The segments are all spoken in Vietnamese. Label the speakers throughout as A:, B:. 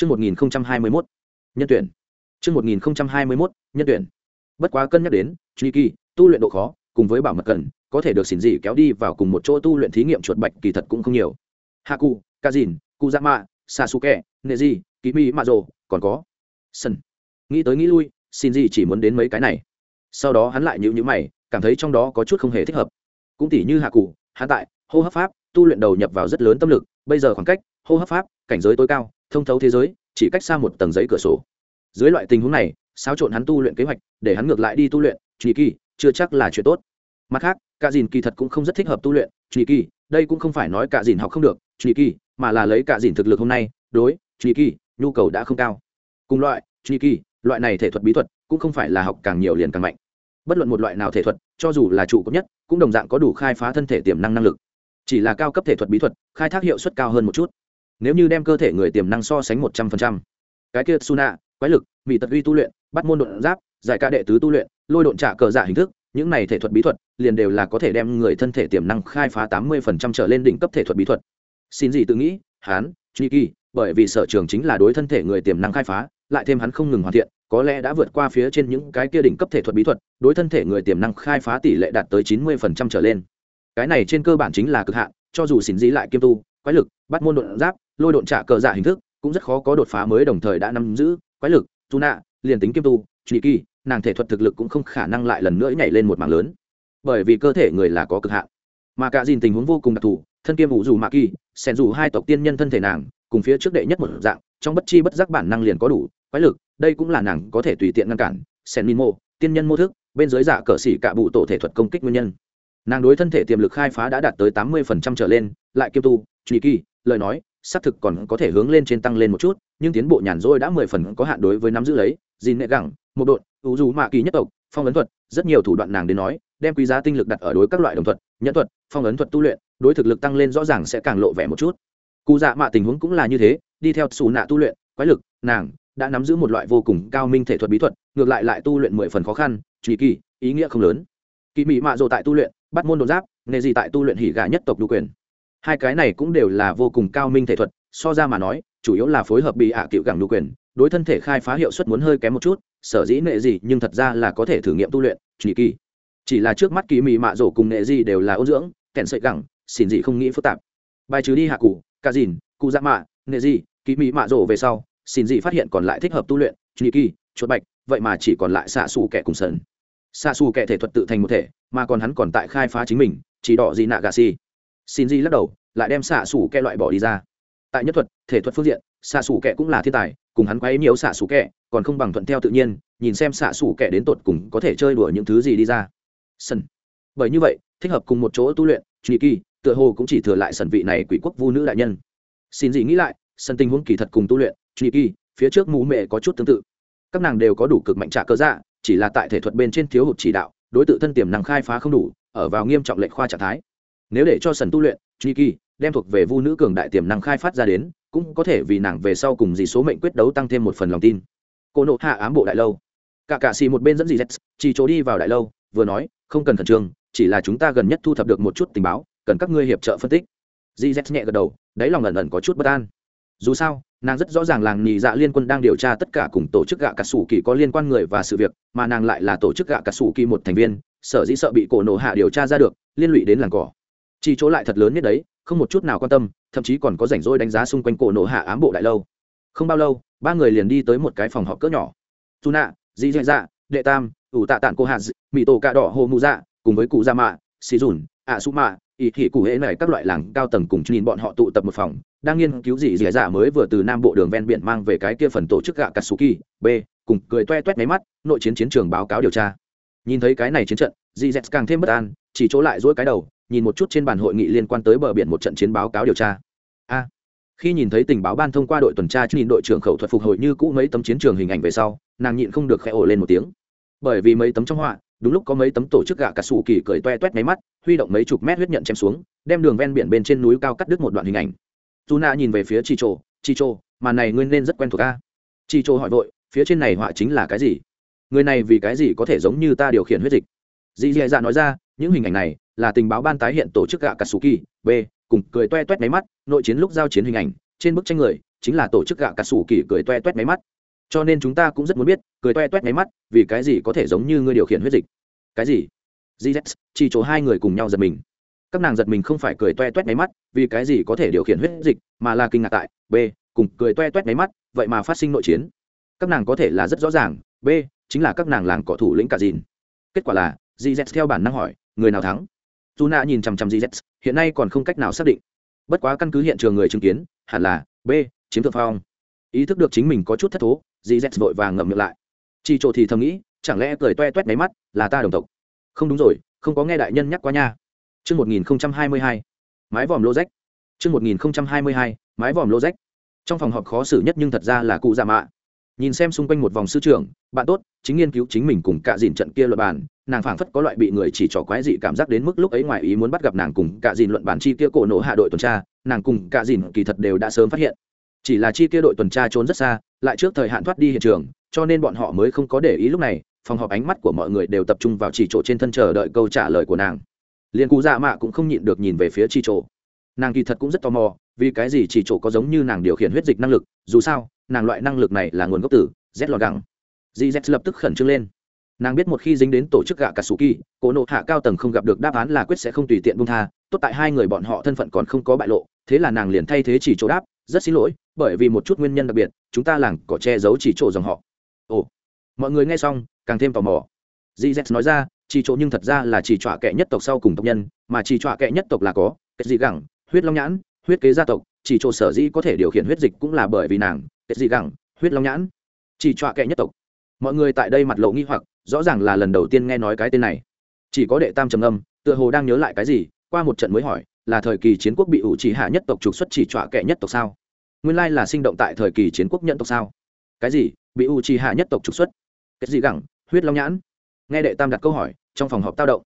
A: Chương 1021. Nhân tuyển. Chương 1021. Nhân tuyển. Bất quá cân nhắc đến, truy kỳ, tu luyện độ khó, cùng với bảo mật cần, có thể được xỉn dị kéo đi vào cùng một chỗ tu luyện thí nghiệm chuột bạch kỳ thật cũng không nhiều. Haku, Kazin, Kuzama, Sasuke, Neji, Kimi Mazo, còn có Sân. Nghĩ tới nghĩ lui, xin gì chỉ muốn đến mấy cái này. Sau đó hắn lại nhíu nhíu mày, cảm thấy trong đó có chút không hề thích hợp. Cũng tỉ như Haku, hắn tại hô hấp pháp, tu luyện đầu nhập vào rất lớn tâm lực, bây giờ khoảng cách hô hấp pháp, cảnh giới tối cao, thông thấu thế giới, chỉ cách xa một tầng giấy cửa sổ. Dưới loại tình huống này, xáo trộn hắn tu luyện kế hoạch, để hắn ngược lại đi tu luyện, Truy Kỳ, chưa chắc là chuyện tốt. Mặt khác, cả dìn kỳ thật cũng không rất thích hợp tu luyện, Truy Kỳ, đây cũng không phải nói cả dìn học không được, Truy Kỳ, mà là lấy cả dìn thực lực hôm nay, đối, Truy Kỳ, nhu cầu đã không cao. Cùng loại, Truy Kỳ, loại này thể thuật bí thuật, cũng không phải là học càng nhiều liền càng mạnh. Bất luận một loại nào thể thuật, cho dù là trụ cấp nhất, cũng đồng dạng có đủ khai phá thân thể tiềm năng năng lực. Chỉ là cao cấp thể thuật bí thuật, khai thác hiệu suất cao hơn một chút. Nếu như đem cơ thể người tiềm năng so sánh một trăm phần trăm, cái kia Suna, quái lực, mỹ tật uy tu luyện, bắt môn đột giáp, giải ca đệ tứ tu luyện, lôi độn trả cờ giả hình thức, những này thể thuật bí thuật liền đều là có thể đem người thân thể tiềm năng khai phá tám mươi phần trăm trở lên đỉnh cấp thể thuật bí thuật. Xin gì tự nghĩ hán kỳ bởi vì sở trường chính là đối thân thể người tiềm năng khai phá lại thêm hắn không ngừng hoàn thiện có lẽ đã vượt qua phía trên những cái kia đỉnh cấp thể thuật bí thuật đối thân thể người tiềm năng khai phá tỷ lệ đạt tới chín mươi phần trăm trở lên. Cái này trên cơ bản chính là cực hạn cho dù xin dĩ lại kiêm tu quái lực bắt môn đột giáp lôi độn trả cờ dạ hình thức cũng rất khó có đột phá mới đồng thời đã nắm giữ quái lực tu nạ liền tính kiêm tu Tricky, nàng thể thuật thực lực cũng không khả năng lại lần nữa nhảy lên một mảng lớn. Bởi vì cơ thể người là có cực hạn. Mà cả dìn tình huống vô cùng đặc thù thân kiêm vũ dù mạ kỳ xen dù hai tộc tiên nhân thân thể nàng cùng phía trước đệ nhất một dạng trong bất chi bất giác bản năng liền có đủ quái lực đây cũng là nàng có thể tùy tiện ngăn cản. Sen min mô tiên nhân mô thức bên dưới giả cờ xỉ cả bụ tổ thể thuật công kích nguyên nhân. Nàng đối thân thể tiềm lực khai phá đã đạt tới tám mươi phần trăm trở lên lại kiêm tu truy kỳ lời nói xác thực còn có thể hướng lên trên tăng lên một chút, nhưng tiến bộ nhàn rỗi đã mười phần có hạn đối với nắm giữ lấy dìn nệ gẳng một đội ủ dù mạ kỳ nhất tộc, phong ấn thuật, rất nhiều thủ đoạn nàng đến nói, đem quý giá tinh lực đặt ở đối các loại đồng thuật, nhẫn thuật, phong ấn thuật tu luyện, đối thực lực tăng lên rõ ràng sẽ càng lộ vẻ một chút. Cụ dạ mạ tình huống cũng là như thế, đi theo xù nạ tu luyện, quái lực, nàng đã nắm giữ một loại vô cùng cao minh thể thuật bí thuật, ngược lại lại tu luyện mười phần khó khăn truy kỳ ý nghĩa không lớn. Kỳ mị mạ rồ tại tu luyện, bắt môn đột giáp nghề gì tại tu luyện hỉ gà nhất tộc đu quyền hai cái này cũng đều là vô cùng cao minh thể thuật, so ra mà nói, chủ yếu là phối hợp bị ạ à cựu gẳng nụ quyền, đối thân thể khai phá hiệu suất muốn hơi kém một chút, sở dĩ nệ gì, nhưng thật ra là có thể thử nghiệm tu luyện, chỉ kỳ. Chỉ là trước mắt kỳ mị mạ rổ cùng nệ gì đều là ôn dưỡng, kèn sợi gẳng xin gì không nghĩ phức tạp. Bài trừ đi hạ cụ ca dìn, cụ dạ mạ, nệ gì, kỳ mị mạ rổ về sau xin gì phát hiện còn lại thích hợp tu luyện, chỉ kỳ, chuột bạch, vậy mà chỉ còn lại xạ xù kẻ cùng sần. Xạ xù kẻ thể thuật tự thành một thể, mà còn hắn còn tại khai phá chính mình, chỉ đỏ gì nạ gà si xin di lắc đầu, lại đem xạ xủ kẹ loại bỏ đi ra. Tại nhất thuật, thể thuật phương diện, xạ xủ kẹ cũng là thiên tài, cùng hắn quấy nhiều xạ xủ kẹ, còn không bằng thuận theo tự nhiên, nhìn xem xạ xủ kẹ đến tột cùng có thể chơi đùa những thứ gì đi ra. Sân. Bởi như vậy, thích hợp cùng một chỗ tu luyện truy kỳ, tựa hồ cũng chỉ thừa lại sần vị này quỷ quốc vu nữ đại nhân. Xin gì nghĩ lại, sân tình huống kỳ thật cùng tu luyện truy kỳ, phía trước mù mẹ có chút tương tự. Các nàng đều có đủ cực mạnh trả cơ dạ chỉ là tại thể thuật bên trên thiếu hụt chỉ đạo, đối tự thân tiềm năng khai phá không đủ, ở vào nghiêm trọng lệnh khoa trạng thái nếu để cho sần tu luyện truy kỳ đem thuộc về vu nữ cường đại tiềm năng khai phát ra đến, cũng có thể vì nàng về sau cùng dì số mệnh quyết đấu tăng thêm một phần lòng tin. Cô nộ hạ ám bộ đại lâu. Cả cả xì một bên dẫn dì z chỉ chỗ đi vào đại lâu, vừa nói, không cần khẩn trương, chỉ là chúng ta gần nhất thu thập được một chút tình báo, cần các ngươi hiệp trợ phân tích. Dì z nhẹ gật đầu, đáy lòng ẩn ẩn có chút bất an. Dù sao, nàng rất rõ ràng làng nhị dạ liên quân đang điều tra tất cả cùng tổ chức gạ cà sủ kỳ có liên quan người và sự việc, mà nàng lại là tổ chức gạ cà sủ kỳ một thành viên, sở dĩ sợ bị cổ nổ hạ điều tra ra được, liên lụy đến làng cỏ chỉ chỗ lại thật lớn nhất đấy, không một chút nào quan tâm, thậm chí còn có rảnh rỗi đánh giá xung quanh cổ nổ hạ ám bộ đại lâu. Không bao lâu, ba người liền đi tới một cái phòng họp cỡ nhỏ. Dù nạ dì dạ dạ đệ tam, ủ tạ tản cô hạt mỹ tổ cà đỏ hồ mụ dạ cùng với cụ gia mạ, xì dùn, ạ su mạ ỷ thị cụ hễ này các loại làng cao tầng cùng nhìn bọn họ tụ tập một phòng, đang nghiên cứu gì dì dạ mới vừa từ nam bộ đường ven biển mang về cái kia phần tổ chức gạ katsuki, b, cùng cười toe toét máy mắt, nội chiến chiến trường báo cáo điều tra. Nhìn thấy cái này chiến trận dì dẹt dạ càng thêm bất an, chỉ chỗ lại dỗi cái đầu nhìn một chút trên bàn hội nghị liên quan tới bờ biển một trận chiến báo cáo điều tra. A, khi nhìn thấy tình báo ban thông qua đội tuần tra, nhìn đội trưởng khẩu thuật phục hồi như cũ mấy tấm chiến trường hình ảnh về sau, nàng nhịn không được khẽ ổ lên một tiếng. Bởi vì mấy tấm trong họa, đúng lúc có mấy tấm tổ chức gạ cà sủ kỳ cười toe toét máy mắt, huy động mấy chục mét huyết nhận chém xuống, đem đường ven biển bên trên núi cao cắt đứt một đoạn hình ảnh. Dù nhìn về phía chi trô chi trô mà này nguyên nên rất quen thuộc a. Chi trô hỏi vội, phía trên này họa chính là cái gì? Người này vì cái gì có thể giống như ta điều khiển huyết dịch? Dì dì dạ nói ra, những hình ảnh này là tình báo ban tái hiện tổ chức gạ katsuki b, cùng cười toe toét máy mắt, nội chiến lúc giao chiến hình ảnh, trên bức tranh người, chính là tổ chức gạ cà sủ kỳ cười toe toét máy mắt. Cho nên chúng ta cũng rất muốn biết, cười toe toét máy mắt, vì cái gì có thể giống như ngươi điều khiển huyết dịch? Cái gì? Gz chỉ chỗ hai người cùng nhau giật mình. Các nàng giật mình không phải cười toe toét máy mắt, vì cái gì có thể điều khiển huyết dịch, mà là kinh ngạc tại, b, cùng cười toe toét máy mắt, vậy mà phát sinh nội chiến. Các nàng có thể là rất rõ ràng, b, chính là các nàng làng cỏ thủ lĩnh cả dìn kết quả là gz theo bản năng hỏi, người nào thắng? Dù nạ nhìn chằm chằm gz hiện nay còn không cách nào xác định bất quá căn cứ hiện trường người chứng kiến hẳn là b chiếm thượng phong ý thức được chính mình có chút thất thố gz vội vàng ngậm miệng lại chị trộ thì thầm nghĩ chẳng lẽ cười toe toét máy mắt là ta đồng tộc không đúng rồi không có nghe đại nhân nhắc qua nha Chương 1022. Mái vòm lô rách. Chương 1022. Mái vòm lô rách. Trong phòng họp khó xử nhất nhưng thật ra là cụ già mạ. Nhìn xem xung quanh một vòng sư trưởng, bạn tốt, chính nghiên cứu chính mình cùng cả dìn trận kia luận bàn, nàng phảng phất có loại bị người chỉ trỏ quái dị cảm giác đến mức lúc ấy ngoài ý muốn bắt gặp nàng cùng cả dìn luận bàn chi kia cổ nổ hạ đội tuần tra, nàng cùng cả dìn kỳ thật đều đã sớm phát hiện. Chỉ là chi kia đội tuần tra trốn rất xa, lại trước thời hạn thoát đi hiện trường, cho nên bọn họ mới không có để ý lúc này, phòng họp ánh mắt của mọi người đều tập trung vào chỉ chỗ trên thân chờ đợi câu trả lời của nàng. Liền cụ dạ mạ cũng không nhịn được nhìn về phía chi trộ nàng kỳ thật cũng rất tò mò vì cái gì chỉ trộ có giống như nàng điều khiển huyết dịch năng lực dù sao nàng loại năng lực này là nguồn gốc từ z lò gẳng. Z lập tức khẩn trương lên nàng biết một khi dính đến tổ chức gạ cả sủ kỳ cổ nộ hạ cao tầng không gặp được đáp án là quyết sẽ không tùy tiện bung tha, tốt tại hai người bọn họ thân phận còn không có bại lộ, thế là nàng liền thay thế chỉ chỗ đáp, rất xin lỗi, bởi vì một chút nguyên nhân đặc biệt, chúng ta làng có che giấu chỉ chỗ dòng họ. Ồ, mọi người nghe xong, càng thêm tò mò. Gz nói ra, chỉ chỗ nhưng thật ra là chỉ trọa kệ nhất tộc sau cùng tộc nhân, mà chỉ trọa kệ nhất tộc là có cái gì gẳng, huyết long nhãn, huyết kế gia tộc, chỉ chỗ sở dĩ có thể điều khiển huyết dịch cũng là bởi vì nàng cái gì gẳng, huyết long nhãn, chỉ trọa kệ nhất tộc mọi người tại đây mặt lộ nghi hoặc, rõ ràng là lần đầu tiên nghe nói cái tên này. Chỉ có đệ tam trầm âm tựa hồ đang nhớ lại cái gì, qua một trận mới hỏi, là thời kỳ chiến quốc bị ủ chỉ hạ nhất tộc trục xuất chỉ trọa kệ nhất tộc sao? Nguyên lai là sinh động tại thời kỳ chiến quốc nhận tộc sao? Cái gì? Bị ủ chỉ hạ nhất tộc trục xuất? Cái gì gẳng? Huyết long nhãn? Nghe đệ tam đặt câu hỏi, trong phòng họp tao động.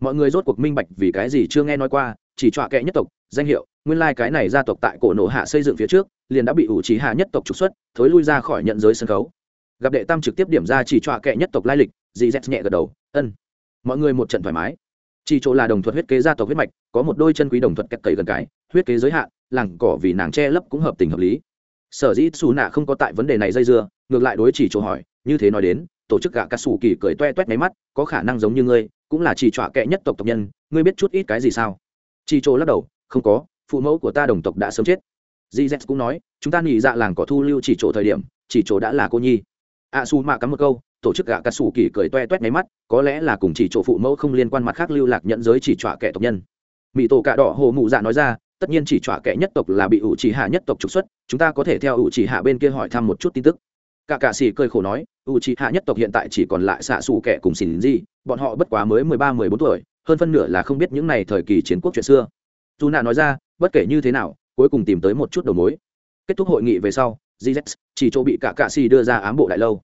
A: Mọi người rốt cuộc minh bạch vì cái gì chưa nghe nói qua, chỉ trọa kệ nhất tộc, danh hiệu, nguyên lai、like、cái này gia tộc tại cổ nổ hạ xây dựng phía trước, liền đã bị ủ trí hạ nhất tộc trục xuất, thối lui ra khỏi nhận giới sân khấu gặp đệ tam trực tiếp điểm ra chỉ trọa kệ nhất tộc lai lịch dì z nhẹ gật đầu, ân, mọi người một trận thoải mái. Chỉ chỗ là đồng thuật huyết kế gia tộc huyết mạch, có một đôi chân quý đồng thuật kẹt cầy gần cái, huyết kế giới hạn, làng cỏ vì nàng che lấp cũng hợp tình hợp lý. Sở dĩ xù nạ không có tại vấn đề này dây dưa, ngược lại đối chỉ chỗ hỏi, như thế nói đến, tổ chức gạ cà sủ kỳ cười toe toét máy mắt, có khả năng giống như ngươi, cũng là chỉ trọa kệ nhất tộc tộc nhân, ngươi biết chút ít cái gì sao? Chỉ chỗ lắc đầu, không có, phụ mẫu của ta đồng tộc đã sớm chết. Gz cũng nói, chúng ta nghỉ dạ làng có thu lưu chỉ chỗ thời điểm, chỉ chỗ đã là cô nhi a su mạ cắm một câu, tổ chức gạ cà sủ kỳ cười toe toét máy mắt, có lẽ là cùng chỉ chỗ phụ mẫu không liên quan mặt khác lưu lạc nhận giới chỉ trọa kẻ tộc nhân. Mỹ tổ cạ đỏ hồ mụ dạ nói ra, tất nhiên chỉ trọa kẻ nhất tộc là bị ủ chỉ hạ nhất tộc trục xuất, chúng ta có thể theo ủ chỉ hạ bên kia hỏi thăm một chút tin tức. Cả cạ xỉ cười khổ nói, ủ chỉ hạ nhất tộc hiện tại chỉ còn lại xạ xù kẻ cùng xỉn gì, bọn họ bất quá mới mười ba, mười bốn tuổi, hơn phân nửa là không biết những n à y thời kỳ chiến quốc chuyện xưa. Dù nạ nói ra, bất kể như thế nào, cuối cùng tìm tới một chút đầu mối. Kết thúc hội nghị về sau gz chỉ chỗ bị cả cạ xì đưa ra ám bộ đại lâu.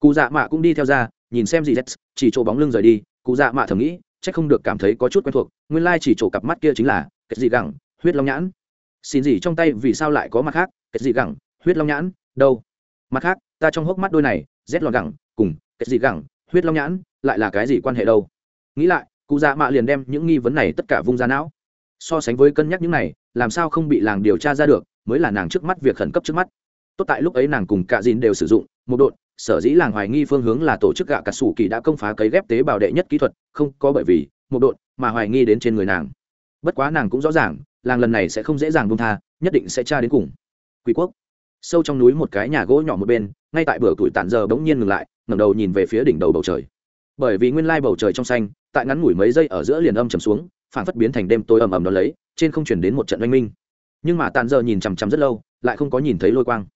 A: Cụ dạ mạ cũng đi theo ra, nhìn xem gz chỉ chỗ bóng lưng rời đi. Cụ dạ mạ thầm nghĩ c h ắ c không được cảm thấy có chút quen thuộc. Nguyên lai chỉ chỗ cặp mắt kia chính là cái gì gẳng, huyết long nhãn. Xin gì trong tay vì sao lại có mặt khác? Cái gì gẳng, huyết long nhãn, đâu? Mặt khác, ta trong hốc mắt đôi này rét lọt gẳng, cùng cái gì gẳng, huyết long nhãn lại là cái gì quan hệ đâu? Nghĩ lại, cụ dạ mạ liền đem những nghi vấn này tất cả vung ra não. So sánh với cân nhắc những này, làm sao không bị làng điều tra ra được, mới là nàng trước mắt việc khẩn cấp trước mắt tốt tại lúc ấy nàng cùng cả dìn đều sử dụng một đột, sở dĩ làng hoài nghi phương hướng là tổ chức gạ cà sủ kỳ đã công phá cấy ghép tế bào đệ nhất kỹ thuật không có bởi vì một đột mà hoài nghi đến trên người nàng. Bất quá nàng cũng rõ ràng làng lần này sẽ không dễ dàng buông tha nhất định sẽ tra đến cùng. Quý quốc. Sâu trong núi một cái nhà gỗ nhỏ một bên ngay tại bờ tuổi tản giờ bỗng nhiên ngừng lại ngẩng đầu nhìn về phía đỉnh đầu bầu trời. Bởi vì nguyên lai bầu trời trong xanh tại ngắn ngủi mấy giây ở giữa liền âm trầm xuống phản phất biến thành đêm tối ầm ầm đó lấy trên không chuyển đến một trận oanh minh. Nhưng mà tàn giờ nhìn chằm chằm rất lâu lại không có nhìn thấy lôi quang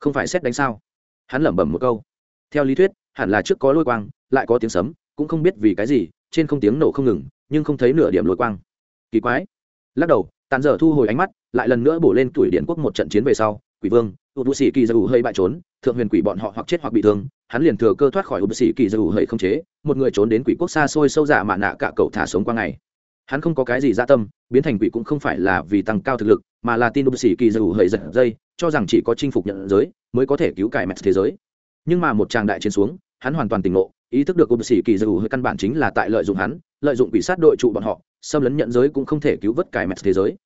A: không phải xét đánh sao? Hắn lẩm bẩm một câu. Theo lý thuyết, hẳn là trước có lôi quang, lại có tiếng sấm, cũng không biết vì cái gì, trên không tiếng nổ không ngừng, nhưng không thấy nửa điểm lôi quang. Kỳ quái. Lắc đầu tàn dở thu hồi ánh mắt, lại lần nữa bổ lên tuổi điện quốc một trận chiến về sau, quỷ vương u bù sĩ kỳ dù hơi bại trốn, thượng huyền quỷ bọn họ hoặc chết hoặc bị thương, hắn liền thừa cơ thoát khỏi u bù sĩ kỳ dù hơi không chế, một người trốn đến quỷ quốc xa xôi sâu dạ mạ nạ cả cậu thả sống qua ngày. Hắn không có cái gì dạ tâm, biến thành quỷ cũng không phải là vì tăng cao thực lực, mà là tin u bù sĩ kỳ dù hơi giật dây cho rằng chỉ có chinh phục nhận giới mới có thể cứu cải mẹt thế giới. Nhưng mà một tràng đại chiến xuống, hắn hoàn toàn tỉnh ngộ, ý thức được u bù sĩ kỳ dù hơi căn bản chính là tại lợi dụng hắn, lợi dụng quỷ sát đội trụ bọn họ, xâm lấn nhận giới cũng không thể cứu vớt cải mẹt thế giới.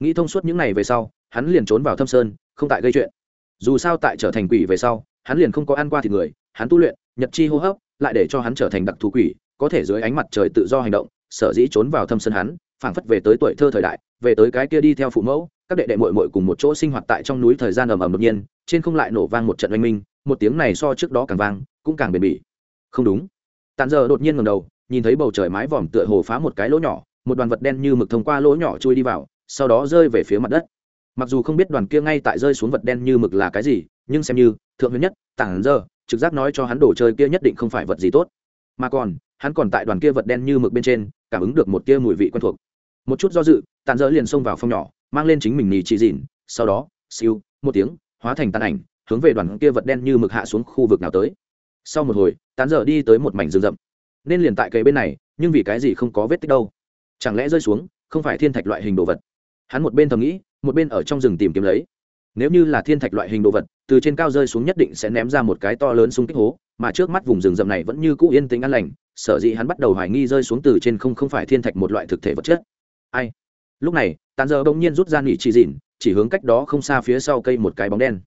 A: Nghĩ thông suốt những này về sau, hắn liền trốn vào thâm sơn, không tại gây chuyện. Dù sao tại trở thành quỷ về sau, hắn liền không có ăn qua thịt người, hắn tu luyện, nhật chi hô hấp, lại để cho hắn trở thành đặc thù quỷ, có thể dưới ánh mặt trời tự do hành động, sở dĩ trốn vào thâm sơn hắn, phảng phất về tới tuổi thơ thời đại, về tới cái kia đi theo phụ mẫu các đệ đệ mội mội cùng một chỗ sinh hoạt tại trong núi thời gian ầm ầm đột nhiên, trên không lại nổ vang một trận oanh minh, một tiếng này so trước đó càng vang, cũng càng bền bỉ. Không đúng. Tàn giờ đột nhiên ngầm đầu, nhìn thấy bầu trời mái vòm tựa hồ phá một cái lỗ nhỏ, một đoàn vật đen như mực thông qua lỗ nhỏ chui đi vào, sau đó rơi về phía mặt đất. Mặc dù không biết đoàn kia ngay tại rơi xuống vật đen như mực là cái gì, nhưng xem như, thượng huyền nhất tảng giờ, trực giác nói cho hắn đồ chơi kia nhất định không phải vật gì tốt. Mà còn, hắn còn tại đoàn kia vật đen như mực bên trên, cảm ứng được một kia mùi vị quen thuộc. Một chút do dự tàn dơ liền xông vào phòng nhỏ mang lên chính mình nì chỉ dịn sau đó, siêu, một tiếng, hóa thành tàn ảnh, hướng về đoàn kia vật đen như mực hạ xuống khu vực nào tới. Sau một hồi, tán dở đi tới một mảnh rừng rậm. Nên liền tại cây bên này, nhưng vì cái gì không có vết tích đâu? Chẳng lẽ rơi xuống, không phải thiên thạch loại hình đồ vật? Hắn một bên thầm nghĩ, một bên ở trong rừng tìm kiếm lấy. Nếu như là thiên thạch loại hình đồ vật, từ trên cao rơi xuống nhất định sẽ ném ra một cái to lớn xung kích hố, mà trước mắt vùng rừng rậm này vẫn như cũ yên tĩnh an lành, sở dĩ hắn bắt đầu hoài nghi rơi xuống từ trên không không phải thiên thạch một loại thực thể vật chất. Ai? Lúc này, tàn giờ bỗng nhiên rút ra nỉ chỉ dịn, chỉ hướng cách đó không xa phía sau cây một cái bóng đen.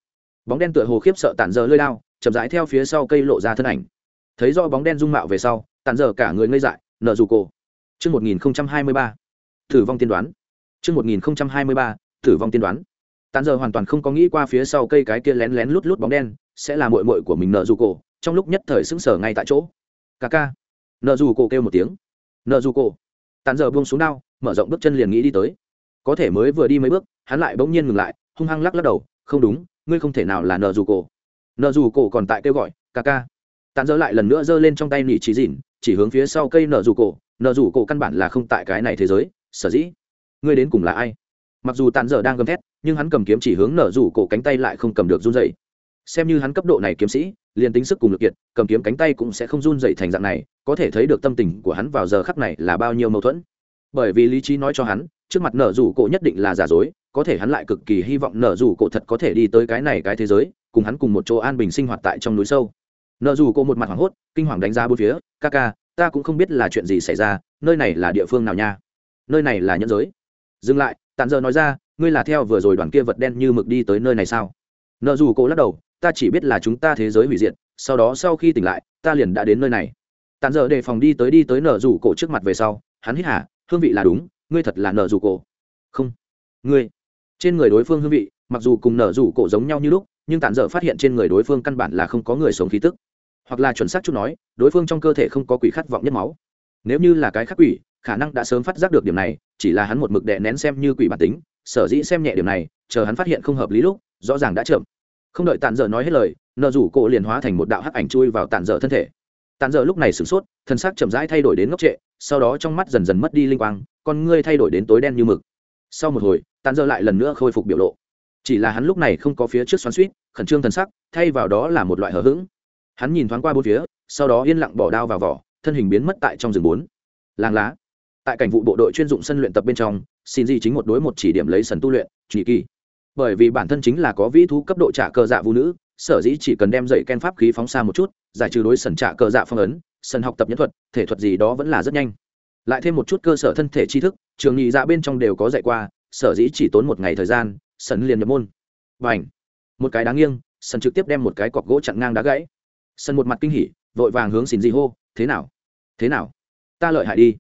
A: Bóng đen tựa hồ khiếp sợ tàn giờ lơi lao, chậm rãi theo phía sau cây lộ ra thân ảnh. Thấy do bóng đen dung mạo về sau, tàn giờ cả người ngây dại nợ dù cổ. Chương một nghìn hai mươi ba thử vong tiên đoán. Chương một nghìn hai mươi ba thử vong tiên đoán. Tàn giờ hoàn toàn không có nghĩ qua phía sau cây cái kia lén lén lút lút bóng đen sẽ là mội mội của mình nợ dù cổ, trong lúc nhất thời sững sờ ngay tại chỗ. Ca ca. Nợ dù cổ kêu một tiếng. Nợ dù cổ. Tàn giờ buông xuống đao mở rộng bước chân liền nghĩ đi tới. Có thể mới vừa đi mấy bước, hắn lại bỗng nhiên ngừng lại, hung hăng lắc lắc đầu, không đúng, ngươi không thể nào là nợ dù cổ. Nợ dù cổ còn tại kêu gọi, ca ca. Tàn dơ lại lần nữa giơ lên trong tay nỉ chỉ dìn chỉ hướng phía sau cây nợ dù cổ, nợ dù cổ căn bản là không tại cái này thế giới, sở dĩ? Ngươi đến cùng là ai? Mặc dù tàn dơ đang gầm thét, nhưng hắn cầm kiếm chỉ hướng nợ dù cổ cánh tay lại không cầm được run dậy xem như hắn cấp độ này kiếm sĩ, liền tính sức cùng lực kiệt, cầm kiếm cánh tay cũng sẽ không run dậy thành dạng này, có thể thấy được tâm tình của hắn vào giờ khắc này là bao nhiêu mâu thuẫn bởi vì lý trí nói cho hắn, trước mặt nở rủ cổ nhất định là giả dối, có thể hắn lại cực kỳ hy vọng nở rủ cổ thật có thể đi tới cái này cái thế giới, cùng hắn cùng một chỗ an bình sinh hoạt tại trong núi sâu. Nở rủ cổ một mặt hoảng hốt, kinh hoàng đánh giá bốn phía, ca ca, ta cũng không biết là chuyện gì xảy ra, nơi này là địa phương nào nha? Nơi này là nhân giới. Dừng lại tàn giờ nói ra, ngươi là theo vừa rồi đoàn kia vật đen như mực đi tới nơi này sao? Nợ dù cổ lắc đầu, ta chỉ biết là chúng ta thế giới hủy diệt, sau đó sau khi tỉnh lại, ta liền đã đến nơi này. Tàn giờ đề phòng đi tới đi tới nợ rủ cổ trước mặt về sau, hắn hít hả hương vị là đúng, ngươi thật là nở rủ cổ. Không. Ngươi. Trên người đối phương hương vị, mặc dù cùng nở rủ cổ giống nhau như lúc, nhưng tàn dở phát hiện trên người đối phương căn bản là không có người sống khí tức. Hoặc là chuẩn xác chút nói, đối phương trong cơ thể không có quỷ khát vọng nhất máu. Nếu như là cái khắc quỷ, khả năng đã sớm phát giác được điểm này, chỉ là hắn một mực đệ nén xem như quỷ bản tính, sở dĩ xem nhẹ điểm này, chờ hắn phát hiện không hợp lý lúc, rõ ràng đã chậm. Không đợi tàn dở nói hết lời nợ rủ cổ liền hóa thành một đạo hắc ảnh chui vào tàn dở thân thể tàn dở lúc này sửng sốt, thân xác chậm rãi thay đổi đến ngốc trệ, sau đó trong mắt dần dần mất đi linh quang, con ngươi thay đổi đến tối đen như mực. Sau một hồi tàn dở lại lần nữa khôi phục biểu lộ. Chỉ là hắn lúc này không có phía trước xoắn suýt khẩn trương thần sắc thay vào đó là một loại hờ hững. Hắn nhìn thoáng qua bốn phía, sau đó yên lặng bỏ đao vào vỏ, thân hình biến mất tại trong rừng bốn. Làng lá. Tại cảnh vụ bộ đội chuyên dụng sân luyện tập bên trong, xin di chính một đối một chỉ điểm lấy sần tu luyện, chỉ kỳ. Bởi vì bản thân chính là có vĩ thú cấp độ trả cơ dạ vũ nữ sở dĩ chỉ cần đem dậy ken pháp khí phóng xa một chút, giải trừ đối sần trạ cờ dạ phong ấn, sần học tập nhân thuật, thể thuật gì đó vẫn là rất nhanh. Lại thêm một chút cơ sở thân thể tri thức, trường nghị dạ bên trong đều có dạy qua, sở dĩ chỉ tốn một ngày thời gian, sần liền nhập môn. Và ảnh một cái đáng nghiêng, sần trực tiếp đem một cái cọc gỗ chặn ngang đá gãy. Sần một mặt kinh hỉ, vội vàng hướng xin dị hô, thế nào? Thế nào? Ta lợi hại đi.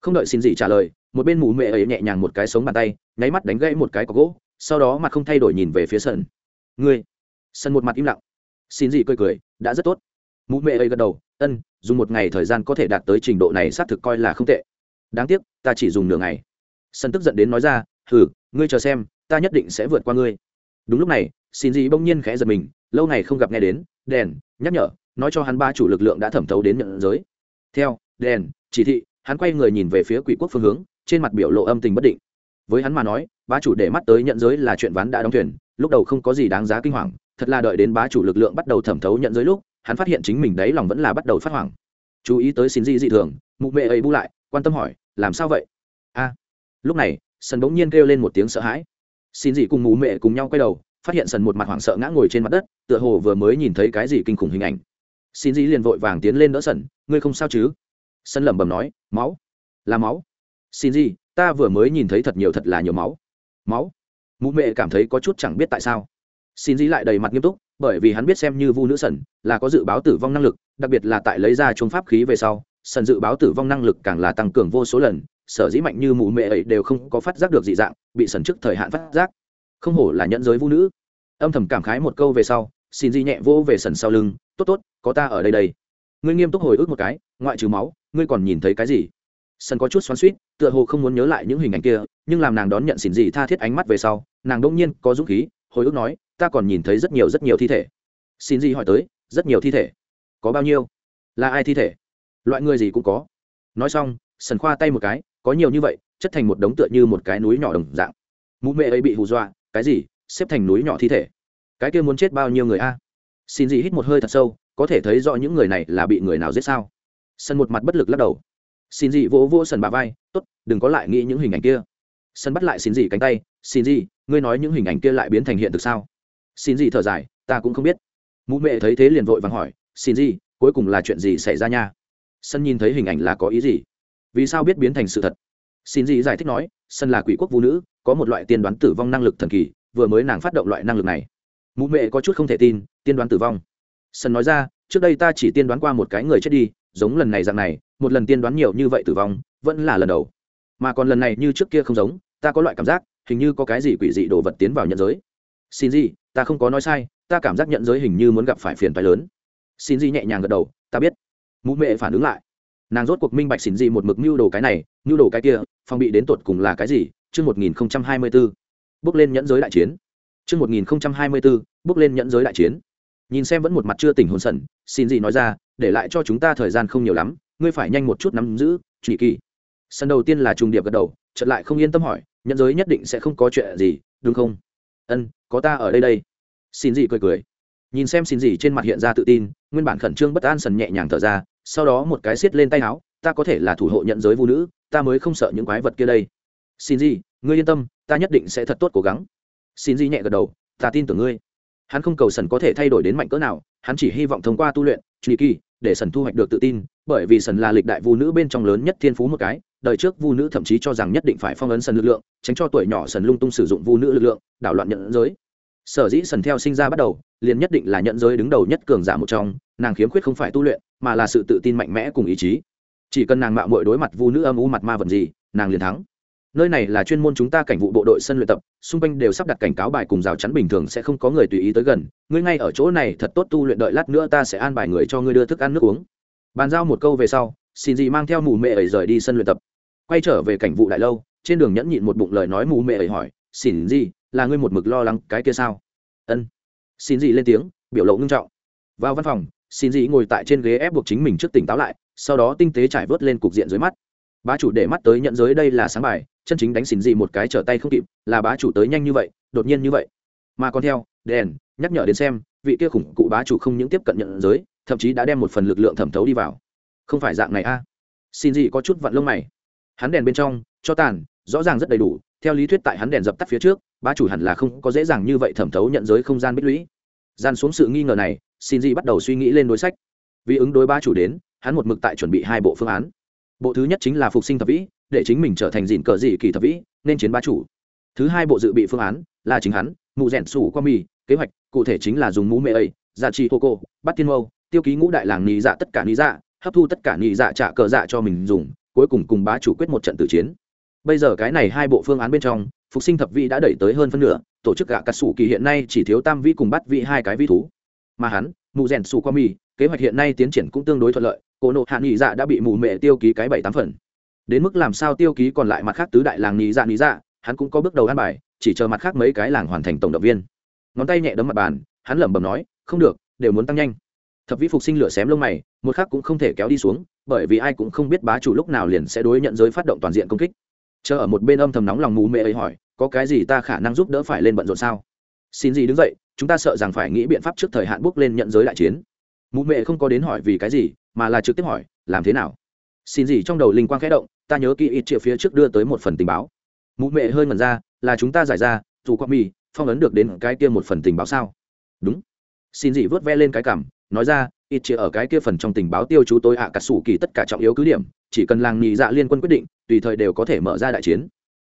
A: Không đợi xin dị trả lời, một bên mù mẹ ấy nhẹ nhàng một cái sống bàn tay, nháy mắt đánh gãy một cái cọc gỗ, sau đó mặt không thay đổi nhìn về phía sân ngươi sân một mặt im lặng. Xin gì cười cười, đã rất tốt. Mụ mẹ ấy gật đầu, ân, dùng một ngày thời gian có thể đạt tới trình độ này xác thực coi là không tệ. Đáng tiếc, ta chỉ dùng nửa ngày. Sân tức giận đến nói ra thử ngươi chờ xem, ta nhất định sẽ vượt qua ngươi. Đúng lúc này, xin gì bỗng nhiên khẽ giật mình, lâu ngày không gặp nghe đến, đèn, nhắc nhở, nói cho hắn ba chủ lực lượng đã thẩm thấu đến nhận giới. Theo, đèn, chỉ thị. Hắn quay người nhìn về phía quỷ quốc phương hướng, trên mặt biểu lộ âm tình bất định. Với hắn mà nói, ba chủ để mắt tới nhận giới là chuyện ván đã đóng thuyền, lúc đầu không có gì đáng giá kinh hoàng thật là đợi đến bá chủ lực lượng bắt đầu thẩm thấu nhận giới lúc, hắn phát hiện chính mình đấy lòng vẫn là bắt đầu phát hoảng. Chú ý tới xin di dị thường, mụ mẹ ấy bu lại, quan tâm hỏi, làm sao vậy? A. Lúc này, sần bỗng nhiên kêu lên một tiếng sợ hãi. Xin dị cùng mụ mẹ cùng nhau quay đầu, phát hiện sần một mặt hoảng sợ ngã ngồi trên mặt đất, tựa hồ vừa mới nhìn thấy cái gì kinh khủng hình ảnh. Xin dị liền vội vàng tiến lên đỡ sần, ngươi không sao chứ? Sân lẩm bẩm nói, máu. Là máu. Xin dị, ta vừa mới nhìn thấy thật nhiều thật là nhiều máu. Máu? Mụ mẹ cảm thấy có chút chẳng biết tại sao xin dĩ lại đầy mặt nghiêm túc, bởi vì hắn biết xem như vu nữ sần là có dự báo tử vong năng lực, đặc biệt là tại lấy ra chuông pháp khí về sau, sần dự báo tử vong năng lực càng là tăng cường vô số lần, sở dĩ mạnh như mụ mẹ ấy đều không có phát giác được dị dạng, bị sần trước thời hạn phát giác. Không hổ là nhẫn giới vu nữ. Âm thầm cảm khái một câu về sau, xin di nhẹ vô về sần sau lưng, tốt tốt, có ta ở đây đây. Ngươi nghiêm túc hồi ức một cái, ngoại trừ máu, ngươi còn nhìn thấy cái gì? Sân có chút xoắn suýt tựa hồ không muốn nhớ lại những hình ảnh kia, nhưng làm nàng đón nhận xin gì tha thiết ánh mắt về sau, nàng đông nhiên có dũng khí, hồi ức nói ta còn nhìn thấy rất nhiều rất nhiều thi thể. Xin gì hỏi tới, rất nhiều thi thể. Có bao nhiêu? Là ai thi thể? Loại người gì cũng có. Nói xong, sần khoa tay một cái, có nhiều như vậy, chất thành một đống tựa như một cái núi nhỏ đồng dạng. Mụ mẹ ấy bị hù dọa, cái gì? Xếp thành núi nhỏ thi thể. Cái kia muốn chết bao nhiêu người a? Xin gì hít một hơi thật sâu, có thể thấy rõ những người này là bị người nào giết sao? Sân một mặt bất lực lắc đầu. Xin gì vỗ vỗ sần bà vai, tốt, đừng có lại nghĩ những hình ảnh kia. Sân bắt lại xin gì cánh tay, xin gì, ngươi nói những hình ảnh kia lại biến thành hiện thực sao? Xin gì thở dài, ta cũng không biết. Mụ mẹ thấy thế liền vội vàng hỏi, xin gì, cuối cùng là chuyện gì xảy ra nha? Sân nhìn thấy hình ảnh là có ý gì? Vì sao biết biến thành sự thật? Xin gì giải thích nói, sân là quỷ quốc vũ nữ, có một loại tiên đoán tử vong năng lực thần kỳ, vừa mới nàng phát động loại năng lực này. Mụ mẹ có chút không thể tin, tiên đoán tử vong. Sân nói ra, trước đây ta chỉ tiên đoán qua một cái người chết đi, giống lần này dạng này, một lần tiên đoán nhiều như vậy tử vong, vẫn là lần đầu. Mà còn lần này như trước kia không giống, ta có loại cảm giác, hình như có cái gì quỷ dị đồ vật tiến vào nhận giới. Xin gì ta không có nói sai, ta cảm giác nhận giới hình như muốn gặp phải phiền phái lớn. Xin gì nhẹ nhàng gật đầu, ta biết. Mụ mẹ phản ứng lại. Nàng rốt cuộc minh bạch xin gì một mực mưu đồ cái này, mưu đồ cái kia phong bị đến tột cùng là cái gì? Chương một nghìn hai mươi bốn bước lên nhẫn giới đại chiến. Chương một nghìn hai mươi bốn bước lên nhẫn giới đại chiến. Nhìn xem vẫn một mặt chưa tỉnh hồn sẩn xin gì nói ra, để lại cho chúng ta thời gian không nhiều lắm, ngươi phải nhanh một chút nắm giữ trị kỳ. Sân đầu tiên là trùng điệp gật đầu, chợt lại không yên tâm hỏi, nhẫn giới nhất định sẽ không có chuyện gì, đúng không? Ân có ta ở đây đây. Xin dị cười cười. Nhìn xem xin dị trên mặt hiện ra tự tin nguyên bản khẩn trương bất an sần nhẹ nhàng thở ra sau đó một cái xiết lên tay áo ta có thể là thủ hộ nhận giới vũ nữ ta mới không sợ những quái vật kia đây. Xin dị, ngươi yên tâm ta nhất định sẽ thật tốt cố gắng. Xin dị nhẹ gật đầu ta tin tưởng ngươi. Hắn không cầu sần có thể thay đổi đến mạnh cỡ nào hắn chỉ hy vọng thông qua tu luyện truy kỳ để sần thu hoạch được tự tin bởi vì sần là lịch đại vu nữ bên trong lớn nhất thiên phú một cái đời trước vu nữ thậm chí cho rằng nhất định phải phong ấn sần lực lượng, tránh cho tuổi nhỏ sần lung tung sử dụng vu nữ lực lượng, đảo loạn nhận giới. Sở dĩ sần theo sinh ra bắt đầu, liền nhất định là nhận giới đứng đầu nhất cường giả một trong, nàng khiếm khuyết không phải tu luyện, mà là sự tự tin mạnh mẽ cùng ý chí. Chỉ cần nàng mạo muội đối mặt vu nữ âm u mặt ma vật gì, nàng liền thắng. Nơi này là chuyên môn chúng ta cảnh vụ bộ đội sân luyện tập, xung quanh đều sắp đặt cảnh cáo bài cùng rào chắn bình thường sẽ không có người tùy ý tới gần. Ngươi ngay ở chỗ này thật tốt tu luyện đợi lát nữa ta sẽ an bài người cho ngươi đưa thức ăn nước uống. Bàn giao một câu về sau xin gì mang theo mù mẹ ấy rời đi sân luyện tập quay trở về cảnh vụ đại lâu, trên đường nhẫn nhịn một bụng lời nói mù mệ ấy hỏi, xin gì, là ngươi một mực lo lắng cái kia sao? Ân. Xin gì lên tiếng, biểu lộ ngưng trọng. Vào văn phòng, xin gì ngồi tại trên ghế ép buộc chính mình trước tỉnh táo lại, sau đó tinh tế trải vớt lên cục diện dưới mắt. Bá chủ để mắt tới nhận giới đây là sáng bài, chân chính đánh xin gì một cái trở tay không kịp, là bá chủ tới nhanh như vậy, đột nhiên như vậy. Mà còn theo, đèn, nhắc nhở đến xem, vị kia khủng cụ bá chủ không những tiếp cận nhận giới, thậm chí đã đem một phần lực lượng thẩm thấu đi vào. Không phải dạng này a. Xin gì có chút vặn lông mày hắn đèn bên trong, cho tàn, rõ ràng rất đầy đủ, theo lý thuyết tại hắn đèn dập tắt phía trước ba chủ hẳn là không có dễ dàng như vậy thẩm thấu nhận giới không gian bích lũy. Gian xuống sự nghi ngờ này xin dị bắt đầu suy nghĩ lên đối sách. Vì ứng đối ba chủ đến, hắn một mực tại chuẩn bị hai bộ phương án. Bộ thứ nhất chính là phục sinh thập vĩ, để chính mình trở thành dịn cờ dị kỳ thập vĩ, nên chiến ba chủ. Thứ hai bộ dự bị phương án là chính hắn mụ rẻn sủ qua mì, kế hoạch, cụ thể chính là dùng mũ mê ấy giả trì hô cô, bắt tiên mâu, tiêu ký ngũ đại làng nì dạ tất cả nì dạ hấp thu tất cả nì dạ trả cờ dạ cho mình dùng cuối cùng cùng bá chủ quyết một trận tử chiến. Bây giờ cái này hai bộ phương án bên trong, phục sinh thập vị đã đẩy tới hơn phân nửa, tổ chức gạ cát sủ kỳ hiện nay chỉ thiếu tam vi cùng bắt vị hai cái vi thú. Mà hắn mụ rèn sủ qua mì, kế hoạch hiện nay tiến triển cũng tương đối thuận lợi, cổ nộ hạ nghị dạ đã bị mù mệ tiêu ký cái bảy tám phần. Đến mức làm sao tiêu ký còn lại mặt khác tứ đại làng nghị dạ nghị dạ hắn cũng có bước đầu an bài, chỉ chờ mặt khác mấy cái làng hoàn thành tổng động viên. Ngón tay nhẹ đấm mặt bàn, hắn lẩm bẩm nói, không được, đều muốn tăng nhanh thập vĩ phục sinh lửa xém lông mày, một khác cũng không thể kéo đi xuống, bởi vì ai cũng không biết bá chủ lúc nào liền sẽ đối nhận giới phát động toàn diện công kích. Chờ ở một bên âm thầm nóng lòng mù mê ấy hỏi, có cái gì ta khả năng giúp đỡ phải lên bận rộn sao? Xin gì đứng dậy, chúng ta sợ rằng phải nghĩ biện pháp trước thời hạn bước lên nhận giới đại chiến. Mụ mẹ không có đến hỏi vì cái gì, mà là trực tiếp hỏi, làm thế nào? Xin gì trong đầu linh quang khẽ động, ta nhớ kỹ ít triệu phía trước đưa tới một phần tình báo. Mụ mẹ hơi ngẩn ra, là chúng ta giải ra, dù qua mì, phong ấn được đến cái kia một phần tình báo sao? Đúng. Xin gì vớt ve lên cái cảm nói ra, ít chia ở cái kia phần trong tình báo tiêu chú tôi ạ à cà sủ kỳ tất cả trọng yếu cứ điểm, chỉ cần làng nhị dạ liên quân quyết định, tùy thời đều có thể mở ra đại chiến.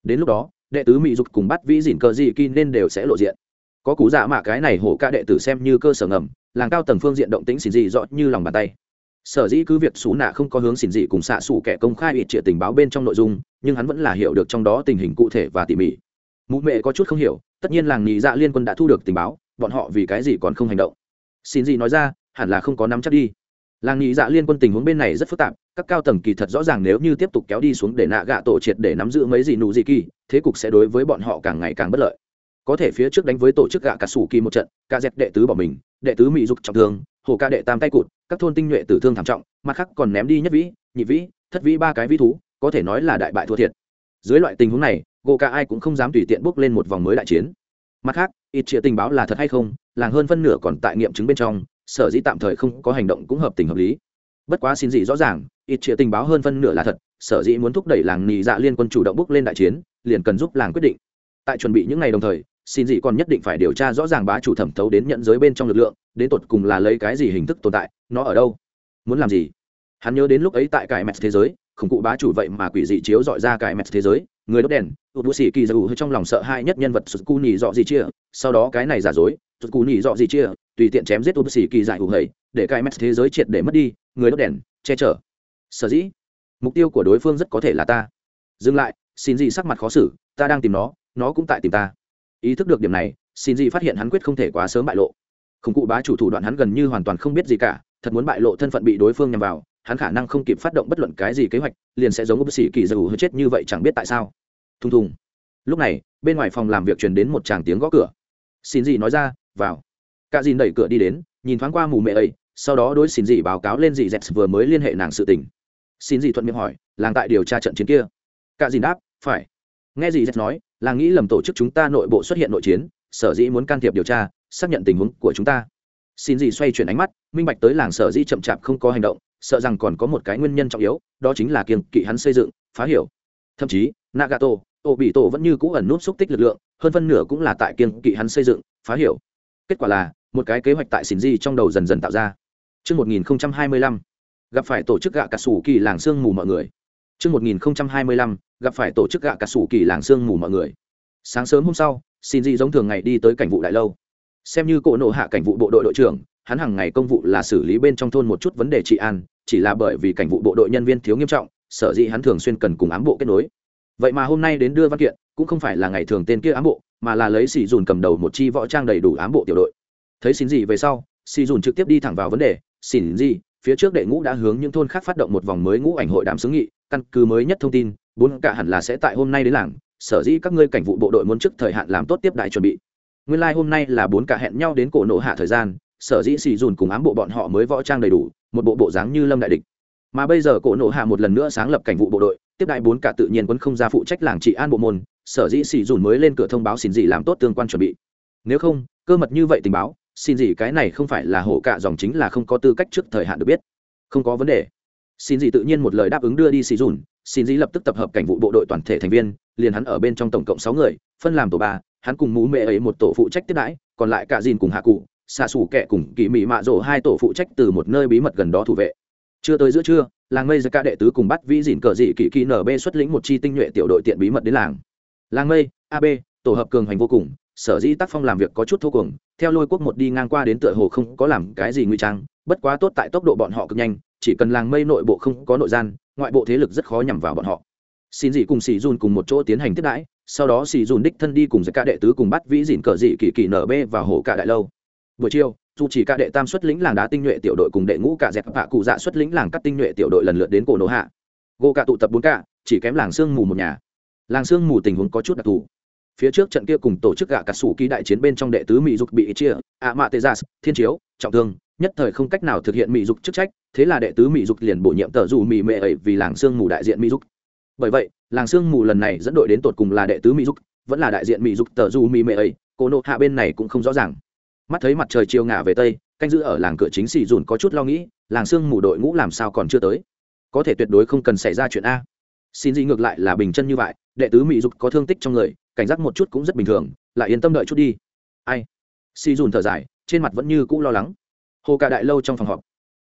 A: Đến lúc đó, đệ tứ mỹ dục cùng bắt vĩ dỉn cờ dị kỳ nên đều sẽ lộ diện. Có cú dạ mạ cái này hổ ca đệ tử xem như cơ sở ngầm, làng cao tầng phương diện động tĩnh xỉn dị rõ như lòng bàn tay. Sở dĩ cứ việc xú nạ không có hướng xỉn dị cùng xạ xủ kẻ công khai ít trịa tình báo bên trong nội dung, nhưng hắn vẫn là hiểu được trong đó tình hình cụ thể và tỉ mỉ. Mụ mẹ có chút không hiểu, tất nhiên làng nhị dạ liên quân đã thu được tình báo, bọn họ vì cái gì còn không hành động. Xin gì nói ra hẳn là không có nắm chắc đi. Làng nhị dạ liên quân tình huống bên này rất phức tạp, các cao tầng kỳ thật rõ ràng nếu như tiếp tục kéo đi xuống để nạ gạ tổ triệt để nắm giữ mấy gì nụ gì kỳ, thế cục sẽ đối với bọn họ càng ngày càng bất lợi. Có thể phía trước đánh với tổ chức gạ cả sủ kỳ một trận ca dẹp đệ tứ bỏ mình, đệ tứ mỹ dục trọng thương, hồ ca đệ tam tay cụt, các thôn tinh nhuệ tử thương thảm trọng, mặt khác còn ném đi nhất vĩ, nhị vĩ, thất vĩ ba cái vĩ thú, có thể nói là đại bại thua thiệt. Dưới loại tình huống này, gỗ ca ai cũng không dám tùy tiện bước lên một vòng mới đại chiến. Mặt khác, ít chia tình báo là thật hay không, làng hơn phân nửa còn tại nghiệm chứng bên trong sở dĩ tạm thời không có hành động cũng hợp tình hợp lý. Bất quá xin gì rõ ràng, ít chia tình báo hơn phân nửa là thật, sở dĩ muốn thúc đẩy làng Nì dạ liên quân chủ động bước lên đại chiến, liền cần giúp làng quyết định. Tại chuẩn bị những ngày đồng thời, xin dị còn nhất định phải điều tra rõ ràng bá chủ thẩm thấu đến nhận giới bên trong lực lượng, đến tột cùng là lấy cái gì hình thức tồn tại, nó ở đâu, muốn làm gì. Hắn nhớ đến lúc ấy tại cải mẹt thế giới, khủng cụ bá chủ vậy mà quỷ dị chiếu dọi ra cải mẹt thế giới người đốt đèn tụt bút xì kỳ dù trong lòng sợ hãi nhất nhân vật sụt cù nhì dọ gì chia. Sau đó cái này giả dối sụt cù nhì dọ gì chia tùy tiện chém giết tụt bút xì kỳ giải hủ hầy, để cải mắt thế giới triệt để mất đi, người đốt đèn, che chở. Sở dĩ, mục tiêu của đối phương rất có thể là ta. Dừng lại xin gì sắc mặt khó xử, ta đang tìm nó nó cũng tại tìm ta. Ý thức được điểm này xin gì phát hiện hắn quyết không thể quá sớm bại lộ. Khủng cụ bá chủ thủ đoạn hắn gần như hoàn toàn không biết gì cả, thật muốn bại lộ thân phận bị đối phương nhằm vào hắn khả năng không kịp phát động bất luận cái gì kế hoạch, liền sẽ giống bác sĩ kỳ dù hơi chết như vậy chẳng biết tại sao. Thùng thùng. Lúc này, bên ngoài phòng làm việc truyền đến một tràng tiếng gõ cửa. Xin gì nói ra, vào. Cả dìn đẩy cửa đi đến, nhìn thoáng qua mù mẹ ấy, sau đó đối xin gì báo cáo lên gì dẹt vừa mới liên hệ nàng sự tình. Xin gì thuận miệng hỏi, làng tại điều tra trận chiến kia? Cả dìn đáp, phải. Nghe gì dẹt nói là nghĩ lầm tổ chức chúng ta nội bộ xuất hiện nội chiến, sở dĩ muốn can thiệp điều tra, xác nhận tình huống của chúng ta. Xin gì xoay chuyển ánh mắt, minh bạch tới làng sở dĩ chậm chạp không có hành động sợ rằng còn có một cái nguyên nhân trọng yếu đó chính là kiên kỵ hắn xây dựng phá hiểu thậm chí nagato ô bị tổ vẫn như cũ ẩn nút xúc tích lực lượng hơn phân nửa cũng là tại kiên kỵ hắn xây dựng phá hiểu kết quả là một cái kế hoạch tại xin di trong đầu dần dần tạo ra Trước 1025, gặp phải tổ chức gạ cà sủ kỳ làng sương mù mọi người. Trước 1025, gặp phải tổ chức gạ cà sủ kỳ làng sương mù mọi người. Sáng sớm hôm sau, xin di giống thường ngày đi tới cảnh vụ đại lâu. Xem như cổ nộ hạ cảnh vụ bộ đội đội trưởng, hắn hàng ngày công vụ là xử lý bên trong thôn một chút vấn đề trị an, chỉ là bởi vì cảnh vụ bộ đội nhân viên thiếu nghiêm trọng, sở dĩ hắn thường xuyên cần cùng ám bộ kết nối. Vậy mà hôm nay đến đưa văn kiện, cũng không phải là ngày thường tên kia ám bộ, mà là lấy xì dùn cầm đầu một chi võ trang đầy đủ ám bộ tiểu đội. Thấy xin gì về sau, xì dùn trực tiếp đi thẳng vào vấn đề, xin gì, phía trước đệ ngũ đã hướng những thôn khác phát động một vòng mới ngũ ảnh hội đàm xứng nghị, căn cứ mới nhất thông tin, bốn cả hẳn là sẽ tại hôm nay đến làng, sở dĩ các ngươi cảnh vụ bộ đội muốn trước thời hạn làm tốt tiếp đại chuẩn bị. Nguyên lai like hôm nay là bốn cả hẹn nhau đến cổ nộ hạ thời gian, sở dĩ xì dùn cùng ám bộ bọn họ mới võ trang đầy đủ, một bộ bộ dáng như lâm đại địch. Mà bây giờ cổ nộ hạ một lần nữa sáng lập cảnh vụ bộ đội, tiếp đại bốn cả tự nhiên vẫn không ra phụ trách làng trị an bộ môn, sở dĩ xì dùn mới lên cửa thông báo xin gì làm tốt tương quan chuẩn bị. Nếu không, cơ mật như vậy tình báo, xin gì cái này không phải là hổ cả dòng chính là không có tư cách trước thời hạn được biết. Không có vấn đề. Xin gì tự nhiên một lời đáp ứng đưa đi xì dùn, xin gì lập tức tập hợp cảnh vụ bộ đội toàn thể thành viên, liền hắn ở bên trong tổng cộng sáu người, phân làm tổ ba, hắn cùng mũ mẹ ấy một tổ phụ trách tiếp đãi, còn lại cả dìn cùng hạ cụ xạ xủ kẹ cùng kỳ mị mạ rổ hai tổ phụ trách từ một nơi bí mật gần đó thủ vệ. Chưa tới giữa trưa, làng mây ra ca đệ tứ cùng bắt vĩ dìn cờ dị kỳ kỳ nb xuất lĩnh một chi tinh nhuệ tiểu đội tiện bí mật đến làng. Làng mây ab tổ hợp cường hành vô cùng, sở dĩ tác phong làm việc có chút thô cùng theo lôi quốc một đi ngang qua đến tựa hồ không có làm cái gì nguy trang, bất quá tốt tại tốc độ bọn họ cực nhanh, chỉ cần làng mây nội bộ không có nội gian, ngoại bộ thế lực rất khó nhằm vào bọn họ. Xin dị cùng xì dùn cùng một chỗ tiến hành tiếp đãi, sau đó xì dùn đích thân đi cùng giải ca đệ tứ cùng bắt vĩ dìn cờ dị kỳ kỳ nb và hổ cả đại lâu buổi chiều, dù chỉ cả đệ tam xuất lĩnh làng đá tinh nhuệ tiểu đội cùng đệ ngũ cả dẹp hạ cụ dạ xuất lĩnh làng cắt tinh nhuệ tiểu đội lần lượt đến cổ nổ hạ. Gô cả tụ tập bốn cả, chỉ kém làng sương mù một nhà. Làng sương mù tình huống có chút đặc thù. Phía trước trận kia cùng tổ chức gạ cà sủ ký đại chiến bên trong đệ tứ mỹ dục bị chia, ạ mạ tê gia thiên chiếu, trọng thương, nhất thời không cách nào thực hiện mỹ dục chức trách, thế là đệ tứ mỹ dục liền bổ nhiệm tờ dù mỹ mệ ấy vì làng sương mù đại diện mỹ dục. Bởi vậy, làng sương mù lần này dẫn đội đến tột cùng là đệ tứ mỹ dục, vẫn là đại diện mỹ dục tờ dù mỹ mệ ấy cô nộ hạ bên này cũng không rõ ràng mắt thấy mặt trời chiều ngả về tây, canh giữ ở làng cửa chính xì dùn có chút lo nghĩ, làng sương mù đội ngũ làm sao còn chưa tới? Có thể tuyệt đối không cần xảy ra chuyện a. Xin gì ngược lại là bình chân như vậy, đệ tứ mỹ dục có thương tích trong người, cảnh giác một chút cũng rất bình thường, lại yên tâm đợi chút đi. Ai? Xì dùn thở dài, trên mặt vẫn như cũ lo lắng. Hồ cả đại lâu trong phòng họp.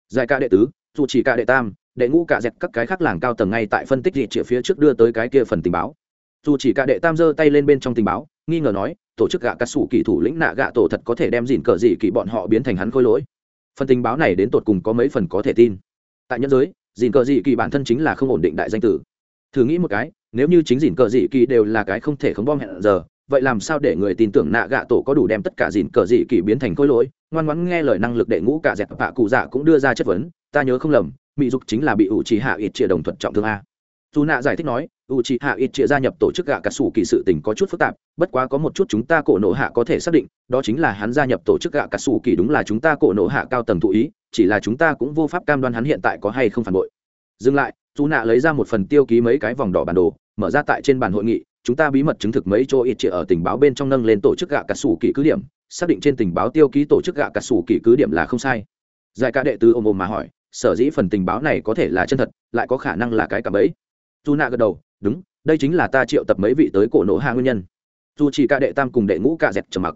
A: Giải ca đệ tứ, dù chỉ ca đệ tam, đệ ngũ cả dẹt các cái khác làng cao tầng ngay tại phân tích dị chĩa phía trước đưa tới cái kia phần tình báo dù chỉ cả đệ tam giơ tay lên bên trong tình báo, nghi ngờ nói, tổ chức gạ cắt xù kỳ thủ lĩnh nạ gạ tổ thật có thể đem dìn cờ dị kỳ bọn họ biến thành hắn khôi lỗi. Phần tình báo này đến tột cùng có mấy phần có thể tin. Tại nhân giới dìn cờ dị kỳ bản thân chính là không ổn định đại danh tử. Thử nghĩ một cái, nếu như chính dìn cờ dị kỳ đều là cái không thể không bom hẹn giờ, vậy làm sao để người tin tưởng nạ gạ tổ có đủ đem tất cả dìn cờ dị kỳ biến thành khôi lỗi? Ngoan ngoãn nghe lời năng lực đệ ngũ cả dẹp bạ cụ dạ cũng đưa ra chất vấn, ta nhớ không lầm, mỹ dục chính là bị ủ trì hạ ít chia đồng thuận trọng thương a. Dù nạ giải thích nói u c hạ ít chia gia nhập tổ chức gạ cà sủ kỳ sự tình có chút phức tạp, bất quá có một chút chúng ta cổ nộ hạ có thể xác định, đó chính là hắn gia nhập tổ chức gạ cà sủ kỳ đúng là chúng ta cổ nộ hạ cao tầng thụ ý, chỉ là chúng ta cũng vô pháp cam đoan hắn hiện tại có hay không phản bội. Dừng lại dù nạ lấy ra một phần tiêu ký mấy cái vòng đỏ bản đồ, mở ra tại trên bàn hội nghị, chúng ta bí mật chứng thực mấy chỗ ít chia ở tình báo bên trong nâng lên tổ chức gạ cà sủ kỳ cứ điểm, xác định trên tình báo tiêu ký tổ chức gạ cà sủ kỳ cứ điểm là không sai. Giải ca đệ tứ ôm ôm mà hỏi, sở dĩ phần tình báo này có thể là chân thật, lại có khả năng là cái cả ấy dù nạ gật đầu đúng, đây chính là ta triệu tập mấy vị tới cổ nổ hạ nguyên nhân. Dù chỉ ca đệ tam cùng đệ ngũ ca dẹp trầm mặc.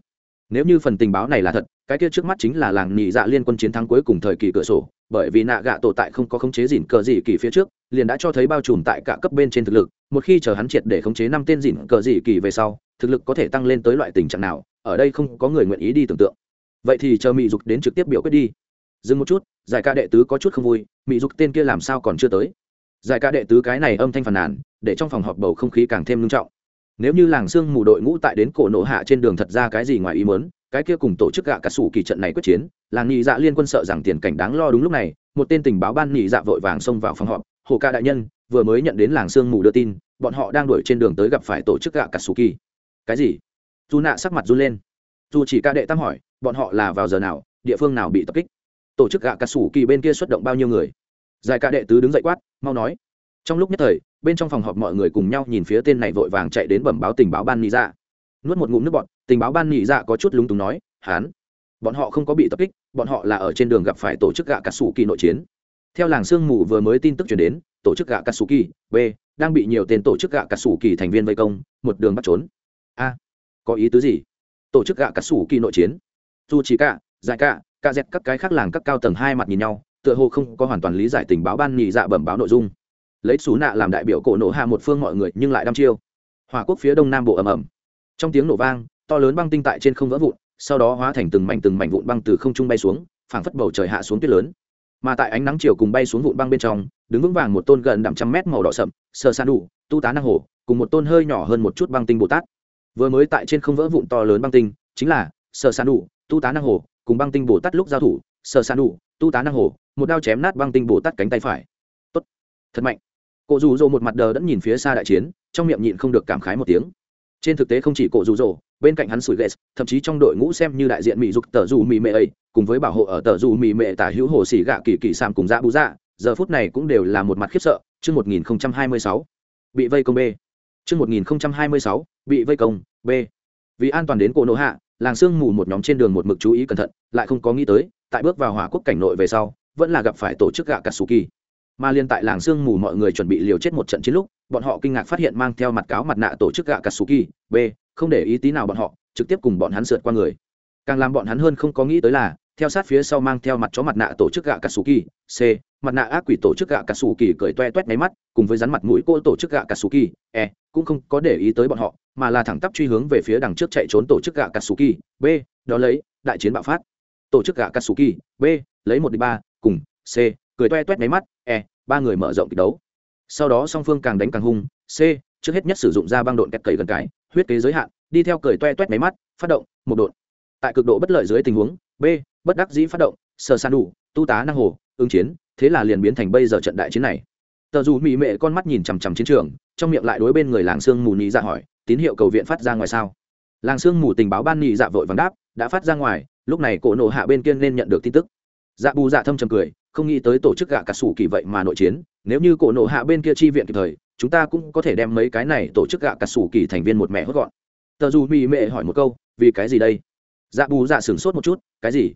A: Nếu như phần tình báo này là thật, cái kia trước mắt chính là làng nhị dạ liên quân chiến thắng cuối cùng thời kỳ cửa sổ, bởi vì nạ gạ tổ tại không có khống chế dỉn cờ dị kỳ phía trước, liền đã cho thấy bao trùm tại cả cấp bên trên thực lực, một khi chờ hắn triệt để khống chế năm tên dỉn cờ dị kỳ về sau, thực lực có thể tăng lên tới loại tình trạng nào, ở đây không có người nguyện ý đi tưởng tượng. Vậy thì chờ mỹ dục đến trực tiếp biểu quyết đi. Dừng một chút, giải ca đệ tứ có chút không vui mỹ dục tên kia làm sao còn chưa tới? Giải ca đệ tứ cái này âm thanh phàn nàn, để trong phòng họp bầu không khí càng thêm nghiêm trọng. Nếu như làng sương mù đội ngũ tại đến cổ nộ hạ trên đường thật ra cái gì ngoài ý mớn cái kia cùng tổ chức gạ cả sủ kỳ trận này quyết chiến, làng nhị dạ liên quân sợ rằng tiền cảnh đáng lo đúng lúc này, một tên tình báo ban nhị dạ vội vàng xông vào phòng họp. Hồ ca đại nhân, vừa mới nhận đến làng sương mù đưa tin, bọn họ đang đuổi trên đường tới gặp phải tổ chức gạ cả sủ kỳ. Cái gì? Dù nạ sắc mặt run lên. Dù chỉ ca đệ tam hỏi, bọn họ là vào giờ nào, địa phương nào bị tập kích? Tổ chức gạ cả sủ kỳ bên kia xuất động bao nhiêu người? Giải ca đệ tứ đứng dậy quát mau nói. Trong lúc nhất thời, bên trong phòng họp mọi người cùng nhau nhìn phía tên này vội vàng chạy đến bẩm báo tình báo ban nị dạ. Nuốt một ngụm nước bọn tình báo ban nị dạ có chút lúng túng nói, hán, bọn họ không có bị tập kích, bọn họ là ở trên đường gặp phải tổ chức gạ cà sủ kỳ nội chiến. Theo làng sương mù vừa mới tin tức chuyển đến, tổ chức gạ cà sủ kỳ, b, đang bị nhiều tên tổ chức gạ cà sủ kỳ thành viên vây công, một đường bắt trốn. A, có ý tứ gì? Tổ chức gạ cà sủ kỳ nội chiến. Dù chỉ cả giải cả cả dẹp các cái khác làng các cao tầng hai mặt nhìn nhau tựa hồ không có hoàn toàn lý giải tình báo ban nhị dạ bẩm báo nội dung. Lấy xú nạ làm đại biểu cổ nổ hạ một phương mọi người nhưng lại đăm chiêu. Hòa quốc phía đông nam bộ ầm ầm. Trong tiếng nổ vang, to lớn băng tinh tại trên không vỡ vụn, sau đó hóa thành từng mảnh từng mảnh vụn băng từ không trung bay xuống, phảng phất bầu trời hạ xuống tuyết lớn. Mà tại ánh nắng chiều cùng bay xuống vụn băng bên trong, đứng vững vàng một tôn gần đậm trăm mét màu đỏ sậm sơ san đủ, tu tá năng hồ cùng một tôn hơi nhỏ hơn một chút băng tinh bồ tát. Vừa mới tại trên không vỡ vụn to lớn băng tinh, chính là sơ san đủ, tu tá năng hồ cùng băng tinh bồ tát lúc giao thủ sơ san đủ, tu tá năng hồ một đao chém nát băng tinh bồ tát cánh tay phải. Tốt. Thật mạnh. Cổ rủ dỗ một mặt đờ đẫn nhìn phía xa đại chiến, trong miệng nhịn không được cảm khái một tiếng. Trên thực tế không chỉ cổ rủ dỗ, bên cạnh hắn sủi ghét thậm chí trong đội ngũ xem như đại diện mỹ dục tờ dù mỹ mệ ấy, cùng với bảo hộ ở tờ dù mỹ mệ tả hữu hồ xỉ gạ kỳ kỳ sàm cùng dạ bù dạ giờ phút này cũng đều là một mặt khiếp sợ, chương một nghìn hai mươi sáu, bị vây công b. Chương một nghìn hai mươi sáu, bị vây công b. Vì an toàn đến cổ nộ hạ, làng sương mù một nhóm trên đường một mực chú ý cẩn thận, lại không có nghĩ tới, tại bước vào hỏa quốc cảnh nội về sau vẫn là gặp phải tổ chức gạ cả sù kỳ mà liên tại làng sương mù mọi người chuẩn bị liều chết một trận chiến lúc, bọn họ kinh ngạc phát hiện mang theo mặt cáo mặt nạ tổ chức gạ cả sù kỳ b, không để ý tí nào bọn họ, trực tiếp cùng bọn hắn sượt qua người. Càng làm bọn hắn hơn không có nghĩ tới là, theo sát phía sau mang theo mặt chó mặt nạ tổ chức gạ cả sù kỳ c, mặt nạ ác quỷ tổ chức gạ cả sù kỳ cười toe toét máy mắt, cùng với rắn mặt mũi cô tổ chức gạ cả sù kỳ e cũng không có để ý tới bọn họ, mà là thẳng tắp truy hướng về phía đằng trước chạy trốn tổ chức gạ cả sù kỳ b đó lấy, đại chiến bạo phát. Tổ chức gạ cả sù kỳ b, lấy một đi ba cùng, c, cười toe toét máy mắt e ba người mở rộng kịch đấu. Sau đó song phương càng đánh càng hung, c, trước hết nhất sử dụng ra băng độn kẹt cầy gần cái, huyết kế giới hạn, đi theo cười toe toét máy mắt, phát động, một độn. Tại cực độ bất lợi dưới tình huống, b, bất đắc dĩ phát động, sờ san đủ, tu tá năng hồ, ứng chiến, thế là liền biến thành bây giờ trận đại chiến này. Tờ dù mỹ mệ con mắt nhìn chằm chằm chiến trường, trong miệng lại đối bên người làng sương mù nhị dạ hỏi, tín hiệu cầu viện phát ra ngoài sao? Làng sương mù tình báo ban nhị dạ vội vàng đáp, đã phát ra ngoài, lúc này cổ nổ hạ bên kia nên nhận được tin tức dạ bù dạ thâm trầm cười, không nghĩ tới tổ chức gạ cả sủ kỳ vậy mà nội chiến, nếu như cổ nộ hạ bên kia chi viện kịp thời, chúng ta cũng có thể đem mấy cái này tổ chức gạ cả sủ kỳ thành viên một mẹ hốt gọn. Tờ dù mỹ mệ hỏi một câu, vì cái gì đây? Dạ bù dạ sửng sốt một chút, cái gì?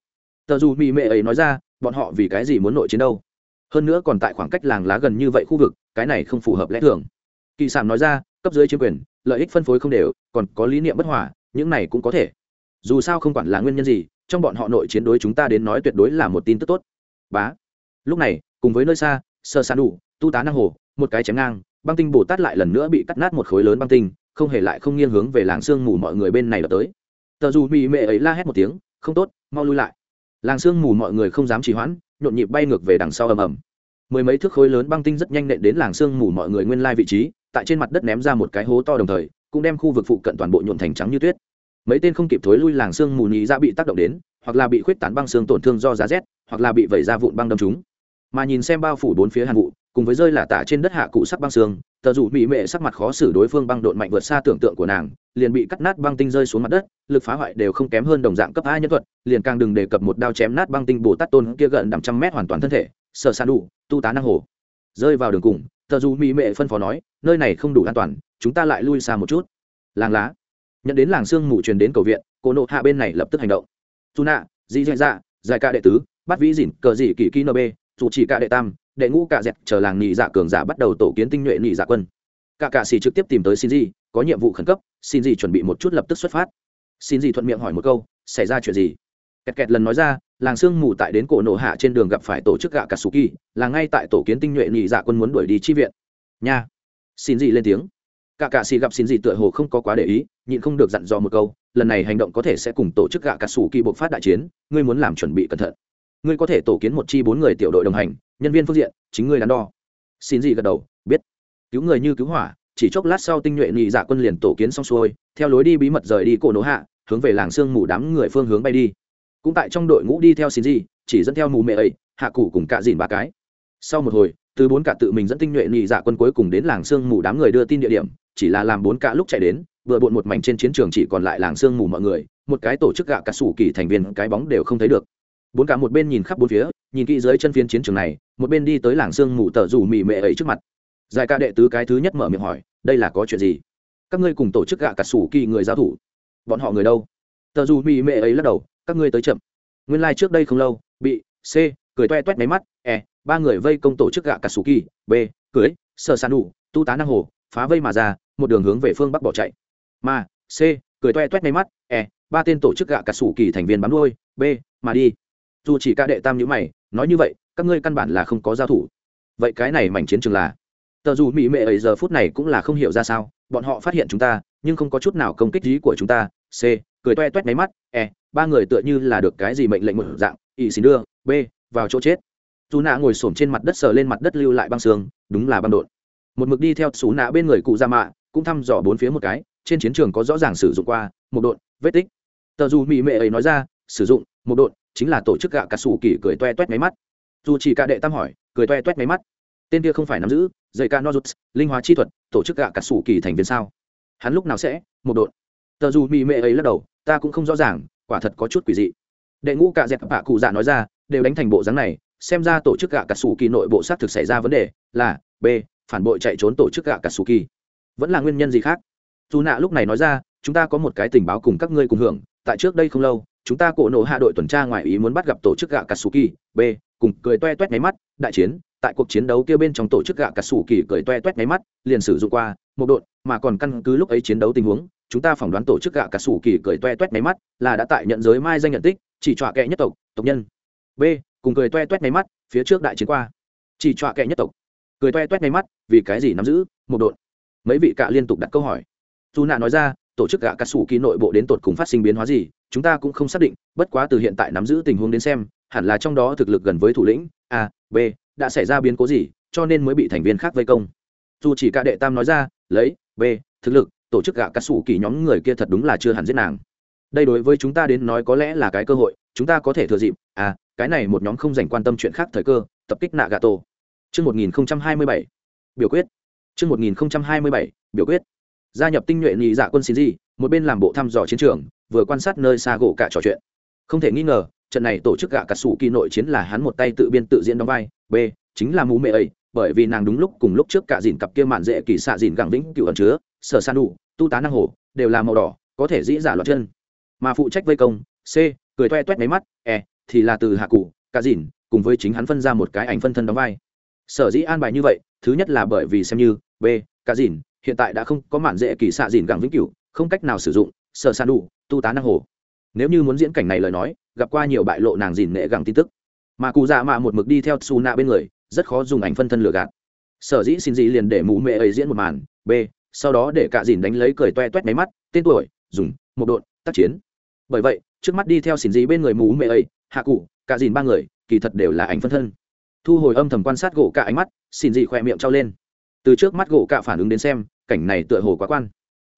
A: Tờ dù mỹ mệ ấy nói ra, bọn họ vì cái gì muốn nội chiến đâu? Hơn nữa còn tại khoảng cách làng lá gần như vậy khu vực, cái này không phù hợp lẽ thường. Kỳ sản nói ra, cấp dưới chiếm quyền, lợi ích phân phối không đều, còn có lý niệm bất hòa, những này cũng có thể. Dù sao không quản là nguyên nhân gì trong bọn họ nội chiến đối chúng ta đến nói tuyệt đối là một tin tức tốt. Bá. Lúc này, cùng với nơi xa sơ san đủ tu tá năng hồ, một cái chém ngang, băng tinh bồ tát lại lần nữa bị cắt nát một khối lớn băng tinh, không hề lại không nghiêng hướng về làng sương mù mọi người bên này đập tới. Tờ dù mỹ mệ ấy la hét một tiếng, không tốt, mau lui lại. Làng sương mù mọi người không dám trì hoãn, nhộn nhịp bay ngược về đằng sau ầm ầm. Mười mấy thước khối lớn băng tinh rất nhanh nện đến làng sương mù mọi người nguyên lai vị trí, tại trên mặt đất ném ra một cái hố to đồng thời, cũng đem khu vực phụ cận toàn bộ nhuộn thành trắng như tuyết mấy tên không kịp thối lui làng xương mù nhị ra bị tác động đến, hoặc là bị khuyết tán băng xương tổn thương do giá rét, hoặc là bị vẩy ra vụn băng đâm chúng mà nhìn xem bao phủ bốn phía hàn vụ, cùng với rơi là tả trên đất hạ cụ sắc băng xương, tờ dù mỹ mệ sắc mặt khó xử đối phương băng độn mạnh vượt xa tưởng tượng của nàng, liền bị cắt nát băng tinh rơi xuống mặt đất, lực phá hoại đều không kém hơn đồng dạng cấp a nhân thuật, liền càng đừng đề cập một đao chém nát băng tinh bồ tát tôn kia gần đắm trăm mét hoàn toàn thân thể, sợ san đủ, tu tá năng hồ. Rơi vào đường cùng, tờ dù mỹ mệ phân phó nói, nơi này không đủ an toàn, chúng ta lại lui xa một chút. Làng lá nhận đến làng sương mù truyền đến cầu viện, cô nộ hạ bên này lập tức hành động. Dù nạ, dì dạy dạ giải ca đệ tứ, bắt vĩ dìn, cờ dị kỳ ký nb dù chỉ ca đệ tam, đệ ngũ cạ dẹt, chờ làng nhị dạ cường giả bắt đầu tổ kiến tinh nhuệ nhị dạ quân. Cả cạ xì trực tiếp tìm tới xin gì có nhiệm vụ khẩn cấp xin gì chuẩn bị một chút lập tức xuất phát. Xin gì thuận miệng hỏi một câu, xảy ra chuyện gì? Kẹt kẹt lần nói ra, làng sương mù tại đến cổ nổ hạ trên đường gặp phải tổ chức gạ cà sù kỳ, là ngay tại tổ kiến tinh nhuệ nhị dạ quân muốn đuổi đi chi viện. Nha. Xin gì lên tiếng cả cạ xì gặp xin gì tựa hồ không có quá để ý, nhịn không được dặn dò một câu, lần này hành động có thể sẽ cùng tổ chức gạ cà sù kỳ buộc phát đại chiến, ngươi muốn làm chuẩn bị cẩn thận. Ngươi có thể tổ kiến một chi bốn người tiểu đội đồng hành, nhân viên phương diện, chính ngươi đắn đo. Xin gì gật đầu, biết. Cứu người như cứu hỏa, chỉ chốc lát sau tinh nhuệ nhị dạ quân liền tổ kiến xong xuôi, theo lối đi bí mật rời đi cổ nổ hạ, hướng về làng sương mù đám người phương hướng bay đi. Cũng tại trong đội ngũ đi theo xin gì, chỉ dẫn theo mù mẹ ấy, hạ cụ cùng cạ dìn ba cái. Sau một hồi, từ bốn cả tự mình dẫn tinh nhuệ nhị dạ quân cuối cùng đến làng sương mù đám người đưa tin địa điểm chỉ là làm bốn cả lúc chạy đến, vừa bộn một mảnh trên chiến trường chỉ còn lại làng sương mù mọi người, một cái tổ chức gạ cà sủ kỳ thành viên cái bóng đều không thấy được. Bốn cả một bên nhìn khắp bốn phía, nhìn kỹ dưới chân phiến chiến trường này, một bên đi tới làng sương mù tờ rủ mì mệ ấy trước mặt. Giải ca đệ tứ cái thứ nhất mở miệng hỏi, đây là có chuyện gì? Các ngươi cùng tổ chức gạ cà sủ kỳ người giao thủ, bọn họ người đâu? Tờ rủ mì mệ ấy lắc đầu, các ngươi tới chậm. Nguyên lai、like、trước đây không lâu, bị c, cười toe toét máy mắt e ba người vây công tổ chức gạ cà sủ kỳ, b cưới sơ san đủ, tu tá năng hồ phá vây mà ra, một đường hướng về phương bắc bỏ chạy. Mà, c, cười toe toét máy mắt e ba tên tổ chức gạ cà sủ kỳ thành viên bám đôi b, mà đi. Dù chỉ ca đệ tam nhữ mày, nói như vậy, các ngươi căn bản là không có giao thủ. Vậy cái này mảnh chiến trường là? Tờ dù mỹ mệ ấy giờ phút này cũng là không hiểu ra sao, bọn họ phát hiện chúng ta, nhưng không có chút nào công kích lý của chúng ta. C, cười toe toét máy mắt e ba người tựa như là được cái gì mệnh lệnh một dạng y xin đưa, b, vào chỗ chết. Dù nạ ngồi s trên mặt đất sờ lên mặt đất lưu lại băng xương, đúng là băng đột một mực đi theo xú nạ bên người cụ ra mạ, cũng thăm dò bốn phía một cái, trên chiến trường có rõ ràng sử dụng qua một đột vết tích. Tờ dù mỹ mệ ấy nói ra, sử dụng một đột chính là tổ chức gạ cà sủ kỳ cười toe toét máy mắt. Dù chỉ cả đệ tam hỏi, cười toe toét máy mắt. Tên kia không phải nắm giữ dây ca nozuts linh hóa chi thuật, tổ chức gạ cà sủ kỳ thành viên sao? Hắn lúc nào sẽ một đột tờ dù mỹ mệ ấy lắc đầu, ta cũng không rõ ràng, quả thật có chút quỷ dị. Đệ ngũ cạ dẹp bạ cụ dạ nói ra, đều đánh thành bộ dáng này, xem ra tổ chức gạ cà sủ kỳ nội bộ xác thực xảy ra vấn đề là b phản bội chạy trốn tổ chức gạ cà su kỳ. Vẫn là nguyên nhân gì khác? Dù nạ lúc này nói ra, chúng ta có một cái tình báo cùng các ngươi cùng hưởng, tại trước đây không lâu, chúng ta cổ nộ hạ đội tuần tra ngoài ý muốn bắt gặp tổ chức gạ cà su kỳ, b, cùng cười toe toét máy mắt, đại chiến, tại cuộc chiến đấu kia bên trong tổ chức gạ cà su kỳ cười toe toét máy mắt, liền sử dụng qua, một đội mà còn căn cứ lúc ấy chiến đấu tình huống, chúng ta phỏng đoán tổ chức gạ cà su kỳ cười toe toét máy mắt, là đã tại nhận giới mai danh nhận tích, chỉ trọa kệ nhất tộc tộc nhân. B, cùng cười toe toét máy mắt, phía trước đại chiến qua. Chỉ trọa kệ nhất tộc cười toe toét ngay mắt, vì cái gì nắm giữ một đội mấy vị cạ liên tục đặt câu hỏi. Dù nạ nói ra, tổ chức gạ cà sủ kỳ nội bộ đến tột cùng phát sinh biến hóa gì, chúng ta cũng không xác định, bất quá từ hiện tại nắm giữ tình huống đến xem, hẳn là trong đó thực lực gần với thủ lĩnh a, b, đã xảy ra biến cố gì, cho nên mới bị thành viên khác vây công. Dù chỉ cả đệ tam nói ra, lấy, b, thực lực, tổ chức gạ cà sủ kỳ nhóm người kia thật đúng là chưa hẳn giết nàng. Đây đối với chúng ta đến nói có lẽ là cái cơ hội, chúng ta có thể thừa dịp à cái này một nhóm không dành quan tâm chuyện khác thời cơ, tập kích nạ gà tổ Chương 1027. Biểu quyết. Chương 1027. Biểu quyết. Gia nhập tinh nhuệ nhị dạ quân xin gì, một bên làm bộ thăm dò chiến trường, vừa quan sát nơi xa gỗ cả trò chuyện. Không thể nghi ngờ, trận này tổ chức gạ cả sủ kỳ nội chiến là hắn một tay tự biên tự diễn đóng vai. B, chính là mú mẹ ấy, bởi vì nàng đúng lúc cùng lúc trước cả dìn cặp kia mạn dễ kỳ xạ dìn gẳng vĩnh cựu ẩn chứa, sở san đủ, tu tá năng hồ, đều là màu đỏ, có thể dĩ dạ giả loạt chân. Mà phụ trách vây công, C, cười toe toét mấy mắt, E, thì là từ hạ cụ, cả dìn, cùng với chính hắn phân ra một cái ảnh phân thân đóng vai sở dĩ an bài như vậy, thứ nhất là bởi vì xem như b cá dìn, hiện tại đã không có mạn dễ kỳ xạ dìn gẳng vĩnh cửu, không cách nào sử dụng, sở san đủ, tu tá năng hồ. Nếu như muốn diễn cảnh này lời nói, gặp qua nhiều bại lộ nàng dìn nghệ gẳng tin tức. Mà cụ dạ mạ một mực đi theo su nạ bên người, rất khó dùng ảnh phân thân lừa gạt. Sở dĩ xin gì liền để mụ mẹ ấy diễn một màn, b, sau đó để cả dìn đánh lấy cười toe toét máy mắt, tên tuổi, dùng, một đội tác chiến. Bởi vậy, trước mắt đi theo xin dị bên người mũ mẹ ấy, hạ cụ, cả dìn ba người, kỳ thật đều là ảnh phân thân thu hồi âm thầm quan sát gỗ cả ánh mắt, xỉn dị khỏe miệng trao lên. Từ trước mắt gỗ cả phản ứng đến xem, cảnh này tựa hồ quá quan.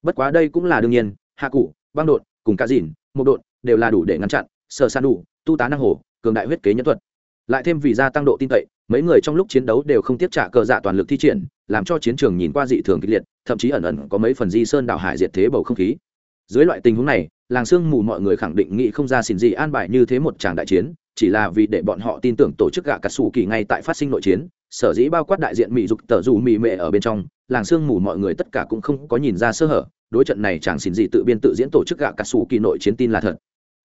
A: Bất quá đây cũng là đương nhiên, hạ cụ, băng đột, cùng cả dìn, một đột đều là đủ để ngăn chặn sờ san đủ, tu tá năng hồ, cường đại huyết kế nhân thuật. Lại thêm vì gia tăng độ tin cậy, mấy người trong lúc chiến đấu đều không tiếp trả cờ dạ toàn lực thi triển, làm cho chiến trường nhìn qua dị thường kịch liệt, thậm chí ẩn ẩn có mấy phần di sơn đảo hải diệt thế bầu không khí. Dưới loại tình huống này, làng sương mù mọi người khẳng định nghĩ không ra xin gì an bài như thế một tràng đại chiến chỉ là vì để bọn họ tin tưởng tổ chức gạ cà sủ kỳ ngay tại phát sinh nội chiến, sở dĩ bao quát đại diện mỹ dục tờ dù mỹ mệ ở bên trong, làng sương mù mọi người tất cả cũng không có nhìn ra sơ hở, đối trận này chẳng xin gì tự biên tự diễn tổ chức gạ cà sủ kỳ nội chiến tin là thật.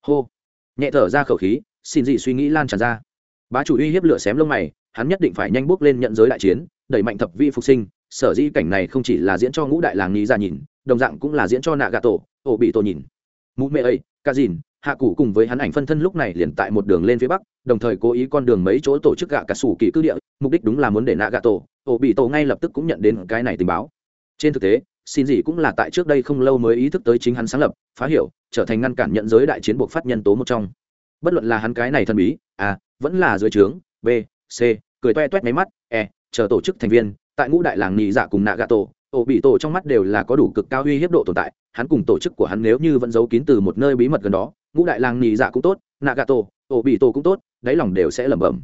A: Hô. Nhẹ thở ra khẩu khí, xin gì suy nghĩ lan tràn ra. Bá chủ uy hiếp lửa xém lông mày, hắn nhất định phải nhanh bước lên nhận giới đại chiến, đẩy mạnh thập vi phục sinh, sở dĩ cảnh này không chỉ là diễn cho ngũ đại làng nghĩ ra nhìn, đồng dạng cũng là diễn cho nạ gà tổ, ổ bị tổ nhìn. Mụ mẹ ấy ca dìn hạ cụ cùng với hắn ảnh phân thân lúc này liền tại một đường lên phía bắc đồng thời cố ý con đường mấy chỗ tổ chức gạ cả sủ kỳ cư địa mục đích đúng là muốn để nạ gạ tổ ổ bị tổ ngay lập tức cũng nhận đến cái này tình báo. Trên thực tế xin gì cũng là tại trước đây không lâu mới ý thức tới chính hắn sáng lập phá hiểu trở thành ngăn cản nhận giới đại chiến buộc phát nhân tố một trong. Bất luận là hắn cái này thân bí a, vẫn là dưới trướng b c cười toe toét máy mắt e chờ tổ chức thành viên tại ngũ đại làng nhị dạ cùng nạ gạ tổ ổ bị tổ trong mắt đều là có đủ cực cao uy hiếp độ tồn tại, hắn cùng tổ chức của hắn nếu như vẫn giấu kín từ một nơi bí mật gần đó, ngũ đại làng nhì dạ cũng tốt nạ gà tổ ổ bị tổ cũng tốt, đáy lòng đều sẽ lẩm bẩm.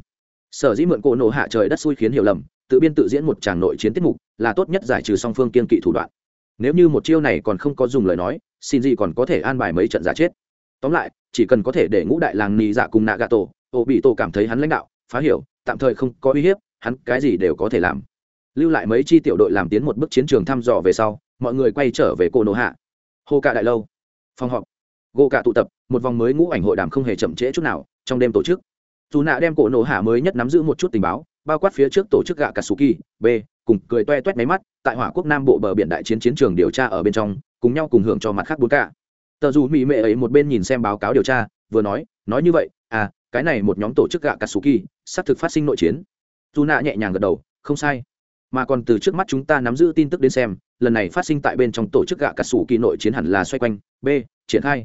A: Sở dĩ mượn cổ nổ hạ trời đất xui khiến hiểu lầm, tự biên tự diễn một tràng nội chiến tiết mục, là tốt nhất giải trừ song phương kiên kỵ thủ đoạn. Nếu như một chiêu này còn không có dùng lời nói, xin gì còn có thể an bài mấy trận giả chết. Tóm lại, chỉ cần có thể để ngũ đại làng nhì dạ cùng nạ gà tổ ổ bị tổ cảm thấy hắn lãnh đạo, phá hiểu, tạm thời không có uy hiếp, hắn cái gì đều có thể làm lưu lại mấy chi tiểu đội làm tiến một bước chiến trường thăm dò về sau, mọi người quay trở về cô nô hạ. Hô cạ đại lâu. Phòng họp. Gỗ cạ tụ tập, một vòng mới ngũ ảnh hội đàm không hề chậm trễ chút nào, trong đêm tổ chức. Dù nạ đem cổ nổ hạ mới nhất nắm giữ một chút tình báo, bao quát phía trước tổ chức gạ katsuki, b, cùng cười toe toét máy mắt, tại hỏa quốc nam bộ bờ biển đại chiến chiến trường điều tra ở bên trong, cùng nhau cùng hưởng cho mặt khác bốn cả tờ dù mỹ mệ ấy một bên nhìn xem báo cáo điều tra, vừa nói nói như vậy à cái này một nhóm tổ chức gạ katsuki xác thực phát sinh nội chiến. Dù nạ nhẹ nhàng gật đầu, không sai mà còn từ trước mắt chúng ta nắm giữ tin tức đến xem, lần này phát sinh tại bên trong tổ chức gạ cà sủ kỳ nội chiến hẳn là xoay quanh, b, triển khai.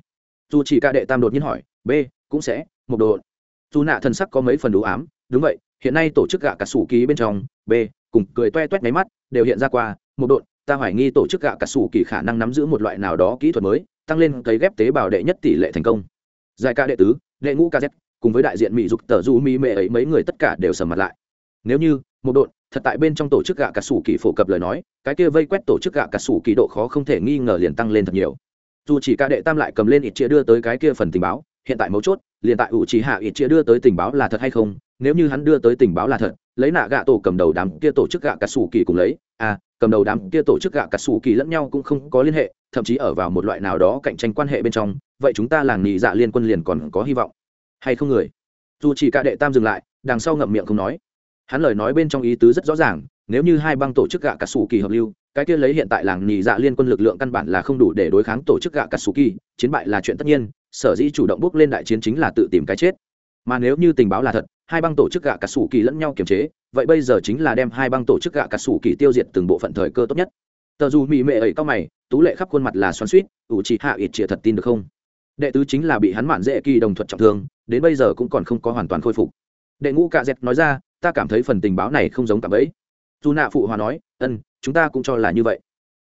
A: Dù chỉ ca đệ tam đột nhiên hỏi, b, cũng sẽ, một độ dù nạ thần sắc có mấy phần đủ ám, đúng vậy, hiện nay tổ chức gạ cà sủ kỳ bên trong, b, cùng cười toe toét máy mắt, đều hiện ra qua, một độ ta hoài nghi tổ chức gạ cà sủ kỳ khả năng nắm giữ một loại nào đó kỹ thuật mới, tăng lên cấy ghép tế bào đệ nhất tỷ lệ thành công. Giải ca đệ tứ, đệ ngũ kz cùng với đại diện mỹ dục tờ du mỹ mệ ấy, mấy người tất cả đều sầm mặt lại nếu như, một đội, thật tại bên trong tổ chức gạ cà sủ kỳ phổ cập lời nói, cái kia vây quét tổ chức gạ cà sủ kỳ độ khó không thể nghi ngờ liền tăng lên thật nhiều. Dù chỉ ca đệ tam lại cầm lên ít chia đưa tới cái kia phần tình báo, hiện tại mấu chốt, liền tại ủ trí hạ ít chia đưa tới tình báo là thật hay không, nếu như hắn đưa tới tình báo là thật, lấy nạ gạ tổ cầm đầu đám kia tổ chức gạ cà sủ kỳ cùng lấy à cầm đầu đám kia tổ chức gạ cà sủ kỳ lẫn nhau cũng không có liên hệ, thậm chí ở vào một loại nào đó cạnh tranh quan hệ bên trong, vậy chúng ta làng nhị dạ liên quân liền còn có hy vọng. Hay không người? Dù chỉ cả đệ tam dừng lại, đằng sau ngậm miệng không nói hắn lời nói bên trong ý tứ rất rõ ràng, nếu như hai băng tổ chức gạ cà sù kỳ hợp lưu, cái kia lấy hiện tại làng nhị dạ liên quân lực lượng căn bản là không đủ để đối kháng tổ chức gạ cà sù kỳ, chiến bại là chuyện tất nhiên, sở dĩ chủ động bước lên đại chiến chính là tự tìm cái chết. Mà nếu như tình báo là thật, hai băng tổ chức gạ cà sù kỳ lẫn nhau kiềm chế, vậy bây giờ chính là đem hai băng tổ chức gạ cà sù kỳ tiêu diệt từng bộ phận thời cơ tốt nhất. Tờ dù mỹ mệ ấy cao mày, tú lệ khắp khuôn mặt là xoắn suýt ủ chỉ hạ ít chĩa thật tin được không? Đệ tứ chính là bị hắn mạn dễ kỳ đồng thuận trọng thương, đến bây giờ cũng còn không có hoàn toàn khôi phục. Đệ ngũ cạ dẹt nói ra ta cảm thấy phần tình báo này không giống cảm ấy dù nạ phụ hòa nói, ân, chúng ta cũng cho là như vậy.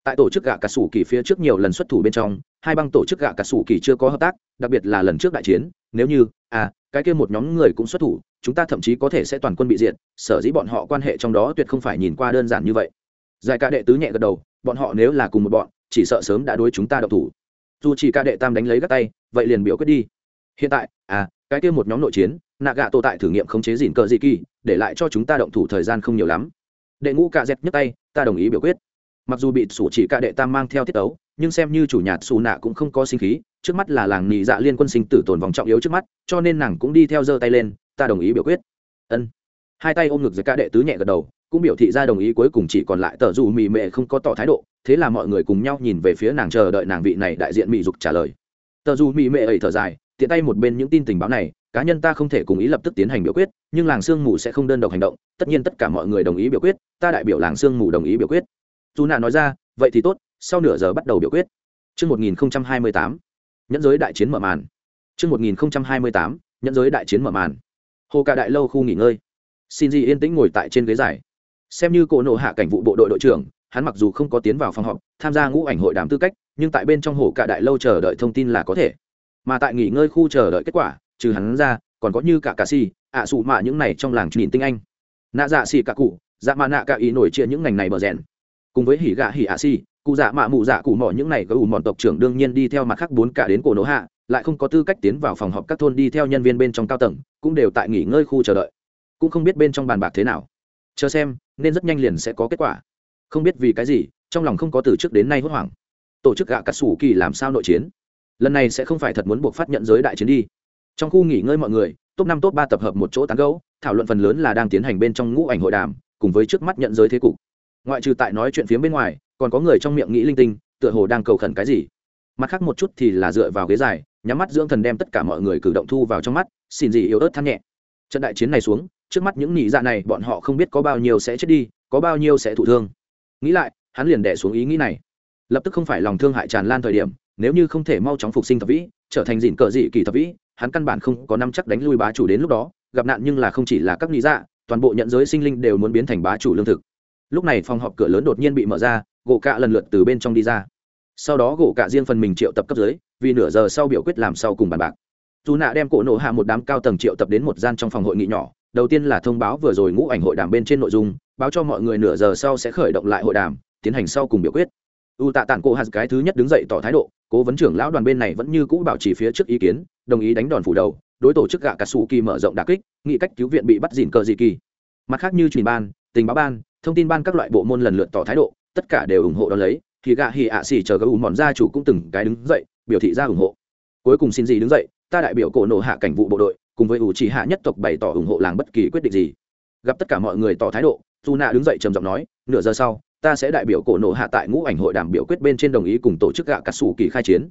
A: Tại tổ chức gạ cà sủ kỳ phía trước nhiều lần xuất thủ bên trong, hai băng tổ chức gạ cà sủ kỳ chưa có hợp tác, đặc biệt là lần trước đại chiến, nếu như à cái kia một nhóm người cũng xuất thủ, chúng ta thậm chí có thể sẽ toàn quân bị diệt, sở dĩ bọn họ quan hệ trong đó tuyệt không phải nhìn qua đơn giản như vậy. Giải ca đệ tứ nhẹ gật đầu, bọn họ nếu là cùng một bọn, chỉ sợ sớm đã đối chúng ta đậu thủ. Dù chỉ ca đệ tam đánh lấy các tay, vậy liền biểu quyết đi. Hiện tại à cái kia một nhóm nội chiến nạ gạ tổ tại thử nghiệm khống chế dìn cờ dị kỳ, để lại cho chúng ta động thủ thời gian không nhiều lắm. Đệ ngũ cạ dẹt nhấc tay, ta đồng ý biểu quyết. Mặc dù bị sủ chỉ cạ đệ tam mang theo tiết ấu nhưng xem như chủ nhạt xù nạ cũng không có sinh khí, trước mắt là làng nhị dạ liên quân sinh tử tồn vòng trọng yếu trước mắt, cho nên nàng cũng đi theo giơ tay lên, ta đồng ý biểu quyết. Ân. Hai tay ôm ngực dưới ca đệ tứ nhẹ gật đầu, cũng biểu thị ra đồng ý cuối cùng chỉ còn lại tờ dù mì mệ không có tỏ thái độ, thế là mọi người cùng nhau nhìn về phía nàng chờ đợi nàng vị này đại diện mỹ dục trả lời. Tờ dù mì mệ ấy thở dài tiện tay một bên những tin tình báo này cá nhân ta không thể cùng ý lập tức tiến hành biểu quyết nhưng làng sương mù sẽ không đơn độc hành động tất nhiên tất cả mọi người đồng ý biểu quyết ta đại biểu làng sương mù đồng ý biểu quyết dù nạ nói ra vậy thì tốt sau nửa giờ bắt đầu biểu quyết Trước 1028, nhẫn giới đại chiến mở màn. Trước 1028, nhẫn giới đại chiến mở màn. Hồ cả đại lâu khu nghỉ ngơi. Shinji yên tĩnh ngồi tại trên ghế dài. Xem như cổ nổ hạ cảnh vụ bộ đội đội trưởng, hắn mặc dù không có tiến vào phòng họp, tham gia ngũ ảnh hội đàm tư cách, nhưng tại bên trong hồ cả đại lâu chờ đợi thông tin là có thể. Mà tại nghỉ ngơi khu chờ đợi kết quả, trừ hắn ra, còn có như cả cà xì, ạ sụ mạ những này trong làng nhìn tinh anh. Nạ dạ xì cả cụ, dạ mà nạ cả ý nổi chia những ngành này bờ rèn. Cùng với hỉ gạ hỉ ạ xì, cụ dạ mạ mụ dạ cụ mỏ những này có ủ mòn tộc trưởng đương nhiên đi theo mặt khác bốn cả đến cổ nổ hạ lại không có tư cách tiến vào phòng họp các thôn đi theo nhân viên bên trong cao tầng cũng đều tại nghỉ ngơi khu chờ đợi. Cũng không biết bên trong bàn bạc thế nào. Chờ xem nên rất nhanh liền sẽ có kết quả. Không biết vì cái gì trong lòng không có từ trước đến nay hốt hoảng. Tổ chức gạ cà sủ kỳ làm sao nội chiến? Lần này sẽ không phải thật muốn buộc phát nhận giới đại chiến đi. Trong khu nghỉ ngơi mọi người, top năm, top ba tập hợp một chỗ tán gấu thảo luận phần lớn là đang tiến hành bên trong ngũ ảnh hội đàm, cùng với trước mắt nhận giới thế cục. Ngoại trừ tại nói chuyện phía bên ngoài, còn có người trong miệng nghĩ linh tinh, tựa hồ đang cầu khẩn cái gì. Mặt khác một chút thì là dựa vào ghế dài, nhắm mắt dưỡng thần đem tất cả mọi người cử động thu vào trong mắt, xin gì yếu ớt than nhẹ. Trận đại chiến này xuống, trước mắt những nhị dạ này, bọn họ không biết có bao nhiêu sẽ chết đi, có bao nhiêu sẽ thụ thương. Nghĩ lại, hắn liền đẻ xuống ý nghĩ này. Lập tức không phải lòng thương hại tràn lan thời điểm nếu như không thể mau chóng phục sinh thập vĩ, trở thành dịn cờ dị kỳ thập vĩ, hắn căn bản không có năm chắc đánh lui bá chủ đến lúc đó, gặp nạn nhưng là không chỉ là các lý dạ toàn bộ nhận giới sinh linh đều muốn biến thành bá chủ lương thực. Lúc này phòng họp cửa lớn đột nhiên bị mở ra, gỗ cạ lần lượt từ bên trong đi ra. Sau đó gỗ cạ riêng phần mình triệu tập cấp dưới, vì nửa giờ sau biểu quyết làm sau cùng bàn bạc. Dù nạ đem cổ nổ hạ một đám cao tầng triệu tập đến một gian trong phòng hội nghị nhỏ, đầu tiên là thông báo vừa rồi ngũ ảnh hội đàm bên trên nội dung, báo cho mọi người nửa giờ sau sẽ khởi động lại hội đàm, tiến hành sau cùng biểu quyết u tạ tản cổ hạt cái thứ nhất đứng dậy tỏ thái độ, cố vấn trưởng lão đoàn bên này vẫn như cũ bảo trì phía trước ý kiến, đồng ý đánh đòn phủ đầu, đối tổ chức gạ cà sù kỳ mở rộng đà kích nghị cách cứu viện bị bắt dìn cờ dị kỳ. Mặt khác như truyền ban, tình báo ban, thông tin ban các loại bộ môn lần lượt tỏ thái độ, tất cả đều ủng hộ đón lấy, thì gạ hì ạ xỉ chờ gấu mòn gia chủ cũng từng cái đứng dậy, biểu thị ra ủng hộ. Cuối cùng xin gì đứng dậy, ta đại biểu cổ nổ hạ cảnh vụ bộ đội, cùng với ủ chỉ hạ nhất tộc bày tỏ ủng hộ làng bất kỳ quyết định gì. Gặp tất cả mọi người tỏ thái độ dù nạ đứng dậy trầm giọng nói, nửa giờ sau ta sẽ đại biểu cổ nộ hạ tại ngũ ảnh hội đàm biểu quyết bên trên đồng ý cùng tổ chức gạ cà sủ kỳ khai chiến.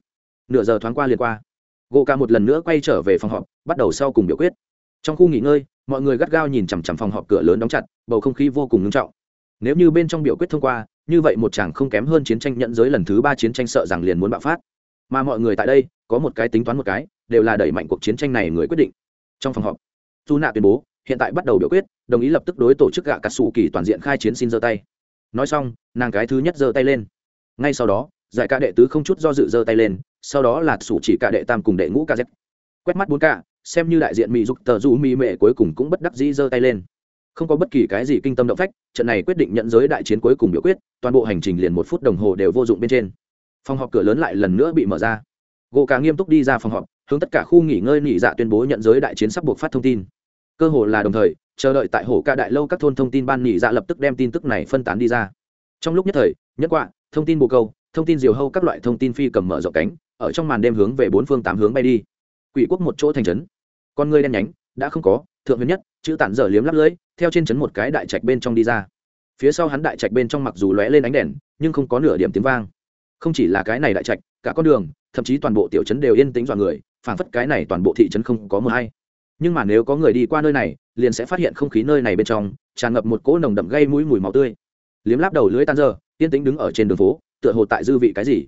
A: Nửa giờ thoáng qua liền qua. Gỗ ca một lần nữa quay trở về phòng họp, bắt đầu sau cùng biểu quyết. Trong khu nghỉ ngơi, mọi người gắt gao nhìn chằm chằm phòng họp cửa lớn đóng chặt, bầu không khí vô cùng ngưng trọng. Nếu như bên trong biểu quyết thông qua, như vậy một chàng không kém hơn chiến tranh nhận giới lần thứ ba chiến tranh sợ rằng liền muốn bạo phát. Mà mọi người tại đây, có một cái tính toán một cái, đều là đẩy mạnh cuộc chiến tranh này người quyết định. Trong phòng họp dù nạ tuyên bố, hiện tại bắt đầu biểu quyết, đồng ý lập tức đối tổ chức gạ cà sủ kỳ toàn diện khai chiến xin giơ tay nói xong, nàng cái thứ nhất giơ tay lên. Ngay sau đó, giải ca đệ tứ không chút do dự giơ tay lên, sau đó là sủ chỉ cả đệ tam cùng đệ ngũ ca z quét mắt bốn ca xem như đại diện mỹ dục tờ du mỹ mệ cuối cùng cũng bất đắc dĩ giơ tay lên. Không có bất kỳ cái gì kinh tâm động phách, trận này quyết định nhận giới đại chiến cuối cùng biểu quyết, toàn bộ hành trình liền một phút đồng hồ đều vô dụng bên trên. Phòng họp cửa lớn lại lần nữa bị mở ra. Gỗ cá nghiêm túc đi ra phòng họp, hướng tất cả khu nghỉ ngơi nghỉ dạ tuyên bố nhận giới đại chiến sắp buộc phát thông tin. Cơ hồ là đồng thời chờ đợi tại hồ ca đại lâu các thôn thông tin ban nghỉ dạ lập tức đem tin tức này phân tán đi ra. Trong lúc nhất thời, nhất quạ, thông tin bồ câu, thông tin diều hâu các loại thông tin phi cầm mở rộng cánh, ở trong màn đêm hướng về bốn phương tám hướng bay đi. Quỷ quốc một chỗ thành trấn. Con người đen nhánh, đã không có, thượng huyền nhất, chữ tản dở liếm lắp lưỡi theo trên trấn một cái đại trạch bên trong đi ra. Phía sau hắn đại trạch bên trong mặc dù lóe lên ánh đèn, nhưng không có nửa điểm tiếng vang. Không chỉ là cái này đại trạch, cả con đường, thậm chí toàn bộ tiểu trấn đều yên tĩnh dọa người, phảng phất cái này toàn bộ thị trấn không có mờ hay. Nhưng mà nếu có người đi qua nơi này liền sẽ phát hiện không khí nơi này bên trong, tràn ngập một cỗ nồng đậm gây mũi mùi máu tươi. Liếm láp đầu lưới tan giờ yên tĩnh đứng ở trên đường phố, tựa hồ tại dư vị cái gì.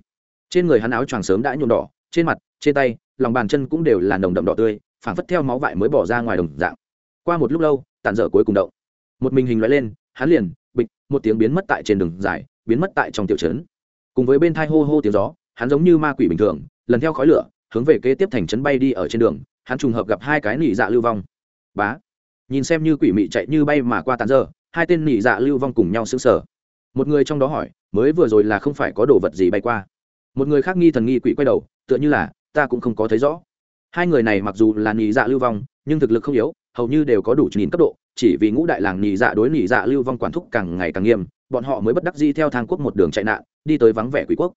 A: Trên người hắn áo choàng sớm đã nhuộm đỏ, trên mặt, trên tay, lòng bàn chân cũng đều là nồng đậm đỏ tươi, phảng phất theo máu vại mới bỏ ra ngoài đồng dạng. Qua một lúc lâu tàn dở cuối cùng động. Một mình hình loại lên, hắn liền, bịch, một tiếng biến mất tại trên đường dài, biến mất tại trong tiểu trấn. Cùng với bên thai hô hô tiếng gió, hắn giống như ma quỷ bình thường, lần theo khói lửa, hướng về kế tiếp thành trấn bay đi ở trên đường, hắn trùng hợp gặp hai cái nỉ dạ lưu vong. Bá! Nhìn xem như quỷ mị chạy như bay mà qua tàn dở hai tên nỉ dạ lưu vong cùng nhau xứng sờ. Một người trong đó hỏi, mới vừa rồi là không phải có đồ vật gì bay qua? Một người khác nghi thần nghi quỷ quay đầu, tựa như là, ta cũng không có thấy rõ. Hai người này mặc dù là nỉ dạ lưu vong, nhưng thực lực không yếu, hầu như đều có đủ nhìn cấp độ, chỉ vì ngũ đại làng nỉ dạ đối nỉ dạ lưu vong quản thúc càng ngày càng nghiêm, bọn họ mới bất đắc di theo thang quốc một đường chạy nạn, đi tới vắng vẻ quỷ quốc.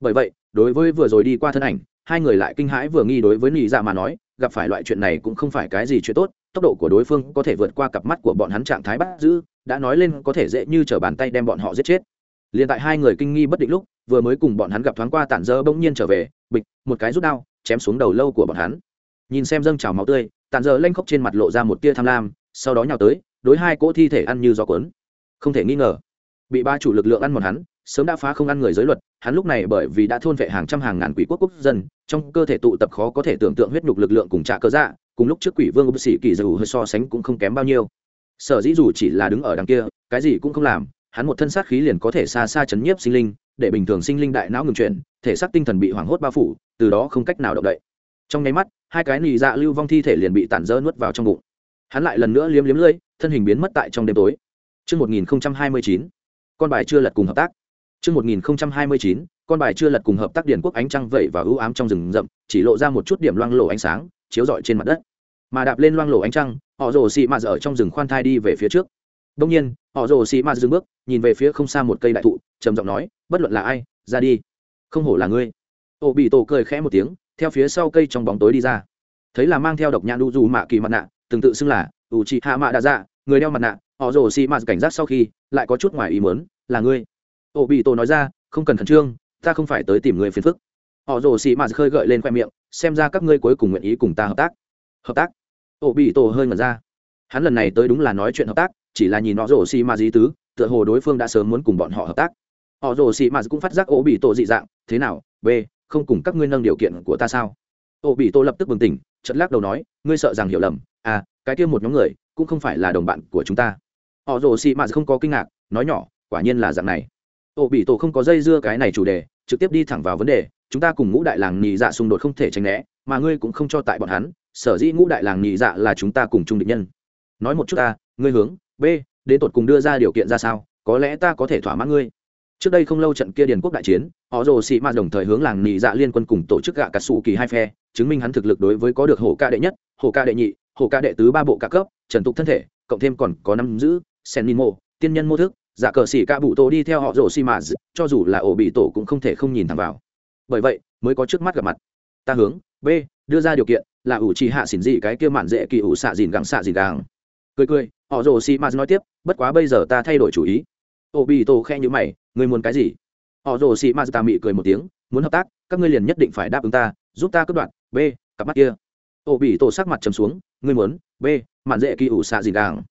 A: Bởi vậy, đối với vừa rồi đi qua thân ảnh, hai người lại kinh hãi vừa nghi đối với nỉ dạ mà nói, gặp phải loại chuyện này cũng không phải cái gì chuyện tốt tốc độ của đối phương có thể vượt qua cặp mắt của bọn hắn trạng thái bắt giữ, đã nói lên có thể dễ như t bàn tay đem bọn họ giết chết. Liền tại hai người kinh nghi bất định lúc, vừa mới cùng bọn hắn gặp thoáng qua tản dơ bỗng nhiên trở về, bịch, một cái rút đao, chém xuống đầu lâu của bọn hắn. Nhìn xem dâng trào máu tươi, tản dơ lanh khóc trên mặt lộ ra một tia tham lam, sau đó nhào tới, đối hai cỗ thi thể ăn như gió cuốn. Không thể nghi ngờ, bị ba chủ lực lượng ăn một hắn, sớm đã phá không ăn người giới luật, hắn lúc này bởi vì đã thôn vệ hàng trăm hàng ngàn quỷ quốc quốc dân, trong cơ thể tụ tập khó có thể tưởng tượng huyết nhục lực lượng cùng trả cơ dạ cùng lúc trước quỷ vương bác sĩ kỳ dù hơi so sánh cũng không kém bao nhiêu. Sở dĩ dù chỉ là đứng ở đằng kia cái gì cũng không làm hắn một thân sát khí liền có thể xa xa chấn nhiếp sinh linh để bình thường sinh linh đại não ngừng chuyển thể xác tinh thần bị hoảng hốt bao phủ từ đó không cách nào động đậy. Trong nháy mắt hai cái nì dạ lưu vong thi thể liền bị tản dơ nuốt vào trong bụng. Hắn lại lần nữa liếm liếm lưỡi thân hình biến mất tại trong đêm tối. Trước 1029, con bài chưa lật cùng hợp tác. Trước 1029, con bài chưa lật cùng hợp tác điển quốc ánh trăng vẩy và ưu ám trong rừng rậm, chỉ lộ ra một chút điểm loang lổ ánh sáng, chiếu rọi trên mặt đất. Mà đạp lên loang lổ ánh trăng, họ rồ xị mạt ở trong rừng khoan thai đi về phía trước. Đông nhiên, họ rồ xị mạt dừng bước, nhìn về phía không xa một cây đại thụ, trầm giọng nói, bất luận là ai, ra đi. Không hổ là ngươi. Ô bị tổ cười khẽ một tiếng, theo phía sau cây trong bóng tối đi ra. Thấy là mang theo độc nhãn đu dù mạ kỳ mặt nạ, từng tự xưng là ủ chị hạ mạ đã dạ người đeo mặt nạ họ rồ xì mạt cảnh giác sau khi lại có chút ngoài ý muốn là ngươi ô bị tổ nói ra không cần khẩn trương ta không phải tới tìm người phiền phức họ rồ xì mạt khơi gợi lên khoe miệng, xem ra các ngươi cuối cùng nguyện ý cùng ta hợp tác. Hợp tác? Ô bị tổ hơi ngẩn ra. Hắn lần này tới đúng là nói chuyện hợp tác, chỉ là nhìn họ rồ xì mạt dí tứ, tựa hồ đối phương đã sớm muốn cùng bọn họ hợp tác. Họ rồ xì mạt cũng phát giác ô bị tổ dị dạng, thế nào, b, không cùng các ngươi nâng điều kiện của ta sao? Ô bị tổ lập tức bừng tỉnh chật lắc đầu nói, ngươi sợ rằng hiểu lầm. À cái kia một nhóm người cũng không phải là đồng bạn của chúng ta. Họ rồ xì mạt không có kinh ngạc, nói nhỏ, quả nhiên là dạng này. Ô bị tổ không có dây dưa cái này chủ đề trực tiếp đi thẳng vào vấn đề, chúng ta cùng ngũ đại làng nhị dạ xung đột không thể tránh né, mà ngươi cũng không cho tại bọn hắn, sở dĩ ngũ đại làng nhị dạ là chúng ta cùng chung địch nhân. Nói một chút ta, ngươi hướng, b, đến tột cùng đưa ra điều kiện ra sao, có lẽ ta có thể thỏa mãn ngươi. Trước đây không lâu trận kia điền quốc đại chiến, họ rồ xị mạt đồng thời hướng làng nhị dạ liên quân cùng tổ chức gạ cà sụ kỳ hai phe, chứng minh hắn thực lực đối với có được hổ ca đệ nhất, hổ ca đệ nhị, hổ ca đệ tứ ba bộ ca cấp, trần tục thân thể, cộng thêm còn có năm giữ sen min mô tiên nhân mô thức giả cờ xỉ ca bụ tổ đi theo họ rổ xi mà cho dù là ổ bị tổ cũng không thể không nhìn thẳng vào. Bởi vậy, mới có trước mắt gặp mặt. Ta hướng, b, đưa ra điều kiện, là ủ trì hạ xỉn dị cái kia mạn dễ kỳ ủ xạ dìn gẳng xạ dìn gàng. Cười cười, họ rồ xi mạt nói tiếp, bất quá bây giờ ta thay đổi chủ ý. Ổ bị tổ khe như mày, ngươi muốn cái gì? Họ rồ xi mạt ta mị cười một tiếng, muốn hợp tác, các ngươi liền nhất định phải đáp ứng ta, giúp ta cất đoạn b, cặp mắt kia. Ổ bị tổ sắc mặt trầm xuống, ngươi muốn, b, mạn dễ kỳ ủ xạ dìn gàng.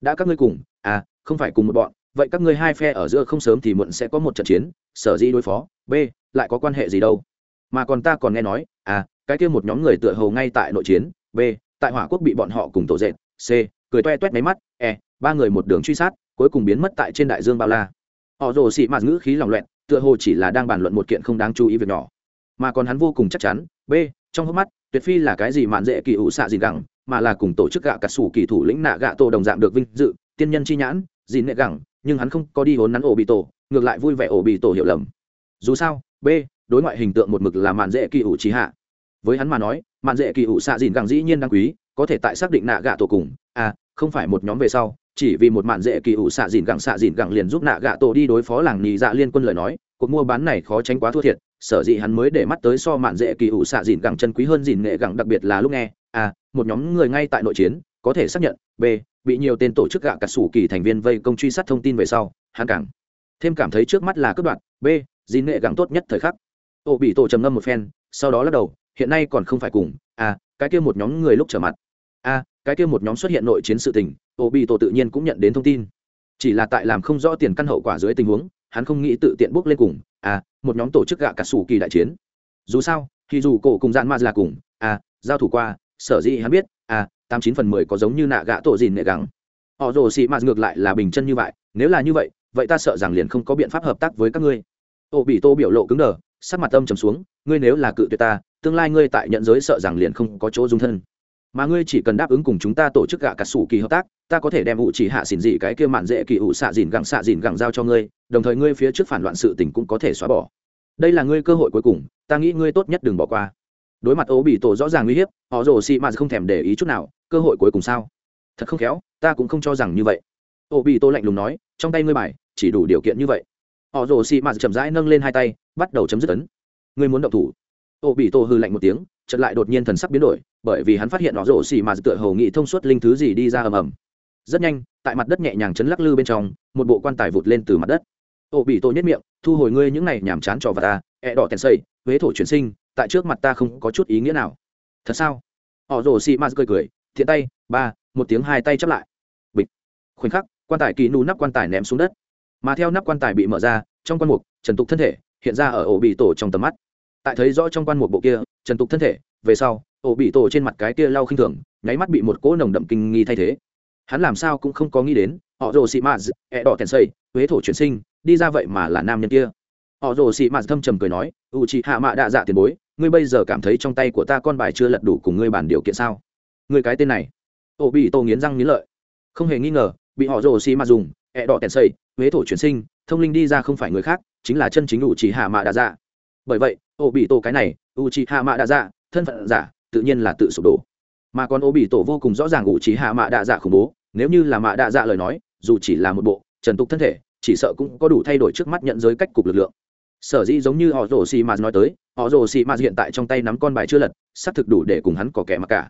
A: Đã các ngươi cùng à không phải cùng một bọn vậy các ngươi hai phe ở giữa không sớm thì muộn sẽ có một trận chiến, sở dĩ đối phó, b, lại có quan hệ gì đâu? Mà còn ta còn nghe nói à cái kia một nhóm người tựa hầu ngay tại nội chiến, b, tại hỏa quốc bị bọn họ cùng tổ dệt, c, cười toe toét máy mắt e ba người một đường truy sát, cuối cùng biến mất tại trên đại dương bao la. Họ rồ xị mạt ngữ khí lòng loẹn tựa hồ chỉ là đang bàn luận một kiện không đáng chú ý việc nhỏ. Mà còn hắn vô cùng chắc chắn, b, trong hốc mắt, tuyệt phi là cái gì mạn dễ kỳ ủ xạ gì gẳng, mà là cùng tổ chức gạ cà sủ kỳ thủ lĩnh nạ gạ tổ đồng dạng được vinh dự, tiên nhân chi nhãn dìn nệ gẳng, nhưng hắn không có đi hốn nắn ổ bị tổ ngược lại vui vẻ ổ bị tổ hiểu lầm. Dù sao, b, đối ngoại hình tượng một mực là mạn dễ kỳ ủ trí hạ. Với hắn mà nói, mạn dễ kỳ ủ xạ dìn gẳng dĩ nhiên đáng quý, có thể tại xác định nạ gạ tổ cùng. À không phải một nhóm về sau, chỉ vì một mạn dễ kỳ ủ xạ dìn gẳng xạ dìn gẳng liền giúp nạ gạ tổ đi đối phó làng nhì dạ liên quân lời nói, cuộc mua bán này khó tránh quá thua thiệt, sở dĩ hắn mới để mắt tới so mạn dễ kỳ ủ xạ dìn gẳng chân quý hơn dìn nghệ gẳng, đặc biệt là lúc nghe. À một nhóm người ngay tại nội chiến, có thể xác nhận, b bị nhiều tên tổ chức gạ cả sủ kỳ thành viên vây công truy sát thông tin về sau, hắn càng thêm cảm thấy trước mắt là cướp đoạn b dìn nghệ gắng tốt nhất thời khắc. Ô, bị tổ trầm ngâm một phen, sau đó lắc đầu, hiện nay còn không phải cùng à cái kia một nhóm người lúc trở mặt. A cái kia một nhóm xuất hiện nội chiến sự tình, ô, bị tổ tự nhiên cũng nhận đến thông tin. Chỉ là tại làm không rõ tiền căn hậu quả dưới tình huống, hắn không nghĩ tự tiện bước lên cùng à một nhóm tổ chức gạ cả sủ kỳ đại chiến. Dù sao thì dù cổ cùng dạn ma là cùng à giao thủ qua, sở dĩ hắn biết à tám chín phần mười có giống như nạ gạ tổ dìn nệ gắng họ rồ xị mạt ngược lại là bình chân như vậy, nếu là như vậy vậy ta sợ rằng liền không có biện pháp hợp tác với các ngươi. Ô bị tô biểu lộ cứng đờ, sắc mặt âm trầm xuống, ngươi nếu là cự tuyệt ta, tương lai ngươi tại nhận giới sợ rằng liền không có chỗ dung thân. Mà ngươi chỉ cần đáp ứng cùng chúng ta tổ chức gạ cà sủ kỳ hợp tác, ta có thể đem ụ chỉ hạ xỉn dị cái kia mạn dễ kỳ ủ xạ dìn gẳng xạ dìn gẳng giao cho ngươi, đồng thời ngươi phía trước phản loạn sự tình cũng có thể xóa bỏ. Đây là ngươi cơ hội cuối cùng, ta nghĩ ngươi tốt nhất đừng bỏ qua đối mặt ố bị tổ rõ ràng uy hiếp, họ rồ xị mạt không thèm để ý chút nào, cơ hội cuối cùng sao? Thật không khéo, ta cũng không cho rằng như vậy. Ố bị tổ lạnh lùng nói, trong tay ngươi bài, chỉ đủ điều kiện như vậy. Họ rồ xị mạt chậm rãi nâng lên hai tay, bắt đầu chấm dứt ấn. Ngươi muốn động thủ? Ố bị tổ hư lạnh một tiếng, chợt lại đột nhiên thần sắc biến đổi, bởi vì hắn phát hiện họ rồ xị mạt tựa hồ nghĩ thông suốt linh thứ gì đi ra ầm ầm. Rất nhanh, tại mặt đất nhẹ nhàng chấn lắc lư bên trong, một bộ quan tài vụt lên từ mặt đất. Ổ bị tổ nhất miệng, thu hồi ngươi những này nhàm chán trò vật ta à, ẹ đỏ tèn xây huế thổ chuyển sinh tại trước mặt ta không có chút ý nghĩa nào. Thật sao? Họ rồ xị mạt cười cười, thiện tay, ba, một tiếng hai tay chắp lại. Bịch. Khoảnh khắc, quan tài kỳ nù nắp quan tài ném xuống đất. Mà theo nắp quan tài bị mở ra, trong quan mục, trần tục thân thể hiện ra ở ổ bị tổ trong tầm mắt. Tại thấy rõ trong quan mục bộ kia, trần tục thân thể, về sau, ổ bị tổ trên mặt cái kia lau khinh thường, nháy mắt bị một cỗ nồng đậm kinh nghi thay thế. Hắn làm sao cũng không có nghĩ đến, họ rồ xị mạt ẹ đỏ tèn xây huế thổ chuyển sinh, đi ra vậy mà là nam nhân kia. Họ rồ xị mạt thâm trầm cười nói u chị hạ mạ đạ dạ tiền bối ngươi bây giờ cảm thấy trong tay của ta con bài chưa lật đủ cùng ngươi bản điều kiện sao? Ngươi cái tên này. Ổ bị tổ nghiến răng nghiến lợi. Không hề nghi ngờ, bị họ rồ xi mà dùng, ẹ đỏ tèn xây huế thổ chuyển sinh, thông linh đi ra không phải người khác, chính là chân chính u chị hạ mạ đa dạ bởi vậy ổ bị tổ cái này u chị hạ mạ đa dạ thân phận giả, tự nhiên là tự sụp đổ. Mà còn ổ bị tổ vô cùng rõ ràng u chị hạ mạ đa dạ khủng bố, nếu như là mạ đa dạ lời nói, dù chỉ là một bộ, trần tục thân thể, chỉ sợ cũng có đủ thay đổi trước mắt nhận giới cách cục lực lượng. Sở dĩ giống như họ rồ xì mà nói tới họ rồ xì mà hiện tại trong tay nắm con bài chưa lật, xác thực đủ để cùng hắn có kẻ mặc cả.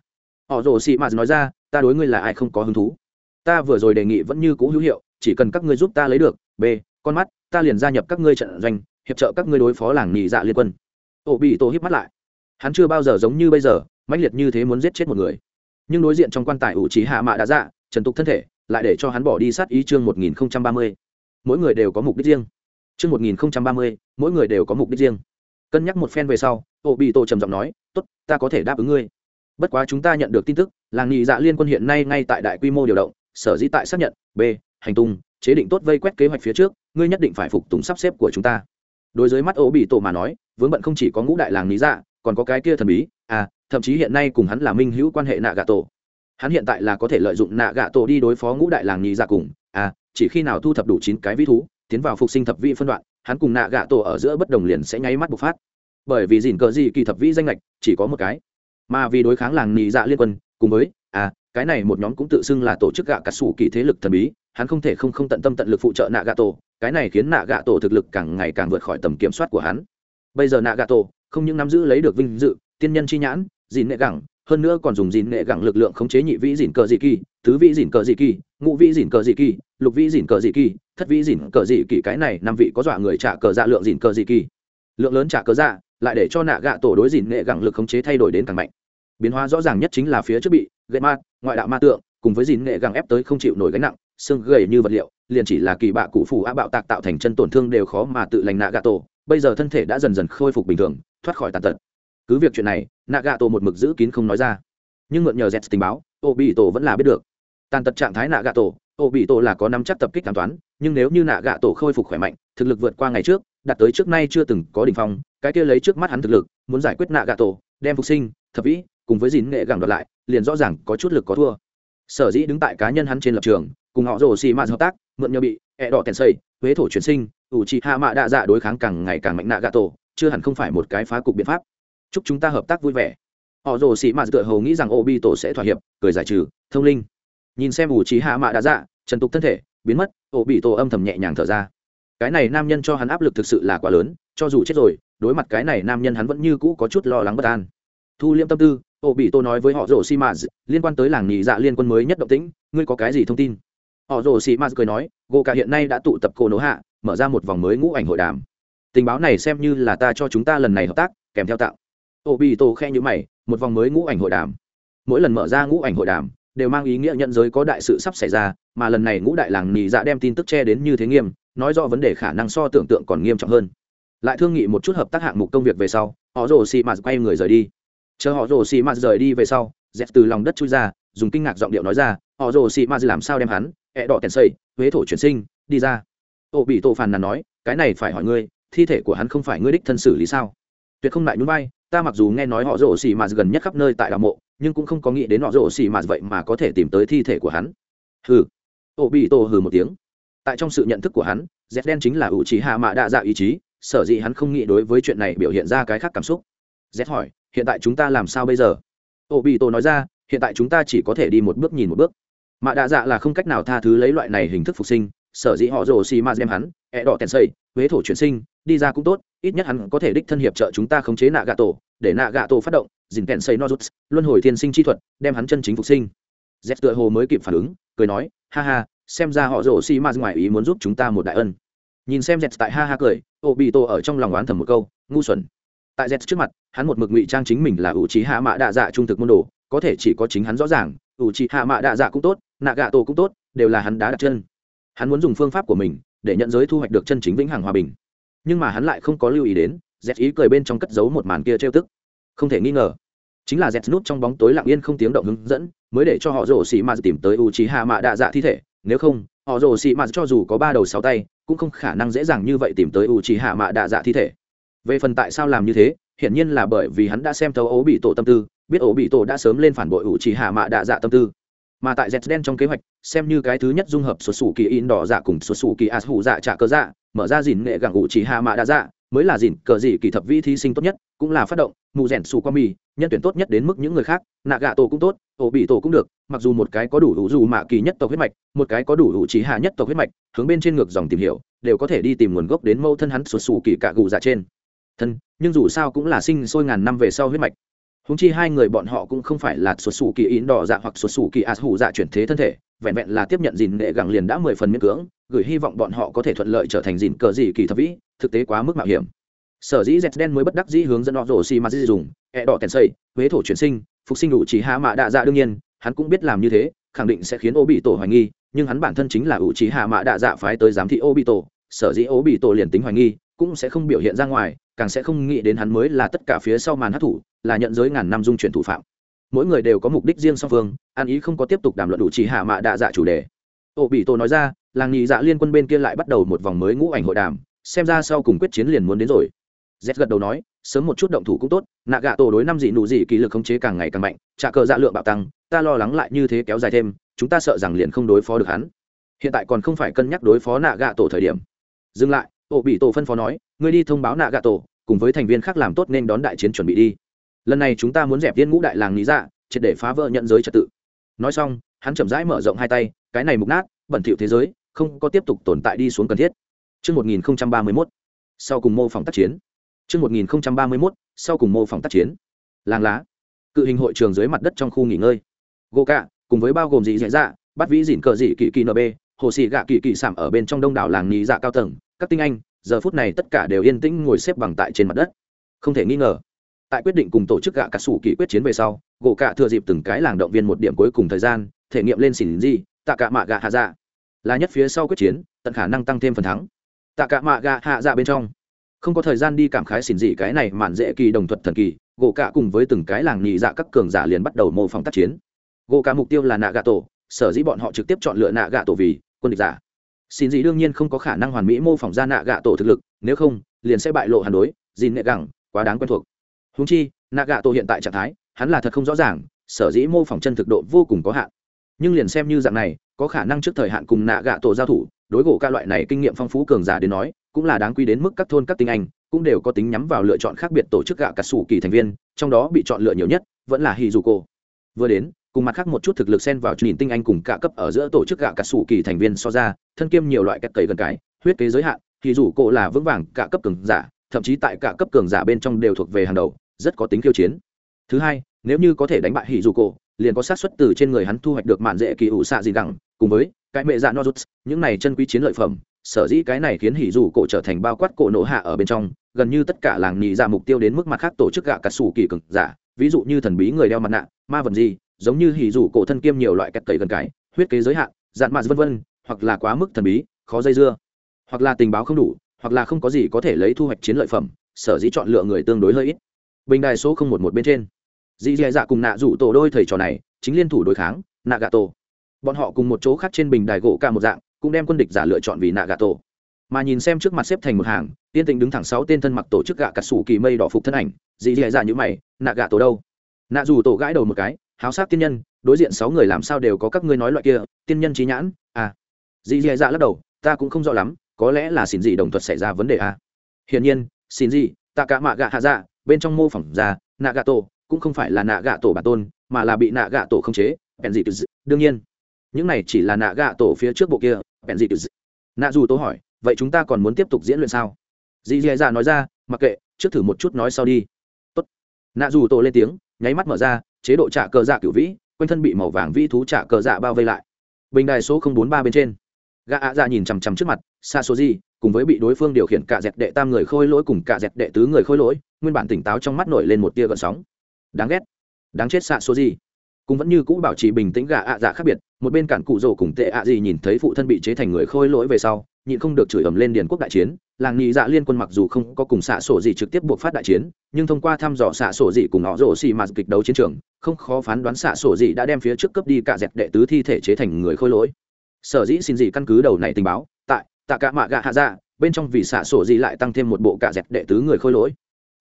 A: Họ rồ xì mà nói ra, ta đối ngươi là ai không có hứng thú. Ta vừa rồi đề nghị vẫn như cũ hữu hiệu, chỉ cần các ngươi giúp ta lấy được, b, con mắt, ta liền gia nhập các ngươi trận doanh, hiệp trợ các ngươi đối phó làng nhị dạ liên quân. Ổ bị tổ híp mắt lại. Hắn chưa bao giờ giống như bây giờ, mãnh liệt như thế muốn giết chết một người. Nhưng đối diện trong quan tài ủ trí hạ mạ đã dạ trần tục thân thể, lại để cho hắn bỏ đi sát ý chương một nghìn ba mươi. Mỗi người đều có mục đích riêng. Chương một nghìn ba mươi, mỗi người đều có mục đích riêng cân nhắc một phen về sau ổ bị tổ trầm giọng nói, tốt, ta có thể đáp ứng ngươi. Bất quá chúng ta nhận được tin tức, làng nghị dạ liên quân hiện nay ngay tại đại quy mô điều động, sở dĩ tại xác nhận, b, hành tung, chế định tốt vây quét kế hoạch phía trước, ngươi nhất định phải phục tùng sắp xếp của chúng ta. Đối với mắt ổ bị tổ mà nói, vướng bận không chỉ có ngũ đại làng lý dạ còn có cái kia thần bí à thậm chí hiện nay cùng hắn là minh hữu quan hệ nạ gà tổ. Hắn hiện tại là có thể lợi dụng nạ gà tổ đi đối phó ngũ đại làng nhị dạ cùng à chỉ khi nào thu thập đủ chín cái vĩ thú, tiến vào phục sinh thập vị phân đoạn hắn cùng nạ gạ tổ ở giữa bất đồng liền sẽ nháy mắt bộc phát. Bởi vì dìn cờ gì kỳ thập vĩ danh lệch chỉ có một cái. Mà vì đối kháng làng nì dạ liên quân, cùng với à cái này một nhóm cũng tự xưng là tổ chức gạ cắt sủ kỳ thế lực thần bí, hắn không thể không không tận tâm tận lực phụ trợ nạ gạ tổ, cái này khiến nạ gạ tổ thực lực càng ngày càng vượt khỏi tầm kiểm soát của hắn. Bây giờ nạ gạ tổ không những nắm giữ lấy được vinh dự, tiên nhân chi nhãn dìn nệ gẳng, hơn nữa còn dùng dìn nệ gẳng lực lượng khống chế nhị vĩ dìn cờ dị kỳ tứ vị dỉn cờ dị kỳ, ngũ vị dỉn cờ dị kỳ, lục vị dỉn cờ dị kỳ, thất vị dỉn cờ dị kỳ, cái này năm vị có dọa người trả cờ dạ lượng dỉn cờ dị kỳ. Lượng lớn trả cờ dạ lại để cho nạ gạ tổ đối dỉn nghệ gẳng lực khống chế thay đổi đến càng mạnh. Biến hóa rõ ràng nhất chính là phía trước bị gậy ma, ngoại đạo ma tượng, cùng với dỉn nghệ gẳng ép tới không chịu nổi gánh nặng, xương gầy như vật liệu, liền chỉ là kỳ bạ cụ phủ á bạo tạc tạo thành chân tổn thương đều khó mà tự lành nạ gạ tổ. Bây giờ thân thể đã dần dần khôi phục bình thường, thoát khỏi tàn tật. Cứ việc chuyện này, nạ gạ tổ một mực giữ kín không nói ra. Nhưng mượn nhờ z tình báo ô bị tổ vẫn là biết được tàn tật trạng thái nạ gạ tổ, ô bị tổ là có nắm chắc tập kích cảm toán, nhưng nếu như nạ gạ tổ khôi phục khỏe mạnh, thực lực vượt qua ngày trước, đạt tới trước nay chưa từng có đ ỉ n h phong, cái kia lấy trước mắt hắn thực lực, muốn giải quyết nạ gạ tổ, đem phục sinh, thập vĩ, cùng với dìn nghệ gẳng đoạt lại, liền rõ ràng có chút lực có thua. Sở dĩ đứng tại cá nhân hắn trên lập trường, cùng họ rồ xì mạ hợp tác, mượn nhờ bị ẹ đỏ tèn xây, huế thổ chuyển sinh, ủ trị hạ mạ đa dạ đối kháng càng ngày càng mạnh nạ gạ tổ, chưa hẳn không phải một cái phá cục biện pháp. Chúc chúng ta hợp tác vui vẻ. Họ rồ xì mạ tựa hầu nghĩ rằng ô bi tổ sẽ thỏa hiệp, cười giải trừ, thông linh nhìn xem ủ trí hạ mạ đã dạ trần tục thân thể, biến mất, ổ bị tổ âm thầm nhẹ nhàng thở ra. Cái này nam nhân cho hắn áp lực thực sự là quá lớn, cho dù chết rồi, đối mặt cái này nam nhân hắn vẫn như cũ có chút lo lắng bất an. Thu liêm tâm tư, ổ bị tổ nói với họ rổ xi mã liên quan tới làng nhị dạ liên quân mới nhất động tĩnh, ngươi có cái gì thông tin? Họ rổ xi mã cười nói, gô cả hiện nay đã tụ tập cô nỗ hạ, mở ra một vòng mới ngũ ảnh hội đàm. Tình báo này xem như là ta cho chúng ta lần này hợp tác, kèm theo tạo. Ổ bị tổ khe như mày, một vòng mới ngũ ảnh hội đàm. Mỗi lần mở ra ngũ ảnh hội đàm đều mang ý nghĩa nhận giới có đại sự sắp xảy ra, mà lần này ngũ đại làng nhì dạ đem tin tức che đến như thế nghiêm, nói rõ vấn đề khả năng so tưởng tượng còn nghiêm trọng hơn. Lại thương nghị một chút hợp tác hạng mục công việc về sau, họ rồ xì mạt quay người rời đi. Chờ họ rồ xì mạt rời đi về sau dẹp từ lòng đất chui ra, dùng kinh ngạc giọng điệu nói ra, họ rồ xì mạt làm sao đem hắn, ẹ đỏ tèn xây, huế thổ chuyển sinh, đi ra. Ô bị tổ phàn nàn nói, cái này phải hỏi ngươi, thi thể của hắn không phải ngươi đích thân xử lý sao? Tuyệt không lại nhún vai, ta mặc dù nghe nói họ rồ xì mạt gần nhất khắp nơi tại đảo mộ nhưng cũng không có nghĩ đến họ rồ xì mạt vậy mà có thể tìm tới thi thể của hắn. Hừ. Ô bị tổ hừ một tiếng. Tại trong sự nhận thức của hắn dép đen chính là ủ trí hạ mạ đa dạ ý chí, sở dĩ hắn không nghĩ đối với chuyện này biểu hiện ra cái khác cảm xúc. Dép hỏi, hiện tại chúng ta làm sao bây giờ? Ô bị tổ nói ra, hiện tại chúng ta chỉ có thể đi một bước nhìn một bước. Mạ đa dạ là không cách nào tha thứ lấy loại này hình thức phục sinh, sở dĩ họ rồ xì ma đem hắn, ẹ đỏ tèn xây huế thổ chuyển sinh, đi ra cũng tốt, ít nhất hắn có thể đích thân hiệp trợ chúng ta khống chế nạ gà tổ để nạ gạ tổ phát động, dìn kèn xây nozuts luân hồi thiên sinh chi thuật, đem hắn chân chính phục sinh. Z tựa hồ mới kịp phản ứng, cười nói, ha ha, xem ra họ rổ xi ma ngoài ý muốn giúp chúng ta một đại ân. Nhìn xem z tại ha ha cười ô bị tổ ở trong lòng oán thầm một câu, ngu xuẩn. Tại z trước mặt, hắn một mực ngụy trang chính mình là ủ trí hạ mạ đạ dạ trung thực môn đồ, có thể chỉ có chính hắn rõ ràng ủ trí hạ mạ đạ dạ cũng tốt nạ gạ tổ cũng tốt, đều là hắn đá đặt chân. Hắn muốn dùng phương pháp của mình, để nhận giới thu hoạch được chân chính vĩnh hằng hòa bình. Nhưng mà hắn lại không có lưu ý đến z ý cười bên trong cất giấu một màn kia trêu tức. Không thể nghi ngờ, chính là z nút trong bóng tối lặng yên không tiếng động hướng dẫn, mới để cho họ rổ xì mạt tìm tới u trí hạ mạ đạ dạ thi thể. Nếu không, họ rổ xì mạt cho dù có ba đầu sáu tay, cũng không khả năng dễ dàng như vậy tìm tới u trí hạ mạ đạ dạ thi thể. Về phần tại sao làm như thế, hiển nhiên là bởi vì hắn đã xem thấu ố bị tổ tâm tư, biết ố bị tổ đã sớm lên phản bội u trí hạ mạ đạ dạ tâm tư. Mà tại z đen trong kế hoạch, xem như cái thứ nhất dung hợp xuất xù kỳ in đỏ dạ cùng xuất xù kỳ as hủ dạ trả cơ dạ mở ra dìn nghệ gặng u trí hạ mạ đạ dạ mới là dìn, cờ dị kỳ thập vi thí sinh tốt nhất, cũng là phát động, mù rèn xù qua mì nhân tuyển tốt nhất đến mức những người khác, nạ gạ tổ cũng tốt, ổ bị tổ cũng được, mặc dù một cái có đủ đủ dù mạ kỳ nhất tộc huyết mạch, một cái có đủ đủ trí hạ nhất tộc huyết mạch, hướng bên trên ngược dòng tìm hiểu, đều có thể đi tìm nguồn gốc đến mâu thân hắn sụt sù kỳ cạ gù dạ trên. Thân, nhưng dù sao cũng là sinh sôi ngàn năm về sau huyết mạch. Húng chi hai người bọn họ cũng không phải là sụt sù kỳ ín đỏ dạ hoặc sụt sù kỳ ạt hủ dạ chuyển thế thân thể, vẹn vẹn là tiếp nhận dìn nghệ gẳng liền đã mười phần miễn cưỡng, gửi hy vọng bọn họ có thể thuận lợi trở thành dìn cờ dị kỳ thập vĩ thực tế quá mức mạo hiểm. Sở dĩ z đen mới bất đắc dĩ hướng dẫn họ rổ xì mà dì dùng, ẹ đỏ tèn xây huế thổ chuyển sinh, phục sinh đủ chỉ hạ mạ đạ dạ đương nhiên, hắn cũng biết làm như thế, khẳng định sẽ khiến ô bị tổ hoài nghi, nhưng hắn bản thân chính là ủ trí hạ mạ đạ dạ phái tới giám thị ô bị tổ sở dĩ ô bị tổ liền tính hoài nghi, cũng sẽ không biểu hiện ra ngoài, càng sẽ không nghĩ đến hắn mới là tất cả phía sau màn hát thủ là nhận giới ngàn năm dung chuyển thủ phạm. Mỗi người đều có mục đích riêng song phương, an ý không có tiếp tục đàm luận đủ chỉ hạ mạ đạ dạ chủ đề. Ô bị tổ nói ra, làng nhị dạ liên quân bên kia lại bắt đầu một vòng mới ngũ ảnh hội đàm xem ra sau cùng quyết chiến liền muốn đến rồi. Z gật đầu nói, sớm một chút động thủ cũng tốt, nạ gạ tổ đối năm dị nụ dị kỳ lực khống chế càng ngày càng mạnh, trả cờ dạ lượng bạo tăng, ta lo lắng lại như thế kéo dài thêm, chúng ta sợ rằng liền không đối phó được hắn. Hiện tại còn không phải cân nhắc đối phó nạ gạ tổ thời điểm. Dừng lại ổ bị tổ phân phó nói, ngươi đi thông báo nạ gạ tổ, cùng với thành viên khác làm tốt nên đón đại chiến chuẩn bị đi. Lần này chúng ta muốn dẹp tiên ngũ đại làng lý dạ triệt để phá vỡ nhận giới trật tự. Nói xong, hắn chậm rãi mở rộng hai tay, cái này mục nát, bẩn thỉu thế giới, không có tiếp tục tồn tại đi xuống cần thiết. Trước 1031, sau cùng mô phỏng tác chiến. Trước 1031, sau cùng mô phỏng tác chiến. Làng lá. Cự hình hội trường dưới mặt đất trong khu nghỉ ngơi. Gỗ cạ, cùng với bao gồm dị dạ dạ, bắt vĩ dỉn cờ dị kỳ kỳ nb, hồ sĩ gạ kỳ kỳ sảm ở bên trong đông đảo làng nhị dạ cao tầng, các tinh anh, giờ phút này tất cả đều yên tĩnh ngồi xếp bằng tại trên mặt đất. Không thể nghi ngờ, tại quyết định cùng tổ chức gạ cả sủ kỳ quyết chiến về sau, gỗ cạ thừa dịp từng cái làng động viên một điểm cuối cùng thời gian, thể nghiệm lên xỉn gì, tạ cả mạ gạ hạ dạ. Là nhất phía sau quyết chiến, tận khả năng tăng thêm phần thắng. Tạ cả mạ gạ hạ dạ bên trong. Không có thời gian đi cảm khái xỉn dị cái này mạn dễ kỳ đồng thuật thần kỳ, gỗ cả cùng với từng cái làng nhị dạ các cường giả liền bắt đầu mô phỏng tác chiến. Gỗ cả mục tiêu là nạ gạ tổ, sở dĩ bọn họ trực tiếp chọn lựa nạ gạ tổ vì quân địch giả. Xin dị đương nhiên không có khả năng hoàn mỹ mô phỏng ra nạ gạ tổ thực lực, nếu không, liền sẽ bại lộ hàn đối, dìn nghệ gẳng, quá đáng quen thuộc. Húng chi, nạ gạ tổ hiện tại trạng thái, hắn là thật không rõ ràng, sở dĩ mô phỏng chân thực độ vô cùng có hạn. Nhưng liền xem như dạng này, có khả năng trước thời hạn cùng nạ gạ tổ giao thủ đối gỗ ca loại này kinh nghiệm phong phú cường giả đến nói, cũng là đáng quy đến mức các thôn các tinh anh cũng đều có tính nhắm vào lựa chọn khác biệt tổ chức gạ cà sủ kỳ thành viên, trong đó bị chọn lựa nhiều nhất vẫn là hì dù cô vừa đến, cùng mặt khác một chút thực lực xen vào nhìn tinh anh cùng cả cấp ở giữa tổ chức gạ cà sủ kỳ thành viên so ra, thân kiêm nhiều loại cách cấy gần cái, huyết kế giới hạn thì dù cô là vững vàng cả cấp cường giả, thậm chí tại cả cấp cường giả bên trong đều thuộc về hàng đầu, rất có tính khiêu chiến. Thứ hai, nếu như có thể đánh bại hì dù cô liền có sát xuất từ trên người hắn thu hoạch được mạn dễ kỳ ủ xạ gì đẳng cùng với, cái mẹ dạ nozuts, những này chân quý chiến lợi phẩm, sở dĩ cái này khiến hỉ dù cổ trở thành bao quát cổ nổ hạ ở bên trong, gần như tất cả làng nhị dạ mục tiêu đến mức mặt khác tổ chức gạ cà sủ kỳ cực giả, ví dụ như thần bí người đeo mặt nạ, ma vật gì, giống như hỉ dù cổ thân kiêm nhiều loại cắt cấy gần cái huyết kế giới hạn, dạn mạt vân vân, hoặc là quá mức thần bí, khó dây dưa. Hoặc là tình báo không đủ, hoặc là không có gì có thể lấy thu hoạch chiến lợi phẩm, sở dĩ chọn lựa người tương đối hơi ít. Bình đài số không một một bên trên. Dì dì dạ cùng nạ rủ tổ đôi thầy trò này, chính liên thủ đối kháng nạ gà tổ bọn họ cùng một chỗ khác trên bình đài gỗ ca một dạng, cũng đem quân địch giả lựa chọn vì nạ gà tổ mà nhìn xem trước mặt xếp thành một hàng tiên tình đứng thẳng sáu tên thân mặc tổ chức gạ cà sủ kỳ mây đỏ phục thân ảnh dị dị dạ như mày nạ gà tổ đâu? Nạ dù tổ gãi đầu một cái, háo sát tiên nhân, đối diện sáu người làm sao đều có các ngươi nói loại kia, tiên nhân trí nhãn à. Dị dị dạ lắc đầu, ta cũng không rõ lắm, có lẽ là xin gì đồng thuật xảy ra vấn đề à. Hiển nhiên xin gì ta cả mạ gạ hạ dạ bên trong mô phỏng ra nạ gà tổ cũng không phải là nạ gạ tổ bản tôn, mà là bị nạ gạ tổ không chế bèn dị, đương nhiên những này chỉ là nạ gạ tổ phía trước bộ kia, bèn gì. nạ dù tố hỏi, vậy chúng ta còn muốn tiếp tục diễn luyện sao? Dì dì dạ nói ra, mặc kệ, trước thử một chút nói sau đi. Tốt. nạ dù tổ lên tiếng, nháy mắt mở ra, chế độ trả cờ dạ cửu vĩ, quanh thân bị màu vàng vĩ thú trả cờ dạ bao vây lại. Bình đài số không bốn ba bên trên. Gã ạ dạ nhìn chằm chằm trước mặt xa số gì cùng với bị đối phương điều khiển cả dẹt đệ tam người khôi lỗi cùng cả dẹt đệ tứ người khôi lỗi, nguyên bản tỉnh táo trong mắt nổi lên một tia gợn sóng. Đáng ghét. Đáng chết xạ số gì cũng vẫn như cũ bảo trì bình tĩnh gà ạ dạ khác biệt, một bên cản cụ rồ cùng tệ ạ gì nhìn thấy phụ thân bị chế thành người khôi lỗi về sau, nhịn không được chửi ầm lên điền quốc đại chiến. Làng nhị dạ liên quân mặc dù không có cùng xạ sổ gì trực tiếp buộc phát đại chiến, nhưng thông qua thăm dò xạ sổ gì cùng họ rổ xì mà kịch đấu chiến trường, không khó phán đoán xạ sổ gì đã đem phía trước cấp đi cả dẹp đệ tứ thi thể chế thành người khôi lỗi. Sở dĩ xin gì căn cứ đầu này tình báo, tại tạ cả mạ gạ hạ dạ bên trong vì xạ sổ gì lại tăng thêm một bộ cả dẹp đệ tứ người khôi lỗi.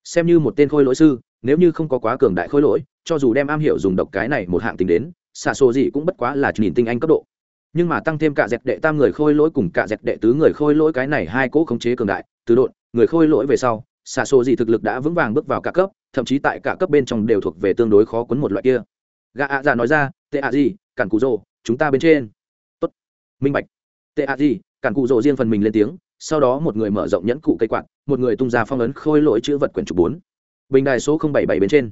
A: Xem như một tên khôi lỗi sư nếu như không có quá cường đại khôi lỗi, cho dù đem am hiểu dùng độc cái này một hạng tính đến, xạ sổ gì cũng bất quá là nhìn tinh anh cấp độ. Nhưng mà tăng thêm cả dẹp đệ tam người khôi lỗi cùng cả dẹp đệ tứ người khôi lỗi cái này hai cỗ khống chế cường đại, từ độn, người khôi lỗi về sau, xạ sổ gì thực lực đã vững vàng bước vào cả cấp, thậm chí tại cả cấp bên trong đều thuộc về tương đối khó quấn một loại kia. Gà ạ dạ nói ra, tệ ạ gì, cản cụ rồ, chúng ta bên trên. Tốt, minh bạch. Tệ ạ gì, cản cụ rồ riêng phần mình lên tiếng, sau đó một người mở rộng nhẫn cụ cây quạt, một người tung ra phong ấn khôi lỗi chữ vật quyển trục bốn bình đài số bảy bảy bên trên.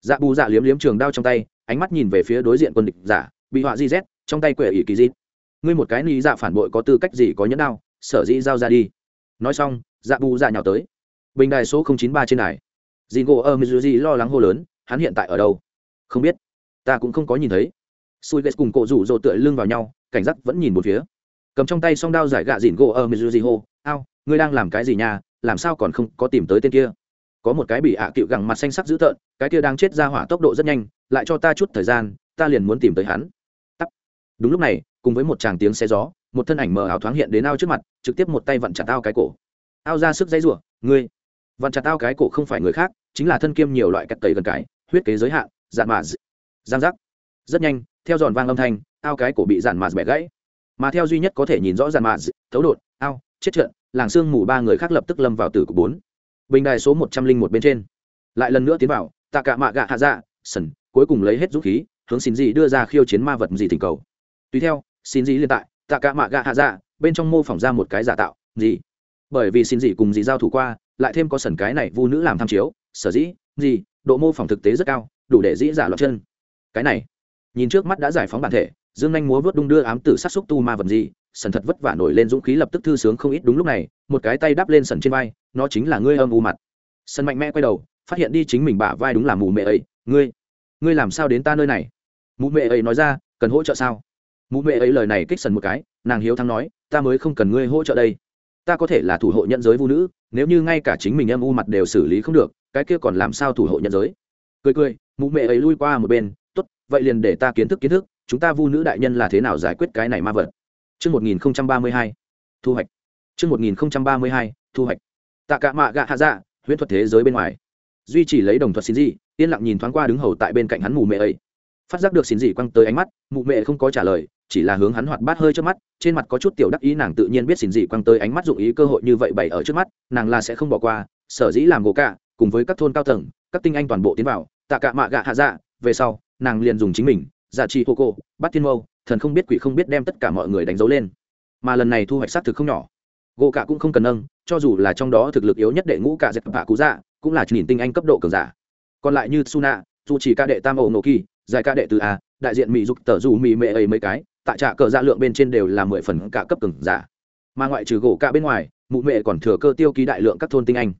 A: Dạ bù dạ liếm liếm trường đao trong tay, ánh mắt nhìn về phía đối diện quân địch giả, bị họa di z, trong tay quệ ỷ kỳ di ngươi một cái ni dạ phản bội có tư cách gì có nhẫn đao, sở dĩ giao ra đi. Nói xong dạ bù dạ nhào tới. Bình đài số chín ba trên đài. Dì ngộ ở mizuji lo lắng hô lớn, hắn hiện tại ở đâu? Không biết. Ta cũng không có nhìn thấy. Sui ghét cùng cổ rủ rộ tựa lưng vào nhau, cảnh giác vẫn nhìn một phía. Cầm trong tay song đao giải gạ dìn gỗ ở mizuji hô, ao, ngươi đang làm cái gì nha làm sao còn không có tìm tới tên kia? Có một cái bị ạ à cựu gẳng mặt xanh sắc dữ tợn, cái kia đang chết ra hỏa tốc độ rất nhanh, lại cho ta chút thời gian, ta liền muốn tìm tới hắn. Tắt. đúng lúc này, cùng với một tràng tiếng xe gió, một thân ảnh mờ ảo thoáng hiện đến ao trước mặt, trực tiếp một tay vặn chặt ao cái cổ. Ao ra sức dãy rủa, ngươi, vặn chặt ao cái cổ không phải người khác, chính là thân kiêm nhiều loại cắt tẩy gần cái huyết kế giới hạn, dạn mà giang giác. Rất nhanh, theo giòn vang âm thanh, ao cái cổ bị dạn mà bẻ gãy. Mà theo duy nhất có thể nhìn rõ dạn mà thấu đột, ao, chết trận làng xương mù ba người khác lập tức lâm vào tử cục bốn bình đài số một trăm linh một bên trên. Lại lần nữa tiến vào, tạ cả mạ gạ hạ dạ sần, cuối cùng lấy hết dũng khí, hướng xin gì đưa ra khiêu chiến ma vật gì thỉnh cầu. Tùy theo xin gì liên tại, tạ cả mạ gạ hạ dạ bên trong mô phỏng ra một cái giả tạo, gì? Bởi vì xin gì cùng gì giao thủ qua, lại thêm có sần cái này vu nữ làm tham chiếu, sở dĩ, gì, độ mô phỏng thực tế rất cao, đủ để dĩ giả loạt chân. Cái này, nhìn trước mắt đã giải phóng bản thể, dương anh múa vớt đung đưa ám tử sát xúc tu ma vật gì sần thật vất vả nổi lên dũng khí lập tức thư sướng không ít đúng lúc này, một cái tay đắp lên sần trên vai, nó chính là ngươi âm u mặt. Sần mạnh mẽ quay đầu, phát hiện đi chính mình bả vai đúng là mù mẹ ấy, ngươi ngươi làm sao đến ta nơi này? Mụ mẹ ấy nói ra, cần hỗ trợ sao? Mụ mẹ ấy lời này kích sần một cái, nàng hiếu thắng nói, ta mới không cần ngươi hỗ trợ đây. Ta có thể là thủ hộ nhân giới vũ nữ, nếu như ngay cả chính mình âm u mặt đều xử lý không được, cái kia còn làm sao thủ hộ nhân giới? Cười cười, mụ mẹ ấy lui qua một bên, tốt, vậy liền để ta kiến thức kiến thức, chúng ta vu nữ đại nhân là thế nào giải quyết cái này ma vật? Chương 1032. Thu hoạch. Chương 1032. Thu hoạch. Tạ Cả Mạ Gạ Hạ Dạ, huyễn thuật thế giới bên ngoài. Duy chỉ lấy đồng thuật xin gì, yên lặng nhìn thoáng qua đứng hầu tại bên cạnh hắn mù mẹ ấy. Phát giác được xin gì quăng tới ánh mắt, mụ mẹ không có trả lời, chỉ là hướng hắn hoạt bát hơi trước mắt, trên mặt có chút tiểu đắc ý nàng tự nhiên biết xin gì quăng tới ánh mắt dụng ý cơ hội như vậy bày ở trước mắt, nàng là sẽ không bỏ qua, sở dĩ làm gỗ cả, cùng với các thôn cao tầng, các tinh anh toàn bộ tiến vào, Tạ Cả Mạ Gạ Hạ Dạ, về sau, nàng liền dùng chính mình, dạ giả trị hô cô, bắt thiên mâu, thần không biết quỷ không biết đem tất cả mọi người đánh dấu lên. Mà lần này thu hoạch xác thực không nhỏ. Gỗ cả cũng không cần nâng, cho dù là trong đó thực lực yếu nhất đệ ngũ cả dẹp bạ cú dạ cũng là nhìn tinh anh cấp độ cường giả. Còn lại như suna dù chỉ ca đệ tam ổ nổ kỳ, giải ca đệ từ a, đại diện mỹ dục tờ dù mỹ mệ ấy mấy cái, tại trạ cờ dạ lượng bên trên đều là mười phần cả cấp cường giả. Mà ngoại trừ gỗ cả bên ngoài, mụ mệ còn thừa cơ tiêu ký đại lượng các thôn tinh anh.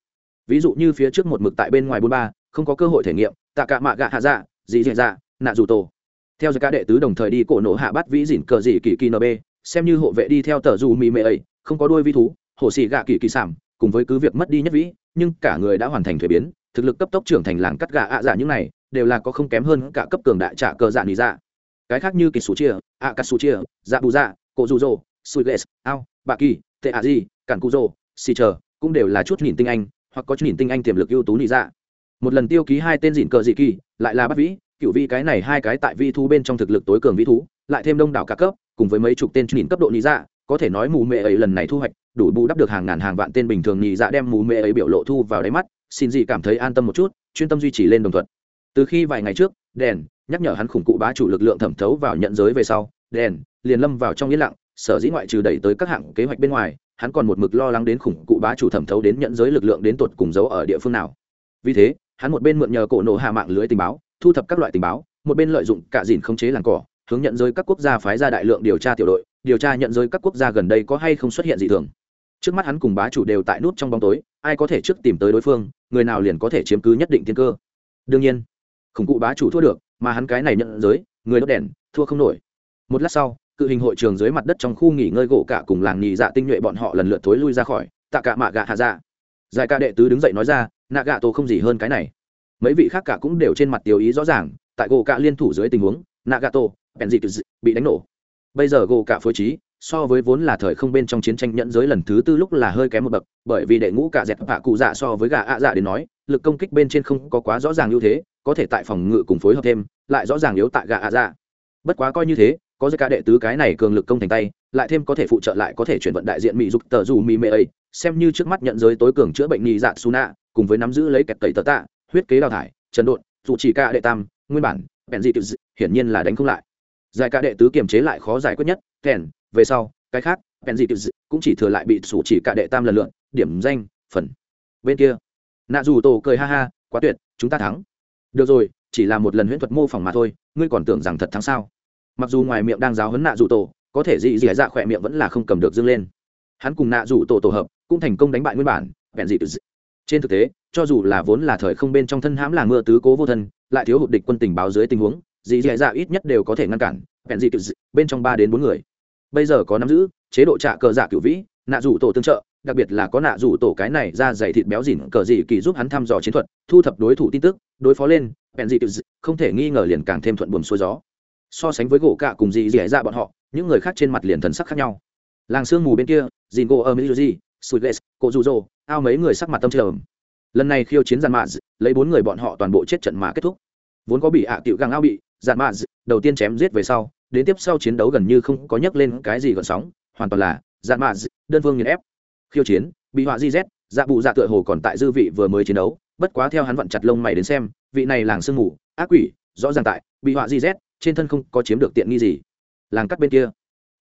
A: Ví dụ như phía trước một mực tại bên ngoài bốn ba, không có cơ hội thể nghiệm, tạ cả mạ gạ hạ dạ dị dạ dạ nạ dù tổ theo giới ca đệ tứ đồng thời đi cổ nổ hạ bắt vĩ dỉn cờ dị kỳ kỳ nb xem như hộ vệ đi theo tờ dù mì mệ ấy, không có đuôi vi thú, hồ xì gạ kỳ kỳ sản cùng với cứ việc mất đi nhất vĩ, nhưng cả người đã hoàn thành thuế biến, thực lực cấp tốc trưởng thành làng cắt gà ạ giả những này, đều là có không kém hơn cả cấp cường đại trả cờ dạ nỉ dạ. Cái khác như kỳ số chia ạ cắt số chia dạ bù dạ cổ dù dô sùi ghê ao bạ kỳ tệ ạ gì cản cụ dô xì chờ cũng đều là chút nhìn tinh anh, hoặc có chút nhìn tinh anh tiềm lực ưu tú nỉ dạ. Một lần tiêu ký hai tên dịn cờ dị kỳ, lại là bắt vĩ cựu vi cái này hai cái tại vi thú bên trong thực lực tối cường vi thú, lại thêm đông đảo cả cấp, cùng với mấy chục tên nhìn cấp độ nhị dạ có thể nói mù mệ ấy lần này thu hoạch, đủ bù đắp được hàng ngàn hàng vạn tên bình thường nhị dạ đem mù mệ ấy biểu lộ thu vào đáy mắt, xin gì cảm thấy an tâm một chút, chuyên tâm duy trì lên đồng thuận. Từ khi vài ngày trước, đèn nhắc nhở hắn khủng cụ bá chủ lực lượng thẩm thấu vào nhận giới về sau, đèn liền lâm vào trong yên lặng, sở dĩ ngoại trừ đẩy tới các hạng kế hoạch bên ngoài, hắn còn một mực lo lắng đến khủng cụ bá chủ thẩm thấu đến nhận giới lực lượng đến tuột cùng giấu ở địa phương nào. Vì thế, hắn một bên mượn nhờ cổ nổ hạ mạng lưới tình báo thu thập các loại tình báo, một bên lợi dụng cả dìn khống chế làng cỏ, hướng nhận giới các quốc gia phái ra đại lượng điều tra tiểu đội, điều tra nhận giới các quốc gia gần đây có hay không xuất hiện dị thường. Trước mắt hắn cùng bá chủ đều tại nút trong bóng tối, ai có thể trước tìm tới đối phương, người nào liền có thể chiếm cứ nhất định tiên cơ. Đương nhiên, khủng cụ bá chủ thua được, mà hắn cái này nhận giới, người đốt đèn, thua không nổi. Một lát sau, cự hình hội trường dưới mặt đất trong khu nghỉ ngơi gỗ cả cùng làng nhì dạ tinh nhuệ bọn họ lần lượt thối lui ra khỏi, tạ cả mạ gạ hạ dạ. Giải ca đệ tứ đứng dậy nói ra, nạ gạ tổ không gì hơn cái này mấy vị khác cả cũng đều trên mặt tiêu ý rõ ràng, tại gỗ cả liên thủ dưới tình huống, nagato gạ tổ bèn dị bị đánh nổ. Bây giờ gỗ cả phối trí, so với vốn là thời không bên trong chiến tranh nhẫn giới lần thứ tư lúc là hơi kém một bậc, bởi vì đệ ngũ cả dẹp hạ cụ dạ so với gà ạ dạ đến nói, lực công kích bên trên không có quá rõ ràng ưu thế, có thể tại phòng ngự cùng phối hợp thêm, lại rõ ràng yếu tại gà ạ dạ. Bất quá coi như thế, có giới cả đệ tứ cái này cường lực công thành tay, lại thêm có thể phụ trợ lại có thể chuyển vận đại diện mỹ dục tờ dù mỹ mê ấy, xem như trước mắt nhận giới tối cường chữa bệnh nhị dạ suna cùng với nắm giữ lấy kẹt tẩy tờ tạ huyết kế đào thải, trần độn, dù chỉ ca đệ tam, nguyên bản, bèn dị tự hiển nhiên là đánh không lại. Giải ca đệ tứ kiềm chế lại khó giải quyết nhất, kèn, về sau, cái khác, bèn dị tự cũng chỉ thừa lại bị sủ chỉ ca đệ tam lần lượn, điểm danh, phần. Bên kia, nạ dù tổ cười ha ha, quá tuyệt, chúng ta thắng. Được rồi, chỉ là một lần huyễn thuật mô phỏng mà thôi, ngươi còn tưởng rằng thật thắng sao? Mặc dù ngoài miệng đang giáo hấn nạ dù tổ, có thể dị dị dạ khỏe miệng vẫn là không cầm được dâng lên. Hắn cùng nạ dù tổ tổ hợp, cũng thành công đánh bại nguyên bản, bèn gì dị. Trên thực tế cho dù là vốn là thời không bên trong thân hãm là mưa tứ cố vô thân, lại thiếu hụt địch quân tình báo dưới tình huống, dị dị dạ ít nhất đều có thể ngăn cản, vẹn dị bên trong ba đến bốn người. Bây giờ có nắm giữ, chế độ trả cờ giả cửu vĩ, nạ rủ tổ tương trợ, đặc biệt là có nạ rủ tổ cái này ra dày thịt béo dỉn cờ dị kỳ giúp hắn thăm dò chiến thuật, thu thập đối thủ tin tức, đối phó lên, vẹn dị không thể nghi ngờ liền càng thêm thuận buồm xuôi gió. So sánh với gỗ cạ cùng dì dì dạ bọn họ, những người khác trên mặt liền thần sắc khác nhau. Làng sương mù bên kia dìn gỗ ở mỹ sùi ghét cô rụ rỗ ao mấy người sắc mặt tâm trầm lần này khiêu chiến giàn mạ lấy bốn người bọn họ toàn bộ chết trận mà kết thúc. Vốn có bị ạ à tiệu găng ao bị giàn mạ đầu tiên chém giết về sau, đến tiếp sau chiến đấu gần như không có nhắc lên cái gì gợn sóng, hoàn toàn là giàn mạ đơn phương nghiền ép. Khiêu chiến, bị họa di z dạ bụ dạ tựa hồ còn tại dư vị vừa mới chiến đấu, bất quá theo hắn vặn chặt lông mày đến xem, vị này làng sương mù, ác quỷ, rõ ràng tại, bị họa di z, trên thân không có chiếm được tiện nghi gì. Làng cắt bên kia.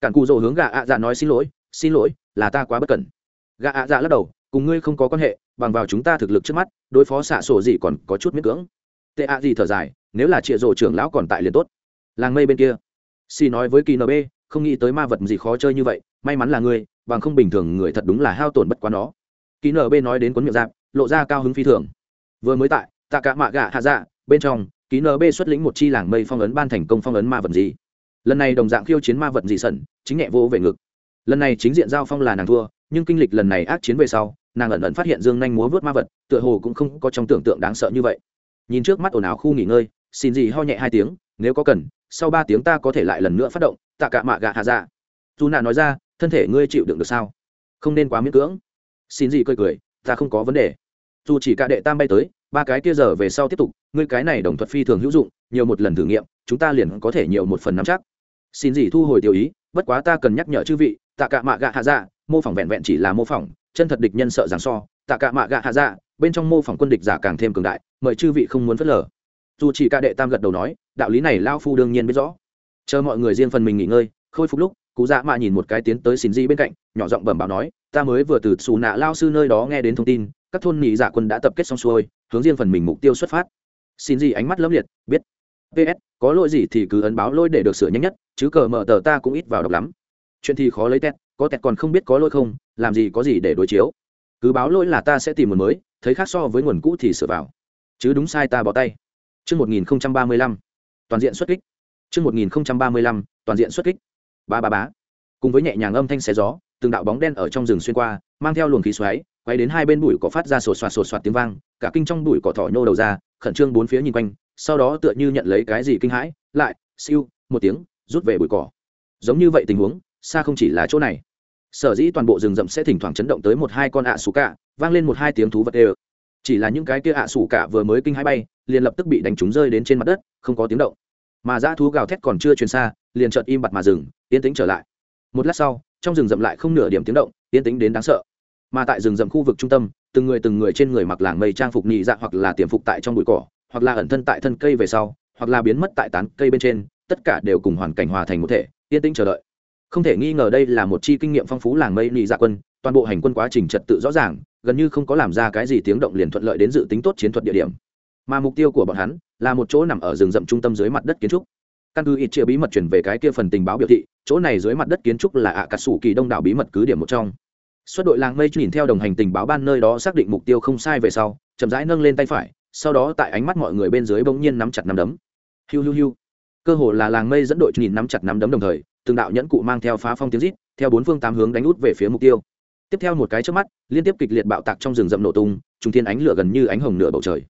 A: Cản cù dỗ hướng gà ạ dạ nói xin lỗi xin lỗi, là ta quá bất cẩn. Gà ạ dạ lắc đầu cùng ngươi không có quan hệ, bằng vào chúng ta thực lực trước mắt, đối phó xạ sổ gì còn có chút miễn cưỡng. Tệ ạ gì thở dài, nếu là trịa rổ trưởng lão còn tại liền tốt. Làng mây bên kia. Xì nói với kỳ nb không nghĩ tới ma vật gì khó chơi như vậy, may mắn là ngươi, bằng không bình thường người thật đúng là hao tổn bất quá nó. Kỳ nb nói đến cuốn miệng giáp lộ ra cao hứng phi thường. Vừa mới tại, tạ cả mạ gạ hạ dạ bên trong ký nb xuất lĩnh một chi làng mây phong ấn ban thành công phong ấn ma vật gì. Lần này đồng dạng khiêu chiến ma vật gì sẩn, chính nhẹ vô về ngực. Lần này chính diện giao phong là nàng thua, nhưng kinh lịch lần này ác chiến về sau nàng ẩn ẩn phát hiện dương nhanh múa vớt ma vật tựa hồ cũng không có trong tưởng tượng đáng sợ như vậy nhìn trước mắt ồn ào khu nghỉ ngơi xin gì ho nhẹ hai tiếng nếu có cần sau ba tiếng ta có thể lại lần nữa phát động tạ cả mạ gạ hạ dạ dù nạ nói ra thân thể ngươi chịu đựng được sao không nên quá miễn cưỡng xin gì cười cười ta không có vấn đề dù chỉ cả đệ tam bay tới ba cái kia giờ về sau tiếp tục ngươi cái này đồng thuật phi thường hữu dụng nhiều một lần thử nghiệm chúng ta liền có thể nhiều một phần nắm chắc xin gì thu hồi tiểu ý bất quá ta cần nhắc nhở chư vị tạ cả mạ gạ hạ dạ mô phỏng vẹn vẹn chỉ là mô phỏng chân thật địch nhân sợ giảng so, tạ cả mạ gạ hạ dạ bên trong mô phỏng quân địch giả càng thêm cường đại, mời chư vị không muốn phớt lờ. Dù chỉ cả đệ tam gật đầu nói, đạo lý này lao phu đương nhiên biết rõ. Chờ mọi người riêng phần mình nghỉ ngơi, khôi phục lúc cụ dạ mạ nhìn một cái tiến tới xin di bên cạnh, nhỏ giọng bẩm báo nói, ta mới vừa từ xù nạ lao sư nơi đó nghe đến thông tin, các thôn nhị dạ quân đã tập kết xong xuôi, hướng riêng phần mình mục tiêu xuất phát. Xin di ánh mắt lấp liệt, biết. Ps có lỗi gì thì cứ ấn báo lỗi để được sửa nhanh nhất, chứ cờ mở tờ ta cũng ít vào đọc lắm. Chuyện thì khó lấy tét có tẹt còn không biết có lỗi không làm gì có gì để đối chiếu cứ báo lỗi là ta sẽ tìm nguồn mới thấy khác so với nguồn cũ thì sửa vào chứ đúng sai ta bỏ tay Trước 1035, toàn diện xuất kích. Trước 1035, toàn diện xuất kích. Ba ba bá. Cùng với nhẹ nhàng âm thanh xé gió, từng đạo bóng đen ở trong rừng xuyên qua, mang theo luồng khí xoáy, quay đến hai bên bụi cỏ phát ra sột soạt sột soạt tiếng vang cả kinh trong bụi cỏ thỏ nhô đầu ra khẩn trương bốn phía nhìn quanh sau đó tựa như nhận lấy cái gì kinh hãi lại siêu một tiếng rút về bụi cỏ giống như vậy tình huống xa không chỉ là chỗ này. Sở dĩ toàn bộ rừng rậm sẽ thỉnh thoảng chấn động tới một hai con ạ à sủ cả vang lên một hai tiếng thú vật đều. Chỉ là những cái kia ạ à sủ cả vừa mới kinh hãi bay, liền lập tức bị đánh trúng rơi đến trên mặt đất, không có tiếng động. Mà dã thú gào thét còn chưa truyền xa, liền chợt im bặt mà dừng, yên tĩnh trở lại. Một lát sau, trong rừng rậm lại không nửa điểm tiếng động, yên tĩnh đến đáng sợ. Mà tại rừng rậm khu vực trung tâm, từng người từng người trên người mặc làng mây trang phục nhị dạ hoặc là tiềm phục tại trong bụi cỏ, hoặc là ẩn thân tại thân cây về sau, hoặc là biến mất tại tán cây bên trên, tất cả đều cùng hoàn cảnh hòa thành một thể, yên tĩnh chờ đợi không thể nghi ngờ đây là một chi kinh nghiệm phong phú làng mây nị dạ quân, toàn bộ hành quân quá trình trật tự rõ ràng, gần như không có làm ra cái gì tiếng động liền thuận lợi đến dự tính tốt chiến thuật địa điểm. Mà mục tiêu của bọn hắn là một chỗ nằm ở rừng rậm trung tâm dưới mặt đất kiến trúc. Căn cứ ít chia bí mật chuyển về cái kia phần tình báo biểu thị, chỗ này dưới mặt đất kiến trúc là ạ à cà sủ kỳ đông đảo bí mật cứ điểm một trong. Xuất đội làng mây nhìn theo đồng hành tình báo ban nơi đó xác định mục tiêu không sai về sau, chậm rãi nâng lên tay phải, sau đó tại ánh mắt mọi người bên dưới bỗng nhiên nắm chặt nắm đấm. Hiu hiu hiu. Cơ hồ là làng mây dẫn đội nhìn nắm chặt nắm đấm đồng thời từng đạo nhẫn cụ mang theo phá phong tiếng rít, theo bốn phương tám hướng đánh út về phía mục tiêu. Tiếp theo một cái trước mắt, liên tiếp kịch liệt bạo tạc trong rừng rậm nổ tung trung thiên ánh lửa gần như ánh hồng nửa bầu trời.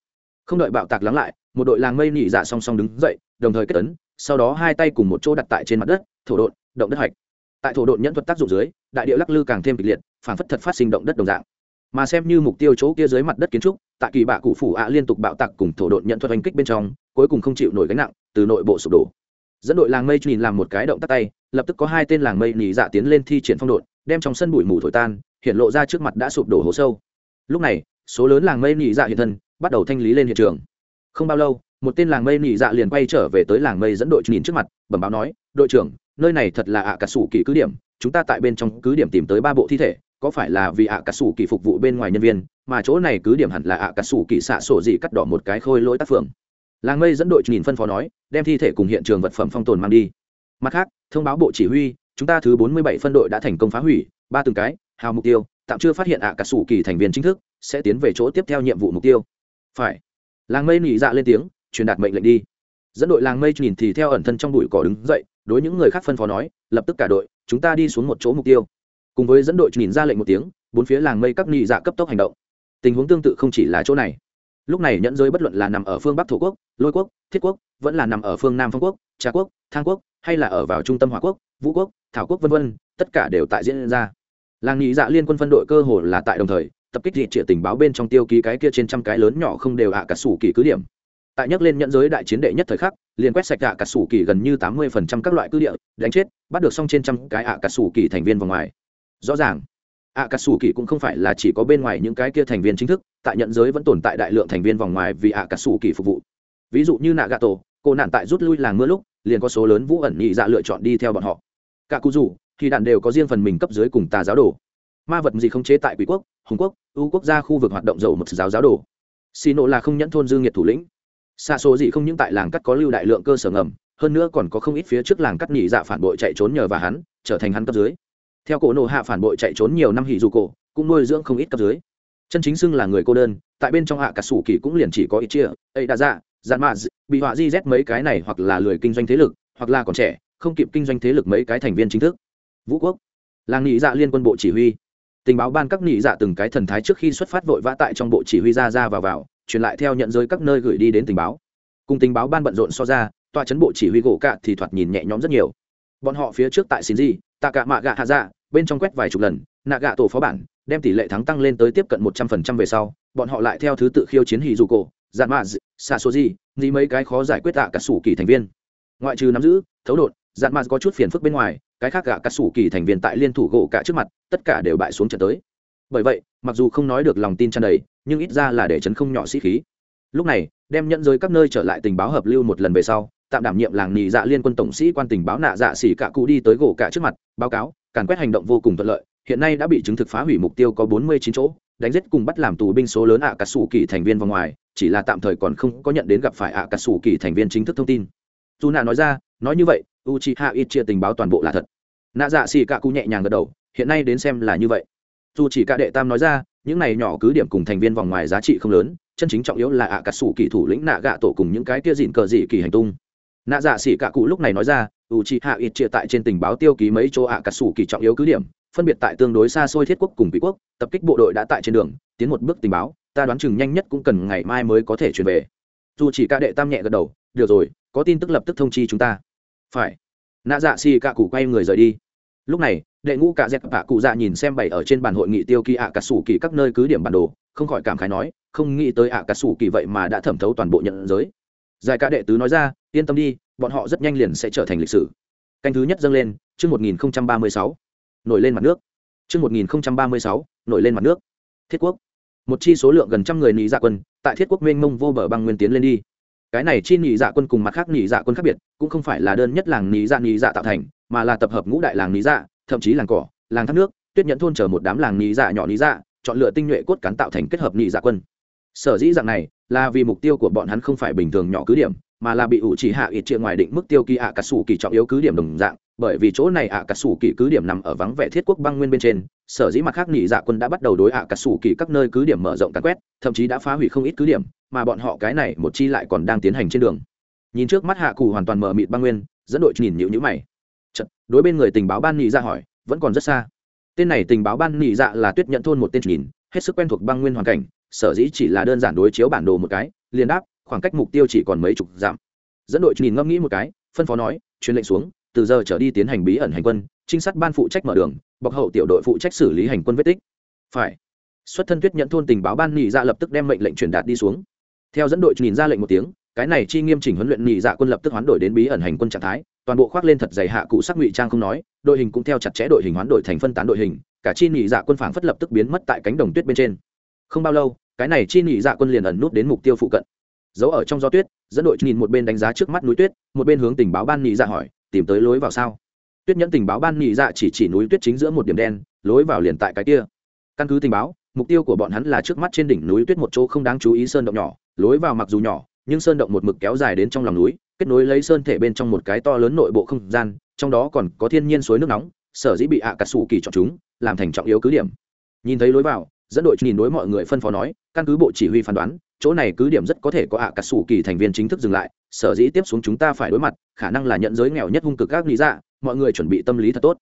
A: Không đợi bạo tạc lắng lại, một đội làng mây nỉ dạ song song đứng dậy, đồng thời kết tấn sau đó hai tay cùng một chỗ đặt tại trên mặt đất, thổ độn, động đất hạch. Tại thổ độn nhẫn thuật tác dụng dưới, đại địa lắc lư càng thêm kịch liệt, phản phất thật phát sinh động đất đồng dạng. Mà xem như mục tiêu chỗ kia dưới mặt đất kiến trúc, tại kỳ bạ cụ phủ ạ liên tục bạo tạc cùng thổ độn nhận thuật hành kích bên trong, cuối cùng không chịu nổi gánh nặng, từ nội bộ sụp đổ. Dẫn đội làng mây nhìn làm một cái động tắt tay lập tức có hai tên làng mây nhị dạ tiến lên thi triển phong độn, đem trong sân bụi mù thổi tan, hiện lộ ra trước mặt đã sụp đổ hố sâu. Lúc này, số lớn làng mây nhị dạ hiện thân, bắt đầu thanh lý lên hiện trường. Không bao lâu, một tên làng mây nhị dạ liền quay trở về tới làng mây dẫn đội nhìn trước mặt, bẩm báo nói, đội trưởng, nơi này thật là ạ à cả sủ kỳ cứ điểm, chúng ta tại bên trong cứ điểm tìm tới ba bộ thi thể, có phải là vì ạ à cả sủ kỳ phục vụ bên ngoài nhân viên, mà chỗ này cứ điểm hẳn là ạ à cả sủ kỳ xạ sổ gì cắt đỏ một cái khôi lỗi tác phường. Làng mây dẫn đội nhìn phân phó nói, đem thi thể cùng hiện trường vật phẩm phong tồn mang đi mặt khác, thông báo bộ chỉ huy, chúng ta thứ bốn mươi bảy phân đội đã thành công phá hủy, ba từng cái, hào mục tiêu, tạm chưa phát hiện ạ cả sủ kỳ thành viên chính thức, sẽ tiến về chỗ tiếp theo nhiệm vụ mục tiêu. Phải. Làng mây nỉ dạ lên tiếng, truyền đạt mệnh lệnh đi. Dẫn đội làng mây nhìn thì theo ẩn thân trong bụi cỏ đứng dậy, đối những người khác phân phó nói, lập tức cả đội, chúng ta đi xuống một chỗ mục tiêu. Cùng với dẫn đội nhìn ra lệnh một tiếng, bốn phía làng mây các nị dạ cấp tốc hành động. Tình huống tương tự không chỉ là chỗ này lúc này nhẫn giới bất luận là nằm ở phương bắc thổ quốc, lôi quốc, thiết quốc, vẫn là nằm ở phương nam phong quốc, trà quốc, thang quốc, hay là ở vào trung tâm hòa quốc, vũ quốc, thảo quốc v v tất cả đều tại diễn ra. Làng nhị dạ liên quân phân đội cơ hồ là tại đồng thời, tập kích địa trịa tình báo bên trong tiêu ký cái kia trên trăm cái lớn nhỏ không đều ạ cả sủ kỳ cứ điểm. Tại nhắc lên nhận giới đại chiến đệ nhất thời khắc, liền quét sạch ạ cả sủ kỳ gần như tám mươi phần trăm các loại cứ địa, đánh chết, bắt được xong trên trăm cái ạ cả sủ kỳ thành viên vào ngoài. Rõ ràng ạ cả sủ kỳ cũng không phải là chỉ có bên ngoài những cái kia thành viên chính thức, tại nhận giới vẫn tồn tại đại lượng thành viên vòng ngoài vì ạ cả sủ kỳ phục vụ. Ví dụ như nạ gà tổ cô nạn tại rút lui làng mưa lúc, liền có số lớn vũ ẩn nhị dạ lựa chọn đi theo bọn họ. Cả cụ rủ thì đạn đều có riêng phần mình cấp dưới cùng tà giáo đồ. Ma vật gì không chế tại quỷ quốc, hùng quốc, ưu quốc gia khu vực hoạt động dầu một giáo giáo đồ. Xì nộ là không nhẫn thôn dương nhiệt thủ lĩnh. Xa số gì không những tại làng cắt có lưu đại lượng cơ sở ngầm, hơn nữa còn có không ít phía trước làng cắt nhị dạ phản bội chạy trốn nhờ và hắn, trở thành hắn cấp dưới theo cổ nộ hạ phản bội chạy trốn nhiều năm hỉ dù cổ, cũng nuôi dưỡng không ít cấp dưới. Chân chính xưng là người cô đơn, tại bên trong hạ cả sủ kỳ cũng liền chỉ có ít chia, ấy đã dạ dạn mạ bị họa di z mấy cái này hoặc là lười kinh doanh thế lực, hoặc là còn trẻ, không kịp kinh doanh thế lực mấy cái thành viên chính thức. Vũ quốc. Làng nghị dạ liên quân bộ chỉ huy. Tình báo ban các nghị dạ từng cái thần thái trước khi xuất phát vội vã tại trong bộ chỉ huy ra ra vào vào, truyền lại theo nhận giới các nơi gửi đi đến tình báo. Cùng tình báo ban bận rộn so ra, tòa chấn bộ chỉ huy gỗ cạ thì thoạt nhìn nhẹ nhõm rất nhiều. Bọn họ phía trước tại xin gì tạ cả mạ gạ hạ dạ bên trong quét vài chục lần nạ gạ tổ phó bản, đem tỷ lệ thắng tăng lên tới tiếp cận một trăm phần trăm về sau, bọn họ lại theo thứ tự khiêu chiến hì dù cổ dạn mạ xa số gì gì mấy cái khó giải quyết tạ cả sủ kỳ thành viên. Ngoại trừ nắm giữ, thấu đột dạn mạ có chút phiền phức bên ngoài, cái khác gạ cả sủ kỳ thành viên tại liên thủ gỗ cả trước mặt, tất cả đều bại xuống trận tới. Bởi vậy, mặc dù không nói được lòng tin tràn đầy, nhưng ít ra là để chấn không nhỏ sĩ khí. Lúc này, đem nhận giới các nơi trở lại tình báo hợp lưu một lần về sau tạm đảm nhiệm làng nì dạ liên quân tổng sĩ quan tình báo nạ dạ xỉ cả cụ đi tới gỗ cả trước mặt, báo cáo, càn quét hành động vô cùng thuận lợi, hiện nay đã bị chứng thực phá hủy mục tiêu có bốn mươi chín chỗ, đánh giết cùng bắt làm tù binh số lớn ạ cả sủ kỳ thành viên vào ngoài, chỉ là tạm thời còn không có nhận đến gặp phải ạ cả sủ kỳ thành viên chính thức thông tin. Dù nạ nói ra, nói như vậy u chi hạ ít chia tình báo toàn bộ là thật. Nạ dạ xì cạ cụ nhẹ nhàng gật đầu, hiện nay đến xem là như vậy. Dù chỉ cả đệ tam nói ra, những này nhỏ cứ điểm cùng thành viên vòng ngoài giá trị không lớn, chân chính trọng yếu là ạ cả sủ kỳ thủ lĩnh nạ gạ tổ cùng những cái kia dịn cờ dị kỳ hành tung nạ dạ xỉ Cả cụ lúc này nói ra u chi hạ ít chia tại trên tình báo tiêu ký mấy chỗ ạ cả sủ kỳ trọng yếu cứ điểm, phân biệt tại tương đối xa xôi thiết quốc cùng quý quốc, tập kích bộ đội đã tại trên đường, tiến một bước tình báo, ta đoán chừng nhanh nhất cũng cần ngày mai mới có thể chuyển về. Dù chỉ ca đệ tam nhẹ gật đầu, được rồi, có tin tức lập tức thông chi chúng ta. Phải. Nạ dạ xì cạ cụ quay người rời đi. Lúc này, đệ ngũ cạ dẹp bạ cụ dạ nhìn xem bày ở trên bàn hội nghị tiêu kỳ ạ cả sủ kỳ các nơi cứ điểm bản đồ, không khỏi cảm khái nói, không nghĩ tới ạ cả sủ kỳ vậy mà đã thẩm thấu toàn bộ nhận giới. Giải ca đệ tứ nói ra yên tâm đi, bọn họ rất nhanh liền sẽ trở thành lịch sử. Canh thứ nhất dâng lên, chương một nghìn ba mươi sáu. Nổi lên mặt nước. Chương một nghìn ba mươi sáu, nổi lên mặt nước. Thiết quốc. Một chi số lượng gần trăm người nị dạ quân, tại thiết quốc mênh mông vô bờ băng nguyên tiến lên đi. Cái này chi nị dạ quân cùng mặt khác nị dạ quân khác biệt, cũng không phải là đơn nhất làng nị dạ nị dạ tạo thành, mà là tập hợp ngũ đại làng nị dạ thậm chí làng cỏ, làng thác nước, tuyết nhẫn thôn chở một đám làng nị dạ nhỏ nị dạ chọn lựa tinh nhuệ cốt cán tạo thành kết hợp nị dạ quân. Sở dĩ dạng này là vì mục tiêu của bọn hắn không phải bình thường nhỏ cứ điểm mà là bị ủ chỉ hạ ít chia ngoài định mức tiêu kỳ ạ cà sủ kỳ trọng yếu cứ điểm đồng dạng bởi vì chỗ này ạ cà sủ kỳ cứ điểm nằm ở vắng vẻ thiết quốc băng nguyên bên trên sở dĩ mặt khác nhị dạ quân đã bắt đầu đối ạ cà sủ kỳ các nơi cứ điểm mở rộng càn quét thậm chí đã phá hủy không ít cứ điểm mà bọn họ cái này một chi lại còn đang tiến hành trên đường. Nhìn trước mắt hạ cụ hoàn toàn mở mịt băng nguyên dẫn đội nhìn nhữ nhữ mày. Chật, đối bên người tình báo ban nhị dạ hỏi vẫn còn rất xa? Tên này tình báo ban nhị dạ là tuyết nhận thôn một tên nhìn hết sức quen thuộc băng nguyên hoàn cảnh sở dĩ chỉ là đơn giản đối chiếu bản đồ một cái liền đáp khoảng cách mục tiêu chỉ còn mấy chục dặm. Dẫn đội nhìn ngẫm nghĩ một cái, phân phó nói, truyền lệnh xuống, từ giờ trở đi tiến hành bí ẩn hành quân, trinh sát ban phụ trách mở đường, bọc hậu tiểu đội phụ trách xử lý hành quân vết tích. Phải. Xuất thân tuyết nhận thôn tình báo ban nhị dạ lập tức đem mệnh lệnh truyền đạt đi xuống. Theo dẫn đội nhìn ra lệnh một tiếng, cái này chi nghiêm chỉnh huấn luyện nhị dạ quân lập tức hoán đổi đến bí ẩn hành quân trạng thái, toàn bộ khoác lên thật dày hạ cụ sắc ngụy trang không nói, đội hình cũng theo chặt chẽ đội hình hoán đổi thành phân tán đội hình, cả chi nhị dạ quân phảng phất lập tức biến mất tại cánh đồng tuyết bên trên. Không bao lâu, cái này chi nhị dạ quân liền ẩn nút đến mục tiêu phụ cận giấu ở trong gió tuyết, dẫn đội nhìn một bên đánh giá trước mắt núi tuyết, một bên hướng tình báo ban nhị dạ hỏi, tìm tới lối vào sao? Tuyết nhẫn tình báo ban nhị dạ chỉ chỉ núi tuyết chính giữa một điểm đen, lối vào liền tại cái kia. Căn cứ tình báo, mục tiêu của bọn hắn là trước mắt trên đỉnh núi tuyết một chỗ không đáng chú ý sơn động nhỏ, lối vào mặc dù nhỏ, nhưng sơn động một mực kéo dài đến trong lòng núi, kết nối lấy sơn thể bên trong một cái to lớn nội bộ không gian, trong đó còn có thiên nhiên suối nước nóng, sở dĩ bị ạ à cà sủ kỳ chọn chúng, làm thành trọng yếu cứ điểm. Nhìn thấy lối vào, dẫn đội nhìn đối mọi người phân phó nói, căn cứ bộ chỉ huy phán đoán chỗ này cứ điểm rất có thể có ạ à cà sủ kỳ thành viên chính thức dừng lại, sở dĩ tiếp xuống chúng ta phải đối mặt, khả năng là nhận giới nghèo nhất hung cực các lý dạ mọi người chuẩn bị tâm lý thật tốt.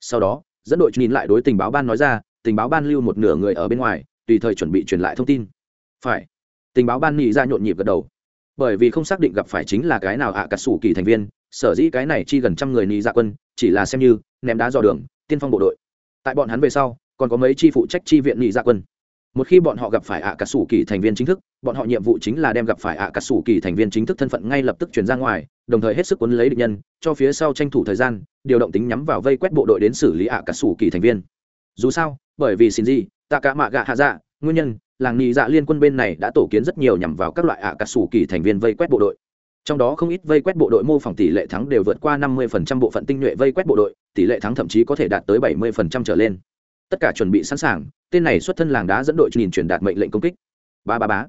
A: Sau đó, dẫn đội nhìn lại đối tình báo ban nói ra, tình báo ban lưu một nửa người ở bên ngoài, tùy thời chuẩn bị truyền lại thông tin. Phải. Tình báo ban nghĩ ra nhộn nhịp gật đầu. Bởi vì không xác định gặp phải chính là cái nào ạ à cà sủ kỳ thành viên, sở dĩ cái này chi gần trăm người nghĩ ra quân, chỉ là xem như ném đá dò đường, tiên phong bộ đội. Tại bọn hắn về sau, còn có mấy chi phụ trách chi viện nghĩ ra quân một khi bọn họ gặp phải ạ à cà sủ kỳ thành viên chính thức, bọn họ nhiệm vụ chính là đem gặp phải ạ à cà sủ kỳ thành viên chính thức thân phận ngay lập tức chuyển ra ngoài, đồng thời hết sức quấn lấy địch nhân, cho phía sau tranh thủ thời gian, điều động tính nhắm vào vây quét bộ đội đến xử lý ạ cà sủ kỳ thành viên. Dù sao, bởi vì xin gì tạ cả mạ gạ hạ dạ nguyên nhân, làng nghị dạ liên quân bên này đã tổ kiến rất nhiều nhằm vào các loại ạ cà sủ kỳ thành viên vây quét bộ đội. Trong đó không ít vây quét bộ đội mô phỏng tỷ lệ thắng đều vượt qua năm mươi phần trăm bộ phận tinh nhuệ vây quét bộ đội, tỷ lệ thắng thậm chí có thể đạt tới bảy mươi phần trăm trở lên tất cả chuẩn bị sẵn sàng, tên này xuất thân làng đá dẫn đội nhìn truyền đạt mệnh lệnh công kích. Ba ba bá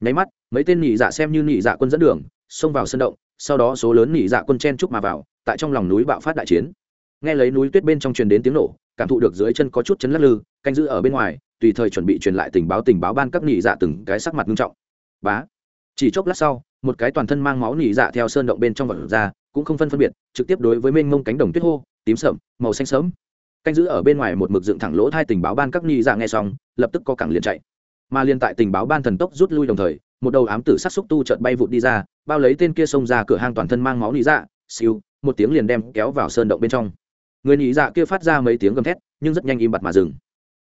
A: nháy mắt, mấy tên nhị dạ xem như nhị dạ quân dẫn đường, xông vào sân động, sau đó số lớn nhị dạ quân chen trúc mà vào, tại trong lòng núi bạo phát đại chiến. Nghe lấy núi tuyết bên trong truyền đến tiếng nổ, cảm thụ được dưới chân có chút chấn lắc lư, canh giữ ở bên ngoài, tùy thời chuẩn bị truyền lại tình báo tình báo ban các nhị dạ từng cái sắc mặt nghiêm trọng. Bá. Chỉ chốc lát sau, một cái toàn thân mang máu nhị dạ theo sơn động bên trong vật ra, cũng không phân phân biệt, trực tiếp đối với mênh mông cánh đồng tuyết hô, tím sậm màu xanh sớm canh giữ ở bên ngoài một mực dựng thẳng lỗ thai tình báo ban các nhị dạ nghe xong, lập tức có cẳng liền chạy. Mà liên tại tình báo ban thần tốc rút lui đồng thời, một đầu ám tử sát xúc tu chợt bay vụt đi ra, bao lấy tên kia xông ra cửa hang toàn thân mang máu nị dạ siêu, một tiếng liền đem kéo vào sơn động bên trong. Người nị dạ kia phát ra mấy tiếng gầm thét, nhưng rất nhanh im bặt mà dừng.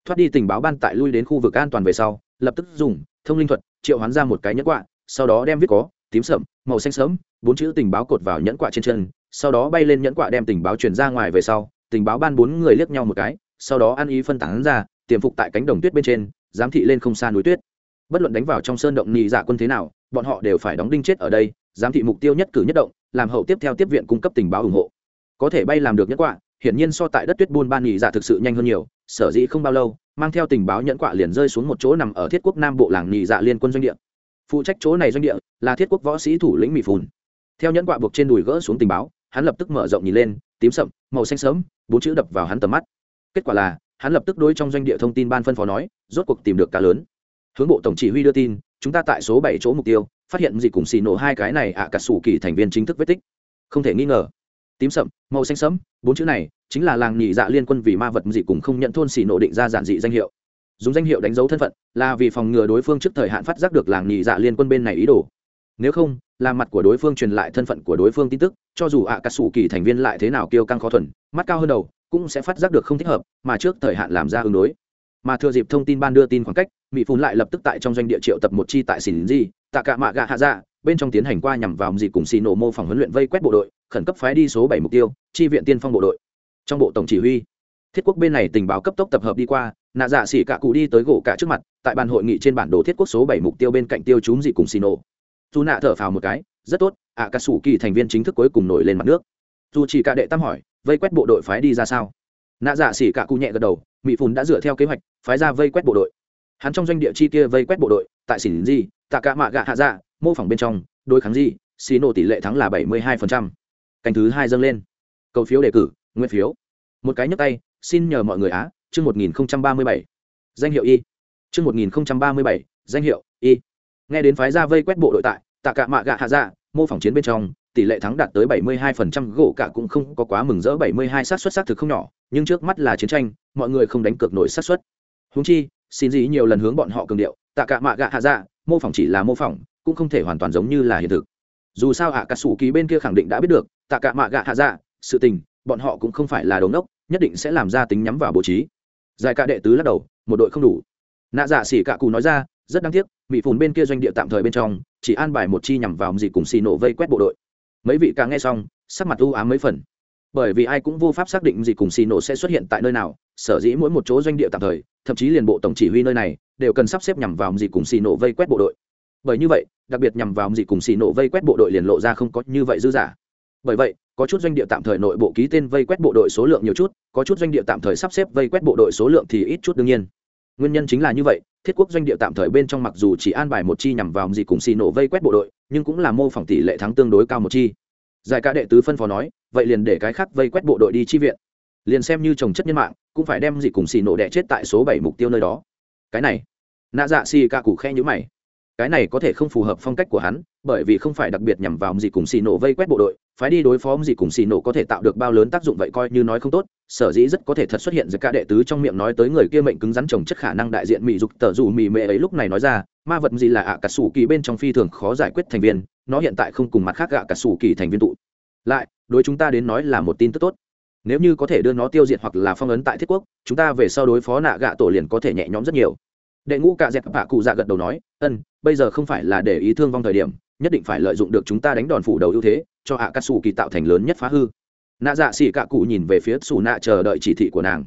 A: Thoát đi tình báo ban tại lui đến khu vực an toàn về sau, lập tức dùng thông linh thuật triệu hoán ra một cái nhẫn quạ, sau đó đem viết có, tím sậm, màu xanh sớm bốn chữ tình báo cột vào nhẫn quạ trên chân, sau đó bay lên nhẫn quạ đem tình báo truyền ra ngoài về sau tình báo ban bốn người liếc nhau một cái, sau đó ăn ý phân tán ra, tiềm phục tại cánh đồng tuyết bên trên, giám thị lên không xa núi tuyết. Bất luận đánh vào trong sơn động nhị dạ quân thế nào, bọn họ đều phải đóng đinh chết ở đây, giám thị mục tiêu nhất cử nhất động, làm hậu tiếp theo tiếp viện cung cấp tình báo ủng hộ. Có thể bay làm được nhẫn quạ, hiển nhiên so tại đất tuyết buôn ban nhị dạ thực sự nhanh hơn nhiều, sở dĩ không bao lâu, mang theo tình báo nhẫn quạ liền rơi xuống một chỗ nằm ở thiết quốc nam bộ làng nhị dạ liên quân doanh địa. Phụ trách chỗ này doanh địa là thiết quốc võ sĩ thủ lĩnh mỹ phùn. Theo nhẫn quạ buộc trên đùi gỡ xuống tình báo, hắn lập tức mở rộng nhìn lên tím sậm, màu xanh sớm bốn chữ đập vào hắn tầm mắt. Kết quả là, hắn lập tức đối trong doanh địa thông tin ban phân phó nói, rốt cuộc tìm được cá lớn. Hướng bộ tổng chỉ huy đưa tin, chúng ta tại số bảy chỗ mục tiêu, phát hiện gì cùng xì nổ hai cái này ạ à cả sủ kỳ thành viên chính thức vết tích. Không thể nghi ngờ. Tím sậm, màu xanh sẫm, bốn chữ này chính là làng nhị dạ liên quân vì ma vật dị cùng không nhận thôn xì nổ định ra giản dị danh hiệu. Dùng danh hiệu đánh dấu thân phận là vì phòng ngừa đối phương trước thời hạn phát giác được làng nhị dạ liên quân bên này ý đồ nếu không, là mặt của đối phương truyền lại thân phận của đối phương tin tức, cho dù ạ à cà sủ kỳ thành viên lại thế nào kiêu căng khó thuần, mắt cao hơn đầu, cũng sẽ phát giác được không thích hợp, mà trước thời hạn làm ra ứng đối. Mà thừa dịp thông tin ban đưa tin khoảng cách, mỹ phun lại lập tức tại trong doanh địa triệu tập một chi tại xỉn di, tạ cả mạ gạ hạ dạ bên trong tiến hành qua nhằm vào gì cùng xì nổ mô phỏng huấn luyện vây quét bộ đội, khẩn cấp phái đi số bảy mục tiêu, chi viện tiên phong bộ đội. Trong bộ tổng chỉ huy, thiết quốc bên này tình báo cấp tốc tập hợp đi qua, nạ dạ xỉ cả cụ đi tới gỗ cả trước mặt, tại bàn hội nghị trên bản đồ thiết quốc số bảy mục tiêu bên cạnh tiêu chúng dị cùng xì nổ dù nạ thở phào một cái rất tốt ạ à, cả sủ kỳ thành viên chính thức cuối cùng nổi lên mặt nước. Dù chỉ cả đệ tam hỏi vây quét bộ đội phái đi ra sao? Nạ dạ xỉ cả cụ nhẹ gật đầu mỹ phùn đã dựa theo kế hoạch phái ra vây quét bộ đội. Hắn trong doanh địa chi kia vây quét bộ đội tại xỉn di tạ cả mạ gạ hạ dạ mô phỏng bên trong đối kháng di xì nổ tỷ lệ thắng là bảy mươi hai phần trăm. Canh thứ hai dâng lên. Cầu phiếu đề cử nguyên phiếu. Một cái nhấc tay xin nhờ mọi người á chương một nghìn ba mươi bảy. Danh hiệu y. Chương một nghìn ba mươi bảy danh hiệu y nghe đến phái ra vây quét bộ đội tại tạ cả mạ gạ hạ dạ mô phỏng chiến bên trong tỷ lệ thắng đạt tới 72% gỗ cả cũng không có quá mừng rỡ 72 sát xuất xác thực không nhỏ nhưng trước mắt là chiến tranh mọi người không đánh cược nổi sát xuất húng chi xin gì nhiều lần hướng bọn họ cường điệu tạ cả mạ gạ hạ dạ mô phỏng chỉ là mô phỏng cũng không thể hoàn toàn giống như là hiện thực. Dù sao ạ à, cả sủ ký bên kia khẳng định đã biết được tạ cả mạ gạ hạ dạ sự tình bọn họ cũng không phải là đống đốc nhất định sẽ làm ra tính nhắm vào bố trí. Giải cả đệ tứ lắc đầu một đội không đủ. Nạ dạ xỉ cả cù nói ra rất đáng tiếc mỹ phùn bên kia doanh địa tạm thời bên trong, chỉ an bài một chi nhằm vào gì cùng xì nổ vây quét bộ đội. Mấy vị càng nghe xong, sắc mặt u ám mấy phần. Bởi vì ai cũng vô pháp xác định gì cùng xì nổ sẽ xuất hiện tại nơi nào, sở dĩ mỗi một chỗ doanh địa tạm thời, thậm chí liền bộ tổng chỉ huy nơi này, đều cần sắp xếp nhằm vào gì cùng xì nổ vây quét bộ đội. Bởi như vậy, đặc biệt nhằm vào gì cùng xì nổ vây quét bộ đội liền lộ ra không có như vậy dư giả bởi vậy, có chút doanh địa tạm thời nội bộ ký tên vây quét bộ đội số lượng nhiều chút, có chút doanh địa tạm thời sắp xếp vây quét bộ đội số lượng thì ít chút đương nhiên. Nguyên nhân chính là như vậy thiết quốc doanh địa tạm thời bên trong mặc dù chỉ an bài một chi nhằm vào gì cùng xì nổ vây quét bộ đội, nhưng cũng là mô phỏng tỷ lệ thắng tương đối cao một chi. Giải ca đệ tứ phân phó nói, vậy liền để cái khác vây quét bộ đội đi chi viện. Liền xem như trồng chất nhân mạng, cũng phải đem gì cùng xì nổ đẻ chết tại số bảy mục tiêu nơi đó. Cái này, nạ dạ xì ca cụ khe nhữ mày. Cái này có thể không phù hợp phong cách của hắn, bởi vì không phải đặc biệt nhằm vào gì cùng xì nổ vây quét bộ đội phái đi đối phó gì cùng xì nổ có thể tạo được bao lớn tác dụng vậy coi như nói không tốt, sở dĩ rất có thể thật xuất hiện giữa cả đệ tứ trong miệng nói tới người kia mệnh cứng rắn trồng chất khả năng đại diện mỹ dục tờ dù mì mệ ấy lúc này nói ra, ma vật gì là ạ à cà sủ kỳ bên trong phi thường khó giải quyết thành viên, nó hiện tại không cùng mặt khác gạ cà sủ kỳ thành viên tụ. Lại, đối chúng ta đến nói là một tin tức tốt. Nếu như có thể đưa nó tiêu diệt hoặc là phong ấn tại thiết quốc, chúng ta về sau đối phó nạ gạ tổ liền có thể nhẹ nhõm rất nhiều. Đệ ngũ cạ dẹp bạ cụ dạ gật đầu nói ân bây giờ không phải là để ý thương vong thời điểm nhất định phải lợi dụng được chúng ta đánh đòn phủ đầu ưu thế, cho hạ cát xù kỳ tạo thành lớn nhất phá hư. Nạ dạ xỉ cạ cụ nhìn về phía xù nạ chờ đợi chỉ thị của nàng.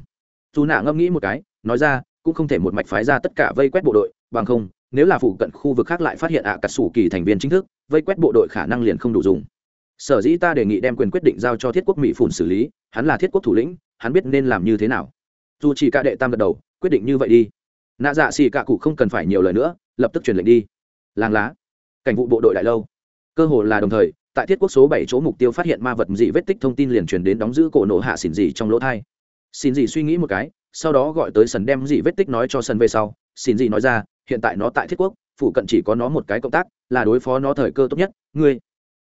A: Dù nạ ngẫm nghĩ một cái, nói ra, cũng không thể một mạch phái ra tất cả vây quét bộ đội, bằng không, nếu là phụ cận khu vực khác lại phát hiện ạ cắt xù kỳ thành viên chính thức, vây quét bộ đội khả năng liền không đủ dùng. Sở dĩ ta đề nghị đem quyền quyết định giao cho thiết quốc mỹ phủn xử lý, hắn là thiết quốc thủ lĩnh, hắn biết nên làm như thế nào. Dù chỉ ca đệ tam gật đầu, quyết định như vậy đi. Nạ dạ xì cạ cụ không cần phải nhiều lời nữa, lập tức truyền lệnh đi. Làng lá cảnh vụ bộ đội đại lâu. Cơ hồ là đồng thời, tại thiết quốc số bảy chỗ mục tiêu phát hiện ma vật dị vết tích thông tin liền truyền đến đóng giữ cổ nổ hạ xỉn dị trong lỗ thai. Xỉn dị suy nghĩ một cái, sau đó gọi tới sần đem dị vết tích nói cho sần về sau. Xỉn dị nói ra, hiện tại nó tại thiết quốc, phụ cận chỉ có nó một cái cộng tác, là đối phó nó thời cơ tốt nhất. Ngươi,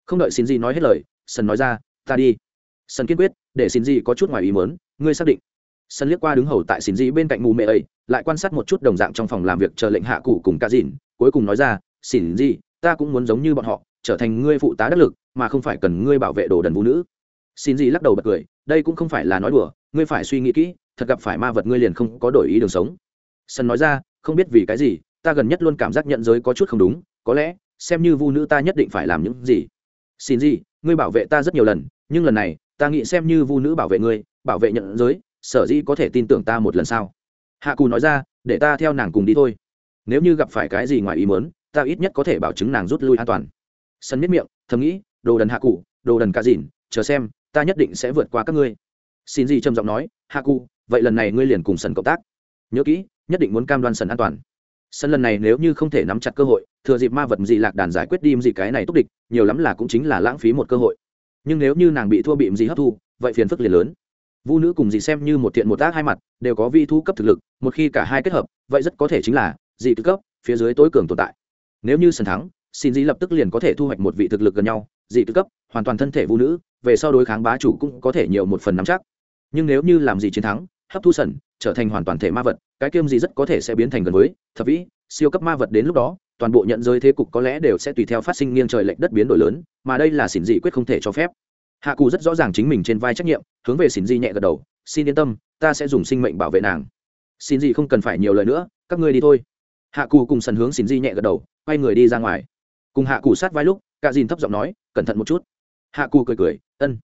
A: không đợi xỉn dị nói hết lời, sần nói ra, ta đi. Sần kiên quyết, để xỉn dị có chút ngoài ý mớn ngươi xác định. Sân liếc qua đứng hầu tại xỉn dị bên cạnh mù mẹ ấy, lại quan sát một chút đồng dạng trong phòng làm việc chờ lệnh hạ cụ cùng ca dìn cuối cùng nói ra, xỉn dị ta cũng muốn giống như bọn họ, trở thành ngươi phụ tá đắc lực, mà không phải cần ngươi bảo vệ đồ đần vũ nữ. Xin gì lắc đầu bật cười, đây cũng không phải là nói đùa, ngươi phải suy nghĩ kỹ, thật gặp phải ma vật ngươi liền không có đổi ý đường sống. Sân nói ra, không biết vì cái gì, ta gần nhất luôn cảm giác nhận giới có chút không đúng, có lẽ, xem như vu nữ ta nhất định phải làm những gì. Xin gì, ngươi bảo vệ ta rất nhiều lần, nhưng lần này, ta nghĩ xem như vu nữ bảo vệ ngươi, bảo vệ nhận giới, sở dĩ có thể tin tưởng ta một lần sau hạ cù nói ra, để ta theo nàng cùng đi thôi. Nếu như gặp phải cái gì ngoài ý muốn ta ít nhất có thể bảo chứng nàng rút lui an toàn. Sân miết miệng, thầm nghĩ, đồ đần hạ cụ, đồ đần cả dìn chờ xem, ta nhất định sẽ vượt qua các ngươi. Xin gì trầm giọng nói, hạ cụ, vậy lần này ngươi liền cùng sân cộng tác. Nhớ kỹ, nhất định muốn cam đoan sân an toàn. Sân lần này nếu như không thể nắm chặt cơ hội, thừa dịp ma vật gì lạc đàn giải quyết đi gì cái này túc địch, nhiều lắm là cũng chính là lãng phí một cơ hội. Nhưng nếu như nàng bị thua bị gì hấp thu, vậy phiền phức liền lớn. Vu nữ cùng gì xem như một thiện một ác hai mặt, đều có vi thu cấp thực lực, một khi cả hai kết hợp, vậy rất có thể chính là dị cấp, phía dưới tối cường tồn tại nếu như sân thắng, xin dị lập tức liền có thể thu hoạch một vị thực lực gần nhau, dị tư cấp, hoàn toàn thân thể vũ nữ, về sau đối kháng bá chủ cũng có thể nhiều một phần nắm chắc. Nhưng nếu như làm gì chiến thắng, hấp thu sẩn trở thành hoàn toàn thể ma vật, cái kiêm gì rất có thể sẽ biến thành gần với, thập vĩ, siêu cấp ma vật đến lúc đó, toàn bộ nhận giới thế cục có lẽ đều sẽ tùy theo phát sinh nghiêng trời lệch đất biến đổi lớn, mà đây là xỉn dị quyết không thể cho phép. Hạ cù rất rõ ràng chính mình trên vai trách nhiệm, hướng về xỉn dị nhẹ gật đầu, xin yên tâm, ta sẽ dùng sinh mệnh bảo vệ nàng. Xin dị không cần phải nhiều lời nữa, các ngươi đi thôi hạ cù cùng sần hướng xin Di nhẹ gật đầu, quay người đi ra ngoài. Cùng hạ cù sát vai lúc cả dìn thấp giọng nói, cẩn thận một chút. Hạ cù cười cười, ân.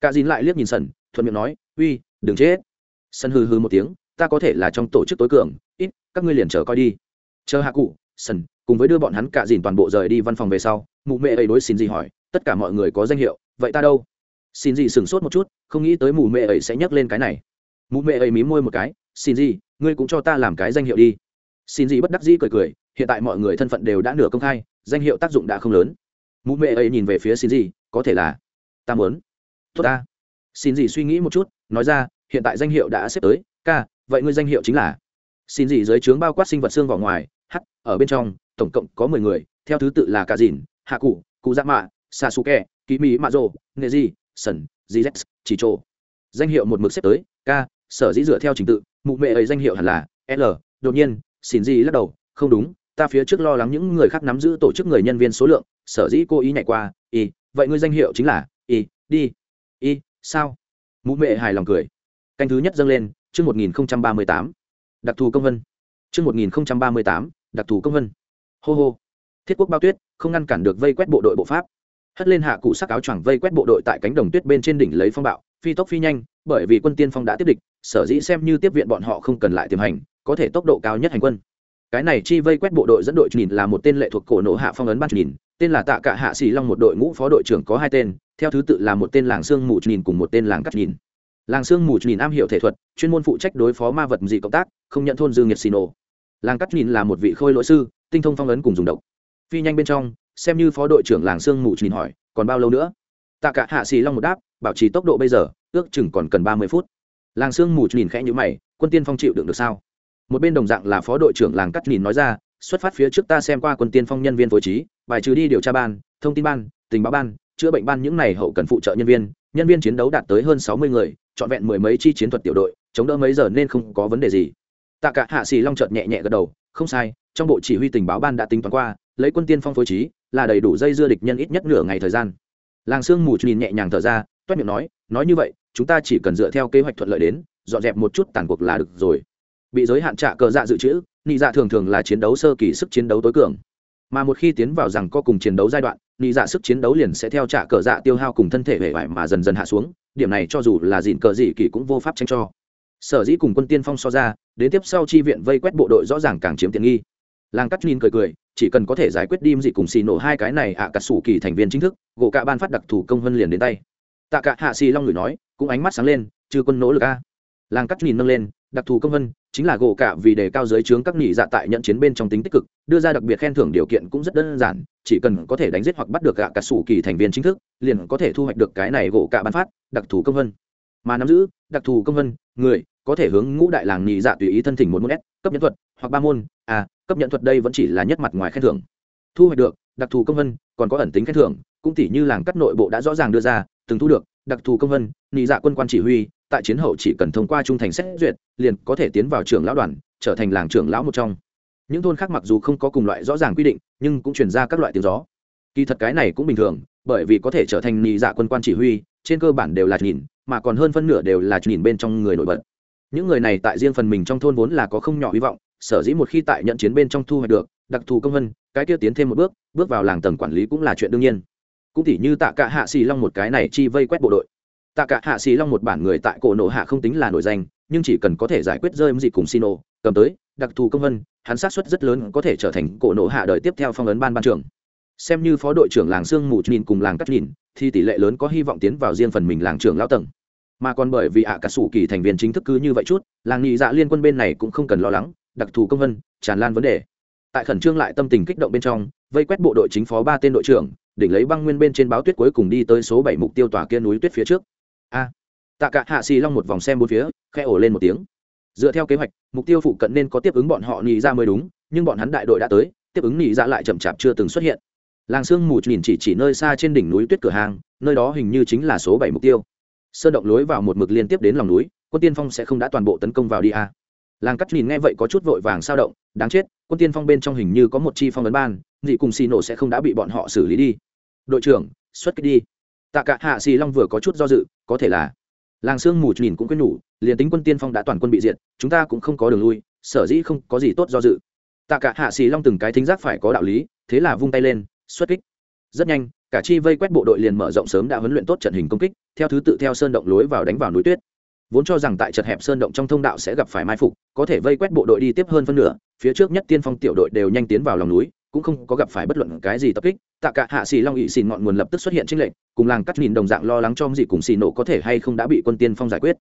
A: Cả dìn lại liếc nhìn sần, thuận miệng nói, uy, đừng chết. Sân hư hư một tiếng, ta có thể là trong tổ chức tối cường, ít, các ngươi liền chờ coi đi. Chờ hạ cụ sần cùng với đưa bọn hắn cả dìn toàn bộ rời đi văn phòng về sau, mụ mẹ ấy đối xin gì hỏi, tất cả mọi người có danh hiệu, vậy ta đâu? Xin gì sửng sốt một chút, không nghĩ tới mụ mẹ ấy sẽ nhắc lên cái này. Mụ mẹ ấy mí môi một cái xin gì ngươi cũng cho ta làm cái danh hiệu đi xin gì bất đắc dĩ cười cười, hiện tại mọi người thân phận đều đã nửa công khai, danh hiệu tác dụng đã không lớn. Mụ mẹ ấy nhìn về phía xin gì, có thể là, ta muốn. Tốt ta. Xin gì suy nghĩ một chút, nói ra, hiện tại danh hiệu đã xếp tới, ca, vậy ngươi danh hiệu chính là? Xin gì dưới trướng bao quát sinh vật xương vào ngoài h ở bên trong, tổng cộng có mười người, theo thứ tự là ca dìn, hạ cụ cụ dạ mạ, xà su kè ký mỹ mạ rồ nghệ di sần gz chỉ trộ danh hiệu một mực xếp tới k sở dĩ dựa theo trình tự, mụ mẹ ấy danh hiệu hẳn là l. Đột nhiên xin gì lắc đầu, không đúng, ta phía trước lo lắng những người khác nắm giữ tổ chức người nhân viên số lượng, sở dĩ cô ý nhảy qua y vậy ngươi danh hiệu chính là y đi y sao? Mụ mẹ hài lòng cười. Canh thứ nhất dâng lên, chương một nghìn ba mươi tám. Đặc thù công vân. Chương một nghìn ba mươi tám, đặc thù công vân. Hô hô. Thiết quốc bao tuyết, không ngăn cản được vây quét bộ đội bộ pháp. Hất lên hạ cụ sắc áo choàng vây quét bộ đội tại cánh đồng tuyết bên trên đỉnh lấy phong bạo, phi tốc phi nhanh, bởi vì quân tiên phong đã tiếp địch, sở dĩ xem như tiếp viện bọn họ không cần lại tiềm hành có thể tốc độ cao nhất hành quân. Cái này chi vây quét bộ đội dẫn đội nhìn là một tên lệ thuộc cổ nổ hạ phong ấn ban nhìn tên là tạ cả hạ xì long một đội ngũ phó đội trưởng có hai tên, theo thứ tự là một tên làng sương mù nhìn cùng một tên làng cắt nhìn làng sương mù nhìn am hiểu thể thuật, chuyên môn phụ trách đối phó ma vật dị cộng tác, không nhận thôn dương nhiệt xì nổ. Làng cắt nhìn là một vị khôi lỗi sư, tinh thông phong ấn cùng dùng độc. Phi nhanh bên trong, xem như phó đội trưởng làng sương mù nhìn hỏi, còn bao lâu nữa? Tạ cả hạ xì long một đáp, bảo trì tốc độ bây giờ, ước chừng còn cần ba mươi phút. Làng sương mù nhìn khẽ nhữ mày, quân tiên phong chịu đựng được sao? Một bên đồng dạng là phó đội trưởng làng cắt nhìn nói ra, xuất phát phía trước ta xem qua quân tiên phong nhân viên phối trí, bài trừ đi điều tra ban, thông tin ban, tình báo ban, chữa bệnh ban những này hậu cần phụ trợ nhân viên nhân viên chiến đấu đạt tới hơn sáu mươi người, trọn vẹn mười mấy chi chiến thuật tiểu đội, chống đỡ mấy giờ nên không có vấn đề gì. Tạ cả hạ xì long chợt nhẹ nhẹ gật đầu, không sai, trong bộ chỉ huy tình báo ban đã tính toán qua, lấy quân tiên phong phối trí là đầy đủ dây dưa địch nhân ít nhất nửa ngày thời gian. Làng sương mù nhìn nhẹ nhàng thở ra, toét miệng nói nói như vậy, chúng ta chỉ cần dựa theo kế hoạch thuận lợi đến, dọn dẹp một chút tàn cuộc là được rồi bị giới hạn trả cờ dạ dự trữ, nị dạ thường thường là chiến đấu sơ kỳ sức chiến đấu tối cường. Mà một khi tiến vào rằng có cùng chiến đấu giai đoạn, nị dạ sức chiến đấu liền sẽ theo trả cờ dạ tiêu hao cùng thân thể hệ vải mà dần dần hạ xuống, điểm này cho dù là dịn cờ dị kỳ cũng vô pháp tranh cho. Sở dĩ cùng quân tiên phong so ra, đến tiếp sau chi viện vây quét bộ đội rõ ràng càng chiếm tiện nghi. Làng cắt nhìn cười cười, chỉ cần có thể giải quyết đim dị cùng xì nổ hai cái này ạ à cà sủ kỳ thành viên chính thức, gỗ cạ ban phát đặc thù công vân liền đến tay. Tạ cả hạ xì long người nói, cũng ánh mắt sáng lên chưa quân nỗ lực a. Làng cắt nhìn nâng lên, đặc thù công vân chính là gỗ cạ vì đề cao giới trướng các nhị dạ tại nhận chiến bên trong tính tích cực, đưa ra đặc biệt khen thưởng điều kiện cũng rất đơn giản, chỉ cần có thể đánh giết hoặc bắt được gạ cả sủ kỳ thành viên chính thức, liền có thể thu hoạch được cái này gỗ cạ bán phát, đặc thù công vân. Mà nắm giữ, đặc thù công vân, người, có thể hướng ngũ đại làng nhị dạ tùy ý thân thỉnh một môn s, cấp nhân thuật, hoặc ba môn a cấp nhận thuật đây vẫn chỉ là nhất mặt ngoài khen thưởng. Thu hoạch được, đặc thù công vân, còn có ẩn tính khen thưởng, cũng tỷ như làng cắt nội bộ đã rõ ràng đưa ra, từng thu được, đặc thù công vân nhị dạ quân quan chỉ huy tại chiến hậu chỉ cần thông qua trung thành xét duyệt, liền có thể tiến vào trưởng lão đoàn, trở thành làng trưởng lão một trong. Những thôn khác mặc dù không có cùng loại rõ ràng quy định, nhưng cũng chuyển ra các loại tiếng gió. Kỳ thật cái này cũng bình thường, bởi vì có thể trở thành nhị dạ quân quan chỉ huy, trên cơ bản đều là nhìn, mà còn hơn phân nửa đều là nhìn bên trong người nổi bật. Những người này tại riêng phần mình trong thôn vốn là có không nhỏ hy vọng, sở dĩ một khi tại nhận chiến bên trong thu hoạch được, đặc thù công vân, cái kia tiến thêm một bước bước vào làng tầng quản lý cũng là chuyện đương nhiên. Cũng tỉ như tạ cả hạ xì long một cái này chi vây quét bộ đội tạ cả hạ xì long một bản người tại cổ nộ hạ không tính là nổi danh, nhưng chỉ cần có thể giải quyết rơi gì cùng xino cầm tới, đặc thù công vân, hắn sát suất rất lớn có thể trở thành cổ nộ hạ đời tiếp theo phong ấn ban ban trưởng. Xem như phó đội trưởng làng sương mù nhìn cùng làng cắt nhìn, thì tỷ lệ lớn có hy vọng tiến vào riêng phần mình làng trưởng lão tầng. Mà còn bởi vì ạ cả sủ kỳ thành viên chính thức cứ như vậy chút, làng nhị dạ liên quân bên này cũng không cần lo lắng, đặc thù công vân, tràn lan vấn đề. Tại khẩn trương lại tâm tình kích động bên trong, vây quét bộ đội chính phó ba tên đội trưởng, đỉnh lấy băng nguyên bên trên báo tuyết cuối cùng đi tới số bảy mục tiêu tòa kia núi tuyết phía trước a. Tạ cả hạ xì long một vòng xem bốn phía khe ổ lên một tiếng. Dựa theo kế hoạch, mục tiêu phụ cận nên có tiếp ứng bọn họ nhị ra dạ mới đúng, nhưng bọn hắn đại đội đã tới, tiếp ứng nhị ra dạ lại chậm chạp chưa từng xuất hiện. Làng sương mù nhìn chỉ chỉ nơi xa trên đỉnh núi tuyết cửa hàng, nơi đó hình như chính là số bảy mục tiêu. Sơn động lối vào một mực liên tiếp đến lòng núi, quân tiên phong sẽ không đã toàn bộ tấn công vào đi a. Làng cắt nhìn nghe vậy có chút vội vàng sao động, đáng chết, quân tiên phong bên trong hình như có một chi phong ấn ban, dị cùng xì nổ sẽ không đã bị bọn họ xử lý đi. Đội trưởng, xuất kích đi tạ cả hạ xì long vừa có chút do dự, có thể là làng sương mù nhìn cũng quyết nhủ, liền tính quân tiên phong đã toàn quân bị diệt, chúng ta cũng không có đường lui, sở dĩ không có gì tốt do dự. Tạ cả hạ xì long từng cái thính giác phải có đạo lý, thế là vung tay lên, xuất kích. Rất nhanh, cả chi vây quét bộ đội liền mở rộng sớm đã huấn luyện tốt trận hình công kích, theo thứ tự theo sơn động lối vào đánh vào núi tuyết. Vốn cho rằng tại chật hẹp sơn động trong thông đạo sẽ gặp phải mai phục, có thể vây quét bộ đội đi tiếp hơn phân nửa, phía trước nhất tiên phong tiểu đội đều nhanh tiến vào lòng núi cũng không có gặp phải bất luận cái gì tập kích. Tạ cả hạ xì long ỵ xìn ngọn nguồn lập tức xuất hiện trên lệnh cùng làng cắt nhìn đồng dạng lo lắng cho gì cùng xì nổ có thể hay không đã bị quân tiên phong giải quyết.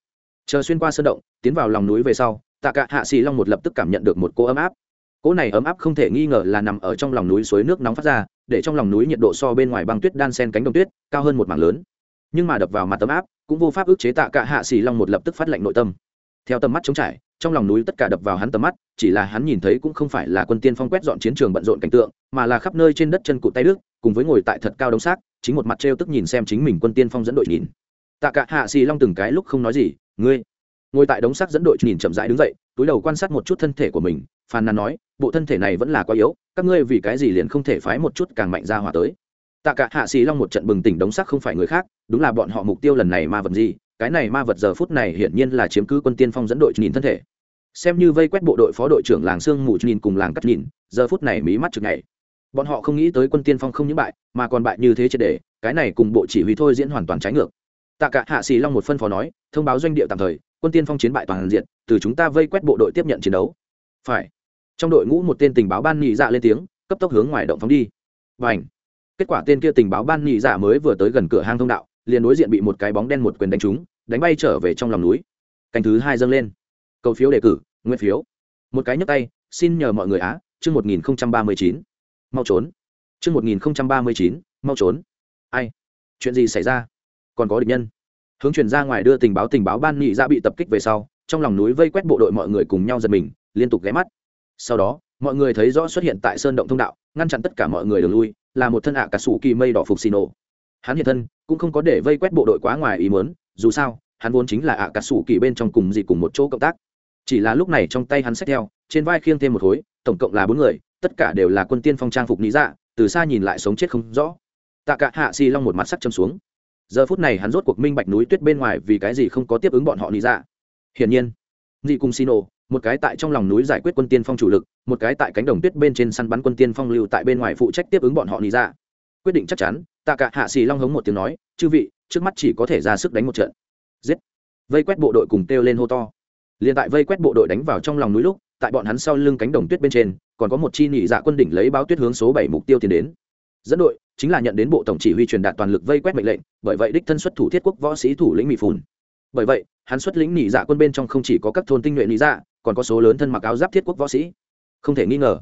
A: Chờ xuyên qua sơn động, tiến vào lòng núi về sau, tạ cả hạ xì long một lập tức cảm nhận được một cô ấm áp. Cỗ này ấm áp không thể nghi ngờ là nằm ở trong lòng núi suối nước nóng phát ra, để trong lòng núi nhiệt độ so bên ngoài băng tuyết đan sen cánh đồng tuyết cao hơn một mảng lớn. Nhưng mà đập vào mặt tấm áp, cũng vô pháp ức chế tạ cả hạ xì long một lập tức phát lệnh nội tâm. Theo tầm mắt trống trải trong lòng núi tất cả đập vào hắn tầm mắt, chỉ là hắn nhìn thấy cũng không phải là quân tiên phong quét dọn chiến trường bận rộn cảnh tượng, mà là khắp nơi trên đất chân cụt tay đức, cùng với ngồi tại thật cao đống xác, chính một mặt t tức nhìn xem chính mình quân tiên phong dẫn đội nhìn. Tạ cả hạ xì long từng cái lúc không nói gì, ngươi? Ngồi tại đống xác dẫn đội nhìn chậm rãi đứng dậy, túi đầu quan sát một chút thân thể của mình, phàn nàn nói, bộ thân thể này vẫn là quá yếu, các ngươi vì cái gì liền không thể phái một chút càng mạnh ra hỏa tới? Tạ cả hạ xì long một trận bừng tỉnh đống xác không phải người khác, đúng là bọn họ mục tiêu lần này ma vật gì, cái này ma vật giờ phút này hiển nhiên là chiếm cứ quân tiên phong dẫn đội nhìn thân thể xem như vây quét bộ đội phó đội trưởng làng sương mù nhìn cùng làng cắt nhìn, giờ phút này mí mắt chực ngày bọn họ không nghĩ tới quân tiên phong không những bại, mà còn bại như thế triệt đề cái này cùng bộ chỉ huy thôi diễn hoàn toàn trái ngược. Tạ cả hạ xì long một phân phó nói, thông báo doanh địa tạm thời, quân tiên phong chiến bại toàn diện, từ chúng ta vây quét bộ đội tiếp nhận chiến đấu. Phải. Trong đội ngũ một tên tình báo ban nhị dạ lên tiếng, cấp tốc hướng ngoài động phóng đi. Và ảnh kết quả tên kia tình báo ban nhị dạ mới vừa tới gần cửa hang thông đạo, liền đối diện bị một cái bóng đen một quyền đánh trúng, đánh bay trở về trong lòng núi. Canh thứ hai dâng lên cầu phiếu đề cử nguyên phiếu. Một cái nhấp tay, xin nhờ mọi người á, chương một nghìn ba mươi chín. Mau trốn. Chương một nghìn ba mươi chín, mau trốn. Ai? Chuyện gì xảy ra? Còn có địch nhân. Hướng chuyển ra ngoài đưa tình báo tình báo ban nghị ra bị tập kích về sau, trong lòng núi vây quét bộ đội mọi người cùng nhau giật mình, liên tục ghé mắt. Sau đó, mọi người thấy rõ xuất hiện tại sơn động thông đạo, ngăn chặn tất cả mọi người đường lui, là một thân ạ cả sủ kỳ mây đỏ phục xì nổ hắn hiện thân, cũng không có để vây quét bộ đội quá ngoài ý mớn dù sao, hắn vốn chính là ạ cả sủ kỳ bên trong cùng gì cùng một chỗ cộng tác chỉ là lúc này trong tay hắn xách theo, trên vai khiêng thêm một khối, tổng cộng là bốn người, tất cả đều là quân tiên phong trang phục lý dạ từ xa nhìn lại sống chết không rõ. Tạ cả hạ xì long một mặt sắc châm xuống. Giờ phút này hắn rốt cuộc minh bạch núi tuyết bên ngoài vì cái gì không có tiếp ứng bọn họ lý dạ. Hiển nhiên, dị cùng xin ô một cái tại trong lòng núi giải quyết quân tiên phong chủ lực, một cái tại cánh đồng tuyết bên trên săn bắn quân tiên phong lưu tại bên ngoài phụ trách tiếp ứng bọn họ lý dạ. Quyết định chắc chắn, tạ cả hạ xì long hống một tiếng nói, chư vị, trước mắt chỉ có thể ra sức đánh một trận. Giết. Vây quét bộ đội cùng kêu lên hô to liền tại vây quét bộ đội đánh vào trong lòng núi lúc, tại bọn hắn sau lưng cánh đồng tuyết bên trên, còn có một chi nhị dạ quân đỉnh lấy báo tuyết hướng số bảy mục tiêu tiến đến. Dẫn đội, chính là nhận đến bộ tổng chỉ huy truyền đạt toàn lực vây quét mệnh lệnh, bởi vậy đích thân xuất thủ thiết quốc võ sĩ thủ lĩnh mỹ phùn. Bởi vậy, hắn xuất lĩnh nhị dạ quân bên trong không chỉ có các thôn tinh nhuệ nhị dạ còn có số lớn thân mặc áo giáp thiết quốc võ sĩ. Không thể nghi ngờ,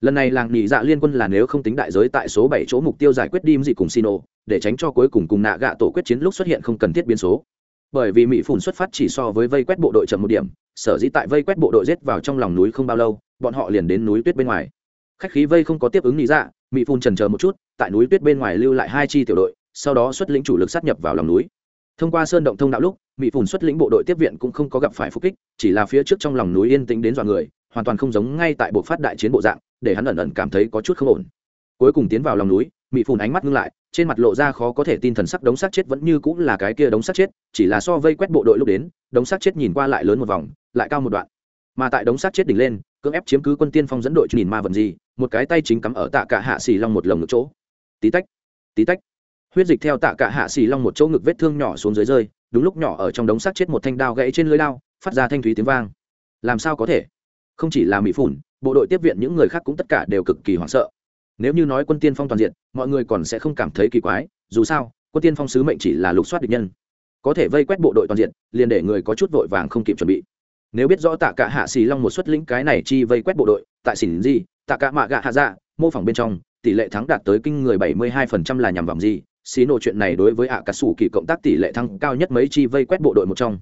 A: lần này làng nhị dạ liên quân là nếu không tính đại giới tại số bảy chỗ mục tiêu giải quyết đi gì cùng xin ô để tránh cho cuối cùng cùng nạ gạ tổ quyết chiến lúc xuất hiện không cần thiết biến số bởi vì mỹ phùn xuất phát chỉ so với vây quét bộ đội chậm một điểm, sở dĩ tại vây quét bộ đội rết vào trong lòng núi không bao lâu, bọn họ liền đến núi tuyết bên ngoài. Khách khí vây không có tiếp ứng lý dạ mỹ phun trần chờ một chút, tại núi tuyết bên ngoài lưu lại hai chi tiểu đội, sau đó xuất lĩnh chủ lực sát nhập vào lòng núi. Thông qua sơn động thông đạo lúc, mỹ phun xuất lĩnh bộ đội tiếp viện cũng không có gặp phải phục kích, chỉ là phía trước trong lòng núi yên tĩnh đến dọa người, hoàn toàn không giống ngay tại bộ phát đại chiến bộ dạng, để hắn ẩn ẩn cảm thấy có chút không ổn cuối cùng tiến vào lòng núi mỹ phùn ánh mắt ngưng lại trên mặt lộ ra khó có thể tin thần sắc đống xác chết vẫn như cũng là cái kia đống xác chết chỉ là so vây quét bộ đội lúc đến đống xác chết nhìn qua lại lớn một vòng lại cao một đoạn. Mà tại đống xác chết đỉnh lên cưỡng ép chiếm cứ quân tiên phong dẫn đội nhìn ma vật gì một cái tay chính cắm ở tạ cả hạ xì long một lồng ngực chỗ. Tí tách tí tách. Huyết dịch theo tạ cả hạ xì long một chỗ ngực vết thương nhỏ xuống dưới rơi đúng lúc nhỏ ở trong đống xác chết một thanh đao gãy trên lưới lao, phát ra thanh thúy tiếng vang. Làm sao có thể? Không chỉ là mỹ phủn bộ đội tiếp viện những người khác cũng tất cả đều cực kỳ hoảng sợ nếu như nói quân tiên phong toàn diện, mọi người còn sẽ không cảm thấy kỳ quái, dù sao, quân tiên phong sứ mệnh chỉ là lục soát địch nhân. Có thể vây quét bộ đội toàn diện, liền để người có chút vội vàng không kịp chuẩn bị. Nếu biết rõ tạ cả hạ xì long một xuất lĩnh cái này chi vây quét bộ đội, tại xỉn gì tạ cả mạ gạ hạ dạ mô phỏng bên trong, tỷ lệ thắng đạt tới kinh người bảy mươi hai phần trăm là nhằm vào gì? Xí nổ chuyện này đối với ạ cả sủ kỳ cộng tác tỷ lệ thắng cao nhất mấy chi vây quét bộ đội một trong.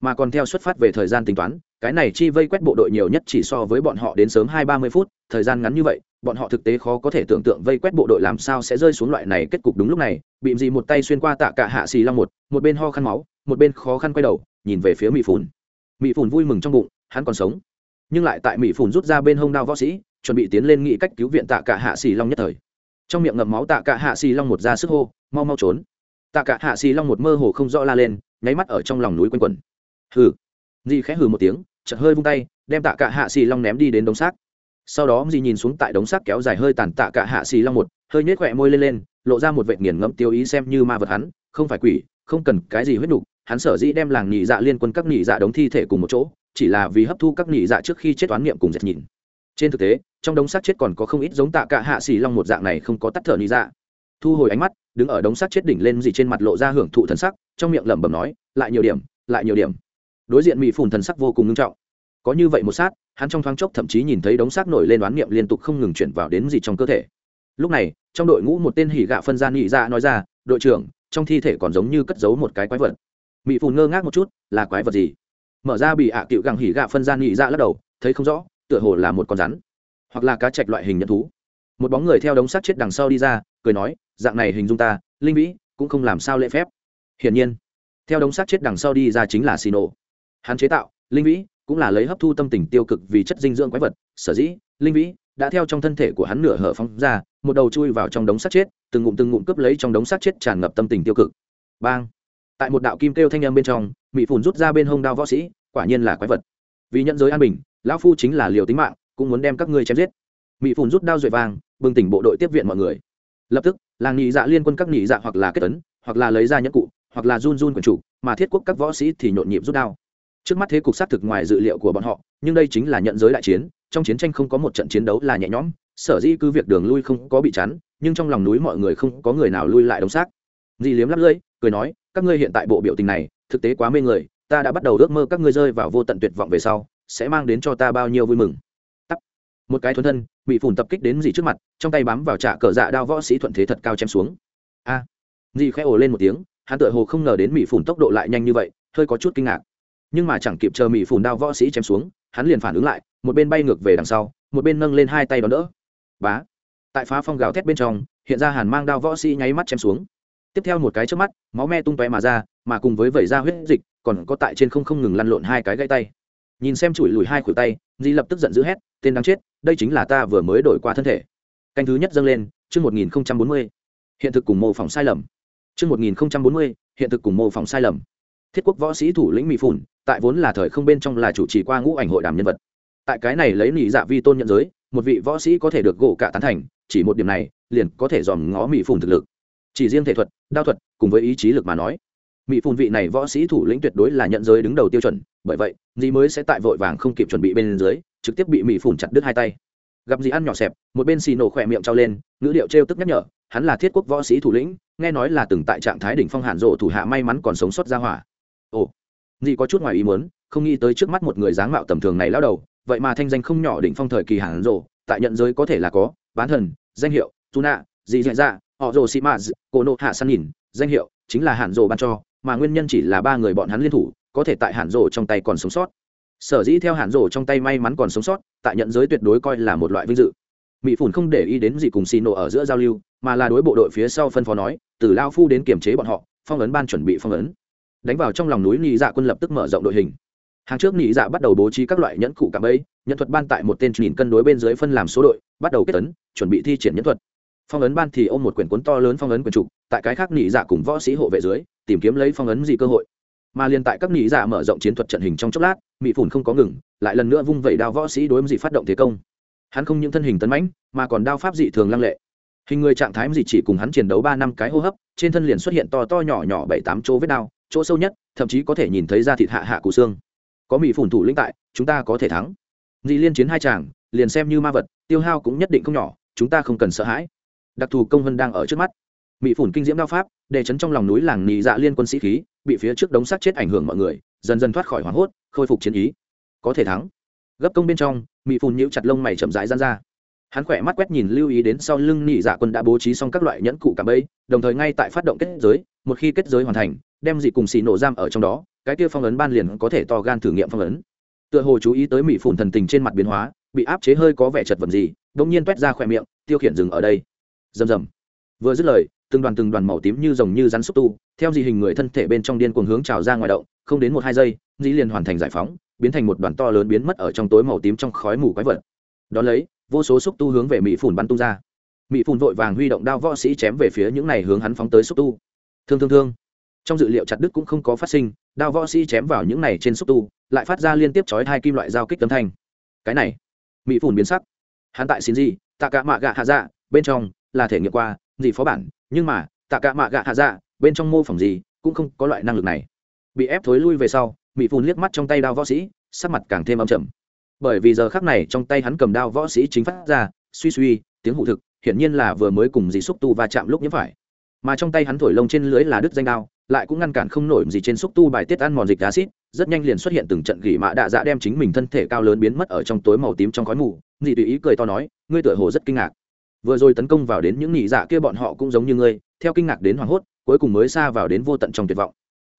A: Mà còn theo xuất phát về thời gian tính toán, cái này chi vây quét bộ đội nhiều nhất chỉ so với bọn họ đến sớm hai ba mươi phút, thời gian ngắn như vậy bọn họ thực tế khó có thể tưởng tượng vây quét bộ đội làm sao sẽ rơi xuống loại này, kết cục đúng lúc này bị gì một tay xuyên qua tạ cả hạ xì long một một bên ho khăn máu, một bên khó khăn quay đầu, nhìn về phía mỹ phùn. Mỹ phùn vui mừng trong bụng, hắn còn sống. Nhưng lại tại mỹ phùn rút ra bên hông đao võ sĩ, chuẩn bị tiến lên nghị cách cứu viện tạ cả hạ xì long nhất thời. Trong miệng ngậm máu tạ cả hạ xì long một ra sức hô, mau mau trốn. Tạ cả hạ xì long một mơ hồ không rõ la lên, nháy mắt ở trong lòng núi quanh quẩn. Hừ. Di khẽ hừ một tiếng, chợt hơi vung tay, đem tạ cả hạ xì long ném đi đến đống xác sau đó di nhìn xuống tại đống xác kéo dài hơi tàn tạ cả hạ xì long một, hơi nhếch khỏe môi lên lên, lộ ra một vệt nghiền ngẫm tiêu ý xem như ma vật hắn, không phải quỷ, không cần cái gì huyết nục hắn sở dĩ đem làng nhị dạ liên quân các nhị dạ đống thi thể cùng một chỗ, chỉ là vì hấp thu các nhị dạ trước khi chết toán niệm cùng dệt nhìn trên thực tế, trong đống xác chết còn có không ít giống tạ cả hạ xì long một dạng này không có tắt thở nhị dạ. Thu hồi ánh mắt, đứng ở đống xác chết đỉnh lên gì trên mặt lộ ra hưởng thụ thần sắc, trong miệng lẩm bẩm nói, lại nhiều điểm, lại nhiều điểm. Đối diện mỹ phùn thần sắc vô cùng nghiêm trọng. Có như vậy một sát hắn trong thoáng chốc thậm chí nhìn thấy đống xác nổi lên đoán niệm liên tục không ngừng chuyển vào đến gì trong cơ thể. Lúc này, trong đội ngũ một tên hỉ gạ phân gian nhị ra nói ra, đội trưởng, trong thi thể còn giống như cất giấu một cái quái vật. Mỹ phùn ngơ ngác một chút, là quái vật gì? Mở ra bị ạ à cựu gẳng hỉ gạ phân gian nhị ra lắc đầu, thấy không rõ, tựa hồ là một con rắn, hoặc là cá chạch loại hình nhận thú. Một bóng người theo đống xác chết đằng sau đi ra, cười nói, dạng này hình dung ta, linh vĩ, cũng không làm sao lễ phép. Hiển nhiên, theo đống xác chết đằng sau đi ra chính là xì nổ hắn chế tạo, linh vĩ cũng là lấy hấp thu tâm tình tiêu cực vì chất dinh dưỡng quái vật, sở dĩ, linh vĩ đã theo trong thân thể của hắn nửa hở phóng ra, một đầu chui vào trong đống xác chết, từng ngụm từng ngụm cướp lấy trong đống xác chết tràn ngập tâm tình tiêu cực. Bang! Tại một đạo kim kêu thanh âm bên trong mỹ phùn rút ra bên hông đao võ sĩ, quả nhiên là quái vật. Vì nhận giới an bình, lão phu chính là liều tính mạng, cũng muốn đem các ngươi chém giết. Mỹ phùn rút đao duệ vàng, bừng tỉnh bộ đội tiếp viện mọi người. Lập tức, làng nhị dạ liên quân các nhị dạ hoặc là kết tấn, hoặc là lấy ra nhẫn cụ, hoặc là run run quần chủ, mà thiết quốc các võ sĩ thì nhộn nhịp rút đao trước mắt thế cục xác thực ngoài dự liệu của bọn họ nhưng đây chính là nhận giới đại chiến trong chiến tranh không có một trận chiến đấu là nhẹ nhõm sở dĩ cứ việc đường lui không có bị chắn nhưng trong lòng núi mọi người không có người nào lui lại đống xác. Di liếm lắp lưỡi cười nói các ngươi hiện tại bộ biểu tình này thực tế quá mê người ta đã bắt đầu ước mơ các ngươi rơi vào vô tận tuyệt vọng về sau sẽ mang đến cho ta bao nhiêu vui mừng. Tắt. Một cái thuần thân bị phủn tập kích đến dì trước mặt trong tay bám vào trạ cờ dạ đao võ sĩ thuận thế thật cao chém xuống. A. À, dì khẽ ồ lên một tiếng hắn tựa hồ không ngờ đến mỹ phủn tốc độ lại nhanh như vậy hơi có chút kinh ngạc nhưng mà chẳng kịp chờ mỹ phùn đao võ sĩ chém xuống, hắn liền phản ứng lại, một bên bay ngược về đằng sau, một bên nâng lên hai tay đón đỡ. Bá! Tại phá phong gào thét bên trong, hiện ra hàn mang đao võ sĩ nháy mắt chém xuống. Tiếp theo một cái trước mắt, máu me tung tóe mà ra, mà cùng với vẩy ra huyết dịch, còn có tại trên không không ngừng lăn lộn hai cái gãy tay. Nhìn xem chùi lùi hai khuỷu tay, di lập tức giận dữ hét, tên đáng chết, đây chính là ta vừa mới đổi qua thân thể. Canh thứ nhất dâng lên, chương một nghìn bốn mươi. Hiện thực cùng mô phỏng sai lầm. Chương một nghìn bốn mươi, hiện thực cùng mô phỏng sai lầm thiết quốc võ sĩ thủ lĩnh mỹ phủn tại vốn là thời không bên trong là chủ trì qua ngũ ảnh hội đàm nhân vật. Tại cái này lấy nỉ dạ vi tôn nhận giới, một vị võ sĩ có thể được gỗ cả tán thành, chỉ một điểm này, liền có thể dòm ngó mỹ phủn thực lực. Chỉ riêng thể thuật, đao thuật, cùng với ý chí lực mà nói. Mỹ phun vị này võ sĩ thủ lĩnh tuyệt đối là nhận giới đứng đầu tiêu chuẩn, bởi vậy dì mới sẽ tại vội vàng không kịp chuẩn bị bên dưới, trực tiếp bị mỹ phun chặt đứt hai tay. Gặp dì ăn nhỏ xẹp, một bên xì nổ khỏe miệng trao lên, ngữ điệu trêu tức nhắc nhở, hắn là thiết quốc võ sĩ thủ lĩnh, nghe nói là từng tại trạng thái đỉnh phong hạn rộ thủ hạ may mắn còn sống sót ra hỏa ồ dì có chút ngoài ý muốn, không nghĩ tới trước mắt một người dáng mạo tầm thường này lao đầu, vậy mà thanh danh không nhỏ đỉnh phong thời kỳ hàn rộ tại nhận giới có thể là có, bán thần, danh hiệu tu nạ dạ dì dạ, dạy ra họ rồ sĩ maz cô nộ hạ săn nhìn, danh hiệu chính là hàn rồ ban cho, mà nguyên nhân chỉ là ba người bọn hắn liên thủ, có thể tại hàn rồ trong tay còn sống sót. Sở dĩ theo hàn rồ trong tay may mắn còn sống sót, tại nhận giới tuyệt đối coi là một loại vinh dự. Mỹ phủn không để ý đến gì cùng xì nổ ở giữa giao lưu, mà là đối bộ đội phía sau phân phó nói, từ lao phu đến kiềm chế bọn họ, phong ấn ban chuẩn bị phong ấn đánh vào trong lòng núi nhị dạ quân lập tức mở rộng đội hình. Hàng trước nhị dạ bắt đầu bố trí các loại nhẫn cụ cạm ấy nhận thuật ban tại một tên nhìn cân đối bên dưới phân làm số đội, bắt đầu kết tấn, chuẩn bị thi triển nhẫn thuật. Phong ấn ban thì ôm một quyển cuốn to lớn phong ấn quyển trục, tại cái khác nhị dạ cùng võ sĩ hộ vệ dưới, tìm kiếm lấy phong ấn gì cơ hội. Mà liền tại các nhị dạ mở rộng chiến thuật trận hình trong chốc lát mỹ phủn không có ngừng, lại lần nữa vung vẩy đao võ sĩ đối với dị phát động thế công. Hắn không những thân hình tấn mãnh, mà còn đao pháp dị thường lăng lệ. Hình người trạng thái dị chỉ cùng hắn chiến đấu ba năm cái hô hấp, trên thân liền xuất hiện to to nhỏ nhỏ bảy tám chỗ vết đao chỗ sâu nhất, thậm chí có thể nhìn thấy da thịt hạ hạ cụ xương. Có mỹ phủn thủ lĩnh tại, chúng ta có thể thắng. Dị liên chiến hai chàng, liền xem như ma vật, tiêu hao cũng nhất định không nhỏ, chúng ta không cần sợ hãi. Đặc thù công vân đang ở trước mắt. Mỹ phủn kinh diễm đao pháp, để chấn trong lòng núi làng nị dạ liên quân sĩ khí, bị phía trước đống sát chết ảnh hưởng mọi người, dần dần thoát khỏi hoảng hốt, khôi phục chiến ý. Có thể thắng. Gấp công bên trong mỹ phủn nhíu chặt lông mày chậm rãi gian ra. Hắn khỏe mắt quét nhìn lưu ý đến sau lưng nị dạ quân đã bố trí xong các loại nhẫn cụ cả bẫy, đồng thời ngay tại phát động kết giới một khi kết giới hoàn thành, đem dị cùng xì nổ giam ở trong đó, cái kia phong ấn ban liền có thể to gan thử nghiệm phong ấn. Tựa hồ chú ý tới mỹ phủn thần tình trên mặt biến hóa, bị áp chế hơi có vẻ chật vật gì đ ỗ n g nhiên t ra khỏe miệng, tiêu khiển dừng ở đây. Rầm rầm. Vừa dứt lời, từng đoàn từng đoàn màu tím như rồng như rắn xúc tu, theo dị hình người thân thể bên trong điên cuồng hướng trào ra ngoài động, không đến một hai giây, dĩ liền hoàn thành giải phóng, biến thành một đoàn to lớn biến mất ở trong tối màu tím trong khói mù quái vật. Đón lấy, vô số xúc tu hướng về mỹ phủn bắn tung ra. Mỹ phủn vội vàng huy động đao võ sĩ chém về phía những này hướng hắn phóng tới xúc tu thương thương thương. Trong dự liệu chặt đứt cũng không có phát sinh, đao võ sĩ chém vào những này trên xúc tu, lại phát ra liên tiếp chói hai kim loại giao kích tấm thanh. Cái này, mỹ phủn biến sắc. Hắn tại xin gì tạ cả mạ gạ hạ dạ bên trong, là thể nghiệm qua, gì phó bản, nhưng mà tạ cả mạ gạ hạ dạ bên trong mô phỏng gì, cũng không có loại năng lực này. Bị ép thối lui về sau, mỹ phun liếc mắt trong tay đao võ sĩ, sắc mặt càng thêm âm chậm bởi vì giờ khác này trong tay hắn cầm đao võ sĩ chính phát ra, suy suy, tiếng hụ thực, hiển nhiên là vừa mới cùng dì xúc tu va chạm lúc nhiễm phải mà trong tay hắn thổi lông trên lưới là đứt danh đao, lại cũng ngăn cản không nổi gì trên xúc tu bài tiết ăn mòn dịch acid rất nhanh liền xuất hiện từng trận gỉ mạ đạ dạ đem chính mình thân thể cao lớn biến mất ở trong tối màu tím trong khói mù. Dị tùy ý cười to nói, ngươi tựa hồ rất kinh ngạc. Vừa rồi tấn công vào đến những nhị dạ kia bọn họ cũng giống như ngươi, theo kinh ngạc đến hoảng hốt, cuối cùng mới xa vào đến vô tận trong tuyệt vọng.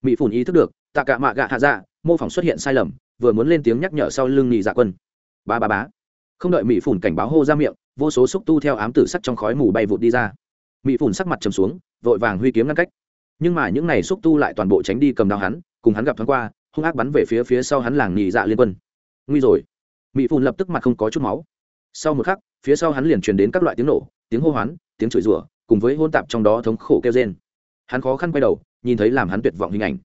A: Mỹ phủn ý thức được, tạ cả mạ gạ hạ dạ mô phỏng xuất hiện sai lầm, vừa muốn lên tiếng nhắc nhở sau lưng nhị dạ quân. Ba ba bá không đợi mỹ phủn cảnh báo hô ra miệng, vô số xúc tu theo ám tử sắt trong khói mù bay vụt đi ra. Mỹ phủn sắc mặt trầm xuống vội vàng huy kiếm ngăn cách. Nhưng mà những này xúc tu lại toàn bộ tránh đi cầm đao hắn, cùng hắn gặp thoáng qua, hung ác bắn về phía phía sau hắn làng nhị dạ liên quân. Nguy rồi. Mỹ phun lập tức mặt không có chút máu. Sau một khắc, phía sau hắn liền truyền đến các loại tiếng nổ, tiếng hô hoán, tiếng chửi rủa, cùng với hôn tạp trong đó thống khổ kêu rên. Hắn khó khăn quay đầu, nhìn thấy làm hắn tuyệt vọng hình ảnh.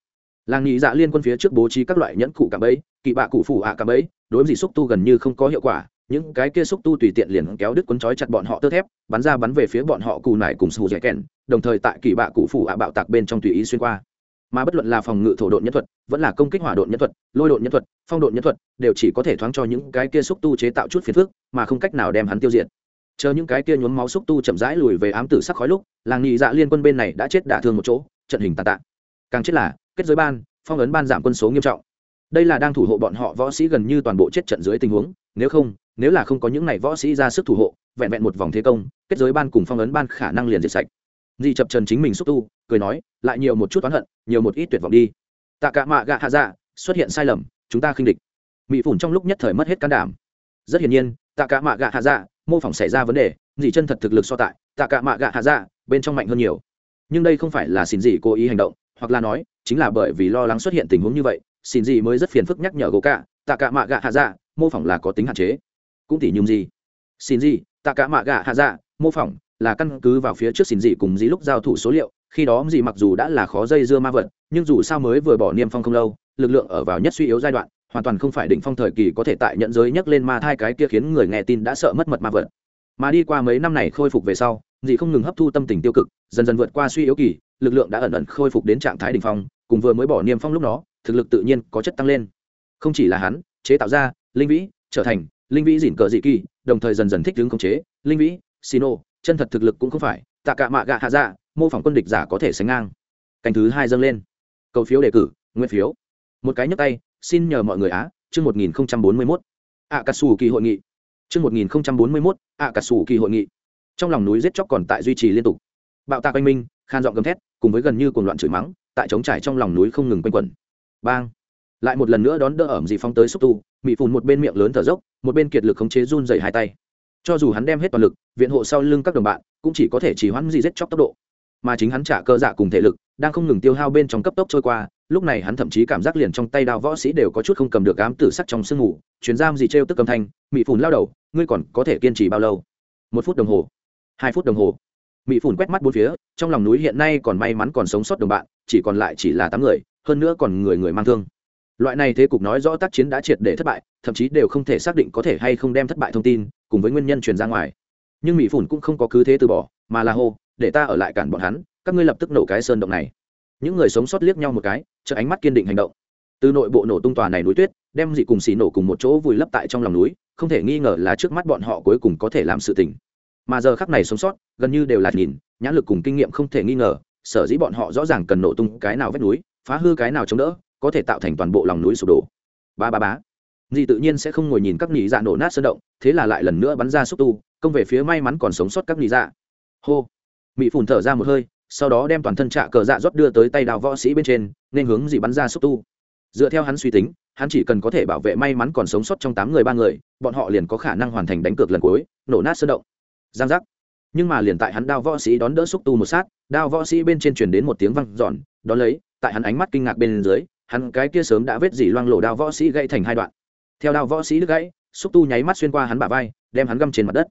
A: Làng nhị dạ liên quân phía trước bố trí các loại nhẫn cụ cạm bẫy, kỵ bạ cụ phủ ạ cạm bẫy, đối với dị xúc tu gần như không có hiệu quả những cái kia xúc tu tùy tiện liền kéo đứt cuốn trói chặt bọn họ tơ thép, bắn ra bắn về phía bọn họ cù nải cùng sù dẻ kèn, đồng thời tại kỳ bạ cụ phủ ạ bạo tạc bên trong tùy ý xuyên qua. Mà bất luận là phòng ngự thổ độn nhân thuật, vẫn là công kích hỏa độn nhân thuật, lôi độn nhân thuật, phong độn nhân thuật, đều chỉ có thể thoáng cho những cái kia xúc tu chế tạo chút phiền phức, mà không cách nào đem hắn tiêu diệt. Chờ những cái kia nhuốm máu xúc tu chậm rãi lùi về ám tử sắc khói lúc, làng nhị dạ liên quân bên này đã chết đả thương một chỗ, trận hình tàn tạ. Càng chết là, kết giới ban, phong ấn ban giảm quân số nghiêm trọng. Đây là đang thủ hộ bọn họ võ sĩ gần như toàn bộ chết trận dưới tình huống, nếu không nếu là không có những này võ sĩ ra sức thủ hộ, vẹn vẹn một vòng thế công, kết giới ban cùng phong ấn ban khả năng liền diệt sạch. Di chập trần chính mình xúc tu, cười nói, lại nhiều một chút oán hận, nhiều một ít tuyệt vọng đi. Tạ cả mạ gạ hạ dạ xuất hiện sai lầm, chúng ta khinh địch. Mỹ phủn trong lúc nhất thời mất hết can đảm. Rất hiển nhiên, tạ cả mạ gạ hạ dạ mô phỏng xảy ra vấn đề dì chân thật thực lực so tại, tạ cả mạ gạ hạ dạ bên trong mạnh hơn nhiều. Nhưng đây không phải là xin gì cố ý hành động, hoặc là nói, chính là bởi vì lo lắng xuất hiện tình huống như vậy, xin gì mới rất phiền phức nhắc nhở gỗ cả tạ cả mạ gạ hạ dạ mô phỏng là có tính hạn chế cũng tỉ nhung gì. Xin gì, tạ cả mạ gạ hạ dạ mô phỏng, là căn cứ vào phía trước xin gì cùng gì lúc giao thủ số liệu, khi đó gì mặc dù đã là khó dây dưa ma vật, nhưng dù sao mới vừa bỏ niêm phong không lâu, lực lượng ở vào nhất suy yếu giai đoạn, hoàn toàn không phải định phong thời kỳ có thể tại nhận giới nhấc lên ma thai cái kia khiến người nghe tin đã sợ mất mật ma vật. Mà đi qua mấy năm này khôi phục về sau dị không ngừng hấp thu tâm tình tiêu cực, dần dần vượt qua suy yếu kỳ, lực lượng đã ẩn ẩn khôi phục đến trạng thái đ ỉ n h phong, cùng vừa mới bỏ niêm phong lúc đó, thực lực tự nhiên có chất tăng lên. Không chỉ là hắn, chế tạo ra, linh vĩ, trở thành linh vĩ dỉn cờ dị kỳ, đồng thời dần dần thích đứng khống chế. Linh vĩ xino chân thật thực lực cũng không phải, tạ cả mạ gạ hạ dạ mô phỏng quân địch giả có thể sánh ngang. Canh thứ hai dâng lên. Cầu phiếu đề cử nguyên phiếu. Một cái nhấp tay, xin nhờ mọi người á, chương một nghìn bốn mươi mốt. Ạ cà sù kỳ hội nghị. Chương một nghìn bốn mươi mốt ạ cà sù kỳ hội nghị. Trong lòng núi giết chóc còn tại duy trì liên tục. Bạo tạc quanh minh, khan dọn gầm thét, cùng với gần như cuồng loạn chửi mắng, tại trống trải trong lòng núi không ngừng quanh quẩn. Bang lại một lần nữa đón đỡ ẩm dị phong tới xúc tu, mị phùn một bên miệng lớn thở dốc, một bên kiệt lực khống chế run dày hai tay. Cho dù hắn đem hết toàn lực, viện hộ sau lưng các đồng bạn cũng chỉ có thể chỉ hoãn dị rết chóc tốc độ. Mà chính hắn trả cơ dạ cùng thể lực, đang không ngừng tiêu hao bên trong cấp tốc trôi qua, lúc này hắn thậm chí cảm giác liền trong tay đao võ sĩ đều có chút không cầm được ám tử sắc trong sương ngủ chuyến giam gì trêu tức cầm thanh, mị phùn lao đầu, ngươi còn có thể kiên trì bao lâu? Một phút đồng hồ. Hai phút đồng hồ. Mị phùn quét mắt bốn phía, trong lòng núi hiện nay còn may mắn còn sống sót đồng bạn, chỉ còn lại chỉ là tám người, hơn nữa còn người người mang thương loại này thế cục nói rõ tác chiến đã triệt để thất bại, thậm chí đều không thể xác định có thể hay không đem thất bại thông tin, cùng với nguyên nhân truyền ra ngoài. Nhưng mỹ phủn cũng không có cứ thế từ bỏ, mà là hô, để ta ở lại cản bọn hắn, các ngươi lập tức nổ cái sơn động này. Những người sống sót liếc nhau một cái chợ ánh mắt kiên định hành động. Từ nội bộ nổ tung tòa này núi tuyết, đem dị cùng xì nổ cùng một chỗ vùi lấp tại trong lòng núi, không thể nghi ngờ là trước mắt bọn họ cuối cùng có thể làm sự tình. Mà giờ khắc này sống sót, gần như đều là nhìn, nhãn lực cùng kinh nghiệm không thể nghi ngờ, sở dĩ bọn họ rõ ràng cần nổ tung cái nào vách núi, phá hư cái nào chống đỡ có thể tạo thành toàn bộ lòng núi sụp đổ. Ba ba bá dì tự nhiên sẽ không ngồi nhìn các nỉ dạ nổ nát sơn động, thế là lại lần nữa bắn ra xúc tu, công về phía may mắn còn sống sót các nỉ dạ. Hô. Mỹ phùn thở ra một hơi, sau đó đem toàn thân trạ cờ dạ rót đưa tới tay đào võ sĩ bên trên, nên hướng dì bắn ra xúc tu. Dựa theo hắn suy tính, hắn chỉ cần có thể bảo vệ may mắn còn sống sót trong tám người ba người, bọn họ liền có khả năng hoàn thành đánh cược lần cuối, nổ nát sơn động. Giang giác. Nhưng mà liền tại hắn đao võ sĩ đón đỡ xúc tu một sát, đao võ sĩ bên trên truyền đến một tiếng văng giòn đón lấy, tại hắn ánh mắt kinh ngạc bên dưới hắn cái kia sớm đã vết dỉ loang lổ đao võ sĩ gãy thành hai đoạn. Theo đao võ sĩ đứt gãy, xúc tu nháy mắt xuyên qua hắn bả vai, đem hắn găm trên mặt đất.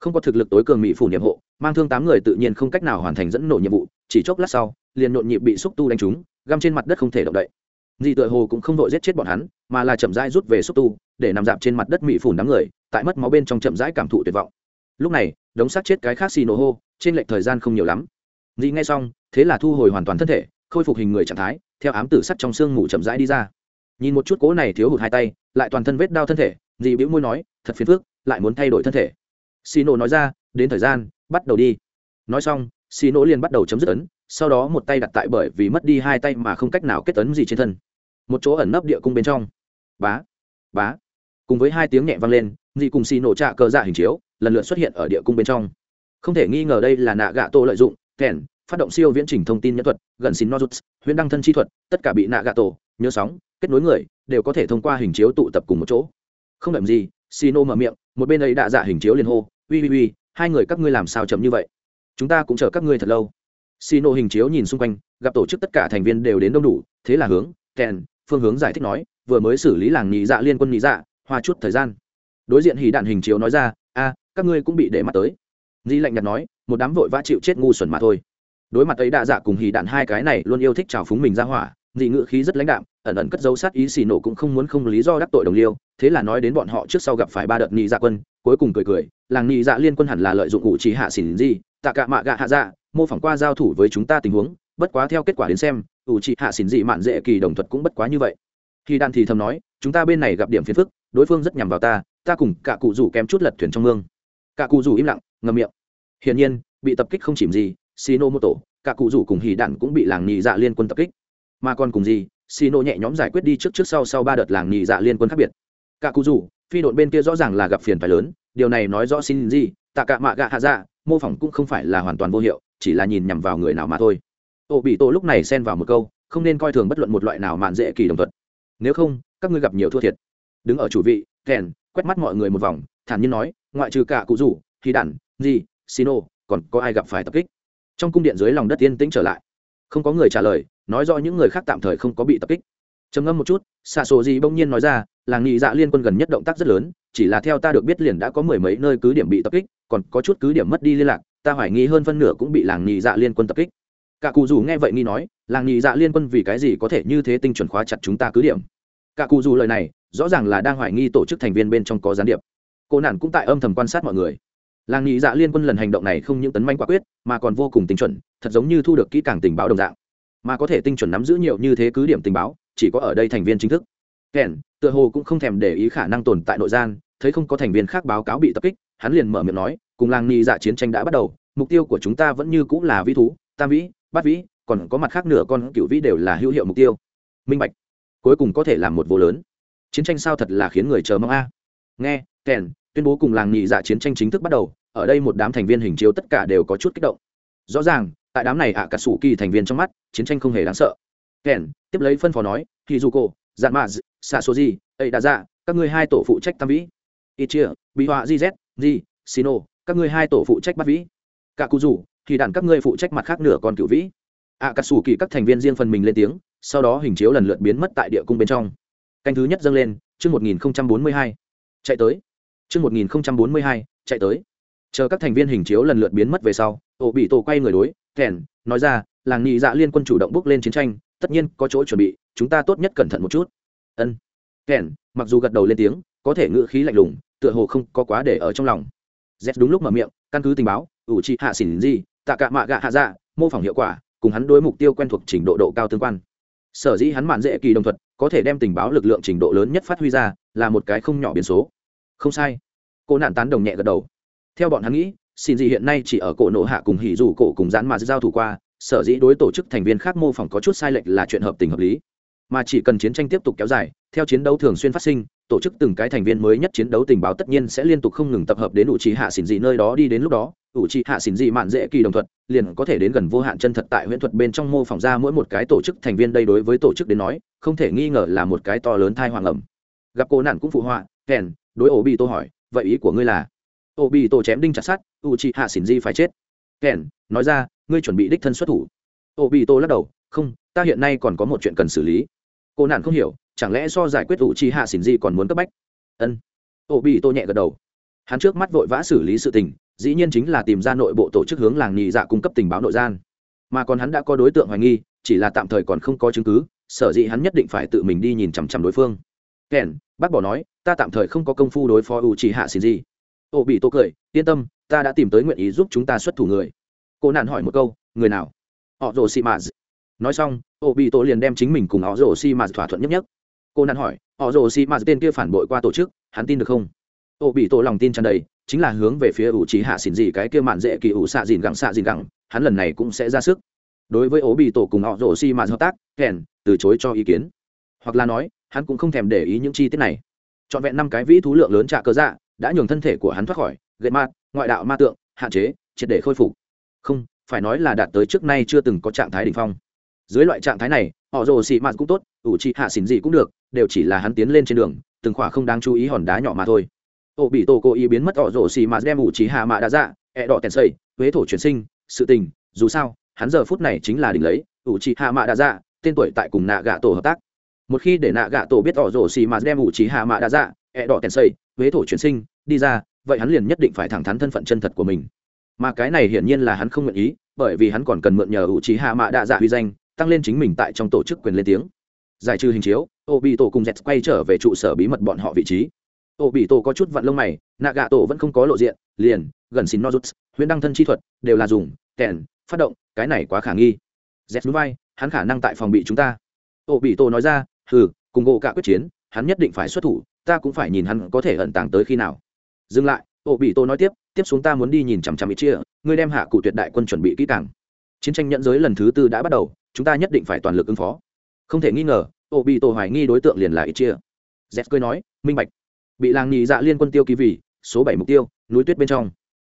A: Không có thực lực tối cường mỹ phủ nhiệm hộ, mang thương tám người tự nhiên không cách nào hoàn thành dẫn nổ nhiệm vụ, chỉ chốc lát sau, liền nhộn nhịp bị xúc tu đánh trúng, găm trên mặt đất không thể động đậy. Dì tựa hồ cũng không đội giết chết bọn hắn, mà là chậm rãi rút về xúc tu, để nằm dạp trên mặt đất mỹ phủ đám người, tại mất máu bên trong chậm rãi cảm thụ tuyệt vọng. Lúc này, đống xác chết cái khác xì nổ hô, trên lệch thời gian không nhiều lắm. Dì nghe xong, thế là thu hồi hoàn toàn thân thể, khôi phục hình người trạng thái theo ám tử sắt trong xương ngủ chậm rãi đi ra. Nhìn một chút cố này thiếu hụt hai tay, lại toàn thân vết đau thân thể, dì bĩu môi nói, thật phiền phức, lại muốn thay đổi thân thể. Xì nổ nói ra, đến thời gian, bắt đầu đi. Nói xong, xì nổ liền bắt đầu chấm dứt ấn, sau đó một tay đặt tại bởi vì mất đi hai tay mà không cách nào kết ấn gì trên thân. Một chỗ ẩn nấp địa cung bên trong. Bá bá. Cùng với hai tiếng nhẹ vang lên, dì cùng xì nổ trạ cờ dạ hình chiếu, lần lượt xuất hiện ở địa cung bên trong. Không thể nghi ngờ đây là nạ gạ tô lợi dụng, kèn phát động siêu viễn trình thông tin nhân thuật, gần xin nozuts, huyễn đăng thân chi thuật, tất cả bị nạ gạ tổ nhớ sóng, kết nối người, đều có thể thông qua hình chiếu tụ tập cùng một chỗ. Không đậm gì xì nô mở miệng, một bên ấy đã giả hình chiếu liền hô, ui ui ui, hai người các ngươi làm sao chậm như vậy? Chúng ta cũng chờ các ngươi thật lâu. Xì hình chiếu nhìn xung quanh, gặp tổ chức tất cả thành viên đều đến đông đủ, thế là hướng kèn phương hướng giải thích nói, vừa mới xử lý làng nhị dạ liên quân nhị dạ hoa chút thời gian. Đối diện hì đạn hình chiếu nói ra, a, các ngươi cũng bị để mắt tới. Di lạnh nhạt nói, một đám vội vã chịu chết ngu xuẩn mà thôi đối mặt ấy đạ dạ cùng hì đạn hai cái này luôn yêu thích trào phúng mình ra hỏa, dị ngự khí rất lãnh đạm, ẩn ẩn cất dấu sát ý xì nổ cũng không muốn không lý do đắc tội đồng liêu, thế là nói đến bọn họ trước sau gặp phải ba đợt nhị dạ quân, cuối cùng cười cười, làng nhị dạ liên quân hẳn là lợi dụng cụ chỉ hạ xỉn gì, tạ cả mạ gạ hạ dạ mô phỏng qua giao thủ với chúng ta tình huống, bất quá theo kết quả đến xem, ủ chỉ hạ xỉn dị mạn dễ kỳ đồng thuật cũng bất quá như vậy. Khi đan thì thầm nói, chúng ta bên này gặp điểm phiền phức, đối phương rất nhằm vào ta ta cùng cả cụ rủ kém chút lật thuyền trong mương. Cả cụ rủ im lặng ngầm miệng. Hiển nhiên, bị tập kích không chìm gì xì mô tổ cả cụ rủ cùng hì đạn cũng bị làng nhị dạ liên quân tập kích. Mà còn cùng gì xì nhẹ nhóm giải quyết đi trước trước sau sau ba đợt làng nhị dạ liên quân khác biệt. Cả cụ rủ, phi đội bên kia rõ ràng là gặp phiền phải lớn, điều này nói rõ xin gì tạ cả mạ gạ hạ dạ mô phỏng cũng không phải là hoàn toàn vô hiệu, chỉ là nhìn nhằm vào người nào mà thôi. Ô bị tổ lúc này xen vào một câu, không nên coi thường bất luận một loại nào mạn dễ kỳ đồng thuật nếu không, các ngươi gặp nhiều thua thiệt. Đứng ở chủ vị kèn quét mắt mọi người một vòng, thản nhiên nói, ngoại trừ cả cụ rủ thì đản gì xino còn có ai gặp phải tập kích? Trong cung điện dưới lòng đất yên tĩnh trở lại. Không có người trả lời, nói rõ những người khác tạm thời không có bị tập kích. Trầm ngâm một chút xạ sổ gì bỗng nhiên nói ra, làng nghị dạ liên quân gần nhất động tác rất lớn, chỉ là theo ta được biết liền đã có mười mấy nơi cứ điểm bị tập kích, còn có chút cứ điểm mất đi liên lạc, ta hoài nghi hơn phân nửa cũng bị làng nghị dạ liên quân tập kích. Cả cụ dù nghe vậy nghi nói, làng nghị dạ liên quân vì cái gì có thể như thế tinh chuẩn khóa chặt chúng ta cứ điểm? Cả cụ dù lời này, rõ ràng là đang hoài nghi tổ chức thành viên bên trong có gián điệp. Cô nạn cũng tại âm thầm quan sát mọi người làng nghị dạ liên quân lần hành động này không những tấn manh quả quyết, mà còn vô cùng tinh chuẩn, thật giống như thu được kỹ càng tình báo đồng dạng. Mà có thể tinh chuẩn nắm giữ nhiều như thế cứ điểm tình báo, chỉ có ở đây thành viên chính thức. Kèn, tựa hồ cũng không thèm để ý khả năng tồn tại nội gian, thấy không có thành viên khác báo cáo bị tập kích, hắn liền mở miệng nói, cùng làng nghị dạ chiến tranh đã bắt đầu, mục tiêu của chúng ta vẫn như cũng là vĩ thú, tam vĩ, bát vĩ, còn có mặt khác nửa con cựu vĩ đều là hữu hiệu mục tiêu. Minh bạch, cuối cùng có thể làm một vô lớn. Chiến tranh sao thật là khiến người chờ mong a? Nghe, kèn, tuyên bố cùng làng nghị dạ chiến tranh chính thức bắt đầu ở đây một đám thành viên hình chiếu tất cả đều có chút kích động. Rõ ràng, tại đám này ạ cả sủ kỳ thành viên trong mắt, chiến tranh không hề đáng sợ. Kèn tiếp lấy phân phó nói khi dù cô dạn mạ xạ số gì ấy đã ra các ngươi hai tổ phụ trách tam vĩ. Ít chia bị họa gz di sino, các ngươi hai tổ phụ trách bắt vĩ. Cả cụ rủ thì đàn các ngươi phụ trách mặt khác nửa còn cựu vĩ. Ạ cả sủ kỳ các thành viên riêng phần mình lên tiếng, sau đó hình chiếu lần lượt biến mất tại địa cung bên trong. Canh thứ nhất dâng lên, chương một nghìn bốn mươi hai. Chạy tới. Chương một nghìn bốn mươi hai, chạy tới chờ các thành viên hình chiếu lần lượt biến mất về sau, ổ bị tổ quay người đối thèn nói ra, làng nhị dạ liên quân chủ động bước lên chiến tranh, tất nhiên có chỗ chuẩn bị, chúng ta tốt nhất cẩn thận một chút. Ân. Thèn mặc dù gật đầu lên tiếng, có thể ngữ khí lạnh lùng, tựa hồ không có quá để ở trong lòng. Z đúng lúc mở miệng, căn cứ tình báo, ủ trị hạ xỉn gì, tạ cả mạ gạ hạ dạ mô phỏng hiệu quả, cùng hắn đối mục tiêu quen thuộc trình độ độ cao tương quan. Sở dĩ hắn mạn dễ kỳ đồng thuật, có thể đem tình báo lực lượng trình độ lớn nhất phát huy ra, là một cái không nhỏ biến số. Không sai. Cô nạn tán đồng nhẹ gật đầu theo bọn hắn nghĩ xin gì hiện nay chỉ ở cổ nộ hạ cùng hỉ dù cổ cùng dán mà giao thủ qua, sở dĩ đối tổ chức thành viên khác mô phỏng có chút sai lệch là chuyện hợp tình hợp lý. Mà chỉ cần chiến tranh tiếp tục kéo dài, theo chiến đấu thường xuyên phát sinh, tổ chức từng cái thành viên mới nhất chiến đấu tình báo tất nhiên sẽ liên tục không ngừng tập hợp đến ủ trì hạ xỉn dị nơi đó đi đến lúc đó. Ủ trì hạ xỉn dị mạn dễ kỳ đồng thuật, liền có thể đến gần vô hạn chân thật tại huyễn thuật bên trong mô phỏng ra mỗi một cái tổ chức thành viên đây đối với tổ chức đến nói, không thể nghi ngờ là một cái to lớn thai hoàng ẩm. Gặp cô nạn cũng phụ họa kèn đối ổ bị tô hỏi, vậy ý của ngươi là? Ô bị tổ chém đinh chặt sát u chị hạ xỉn Di phải chết. Kèn, nói ra, ngươi chuẩn bị đích thân xuất thủ. Ô bị tô lắc đầu, không, ta hiện nay còn có một chuyện cần xử lý. Cô nạn không hiểu, chẳng lẽ so giải quyết u chị hạ xỉn Di còn muốn cấp bách? Ân. Ô bị tô nhẹ gật đầu. Hắn trước mắt vội vã xử lý sự tình, dĩ nhiên chính là tìm ra nội bộ tổ chức hướng làng nhị dạ cung cấp tình báo nội gian. Mà còn hắn đã có đối tượng hoài nghi, chỉ là tạm thời còn không có chứng cứ, sở dĩ hắn nhất định phải tự mình đi nhìn chằm chằm đối phương. Kèn, bác bỏ nói, ta tạm thời không có công phu đối phó u chỉ hạ xin gì ô bị tô cười, yên tâm, ta đã tìm tới nguyện ý giúp chúng ta xuất thủ người. Cô nạn hỏi một câu, người nào? Họ rồ xì mạt nói xong, ô bị tô liền đem chính mình cùng họ rồ xì mạt thỏa thuận nhất nhất. Cô nạn hỏi, họ rồ xì mạt tên kia phản bội qua tổ chức, hắn tin được không? Ô bị tô lòng tin tràn đầy, chính là hướng về phía ủ trí hạ xỉn gì cái kia mạn dễ kỳ ủ xạ dìn gẳng xạ dìn gẳng, hắn lần này cũng sẽ ra sức. Đối với ố bị tổ cùng họ rổ xi mà hợp tác, kèn, từ chối cho ý kiến. Hoặc là nói, hắn cũng không thèm để ý những chi tiết này. Trọn vẹn năm cái vĩ thú lượng lớn trả cơ dạ đã nhường thân thể của hắn thoát khỏi gậy ma, ngoại đạo ma tượng hạn chế triệt để khôi phục. Không phải nói là đạt tới trước nay chưa từng có trạng thái đ ỉ n h phong. Dưới loại trạng thái này họ rồ xị mạt cũng tốt ủ trị hạ xỉn gì cũng được đều chỉ là hắn tiến lên trên đường từng khỏa không đáng chú ý hòn đá nhỏ mà thôi. Ô bị tổ cố ý biến mất họ rổ xì mà đem ủ trí hạ mạ đã dạ ẹ tèn xây huế thổ chuyển sinh sự tình dù sao hắn giờ phút này chính là đỉnh lấy ủ trì hạ mạ đã dạ tên tuổi tại cùng nạ gạ tổ hợp tác. Một khi để nạ gạ tổ biết họ rổ xì mà đem ủ trì hạ mạ đã dạ ẹ đỏ tèn xây, huế thổ chuyển sinh, đi ra, vậy hắn liền nhất định phải thẳng thắn thân phận chân thật của mình. Mà cái này hiển nhiên là hắn không nguyện ý, bởi vì hắn còn cần mượn nhờ ủ trí hạ mạ đa dạ huy danh, tăng lên chính mình tại trong tổ chức quyền lên tiếng. Giải trừ hình chiếu ô bị tổ cùng dẹt quay trở về trụ sở bí mật bọn họ vị trí. Ô bị tổ có chút vặn lông mày nạ gạ tổ vẫn không có lộ diện, liền, gần xin nozuts, huyễn đăng thân chi thuật, đều là dùng, kèn, phát động, cái này quá khả nghi. Dẹt núi vai, hắn khả năng tại phòng bị chúng ta. Ô bị tổ nói ra, hừ, cùng gỗ cả quyết chiến, hắn nhất định phải xuất thủ ta cũng phải nhìn hắn có thể ẩn tàng tới khi nào. Dừng lại, ô bị tô nói tiếp tiếp xuống ta muốn đi nhìn chằm chằm ít chia ngươi đem hạ cụ tuyệt đại quân chuẩn bị kỹ càng. Chiến tranh nhận giới lần thứ tư đã bắt đầu, chúng ta nhất định phải toàn lực ứng phó. Không thể nghi ngờ, ô bị tổ hoài nghi đối tượng liền là ít chia z cười nói, minh bạch. Bị làng nhị dạ liên quân tiêu ký vì, số bảy mục tiêu, núi tuyết bên trong.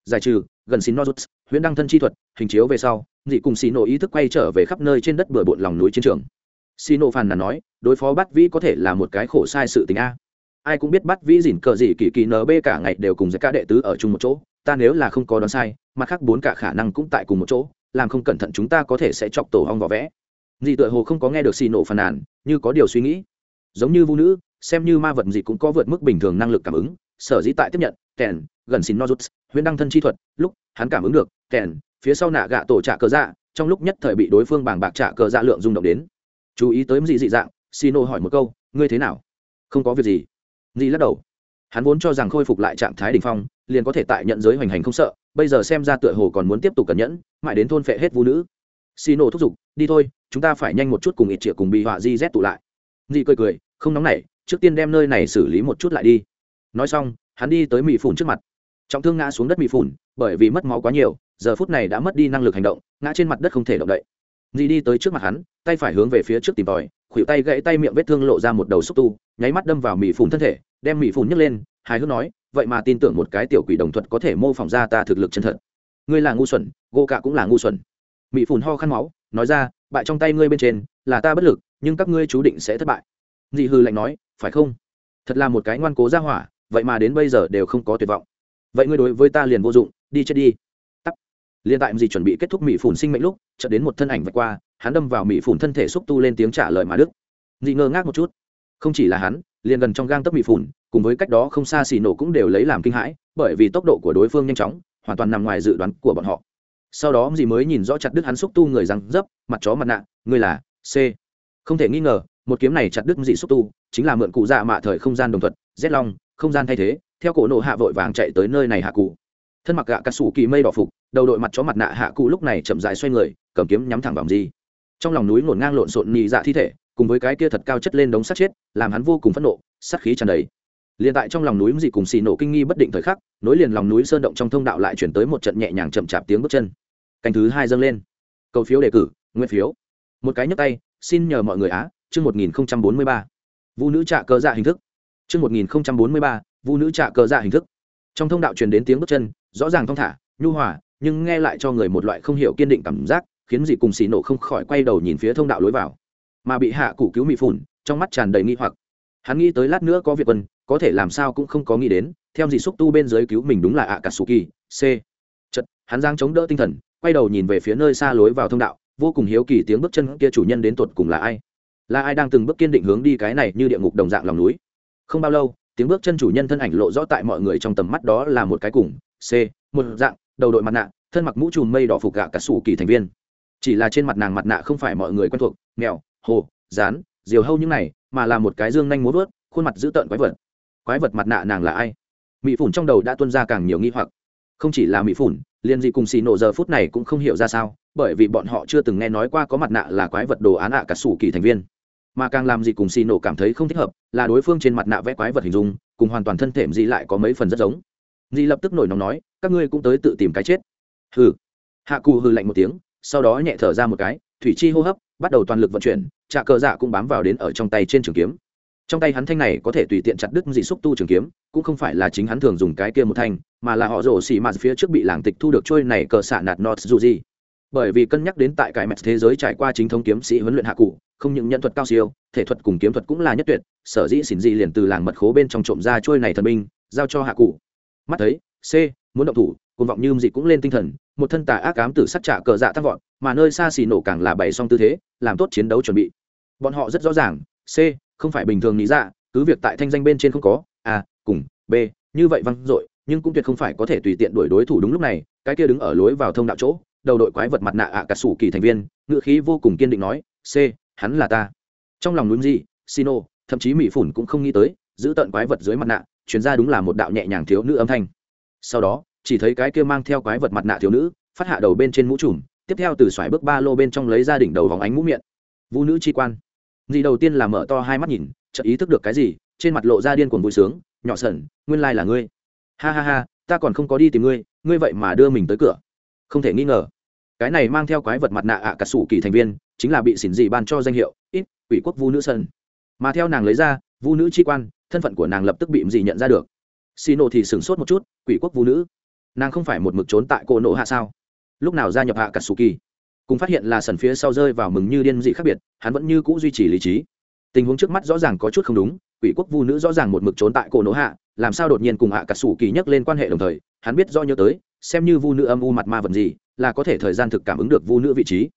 A: Giải trừ, gần xin nozuts, huyễn đăng thân chi thuật, hình chiếu về sau, dị cùng xì nổ ý thức quay trở về khắp nơi trên đất bừa bộn lòng núi chiến trường. Xì nổ phàn là nói, đối phó bắt vĩ có thể là một cái khổ sai sự tình a ai cũng biết bắt vĩ dỉn cờ gì kỳ kỳ nb cả ngày đều cùng giải ca đệ tứ ở chung một chỗ. Ta nếu là không có đoán sai, mặt khác bốn cả khả năng cũng tại cùng một chỗ, làm không cẩn thận chúng ta có thể sẽ chọc tổ hong vỏ vẽ. Dì tựa hồ không có nghe được xì nổ phàn nàn, như có điều suy nghĩ. Giống như vũ nữ, xem như ma vật gì cũng có vượt mức bình thường năng lực cảm ứng. Sở dĩ tại tiếp nhận, kèn, gần xin nozuts, huyễn đăng thân chi thuật, lúc hắn cảm ứng được, kèn, phía sau nạ gạ tổ trả cờ dạ trong lúc nhất thời bị đối phương bàng bạc trả cờ dạ lượng rung động đến. Chú ý tới dị dị dạng xino hỏi một câu, ngươi thế nào? Không có việc gì. Di lắc đầu. Hắn vốn cho rằng khôi phục lại trạng thái đ ỉ n h phong, liền có thể tại nhận giới hoành hành không sợ, bây giờ xem ra tựa hồ còn muốn tiếp tục cẩn nhẫn, mãi đến thôn phệ hết vũ nữ. Xino thúc giục, đi thôi, chúng ta phải nhanh một chút cùng ít triệu cùng bị họa di z tụ lại. Di cười cười, không nóng nảy, trước tiên đem nơi này xử lý một chút lại đi. Nói xong, hắn đi tới mỹ phủn trước mặt. Trọng thương ngã xuống đất mỹ phủn bởi vì mất máu quá nhiều, giờ phút này đã mất đi năng lực hành động, ngã trên mặt đất không thể động đậy dì đi tới trước mặt hắn, tay phải hướng về phía trước tìm tòi, khuỷu tay gãy tay miệng vết thương lộ ra một đầu xúc tu, nháy mắt đâm vào mỹ phùn thân thể, đem mỹ phùn nhấc lên, hài hước nói, vậy mà tin tưởng một cái tiểu quỷ đồng thuật có thể mô phỏng ra ta thực lực chân thật. Ngươi là ngu xuẩn, gô cạ cũng là ngu xuẩn. Mỹ phùn ho khăn máu, nói ra, bại trong tay ngươi bên trên, là ta bất lực, nhưng các ngươi chú định sẽ thất bại. Dì hư lạnh nói, phải không? Thật là một cái ngoan cố ra hỏa, vậy mà đến bây giờ đều không có tuyệt vọng. Vậy ngươi đối với ta liền vô dụng, đi chết đi liên tại gì chuẩn bị kết thúc mỹ phủn sinh mệnh lúc, chợt đến một thân ảnh vạch qua, hắn đâm vào mỹ phủn thân thể xúc tu lên tiếng trả lời mà đức. Dị ngơ ngác một chút. Không chỉ là hắn, liền gần trong gang tấc mỹ phủn cùng với cách đó không xa xì nổ cũng đều lấy làm kinh hãi, bởi vì tốc độ của đối phương nhanh chóng, hoàn toàn nằm ngoài dự đoán của bọn họ. Sau đó dì mới nhìn rõ chặt đứt hắn xúc tu người răng dấp, mặt chó mặt nạ ngươi là c. Không thể nghi ngờ, một kiếm này chặt đứt dị xúc tu, chính là mượn cụ dạ mạ thời không gian đồng thuận rét long, không gian thay thế, theo cổ nộ hạ vội vàng chạy tới nơi này hạ cụ. Thân mặc gạ cà sủ kỳ mây đỏ phục đầu đội mặt chó mặt nạ hạ cụ lúc này chậm dài xoay người, cầm kiếm nhắm thẳng vào gì. Trong lòng núi ngổn ngang lộn xộn nhị dạ thi thể, cùng với cái kia thật cao chất lên đống sắt chết, làm hắn vô cùng phẫn nộ, sát khí tràn đầy. Liền tại trong lòng núi dị cùng xì nổ kinh nghi bất định thời khắc, nối liền lòng núi sơn động trong thông đạo lại chuyển tới một trận nhẹ nhàng chậm chạp tiếng bước chân. Canh thứ hai dâng lên. Cầu phiếu đề cử, nguyên phiếu. Một cái nhấc tay, xin nhờ mọi người á, chương một nghìn bốn mươi ba. Vũ nữ trạ cơ dạ hình thức. Chương một nghìn bốn mươi ba, vũ nữ trạ cơ dạ hình thức. Trong thông đạo truyền đến tiếng bước chân, rõ ràng thong thả, nhu hòa nhưng nghe lại cho người một loại không hiểu kiên định cảm giác, khiến dì cùng xì nổ không khỏi quay đầu nhìn phía thông đạo lối vào. Mà bị hạ cụ cứu mị phủn trong mắt tràn đầy nghi hoặc. Hắn nghĩ tới lát nữa có việc quân, có thể làm sao cũng không có nghĩ đến, theo dì xúc tu bên dưới cứu mình đúng là ạ cả sù kỳ c. Chật hắn giang chống đỡ tinh thần, quay đầu nhìn về phía nơi xa lối vào thông đạo, vô cùng hiếu kỳ tiếng bước chân kia chủ nhân đến tột cùng là ai? Là ai đang từng bước kiên định hướng đi cái này như địa ngục đồng dạng lòng núi? Không bao lâu, tiếng bước chân chủ nhân thân ảnh lộ rõ tại mọi người trong tầm mắt đó là một cái cùng, c, một dạng đầu đội mặt nạ thân mặc mũ trùm mây đỏ phục gạ cả sủ kỳ thành viên. Chỉ là trên mặt nàng mặt nạ không phải mọi người quen thuộc nghèo, hồ rán diều hâu những này mà là một cái dương nhanh múa vớt khuôn mặt dữ tợn quái vật. Quái vật mặt nạ nàng là ai? Mỹ phủn trong đầu đã tuân ra càng nhiều nghi hoặc. Không chỉ là mỹ phủn liền dị cùng xì nổ giờ phút này cũng không hiểu ra sao bởi vì bọn họ chưa từng nghe nói qua có mặt nạ là quái vật đồ án ạ cả sủ kỳ thành viên. Mà càng làm gì cùng xì nổ cảm thấy không thích hợp là đối phương trên mặt nạ vẽ quái vật hình dung cùng hoàn toàn thân thể dị lại có mấy phần rất giống dị lập tức nổi nóng nói, các ngươi cũng tới tự tìm cái chết. Hừ. Hạ cù hừ lạnh một tiếng, sau đó nhẹ thở ra một cái, thủy chi hô hấp, bắt đầu toàn lực vận chuyển trà cờ dạ cũng bám vào đến ở trong tay trên trường kiếm. Trong tay hắn thanh này có thể tùy tiện chặt đứt dị xúc tu trường kiếm, cũng không phải là chính hắn thường dùng cái kia một thanh, mà là họ rổ xì mạt phía trước bị làng tịch thu được trôi này cờ xạ nạt nọt dù gì. Bởi vì cân nhắc đến tại cái mẹt thế giới trải qua chính thống kiếm sĩ huấn luyện hạ cụ không những nhận thuật cao siêu, thể thuật cùng kiếm thuật cũng là nhất tuyệt, sở dĩ xỉn dị liền từ làng mật khố bên trong trộm ra trôi này thần binh, giao cho hạ cụ mắt thấy, c, muốn động thủ, cuồng vọng như dị cũng lên tinh thần, một thân tà ác ám tử sát trả cờ dạ tăng vọt, mà nơi xa xì nổ càng là bày xong tư thế, làm tốt chiến đấu chuẩn bị. Bọn họ rất rõ ràng, c, không phải bình thường nghĩ dạ cứ việc tại thanh danh bên trên không có a cùng, b, như vậy văng dội, nhưng cũng tuyệt không phải có thể tùy tiện đuổi đối thủ đúng lúc này. Cái kia đứng ở lối vào thông đạo chỗ, đầu đội quái vật mặt nạ ạ à cà sủ kỳ thành viên ngự khí vô cùng kiên định nói, c, hắn là ta. Trong lòng núm gì sino, thậm chí mỹ phủn cũng không nghĩ tới, giữ tận quái vật dưới mặt nạ chuyển ra đúng là một đạo nhẹ nhàng thiếu nữ âm thanh. Sau đó, chỉ thấy cái kia mang theo quái vật mặt nạ thiếu nữ, phát hạ đầu bên trên mũ trùm, tiếp theo từ xoài bước ba lô bên trong lấy ra đỉnh đầu vòng ánh mũ miệng. Vũ nữ chi quan. Gì đầu tiên là mở to hai mắt nhìn, chợt ý thức được cái gì, trên mặt lộ ra điên cuồng vui sướng, nhỏ sẩn nguyên lai là ngươi. Ha ha ha, ta còn không có đi tìm ngươi ngươi vậy mà đưa mình tới cửa. Không thể nghi ngờ, cái này mang theo quái vật mặt nạ ạ cả sủ kỳ thành viên, chính là bị xỉn dị ban cho danh hiệu, ít, quỷ quốc vu nữ sân mà theo nàng lấy ra vu nữ chi quan, thân phận của nàng lập tức bị gì nhận ra được. Xì nổ thì sửng sốt một chút, quỷ quốc vu nữ. Nàng không phải một mực trốn tại cô nộ hạ sao? Lúc nào gia nhập hạ cả sủ kỳ? Cùng phát hiện là sần phía sau rơi vào mừng như điên dị khác biệt, hắn vẫn như cũ duy trì lý trí. Tình huống trước mắt rõ ràng có chút không đúng, quỷ quốc vu nữ rõ ràng một mực trốn tại cổ nỗ hạ, làm sao đột nhiên cùng hạ cả sủ kỳ nhắc lên quan hệ đồng thời, hắn biết do nhớ tới, xem như vu nữ âm u mặt ma vật gì, là có thể thời gian thực cảm ứng được vu nữ vị trí.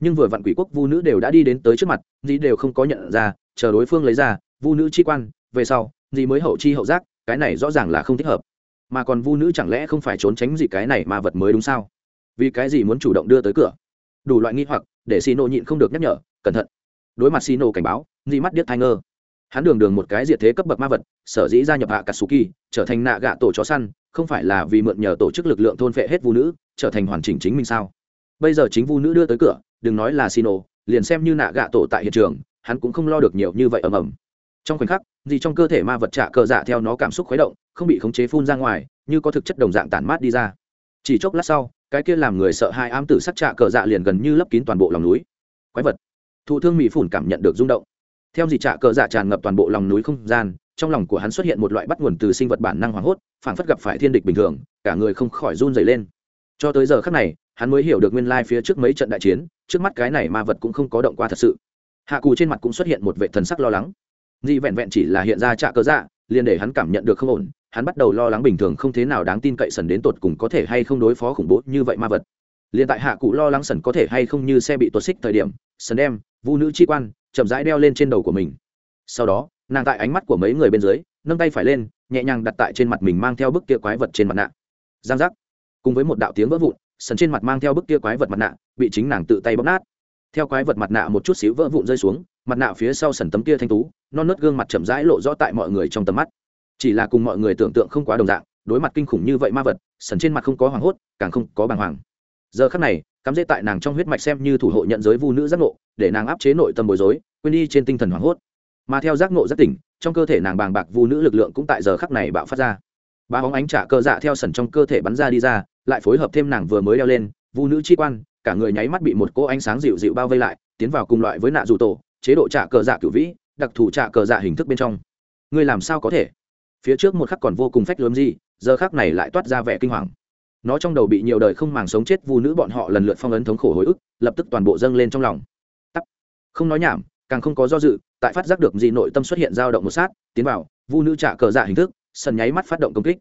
A: Nhưng vừa vặn quỷ quốc vu nữ đều đã đi đến tới trước mặt, dĩ đều không có nhận ra, chờ đối phương lấy ra vu nữ chi quan, về sau, gì mới hậu chi hậu giác, cái này rõ ràng là không thích hợp. Mà còn vu nữ chẳng lẽ không phải trốn tránh gì cái này mà vật mới đúng sao? Vì cái gì muốn chủ động đưa tới cửa? Đủ loại nghi hoặc, để xì nổ nhịn không được nhắc nhở, cẩn thận. Đối mặt xì nổ cảnh báo dĩ mắt điếc thai ngơ. Hắn đường đường một cái diệt thế cấp bậc ma vật, sở dĩ gia nhập hạ katsuki trở thành nạ gạ tổ chó săn, không phải là vì mượn nhờ tổ chức lực lượng thôn phệ hết vu nữ, trở thành hoàn chỉnh chính mình sao? Bây giờ chính vu nữ đưa tới cửa, đừng nói là xì nổ liền xem như nạ gạ tổ tại hiện trường, hắn cũng không lo được nhiều như vậy ầm ầm trong khoảnh khắc, gì trong cơ thể ma vật trả cờ dạ theo nó cảm xúc khuấy động, không bị khống chế phun ra ngoài, như có thực chất đồng dạng tản mát đi ra. Chỉ chốc lát sau, cái kia làm người sợ hai ám tử sắc trạ cờ dạ liền gần như lấp kín toàn bộ lòng núi. Quái vật. Thụ thương mỹ phủn cảm nhận được rung động. Theo gì trạ cờ dạ tràn ngập toàn bộ lòng núi không gian, trong lòng của hắn xuất hiện một loại bắt nguồn từ sinh vật bản năng hoảng hốt phản phất gặp phải thiên địch bình thường, cả người không khỏi run dày lên. Cho tới giờ khắc này, hắn mới hiểu được nguyên lai phía trước mấy trận đại chiến, trước mắt cái này ma vật cũng không có động qua thật sự. Hạ cù trên mặt cũng xuất hiện một vệ thần sắc lo lắng dị vẹn vẹn chỉ là hiện ra trạ cờ dạ liền để hắn cảm nhận được không ổn, hắn bắt đầu lo lắng bình thường không thế nào đáng tin cậy sần đến tột cùng có thể hay không đối phó khủng bố như vậy ma vật. Liền tại hạ cụ lo lắng sần có thể hay không như xe bị tuột xích thời điểm, sần đem vu nữ chi quan, chậm rãi đeo lên trên đầu của mình. Sau đó, nàng tại ánh mắt của mấy người bên dưới, nâng tay phải lên, nhẹ nhàng đặt tại trên mặt mình mang theo bức kia quái vật trên mặt nạ. Giang giác. Cùng với một đạo tiếng vỡ vụn, sần trên mặt mang theo bức kia quái vật mặt nạ, bị chính nàng tự tay bóc nát theo quái vật mặt nạ một chút xíu vỡ vụn rơi xuống, mặt nạ phía sau sần tấm kia thanh tú, non nớt gương mặt chậm rãi lộ rõ tại mọi người trong tầm mắt. Chỉ là cùng mọi người tưởng tượng không quá đồng dạng, đối mặt kinh khủng như vậy ma vật, sần trên mặt không có hoảng hốt, càng không có bàng hoàng. Giờ khắc này, cắm dễ tại nàng trong huyết mạch xem như thủ hộ nhận giới vu nữ giác ngộ, để nàng áp chế nội tâm bối rối, quên đi trên tinh thần hoảng hốt. Mà theo giác ngộ giác tỉnh, trong cơ thể nàng bàng bạc vu nữ lực lượng cũng tại giờ khắc này bạo phát ra. Ba bóng ánh trả cơ dạ theo sần trong cơ thể bắn ra đi ra, lại phối hợp thêm nàng vừa mới đeo lên, vu nữ chi quan cả người nháy mắt bị một cỗ ánh sáng dịu dịu bao vây lại, tiến vào cùng loại với nạ dù tổ, chế độ trả cờ dạ cửu vĩ, đặc thù trả cờ dạ hình thức bên trong. Ngươi làm sao có thể? Phía trước một khắc còn vô cùng phách lướm gì, giờ khắc này lại toát ra vẻ kinh hoàng. Nó trong đầu bị nhiều đời không màng sống chết vu nữ bọn họ lần lượt phong ấn thống khổ hồi ức, lập tức toàn bộ dâng lên trong lòng. Tắt không nói nhảm, càng không có do dự, tại phát giác được gì nội tâm xuất hiện dao động một sát, tiến vào, vu nữ trả cờ dạ hình thức sần nháy mắt phát động công kích.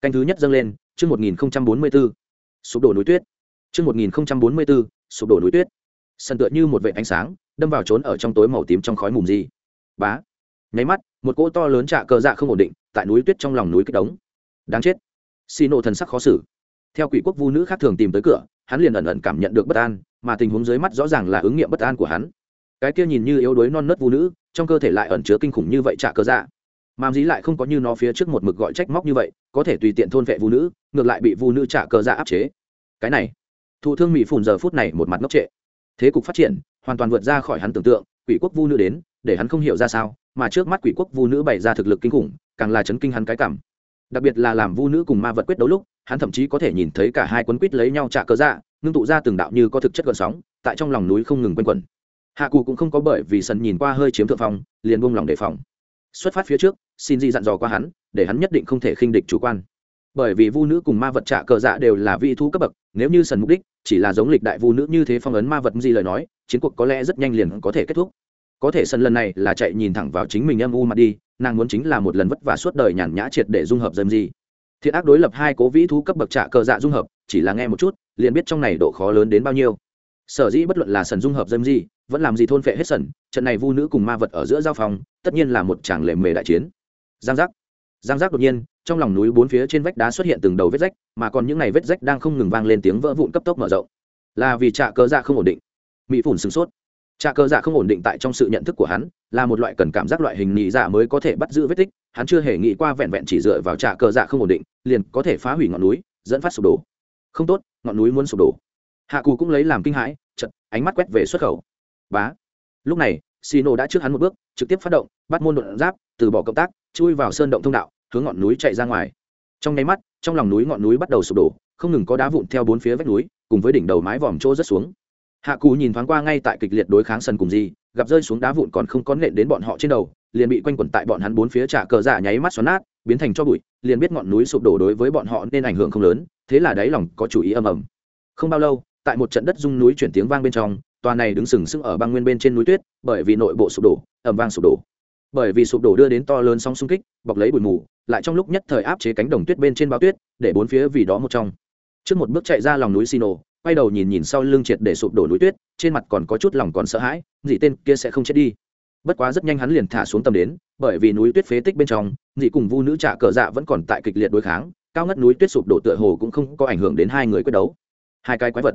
A: Canh thứ nhất dâng lên, chương một nghìn bốn mươi bốn sụp đổ núi tuyết chương một nghìn bốn mươi bốn sụp đổ núi tuyết. Sân tựa như một vệt ánh sáng, đâm vào trốn ở trong tối màu tím trong khói mù gì. Bá. Nháy mắt, một cỗ to lớn trả cờ dạ không ổn định, tại núi tuyết trong lòng núi kích đống. Đáng chết. Xin nộ thần sắc khó xử. Theo quỷ quốc vu nữ khác thường tìm tới cửa, hắn liền ẩn ẩn cảm nhận được bất an, mà tình huống dưới mắt rõ ràng là ứng nghiệm bất an của hắn. Cái kia nhìn như yếu đuối non nớt vu nữ, trong cơ thể lại ẩn chứa kinh khủng như vậy trả cơ dạ. Mà dí lại không có như nó phía trước một mực gọi trách móc như vậy, có thể tùy tiện thôn vệ vu nữ, ngược lại bị vu nữ trả cơ dạ áp chế. Cái này thụ thương mỹ phùn giờ phút này một mặt ngốc trệ. Thế cục phát triển, hoàn toàn vượt ra khỏi hắn tưởng tượng, quỷ quốc vu nữ đến, để hắn không hiểu ra sao, mà trước mắt quỷ quốc vu nữ bày ra thực lực kinh khủng, càng là chấn kinh hắn cái cảm. Đặc biệt là làm vu nữ cùng ma vật quyết đấu lúc, hắn thậm chí có thể nhìn thấy cả hai quấn quýt lấy nhau trả cớ dạ ngưng tụ ra từng đạo như có thực chất gợn sóng, tại trong lòng núi không ngừng quanh quẩn. Hạ cù cũng không có bởi vì sân nhìn qua hơi chiếm thượng phong, liền buông lòng đề phòng. Xuất phát phía trước, xin di dặn dò qua hắn, để hắn nhất định không thể khinh địch chủ quan. Bởi vì vu nữ cùng ma vật trả cờ dạ đều là vị thu cấp bậc, nếu như sần mục đích chỉ là giống lịch đại vu nữ như thế phong ấn ma vật gì lời nói, chiến cuộc có lẽ rất nhanh liền có thể kết thúc. Có thể sân lần này là chạy nhìn thẳng vào chính mình âm u mặt đi, nàng muốn chính là một lần vất vả suốt đời nhàn nhã triệt để dung hợp dâm gì. Thiện ác đối lập hai cố vĩ thú cấp bậc trạ cờ dạ dung hợp, chỉ là nghe một chút, liền biết trong này độ khó lớn đến bao nhiêu. Sở dĩ bất luận là sần dung hợp dâm gì, vẫn làm gì thôn phệ hết sần trận này vu nữ cùng ma vật ở giữa giao phòng, tất nhiên là một chàng lề mề đại chiến. Giang giác. Giang giác đột nhiên trong lòng núi bốn phía trên vách đá xuất hiện từng đầu vết rách, mà còn những n à y vết rách đang không ngừng vang lên tiếng vỡ vụn cấp tốc mở rộng. Là vì trạ cơ dạ không ổn định. Mỹ phủn sửng sốt. Trạ cơ dạ không ổn định tại trong sự nhận thức của hắn, là một loại cần cảm giác loại hình nhị dạ mới có thể bắt giữ vết tích, hắn chưa hề nghĩ qua vẹn vẹn chỉ dựa vào trạ cơ dạ không ổn định, liền có thể phá hủy ngọn núi, dẫn phát sụp đổ. Không tốt, ngọn núi muốn sụp đổ. Hạ cù cũng lấy làm kinh hãi chật ánh mắt quét về xuất khẩu. Bá. Lúc này xì nổ đã trước hắn một bước, trực tiếp phát động, bắt môn đột giáp, từ bỏ cộng tác, chui vào sơn động thông đạo hướng ngọn núi chạy ra ngoài. Trong nháy mắt, trong lòng núi ngọn núi bắt đầu sụp đổ, không ngừng có đá vụn theo bốn phía vách núi, cùng với đỉnh đầu mái vòm trô rất xuống. Hạ cù nhìn thoáng qua ngay tại kịch liệt đối kháng sân cùng gì, gặp rơi xuống đá vụn còn không có nện đến bọn họ trên đầu, liền bị quanh quẩn tại bọn hắn bốn phía trả cờ giả nháy mắt xoắn nát, biến thành cho bụi, liền biết ngọn núi sụp đổ đối với bọn họ nên ảnh hưởng không lớn, thế là đáy lòng có chủ ý âm ầm. Không bao lâu, tại một trận đất rung núi chuyển tiếng vang bên trong, tòa này đứng sừng sững ở băng nguyên bên trên núi tuyết, bởi vì nội bộ sụp đổ ẩm vang sụp đổ bởi vì sụp đổ đưa đến to lớn sóng xung kích bọc lấy bụi mù lại trong lúc nhất thời áp chế cánh đồng tuyết bên trên bao tuyết để bốn phía vì đó một trong. Trước một bước chạy ra lòng núi Xino, quay đầu nhìn nhìn sau lưng triệt để sụp đổ núi tuyết trên mặt còn có chút lòng còn sợ hãi dị tên kia sẽ không chết đi. Bất quá rất nhanh hắn liền thả xuống tâm đến bởi vì núi tuyết phế tích bên trong dị cùng vu nữ trả cờ dạ vẫn còn tại kịch liệt đối kháng cao ngất núi tuyết sụp đổ tựa hồ cũng không có ảnh hưởng đến hai người quyết đấu. Hai cái quái vật.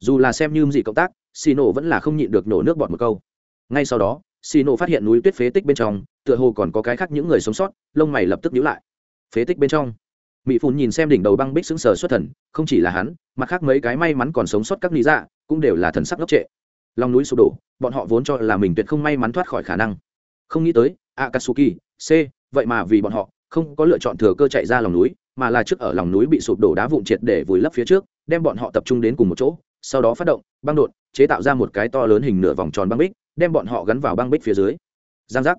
A: Dù là xem như dị cộng tác xì nổ vẫn là không nhịn được nổ nước bọt một câu. Ngay sau đó xì nổ phát hiện núi tuyết phế tích bên trong, tựa hồ còn có cái khác những người sống sót, lông mày lập tức nhíu lại. Phế tích bên trong. Mỹ phun nhìn xem đỉnh đầu băng bích sững sờ xuất thần, không chỉ là hắn mà khác mấy cái may mắn còn sống sót các lý dạ cũng đều là thần sắc ngốc trệ. Lòng núi sụp đổ, bọn họ vốn cho là mình tuyệt không may mắn thoát khỏi khả năng. Không nghĩ tới, akatsuki, c, vậy mà vì bọn họ, không có lựa chọn thừa cơ chạy ra lòng núi, mà là trước ở lòng núi bị sụp đổ đá vụn triệt để vùi lấp phía trước, đem bọn họ tập trung đến cùng một chỗ, sau đó phát động, băng đột, chế tạo ra một cái to lớn hình nửa vòng tròn băng bích đem bọn họ gắn vào băng bích phía dưới giang giác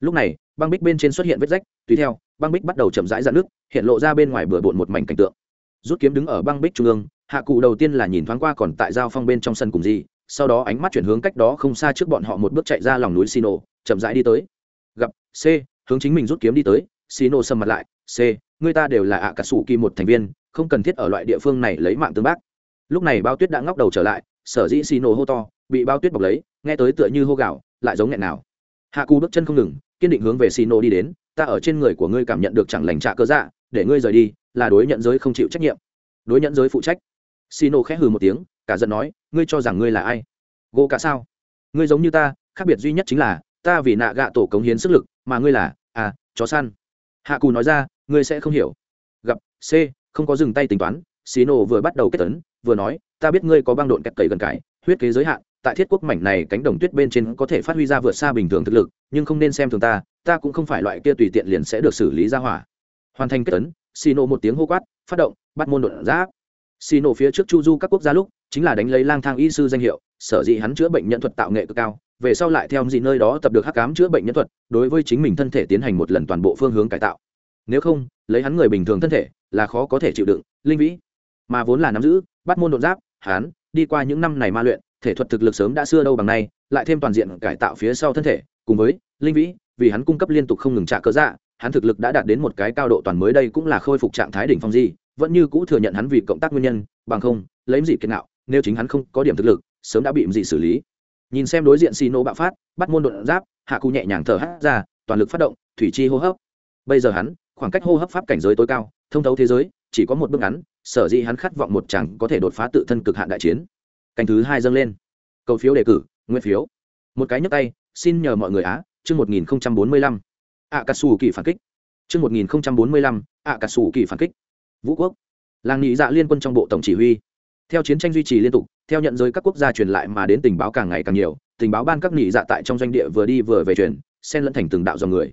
A: lúc này băng bích bên trên xuất hiện vết rách tùy theo băng bích bắt đầu chậm rãi dạn nước hiện lộ ra bên ngoài bừa bộn một mảnh cảnh tượng rút kiếm đứng ở băng bích trung ương hạ cụ đầu tiên là nhìn thoáng qua còn tại giao phong bên trong sân cùng gì sau đó ánh mắt chuyển hướng cách đó không xa trước bọn họ một bước chạy ra lòng núi Sino, chậm rãi đi tới. Gặp C, hướng chính mình rút kiếm đi tới, Sino sầm mặt lại, "C, người ta đều là ạ cả sủ kỳ một thành viên, không cần thiết ở loại địa phương này lấy mạng tương bác." Lúc này Bao Tuyết đã ngóc đầu trở lại, sở dĩ Sino hô to, bị Bao Tuyết bọc lấy, nghe tới tựa như hô gạo, lại giống nghẹn nào. Hạ Cù bước chân không ngừng, kiên định hướng về Sino đi đến, "Ta ở trên người của ngươi cảm nhận được chẳng lành trạ cơ dạ, để ngươi rời đi, là đối nhận giới không chịu trách nhiệm." Đối nhận giới phụ trách. Sino khẽ hừ một tiếng, cả giận nói, "Ngươi cho rằng ngươi là ai?" gỗ cả sao ngươi giống như ta khác biệt duy nhất chính là ta vì nạ gạ tổ cống hiến sức lực mà ngươi là à chó săn hạ cù nói ra ngươi sẽ không hiểu gặp c không có dừng tay tính toán xì nổ vừa bắt đầu kết tấn vừa nói ta biết ngươi có băng độn kẹt cầy gần cải huyết kế giới hạn tại thiết quốc mảnh này cánh đồng tuyết bên trên có thể phát huy ra vượt xa bình thường thực lực, nhưng không nên xem thường ta ta cũng không phải loại kia tùy tiện liền sẽ được xử lý ra hỏa. Hoàn thành kết tấn xì nổ một tiếng hô quát, phát động, bắt môn đột giáp. Xì nổ phía trước chu du các quốc gia lúc, chính là đánh lấy lang thang y sư danh hiệu, sở dĩ hắn chữa bệnh nhân thuật tạo nghệ cực cao, về sau lại theo gì nơi đó tập được hắc cám chữa bệnh nhân thuật, đối với chính mình thân thể tiến hành một lần toàn bộ phương hướng cải tạo. Nếu không, lấy hắn người bình thường thân thể, là khó có thể chịu đựng, linh vĩ. Mà vốn là nắm giữ, bắt môn đột giáp, hắn, đi qua những năm này ma luyện thể thuật thực lực sớm đã xưa đâu bằng nay, lại thêm toàn diện cải tạo phía sau thân thể, cùng với linh vĩ, vì hắn cung cấp liên tục không ngừng trả cớ dạ hắn thực lực đã đạt đến một cái cao độ toàn mới đây cũng là khôi phục trạng thái đỉnh phong di vẫn như cũ thừa nhận hắn vì cộng tác nguyên nhân, bằng không, lấy gì kiệt nạo nếu chính hắn không có điểm thực lực, sớm đã bị gì xử lý. Nhìn xem đối diện xì nổ bạo phát, bắt môn đột giáp, hạ cụ nhẹ nhàng thở hát ra, toàn lực phát động, thủy chi hô hấp. Bây giờ hắn, khoảng cách hô hấp pháp cảnh giới tối cao, thông thấu thế giới, chỉ có một bước ngắn, sở dĩ hắn khát vọng một chẳng có thể đột phá tự thân cực hạn đại chiến canh thứ hai dâng lên. Cầu phiếu đề cử nguyên phiếu. Một cái nhấp tay, xin nhờ mọi người á, chương một nghìn bốn mươi lăm. Ạ cà sù kỳ phản kích. Chương một nghìn bốn mươi lăm ạ cà sù kỳ phản kích. Vũ quốc. Làng nghị dạ liên quân trong bộ tổng chỉ huy. Theo chiến tranh duy trì liên tục, theo nhận giới các quốc gia truyền lại mà đến tình báo càng ngày càng nhiều, tình báo ban các nghị dạ tại trong doanh địa vừa đi vừa về truyền xen lẫn thành từng đạo dòng người.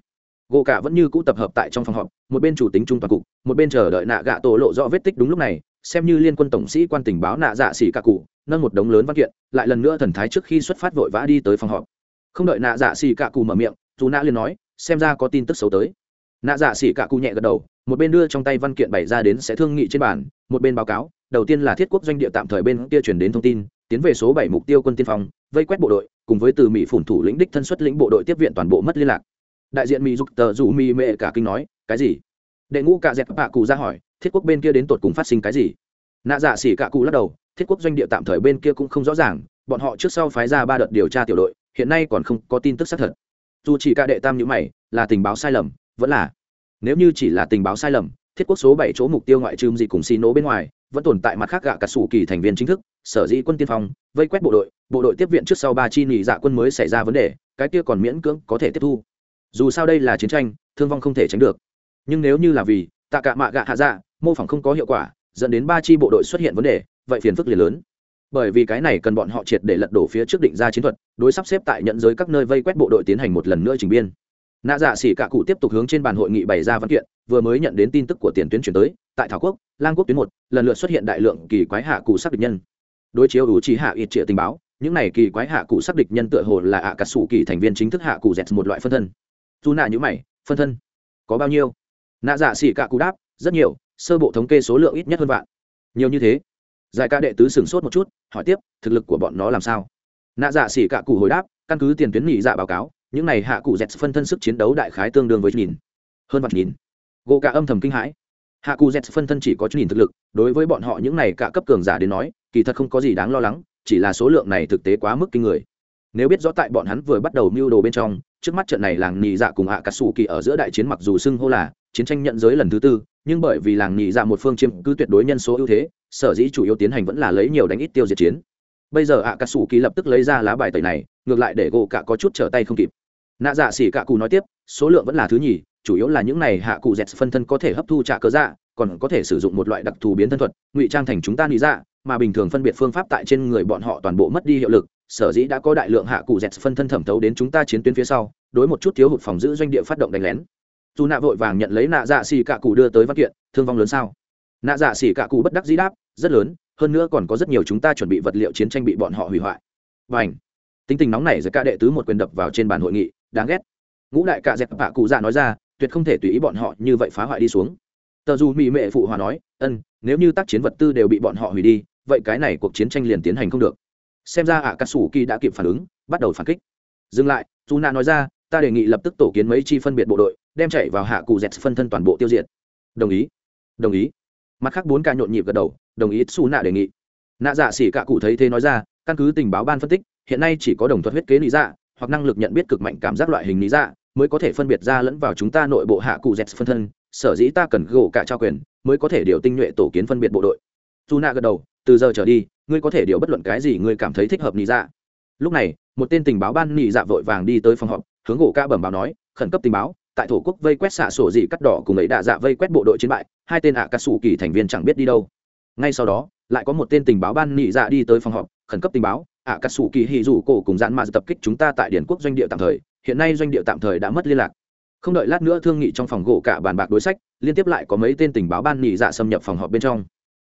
A: Gỗ cả vẫn như cũ tập hợp tại trong phòng họp, một bên chủ tính trung toàn cục, một bên chờ đợi nạ gạ tổ lộ rõ vết tích đúng lúc này xem như liên quân tổng sĩ quan tình báo nạ dạ xỉ cả cụ, nâng một đống lớn văn kiện, lại lần nữa thần thái trước khi xuất phát vội vã đi tới phòng họp. Không đợi nạ dạ xỉ cả cụ mở miệng, dù nạ liền nói, xem ra có tin tức xấu tới. Nạ dạ xỉ cả cụ nhẹ gật đầu, một bên đưa trong tay văn kiện bày ra đến sẽ thương nghị trên bàn, một bên báo cáo, đầu tiên là thiết quốc doanh địa tạm thời bên kia chuyển đến thông tin, tiến về số bảy mục tiêu quân tiên phong, vây quét bộ đội, cùng với từ mỹ phủn thủ lĩnh đích thân xuất lĩnh bộ đội tiếp viện toàn bộ mất liên lạc. Đại diện mỹ dục tờ dù mỹ mệ cả kinh nói, cái gì? Đệ ngũ cả dẹp bạ cụ ra hỏi thiết quốc bên kia đến tột cùng phát sinh cái gì? Nạ dạ xỉ cạ cụ lắc đầu, thiết quốc doanh địa tạm thời bên kia cũng không rõ ràng, bọn họ trước sau phái ra ba đợt điều tra tiểu đội, hiện nay còn không có tin tức xác thật. Dù chỉ ca đệ tam nhữ mày, là tình báo sai lầm, vẫn là. Nếu như chỉ là tình báo sai lầm, thiết quốc số bảy chỗ mục tiêu ngoại trừ gì cùng xì nổ bên ngoài, vẫn tồn tại mặt khác gạ cả sủ kỳ thành viên chính thức, sở dĩ quân tiên phong, vây quét bộ đội bộ đội tiếp viện trước sau ba chi nghỉ dạ quân mới xảy ra vấn đề, cái kia còn miễn cưỡng có thể tiếp thu. Dù sao đây là chiến tranh, thương vong không thể tránh được. Nhưng nếu như là vì tạ cả mạ gạ hạ dạ mô phỏng không có hiệu quả, dẫn đến ba chi bộ đội xuất hiện vấn đề, vậy phiền phức liền lớn. Bởi vì cái này cần bọn họ triệt để lật đổ phía trước định ra chiến thuật, đối sắp xếp tại nhận giới các nơi vây quét bộ đội tiến hành một lần nữa trình biên. Nạ dạ xỉ cả cụ tiếp tục hướng trên bàn hội nghị bày ra văn kiện, vừa mới nhận đến tin tức của tiền tuyến chuyển tới, tại thảo quốc, lang quốc tuyến một, lần lượt xuất hiện đại lượng kỳ quái hạ cụ xác địch nhân. Đối chiếu ủ trí hạ ít trịa tình báo, những này kỳ quái hạ cụ xác địch nhân tựa hồ là ạ cà sủ kỳ thành viên chính thức hạ cụ dẹt một loại phân thân. Dù nạ nhữ mày, phân thân có bao nhiêu? Nạ dạ xỉ cả cụ đáp, rất nhiều, sơ bộ thống kê số lượng ít nhất hơn vạn. Nhiều như thế? Giải ca đệ tứ sửng sốt một chút, hỏi tiếp, thực lực của bọn nó làm sao? Nạ dạ xỉ cả cụ hồi đáp, căn cứ tiền tuyến nghỉ dạ báo cáo, những này hạ cụ dẹt phân thân sức chiến đấu đại khái tương đương với nhìn hơn vạn nhìn gỗ cả âm thầm kinh hãi. Hạ cụ dẹt phân thân chỉ có chút nhìn thực lực, đối với bọn họ những này cả cấp cường giả đến nói, kỳ thật không có gì đáng lo lắng, chỉ là số lượng này thực tế quá mức kinh người. Nếu biết rõ tại bọn hắn vừa bắt đầu mưu đồ bên trong, trước mắt trận này làng nhị dạ cùng hạ cà sủ kỳ ở giữa đại chiến mặc dù xưng hô là chiến tranh nhận giới lần thứ tư, nhưng bởi vì làng nhị dạ một phương chiếm cứ tuyệt đối nhân số ưu thế, sở dĩ chủ yếu tiến hành vẫn là lấy nhiều đánh ít tiêu diệt chiến. Bây giờ hạ cà sủ kỳ lập tức lấy ra lá bài tẩy này, ngược lại để gỗ cả có chút trở tay không kịp. Nạ dạ xỉ cả cụ nói tiếp, số lượng vẫn là thứ nhì, chủ yếu là những này hạ cụ dẹt phân thân có thể hấp thu trả cớ dạ còn có thể sử dụng một loại đặc thù biến thân thuật, ngụy trang thành chúng ta nghĩ dạ mà bình thường phân biệt phương pháp tại trên người bọn họ toàn bộ mất đi hiệu lực, sở dĩ đã có đại lượng hạ cụ dẹt phân thân thẩm thấu đến chúng ta chiến tuyến phía sau, đối một chút thiếu hụt phòng giữ doanh địa phát động đánh lén dù nạ vội vàng nhận lấy nạ dạ xỉ cạ cụ đưa tới văn kiện, thương vong lớn sao? Nạ dạ xỉ cạ cụ bất đắc dĩ đáp, rất lớn, hơn nữa còn có rất nhiều chúng ta chuẩn bị vật liệu chiến tranh bị bọn họ hủy hoại. Và ảnh tính tình nóng này giữa ca đệ tứ một quyền đập vào trên bàn hội nghị, đáng ghét. Ngũ đại cạ dẹp bạ cụ dạ nói ra, tuyệt không thể tùy ý bọn họ như vậy phá hoại đi xuống. Tờ dù mỹ mệ phụ hòa nói, ân, nếu như tác chiến vật tư đều bị bọn họ hủy đi, vậy cái này cuộc chiến tranh liền tiến hành không được. Xem ra ạ cà sủ kỳ đã kịp phản ứng, bắt đầu phản kích. Dừng lại, dù nạ nói ra, ta đề nghị lập tức tổ kiến mấy chi phân biệt bộ đội đem chạy vào hạ cụ dẹt phân thân toàn bộ tiêu diệt. Đồng ý. Đồng ý. Mặt khác bốn ca nhộn nhịp gật đầu, đồng ý xù nạ đề nghị. Nạ dạ xỉ cả cụ thấy thế nói ra, căn cứ tình báo ban phân tích, hiện nay chỉ có đồng thuật huyết kế lý dạ hoặc năng lực nhận biết cực mạnh cảm giác loại hình lý dạ mới có thể phân biệt ra lẫn vào chúng ta nội bộ hạ cụ dẹt phân thân, sở dĩ ta cần gỗ cả trao quyền, mới có thể điều tinh nhuệ tổ kiến phân biệt bộ đội. Dù nạ gật đầu, từ giờ trở đi, ngươi có thể điều bất luận cái gì ngươi cảm thấy thích hợp lý dạ. Lúc này, một tên tình báo ban nị dạ vội vàng đi tới phòng họp, hướng gỗ ca bẩm báo nói, khẩn cấp tình báo tại thổ quốc vây quét xạ sổ dị cắt đỏ cùng ấy đạ dạ vây quét bộ đội chiến bại, hai tên ạ cà sủ kỳ thành viên chẳng biết đi đâu. Ngay sau đó, lại có một tên tình báo ban nị dạ đi tới phòng họp, khẩn cấp tình báo, ạ cà sủ kỳ hì rủ cổ cùng dạn mà tập kích chúng ta tại điển quốc doanh địa tạm thời, hiện nay doanh địa tạm thời đã mất liên lạc. Không đợi lát nữa thương nghị trong phòng gỗ cả bàn bạc đối sách, liên tiếp lại có mấy tên tình báo ban nị dạ xâm nhập phòng họp bên trong.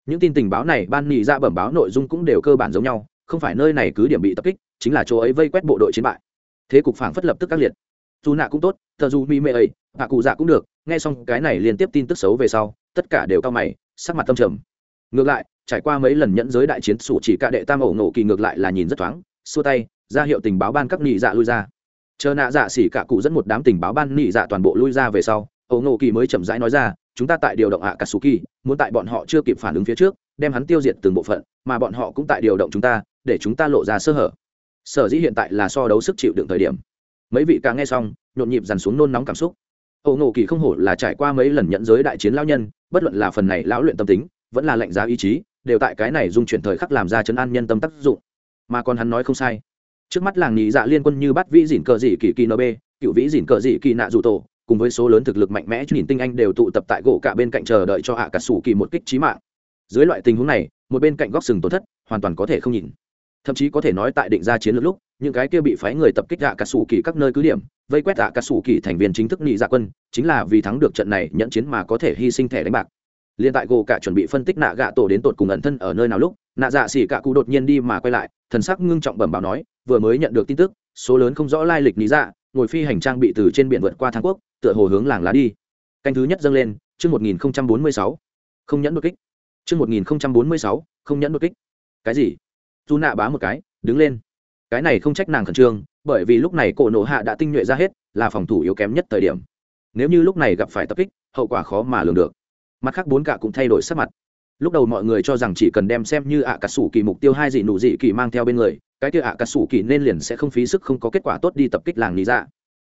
A: Những tin tình báo này ban nị dạ bẩm báo nội dung cũng đều cơ bản giống nhau, không phải nơi này cứ điểm bị tập kích, chính là chỗ ấy vây quét bộ đội chiến bại. Thế cục phảng phất lập tức các liệt dù nạ cũng tốt thờ dù mỹ mê ấy hạ cụ dạ cũng được. Nghe xong cái này liên tiếp tin tức xấu về sau, tất cả đều cao mày, sắc mặt tâm trầm. Ngược lại, trải qua mấy lần nhẫn giới đại chiến, sủ chỉ cả đệ tam ổ nổ kỳ ngược lại là nhìn rất thoáng, xua tay, ra hiệu tình báo ban các nị dạ lui ra. Chờ nạ dạ xỉ cả cụ dẫn một đám tình báo ban nị dạ toàn bộ lui ra về sau, ổ nổ kỳ mới chậm rãi nói ra, chúng ta tại điều động ạ katsuki muốn tại bọn họ chưa kịp phản ứng phía trước, đem hắn tiêu diệt từng bộ phận, mà bọn họ cũng tại điều động chúng ta, để chúng ta lộ ra sơ hở. Sở dĩ hiện tại là so đấu sức chịu đựng thời điểm mấy vị càng nghe xong, nhộn nhịp dằn xuống nôn nóng cảm xúc. Ổ ngộ kỳ không hổ là trải qua mấy lần nhận giới đại chiến lao nhân, bất luận là phần này lão luyện tâm tính, vẫn là lệnh giá ý chí, đều tại cái này dung chuyển thời khắc làm ra chấn an nhân tâm tác dụng. Mà còn hắn nói không sai. Trước mắt làng nhị dạ liên quân như bắt vĩ dỉn cờ dị kỳ kỳ nb cựu vĩ dỉn cờ dị kỳ nạ dù tổ, cùng với số lớn thực lực mạnh mẽ nhìn tinh anh đều tụ tập tại gỗ cả bên cạnh chờ đợi cho hạ cả sủ kỳ một kích trí mạng. Dưới loại tình huống này, một bên cạnh góc sừng tổn thất, hoàn toàn có thể không nhìn thậm chí có thể nói tại định ra chiến lược lúc, những cái kia bị phái người tập kích hạ cả sủ kỳ các nơi cứ điểm, vây quét hạ cả sủ kỳ thành viên chính thức nghị dạ quân, chính là vì thắng được trận này nhận chiến mà có thể hy sinh thẻ đánh bạc. Liên tại gỗ cả chuẩn bị phân tích nạ gạ tổ đến tột cùng ẩn thân ở nơi nào lúc, nạ dạ xỉ cả cụ đột nhiên đi mà quay lại, thần sắc ngưng trọng bẩm báo nói, vừa mới nhận được tin tức, số lớn không rõ lai lịch lý dạ ngồi phi hành trang bị từ trên biển vượt qua thang quốc, tựa hồ hướng làng lá đi. Canh thứ nhất dâng lên, chương một nghìn bốn mươi sáu. Không nhẫn đột kích. Chương một nghìn bốn mươi sáu, không nhẫn đột kích. Cái gì? Dù nạ bá một cái, đứng lên. Cái này không trách nàng khẩn trương, bởi vì lúc này cổ nổ hạ đã tinh nhuệ ra hết, là phòng thủ yếu kém nhất thời điểm. Nếu như lúc này gặp phải tập kích, hậu quả khó mà lường được. Mặt khác bốn cả cũng thay đổi sắc mặt. Lúc đầu mọi người cho rằng chỉ cần đem xem như ạ cà sủ kỳ mục tiêu hai dị nụ dị kỳ mang theo bên người, cái kia ạ cà sủ kỳ nên liền sẽ không phí sức không có kết quả tốt đi tập kích làng lý dạ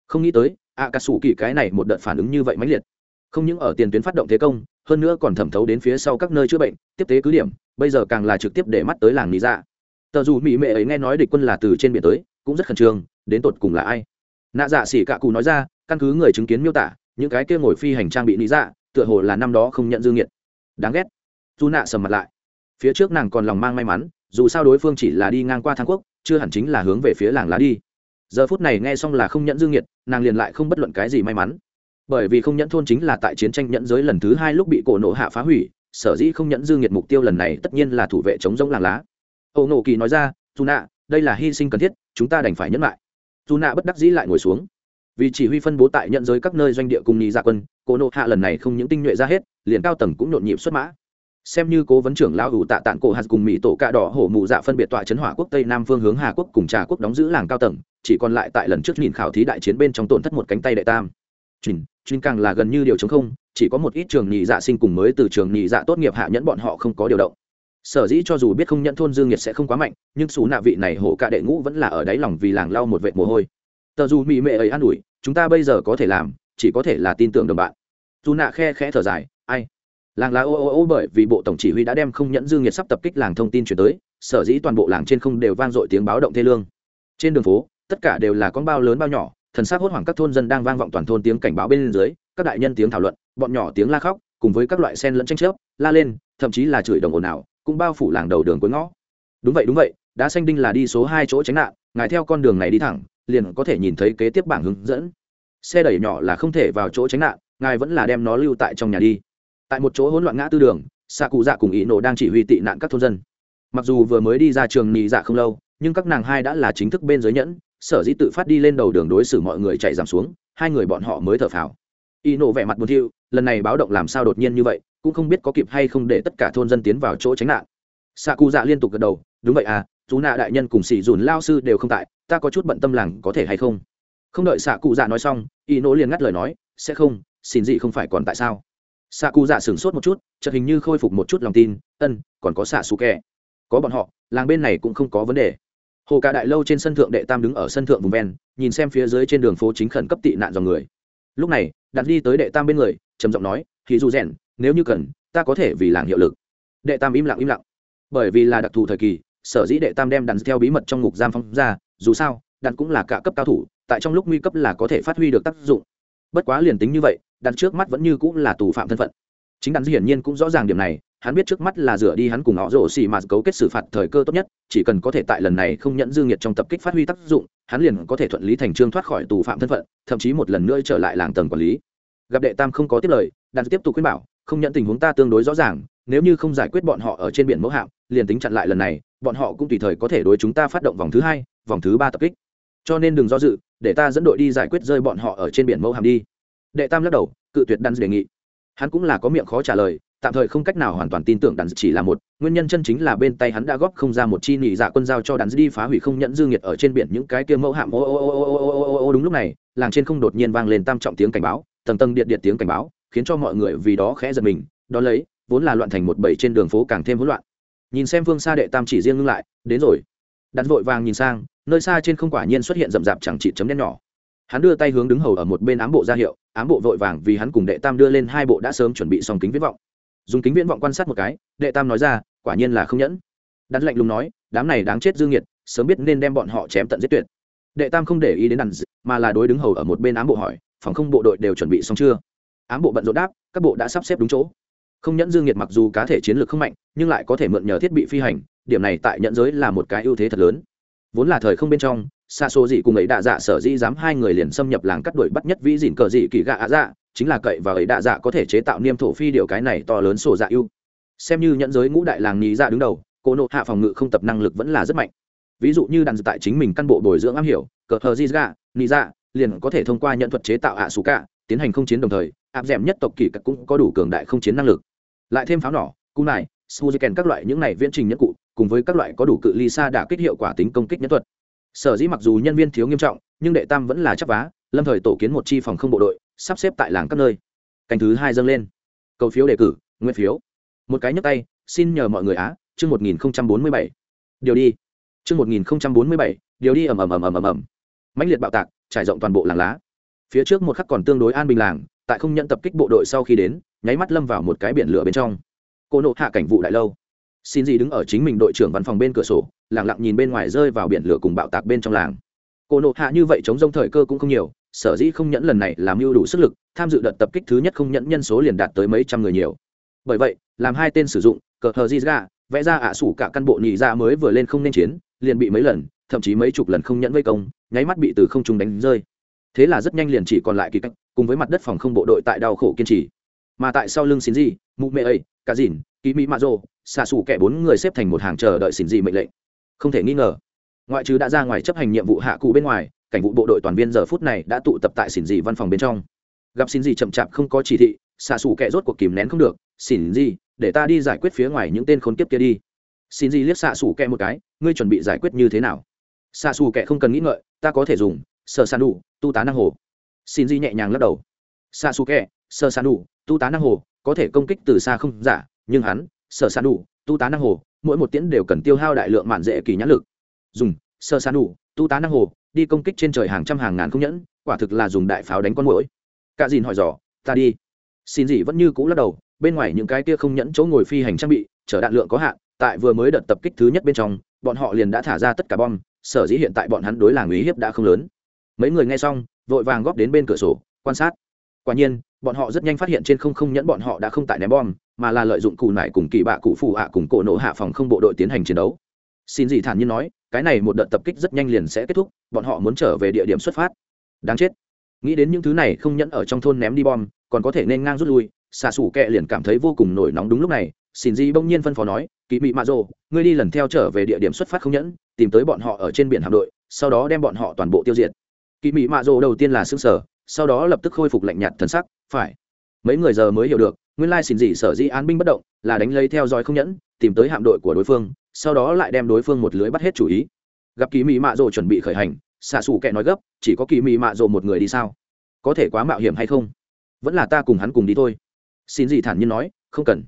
A: không nghĩ tới ạ cà sủ kỳ cái này một đợt phản ứng như vậy mãnh liệt. Không những ở tiền tuyến phát động thế công, hơn nữa còn thẩm thấu đến phía sau các nơi chữa bệnh, tiếp tế cứ điểm, bây giờ càng là trực tiếp để mắt tới làng lý dạ tờ dù mỹ mệ ấy nghe nói địch quân là từ trên biển tới, cũng rất khẩn trương, đến tột cùng là ai? Nạ dạ xỉ cạ cụ nói ra, căn cứ người chứng kiến miêu tả, những cái kia ngồi phi hành trang bị lý dạ tựa hồ là năm đó không nhận dương nghiệt. Đáng ghét. Dù nạ sầm mặt lại. Phía trước nàng còn lòng mang may mắn, dù sao đối phương chỉ là đi ngang qua thang quốc, chưa hẳn chính là hướng về phía làng lá đi. Giờ phút này nghe xong là không nhận dương nhiệt nàng liền lại không bất luận cái gì may mắn. Bởi vì không nhẫn thôn chính là tại chiến tranh nhẫn giới lần thứ hai lúc bị cổ nổ hạ phá hủy, sở dĩ không nhẫn dương nhiệt mục tiêu lần này tất nhiên là thủ vệ chống giống làng lá âu nổ kỳ nói ra, dù nạ, đây là hy sinh cần thiết, chúng ta đành phải nhẫn lại. Dù nạ bất đắc dĩ lại ngồi xuống. Vì chỉ huy phân bố tại nhận giới các nơi doanh địa cùng nhị gia quân cô nộ hạ lần này không những tinh nhuệ ra hết, liền cao tầng cũng nhộn nhịp xuất mã. Xem như cố vấn trưởng lão hữu tạ tạng cổ hạt cùng mỹ tổ cạ đỏ hổ mụ dạ phân biệt tọa chấn hỏa quốc tây nam phương hướng hà quốc cùng trà quốc đóng giữ làng cao tầng, chỉ còn lại tại lần trước nhìn khảo thí đại chiến bên trong tổn thất một cánh tay đệ tam. Trình trình càng là gần như điều chống không, chỉ có một ít trường nhị dạ sinh cùng mới từ trường nhị dạ tốt nghiệp hạ nhẫn bọn họ không có điều động sở dĩ cho dù biết không nhận thôn dương nhiệt sẽ không quá mạnh, nhưng xù nạ vị này hổ cả đệ ngũ vẫn là ở đáy lòng vì làng lau một vệ mồ hôi. Tờ dù mỹ mệ ấy an ủi, chúng ta bây giờ có thể làm, chỉ có thể là tin tưởng đồng bạn. Dù nạ khe khẽ thở dài, ai? Làng lá ô ô ô bởi vì bộ tổng chỉ huy đã đem không nhẫn dương nhiệt sắp tập kích làng thông tin chuyển tới, sở dĩ toàn bộ làng trên không đều vang dội tiếng báo động thê lương. Trên đường phố, tất cả đều là con bao lớn bao nhỏ, thần sắc hốt hoảng các thôn dân đang vang vọng toàn thôn tiếng cảnh báo bên dưới, các đại nhân tiếng thảo luận, bọn nhỏ tiếng la khóc, cùng với các loại sen lẫn tranh chấp, la lên, thậm chí là chửi đồng ồn ào cũng bao phủ làng đầu đường cuối ngõ. Đúng vậy đúng vậy, đá xanh đinh là đi số hai chỗ tránh nạn, ngài theo con đường này đi thẳng, liền có thể nhìn thấy kế tiếp bảng hướng dẫn. Xe đẩy nhỏ là không thể vào chỗ tránh nạn, ngài vẫn là đem nó lưu tại trong nhà đi. Tại một chỗ hỗn loạn ngã tư đường xạ cụ dạ cùng ý nổ đang chỉ huy tị nạn các thôn dân. Mặc dù vừa mới đi ra trường nị dạ không lâu, nhưng các nàng hai đã là chính thức bên giới nhẫn, sở dĩ tự phát đi lên đầu đường đối xử mọi người chạy giảm xuống, hai người bọn họ mới thở phào. Y nổ vẻ mặt buồn thiu, lần này báo động làm sao đột nhiên như vậy cũng không biết có kịp hay không để tất cả thôn dân tiến vào chỗ tránh nạn. Xạ cụ dạ liên tục gật đầu, đúng vậy à chú nạ đại nhân cùng xì dùn lao sư đều không tại, ta có chút bận tâm làng có thể hay không? Không đợi xạ cụ dạ nói xong, y nỗ liền ngắt lời nói, sẽ không, xin gì không phải còn tại sao? Xạ cụ dạ sửng sốt một chút, chợt hình như khôi phục một chút lòng tin, ân, còn có xạ xù kẹ có bọn họ, làng bên này cũng không có vấn đề. Hồ cả đại lâu trên sân thượng đệ tam đứng ở sân thượng vùng ven, nhìn xem phía dưới trên đường phố chính khẩn cấp tị nạn dòng người. Lúc này, đặt đi tới đệ tam bên người, trầm giọng nói thì dù rèn nếu như cần, ta có thể vì làng hiệu lực. Đệ tam im lặng im lặng. Bởi vì là đặc thù thời kỳ, sở dĩ đệ tam đem đàn theo bí mật trong ngục giam phóng ra, dù sao, đàn cũng là cả cấp cao thủ, tại trong lúc nguy cấp là có thể phát huy được tác dụng. Bất quá liền tính như vậy, đàn trước mắt vẫn như cũng là tù phạm thân phận. Chính đàn hiển nhiên cũng rõ ràng điểm này, hắn biết trước mắt là rửa đi hắn cùng họ rổ xì mà cấu kết xử phạt thời cơ tốt nhất, chỉ cần có thể tại lần này không nhận dương nhiệt trong tập kích phát huy tác dụng, hắn liền có thể thuận lý thành trương thoát khỏi tù phạm thân phận, thậm chí một lần nữa trở lại làng tầng quản lý. Gặp đệ tam không có tiếp lời, đàn tiếp tục khuyên bảo không nhận tình huống ta tương đối rõ ràng nếu như không giải quyết bọn họ ở trên biển mẫu hạm liền tính chặn lại lần này bọn họ cũng tùy thời có thể đối chúng ta phát động vòng thứ hai vòng thứ ba tập kích cho nên đừng do dự để ta dẫn đội đi giải quyết rơi bọn họ ở trên biển mẫu hạm đi đệ tam lắc đầu cự tuyệt đan đề nghị hắn cũng là có miệng khó trả lời tạm thời không cách nào hoàn toàn tin tưởng đàn chỉ là một nguyên nhân chân chính là bên tay hắn đã góp không ra một chi nỉ dạ quân giao cho đàn đi phá hủy không nhận dương nhiệt ở trên biển những cái kia mẫu hạm ô ô ô ô ô ô ô đúng lúc này làng trên không đột nhiên vang lên tam trọng tiếng cảnh báo tầng tầng điện điện tiếng cảnh báo khiến cho mọi người vì đó khẽ giật mình, đó lấy, vốn là loạn thành một bầy trên đường phố càng thêm hỗn loạn. Nhìn xem phương xa đệ tam chỉ riêng ngưng lại, đến rồi. Đặt vội vàng nhìn sang, nơi xa trên không quả nhiên xuất hiện rậm rạp chẳng chị chấm đen nhỏ. Hắn đưa tay hướng đứng hầu ở một bên ám bộ ra hiệu, ám bộ vội vàng vì hắn cùng đệ tam đưa lên hai bộ đã sớm chuẩn bị xong kính viễn vọng. Dùng kính viễn vọng quan sát một cái, đệ tam nói ra, quả nhiên là không nhẫn. Đặt lạnh lùng nói, đám này đáng chết dương nhiệt sớm biết nên đem bọn họ chém tận giết tuyệt. Đệ tam không để ý đến đàn mà là đối đứng hầu ở một bên ám bộ hỏi, phòng không bộ đội đều chuẩn bị xong chưa? Ám bộ bận rộn đáp, các bộ đã sắp xếp đúng chỗ. Không nhẫn dương nhiệt mặc dù cá thể chiến lược không mạnh, nhưng lại có thể mượn nhờ thiết bị phi hành, điểm này tại nhận giới là một cái ưu thế thật lớn. Vốn là thời không bên trong xa xô dị cùng ấy đạ dạ sở dĩ dám hai người liền xâm nhập làng cắt đuổi bắt nhất vĩ dìn cờ dị kỳ gạ ạ dạ chính là cậy và ấy đạ dạ có thể chế tạo niêm thổ phi điều cái này to lớn sổ dạ ưu. Xem như Nhẫn giới ngũ đại làng nhì dạ đứng đầu, cô nộ hạ phòng ngự không tập năng lực vẫn là rất mạnh. Ví dụ như đàn tại chính mình căn bộ bồi dưỡng am hiểu, cờ hờ di gạ nhì dạ liền có thể thông qua nhận thuật chế tạo ạ xù cả tiến hành không chiến đồng thời, áp d nhất tộc kỳ cặc cũng có đủ cường đại không chiến năng lực. Lại thêm pháo nỏ, cung này suzuken các loại những này viễn trình nhất cụ, cùng với các loại có đủ cự ly xa đả kích hiệu quả tính công kích nhất thuật. Sở dĩ mặc dù nhân viên thiếu nghiêm trọng, nhưng đệ tam vẫn là chấp vá, lâm thời tổ kiến một chi phòng không bộ đội, sắp xếp tại làng các nơi. Canh thứ hai dâng lên. Cầu phiếu đề cử, nguyên phiếu. Một cái nhấc tay, xin nhờ mọi người á, chương một nghìn bốn mươi bảy. Điều đi. Chương một nghìn bốn mươi bảy, điều đi ầm ầm ầm ầm ầm ầm. Mãnh liệt bạo tạc, trải rộng toàn bộ làng lá phía trước một khắc còn tương đối an bình làng, tại không nhận tập kích bộ đội sau khi đến, nháy mắt lâm vào một cái biển lửa bên trong. Cô nộ hạ cảnh vụ đại lâu. Xin gì đứng ở chính mình đội trưởng văn phòng bên cửa sổ lẳng lặng nhìn bên ngoài rơi vào biển lửa cùng bạo tạc bên trong làng. Cô nộ hạ như vậy chống rông thời cơ cũng không nhiều, sở dĩ không nhẫn lần này làm mưu đủ sức lực, tham dự đợt tập kích thứ nhất không nhẫn nhân số liền đạt tới mấy trăm người nhiều. Bởi vậy, làm hai tên sử dụng, cờ hờ di ra vẽ ra ạ sủ cả căn bộ nhị ra mới vừa lên không nên chiến, liền bị mấy lần, thậm chí mấy chục lần không nhẫn vây công, nháy mắt bị từ không trung đánh rơi thế là rất nhanh liền chỉ còn lại kỳ cách, cùng với mặt đất phòng không bộ đội tại đau khổ kiên trì. Mà tại sau lưng xin gì mụ mẹ ấy cả dìn ký mỹ mạ rô xạ xù kẻ bốn người xếp thành một hàng chờ đợi xin gì mệnh lệnh. Không thể nghi ngờ, ngoại trừ đã ra ngoài chấp hành nhiệm vụ hạ cụ bên ngoài, cảnh vụ bộ đội toàn viên giờ phút này đã tụ tập tại xỉn dị văn phòng bên trong. Gặp xin gì chậm chạp không có chỉ thị, xạ xù kẻ rốt cuộc kìm nén không được xỉn gì để ta đi giải quyết phía ngoài những tên khốn kiếp kia đi. Xin gì liếc xạ xù kẻ một cái, ngươi chuẩn bị giải quyết như thế nào? Xạ xù kẻ không cần nghĩ ngợi, ta có thể dùng sơ san đủ, tu tá năng hồ. Xin di nhẹ nhàng lắc đầu. Sa su kẻ sơ san đủ, tu tá năng hồ, có thể công kích từ xa không giả, nhưng hắn sơ san đủ, tu tá năng hồ, mỗi một tiễn đều cần tiêu hao đại lượng mạn dễ kỳ nhãn lực. Dùng sơ san đủ, tu tá năng hồ, đi công kích trên trời hàng trăm hàng ngàn không nhẫn, quả thực là dùng đại pháo đánh con mũi cả dìn hỏi dò, ta đi. Xin gì vẫn như cũ lắc đầu, bên ngoài những cái kia không nhẫn chỗ ngồi phi hành trang bị, chở đạn lượng có hạn, tại vừa mới đợt tập kích thứ nhất bên trong, bọn họ liền đã thả ra tất cả bom, sở dĩ hiện tại bọn hắn đối làng uy hiếp đã không lớn mấy người nghe xong, vội vàng góp đến bên cửa sổ, quan sát. Quả nhiên, bọn họ rất nhanh phát hiện trên không không nhẫn bọn họ đã không tại ném bom, mà là lợi dụng cụ nải cùng kỳ bạ cụ phụ ạ cùng cổ nổ hạ phòng không bộ đội tiến hành chiến đấu. Xin gì thản nhiên nói, cái này một đợt tập kích rất nhanh liền sẽ kết thúc, bọn họ muốn trở về địa điểm xuất phát. Đáng chết. Nghĩ đến những thứ này không nhẫn ở trong thôn ném đi bom, còn có thể nên ngang rút lui, xạ xủ kẹ liền cảm thấy vô cùng nổi nóng đúng lúc này, xin gì bỗng nhiên phân phó nói kỳ mị mạ rồ, ngươi đi lần theo trở về địa điểm xuất phát không nhẫn, tìm tới bọn họ ở trên biển hạm đội, sau đó đem bọn họ toàn bộ tiêu diệt kỳ mị mạ rồ đầu tiên là xương sở sau đó lập tức khôi phục lạnh nhạt thần sắc, phải. Mấy người giờ mới hiểu được, nguyên lai xin dị sở di án binh bất động, là đánh lấy theo dõi không nhẫn, tìm tới hạm đội của đối phương, sau đó lại đem đối phương một lưới bắt hết chủ ý. Gặp kỳ mị mạ rồ chuẩn bị khởi hành, xạ xù kệ nói gấp, chỉ có kỳ mị mạ rồ một người đi sao? Có thể quá mạo hiểm hay không? Vẫn là ta cùng hắn cùng đi thôi. Xin dị thản nhiên nói, không cần.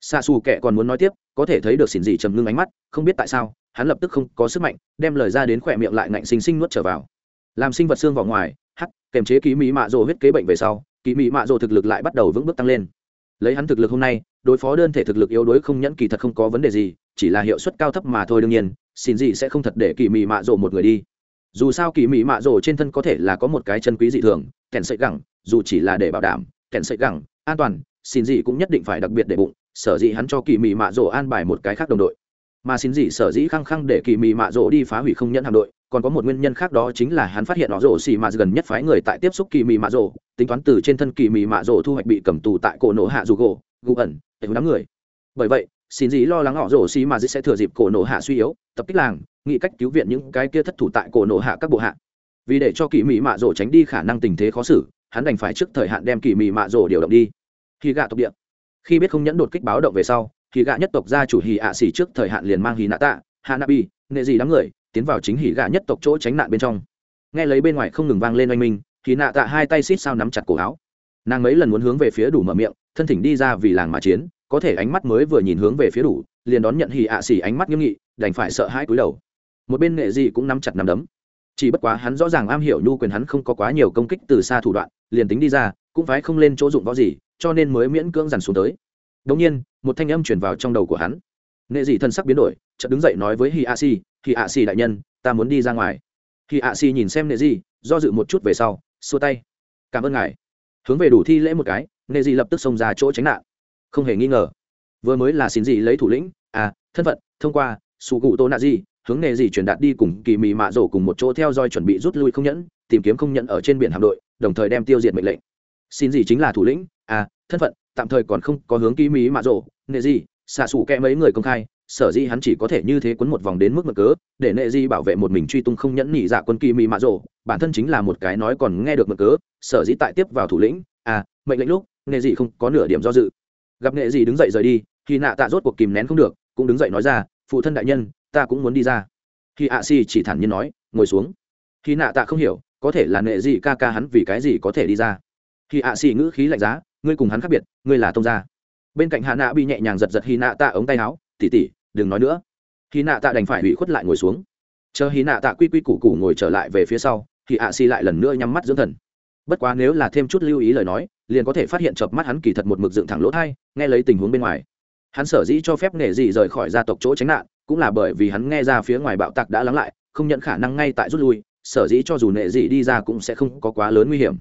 A: Xạ xù kệ còn muốn nói tiếp, có thể thấy được xin dị trầm ngưng ánh mắt, không biết tại sao, hắn lập tức không có sức mạnh, đem lời ra đến khỏe miệng lại ngạnh xinh xinh nuốt trở vào làm sinh vật xương vào ngoài, hắc kèm chế kỳ mỹ mạ rồ huyết kế bệnh về sau kỳ mỹ mạ rồ thực lực lại bắt đầu vững bước tăng lên. Lấy hắn thực lực hôm nay, đối phó đơn thể thực lực yếu đuối không nhẫn kỳ thật không có vấn đề gì, chỉ là hiệu suất cao thấp mà thôi đương nhiên, xin gì sẽ không thật để kỳ mỹ mạ rồ một người đi. Dù sao kỳ mỹ mạ rồ trên thân có thể là có một cái chân quý dị thường, kèn sậy gẳng, dù chỉ là để bảo đảm, kèn sậy gẳng, an toàn, xin gì cũng nhất định phải đặc biệt để bụng, sở dĩ hắn cho kỳ mỹ mạ rồ an bài một cái khác đồng đội. Mà xin gì sở dĩ khăng khăng để kỳ mỹ mạ rồ đi phá hủy không nhẫn hạm đội còn có một nguyên nhân khác đó chính là hắn phát hiện nó rổ xì mạ gần nhất phái người tại tiếp xúc kỳ mị mạ rổ, tính toán từ trên thân kỳ mị mạ rổ thu hoạch bị cầm tù tại cổ nổ hạ dù gỗ, gù ẩn, để đám người. Bởi vậy, xin gì lo lắng họ rổ xì mạ sẽ thừa dịp cổ nổ hạ suy yếu, tập kích làng, nghĩ cách cứu viện những cái kia thất thủ tại cổ nổ hạ các bộ hạ. Vì để cho kỳ mị mạ rổ tránh đi khả năng tình thế khó xử, hắn đành phải trước thời hạn đem kỳ mị mạ rổ điều động đi. Khi gạ tộc địa. Khi biết không nhẫn đột kích báo động về sau thì gạ nhất tộc gia chủ hì ạ xỉ trước thời hạn liền mang hì nạ tạ, hanabi, nệ gì đám người tiến vào chính hỉ gạ nhất tộc chỗ tránh nạn bên trong. Nghe lấy bên ngoài không ngừng vang lên oanh minh thì nạ tạ hai tay xít sao nắm chặt cổ áo. Nàng mấy lần muốn hướng về phía đủ mở miệng, thân thỉnh đi ra vì làng mà chiến, có thể ánh mắt mới vừa nhìn hướng về phía đủ, liền đón nhận hỉ ạ xỉ ánh mắt nghiêm nghị, đành phải sợ hãi cúi đầu. Một bên nghệ dị cũng nắm chặt nắm đấm. Chỉ bất quá hắn rõ ràng am hiểu nhu quyền hắn không có quá nhiều công kích từ xa thủ đoạn, liền tính đi ra, cũng phải không lên chỗ dụng võ gì, cho nên mới miễn cưỡng dằn xuống tới. Đống nhiên, một thanh âm truyền vào trong đầu của hắn. Nghệ dị thân sắc biến đổi, chợt đứng dậy nói với hi a si thì ạ xì đại nhân, ta muốn đi ra ngoài. Thì ạ xì nhìn xem nệ di, do dự một chút về sau, xua tay. Cảm ơn ngài. Hướng về đủ thi lễ một cái, nệ di lập tức xông ra chỗ tránh nạn. Không hề nghi ngờ. Vừa mới là xin gì lấy thủ lĩnh à thân phận, thông qua sụ cụ tô nạ di, hướng nệ di truyền đạt đi cùng kỳ mị mạ rổ cùng một chỗ theo dõi chuẩn bị rút lui không nhẫn, tìm kiếm không nhẫn ở trên biển hạm đội, đồng thời đem tiêu diệt mệnh lệnh. Xin gì chính là thủ lĩnh à thân phận, tạm thời còn không có hướng kỳ mị mạ rổ, nệ di, xạ xù kẽ mấy người công khai sở dĩ hắn chỉ có thể như thế quấn một vòng đến mức mực cớ, để nệ di bảo vệ một mình truy tung không nhẫn nhị dạ quân kỳ mị mạ rộ bản thân chính là một cái nói còn nghe được mực cớ, sở dĩ tại tiếp vào thủ lĩnh à mệnh lệnh lúc, nệ di không có nửa điểm do dự. Gặp nệ di đứng dậy rời đi khi nạ tạ rốt cuộc kìm nén không được, cũng đứng dậy nói ra, phụ thân đại nhân, ta cũng muốn đi ra. Khi ạ si chỉ thản nhiên nói, ngồi xuống. Khi nạ tạ không hiểu, có thể là nệ di ca ca hắn vì cái gì có thể đi ra. Khi ạ si ngữ khí lạnh giá, ngươi cùng hắn khác biệt, ngươi là tông gia. Bên cạnh hạ nạ bị nhẹ nhàng giật giật hy nạ tạ ống tay áo tỉ tỉ đừng nói nữa. Khi nạ tạ đành phải hủy khuất lại ngồi xuống. Chờ hy nạ tạ quy quy củ củ ngồi trở lại về phía sau, thì ạ xì lại lần nữa nhắm mắt dưỡng thần. Bất quá nếu là thêm chút lưu ý lời nói, liền có thể phát hiện chợp mắt hắn kỳ thật một mực dựng thẳng lỗ thai, nghe lấy tình huống bên ngoài. Hắn sở dĩ cho phép nghề dị rời khỏi gia tộc chỗ tránh nạn, cũng là bởi vì hắn nghe ra phía ngoài bạo tạc đã lắng lại, không nhận khả năng ngay tại rút lui, sở dĩ cho dù nghệ dị đi ra cũng sẽ không có quá lớn nguy hiểm.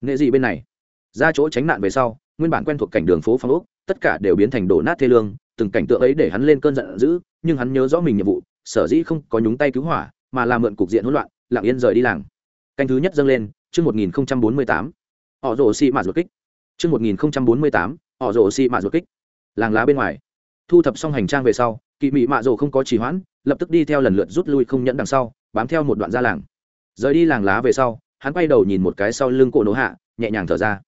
A: Nghệ dị bên này? Ra chỗ tránh nạn về sau, nguyên bản quen thuộc cảnh đường phố phong ốc, tất cả đều biến thành đổ nát thê lương từng cảnh tượng ấy để hắn lên cơn giận dữ, nhưng hắn nhớ rõ mình nhiệm vụ, sở dĩ không có nhúng tay cứu hỏa, mà là mượn cục diện hỗn loạn, lặng yên rời đi làng. Canh thứ nhất dâng lên, chương một nghìn bốn mươi tám. Họ rổ xị mạt ruột kích. Chương một nghìn bốn mươi tám, họ rổ xị mạt ruột kích. Làng lá bên ngoài. Thu thập xong hành trang về sau, kỵ mị mạ rổ không có trì hoãn, lập tức đi theo lần lượt rút lui không nhẫn đằng sau, bám theo một đoạn ra làng. Rời đi làng lá về sau, hắn quay đầu nhìn một cái sau lưng cổ nổ hạ, nhẹ nhàng thở ra.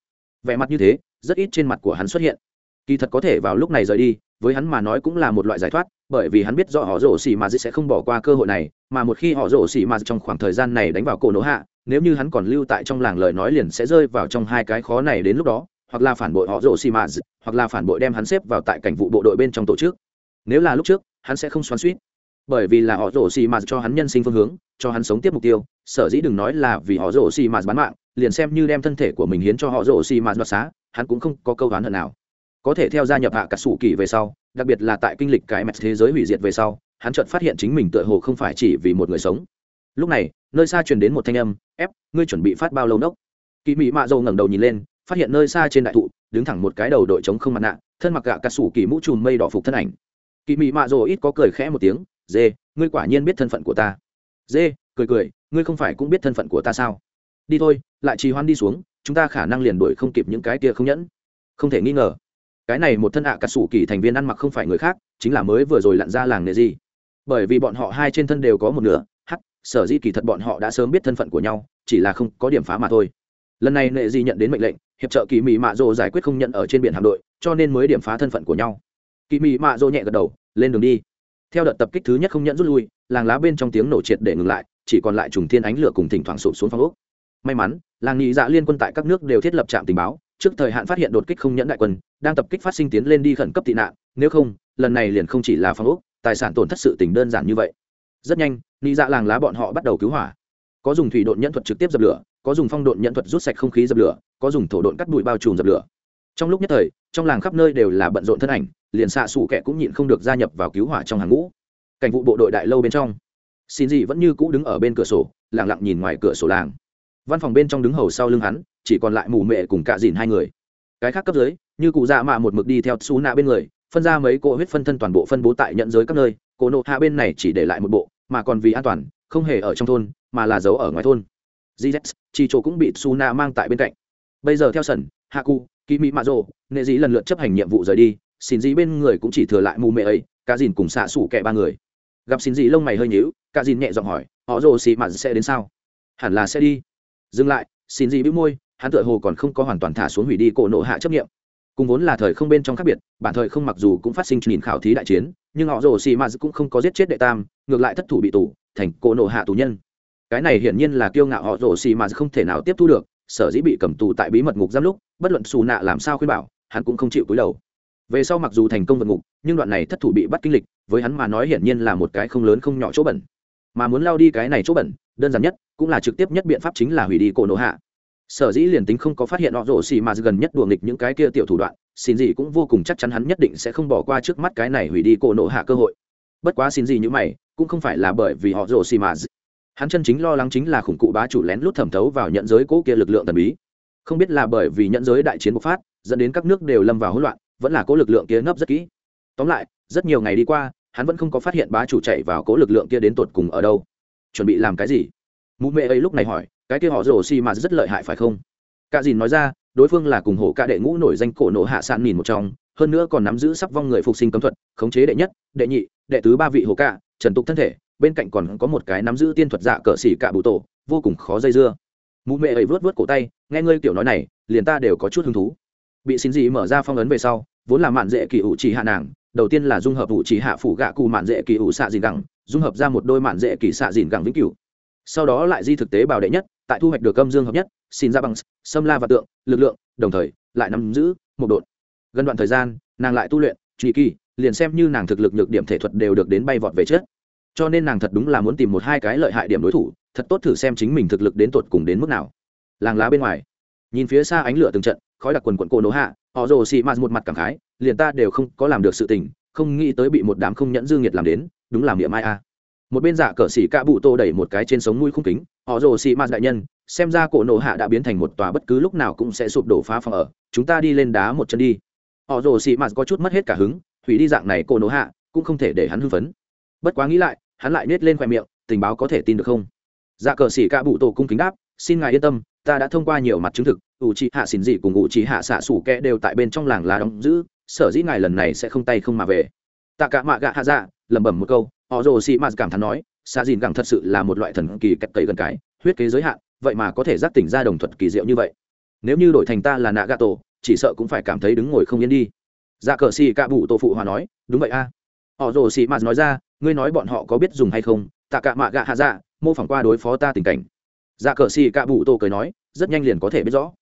A: Vẻ mặt như thế, rất ít trên mặt của hắn xuất hiện kỳ thật có thể vào lúc này rời đi, với hắn mà nói cũng là một loại giải thoát, bởi vì hắn biết rõ họ rổ xỉ mà sẽ không bỏ qua cơ hội này, mà một khi họ rổ xỉ mà trong khoảng thời gian này đánh vào cổ nổ hạ, nếu như hắn còn lưu tại trong làng lời nói liền sẽ rơi vào trong hai cái khó này đến lúc đó, hoặc là phản bội họ rổ xỉ mà hoặc là phản bội đem hắn xếp vào tại cảnh vụ bộ đội bên trong tổ chức. Nếu là lúc trước, hắn sẽ không xoắn suýt. Bởi vì là họ rổ xì mà cho hắn nhân sinh phương hướng, cho hắn sống tiếp mục tiêu, sở dĩ đừng nói là vì họ rổ xì mà bán mạng, liền xem như đem thân thể của mình hiến cho họ rổ xì mà đoạt xá, hắn cũng không có câu đoán hận nào có thể theo gia nhập hạ cả sủ kỳ về sau, đặc biệt là tại kinh lịch cái mẹt thế giới hủy diệt về sau, hắn chợt phát hiện chính mình tựa hồ không phải chỉ vì một người sống. Lúc này, nơi xa truyền đến một thanh âm, ép, ngươi chuẩn bị phát bao lâu nốc? Kỳ mỹ mạ dầu ngẩng đầu nhìn lên, phát hiện nơi xa trên đại thụ, đứng thẳng một cái đầu đội trống không mặt nạ, thân mặc gạ cà sủ kỳ mũ trùm mây đỏ phục thân ảnh. Kỳ mỹ mạ dầu ít có cười khẽ một tiếng, dê, ngươi quả nhiên biết thân phận của ta. Dê, cười cười, ngươi không phải cũng biết thân phận của ta sao? Đi thôi, lại trì hoan đi xuống, chúng ta khả năng liền đuổi không kịp những cái kia không nhẫn. Không thể nghi ngờ cái này một thân ạ à cà sủ kỳ thành viên ăn mặc không phải người khác, chính là mới vừa rồi lặn ra làng nệ gì bởi vì bọn họ hai trên thân đều có một nửa hắc sở di kỳ thật bọn họ đã sớm biết thân phận của nhau, chỉ là không có điểm phá mà thôi. Lần này nệ di nhận đến mệnh lệnh, hiệp trợ kỳ mỹ mạ rồ giải quyết không nhận ở trên biển hạm đội, cho nên mới điểm phá thân phận của nhau. Kỳ mỹ mạ rồ nhẹ gật đầu, lên đường đi. Theo đợt tập kích thứ nhất không nhận rút lui, làng lá bên trong tiếng nổ triệt để ngừng lại, chỉ còn lại trùng thiên ánh lửa cùng thỉnh thoảng sụp xuống phong ốc. May mắn, làng nghị dạ liên quân tại các nước đều thiết lập trạm tình báo trước thời hạn phát hiện đột kích không nhẫn đại quân, đang tập kích phát sinh tiến lên đi khẩn cấp tị nạn, nếu không, lần này liền không chỉ là phong ốc, tài sản tổn thất sự tình đơn giản như vậy. Rất nhanh ni dạ làng lá bọn họ bắt đầu cứu hỏa. Có dùng thủy độn nhẫn thuật trực tiếp dập lửa, có dùng phong độn nhẫn thuật rút sạch không khí dập lửa, có dùng thổ độn cắt bụi bao trùm dập lửa. Trong lúc nhất thời, trong làng khắp nơi đều là bận rộn thân ảnh, liền xạ xù kẻ cũng nhịn không được gia nhập vào cứu hỏa trong hàng ngũ. Cảnh vụ bộ đội đại lâu bên trong, xin dị vẫn như cũ đứng ở bên cửa sổ lẳng lặng nhìn ngoài cửa sổ làng. Văn phòng bên trong đứng hầu sau lưng hắn chỉ còn lại mù mệ cùng cạ dìn hai người. Cái khác cấp dưới như cụ dạ mạ một mực đi theo xú nạ bên người, phân ra mấy cỗ huyết phân thân toàn bộ phân bố tại nhận giới các nơi cỗ nộ hạ bên này chỉ để lại một bộ, mà còn vì an toàn, không hề ở trong thôn, mà là giấu ở ngoài thôn. Gz chi chỗ cũng bị xú na mang tại bên cạnh. Bây giờ theo sần hạ cụ kỳ mỹ mạ rồ nghệ dĩ lần lượt chấp hành nhiệm vụ rời đi, xin dĩ bên người cũng chỉ thừa lại mù mệ ấy cả dìn cùng xạ xủ kẻ ba người. Gặp xin dĩ lông mày hơi nhíu cả dìn nhẹ giọng hỏi, họ rồ xì mạ sẽ đến sao? Hẳn là sẽ đi. Dừng lại, xin dĩ bĩu môi hắn tựa hồ còn không có hoàn toàn thả xuống hủy đi cổ nộ hạ chấp nghiệm. Cùng vốn là thời không bên trong khác biệt, bản thời không mặc dù cũng phát sinh nhìn khảo thí đại chiến, nhưng họ rồ xì mạt cũng không có giết chết đệ tam, ngược lại thất thủ bị tù, thành cổ nộ hạ tù nhân. Cái này hiển nhiên là kiêu ngạo họ rồ xì mạt không thể nào tiếp thu được, sở dĩ bị cầm tù tại bí mật ngục giam lúc, bất luận xù nạ làm sao khuyên bảo, hắn cũng không chịu cúi đầu. Về sau mặc dù thành công vượt ngục, nhưng đoạn này thất thủ bị bắt kinh lịch, với hắn mà nói hiển nhiên là một cái không lớn không nhỏ chỗ bẩn. Mà muốn lao đi cái này chỗ bẩn, đơn giản nhất, cũng là trực tiếp nhất biện pháp chính là hủy đi cổ nộ hạ sở dĩ liền tính không có phát hiện họ rổ xì mà gần nhất đùa nghịch những cái kia tiểu thủ đoạn, xin gì cũng vô cùng chắc chắn hắn nhất định sẽ không bỏ qua trước mắt cái này hủy đi cổ nộ hạ cơ hội. Bất quá xin gì như mày, cũng không phải là bởi vì họ rổ xì mà hắn chân chính lo lắng chính là khủng cụ bá chủ lén lút thẩm thấu vào nhận giới cố kia lực lượng thần bí. Không biết là bởi vì nhận giới đại chiến bộc phát, dẫn đến các nước đều lâm vào hỗn loạn, vẫn là cố lực lượng kia nấp rất kỹ. Tóm lại, rất nhiều ngày đi qua, hắn vẫn không có phát hiện bá chủ chạy vào cố lực lượng kia đến tột cùng ở đâu. Chuẩn bị làm cái gì? Mụ mẹ ấy lúc này hỏi cái kia họ rồ xì mà rất lợi hại phải không? Cả dìn nói ra, đối phương là cùng hổ ca đệ ngũ nổi danh cổ nổ hạ sạn nhìn một trong, hơn nữa còn nắm giữ sắc vong người phục sinh cấm thuật, khống chế đệ nhất, đệ nhị, đệ tứ ba vị hổ ca trần tục thân thể, bên cạnh còn có một cái nắm giữ tiên thuật dạ cờ xỉ cả bụ tổ, vô cùng khó dây dưa. Mụ mẹ ấy vớt vớt cổ tay, nghe ngươi kiểu nói này, liền ta đều có chút hứng thú. Bị xin gì mở ra phong ấn về sau, vốn là mạn dễ kỳ ủ chỉ hạ nàng, đầu tiên là dung hợp ủ chỉ hạ phủ gạ cụ mạn dễ kỳ ủ xạ dìn gẳng, dung hợp ra một đôi mạn dễ kỳ xạ dìn gẳng vĩnh cửu. Sau đó lại di thực tế bảo đệ nhất tại thu hoạch được âm dương hợp nhất, xin ra bằng xâm la và tượng, lực lượng, đồng thời, lại nắm giữ một đột gần đoạn thời gian, nàng lại tu luyện truy kỳ, liền xem như nàng thực lực nhược điểm thể thuật đều được đến bay vọt về chết cho nên nàng thật đúng là muốn tìm một hai cái lợi hại điểm đối thủ, thật tốt thử xem chính mình thực lực đến tột cùng đến mức nào. Làng lá bên ngoài, nhìn phía xa ánh lửa từng trận, khói đặc quần quận cô nỗ hạ, họ rồ xị mạt một mặt cảm khái, liền ta đều không có làm được sự tình, không nghĩ tới bị một đám không nhẫn dương nhiệt làm đến, đúng làm miệng mai a. Một bên giả cờ xỉ cạ bụ tô đẩy một cái trên sống mũi khung kính họ rồ xị mạt đại nhân, xem ra cổ nổ hạ đã biến thành một tòa bất cứ lúc nào cũng sẽ sụp đổ phá phòng ở. Chúng ta đi lên đá một chân đi. Họ rồ xị mạt có chút mất hết cả hứng, hủy đi dạng này cổ nổ hạ, cũng không thể để hắn hưng phấn. Bất quá nghĩ lại, hắn lại nết lên khoe miệng, tình báo có thể tin được không? Dạ cờ xỉ cạ bụ tổ cung kính đáp, xin ngài yên tâm, ta đã thông qua nhiều mặt chứng thực, ủ trì hạ xỉn dị cùng ủ trì hạ xạ sủ kẽ đều tại bên trong làng lá đóng giữ, sở dĩ ngài lần này sẽ không tay không mà về. Tạ cả mạ gạ hạ dạ lẩm bẩm một câu, họ rồ xị mạt cảm thán nói xạ dìn gẳng thật sự là một loại thần kỳ cách cầy gần cái, huyết kế giới hạn, vậy mà có thể giác tỉnh ra đồng thuật kỳ diệu như vậy. Nếu như đổi thành ta là nạ gà tổ chỉ sợ cũng phải cảm thấy đứng ngồi không yên đi. Dạ cờ xì cạ bụ tổ phụ hòa nói, đúng vậy a. Họ rồ xì mạt nói ra, ngươi nói bọn họ có biết dùng hay không? Tạ cả mạ gạ hạ dạ mô phỏng qua đối phó ta tình cảnh. Dạ cờ xì cạ bụ tổ cười nói, rất nhanh liền có thể biết rõ.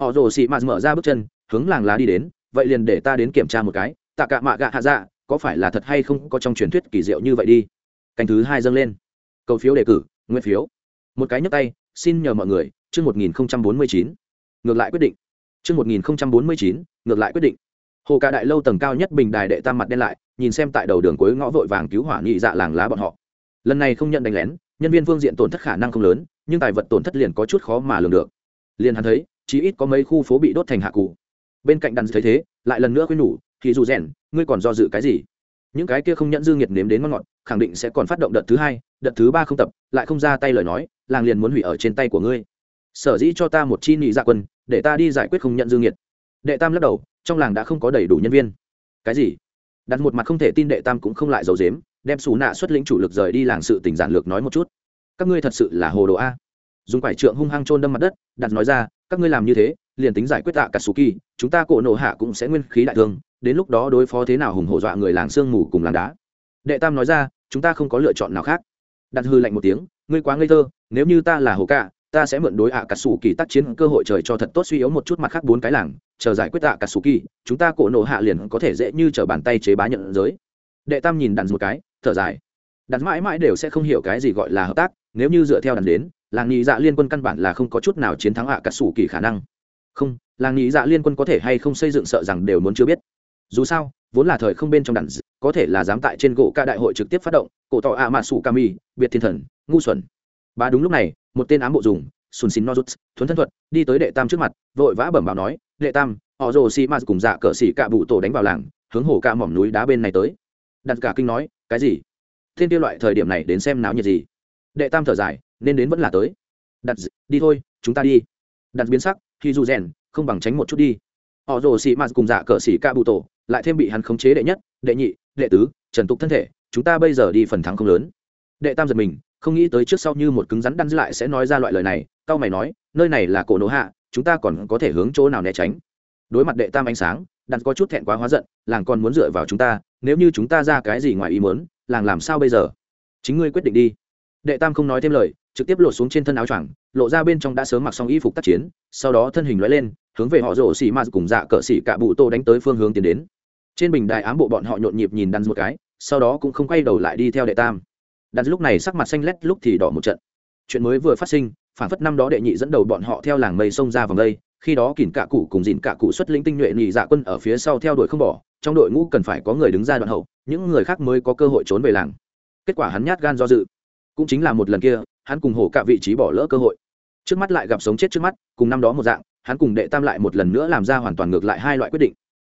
A: Họ rồ xì mạt mở ra bước chân, hướng làng lá đi đến, vậy liền để ta đến kiểm tra một cái, tạ cả mạ gạ hạ dạ có phải là thật hay không có trong truyền thuyết kỳ diệu như vậy đi? Canh thứ hai dâng lên. Cầu phiếu đề cử, nguyên phiếu. Một cái nhấp tay, xin nhờ mọi người, chương một nghìn bốn mươi chín. Ngược lại quyết định. Chương một nghìn bốn mươi chín, ngược lại quyết định. Hồ cả đại lâu tầng cao nhất bình đài đệ tam mặt đen lại, nhìn xem tại đầu đường cuối ngõ vội vàng cứu hỏa nghị dạ làng lá bọn họ. Lần này không nhận đánh lén, nhân viên phương diện tổn thất khả năng không lớn, nhưng tài vật tổn thất liền có chút khó mà lường được. Liền hắn thấy chí ít có mấy khu phố bị đốt thành hạ cụ. Bên cạnh đàn thấy thế, lại lần nữa khuyên nhủ thì dù rèn, ngươi còn do dự cái gì? Những cái kia không nhận dư nghiệt nếm đến ngon ngọt, khẳng định sẽ còn phát động đợt thứ hai, đợt thứ ba không tập, lại không ra tay lời nói, làng liền muốn hủy ở trên tay của ngươi. Sở dĩ cho ta một chi nị dạ quân, để ta đi giải quyết không nhận dư nghiệt. Đệ tam lắc đầu, trong làng đã không có đầy đủ nhân viên. Cái gì? Đặt một mặt không thể tin đệ tam cũng không lại giấu dếm đem xù nạ xuất lĩnh chủ lực rời đi làng sự tỉnh giản lược nói một chút. Các ngươi thật sự là hồ đồ a. Dùng quải trượng hung hăng trôn đâm mặt đất, đặt nói ra, các ngươi làm như thế, liền tính giải quyết tạ cả kỳ chúng ta cổ nổ hạ cũng sẽ nguyên khí đại thương đến lúc đó đối phó thế nào hùng hổ dọa người làng sương mù cùng làng đá. Đệ tam nói ra, chúng ta không có lựa chọn nào khác. Đặt hư lạnh một tiếng, ngươi quá ngây thơ, nếu như ta là hồ cạ, ta sẽ mượn đối ạ cả sủ kỳ tác chiến cơ hội trời cho thật tốt suy yếu một chút mặt khác bốn cái làng, chờ giải quyết ạ cả sủ kỳ, chúng ta cổ nổ hạ liền có thể dễ như chở bàn tay chế bá nhận giới. Đệ tam nhìn đàn một cái, thở dài. Đặt mãi mãi đều sẽ không hiểu cái gì gọi là hợp tác, nếu như dựa theo đàn đến, làng nghị dạ liên quân căn bản là không có chút nào chiến thắng ạ cả sủ kỳ khả năng. Không, làng nghị dạ liên quân có thể hay không xây dựng sợ rằng đều muốn chưa biết dù sao, vốn là thời không bên trong đàn có thể là dám tại trên gỗ ca đại hội trực tiếp phát động, cổ tỏ ạ mạ sủ kami, biệt thiên thần, ngu xuẩn. Ba đúng lúc này, một tên ám bộ dùng sùn xin nozuts, thuấn thân thuật, đi tới đệ tam trước mặt, vội vã bẩm báo nói, đệ tam, họ rồ xì mạt cùng dạ cờ xỉ cạ bụ tổ đánh vào làng, hướng hồ ca mỏm núi đá bên này tới. Đặt cả kinh nói, cái gì? Thiên tiêu loại thời điểm này đến xem náo nhiệt gì? Đệ tam thở dài, nên đến vẫn là tới. Đặt đi thôi, chúng ta đi. Đặt biến sắc, khi dù rèn, không bằng tránh một chút đi họ rồ xì mạt cùng dạ cờ xỉ ca bụ tổ, lại thêm bị hắn khống chế đệ nhất, đệ nhị, đệ tứ, trần tục thân thể, chúng ta bây giờ đi phần thắng không lớn. Đệ tam giật mình, không nghĩ tới trước sau như một cứng rắn đăn lại sẽ nói ra loại lời này cao mày nói, nơi này là cổ nổ hạ, chúng ta còn có thể hướng chỗ nào né tránh. Đối mặt đệ tam ánh sáng đặt có chút thẹn quá hóa giận, làng còn muốn dựa vào chúng ta, nếu như chúng ta ra cái gì ngoài ý muốn, làng làm sao bây giờ? Chính ngươi quyết định đi. Đệ tam không nói thêm lời trực tiếp lột xuống trên thân áo choàng, lộ ra bên trong đã sớm mặc xong y phục tác chiến, sau đó thân hình lóe lên, hướng về họ rổ xì ma cùng dạ cỡ xì cả bụ tô đánh tới phương hướng tiến đến. Trên bình đài ám bộ bọn họ nhộn nhịp nhìn đắn một cái, sau đó cũng không quay đầu lại đi theo đệ tam. Đắn lúc này sắc mặt xanh lét lúc thì đỏ một trận. Chuyện mới vừa phát sinh, phản phất năm đó đệ nhị dẫn đầu bọn họ theo làng mây sông ra vòng đây, khi đó kỉn cả cụ cùng dìn cả cụ xuất linh tinh nhuệ nhị dạ quân ở phía sau theo đuổi không bỏ, trong đội ngũ cần phải có người đứng ra đoạn hậu, những người khác mới có cơ hội trốn về làng. Kết quả hắn nhát gan do dự. Cũng chính là một lần kia hắn cùng hổ cả vị trí bỏ lỡ cơ hội. Trước mắt lại gặp sống chết trước mắt, cùng năm đó một dạng, hắn cùng đệ tam lại một lần nữa làm ra hoàn toàn ngược lại hai loại quyết định.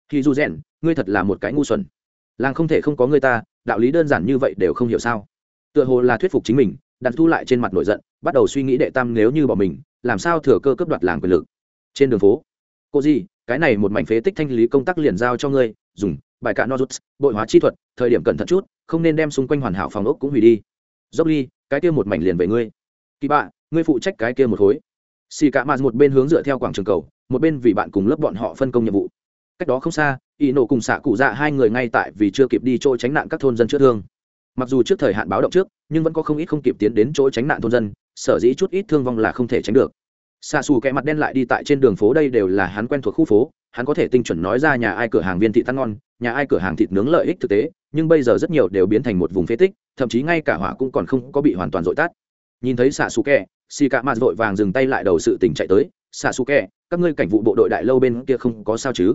A: Khi du rèn, ngươi thật là một cái ngu xuẩn. Làng không thể không có người ta, đạo lý đơn giản như vậy đều không hiểu sao. Tựa hồ là thuyết phục chính mình, đặt thu lại trên mặt nổi giận, bắt đầu suy nghĩ đệ tam nếu như bỏ mình, làm sao thừa cơ cấp đoạt làng quyền lực. Trên đường phố, cô gì cái này một mảnh phế tích thanh lý công tác liền giao cho ngươi, dùng, bài cạn nozuts, bội hóa chi thuật, thời điểm cẩn thận chút, không nên đem xung quanh hoàn hảo phòng ốc cũng hủy đi. Dốc ly cái kia một mảnh liền về ngươi. Kỳ bạ, ngươi phụ trách cái kia một khối. Xì cả mạt một bên hướng dựa theo quảng trường cầu, một bên vì bạn cùng lớp bọn họ phân công nhiệm vụ. Cách đó không xa, y nổ cùng xạ cụ dạ hai người ngay tại vì chưa kịp đi chỗ tránh nạn các thôn dân chữa thương. Mặc dù trước thời hạn báo động trước, nhưng vẫn có không ít không kịp tiến đến chỗ tránh nạn thôn dân, sở dĩ chút ít thương vong là không thể tránh được. Xa xù kẽ mặt đen lại đi tại trên đường phố đây đều là hắn quen thuộc khu phố, hắn có thể tinh chuẩn nói ra nhà ai cửa hàng viên thị tăng ngon, nhà ai cửa hàng thịt nướng lợi ích thực tế nhưng bây giờ rất nhiều đều biến thành một vùng phế tích, thậm chí ngay cả hỏa cũng còn không có bị hoàn toàn dội tắt. Nhìn thấy xạ xù kẹ xì cạ mạt vội vàng dừng tay lại đầu sự tỉnh chạy tới. Xạ xù kẹ các ngươi cảnh vụ bộ đội đại lâu bên kia không có sao chứ?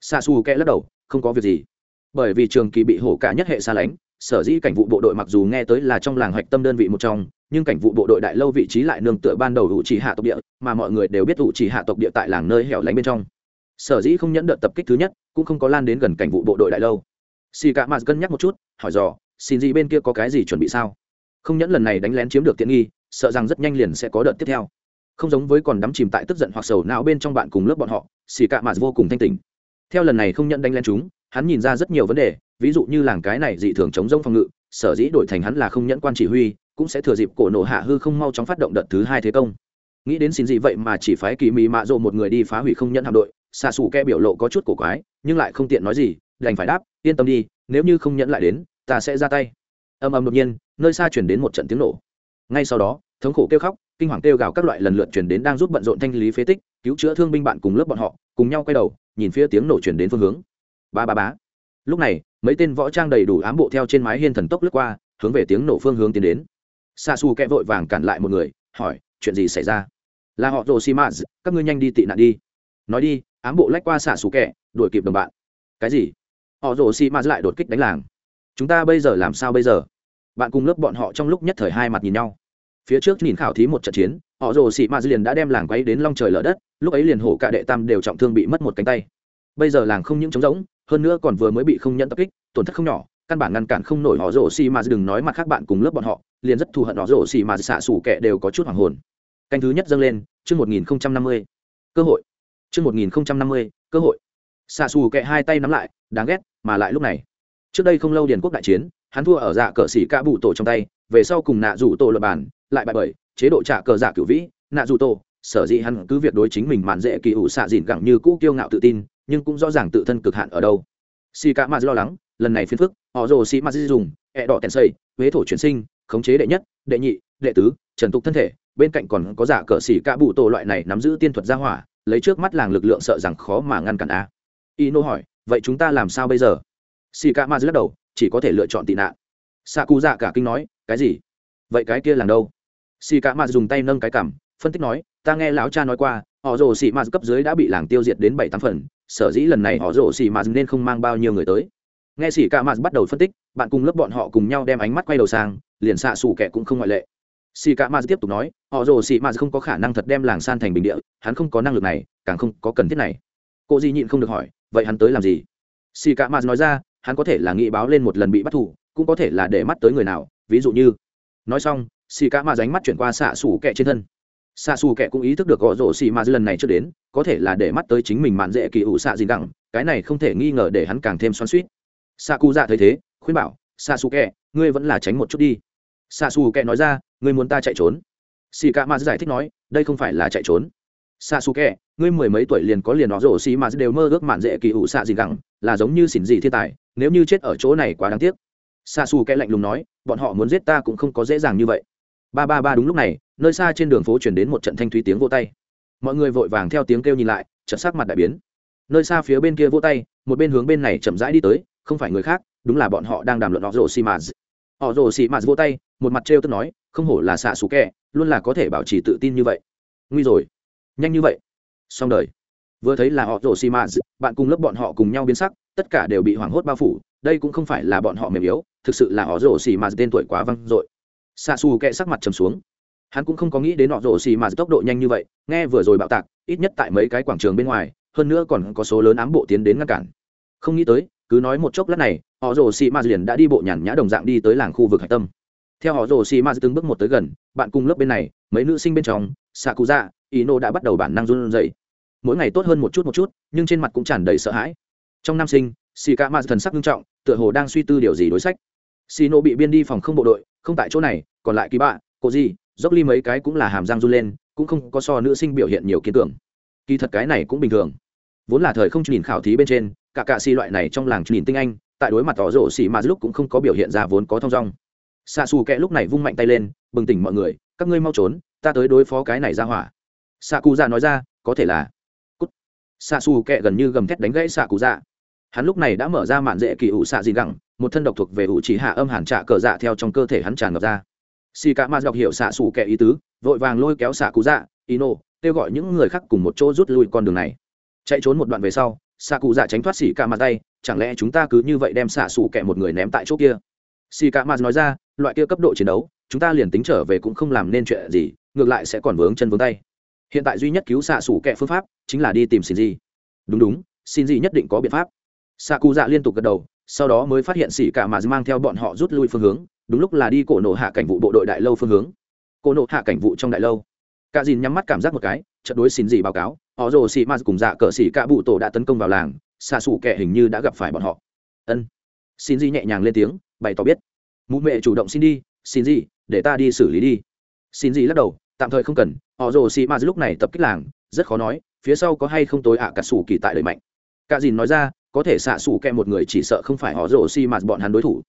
A: Xạ xù kẹ lắc đầu, không có việc gì. Bởi vì trường kỳ bị hổ cả nhất hệ xa lánh, sở dĩ cảnh vụ bộ đội mặc dù nghe tới là trong làng hoạch tâm đơn vị một trong, nhưng cảnh vụ bộ đội đại lâu vị trí lại nương tựa ban đầu hữu chỉ hạ tộc địa, mà mọi người đều biết hữu chỉ hạ tộc địa tại làng nơi hẻo lánh bên trong. Sở dĩ không nhẫn đợt tập kích thứ nhất, cũng không có lan đến gần cảnh vụ bộ đội đại lâu xì cả mạt cân nhắc một chút, hỏi dò, xin gì bên kia có cái gì chuẩn bị sao? Không nhẫn lần này đánh lén chiếm được tiện nghi, sợ rằng rất nhanh liền sẽ có đợt tiếp theo. Không giống với còn đắm chìm tại tức giận hoặc sầu não bên trong bạn cùng lớp bọn họ, xì cả mạt vô cùng thanh tỉnh. Theo lần này không nhận đánh lén chúng, hắn nhìn ra rất nhiều vấn đề, ví dụ như làng cái này dị thường chống rông phòng ngự, sở dĩ đổi thành hắn là không nhẫn quan chỉ huy, cũng sẽ thừa dịp cổ nổ hạ hư không mau chóng phát động đợt thứ hai thế công. Nghĩ đến xin gì vậy mà chỉ phái kỳ mì mạ rộ một người đi phá hủy không nhẫn hạm đội xạ xù ke biểu lộ có chút cổ quái, nhưng lại không tiện nói gì đành phải đáp, yên tâm đi, nếu như không nhẫn lại đến, ta sẽ ra tay. Âm âm đột nhiên, nơi xa chuyển đến một trận tiếng nổ. Ngay sau đó, thống khổ kêu khóc, kinh hoàng kêu gào các loại lần lượt chuyển đến đang giúp bận rộn thanh lý phế tích, cứu chữa thương binh bạn cùng lớp bọn họ, cùng nhau quay đầu, nhìn phía tiếng nổ chuyển đến phương hướng. Ba ba bá lúc này, mấy tên võ trang đầy đủ ám bộ theo trên mái hiên thần tốc lướt qua, hướng về tiếng nổ phương hướng tiến đến. Xa xù kẹ vội vàng cản lại một người, hỏi, chuyện gì xảy ra? Là họ rồ xi các ngươi nhanh đi tị nạn đi. Nói đi, ám bộ lách qua xả xù kẹ đuổi kịp đồng bạn. Cái gì? Họ rồ xì maz lại đột kích đánh làng. Chúng ta bây giờ làm sao bây giờ? Bạn cùng lớp bọn họ trong lúc nhất thời hai mặt nhìn nhau. Phía trước nhìn khảo thí một trận chiến, họ rồ xì mạt liền đã đem làng quay đến long trời lở đất, lúc ấy liền hổ cả đệ tam đều trọng thương bị mất một cánh tay. Bây giờ làng không những trống rỗng, hơn nữa còn vừa mới bị không nhận tập kích, tổn thất không nhỏ, căn bản ngăn cản không nổi họ rồ xì mà. Đừng nói mặt khác bạn cùng lớp bọn họ, liền rất thù hận họ rồ xì mà. Xạ xủ kẻ đều có chút hoàng hồn. Canh thứ nhất dâng lên, chương một nghìn năm mươi. Cơ hội. Chương một nghìn năm mươi, cơ hội. Xạ xù kệ hai tay nắm lại, đáng ghét mà lại lúc này, trước đây không lâu điền quốc đại chiến, hắn thua ở dạ cờ xỉ ca bụ tổ trong tay, về sau cùng nạ rủ tổ luật bản lại bại bởi, chế độ trả cờ giả cửu vĩ, nạ rủ tổ, sở dĩ hắn cứ việc đối chính mình màn dễ kỳ ủ xạ dịn gẳng như cũ kiêu ngạo tự tin, nhưng cũng rõ ràng tự thân cực hạn ở đâu. Xì ca ma lo lắng, lần này phiền phức, họ rồ xì ma dùng, ẹ đỏ tèn xây, huế thổ chuyển sinh, khống chế đệ nhất, đệ nhị, đệ tứ, trần tục thân thể, bên cạnh còn có giả cờ xỉ ca bụ tổ loại này nắm giữ tiên thuật gia hỏa, lấy trước mắt làng lực lượng sợ rằng khó mà ngăn cản a. Ino hỏi vậy chúng ta làm sao bây giờ? Xì ca ma lắc đầu, chỉ có thể lựa chọn tị nạn. Xạ cụ dạ cả kinh nói, cái gì? Vậy cái kia làm đâu? Xì cả Ma dùng tay nâng cái cảm phân tích nói, ta nghe lão cha nói qua, họ rồ xì Ma cấp dưới đã bị làng tiêu diệt đến bảy tám phần, sở dĩ lần này họ rồ xì Ma nên không mang bao nhiêu người tới. Nghe xì cả Ma bắt đầu phân tích, bạn cùng lớp bọn họ cùng nhau đem ánh mắt quay đầu sang, liền xạ xù kẻ cũng không ngoại lệ. Xì cả Ma tiếp tục nói, họ rồ xì Ma không có khả năng thật đem làng san thành bình địa, hắn không có năng lực này, càng không có cần thiết này. Cô di nhịn không được hỏi vậy hắn tới làm gì? Xì cả mạt nói ra, hắn có thể là nghĩ báo lên một lần bị bắt thủ, cũng có thể là để mắt tới người nào, ví dụ như. Nói xong, xì cả mà ránh mắt chuyển qua xạ xù kẹ trên thân. Xạ xù kẹ cũng ý thức được gõ rổ xì mà lần này chưa đến, có thể là để mắt tới chính mình mạn dễ kỳ ủ xạ gì đẳng cái này không thể nghi ngờ để hắn càng thêm xoắn suýt xạ cụ dạ thấy thế, khuyên bảo, xạ xù kẹ ngươi vẫn là tránh một chút đi. Xạ xù kẹ nói ra, ngươi muốn ta chạy trốn? Xì cả mà giải thích nói, đây không phải là chạy trốn xa xù kẹ ngươi mười mấy tuổi liền có liền nó rổ xì mà đều mơ ước mạn dễ kỳ ủ xạ gì gẳng, là giống như xỉn gì thiên tài nếu như chết ở chỗ này quá đáng tiếc. Xa xù kẹ lạnh lùng nói bọn họ muốn giết ta cũng không có dễ dàng như vậy. Ba ba ba đúng lúc này nơi xa trên đường phố chuyển đến một trận thanh thúy tiếng vô tay. Mọi người vội vàng theo tiếng kêu nhìn lại chợt sắc mặt đại biến. Nơi xa phía bên kia vô tay một bên hướng bên này chậm rãi đi tới không phải người khác đúng là bọn họ đang đàm luận họ rồ xì mà. Họ rồ xì mà vô tay một mặt trêu tức nói không hổ là xạ xù kẹ luôn là có thể bảo trì tự tin như vậy. Nguy rồi nhanh như vậy? Xong đời. Vừa thấy là họ rồ xì mạt bạn cùng lớp bọn họ cùng nhau biến sắc, tất cả đều bị hoảng hốt bao phủ. Đây cũng không phải là bọn họ mềm yếu, thực sự là họ rồ xì mạt tên tuổi quá văng dội. Xa xù kẹ sắc mặt trầm xuống. Hắn cũng không có nghĩ đến họ rồ xì mà tốc độ nhanh như vậy, nghe vừa rồi bạo tạc, ít nhất tại mấy cái quảng trường bên ngoài, hơn nữa còn có số lớn ám bộ tiến đến ngăn cản. Không nghĩ tới, cứ nói một chốc lát này, họ rồ xì ma liền đã đi bộ nhàn nhã đồng dạng đi tới làng khu vực hạch tâm. Theo họ rồ xì ma từng bước một tới gần, bạn cùng lớp bên này, mấy nữ sinh bên trong xạ cụ dạ ý nô đã bắt đầu bản năng run dậy mỗi ngày tốt hơn một chút một chút, nhưng trên mặt cũng tràn đầy sợ hãi. Trong nam sinh xì ca ma thần sắc nghiêm trọng, tựa hồ đang suy tư điều gì đối sách. Xì nô bị biên đi phòng không bộ đội, không tại chỗ này, còn lại kỳ bạ cô gì dốc ly mấy cái cũng là hàm răng run lên, cũng không có so nữ sinh biểu hiện nhiều kiến tưởng kỳ thật cái này cũng bình thường. Vốn là thời không nhìn khảo thí bên trên, cả cạ xì loại này trong làng nhìn tinh anh, tại đối mặt tỏ rổ xì mà lúc cũng không có biểu hiện ra vốn có thong dong. Xa xù kẹ lúc này vung mạnh tay lên, bừng tỉnh mọi người, các ngươi mau trốn ta tới đối phó cái này ra hỏa. Xạ cụ dạ nói ra, có thể là. Cút. Xạ xù kẹ gần như gầm thét đánh gãy xạ cụ dạ. Hắn lúc này đã mở ra mạn dễ kỳ ủ xạ gì gẳng, một thân độc thuộc về ủ chỉ hạ âm hàn trạ cờ dạ theo trong cơ thể hắn tràn ngập ra. Xì cả ma dọc hiểu xạ xù kẹ ý tứ, vội vàng lôi kéo xạ cụ dạ ino, kêu gọi những người khác cùng một chỗ rút lui con đường này. Chạy trốn một đoạn về sau xạ cụ dạ tránh thoát xì cả mặt tay, chẳng lẽ chúng ta cứ như vậy đem xạ xù kẹ một người ném tại chỗ kia? Xì cả ma nói ra, loại kia cấp độ chiến đấu chúng ta liền tính trở về cũng không làm nên chuyện gì, ngược lại sẽ còn vướng chân vướng tay. Hiện tại duy nhất cứu xạ Sủ kẻ phương pháp chính là đi tìm xin gì đúng đúng xin gì nhất định có biện pháp. Xạ cụ dạ liên tục gật đầu, sau đó mới phát hiện xỉ cả mà mang theo bọn họ rút lui phương hướng, đúng lúc là đi cổ nổ hạ cảnh vụ bộ đội đại lâu phương hướng. Cổ nổ hạ cảnh vụ trong đại lâu. Cả dìn nhắm mắt cảm giác một cái trận đối xin gì báo cáo, họ rồ xì ma cùng dạ cờ xỉ cả bụ tổ đã tấn công vào làng, xạ xù kẻ hình như đã gặp phải bọn họ. Ân. Xin gì nhẹ nhàng lên tiếng, bày tỏ biết. Mụ mẹ chủ động xin đi xin gì để ta đi xử lý đi. Xin gì lắc đầu, tạm thời không cần, họ rồ xì ma lúc này tập kích làng, rất khó nói, phía sau có hay không tối ạ cả sủ kỳ tại đời mạnh. Cả dìn nói ra, có thể xạ xù kẹ một người chỉ sợ không phải họ rồ xì ma bọn hắn đối thủ.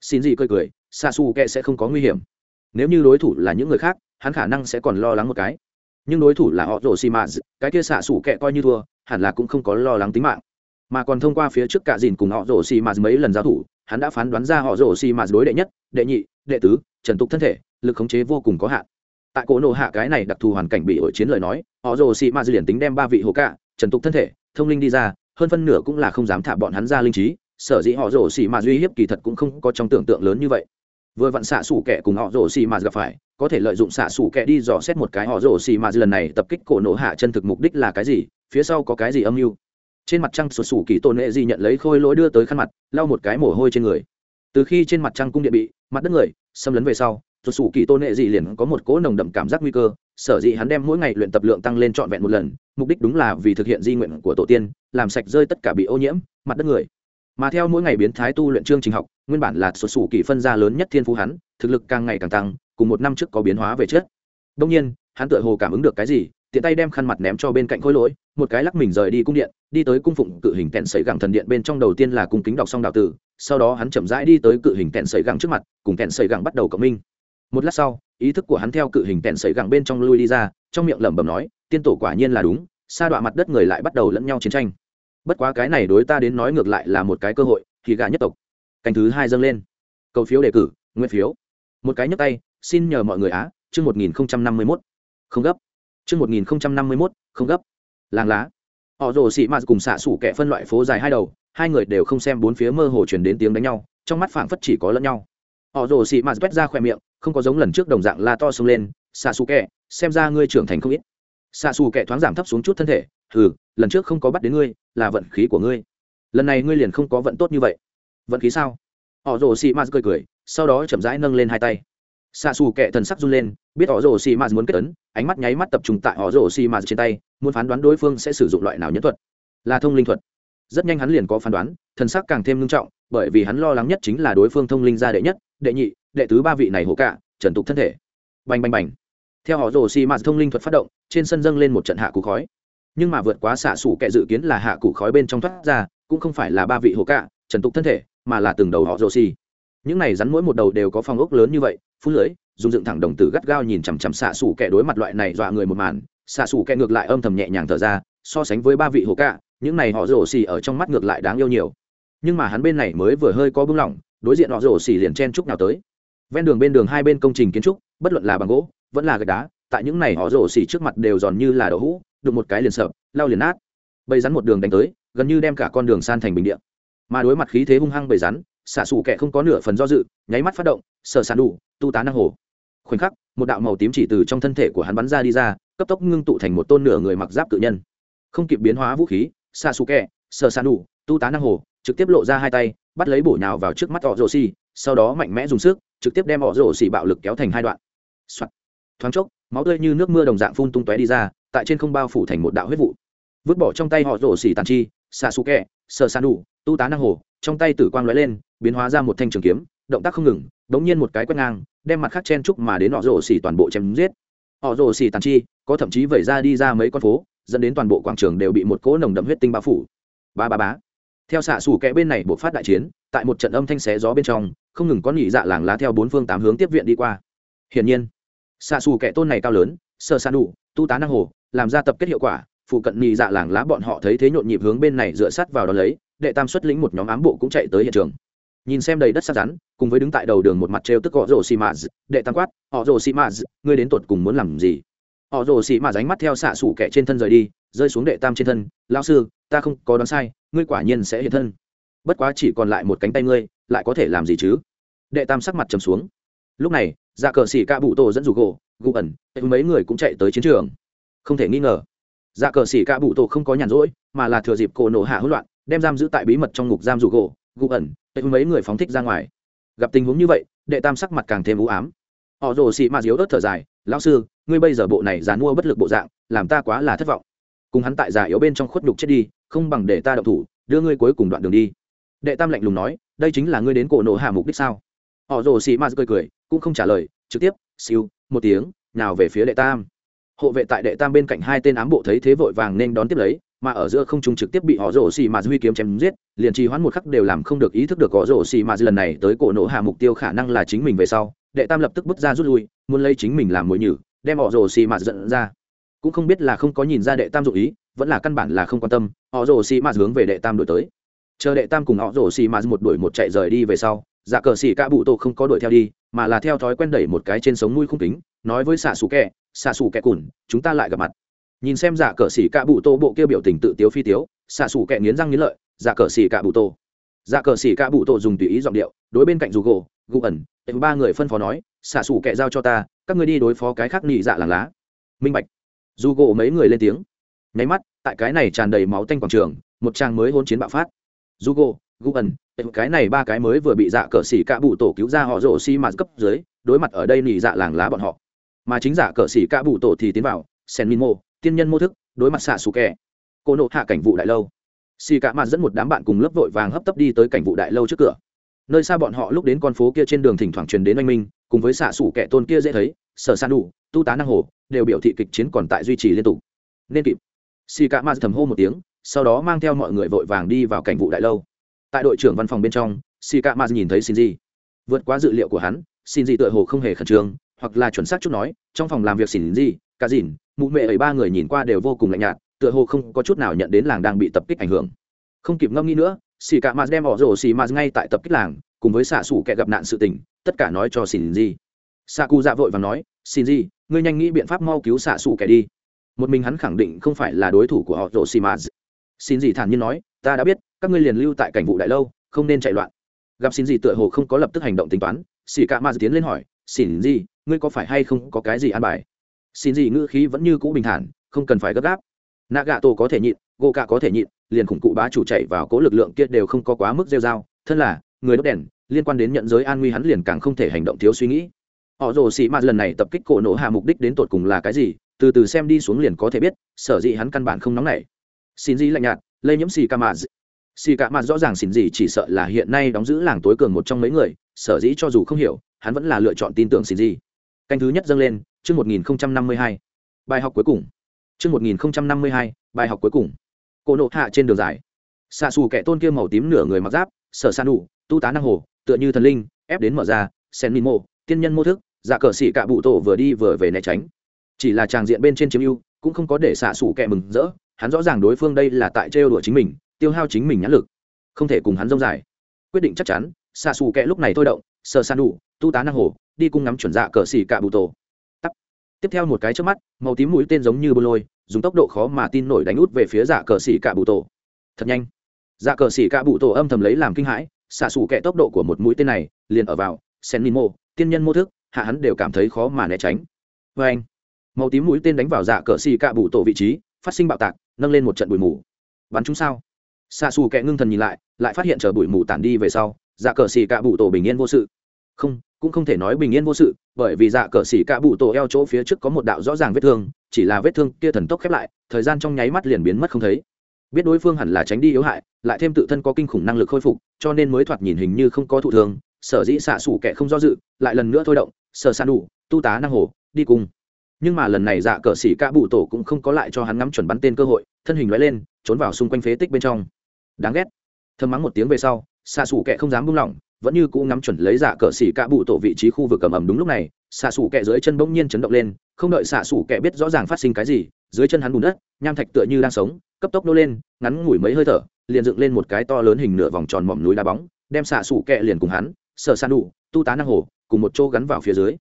A: Xin gì cười cười, xạ xù kẹ sẽ không có nguy hiểm. Nếu như đối thủ là những người khác, hắn khả năng sẽ còn lo lắng một cái. Nhưng đối thủ là họ rồ xì ma cái kia xạ xù kẹ coi như thua, hẳn là cũng không có lo lắng tính mạng. Mà còn thông qua phía trước cả dìn cùng họ rồ xì ma mấy lần giao thủ, hắn đã phán đoán ra họ rồ xì ma đối đệ nhất, đệ nhị đệ tứ, trần tục thân thể, lực khống chế vô cùng có hạn. Tại cổ nộ hạ cái này đặc thù hoàn cảnh bị ổi chiến lời nói họ rồ xì dư liền tính đem ba vị hồ cạ, trần tục thân thể, thông linh đi ra, hơn phân nửa cũng là không dám thả bọn hắn ra linh trí, sở dĩ họ rồ xì ma duy hiếp kỳ thật cũng không có trong tưởng tượng lớn như vậy. Vừa vặn xạ xủ kẻ cùng họ rồ xì mà gặp phải, có thể lợi dụng xạ xủ kẻ đi dò xét một cái họ rồ xì mà lần này tập kích cổ nổ hạ chân thực mục đích là cái gì, phía sau có cái gì âm mưu. Trên mặt trăng sụt sủ kỳ tôn nệ di nhận lấy khôi lỗi đưa tới khăn mặt, lau một cái mồ hôi trên người từ khi trên mặt trăng cung điện bị mặt đất người xâm lấn về sau sụt sủ kỳ tôn nệ gì liền có một cỗ nồng đậm cảm giác nguy cơ, sở dĩ hắn đem mỗi ngày luyện tập lượng tăng lên trọn vẹn một lần, mục đích đúng là vì thực hiện di nguyện của tổ tiên, làm sạch rơi tất cả bị ô nhiễm mặt đất người. Mà theo mỗi ngày biến thái tu luyện chương trình học, nguyên bản là sụt sủ kỳ phân gia lớn nhất thiên phú hắn, thực lực càng ngày càng tăng, cùng một năm trước có biến hóa về trước. Đông nhiên, hắn tựa hồ cảm ứng được cái gì, tiện tay đem khăn mặt ném cho bên cạnh khối lỗi, một cái lắc mình rời đi cung điện, đi tới cung phụng cự hình kẹn sấy gẳng thần điện bên trong đầu tiên là cung kính đọc xong đạo tử sau đó hắn chậm rãi đi tới cự hình kẹn sấy gẳng trước mặt, cùng kẹn sấy gẳng bắt đầu cộng minh. Một lát sau, ý thức của hắn theo cự hình kẹn sấy gẳng bên trong lui đi ra, trong miệng lẩm bẩm nói, tiên tổ quả nhiên là đúng, sa đọa mặt đất người lại bắt đầu lẫn nhau chiến tranh. Bất quá cái này đối ta đến nói ngược lại là một cái cơ hội, thì gà nhất tộc. Canh thứ hai dâng lên. Cầu phiếu đề cử, nguyên phiếu. Một cái nhấp tay, xin nhờ mọi người á, chương một nghìn năm mươi mốt. Không gấp. Chương một nghìn năm mươi mốt, không gấp. Làng lá. Họ rồ xị mạt cùng xạ sủ kẻ phân loại phố dài hai đầu hai người đều không xem bốn phía mơ hồ chuyển đến tiếng đánh nhau trong mắt phảng phất chỉ có lẫn nhau. Họ rồ xị mạt quét ra khỏe miệng không có giống lần trước đồng dạng la to xông lên xạ xù kẹ, xem ra ngươi trưởng thành không ít. Xạ xù kẹ thoáng giảm thấp xuống chút thân thể ừ lần trước không có bắt đến ngươi là vận khí của ngươi. Lần này ngươi liền không có vận tốt như vậy. Vận khí sao? Họ rồ xị mạt cười cười sau đó chậm rãi nâng lên hai tay. Xạ xù kẹ thần sắc run lên biết họ rồ xị mạt muốn kết ấn ánh mắt nháy mắt tập trung tại họ rồ xị mạt trên tay muốn phán đoán đối phương sẽ sử dụng loại nào nhẫn thuật. Là thông linh thuật rất nhanh hắn liền có phán đoán, thần sắc càng thêm nghiêm trọng, bởi vì hắn lo lắng nhất chính là đối phương thông linh gia đệ nhất, đệ nhị, đệ tứ ba vị này hổ cả, trần tục thân thể. Bành bành bành. Theo họ rồ xì mạt thông linh thuật phát động, trên sân dâng lên một trận hạ cụ khói. Nhưng mà vượt quá xạ xủ kệ dự kiến là hạ cụ khói bên trong thoát ra, cũng không phải là ba vị hổ cả, trần tục thân thể, mà là từng đầu họ rồ xì những này rắn mỗi một đầu đều có phong ốc lớn như vậy phú lưỡi dùng dựng thẳng đồng tử gắt gao nhìn chằm chằm xạ xủ kệ đối mặt loại này dọa người một màn. Xạ xủ kệ ngược lại âm thầm nhẹ nhàng thở ra, so sánh với ba vị hổ cả những này họ rồ xì ở trong mắt ngược lại đáng yêu nhiều. Nhưng mà hắn bên này mới vừa hơi có bưng lỏng, đối diện họ rồ xì liền chen chúc nào tới. Ven đường bên đường hai bên công trình kiến trúc, bất luận là bằng gỗ, vẫn là gạch đá, tại những này họ rổ xì trước mặt đều giòn như là đậu hũ đụng một cái liền sợp lao liền nát. Bầy rắn một đường đánh tới, gần như đem cả con đường san thành bình địa. Mà đối mặt khí thế hung hăng bầy rắn xả xù kẻ không có nửa phần do dự, nháy mắt phát động sợ sàn đủ, tu tá năng hồ. Khoảnh khắc, một đạo màu tím chỉ từ trong thân thể của hắn bắn ra đi ra, cấp tốc ngưng tụ thành một tôn nửa người mặc giáp cự nhân. Không kịp biến hóa vũ khí xa xù kẹ sợ sàn đủ tu tá năng hồ, trực tiếp lộ ra hai tay, bắt lấy bổ nhào vào trước mắt họ rổ xì, sau đó mạnh mẽ dùng sức, trực tiếp đem họ rổ xì bạo lực kéo thành hai đoạn、Soạn. thoáng chốc, máu tươi như nước mưa đồng dạng phun tung tóe đi ra, tại trên không bao phủ thành một đạo huyết vụ. Vứt bỏ trong tay họ rổ xì tàn chi xa xù kẹ sờ xa đủ tu tá năng hồ, trong tay tử quang lóe lên, biến hóa ra một thanh trường kiếm, động tác không ngừng, đống nhiên một cái quét ngang, đem mặt khác chen trúc mà đến họ rổ xì toàn bộ chém giết. Họ rổ xì tàn chi, có thậm chí vẩy ra đi ra mấy con phố dẫn đến toàn bộ quảng trường đều bị một cỗ nồng đậm huyết tinh bao phủ. Ba ba bá theo xạ xù kẽ bên này buộc phát đại chiến, tại một trận âm thanh xé gió bên trong, không ngừng có nhị dạ làng lá theo bốn phương tám hướng tiếp viện đi qua. Hiển nhiên, xạ xù kẻ tôn này cao lớn, sơ san đủ, tu tá năng hồ, làm ra tập kết hiệu quả, phụ cận nhị dạ làng lá bọn họ thấy thế nhộn nhịp hướng bên này dựa sát vào đó lấy, đệ tam xuất lĩnh một nhóm ám bộ cũng chạy tới hiện trường. Nhìn xem đầy đất sát rắn, cùng với đứng tại đầu đường một mặt trêu tức họ rồ xì mạt đệ tam quát, họ rồ xì mạt ngươi đến tột cùng muốn làm gì? Họ rồ xì mà ránh mắt theo xạ xủ kẻ trên thân rời đi, rơi xuống đệ tam trên thân. Lao sư, ta không có đoán sai, ngươi quả nhiên sẽ hiện thân. Bất quá chỉ còn lại một cánh tay ngươi, lại có thể làm gì chứ? Đệ tam sắc mặt trầm xuống. Lúc này dạ cờ xỉ ca bụ tổ dẫn dù gỗ, gụ ẩn mấy người cũng chạy tới chiến trường. Không thể nghi ngờ dạ cờ xỉ ca bụ tổ không có nhàn rỗi, mà là thừa dịp cổ nổ hạ hỗn loạn, đem giam giữ tại bí mật trong ngục giam dù gỗ, gụ ẩn mấy người phóng thích ra ngoài. Gặp tình huống như vậy, đệ tam sắc mặt càng thêm u ám. Họ rồ xị mà diếu ớt thở dài, lão sư ngươi bây giờ bộ này dàn mua bất lực bộ dạng, làm ta quá là thất vọng. Cùng hắn tại già yếu bên trong khuất đục chết đi, không bằng để ta động thủ, đưa ngươi cuối cùng đoạn đường đi. Đệ tam lạnh lùng nói, đây chính là ngươi đến cổ nổ hạ mục đích sao? Họ rồ xì ma cười cười, cũng không trả lời, trực tiếp, siêu, một tiếng, nào về phía đệ tam. Hộ vệ tại đệ tam bên cạnh hai tên ám bộ thấy thế vội vàng nên đón tiếp lấy, mà ở giữa không trung trực tiếp bị họ rồ xì ma huy kiếm chém giết, liền trì hoãn một khắc đều làm không được ý thức được họ rồ xì ma lần này tới cổ nổ hạ mục tiêu khả năng là chính mình về sau. Đệ tam lập tức bước ra rút lui, muốn lấy chính mình làm mồi nhử đem họ rồ xì mạt dẫn ra. Cũng không biết là không có nhìn ra đệ tam dụ ý, vẫn là căn bản là không quan tâm, họ rồ xì mạt hướng về đệ tam đổi tới. Chờ đệ tam cùng họ rồ xì mạt một đuổi một chạy rời đi về sau dạ cờ xì cả bụ tổ không có đuổi theo đi, mà là theo thói quen đẩy một cái trên sống mũi không kính, nói với xạ xù kẹ, xạ xù kẹ cùn, chúng ta lại gặp mặt. Nhìn xem dạ cờ xì ca bụ tô bộ kia biểu tình tự tiếu phi tiếu, xạ xù kẹ nghiến răng nghiến lợi dạ cờ xì ca bụ tô dạ cờ xì ca bụ tô dùng tùy ý giọng điệu, đối bên cạnh dù gỗ gù ẩn ba người phân phó nói, xạ xù kẹ giao cho ta, các ngươi đi đối phó cái khác nị dạ làng lá. Minh bạch. Dù gỗ mấy người lên tiếng. Nháy mắt, tại cái này tràn đầy máu tanh quảng trường, một trang mới hôn chiến bạo phát. Dù gỗ, gu ẩn cái này ba cái mới vừa bị dạ cờ xỉ cạ bụ tổ cứu ra họ rổ xi mạt cấp dưới, đối mặt ở đây nị dạ làng lá bọn họ. Mà chính giả cờ xỉ cạ bụ tổ thì tiến vào, sen min mô tiên nhân mô thức, đối mặt xạ xù kẹ cô nộ hạ cảnh vụ đại lâu. Xì cạ mặt dẫn một đám bạn cùng lớp vội vàng hấp tấp đi tới cảnh vụ đại lâu trước cửa nơi xa bọn họ lúc đến con phố kia trên đường thỉnh thoảng truyền đến oanh minh, cùng với xạ xủ kẻ tôn kia dễ thấy, sở san đủ, tu tá năng hồ, đều biểu thị kịch chiến còn tại duy trì liên tục. Nên kịp. Xì cả ma thầm hô một tiếng, sau đó mang theo mọi người vội vàng đi vào cảnh vụ đại lâu. Tại đội trưởng văn phòng bên trong xì cả ma nhìn thấy xin gì vượt quá dự liệu của hắn xin gì tựa hồ không hề khẩn trương, hoặc là chuẩn xác chút nói, trong phòng làm việc xin gì cả dìn mụ mẹ ấy ba người nhìn qua đều vô cùng lạnh nhạt, tựa hồ không có chút nào nhận đến làng đang bị tập kích ảnh hưởng. Không kịp ngâm nghĩ nữa xì cả mạt đem họ rổ xì mạt ngay tại tập kích làng, cùng với xạ xủ kẻ gặp nạn sự tình, tất cả nói cho xỉn gì xạ cụ dạ vội và nói, xin gì ngươi nhanh nghĩ biện pháp mau cứu xạ xủ kẻ đi. Một mình hắn khẳng định không phải là đối thủ của họ rổ xì mạt xin gì thản nhiên nói, ta đã biết, các ngươi liền lưu tại cảnh vụ đại lâu, không nên chạy loạn. Gặp xin gì tựa hồ không có lập tức hành động tính toán xì cả mạt tiến lên hỏi, xin gì ngươi có phải hay không có cái gì an bài? Xin gì ngữ khí vẫn như cũ bình thản, không cần phải gấp gáp. Nạ gạ tổ có thể nhịn gỗ cạ có thể nhịn liền khủng cụ bá chủ chạy vào cố lực lượng kia đều không có quá mức rêu dao thân là người đốt đèn, liên quan đến nhận giới an nguy hắn liền càng không thể hành động thiếu suy nghĩ. Họ rồ sĩ mạt lần này tập kích cổ nổ hạ mục đích đến tột cùng là cái gì, từ từ xem đi xuống liền có thể biết, sở dĩ hắn căn bản không nóng nảy. Xin di lạnh nhạt, lây nhiễm xì ca mạt. Xì ca mạt rõ ràng xin gì chỉ sợ là hiện nay đóng giữ làng tối cường một trong mấy người, sở dĩ cho dù không hiểu, hắn vẫn là lựa chọn tin tưởng xin gì canh thứ nhất dâng lên, chương một nghìn năm mươi hai. Bài học cuối cùng. Chương một nghìn năm mươi hai, bài học cuối cùng cổ nộ hạ trên đường dài. Xạ xù kẻ tôn kia màu tím nửa người mặc giáp, sở san đủ tu tá năng hồ, tựa như thần linh, ép đến mở ra sen minh mô tiên nhân mô thức dạ cờ xỉ cạ bụ tổ vừa đi vừa về né tránh. Chỉ là tràng diện bên trên chiếm ưu, cũng không có để xạ xù kẻ mừng rỡ, hắn rõ ràng đối phương đây là tại trêu đùa chính mình, tiêu hao chính mình nhãn lực. Không thể cùng hắn dông dài. Quyết định chắc chắn, xạ xù kẻ lúc này thôi động, sở san đủ tu tá năng hồ, đi cung ngắm chuẩn dạ cờ xỉ cạ bụ tổ. Tiếp theo một cái trước mắt, màu tím mũi tên giống như bô lôi dùng tốc độ khó mà tin nổi đánh út về phía dạ cờ xỉ cạ bụ tổ. Thật nhanh. Dạ cờ xỉ cạ bụ tổ âm thầm lấy làm kinh hãi, xạ xù kẹ tốc độ của một mũi tên này, liền ở vào sen min mô tiên nhân mô thức, hạ hắn đều cảm thấy khó mà né tránh. Vê anh, màu tím mũi tên đánh vào dạ cờ xỉ cạ bụ tổ vị trí, phát sinh bạo tạc, nâng lên một trận bụi mù. Bắn chúng sao? Xạ xù kẹ ngưng thần nhìn lại lại phát hiện chờ bụi mù tản đi về sau dạ cờ xỉ cạ bụ tổ bình yên vô sự. Không, cũng không thể nói bình yên vô sự, bởi vì dạ cờ xỉ cạ bụ tổ eo chỗ phía trước có một đạo rõ ràng vết thương chỉ là vết thương kia thần tốc khép lại, thời gian trong nháy mắt liền biến mất không thấy. Biết đối phương hẳn là tránh đi yếu hại, lại thêm tự thân có kinh khủng năng lực khôi phục, cho nên mới thoạt nhìn hình như không có thụ thương, sở dĩ xạ xủ kẻ không do dự, lại lần nữa thôi động, sở san đủ, tu tá năng hồ, đi cùng. Nhưng mà lần này dạ cờ xỉ cạ bụ tổ cũng không có lại cho hắn ngắm chuẩn bắn tên cơ hội, thân hình loại lên, trốn vào xung quanh phế tích bên trong. Đáng ghét. Thơm mắng một tiếng về sau, xạ xủ kẻ không dám buông lỏng, vẫn như cũ ngắm chuẩn lấy dạ cờ xỉ cạ bụ tổ vị trí khu vực cầm ẩm đúng lúc này xạ xủ kẹ dưới chân bỗng nhiên chấn động lên, không đợi xạ xủ kẹ biết rõ ràng phát sinh cái gì, dưới chân hắn bùn đất, nham thạch tựa như đang sống, cấp tốc nô lên, ngắn ngủi mấy hơi thở, liền dựng lên một cái to lớn hình nửa vòng tròn mỏm núi đá bóng, đem xạ xủ kẹ liền cùng hắn sợ san đủ tu tá năng hồ, cùng một chỗ gắn vào phía dưới.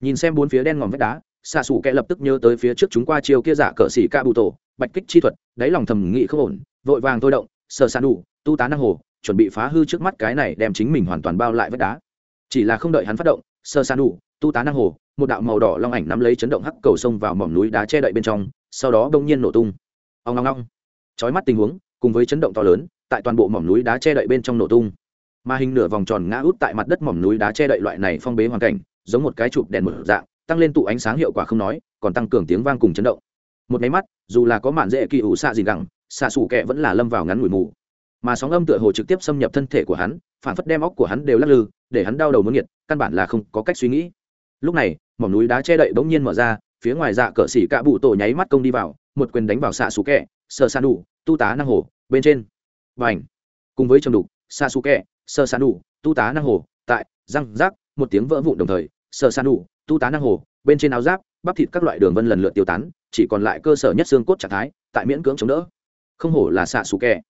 A: Nhìn xem bốn phía đen ngòm vách đá, xạ xủ kẹ lập tức nhớ tới phía trước chúng qua chiều kia giả cờ xỉ ca bụ tổ, bạch kích chi thuật, đáy lòng thầm nghị không ổn, vội vàng thôi động sợ san đủ tu tá năng hồ, chuẩn bị phá hư trước mắt cái này đem chính mình hoàn toàn bao lại vách đá. Chỉ là không đợi hắn phát động sơ san đủ tu tá năng hồ, một đạo màu đỏ long ảnh nắm lấy chấn động hắc cầu sông vào mỏm núi đá che đậy bên trong, sau đó đông nhiên nổ tung. Ông long long chói mắt tình huống, cùng với chấn động to lớn, tại toàn bộ mỏm núi đá che đậy bên trong nổ tung. Mà hình nửa vòng tròn ngã út tại mặt đất mỏm núi đá che đậy loại này phong bế hoàn cảnh, giống một cái chụp đèn mở dạng, tăng lên tụ ánh sáng hiệu quả không nói, còn tăng cường tiếng vang cùng chấn động. Một máy mắt, dù là có mạn dễ kỳ ủ xạ gì gẳng, xạ xù kẹ vẫn là lâm vào ngắn ngủi mù. Mà sóng âm tựa hồ trực tiếp xâm nhập thân thể của hắn, phản phất đem óc của hắn đều lắc lư, để hắn đau đầu muốn nhiệt căn bản là không có cách suy nghĩ lúc này, mỏm núi đá che đậy bỗng nhiên mở ra, phía ngoài dạ cỡ xỉ cạ bụ tổ nháy mắt công đi vào, một quyền đánh vào xạ xù kẹ sơ san đủ tu tá năng hồ bên trên. Và ảnh cùng với trầm đục, xạ xù kẹ sơ san đủ tu tá năng hồ tại, răng, rác, một tiếng vỡ vụn đồng thời sơ san đủ tu tá năng hồ bên trên áo giáp, bắp thịt các loại đường vân lần lượt tiêu tán, chỉ còn lại cơ sở nhất xương cốt trạng thái, tại miễn cưỡng chống đỡ. Không hổ là xạ xù kẹ.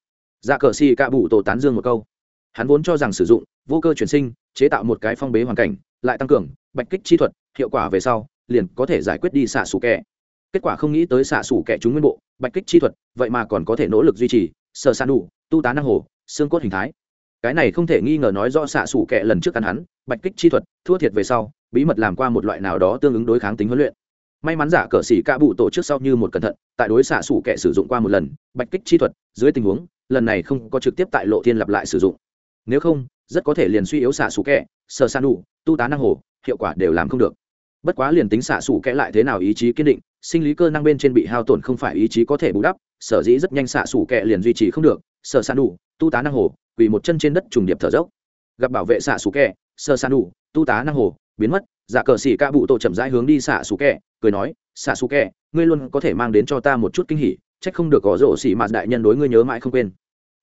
A: Dạ cờ xì cạ bụ tổ tán dương một câu. Hắn vốn cho rằng sử dụng, vô cơ chuyển sinh, chế tạo một cái phong bế hoàn cảnh, lại tăng cường bạch kích chi thuật, hiệu quả về sau, liền có thể giải quyết đi xạ xù kẹ kết quả không nghĩ tới xạ xù kẹ chúng nguyên bộ, bạch kích chi thuật, vậy mà còn có thể nỗ lực duy trì, sờ san đủ, tu tá năng hồ, xương cốt hình thái. Cái này không thể nghi ngờ nói rõ xạ xù kẹ lần trước cắn hắn, bạch kích chi thuật, thua thiệt về sau, bí mật làm qua một loại nào đó tương ứng đối kháng tính huấn luyện. May mắn giả cờ xỉ ca bụ tổ trước sau như một cẩn thận, tại đối xạ xủ kẻ sử dụng qua một lần, bạch kích chi thuật, dưới tình huống, lần này không có trực tiếp tại lộ thiên lặp lại sử dụng. Nếu không, rất có thể liền suy yếu xạ xủ kẻ, sờ san đủ, tu tá năng hồ hiệu quả đều làm không được. Bất quá liền tính xạ xủ kẽ lại thế nào ý chí kiên định, sinh lý cơ năng bên trên bị hao tổn không phải ý chí có thể bù đắp, sở dĩ rất nhanh xạ xủ kẹ liền duy trì không được sợ san đủ tu tá năng hồ, quỳ một chân trên đất trùng điệp thở dốc. Gặp bảo vệ xạ xủ kẹ sợ san đủ tu tá năng hồ, biến mất giả cờ xỉ ca bụ tổ chậm rãi hướng đi xạ xủ kẹ cười nói, xạ xủ kẹ ngươi luôn có thể mang đến cho ta một chút kinh hỉ trách không được có rổ xỉ mạt đại nhân đối ngươi nhớ mãi không quên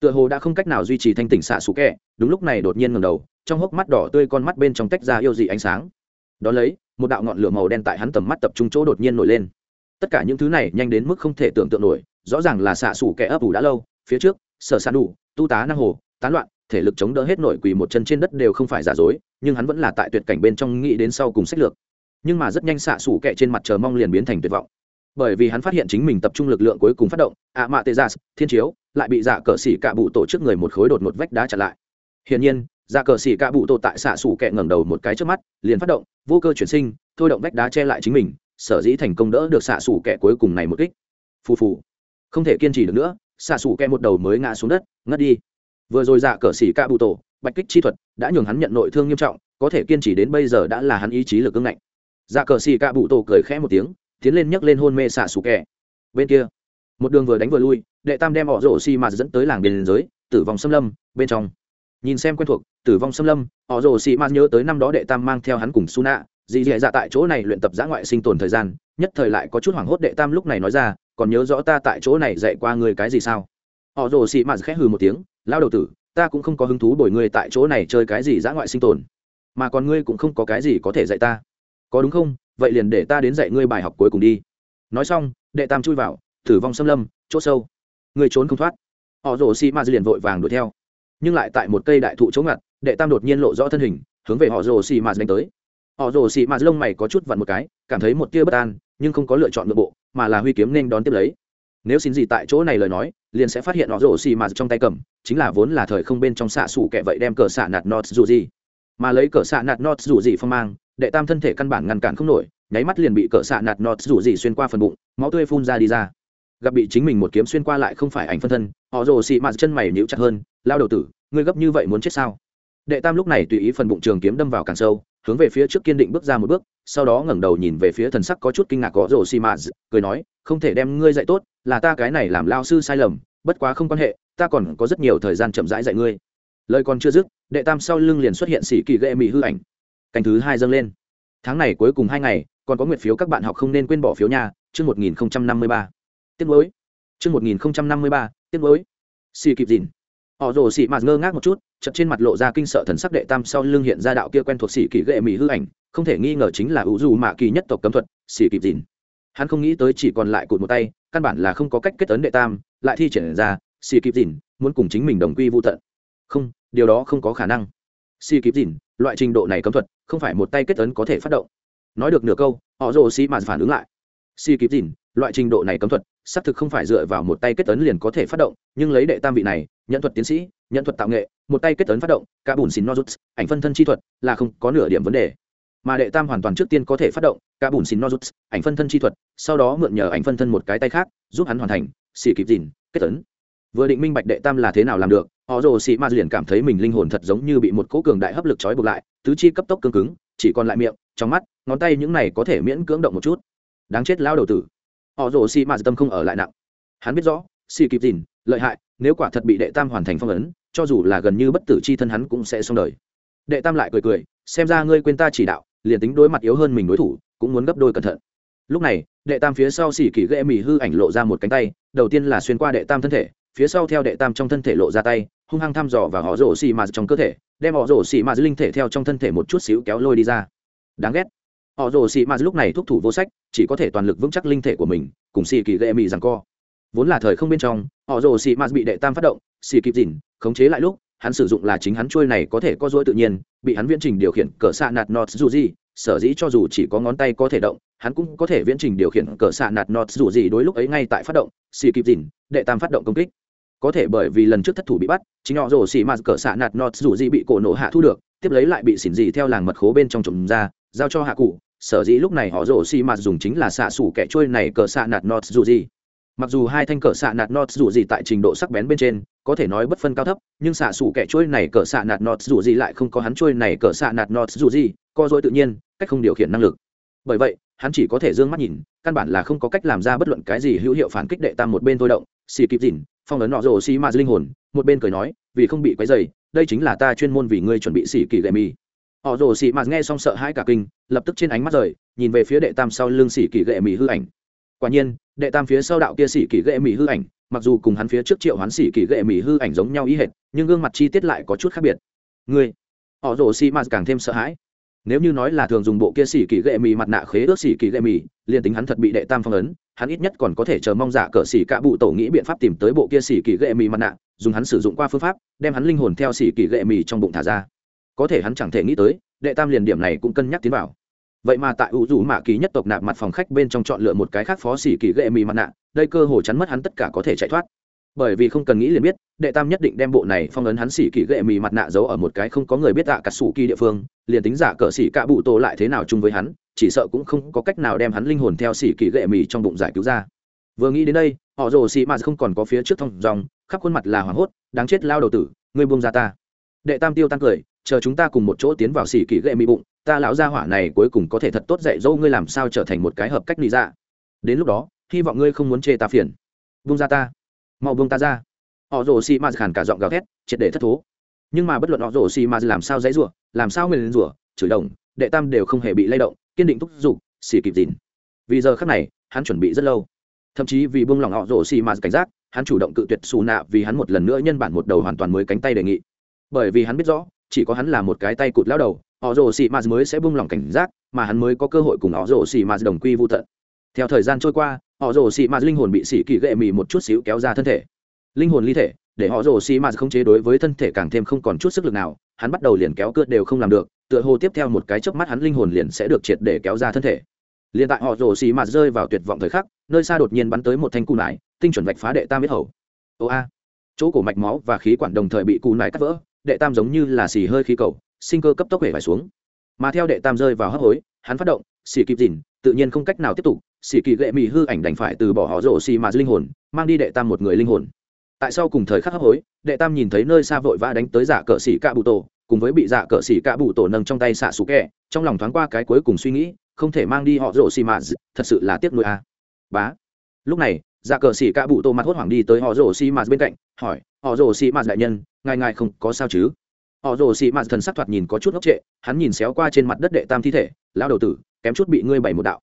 A: tựa hồ đã không cách nào duy trì thanh tỉnh xạ xù kẹ, đúng lúc này đột nhiên ngầm đầu, trong hốc mắt đỏ tươi con mắt bên trong tách ra yêu dị ánh sáng. Đ ó lấy, một đạo ngọn lửa màu đen tại hắn tầm mắt tập trung chỗ đột nhiên nổi lên. Tất cả những thứ này nhanh đến mức không thể tưởng tượng nổi, rõ ràng là xạ xù kẹ ấp ủ đã lâu, phía trước, sở san đủ, tu tá năng hồ, tán loạn, thể lực chống đỡ hết nổi quỳ một chân trên đất đều không phải giả dối, nhưng hắn vẫn là tại tuyệt cảnh bên trong nghĩ đến sau cùng sách lược. Nhưng mà rất nhanh xạ sủ kẹ trên mặt chờ mong liền biến thành tuyệt vọng bởi vì hắn phát hiện chính mình tập trung lực lượng cuối cùng phát động, ạ mạ tê gia dạ, thiên chiếu, lại bị dạ cờ xỉ cạ bụ tổ trước người một khối đột một vách đá chặn lại. Hiển nhiên dạ cờ xỉ cạ bụ tổ tại xạ xủ kẹ ngẩng đầu một cái trước mắt, liền phát động, vô cơ chuyển sinh, thôi động vách đá che lại chính mình, sở dĩ thành công đỡ được xạ xủ kẹ cuối cùng này một kích. Phù phù. Không thể kiên trì được nữa, xạ xủ kẹ một đầu mới ngã xuống đất, ngất đi. Vừa rồi dạ cờ xỉ cạ bụ tổ, bạch kích chi thuật, đã nhường hắn nhận nội thương nghiêm trọng, có thể kiên trì đến bây giờ đã là hắn ý chí lực ưng ngạnh. Dạ cờ xỉ cạ bụ tổ cười khẽ một tiếng tiến lên nhấc lên hôn mê xạ xù kẹ bên kia, một đường vừa đánh vừa lui, đệ tam đem họ rổ xì mà dẫn tới làng biên giới, tử vong xâm lâm, bên trong. Nhìn xem quen thuộc, tử vong xâm lâm, họ rổ xì ma nhớ tới năm đó đệ tam mang theo hắn cùng su nạ dì dì dạ tại chỗ này luyện tập giã ngoại sinh tồn thời gian, nhất thời lại có chút hoảng hốt đệ tam lúc này nói ra, còn nhớ rõ ta tại chỗ này dạy qua người cái gì sao? Họ rồ xì mạt khẽ hừ một tiếng lao đầu tử, ta cũng không có hứng thú bồi ngươi tại chỗ này chơi cái gì giã ngoại sinh tồn, mà còn ngươi cũng không có cái gì có thể dạy ta. Có đúng không? Vậy liền để ta đến dạy ngươi bài học cuối cùng đi. Nói xong, đệ tam chui vào thử vong xâm lâm, chỗ sâu. Người trốn không thoát. Họ rồ xì ma liền vội vàng đuổi theo. Nhưng lại tại một cây đại thụ chống ngặt, đệ tam đột nhiên lộ rõ thân hình, hướng về họ rồ xì ma đánh tới. Họ rồ xì ma lông mày có chút vặn một cái, cảm thấy một tia bất an, nhưng không có lựa chọn nội bộ, mà là huy kiếm nên đón tiếp lấy. Nếu xin gì tại chỗ này lời nói, liền sẽ phát hiện họ rồ xì ma trong tay cầm, chính là vốn là thời không bên trong xạ xủ kẻ vậy đem cờ xạ nạt nọt dù gì. Mà lấy cờ xạ nạt nọt dù gì phong mang đệ tam thân thể căn bản ngăn cản không nổi, nháy mắt liền bị cỡ xạ nạt nọt rủ gì xuyên qua phần bụng, máu tươi phun ra đi ra. Gặp bị chính mình một kiếm xuyên qua lại không phải ảnh phân thân, họ rồ xị mạt chân mày nhíu chặt hơn, lao đầu tử, ngươi gấp như vậy muốn chết sao? Đệ tam lúc này tùy ý phần bụng trường kiếm đâm vào càng sâu, hướng về phía trước kiên định bước ra một bước, sau đó ngẩng đầu nhìn về phía thần sắc có chút kinh ngạc có rồ xị mạt, cười nói, không thể đem ngươi dạy tốt, là ta cái này làm lao sư sai lầm, bất quá không quan hệ, ta còn có rất nhiều thời gian chậm rãi dạy ngươi. Lời còn chưa dứt, đệ tam sau lưng liền xuất hiện xỉ kỳ ghệ mỹ hư ảnh canh thứ hai dâng lên. Tháng này cuối cùng hai ngày, còn có nguyện phiếu các bạn học không nên quên bỏ phiếu nhà chương một nghìn năm mươi ba. Tiết mới chương một nghìn năm mươi ba tiết mới xì kịp dìn. Họ rồ xì mạt ngơ ngác một chút chật trên mặt lộ ra kinh sợ thần sắc đệ tam sau lưng hiện ra đạo kia quen thuộc xì kỳ ghệ mỹ hư ảnh, không thể nghi ngờ chính là ủ dù mạ kỳ nhất tộc cấm thuật, xì kịp dìn. Hắn không nghĩ tới chỉ còn lại cụt một tay, căn bản là không có cách kết tấn đệ tam, lại thi triển ra, xì kịp dìn, muốn cùng chính mình đồng quy vô tận. Không, điều đó không có khả năng. Xì kịp dìn loại trình độ này cấm thuật, không phải một tay kết ấn có thể phát động. Nói được nửa câu, họ rồ xì mà phản ứng lại. Xì kịp dìn, loại trình độ này cấm thuật, xác thực không phải dựa vào một tay kết ấn liền có thể phát động, nhưng lấy đệ tam vị này, nhận thuật tiến sĩ, nhận thuật tạo nghệ, một tay kết ấn phát động, cả bùn xin nozuts, ảnh phân thân chi thuật, là không có nửa điểm vấn đề. Mà đệ tam hoàn toàn trước tiên có thể phát động, cả bùn xin nozuts, ảnh phân thân chi thuật, sau đó mượn nhờ ảnh phân thân một cái tay khác, giúp hắn hoàn thành, xì kịp dìn, kết ấn. Vừa định minh bạch đệ tam là thế nào làm được họ rồ sĩ ma liền cảm thấy mình linh hồn thật giống như bị một cỗ cường đại hấp lực trói buộc lại, tứ chi cấp tốc cương cứng, chỉ còn lại miệng, trong mắt, ngón tay những này có thể miễn cưỡng động một chút. Đáng chết lao đầu tử. Họ rồ sĩ ma tâm không ở lại nặng. Hắn biết rõ, xì kịp dìn, lợi hại, nếu quả thật bị đệ tam hoàn thành phong ấn, cho dù là gần như bất tử chi thân hắn cũng sẽ xong đời. Đệ tam lại cười cười, xem ra ngươi quên ta chỉ đạo, liền tính đối mặt yếu hơn mình đối thủ, cũng muốn gấp đôi cẩn thận. Lúc này, đệ tam phía sau xỉ kỳ ghệ mì hư ảnh lộ ra một cánh tay, đầu tiên là xuyên qua đệ tam thân thể phía sau theo đệ tam trong thân thể lộ ra tay, hung hăng thăm dò và họ rổ xì mà trong cơ thể, đem họ rổ xì mà linh thể theo trong thân thể một chút xíu kéo lôi đi ra. Đáng ghét. Họ rổ xì mà lúc này thúc thủ vô sách, chỉ có thể toàn lực vững chắc linh thể của mình, cùng xì kỳ ghệ mị rằng co. Vốn là thời không bên trong, họ rồ xì mạt bị đệ tam phát động, xì kịp dìn khống chế lại lúc, hắn sử dụng là chính hắn trôi này có thể có dỗi tự nhiên, bị hắn viễn trình điều khiển cỡ xạ nạt nọt dù gì, sở dĩ cho dù chỉ có ngón tay có thể động, hắn cũng có thể viễn trình điều khiển cỡ xạ nạt nọt dù gì đối lúc ấy ngay tại phát động, xì kịp dìn đệ tam phát động công kích có thể bởi vì lần trước thất thủ bị bắt, chính họ rồ xì mạt cỡ xạ nạt nọt dù gì bị cổ nổ hạ thu được, tiếp lấy lại bị xỉn gì theo làng mật khố bên trong trộm ra, giao cho hạ cụ. Sở dĩ lúc này họ rồ xì mạt dùng chính là xạ xủ kẻ trôi này cỡ xạ nạt nọt dù gì. Mặc dù hai thanh cỡ xạ nạt nọt dù gì tại trình độ sắc bén bên trên, có thể nói bất phân cao thấp, nhưng xạ xủ kẻ trôi này cỡ xạ nạt nọt dù gì lại không có hắn trôi này cỡ xạ nạt nọt dù gì, co dối tự nhiên, cách không điều khiển năng lực. Bởi vậy hắn chỉ có thể d ư ơ n g mắt nhìn căn bản là không có cách làm ra bất luận cái gì hữu hiệu phản kích đệ tam một bên thôi động. Xì kịp dìn phong ấn nọ rồ xì ma linh hồn một bên cười nói vì không bị quấy dày đây chính là ta chuyên môn vì ngươi chuẩn bị xì kỳ gậy mì họ rồ xì ma nghe xong sợ hãi cả kinh lập tức trên ánh mắt rời nhìn về phía đệ tam sau lưng xì kỳ gậy mì hư ảnh. Quả nhiên đệ tam phía sau đạo kia xì kỳ gậy mi hư ảnh mặc dù cùng hắn phía trước triệu hoán xì kỳ gậy mi hư ảnh giống nhau ý hệt nhưng gương mặt chi tiết lại có chút khác biệt. Ngươi, họ rồ xì ma càng thêm sợ hãi nếu như nói là thường dùng bộ kia xỉ kỳ gậy mì mặt nạ khế ước xỉ kỳ gậy mì, liền tính hắn thật bị đệ tam phong ấn, hắn ít nhất còn có thể chờ mong giả cờ xỉ cả bụ tổ nghĩ biện pháp tìm tới bộ kia xỉ kỳ gậy mì mặt nạ, dùng hắn sử dụng qua phương pháp, đem hắn linh hồn theo xỉ kỳ gậy mì trong bụng thả ra. Có thể hắn chẳng thể nghĩ tới, đệ tam liền điểm này cũng cân nhắc tiến vào. Vậy mà tại ủ rủ mạ kỳ nhất tộc nạp mặt phòng khách bên trong chọn lựa một cái khác phó xỉ kỳ gậy mì mặt nạ, đây cơ hồ chắn mất hắn tất cả có thể chạy thoát bởi vì không cần nghĩ liền biết, đệ tam nhất định đem bộ này phong ấn hắn xỉ kỳ gệ mì mặt nạ giấu ở một cái không có người biết tạ cả sủ kỳ địa phương, liền tính giả cờ xỉ cạ bụ tô lại thế nào chung với hắn, chỉ sợ cũng không có cách nào đem hắn linh hồn theo xỉ kỳ gệ mì trong bụng giải cứu ra. Vừa nghĩ đến đây, họ rồ xỉ mà không còn có phía trước thông dòng, khắp khuôn mặt là hoảng hốt, đáng chết lao đầu tử, ngươi buông ra ta. Đệ tam tiêu tăng cười, chờ chúng ta cùng một chỗ tiến vào xỉ kỳ gệ mì bụng, ta lão gia hỏa này cuối cùng có thể thật tốt dạy dỗ ngươi làm sao trở thành một cái hợp cách lý dạ. Đến lúc đó, hy vọng ngươi không muốn chê ta phiền. Buông ra ta mau buông ta ra. Họ rồ xì ma khàn cả giọng gào thét, triệt để thất thố. Nhưng mà bất luận họ rồ xì ma làm sao dãy rủa, làm sao người lên rủa, chửi đồng, đệ tam đều không hề bị lay động, kiên định thúc giục, xì kịp dìn vì giờ khắc này, hắn chuẩn bị rất lâu. Thậm chí vì buông lỏng họ rồ xì ma cảnh giác, hắn chủ động cự tuyệt xù nạ vì hắn một lần nữa nhân bản một đầu hoàn toàn mới cánh tay đề nghị. Bởi vì hắn biết rõ, chỉ có hắn là một cái tay cụt lao đầu, họ rồ xì ma mới sẽ buông lỏng cảnh giác, mà hắn mới có cơ hội cùng họ rồ xì ma đồng quy vô tận. Theo thời gian trôi qua họ rồ xì mạt linh hồn bị xì kỳ gệ mì một chút xíu kéo ra thân thể. Linh hồn ly thể, để họ rồ xì mạt không chế đối với thân thể càng thêm không còn chút sức lực nào, hắn bắt đầu liền kéo cưa đều không làm được, tựa hồ tiếp theo một cái chớp mắt hắn linh hồn liền sẽ được triệt để kéo ra thân thể. Liền tại họ rồ xì mạt rơi vào tuyệt vọng thời khắc, nơi xa đột nhiên bắn tới một thanh cù nải, tinh chuẩn vạch phá đệ tam biết hầu. Ô a, chỗ cổ mạch máu và khí quản đồng thời bị cù nải cắt vỡ, đệ tam giống như là xì hơi khí cầu, sinh cơ cấp tốc hể vải xuống. Mà theo đệ tam rơi vào hấp hối, hắn phát động, xì kịp dìn tự nhiên không cách nào tiếp tục xì kỳ gệ mì hư ảnh đành phải từ bỏ họ rổ xì mà linh hồn, mang đi đệ tam một người linh hồn. Tại sao cùng thời khắc hấp hối, đệ tam nhìn thấy nơi xa vội vã đánh tới giả cờ xì cạ bụ tổ, cùng với bị giả cờ xì cạ bụ tổ nâng trong tay xạ xù kẹ, trong lòng thoáng qua cái cuối cùng suy nghĩ, không thể mang đi họ rổ xì mà thật sự là tiếc nuôi a. À. bá. Lúc này, giả cờ xì cạ bụ tổ mặt hốt hoảng đi tới họ rổ xì mà bên cạnh, hỏi, họ rổ xì mà đại nhân, ngài ngài không có sao chứ? Họ rồ xị mạt thần sắc thoạt nhìn có chút ngốc trệ, hắn nhìn xéo qua trên mặt đất đệ tam thi thể lao đầu tử, kém chút bị ngươi bày một đạo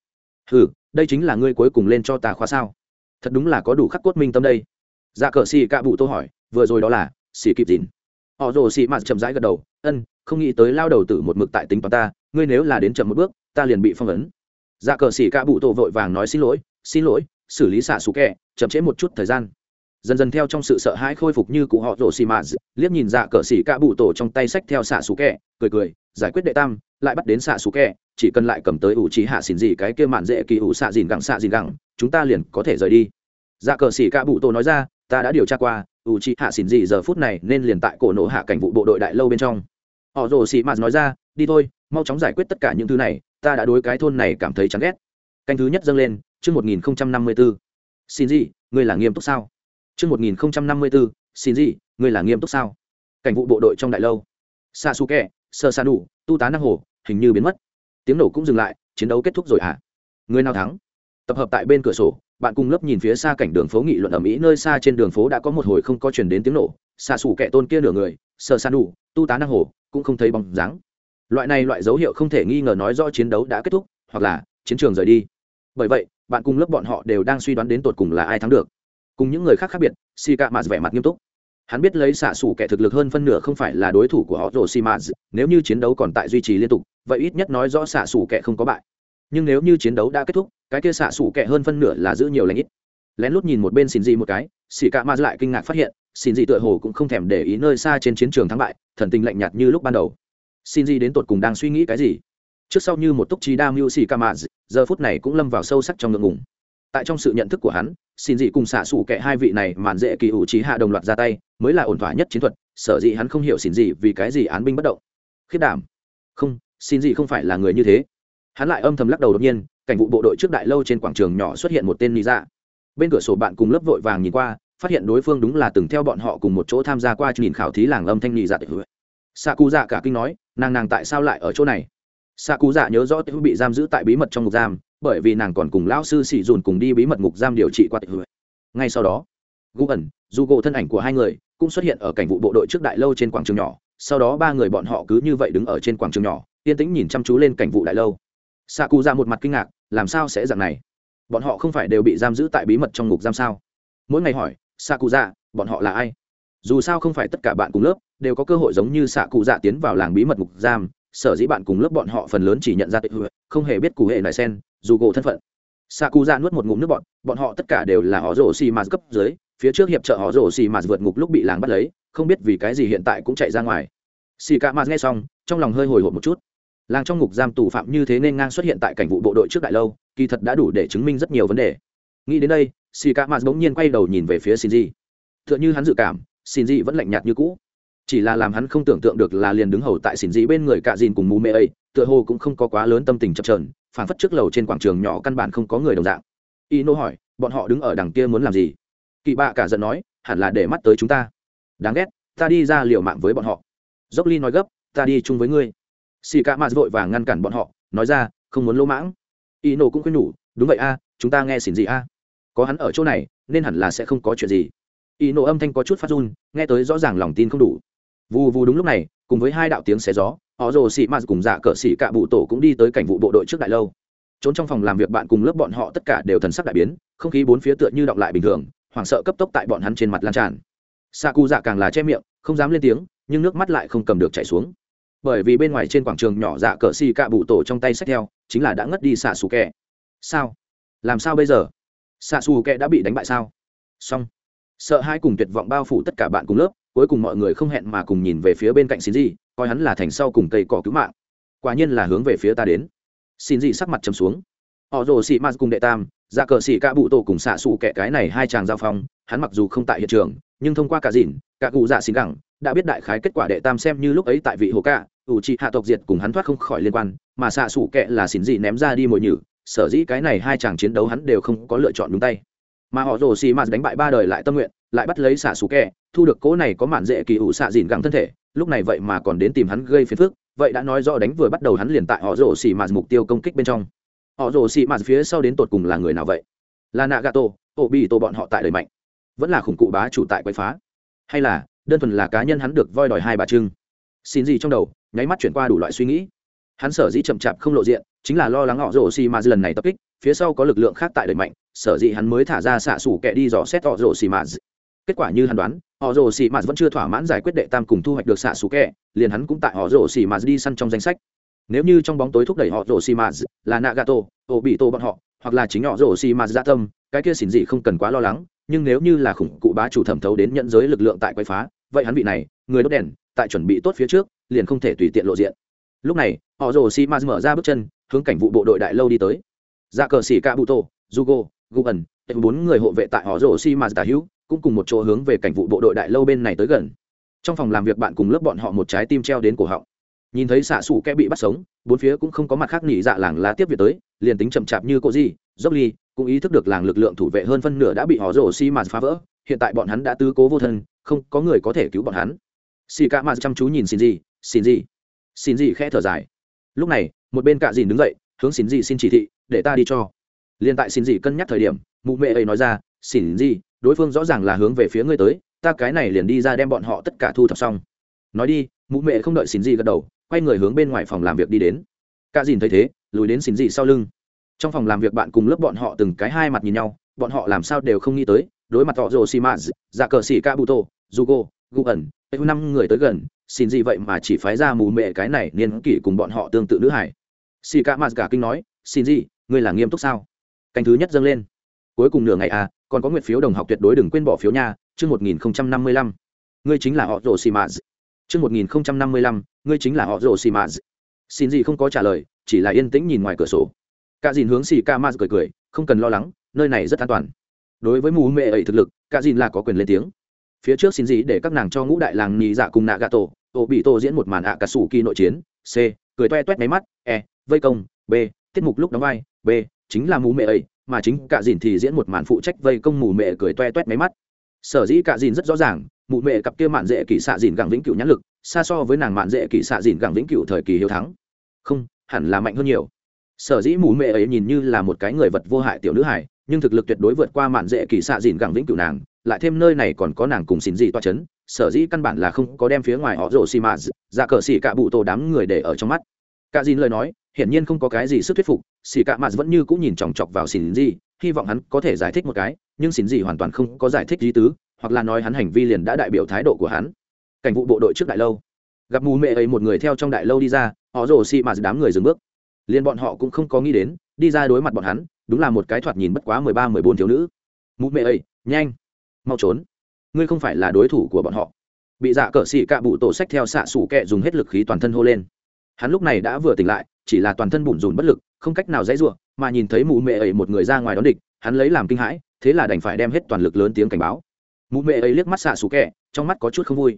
A: hừ, đây chính là ngươi cuối cùng lên cho ta khóa sao? Thật đúng là có đủ khắc cốt minh tâm đây. Dạ cờ xì cạ bụ tô hỏi, vừa rồi đó là, xì kịp dìn. Họ rồ xì mạt chậm rãi gật đầu, ân, không nghĩ tới lao đầu tử một mực tại tính toán ta, ngươi nếu là đến chậm một bước, ta liền bị phong ấn. Dạ cờ xì cạ bụ tô vội vàng nói, xin lỗi xin lỗi, xử lý xạ xú kẹ, chậm trễ một chút thời gian dần dần theo trong sự sợ hãi khôi phục như cụ họ rổ xì mạt liếc nhìn dạ cờ xỉ ca bụ tổ trong tay sách theo xạ xù kẹ, cười cười, giải quyết đệ tam, lại bắt đến xạ xù kẹ, chỉ cần lại cầm tới ủ trí hạ xỉn gì cái kia mạn dễ kỳ ủ xạ dìn gẳng xạ dìn gẳng, chúng ta liền có thể rời đi. Dạ cờ xỉ ca bụ tổ nói ra, ta đã điều tra qua, ủ trí hạ xỉn gì giờ phút này nên liền tại cổ nổ hạ cảnh vụ bộ đội đại lâu bên trong. Họ rổ xì mạt nói ra, đi thôi, mau chóng giải quyết tất cả những thứ này, ta đã đối cái thôn này cảm thấy chán ghét. Canh thứ nhất dâng lên, chương một nghìn năm mươi bốn xin gì, ngươi là nghiêm túc sao? Chương một nghìn năm mươi bốn xin gì, ngươi là nghiêm túc sao? Cảnh vụ bộ đội trong đại lâu. Sa su kẹ sơ sa đủ tu tá năng hồ hình như biến mất. Tiếng nổ cũng dừng lại, chiến đấu kết thúc rồi à? người nào thắng? Tập hợp tại bên cửa sổ, bạn cùng lớp nhìn phía xa cảnh đường phố nghị luận ở mỹ nơi xa trên đường phố đã có một hồi không có chuyển đến tiếng nổ. Xa su kẻ tôn kia nửa người, sơ sa đủ tu tá năng hồ cũng không thấy bóng dáng. Loại này loại dấu hiệu không thể nghi ngờ nói rõ chiến đấu đã kết thúc, hoặc là chiến trường rời đi. Bởi vậy, bạn cùng lớp bọn họ đều đang suy đoán đến tột cùng là ai thắng được cùng những người khác khác biệt si cạ mạt vẻ mặt nghiêm túc. Hắn biết lấy xạ xủ kẻ thực lực hơn phân nửa không phải là đối thủ của họ rồ si mạt nếu như chiến đấu còn tại duy trì liên tục, vậy ít nhất nói rõ xạ xủ kẻ không có bại. Nhưng nếu như chiến đấu đã kết thúc, cái kia xạ xủ kẻ hơn phân nửa là giữ nhiều lãnh ít. Lén lút nhìn một bên xin gì một cái xì cạ mạt lại kinh ngạc phát hiện xin gì tựa hồ cũng không thèm để ý nơi xa trên chiến trường thắng bại, thần tình lạnh nhạt như lúc ban đầu. Xin gì đến tột cùng đang suy nghĩ cái gì? Trước sau như một túc trí đa mưu xì ca mạt giờ phút này cũng lâm vào sâu sắc trong ngượng ngùng. Tại trong sự nhận thức của hắn xin dị cùng xạ xù kệ hai vị này màn dễ kỳ ủ trí hạ đồng loạt ra tay, mới là ổn thỏa nhất chiến thuật, sở dĩ hắn không hiểu xin dị vì cái gì án binh bất động. Khiết đảm. Không, xin dị không phải là người như thế. Hắn lại âm thầm lắc đầu đột nhiên, cảnh vụ bộ đội trước đại lâu trên quảng trường nhỏ xuất hiện một tên lý dạ. Bên cửa sổ bạn cùng lớp vội vàng nhìn qua, phát hiện đối phương đúng là từng theo bọn họ cùng một chỗ tham gia qua nhìn khảo thí làng âm thanh nhị dạ xạ cụ dạ cả kinh nói, nàng nàng tại sao lại ở chỗ này? Xạ cụ dạ nhớ rõ tệ bị giam giữ tại bí mật trong ngục giam bởi vì nàng còn cùng lão sư xỉ dùn cùng đi bí mật ngục giam điều trị qua tệ ngay sau đó, gu ẩn, dù gỗ thân ảnh của hai người cũng xuất hiện ở cảnh vụ bộ đội trước đại lâu trên quảng trường nhỏ. Sau đó ba người bọn họ cứ như vậy đứng ở trên quảng trường nhỏ, yên tĩnh nhìn chăm chú lên cảnh vụ đại lâu. Xạ cụ ra một mặt kinh ngạc, làm sao sẽ dạng này? Bọn họ không phải đều bị giam giữ tại bí mật trong ngục giam sao? Mỗi ngày hỏi xạ cụ dạ bọn họ là ai? Dù sao không phải tất cả bạn cùng lớp đều có cơ hội giống như xạ cụ dạ tiến vào làng bí mật ngục giam, sở dĩ bạn cùng lớp bọn họ phần lớn chỉ nhận ra tệ hụi không hề biết cụ hệ nài sen dù gỗ thân phận. Xạ cụ dạ nuốt một ngụm nước bọn bọn họ tất cả đều là họ rổ xì mạt cấp dưới, phía trước hiệp trợ họ rổ xì mạt vượt ngục lúc bị làng bắt lấy, không biết vì cái gì hiện tại cũng chạy ra ngoài. Xì cả mạt nghe xong, trong lòng hơi hồi hộp một chút. Làng trong ngục giam tù phạm như thế nên ngang xuất hiện tại cảnh vụ bộ đội trước đại lâu, kỳ thật đã đủ để chứng minh rất nhiều vấn đề. Nghĩ đến đây, xì cả mạt bỗng nhiên quay đầu nhìn về phía xin di t h ư ợ n h ư hắn dự cảm xin di vẫn lạnh nhạt như cũ. Chỉ là làm hắn không tưởng tượng được là liền đứng hầu tại xỉn dĩ bên người cạ dìn cùng mù mê ấy tựa hồ cũng không có quá lớn tâm tình chập trờn phản phất trước lầu trên quảng trường nhỏ căn bản không có người đồng dạng. Y nô hỏi, bọn họ đứng ở đằng kia muốn làm gì? Kỳ bạ cả giận nói, hẳn là để mắt tới chúng ta. Đáng ghét, ta đi ra liều mạng với bọn họ. Dốc ly nói gấp, ta đi chung với ngươi. Xì cả mạt vội vàng ngăn cản bọn họ, nói ra, không muốn lỗ mãng. Y nô cũng khuyên nhủ, đúng vậy a, chúng ta nghe xỉn gì a. Có hắn ở chỗ này, nên hẳn là sẽ không có chuyện gì. Y nô âm thanh có chút phát run, nghe tới rõ ràng lòng tin không đủ. Vù vù đúng lúc này cùng với hai đạo tiếng xé gió, họ rồ xị mạt cùng dạ cờ xị cạ bụ tổ cũng đi tới cảnh vụ bộ đội trước đại lâu. Trốn trong phòng làm việc bạn cùng lớp bọn họ tất cả đều thần sắc đại biến, không khí bốn phía tựa như đọng lại bình thường, hoảng sợ cấp tốc tại bọn hắn trên mặt lan tràn. Xạ cụ dạ càng là che miệng, không dám lên tiếng, nhưng nước mắt lại không cầm được chảy xuống. Bởi vì bên ngoài trên quảng trường nhỏ dạ cờ xì cạ bụ tổ trong tay sách theo, chính là đã ngất đi xạ xù kẹ sao? Làm sao bây giờ? Xạ xù kẹ đã bị đánh bại sao? Xong. Sợ hai cùng tuyệt vọng bao phủ tất cả bạn cùng lớp cuối cùng mọi người không hẹn mà cùng nhìn về phía bên cạnh xin gì coi hắn là thành sau cùng cây cỏ cứu mạng. Quả nhiên là hướng về phía ta đến. Xin gì sắc mặt chầm xuống. Họ rồ xị mạt cùng đệ tam ra cờ xị ca bụ tổ cùng xạ xù kẻ cái này hai chàng giao phong, hắn mặc dù không tại hiện trường, nhưng thông qua cả dìn cả cụ dạ xin gẳng, đã biết đại khái kết quả đệ tam xem như lúc ấy tại vị hồ ca, ủ trị hạ tộc diệt cùng hắn thoát không khỏi liên quan, mà xạ xù kẻ là xin gì ném ra đi mồi nhử, sở dĩ cái này hai chàng chiến đấu hắn đều không có lựa chọn đúng tay. Mà họ rồ xì mạt đánh bại ba đời lại tâm nguyện lại bắt lấy xạ xù kẹ, thu được cỗ này có mạn dễ kỳ ủ xạ dìn gẳng thân thể, lúc này vậy mà còn đến tìm hắn gây phiền phức, vậy đã nói rõ đánh vừa bắt đầu hắn liền tại họ rổ xì mạt mục tiêu công kích bên trong. Họ rổ xì mạt phía sau đến tột cùng là người nào vậy? Là nạ gà tô ổ bị tô bọn họ tại đời mạnh. Vẫn là khủng cụ bá chủ tại quậy phá. Hay là, đơn thuần là cá nhân hắn được voi đòi hai bà trưng. Xin gì trong đầu, nháy mắt chuyển qua đủ loại suy nghĩ. Hắn sở dĩ chậm chạp không lộ diện, chính là lo lắng họ rổ xì mạt lần này tập kích, phía sau có lực lượng khác tại đời mạnh, sở dĩ hắn mới thả ra xạ xủ kẻ đi dò xét họ rổ xì mạt kết quả như hắn đoán họ rồ xì mạt vẫn chưa thỏa mãn giải quyết đệ tam cùng thu hoạch được xạ xù kẹ, liền hắn cũng tại họ rồ xì mạt đi săn trong danh sách. Nếu như trong bóng tối thúc đẩy họ rồ xì mạt là nagato ô bị tô bọn họ, hoặc là chính họ rồ xì mạt gia tâm, cái kia xỉn dị không cần quá lo lắng, nhưng nếu như là khủng cụ bá chủ thẩm thấu đến nhận giới lực lượng tại quay phá, vậy hắn vị này, người đốt đèn, tại chuẩn bị tốt phía trước, liền không thể tùy tiện lộ diện. Lúc này họ rồ xì mạt mở ra bước chân, hướng cảnh vụ bộ đội đại lâu đi tới. Ra cờ xì ca bụ tô jugo gugan bốn người hộ vệ tại họ rồ xì mạt tả hữu cũng cùng một chỗ hướng về cảnh vụ bộ đội đại lâu bên này tới gần. Trong phòng làm việc bạn cùng lớp bọn họ một trái tim treo đến cổ họng. Nhìn thấy xạ xủ kẽ bị bắt sống, bốn phía cũng không có mặt khác nghỉ dạ làng lá tiếp việc tới, liền tính chậm chạp như cô gì dốc ly, cũng ý thức được làng lực lượng thủ vệ hơn phân nửa đã bị họ rổ xi mạt phá vỡ, hiện tại bọn hắn đã tứ cố vô thân, không có người có thể cứu bọn hắn. Xì ca mạt chăm chú nhìn xin gì xin gì xin gì khẽ thở dài. Lúc này, một bên cạ dìn đứng dậy, hướng xin gì xin chỉ thị, để ta đi cho. Liền tại xin gì cân nhắc thời điểm mụ mẹ ấy nói ra, xỉn gì, đối phương rõ ràng là hướng về phía ngươi tới, ta cái này liền đi ra đem bọn họ tất cả thu thập xong. Nói đi, mụ mẹ không đợi xỉn gì gật đầu, quay người hướng bên ngoài phòng làm việc đi đến. Cả dìn thấy thế, lùi đến xỉn gì sau lưng. Trong phòng làm việc bạn cùng lớp bọn họ từng cái hai mặt nhìn nhau, bọn họ làm sao đều không nghĩ tới, đối mặt họ rồ xì mã dạ cờ xì ca bụ tô jugo gu ẩn năm người tới gần xin gì vậy mà chỉ phái ra mù mẹ cái này niên kỷ cùng bọn họ tương tự nữ hải. Xì ca mã cả kinh nói xin gì, ngươi là nghiêm túc sao? Canh thứ nhất dâng lên cuối cùng nửa ngày à còn có nguyện phiếu đồng học tuyệt đối đừng quên bỏ phiếu nha, chương một nghìn năm mươi lăm. Ngươi chính là họ rồ xì mã chương một nghìn năm mươi lăm, ngươi chính là họ rồ xì mã xin gì không có trả lời, chỉ là yên tĩnh nhìn ngoài cửa sổ. Cả dìn hướng xì ca maz cười cười, không cần lo lắng, nơi này rất an toàn. Đối với mù mẹ ấy thực lực, cả dìn là có quyền lên tiếng. Phía trước xin gì để các nàng cho ngũ đại làng nhì dạ cùng nạ gà tổ tổ bị tổ diễn một màn ạ à cà sủ kỳ nội chiến, c, cười toe toét máy mắt e vây công, b, tiết mục lúc đóng vai, b, chính là mù mẹ ấy mà chính cả dìn thì diễn một màn phụ trách vây công mù mẹ cười toe toét máy mắt. Sở dĩ cả dìn rất rõ ràng mụ mẹ cặp kia mạn dễ kỷ xạ dìn gẳng vĩnh cửu nhãn lực, xa so với nàng mạn dễ kỷ xạ dìn gẳng vĩnh cửu thời kỳ hiếu thắng. Không, hẳn là mạnh hơn nhiều. Sở dĩ mụ mẹ ấy nhìn như là một cái người vật vô hại tiểu nữ hải nhưng thực lực tuyệt đối vượt qua mạn dễ kỷ xạ dìn gẳng vĩnh cửu nàng, lại thêm nơi này còn có nàng cùng xin gì toa c h ấ n sở dĩ căn bản là không có đem phía ngoài họ rổ xì mạ ra cờ xì cả bụ tổ đám người để ở trong mắt. Cả dìn lời nói hiển nhiên không có cái gì sức thuyết phục xì cạ mạt vẫn như cũng nhìn chòng chọc vào xỉn gì hy vọng hắn có thể giải thích một cái nhưng xỉn gì hoàn toàn không có giải thích lý tứ hoặc là nói hắn hành vi liền đã đại biểu thái độ của hắn. Cảnh vụ bộ đội trước đại lâu. Gặp mù mẹ ấy một người theo trong đại lâu đi ra họ rồ xì mạt đám người dừng bước. Liền bọn họ cũng không có nghĩ đến đi ra đối mặt bọn hắn đúng là một cái thoạt nhìn bất quá mười ba mười bốn thiếu nữ. Mụ mẹ ấy, nhanh mau trốn. Ngươi không phải là đối thủ của bọn họ. Bị dạ cờ xỉ cạ bụ tổ sách theo xạ xủ kẹ dùng hết lực khí toàn thân hô lên hắn lúc này đã vừa tỉnh lại, chỉ là toàn thân bủn rùn bất lực, không cách nào dãy ruộng mà nhìn thấy mụ mẹ ấy một người ra ngoài đón địch, hắn lấy làm kinh hãi, thế là đành phải đem hết toàn lực lớn tiếng cảnh báo. Mụ mẹ ấy liếc mắt xạ xù kẹ, trong mắt có chút không vui.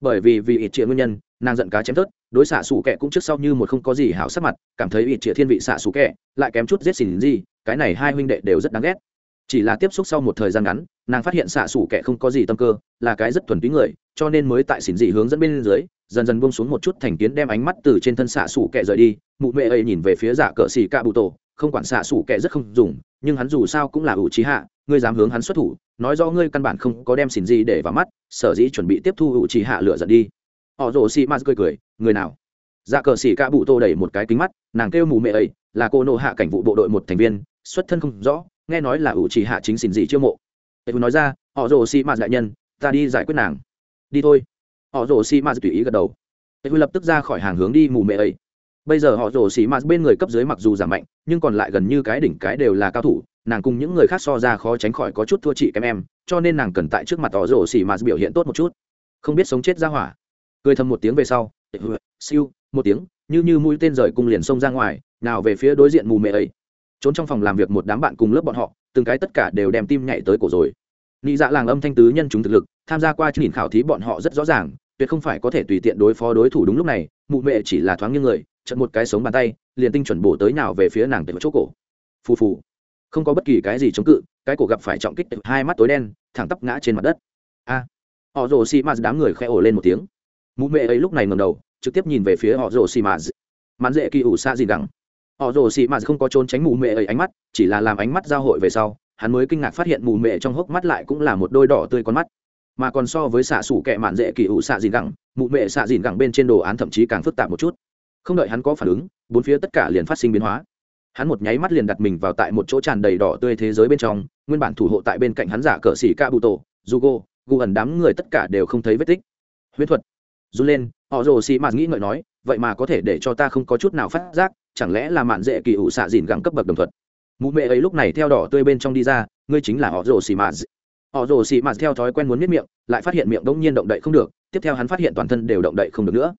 A: Bởi vì vì ít triệu nguyên nhân, nàng giận cá chém tớt đối xạ xù kẹ cũng trước sau như một không có gì hảo sắc mặt, cảm thấy ít triệu thiên vị xạ xù kẹ, lại kém chút giết xỉn gì, cái này hai huynh đệ đều rất đáng ghét chỉ là tiếp xúc sau một thời gian ngắn, nàng phát hiện xạ xủ kẻ không có gì tâm cơ, là cái rất thuần túy người, cho nên mới tại xỉn dị hướng dẫn bên dưới, dần dần bông xuống một chút thành kiến đem ánh mắt từ trên thân xạ xủ kẻ rời đi. Mụ mẹ ấy nhìn về phía giả cờ xì cạ bụ tổ, không quản xạ xủ kẻ rất không dùng, nhưng hắn dù sao cũng là ủ trí hạ, ngươi dám hướng hắn xuất thủ, nói rõ ngươi căn bản không có đem xỉn gì để vào mắt, sở dĩ chuẩn bị tiếp thu ủ trí hạ lựa giận đi. Họ rồ xì ma cười cười, người nào? Dạ cờ xỉ ca bụ tô đẩy một cái kính mắt, nàng kêu mù mẹ ấy, là cô nộ hạ cảnh vụ bộ đội một thành viên, xuất thân không rõ nghe nói là ủ chỉ hạ chính xỉn gì chiêu mộ. Ấy nói ra, họ rồ xì ma đại nhân, ta đi giải quyết nàng. Đi thôi. Họ rồ xì ma tùy ý gật đầu. Ấy lập tức ra khỏi hàng hướng đi mù mẹ ấy. Bây giờ họ rồ xì ma bên người cấp dưới mặc dù giảm mạnh, nhưng còn lại gần như cái đỉnh cái đều là cao thủ, nàng cùng những người khác so ra khó tránh khỏi có chút thua chị kém em, cho nên nàng cần tại trước mặt họ rồ xì ma biểu hiện tốt một chút. Không biết sống chết ra hỏa. Cười thầm một tiếng về sau siêu, một tiếng, như như mũi tên rời cung liền xông ra ngoài, nào về phía đối diện mù mẹ ấy trốn trong phòng làm việc một đám bạn cùng lớp bọn họ, từng cái tất cả đều đem tim nhảy tới cổ rồi. Nị dạ làng âm thanh tứ nhân chúng thực lực, tham gia qua nhìn khảo thí bọn họ rất rõ ràng, tuyệt không phải có thể tùy tiện đối phó đối thủ đúng lúc này, mụ mẹ chỉ là thoáng như người chật một cái sống bàn tay, liền tinh chuẩn bổ tới nào về phía nàng tại chỗ cổ. Phù phù. Không có bất kỳ cái gì chống cự, cái cổ gặp phải trọng kích, hai mắt tối đen, thẳng tắp ngã trên mặt đất. A. Họ rồ xì mạt đám người khẽ ổ lên một tiếng. Mụ mẹ ấy lúc này ngầm đầu, trực tiếp nhìn về phía họ rồ xì mạt. Mắn dễ kỳ ủ xa gì đằng họ rồ xì mạt không có trốn tránh mù mệ ấy ánh mắt, chỉ là làm ánh mắt giao hội về sau, hắn mới kinh ngạc phát hiện mù mệ trong hốc mắt lại cũng là một đôi đỏ tươi con mắt. Mà còn so với xạ xủ kẹ mạn dễ kỳ ủ xạ dìn gẳng mụ mệ xạ dìn gẳng bên trên đồ án thậm chí càng phức tạp một chút. Không đợi hắn có phản ứng, bốn phía tất cả liền phát sinh biến hóa. Hắn một nháy mắt liền đặt mình vào tại một chỗ tràn đầy đỏ tươi thế giới bên trong, nguyên bản thủ hộ tại bên cạnh hắn giả cờ xỉ ca bụ tổ jugo gu ẩn đám người tất cả đều không thấy vết tích. Huyễn thuật. Run lên, họ rồ xì mạt nghĩ ngợi nói, vậy mà có thể để cho ta không có chút nào phát giác chẳng lẽ là mạn dễ kỳ ủ xạ dìn gẳng cấp bậc đồng thuật mụ mẹ ấy lúc này theo đỏ tươi bên trong đi ra, ngươi chính là họ rồ xì mạt. Họ rồ xì mạt theo thói quen muốn miết miệng, lại phát hiện miệng đông nhiên động đậy không được, tiếp theo hắn phát hiện toàn thân đều động đậy không được nữa.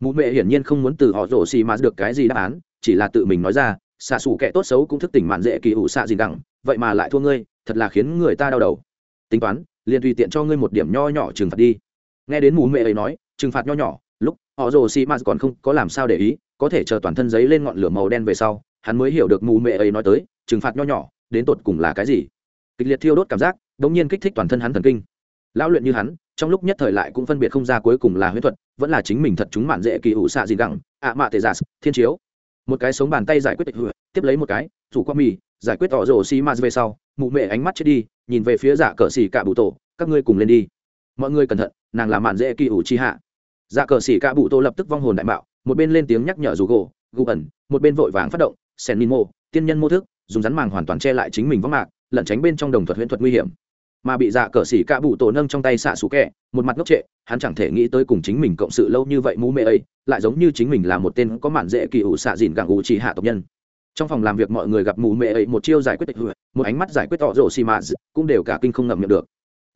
A: Mụ mẹ hiển nhiên không muốn từ họ rồ xì mạt được cái gì đáp án, chỉ là tự mình nói ra, xạ xù kẻ tốt xấu cũng thức tỉnh mạn dễ kỳ ủ xạ dìn gắng vậy mà lại thua ngươi, thật là khiến người ta đau đầu. Tính toán, liền tùy tiện cho ngươi một điểm nho nhỏ trừng phạt đi. Nghe đến mụ mẹ ấy nói, trừng phạt nho nhỏ, lúc họ rồ xì mạt còn không có làm sao để ý có thể chờ toàn thân giấy lên ngọn lửa màu đen về sau, hắn mới hiểu được mù mẹ ấy nói tới, trừng phạt nho nhỏ, đến tột cùng là cái gì. Kịch liệt thiêu đốt cảm giác đ ỗ n g nhiên kích thích toàn thân hắn thần kinh. Lão luyện như hắn, trong lúc nhất thời lại cũng phân biệt không ra cuối cùng là huyết thuật, vẫn là chính mình thật chúng mạn dễ kỳ ủ xạ gì gẳng ạ mạ tề giả, thiên chiếu. Một cái sống bàn tay giải quyết tịch hựa, tiếp lấy một cái, rủ qua mì, giải quyết tỏ rổ xi ma về sau mụ mẹ ánh mắt chết đi, nhìn về phía giả cờ xì cả bụ tổ, các ngươi cùng lên đi. Mọi người cẩn thận, nàng là mạn dễ kỳ ủ chi hạ. Giả cờ xì cả bụ tổ lập tức vong hồn đại mạo một bên lên tiếng nhắc nhở dù gỗ, gù ẩn, một bên vội vàng phát động sen min mô, tiên nhân mô thức, dùng rắn màng hoàn toàn che lại chính mình vắng mạc, lẩn tránh bên trong đồng thuật huyễn thuật nguy hiểm. Mà bị dạ cờ xỉ cạ bụ tổ nâng trong tay xạ xú kẹ, một mặt ngốc trệ, hắn chẳng thể nghĩ tới cùng chính mình cộng sự lâu như vậy mũ mê ấy, lại giống như chính mình là một tên có mạn dễ kỳ ủ xạ dìn gặng ủ chỉ hạ tộc nhân. Trong phòng làm việc mọi người gặp mù mê ấy một chiêu giải quyết tịch hụi, một ánh mắt giải quyết tỏ rổ xì mạ cũng đều cả kinh không ngậm miệng được.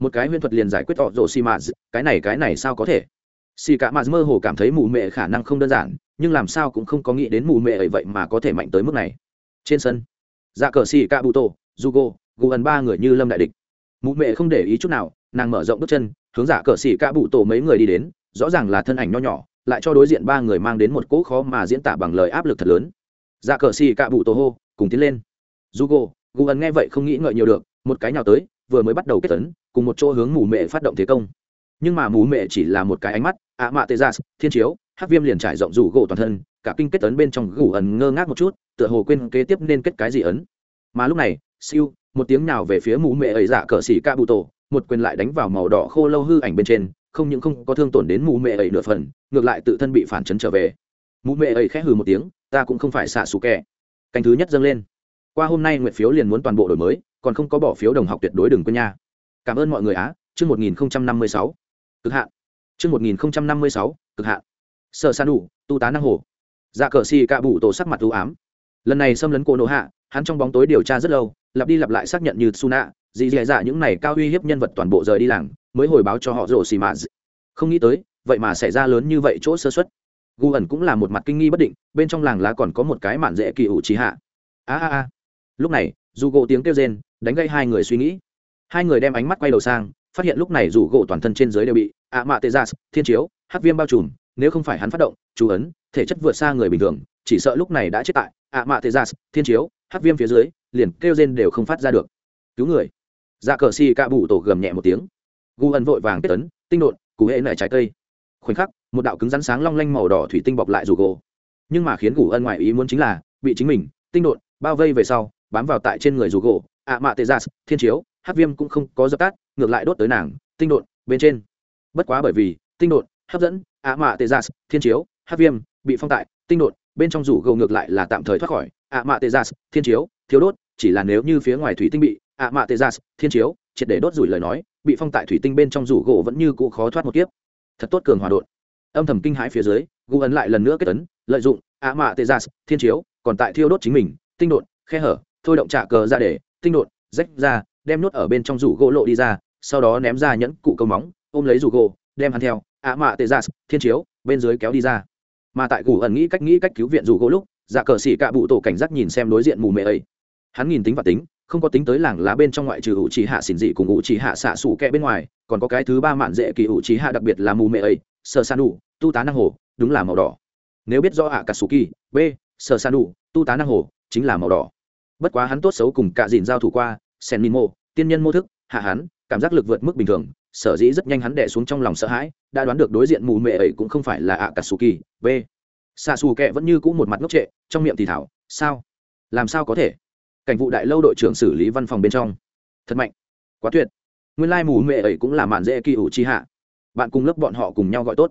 A: Một cái huyễn thuật liền giải quyết tỏ rổ xì mạ cái này cái này sao có thể? Xì cả Mạn mơ hồ cảm thấy mù mệ khả năng không đơn giản, nhưng làm sao cũng không có nghĩ đến mù mệ ấy vậy mà có thể mạnh tới mức này. Trên sân dạ cờ xì cả bụ tổ jugo gù ẩn ba người như lâm đại địch. Mụ mẹ không để ý chút nào, nàng mở rộng bước chân, hướng Dạ cờ xỉ Cả bụ tổ mấy người đi đến, rõ ràng là thân ảnh nho nhỏ, lại cho đối diện ba người mang đến một cỗ khó mà diễn tả bằng lời áp lực thật lớn. Dạ cờ xỉ Cả bụ tổ hô, cùng tiến lên. Jugo gù ẩn nghe vậy không nghĩ ngợi nhiều được, một cái nào tới, vừa mới bắt đầu kết tấn, cùng một chỗ hướng mù mẹ phát động thế công. Nhưng mà mù mẹ chỉ là một cái ánh mắt ạ mạ tê gia, thiên chiếu, hắc viêm liền trải rộng rủ gỗ toàn thân, cả kinh kết ấn bên trong gù ẩn ngơ ngác một chút, tựa hồ quên kế tiếp nên kết cái gì ấn. Mà lúc này, siêu, một tiếng nào về phía mũ mẹ ấy giả cờ xỉ ca bụ tổ một quyền lại đánh vào màu đỏ khô lâu hư ảnh bên trên, không những không có thương tổn đến mũ mẹ ấy nửa phần, ngược lại tự thân bị phản chấn trở về. Mũ mẹ ấy khẽ hừ một tiếng, ta cũng không phải xạ xù kẹ canh thứ nhất dâng lên. Qua hôm nay nguyện phiếu liền muốn toàn bộ đổi mới, còn không có bỏ phiếu đồng học tuyệt đối đừng quên nha. Cảm ơn mọi người á, chương một nghìn năm mươi sáu. Cực hạn chương một nghìn năm mươi sáu cực hạn. Sợ san đủ tu tá năng hồ. Dạ cờ xì cạ bụ tổ sắc mặt u ám. Lần này xâm lấn Cổ nộ hạ hắn trong bóng tối điều tra rất lâu lặp đi lặp lại xác nhận như suna dì dì dạ những này cao uy hiếp nhân vật toàn bộ rời đi làng mới hồi báo cho họ rổ xì mạ không nghĩ tới vậy mà xảy ra lớn như vậy chỗ sơ suất, gu ẩn cũng là một mặt kinh nghi bất định bên trong làng lá còn có một cái mạn dễ kỳ ủ trí hạ. A a a. Lúc này dù gỗ tiếng kêu rên đánh gây hai người suy nghĩ. Hai người đem ánh mắt quay đầu sang phát hiện lúc này dù gỗ toàn thân trên dưới đều bị ạ mạ tê gia thiên chiếu, hắc viêm bao trùm, nếu không phải hắn phát động, chú ấn, thể chất vượt xa người bình thường, chỉ sợ lúc này đã chết tại ạ mạ tê gia thiên chiếu, hắc viêm phía dưới, liền kêu rên đều không phát ra được. Cứu người. Dạ cờ xì cạ bụ tổ gầm nhẹ một tiếng. Gu ẩn vội vàng kết tấn, tinh đột cú hệ nảy trái cây. Khoảnh khắc, một đạo cứng rắn sáng long lanh màu đỏ thủy tinh bọc lại rủ gỗ. Nhưng mà khiến gù ân ngoại ý muốn chính là, bị chính mình, tinh đột bao vây về sau, bám vào tại trên người rủ gỗ, ạ mạ tê gia thiên chiếu hát viêm cũng không có dập tắt, ngược lại đốt tới nàng, tinh đột bên trên bất quá bởi vì, tinh đột hấp dẫn, ạ mạ tê gia dạ thiên chiếu hát viêm, bị phong tại, tinh đột bên trong rủ gầu ngược lại là tạm thời thoát khỏi, ạ mạ tê gia dạ thiên chiếu, thiếu đốt, chỉ là nếu như phía ngoài thủy tinh bị, ạ mạ tê gia dạ thiên chiếu, triệt để đốt rủi lời nói, bị phong tại thủy tinh bên trong rủ gỗ vẫn như cũ khó thoát một kiếp. Thật tốt cường hòa đột âm thầm kinh hãi phía dưới, gu ấn lại lần nữa kết tấn, lợi dụng, ạ mạ tê gia thiên chiếu, còn tại thiêu đốt chính mình, tinh đột khe hở, thôi động trả cờ ra để, tinh đột rách ra, đem nốt ở bên trong rủ gỗ lộ đi ra, sau đó ném ra nhẫn cụ câu móng ôm lấy rủ gỗ đem hắn theo, ạ mạ tê gia thiên chiếu, bên dưới kéo đi ra. Mà tại gù ẩn nghĩ cách nghĩ cách cứu viện rủ gỗ lúc dạ cờ xỉ cạ bụ tổ cảnh giác nhìn xem đối diện mù mẹ ấy. Hắn nhìn tính và tính, không có tính tới làng lá bên trong ngoại trừ ủ trì hạ xỉn dị cùng ủ trì hạ xạ sủ kẹ bên ngoài, còn có cái thứ ba mạn dễ kỳ ủ trì hạ đặc biệt là mù mẹ ấy sơ san đủ tu tá năng hồ, đúng là màu đỏ. Nếu biết do ạ cà sủ kỳ, b sơ san đủ tu tá năng hồ, chính là màu đỏ. Bất quá hắn tốt xấu cùng cả dìn giao thủ qua, sen min mô tiên nhân mô thức, hạ hắn, cảm giác lực vượt mức bình thường sở dĩ rất nhanh hắn đẻ xuống trong lòng sợ hãi, đã đoán được đối diện mù mệ ấy cũng không phải là ạ cà sủ kỳ b. Xạ xù kẹ vẫn như cũ một mặt ngốc trệ, trong miệng thì thảo, sao? Làm sao có thể? Cảnh vụ đại lâu đội trưởng xử lý văn phòng bên trong. Thật mạnh, quá tuyệt. Nguyên lai mù mẹ ấy cũng là màn dễ kỳ ủ chi hạ. Bạn cùng lớp bọn họ cùng nhau gọi tốt.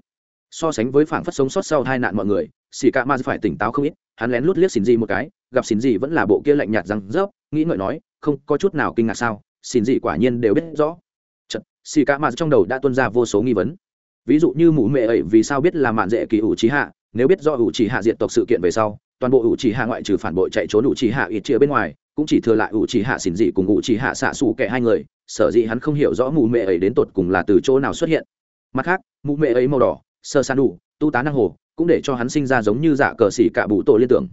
A: So sánh với phảng phất sống sót sau hai nạn mọi người xì ca ma phải tỉnh táo không ít, hắn lén lút liếc xin gì một cái, gặp xin gì vẫn là bộ kia lạnh nhạt rằng rớp, nghĩ ngợi nói, không có chút nào kinh ngạc sao? Xin gì quả nhiên đều biết rõ xì cả mạn trong đầu đã tuân ra vô số nghi vấn. Ví dụ như mụ mẹ ấy vì sao biết là mạn dễ kỳ ủ trí hạ, nếu biết do ủ chỉ hạ diện tộc sự kiện về sau, toàn bộ ủ chỉ hạ ngoại trừ phản bội chạy trốn ủ chỉ hạ ít chia bên ngoài, cũng chỉ thừa lại ủ chỉ hạ xỉn dị cùng ủ chỉ hạ xạ xù kẻ hai người, sở dĩ hắn không hiểu rõ mụ mẹ ấy đến tột cùng là từ chỗ nào xuất hiện. Mặt khác, mụ mẹ ấy màu đỏ, sơ san đủ, tu tá năng hồ, cũng để cho hắn sinh ra giống như giả cờ xỉ cả bụ tổ liên tưởng.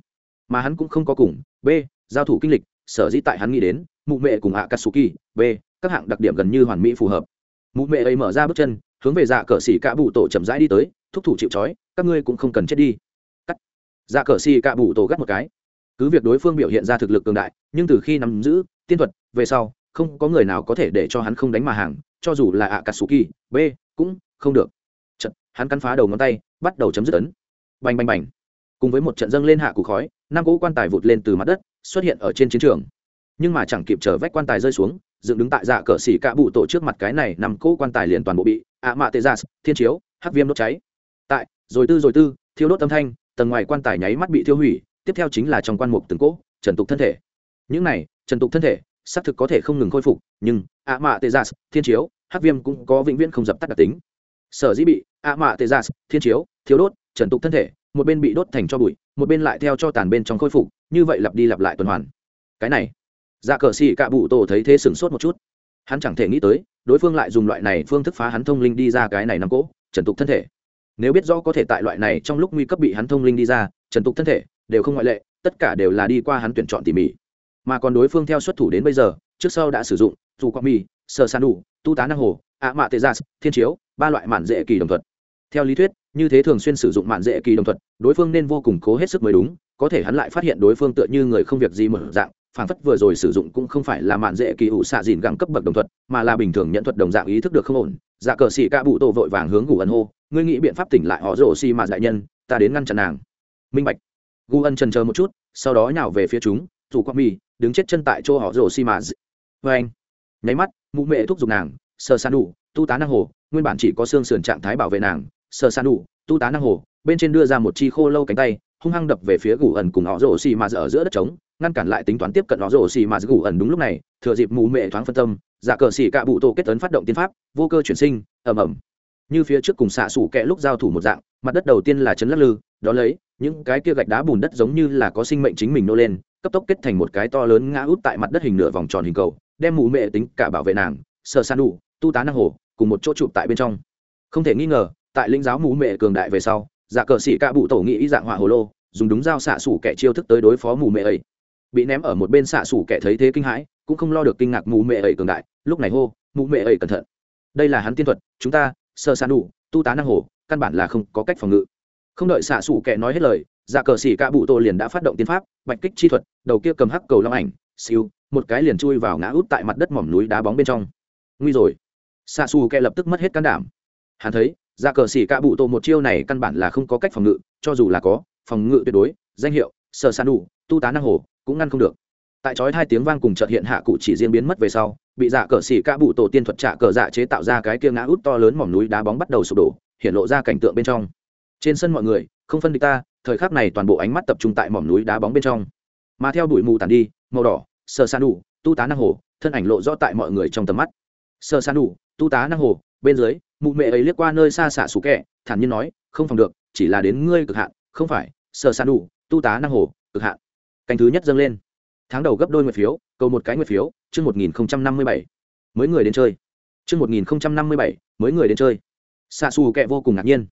A: Mà hắn cũng không có cùng, b, giao thủ kinh lịch, sở dĩ tại hắn nghĩ đến, mụ mẹ cùng hạ katsuki b, các hạng đặc điểm gần như hoàn mỹ phù hợp mụ mẹ ấy mở ra bước chân, hướng về dạ cờ xỉ cạ bụ tổ chậm rãi đi tới, thúc thủ chịu trói, các ngươi cũng không cần chết đi. Cắt. Dạ cờ xỉ cạ bụ tổ gắt một cái. Cứ việc đối phương biểu hiện ra thực lực cường đại, nhưng từ khi nắm giữ tiên thuật, về sau, không có người nào có thể để cho hắn không đánh mà hàng, cho dù là ạ katsuki b, cũng không được. Trận hắn cắn phá đầu ngón tay, bắt đầu chấm dứt ấn. Bành bành bành. Cùng với một trận dâng lên hạ cục khói, năm cỗ quan tài vụt lên từ mặt đất, xuất hiện ở trên chiến trường. Nhưng mà chẳng kịp chờ vách quan tài rơi xuống dựng đứng tại dạ cờ xỉ cạ bụ tổ trước mặt cái này nằm cỗ quan tài liền toàn bộ bị ạ mạ tê gia dạ thiên chiếu, hắc viêm đốt cháy. Tại, rồi tư rồi tư, thiêu đốt âm thanh, tầng ngoài quan tài nháy mắt bị thiêu hủy, tiếp theo chính là trong quan mục từng cỗ, trần tục thân thể. Những này, trần tục thân thể, xác thực có thể không ngừng khôi phục, nhưng ạ mạ tê gia dạ thiên chiếu, hắc viêm cũng có vĩnh viễn không dập tắt đặc tính. Sở dĩ bị ạ mạ tê gia dạ thiên chiếu thiếu đốt, trần tục thân thể, một bên bị đốt thành cho bụi, một bên lại theo cho tàn bên trong khôi phục, như vậy lặp đi lặp lại tuần hoàn. Cái này dạ cờ xì cạ bụ tổ thấy thế sửng sốt một chút. Hắn chẳng thể nghĩ tới, đối phương lại dùng loại này phương thức phá hắn thông linh đi ra cái này nằm cỗ, trần tục thân thể. Nếu biết rõ có thể tại loại này trong lúc nguy cấp bị hắn thông linh đi ra, trần tục thân thể, đều không ngoại lệ, tất cả đều là đi qua hắn tuyển chọn tỉ mỉ. Mà còn đối phương theo xuất thủ đến bây giờ, trước sau đã sử dụng dù quang mi sơ san đủ, tu tá năng hồ, ạ mạ tê gia, thiên chiếu, ba loại mạn dễ kỳ đồng thuật. Theo lý thuyết, như thế thường xuyên sử dụng mạn dễ kỳ đồng thuật, đối phương nên vô cùng cố hết sức mới đúng, có thể hắn lại phát hiện đối phương tựa như người không việc gì mở dạng phản phất vừa rồi sử dụng cũng không phải là mạn dễ kỳ ủ xạ dìn gẳng cấp bậc đồng thuật, mà là bình thường nhận thuật đồng dạng ý thức được không ổn. Dạ cờ xì ca bụ tổ vội vàng hướng gù ẩn hô, ngươi nghĩ biện pháp tỉnh lại họ rổ xì mà đại nhân, ta đến ngăn chặn nàng. Minh bạch. Gu ân trần chờ một chút, sau đó nhào về phía chúng, dù quang mi đứng chết chân tại chỗ họ rổ xì mà vê vâng anh. Nháy mắt, mụ mệ thúc giục nàng, sơ san đủ tu tá năng hồ, nguyên bản chỉ có xương sườn trạng thái bảo vệ nàng. Sơ san đủ tu tá năng hồ, bên trên đưa ra một chi khô lâu cánh tay, hung hăng đập về phía gù ẩn cùng họ rổ xì mà ở giữa đất trống ngăn cản lại tính toán tiếp cận nó rổ xì mà gù ẩn đúng lúc này, thừa dịp mù mệ thoáng phân tâm, giả cờ xì cạ bụ tổ kết tấn phát động tiên pháp, vô cơ chuyển sinh, ầm ầm. Như phía trước cùng xạ sủ kẹ lúc giao thủ một dạng, mặt đất đầu tiên là chấn lắc lư, đó lấy, những cái kia gạch đá bùn đất giống như là có sinh mệnh chính mình nô lên, cấp tốc kết thành một cái to lớn ngã út tại mặt đất hình nửa vòng tròn hình cầu, đem mù mệ tính cả bảo vệ nàng, sờ san đủ, tu tá năng hồ, cùng một chỗ chụp tại bên trong. Không thể nghi ngờ, tại linh giáo mù mệ cường đại về sau, giả cờ xỉ cạ bụ tổ nghĩ dạng hỏa hồ lô, dùng đúng dao xạ sủ kẻ chiêu thức tới đối phó mù mệ ấy bị ném ở một bên xạ sủ kẻ thấy thế kinh hãi, cũng không lo được kinh ngạc mù mệ ẩy cường đại, lúc này hô, mù mệ ẩy cẩn thận. Đây là hắn tiên thuật, chúng ta, sơ san đủ, tu tá năng hồ căn bản là không có cách phòng ngự. Không đợi xạ sủ kẻ nói hết lời dạ cờ xỉ cả bụ tô liền đã phát động tiên pháp, bạch kích chi thuật, đầu kia cầm hắc cầu long ảnh, siêu, một cái liền chui vào ngã út tại mặt đất mỏm núi đá bóng bên trong. Nguy rồi. Xạ xù kẻ lập tức mất hết can đảm. Hắn thấy dạ cờ xỉ cả bụ tô một chiêu này căn bản là không có cách phòng ngự, cho dù là có, phòng ngự tuyệt đối, danh hiệu, sơ san đủ, tu tá năng hồ cũng ngăn không được. Tại chói hai tiếng vang cùng chợt hiện hạ cụ chỉ riêng biến mất về sau, bị dạ cờ xỉ ca bụ tổ tiên thuật trạ cờ dạ chế tạo ra cái kia ngã út to lớn mỏm núi đá bóng bắt đầu sụp đổ, hiện lộ ra cảnh tượng bên trong. Trên sân mọi người, không phân địch ta, thời khắc này toàn bộ ánh mắt tập trung tại mỏm núi đá bóng bên trong. Mà theo đuổi mù tàn đi, màu đỏ sơ san đủ tu tá năng hồ, thân ảnh lộ rõ tại mọi người trong tầm mắt. Sơ san đủ tu tá năng hồ, bên dưới, mụ mẹ ấy liếc qua nơi xa xả sủ kẹ thản nhiên nói, không phòng được, chỉ là đến ngươi cực hạn, không phải sơ san đủ tu tá năng hồ, cực hạn canh thứ nhất dâng lên. Tháng đầu gấp đôi nguyệt phiếu, cầu một cái nguyệt phiếu, chương một nghìn năm mươi bảy. Mới người đến chơi. Chương một nghìn năm mươi bảy, mới người đến chơi. Xạ xù kẹ vô cùng ngạc nhiên.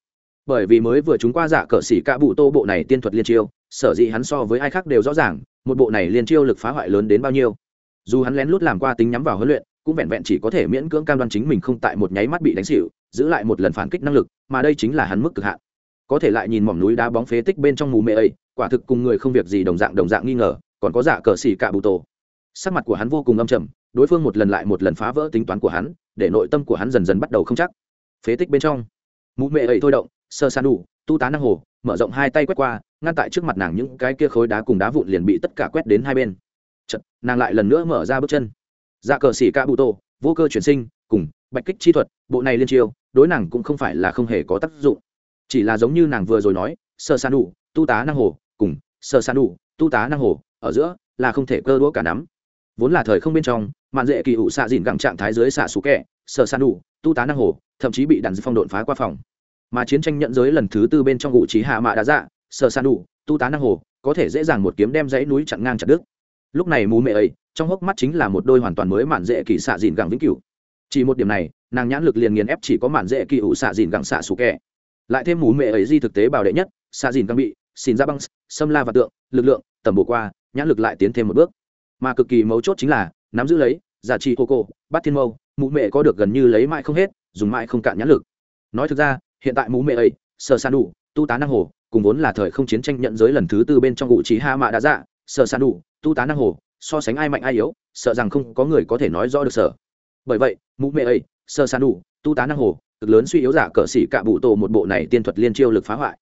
A: Bởi vì mới vừa chúng qua giả cờ xỉ cả bụ tô bộ này tiên thuật liên chiêu, sở dĩ hắn so với ai khác đều rõ ràng, một bộ này liên chiêu lực phá hoại lớn đến bao nhiêu. Dù hắn lén lút làm qua tính nhắm vào huấn luyện, cũng vẹn vẹn chỉ có thể miễn cưỡng cam đoan chính mình không tại một nháy mắt bị đánh xỉu, giữ lại một lần phản kích năng lực, mà đây chính là hắn mức cực hạn. Có thể lại nhìn mỏm núi đá bóng phế tích bên trong mù mê ấy quả thực cùng người không việc gì đồng dạng đồng dạng nghi ngờ còn có giả cờ xỉ cả bụ tổ. Sắc mặt của hắn vô cùng âm trầm đối phương một lần lại một lần phá vỡ tính toán của hắn để nội tâm của hắn dần dần bắt đầu không chắc. Phế tích bên trong mụ mẹ ấy thôi động sơ san đủ tu tá năng hồ mở rộng hai tay quét qua ngăn tại trước mặt nàng những cái kia khối đá cùng đá vụn liền bị tất cả quét đến hai bên. Chật, nàng lại lần nữa mở ra bước chân. Dạ cờ xỉ ca bụ tô vô cơ chuyển sinh cùng bạch kích chi thuật bộ này liên chiêu đối nàng cũng không phải là không hề có tác dụng. Chỉ là giống như nàng vừa rồi nói sơ san đủ tu tá năng hồ cùng sơ san đủ, tu tá năng hồ, ở giữa, là không thể cơ đũa cả nắm. Vốn là thời không bên trong, mạn dễ kỳ hụ xạ dìn gẳng trạng thái dưới xạ xú kẹ sơ san đủ, tu tá năng hồ, thậm chí bị đàn phong đột phá qua phòng. Mà chiến tranh nhận giới lần thứ tư bên trong ngụ trí hạ mạ đã dạ sơ san đủ, tu tá năng hồ, có thể dễ dàng một kiếm đem dãy núi chặn ngang chặt đứt. Lúc này mù mẹ ấy, trong hốc mắt chính là một đôi hoàn toàn mới mạn dễ kỳ xạ dìn gẳng vĩnh cửu. Chỉ một điểm này, nàng nhãn lực liền nghiền ép chỉ có mạn dễ kỳ ủ xạ dìn gẳng xạ xù kẹ. Lại thêm mù mẹ ấy di thực tế bảo đệ nhất, xạ dìn gẳng bị xin ra băng, xâm la và tượng, lực lượng, tầm bổ qua, nhãn lực lại tiến thêm một bước. Mà cực kỳ mấu chốt chính là, nắm giữ lấy, giả trị hô cô bắt thiên mâu, mụ mẹ có được gần như lấy mãi không hết, dùng mãi không cạn nhãn lực. Nói thực ra, hiện tại mụ mẹ ấy, sở san đủ, tu tá năng hồ, cùng vốn là thời không chiến tranh nhận giới lần thứ tư bên trong ngụ trí ha mạ đã dạ sở san đủ, tu tá năng hồ, so sánh ai mạnh ai yếu, sợ rằng không có người có thể nói rõ được sở. Bởi vậy, mụ mẹ ấy, sở san đủ, tu tá năng hồ, cực lớn suy yếu giả cờ xỉ cạ bụ tổ một bộ này tiên thuật liên chiêu lực phá hoại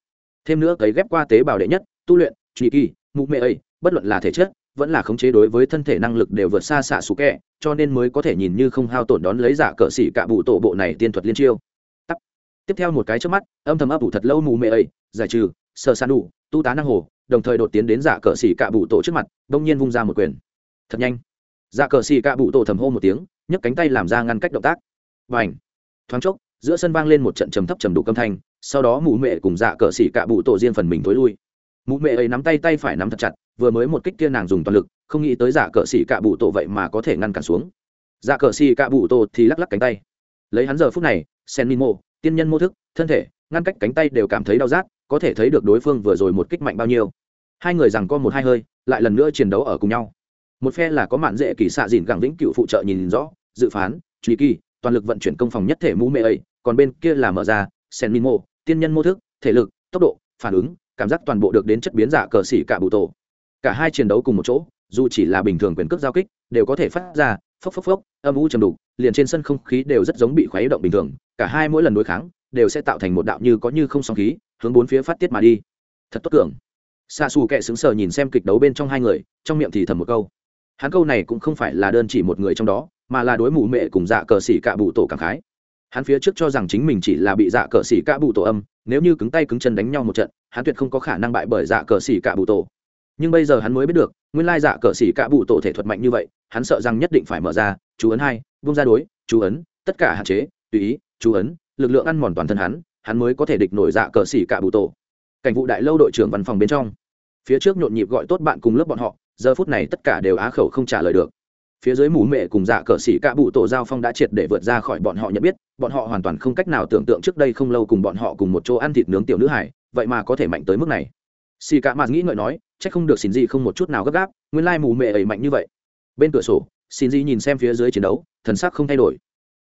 A: thêm nữa cấy ghép qua tế bào đệ nhất, tu luyện truy kỳ, mụ mệ ấy, bất luận là thể chất, vẫn là khống chế đối với thân thể năng lực đều vượt xa xạ xù kẹ, cho nên mới có thể nhìn như không hao tổn đón lấy giả cờ xỉ cạ bụ tổ bộ này tiên thuật liên chiêu. Tắc. tiếp theo một cái trước mắt, âm thầm ấp ủ thật lâu mù mệ ấy, giải trừ sơ san đủ, tu tá năng hồ, đồng thời đột tiến đến giả cờ xỉ cạ bụ tổ trước mặt, đông nhiên vung ra một quyền. Thật nhanh. Giả cờ xỉ cạ bụ tổ thầm hô một tiếng, nhấc cánh tay làm ra ngăn cách động tác. Và ảnh thoáng chốc, giữa sân vang lên một trận trầm thấp trầm đủ âm thanh sau đó mụ mẹ cùng dạ cờ xỉ cạ bụ tổ riêng phần mình tối lui. Mụ mẹ ấy nắm tay tay phải nắm thật chặt, vừa mới một kích kia nàng dùng toàn lực, không nghĩ tới dạ cờ xỉ cạ bụ tổ vậy mà có thể ngăn cản xuống. Dạ cờ xỉ cạ bụ tổ thì lắc lắc cánh tay. Lấy hắn giờ phút này, sen min mô tiên nhân mô thức, thân thể, ngăn cách cánh tay đều cảm thấy đau rát, có thể thấy được đối phương vừa rồi một kích mạnh bao nhiêu. Hai người rằng có một hai hơi, lại lần nữa chiến đấu ở cùng nhau. Một phe là có mạn dễ kỳ xạ dìn gẳng vĩnh cựu phụ trợ nhìn rõ, dự phán, truy kỳ, toàn lực vận chuyển công phòng nhất thể mũ mê ấy, còn bên kia là mở ra sen min mô tiên nhân mô thức, thể lực, tốc độ, phản ứng, cảm giác toàn bộ được đến chất biến giả cờ xỉ cả bụ tổ. Cả hai chiến đấu cùng một chỗ, dù chỉ là bình thường quyền cước giao kích, đều có thể phát ra phốc phốc phốc, âm u chầm đục, liền trên sân không khí đều rất giống bị khuấy động bình thường, cả hai mỗi lần đối kháng, đều sẽ tạo thành một đạo như có như không sóng khí, hướng bốn phía phát tiết mà đi. Thật tốt cường xa xù kệ xứng sờ nhìn xem kịch đấu bên trong hai người, trong miệng thì thầm một câu. Hắn câu này cũng không phải là đơn chỉ một người trong đó, mà là đối mụ mẹ cùng dạ cờ xỉ cả bụ tổ cảm khái hắn phía trước cho rằng chính mình chỉ là bị dạ cờ xỉ cả bụ tổ âm, nếu như cứng tay cứng chân đánh nhau một trận, hắn tuyệt không có khả năng bại bởi dạ cờ xỉ cả bụ tổ. Nhưng bây giờ hắn mới biết được, nguyên lai dạ cờ xỉ cả bụ tổ thể thuật mạnh như vậy, hắn sợ rằng nhất định phải mở ra, chú ấn hai vung ra đối, chú ấn, tất cả hạn chế, tùy ý, chú ấn, lực lượng ăn mòn toàn thân hắn hắn mới có thể địch nổi dạ cờ xỉ cả bụ tổ. Cảnh vụ đại lâu đội trưởng văn phòng bên trong. Phía trước nhộn nhịp gọi tốt bạn cùng lớp bọn họ, giờ phút này tất cả đều á khẩu không trả lời được phía dưới mù mẹ cùng dạ cờ xỉ cả bụ tổ giao phong đã triệt để vượt ra khỏi bọn họ nhận biết, bọn họ hoàn toàn không cách nào tưởng tượng trước đây không lâu cùng bọn họ cùng một chỗ ăn thịt nướng tiểu nữ hải, vậy mà có thể mạnh tới mức này. Xì cả mạt nghĩ ngợi nói c h ắ c không được xin gì không một chút nào gấp gáp, nguyên lai mù mẹ ấy mạnh như vậy. Bên cửa sổ, xin gì nhìn xem phía dưới chiến đấu, thần sắc không thay đổi.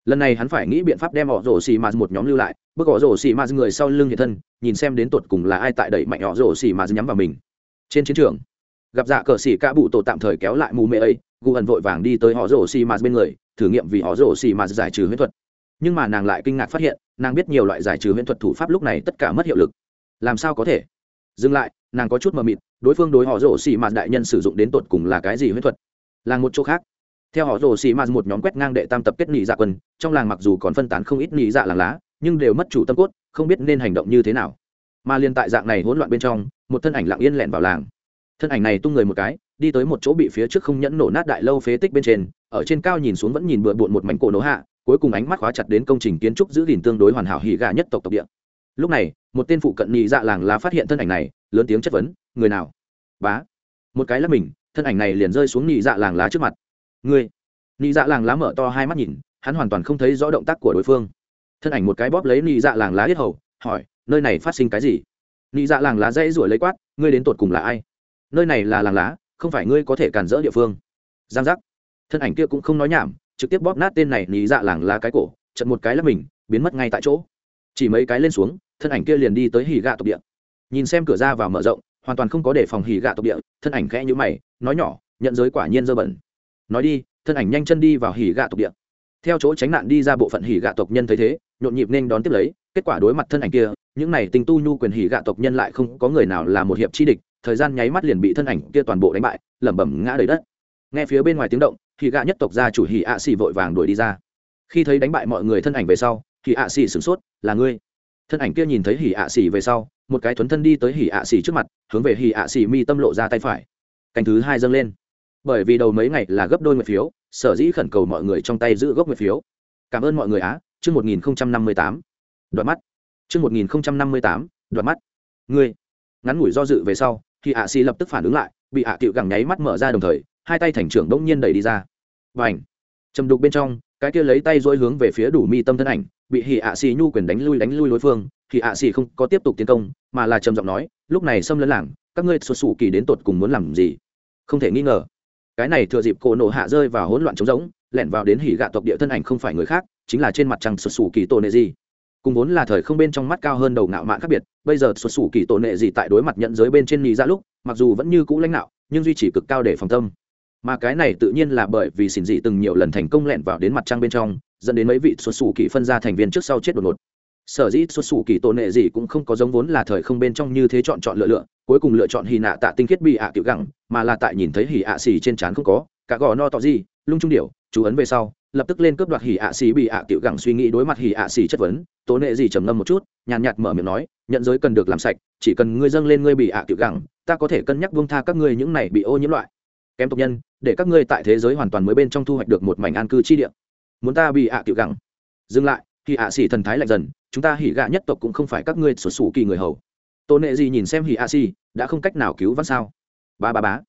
A: Lần này hắn phải nghĩ biện pháp đem họ rổ xì mạt một nhóm lưu lại, bước họ rổ xì mạt người sau lưng hiện thân, nhìn xem đến tột cùng là ai tại đẩy mạnh họ rổ xì mạt nhắm vào mình. Trên chiến trường, gặp dạ cờ xì cả bụ tổ tạm thời kéo lại mù mẹ ấy gu ẩn vội vàng đi tới họ rổ xì mạt bên người, thử nghiệm vì họ rổ xì mạt giải trừ huyễn thuật. Nhưng mà nàng lại kinh ngạc phát hiện, nàng biết nhiều loại giải trừ huyễn thuật thủ pháp lúc này tất cả mất hiệu lực. Làm sao có thể? Dừng lại, nàng có chút mờ mịt, đối phương đối họ rổ xì mạt đại nhân sử dụng đến tột cùng là cái gì huyễn thuật? Là một chỗ khác. Theo họ rổ xì mạt một nhóm quét ngang đệ tam tập kết nhị dạ quân, trong làng mặc dù còn phân tán không ít nhị dạ làng lá, nhưng đều mất chủ tâm cốt, không biết nên hành động như thế nào. Mà liên tại dạng này hỗn loạn bên trong, một thân ảnh lặng yên lẹn vào làng. Thân ảnh này tung người một cái đi tới một chỗ bị phía trước không nhẫn nổ nát đại lâu phế tích bên trên, ở trên cao nhìn xuống vẫn nhìn bừa bộn một mảnh cổ nổ hạ, cuối cùng ánh mắt khóa chặt đến công trình kiến trúc giữ gìn tương đối hoàn hảo hỉ gà nhất tộc tộc địa. Lúc này, một tên phụ cận nhị dạ làng lá phát hiện thân ảnh này, lớn tiếng chất vấn, người nào? Bá. Một cái là mình, thân ảnh này liền rơi xuống nhị dạ làng lá trước mặt. Người nhị dạ làng lá mở to hai mắt nhìn, hắn hoàn toàn không thấy rõ động tác của đối phương. Thân ảnh một cái bóp lấy nhị dạ làng lá hết hầu, hỏi, nơi này phát sinh cái gì? Nhị dạ làng lá dãy ruổi lấy quát, ngươi đến tột cùng là ai? Nơi này là làng lá không phải ngươi có thể cản rỡ địa phương. Giang giác. Thân ảnh kia cũng không nói nhảm, trực tiếp bóp nát tên này nhí dạ làng lá cái cổ, chật một cái là mình, biến mất ngay tại chỗ. Chỉ mấy cái lên xuống, thân ảnh kia liền đi tới hỉ gạ tộc địa. Nhìn xem cửa ra vào mở rộng, hoàn toàn không có để phòng hỉ gạ tộc địa, thân ảnh khẽ như mày, nói nhỏ, nhận giới quả nhiên dơ bẩn. Nói đi, thân ảnh nhanh chân đi vào hỉ gạ tộc địa. Theo chỗ tránh nạn đi ra bộ phận hỉ gạ tộc nhân thấy thế, nhộn nhịp nên đón tiếp lấy, kết quả đối mặt thân ảnh kia, những này tình tu nhu quyền hỉ gạ tộc nhân lại không có người nào là một hiệp chi địch thời gian nháy mắt liền bị thân ảnh kia toàn bộ đánh bại, lẩm bẩm ngã đầy đất. Nghe phía bên ngoài tiếng động, thì gạ nhất tộc gia chủ hỉ ạ xì vội vàng đuổi đi ra. Khi thấy đánh bại mọi người thân ảnh về sau thì ạ xì sửng sốt, là ngươi? Thân ảnh kia nhìn thấy hỉ ạ xì về sau, một cái thuấn thân đi tới hỉ ạ xì trước mặt, hướng về hỉ ạ xì mi tâm lộ ra tay phải. Canh thứ hai dâng lên. Bởi vì đầu mấy ngày là gấp đôi nguyệt phiếu, sở dĩ khẩn cầu mọi người trong tay giữ gốc nguyệt phiếu. Cảm ơn mọi người á, chương một nghìn năm mươi tám. Đoạt mắt. Chương một nghìn năm mươi tám đoạt mắt. Ngươi. Ngắn ngủi do dự về sau thì ạ xì lập tức phản ứng lại, bị ạ à cựu gẳng nháy mắt mở ra đồng thời, hai tay thành trưởng đông nhiên đẩy đi ra. Và ảnh trầm đục bên trong, cái kia lấy tay dỗi hướng về phía đủ mi tâm thân ảnh, bị hỉ ạ xì nhu quyền đánh lui đánh lui đối phương, thì ạ xì không có tiếp tục tiến công, mà là trầm giọng nói, lúc này xâm lấn làng, các ngươi xuất xù kỳ đến tột cùng muốn làm gì? Không thể nghi ngờ, cái này thừa dịp cổ nổ hạ rơi vào hỗn loạn trống rỗng, lẻn vào đến hỉ gạ tộc địa thân ảnh không phải người khác, chính là trên mặt trăng xuất xù kỳ tổ nệ gì cùng vốn là thời không bên trong mắt cao hơn đầu ngạo mạn khác biệt, bây giờ xuất xù kỳ tổ nệ gì tại đối mặt nhận giới bên trên nhì ra dạ lúc, mặc dù vẫn như cũ lãnh đạo, nhưng duy trì cực cao để phòng tâm. Mà cái này tự nhiên là bởi vì xỉn dị từng nhiều lần thành công lẹn vào đến mặt trăng bên trong, dẫn đến mấy vị xuất xù kỳ phân ra thành viên trước sau chết đột ngột. Sở dĩ xuất xù kỳ tổ nệ gì cũng không có giống vốn là thời không bên trong như thế chọn chọn lựa lựa, cuối cùng lựa chọn hì nạ tạ tinh khiết bị ạ tiểu gẳng, mà là tại nhìn thấy hì ạ xì trên trán không có, cả gò no tỏ gì, lung trung điểu chú ấn về sau lập tức lên cướp đoạt hỉ ạ xì bị ạ tiểu gẳng suy nghĩ đối mặt hỉ ạ xì chất vấn. Tố nệ gì trầm ngâm một chút, nhàn nhạt mở miệng nói, nhận giới cần được làm sạch, chỉ cần ngươi dâng lên ngươi bị ạ tiểu gẳng, ta có thể cân nhắc buông tha các ngươi những này bị ô nhiễm loại. Kém tộc nhân, để các ngươi tại thế giới hoàn toàn mới bên trong thu hoạch được một mảnh an cư chi địa. Muốn ta bị ạ tiểu gẳng? Dừng lại, hỉ ạ xì thần thái lạnh dần, chúng ta hỉ gạ nhất tộc cũng không phải các ngươi sổ sủ kỳ người hầu. Tố nệ gì nhìn xem hỉ ạ xỉ đã không cách nào cứu vãn sao? Ba ba bá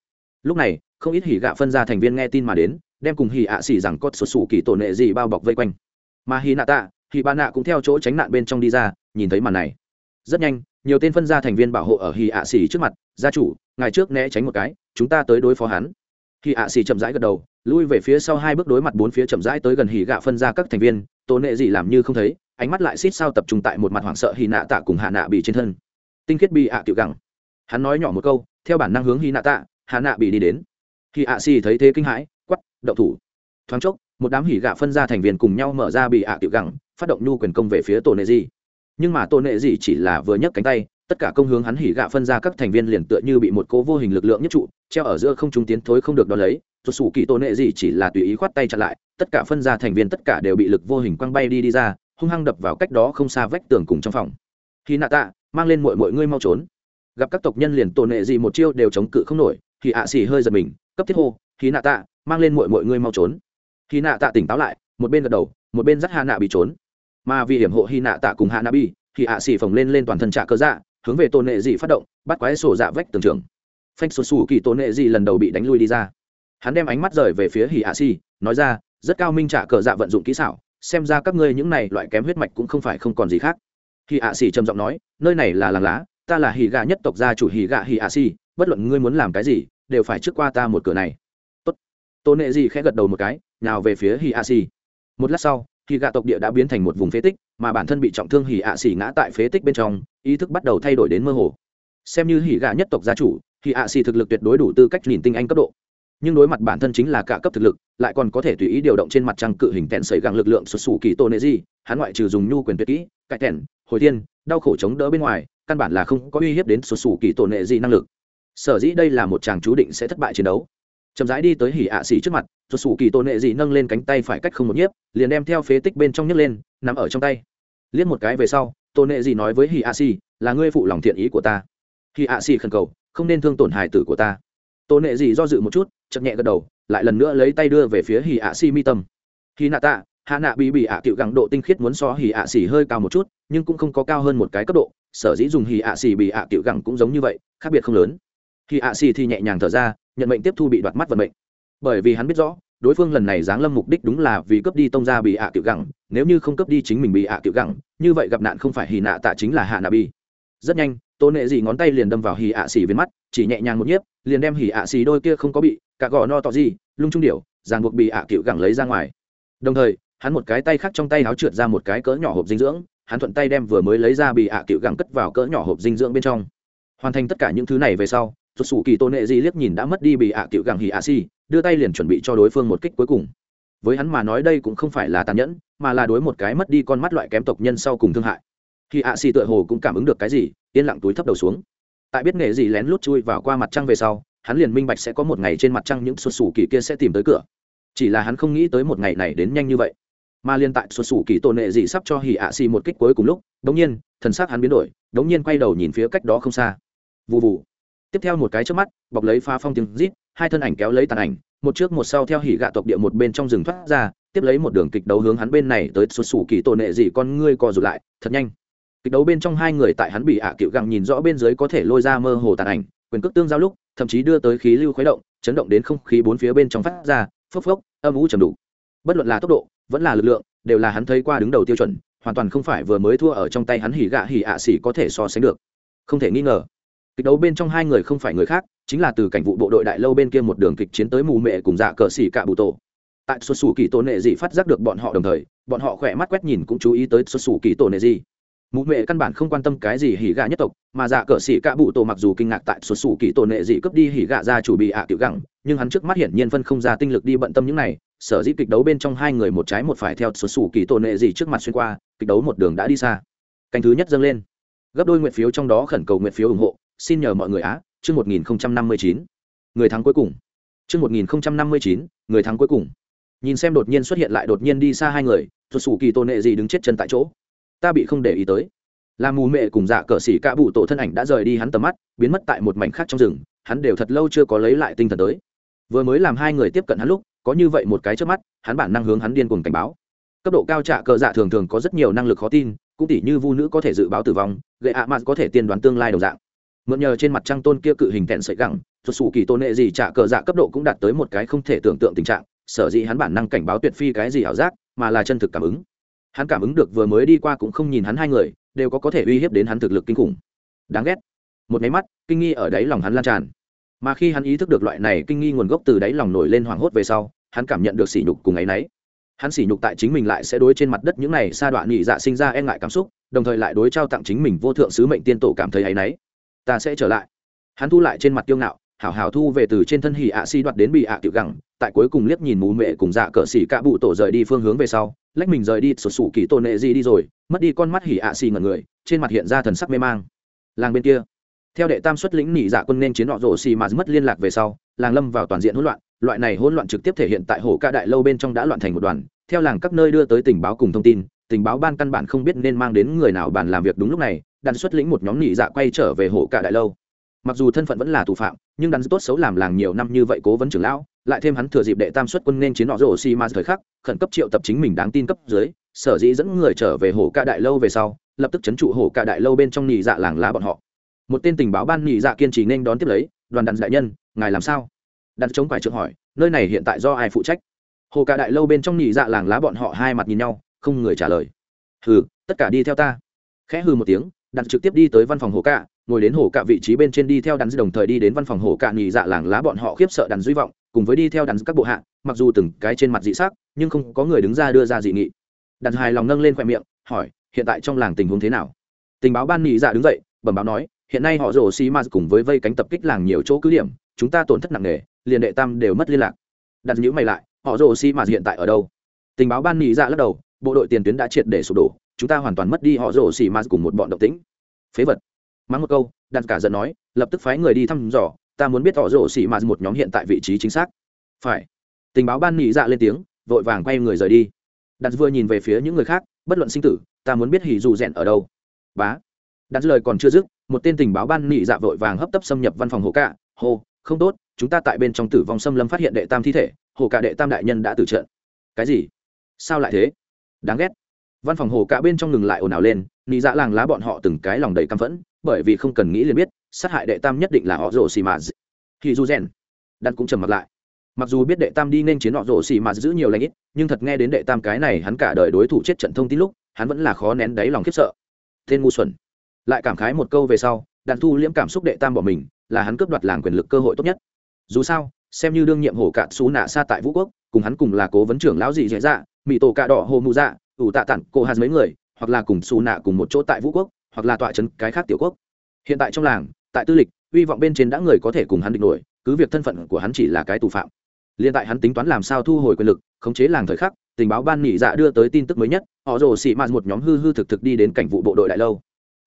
A: lúc này, không ít hỉ gạ phân ra thành viên nghe tin mà đến đem cùng hì ạ xỉ rằng cốt sụt sù kỳ tổn nệ gì bao bọc vây quanh. Mà hì nạ tạ hì ba nạ cũng theo chỗ tránh nạn bên trong đi ra, nhìn thấy màn này. Rất nhanh, nhiều tên phân gia thành viên bảo hộ ở hì ạ xỉ trước mặt, gia chủ, ngài trước né tránh một cái, chúng ta tới đối phó hắn. Hì ạ xỉ chậm rãi gật đầu, lui về phía sau hai bước đối mặt bốn phía chậm rãi tới gần hì gạ phân ra các thành viên tổn nệ gì làm như không thấy, ánh mắt lại xít sao tập trung tại một mặt hoảng sợ hì nạ tạ cùng hạ nạ bị trên thân. Tinh khiết bị ạ tiểu gẳng. Hắn nói nhỏ một câu, theo bản năng hướng hì nạ tạ, hạ nạ bị đi đến. Hì ạ xỉ thấy thế kinh hãi động thủ. Thoáng chốc, một đám hỉ gạ phân ra thành viên cùng nhau mở ra bị ạ tiểu gẳng, phát động nhu quyền công về phía tổ nệ gì nhưng mà tổ nệ gì chỉ là vừa nhấc cánh tay, tất cả công hướng hắn hỉ gạ phân ra các thành viên liền tựa như bị một cố vô hình lực lượng nhất trụ, treo ở giữa không trung tiến thối không được đo lấy. Tuột sủ kỳ tổ nệ gì chỉ là tùy ý khoát tay chặn lại, tất cả phân ra thành viên tất cả đều bị lực vô hình quăng bay đi đi ra, hung hăng đập vào cách đó không xa vách tường cùng trong phòng. Khi nạ tạ, mang lên mọi mọi ngươi mau trốn. Gặp các tộc nhân liền tổ nệ gì một chiêu đều chống cự không nổi, thì ạ xì hơi giật mình, cấp thiết hô khi nạ tạ, mang lên mọi mọi ngươi mau trốn. Khi nạ tạ tỉnh táo lại, một bên gật đầu, một bên dắt hạ nạ bị trốn. Mà vì hiểm hộ hy nạ tạ cùng hạ nạ bị thì ạ xỉ phồng lên lên toàn thân trạ cơ dạ hướng về tôn nệ gì phát động, bắt quái sổ dạ vách tường trường. Phanh sổ sủ kỳ tôn nệ gì lần đầu bị đánh lui đi ra. Hắn đem ánh mắt rời về phía hỉ ạ xỉ nói ra, rất cao minh trả cờ dạ vận dụng kỹ xảo, xem ra các ngươi những này loại kém huyết mạch cũng không phải không còn gì khác. Hỉ ạ xỉ trầm giọng nói, nơi này là làng lá, ta là hỉ gà nhất tộc gia chủ hỉ gà hỉ ạ xỉ bất luận ngươi muốn làm cái gì, đều phải trước qua ta một cửa này tốt tôn nệ gì khẽ gật đầu một cái nào về phía hỉ A xì. Một lát sau, hỉ Gạ tộc địa đã biến thành một vùng phế tích, mà bản thân bị trọng thương hỉ A xì ngã tại phế tích bên trong, ý thức bắt đầu thay đổi đến mơ hồ. Xem như hỉ Gạ nhất tộc gia chủ, hỉ A xì thực lực tuyệt đối đủ tư cách nhìn tinh anh cấp độ. Nhưng đối mặt bản thân chính là cả cấp thực lực, lại còn có thể tùy ý điều động trên mặt trăng cự hình tẹn xảy gẳng lực lượng xuất xù kỳ tô nệ gì hắn ngoại trừ dùng nhu quyền tuyệt kỹ, cải tẹn, hồi thiên, đau khổ chống đỡ bên ngoài, căn bản là không có uy hiếp đến xuất xù kỳ tô nệ gì năng lực. Sở dĩ đây là một chàng chú định sẽ thất bại chiến đấu chậm rãi đi tới hỉ ạ xỉ trước mặt rồi xù kỳ tôn nệ dị nâng lên cánh tay phải cách không một nhiếp, liền đem theo phế tích bên trong nhấc lên, nằm ở trong tay. Liếc một cái về sau tôn nệ dị nói với hỉ ạ xỉ, là ngươi phụ lòng thiện ý của ta. Hỉ ạ xỉ khẩn cầu, không nên thương tổn hài tử của ta. Tôn nệ dị do dự một chút, chậm nhẹ gật đầu, lại lần nữa lấy tay đưa về phía hỉ ạ xỉ mi tâm. Hì nạ tạ, hạ nạ bị bị ạ tiểu gẳng độ tinh khiết muốn so hì ạ xỉ hơi cao một chút, nhưng cũng không có cao hơn một cái cấp độ, sở dĩ dùng hì ạ xỉ bị ạ tiểu gẳng cũng giống như vậy, khác biệt không lớn khi ạ xì thì nhẹ nhàng thở ra, nhận mệnh tiếp thu bị đoạt mắt vận mệnh. Bởi vì hắn biết rõ, đối phương lần này giáng lâm mục đích đúng là vì cướp đi tông ra bị ạ tiểu gẳng, nếu như không cướp đi chính mình bị ạ tiểu gẳng, như vậy gặp nạn không phải hì nạ tạ chính là hạ nạ bi rất nhanh tôn nệ dị ngón tay liền đâm vào hì ạ xì viên mắt, chỉ nhẹ nhàng một nhiếp, liền đem hì ạ xì đôi kia không có bị, cả gò no tỏ gì, lung trung điểu, ràng buộc bị ạ cựu gẳng lấy ra ngoài. Đồng thời, hắn một cái tay khác trong tay áo trượt ra một cái cỡ nhỏ hộp dinh dưỡng, hắn thuận tay đem vừa mới lấy ra bị ạ cựu gẳng cất vào cỡ nhỏ hộp dinh dưỡng bên trong. Hoàn thành tất cả những thứ này về sau tuột sủ kỳ tôn nệ di liếc nhìn đã mất đi bị ạ cựu gẳng hì ạ si đưa tay liền chuẩn bị cho đối phương một kích cuối cùng. Với hắn mà nói đây cũng không phải là tàn nhẫn, mà là đối một cái mất đi con mắt loại kém tộc nhân sau cùng thương hại. Khi ạ xì tựa hồ cũng cảm ứng được cái gì, yên lặng túi thấp đầu xuống. Tại biết nghề gì lén lút chui vào qua mặt trăng về sau, hắn liền minh bạch sẽ có một ngày trên mặt trăng những xuất xù kỳ kia sẽ tìm tới cửa. Chỉ là hắn không nghĩ tới một ngày này đến nhanh như vậy. Mà liên tại xuất xù kỳ tôn nệ dị sắp cho hỉ ạ xì một kích cuối cùng lúc đống nhiên, thần xác hắn biến đổi đống nhiên quay đầu nhìn phía cách đó không xa. Vụ vụ tiếp theo một cái trước mắt, bọc lấy pha phong tiếng rít, hai thân ảnh kéo lấy tàn ảnh, một trước một sau theo hỉ gạ tộc địa một bên trong rừng thoát ra, tiếp lấy một đường kịch đấu hướng hắn bên này tới xuất xù kỳ tổ nệ gì con ngươi co rụt lại, thật nhanh. Kịch đấu bên trong hai người tại hắn bị ạ à cựu gặng nhìn rõ bên dưới có thể lôi ra mơ hồ tàn ảnh, quyền cước tương giao lúc, thậm chí đưa tới khí lưu khuấy động, chấn động đến không khí bốn phía bên trong phát ra, phốc phốc, âm ú trầm đủ. Bất luận là tốc độ, vẫn là lực lượng, đều là hắn thấy qua đứng đầu tiêu chuẩn, hoàn toàn không phải vừa mới thua ở trong tay hắn hỉ gạ hỉ ạ xỉ có thể so sánh được. Không thể nghi ngờ kịch đấu bên trong hai người không phải người khác, chính là từ cảnh vụ bộ đội đại lâu bên kia một đường kịch chiến tới mù mệ cùng dạ cờ xỉ cạ bụ tổ. Tại xuất xù kỳ tổ nệ gì phát giác được bọn họ đồng thời, bọn họ khỏe mắt quét nhìn cũng chú ý tới xuất xù kỳ tổ nệ gì mụ mệ căn bản không quan tâm cái gì hỉ gạ nhất tộc, mà dạ cờ xỉ cạ bụ tổ mặc dù kinh ngạc tại xuất xù kỳ tổ nệ gì cướp đi hỉ gạ ra chủ bị ạ tiểu gẳng, nhưng hắn trước mắt hiển nhiên phân không ra tinh lực đi bận tâm những này, sở dĩ kịch đấu bên trong hai người một trái một phải theo xuất xù kỳ tổ nệ gì trước mặt xuyên qua, kịch đấu một đường đã đi xa. Canh thứ nhất dâng lên. Gấp đôi nguyện phiếu trong đó khẩn cầu nguyện phiếu ủng hộ xin nhờ mọi người á, chương một nghìn năm mươi chín. Người thắng cuối cùng. Chương một nghìn năm mươi chín, người thắng cuối cùng. Nhìn xem đột nhiên xuất hiện lại đột nhiên đi xa hai người, thuật sủ kỳ tôn nệ gì đứng chết chân tại chỗ. Ta bị không để ý tới. Là mù mệ cùng dạ cờ xỉ cả bụ tổ thân ảnh đã rời đi hắn tầm mắt, biến mất tại một mảnh khác trong rừng, hắn đều thật lâu chưa có lấy lại tinh thần tới. Vừa mới làm hai người tiếp cận hắn lúc, có như vậy một cái trước mắt, hắn bản năng hướng hắn điên cuồng cảnh báo. Cấp độ cao trạ cờ dạ thường thường có rất nhiều năng lực khó tin, cũng tỉ như vu nữ có thể dự báo tử vong, gậy ạ mặt có thể tiên đoán tương lai đồng dạng mượn nhờ trên mặt trăng tôn kia cự hình kẹn sợi gẳng thuật sủ kỳ tôn nệ gì trả cờ dạ cấp độ cũng đạt tới một cái không thể tưởng tượng tình trạng, sở dĩ hắn bản năng cảnh báo tuyệt phi cái gì ảo giác, mà là chân thực cảm ứng. Hắn cảm ứng được vừa mới đi qua cũng không nhìn hắn hai người, đều có có thể uy hiếp đến hắn thực lực kinh khủng. Đáng ghét. Một máy mắt, kinh nghi ở đáy lòng hắn lan tràn. Mà khi hắn ý thức được loại này kinh nghi nguồn gốc từ đáy lòng nổi lên hoảng hốt về sau, hắn cảm nhận được sỉ nhục cùng ấy nấy hắn sỉ nhục tại chính mình lại sẽ đối trên mặt đất những này sa đoạn nhị dạ sinh ra e ngại cảm xúc, đồng thời lại đối trao tặng chính mình vô thượng sứ mệnh tiên tổ cảm thấy ấy nấy ta sẽ trở lại. Hắn thu lại trên mặt kiêu ngạo, hảo hảo thu về từ trên thân hỉ ạ si đoạt đến bị ạ tiểu gẳng, tại cuối cùng liếc nhìn mù mệ cùng dạ cỡ xỉ cả bụ tổ rời đi phương hướng về sau, lách mình rời đi sụt sủ kỳ tôn nệ gì đi rồi, mất đi con mắt hỉ ạ xì ngẩn người, trên mặt hiện ra thần sắc mê mang. Làng bên kia, theo đệ tam xuất lĩnh nỉ dạ quân nên chiến họ rổ xì mà mất liên lạc về sau, làng lâm vào toàn diện hỗn loạn, loại này hỗn loạn trực tiếp thể hiện tại hồ ca đại lâu bên trong đã loạn thành một đoàn, theo làng các nơi đưa tới tình báo cùng thông tin, tình báo ban căn bản không biết nên mang đến người nào bàn làm việc đúng lúc này đàn xuất lĩnh một nhóm nhị dạ quay trở về hồ cả đại lâu. Mặc dù thân phận vẫn là thủ phạm, nhưng đàn tốt xấu làm làng nhiều năm như vậy cố vấn trưởng lão, lại thêm hắn thừa dịp đệ tam xuất quân nên chiến họ rổ xi ma thời khắc, khẩn cấp triệu tập chính mình đáng tin cấp dưới, sở dĩ dẫn người trở về hồ cả đại lâu về sau, lập tức chấn trụ hồ cả đại lâu bên trong nhị dạ làng lá bọn họ. Một tên tình báo ban nhị dạ kiên trì nên đón tiếp lấy, đoàn đàn đại nhân, ngài làm sao? Đàn chống phải trượng hỏi, nơi này hiện tại do ai phụ trách? Hồ cả đại lâu bên trong nhị dạ làng lá bọn họ hai mặt nhìn nhau, không người trả lời. Hừ, tất cả đi theo ta. Khẽ hừ một tiếng đặt trực tiếp đi tới văn phòng hồ cạ, ngồi đến hồ cạ vị trí bên trên đi theo đàn đồng thời đi đến văn phòng hồ cạ nghỉ dạ làng lá bọn họ khiếp sợ đàn duy vọng, cùng với đi theo đàn các bộ hạ, mặc dù từng cái trên mặt dị sắc, nhưng không có người đứng ra đưa ra dị nghị. Đàn hài lòng nâng lên khoe miệng, hỏi, hiện tại trong làng tình huống thế nào? Tình báo ban nghỉ dạ đứng dậy, bẩm báo nói, hiện nay họ rồ xi ma cùng với vây cánh tập kích làng nhiều chỗ cứ điểm, chúng ta tổn thất nặng nề, liền đệ tam đều mất liên lạc. Đặt nhữ mày lại, họ rồ xi ma hiện tại ở đâu? Tình báo ban nghỉ dạ lắc đầu, bộ đội tiền tuyến đã triệt để sụp đổ chúng ta hoàn toàn mất đi họ rồ xì mà cùng một bọn độc tính, phế vật. Mắng một câu đặt cả giận nói lập tức phái người đi thăm dò ta muốn biết họ rồ xì mà một nhóm hiện tại vị trí chính xác. Phải. Tình báo ban nhị dạ lên tiếng vội vàng quay người rời đi. Đặt vừa nhìn về phía những người khác bất luận sinh tử ta muốn biết hỉ dù rèn ở đâu. Bá. Đặt lời còn chưa dứt một tên tình báo ban nhị dạ vội vàng hấp tấp xâm nhập văn phòng hồ cạ. Hồ, không tốt chúng ta tại bên trong tử vong xâm lâm phát hiện đệ tam thi thể hồ cạ đệ tam đại nhân đã tử trận. Cái gì? Sao lại thế? Đáng ghét văn phòng hồ cả bên trong ngừng lại ồn ào lên, nị dạ làng lá bọn họ từng cái lòng đầy căm phẫn, bởi vì không cần nghĩ liền biết, sát hại đệ tam nhất định là họ rồ xì mà thì du rèn, đan cũng trầm mặt lại. Mặc dù biết đệ tam đi nên chiến họ rồ xì mà giữ nhiều lãnh ít, nhưng thật nghe đến đệ tam cái này hắn cả đời đối thủ chết trận thông tin lúc, hắn vẫn là khó nén đáy lòng khiếp sợ. Tên ngu xuẩn. Lại cảm khái một câu về sau, đàn thu liễm cảm xúc đệ tam bỏ mình, là hắn cướp đoạt làng quyền lực cơ hội tốt nhất. Dù sao, xem như đương nhiệm hổ cạn xú nạ xa tại vũ quốc, cùng hắn cùng là cố vấn trưởng lão dị dễ dạ, dạ mỹ tổ cạ đỏ hồ mụ dạ ủ tạ tặng cô hạt mấy người, hoặc là cùng xù nạ cùng một chỗ tại vũ quốc, hoặc là tọa trấn cái khác tiểu quốc. Hiện tại trong làng, tại tư lịch, hy vọng bên trên đã người có thể cùng hắn địch nổi, cứ việc thân phận của hắn chỉ là cái tù phạm. Liên tại hắn tính toán làm sao thu hồi quyền lực, khống chế làng thời khắc, tình báo ban nỉ dạ đưa tới tin tức mới nhất, họ rồ xị mạt một nhóm hư hư thực thực đi đến cảnh vụ bộ đội đại lâu.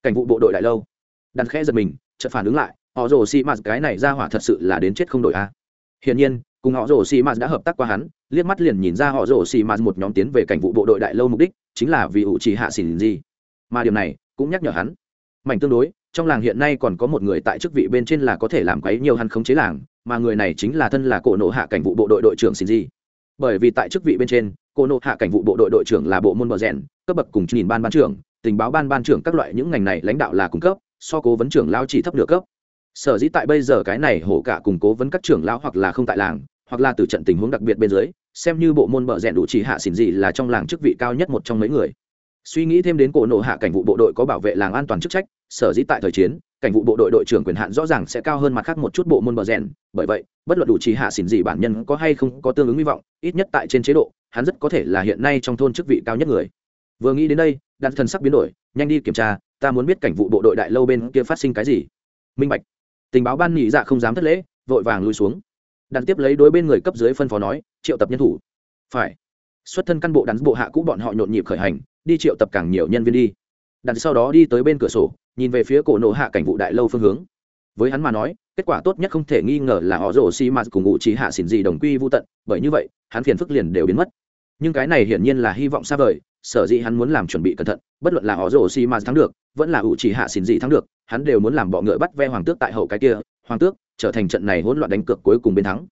A: Cảnh vụ bộ đội đại lâu. Đặt khẽ giật mình, chợt phản ứng lại, họ rồ xị mạt cái này ra hỏa thật sự là đến chết không đổi a. Hiển nhiên cùng họ rồ xị mạt đã hợp tác qua hắn, liếc mắt liền nhìn ra họ rồ xị mạt một nhóm tiến về cảnh vụ bộ đội đại lâu mục đích, chính là vì ủ trì hạ xỉn gì. Mà điều này, cũng nhắc nhở hắn. Mảnh tương đối, trong làng hiện nay còn có một người tại chức vị bên trên là có thể làm quấy nhiều hắn khống chế làng, mà người này chính là thân là cổ nộ hạ cảnh vụ bộ đội đội trưởng xin gì. Bởi vì tại chức vị bên trên, cổ nộ hạ cảnh vụ bộ đội đội trưởng là bộ môn bờ rèn, cấp bậc cùng nhìn ban ban trưởng, tình báo ban ban trưởng các loại những ngành này lãnh đạo là cung cấp, so cố vấn trưởng lao chỉ thấp nửa cấp sở dĩ tại bây giờ cái này hổ cả củng cố vấn các trưởng lão hoặc là không tại làng, hoặc là từ trận tình huống đặc biệt bên dưới, xem như bộ môn bợ rèn đủ chỉ hạ xỉn gì là trong làng chức vị cao nhất một trong mấy người. Suy nghĩ thêm đến cổ nộ hạ cảnh vụ bộ đội có bảo vệ làng an toàn chức trách, sở dĩ tại thời chiến, cảnh vụ bộ đội đội trưởng quyền hạn rõ ràng sẽ cao hơn mặt khác một chút bộ môn bờ rèn bởi vậy, bất luận đủ chỉ hạ xỉn gì bản nhân có hay không có tương ứng hy vọng, ít nhất tại trên chế độ, hắn rất có thể là hiện nay trong thôn chức vị cao nhất người. Vừa nghĩ đến đây đặt thần sắc biến đổi, nhanh đi kiểm tra, ta muốn biết cảnh vụ bộ đội đại lâu bên kia phát sinh cái gì. Minh bạch tình báo ban nhị dạ không dám thất lễ, vội vàng lui xuống. Đạn tiếp lấy đối bên người cấp dưới phân phó nói, triệu tập nhân thủ. Phải. Xuất thân căn bộ đắn bộ hạ cũ bọn họ nhộn nhịp khởi hành, đi triệu tập càng nhiều nhân viên đi. Đạn sau đó đi tới bên cửa sổ, nhìn về phía cổ nộ hạ cảnh vụ đại lâu phương hướng. Với hắn mà nói, kết quả tốt nhất không thể nghi ngờ là họ rổ xi mạt cùng ngụ trí hạ xỉn gì đồng quy vô tận, bởi như vậy, hắn phiền phức liền đều biến mất. Nhưng cái này hiển nhiên là hy vọng xa vời sở dĩ hắn muốn làm chuẩn bị cẩn thận, bất luận là họ rổ xi mạt thắng được, vẫn là ủ chỉ hạ xỉn gì thắng được, hắn đều muốn làm bọ ngựa bắt ve hoàng tước tại hậu cái kia, hoàng tước trở thành trận này hỗn loạn đánh cược cuối cùng bên thắng.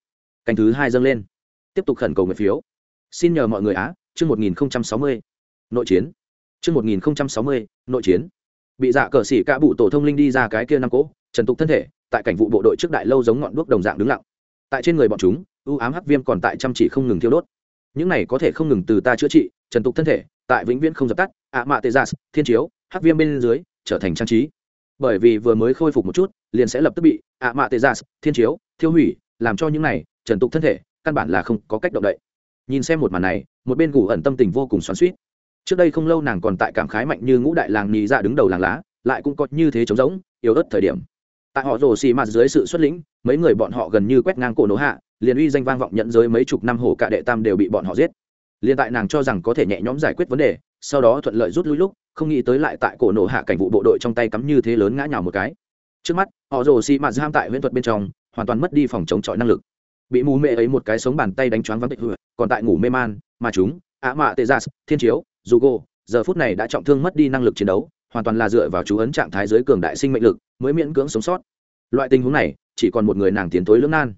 A: Canh thứ hai dâng lên. Tiếp tục khẩn cầu người phiếu. Xin nhờ mọi người á, chương một nghìn sáu mươi. Nội chiến. Chương một nghìn sáu mươi, nội chiến. Bị dạ cờ xỉ cả bụ tổ thông linh đi ra cái kia năm cỗ, trần tục thân thể, tại cảnh vụ bộ đội trước đại lâu giống ngọn đuốc đồng dạng đứng lặng. Tại trên người bọn chúng, ưu ám hắc viêm còn tại chăm chỉ không ngừng thiêu đốt. Những này có thể không ngừng từ ta chữa trị, trần tục thân thể tại vĩnh viễn không dập tắt, ạ mạ tê gia dạ, thiên chiếu, hắc viêm bên dưới, trở thành trang trí. Bởi vì vừa mới khôi phục một chút, liền sẽ lập tức bị ạ mạ tê gia dạ, thiên chiếu, thiêu hủy, làm cho những này, trần tục thân thể, căn bản là không có cách động đậy. Nhìn xem một màn này, một bên gù ẩn tâm tình vô cùng xoắn suýt trước đây không lâu nàng còn tại cảm khái mạnh như ngũ đại làng nhì ra dạ đứng đầu làng lá, lại cũng có như thế trống rỗng, yếu ớt thời điểm. Tại họ rồ xì mạt dưới sự xuất lĩnh, mấy người bọn họ gần như quét ngang cổ nổ hạ, liền uy danh vang vọng nhận giới mấy chục năm hồ cả đệ tam đều bị bọn họ giết liền tại nàng cho rằng có thể nhẹ nhõm giải quyết vấn đề, sau đó thuận lợi rút lui lúc, không nghĩ tới lại tại cổ nổ hạ cảnh vụ bộ đội trong tay cắm như thế lớn ngã nhào một cái. Trước mắt, họ rồ xị mạt giam tại huyễn thuật bên trong, hoàn toàn mất đi phòng chống chọi năng lực. Bị mù mê ấy một cái sống bàn tay đánh choáng vắng tịch hựa còn tại ngủ mê man, mà chúng, ạ mạ tê gia thiên chiếu, dù gô giờ phút này đã trọng thương mất đi năng lực chiến đấu, hoàn toàn là dựa vào chú ấn trạng thái giới cường đại sinh mệnh lực, mới miễn cưỡng sống sót. Loại tình huống này, chỉ còn một người nàng tiến tối lưỡng nan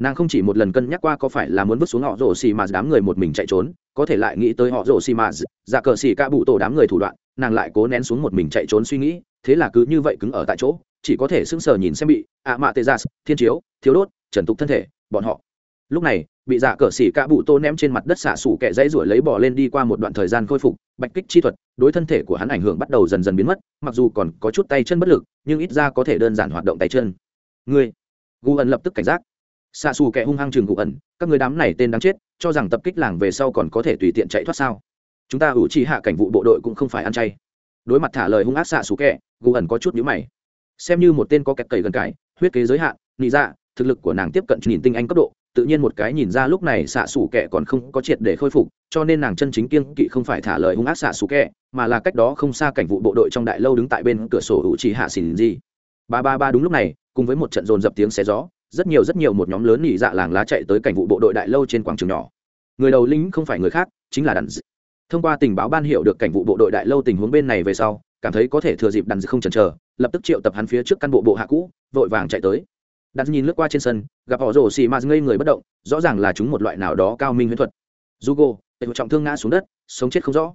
A: nàng không chỉ một lần cân nhắc qua có phải là muốn vứt xuống họ rổ xì mà đám người một mình chạy trốn, có thể lại nghĩ tới họ rổ xì mà dạ cờ xì ca bụ tổ đám người thủ đoạn, nàng lại cố nén xuống một mình chạy trốn suy nghĩ, thế là cứ như vậy cứng ở tại chỗ, chỉ có thể sững sờ nhìn xem bị ạ mạ tê gia thiên chiếu, thiếu đốt, trần tục thân thể, bọn họ. Lúc này, bị giả cờ xỉ cả bụ tô ném trên mặt đất xả sủ kẹ dãy ruổi lấy bỏ lên đi qua một đoạn thời gian khôi phục, bạch kích chi thuật, đối thân thể của hắn ảnh hưởng bắt đầu dần dần biến mất, mặc dù còn có chút tay chân bất lực, nhưng ít ra có thể đơn giản hoạt động tay chân. Người gu ẩn lập tức cảnh giác xạ xù kẻ hung hăng chừng cụ ẩn, các người đám này tên đáng chết, cho rằng tập kích làng về sau còn có thể tùy tiện chạy thoát sao? Chúng ta ủ trì hạ cảnh vụ bộ đội cũng không phải ăn chay. Đối mặt thả lời hung ác xạ xù kẻ gù ẩn có chút nhữ mày. Xem như một tên có kẹt cầy gần cải, huyết kế giới hạn, nị dạ thực lực của nàng tiếp cận nhìn tinh anh cấp độ, tự nhiên một cái nhìn ra lúc này xạ xù kẻ còn không có triệt để khôi phục, cho nên nàng chân chính kiêng kỵ không phải thả lời hung ác xạ xù kẻ, mà là cách đó không xa cảnh vụ bộ đội trong đại lâu đứng tại bên cửa sổ ủ trì hạ xỉn gì. Ba ba ba đúng lúc này, cùng với một trận dồn dập tiếng xé gió rất nhiều rất nhiều một nhóm lớn nhị dạ làng lá chạy tới cảnh vụ bộ đội đại lâu trên quảng trường nhỏ. Người đầu lính không phải người khác, chính là đàn d... thông qua tình báo ban hiệu được cảnh vụ bộ đội đại lâu tình huống bên này về sau, cảm thấy có thể thừa dịp đàn d... không chần chờ, lập tức triệu tập hắn phía trước căn bộ bộ hạ cũ, vội vàng chạy tới. Đặt nhìn lướt qua trên sân, gặp họ rổ xì mà ngây người bất động, rõ ràng là chúng một loại nào đó cao minh huyễn thuật. Jugo trọng thương ngã xuống đất, sống chết không rõ.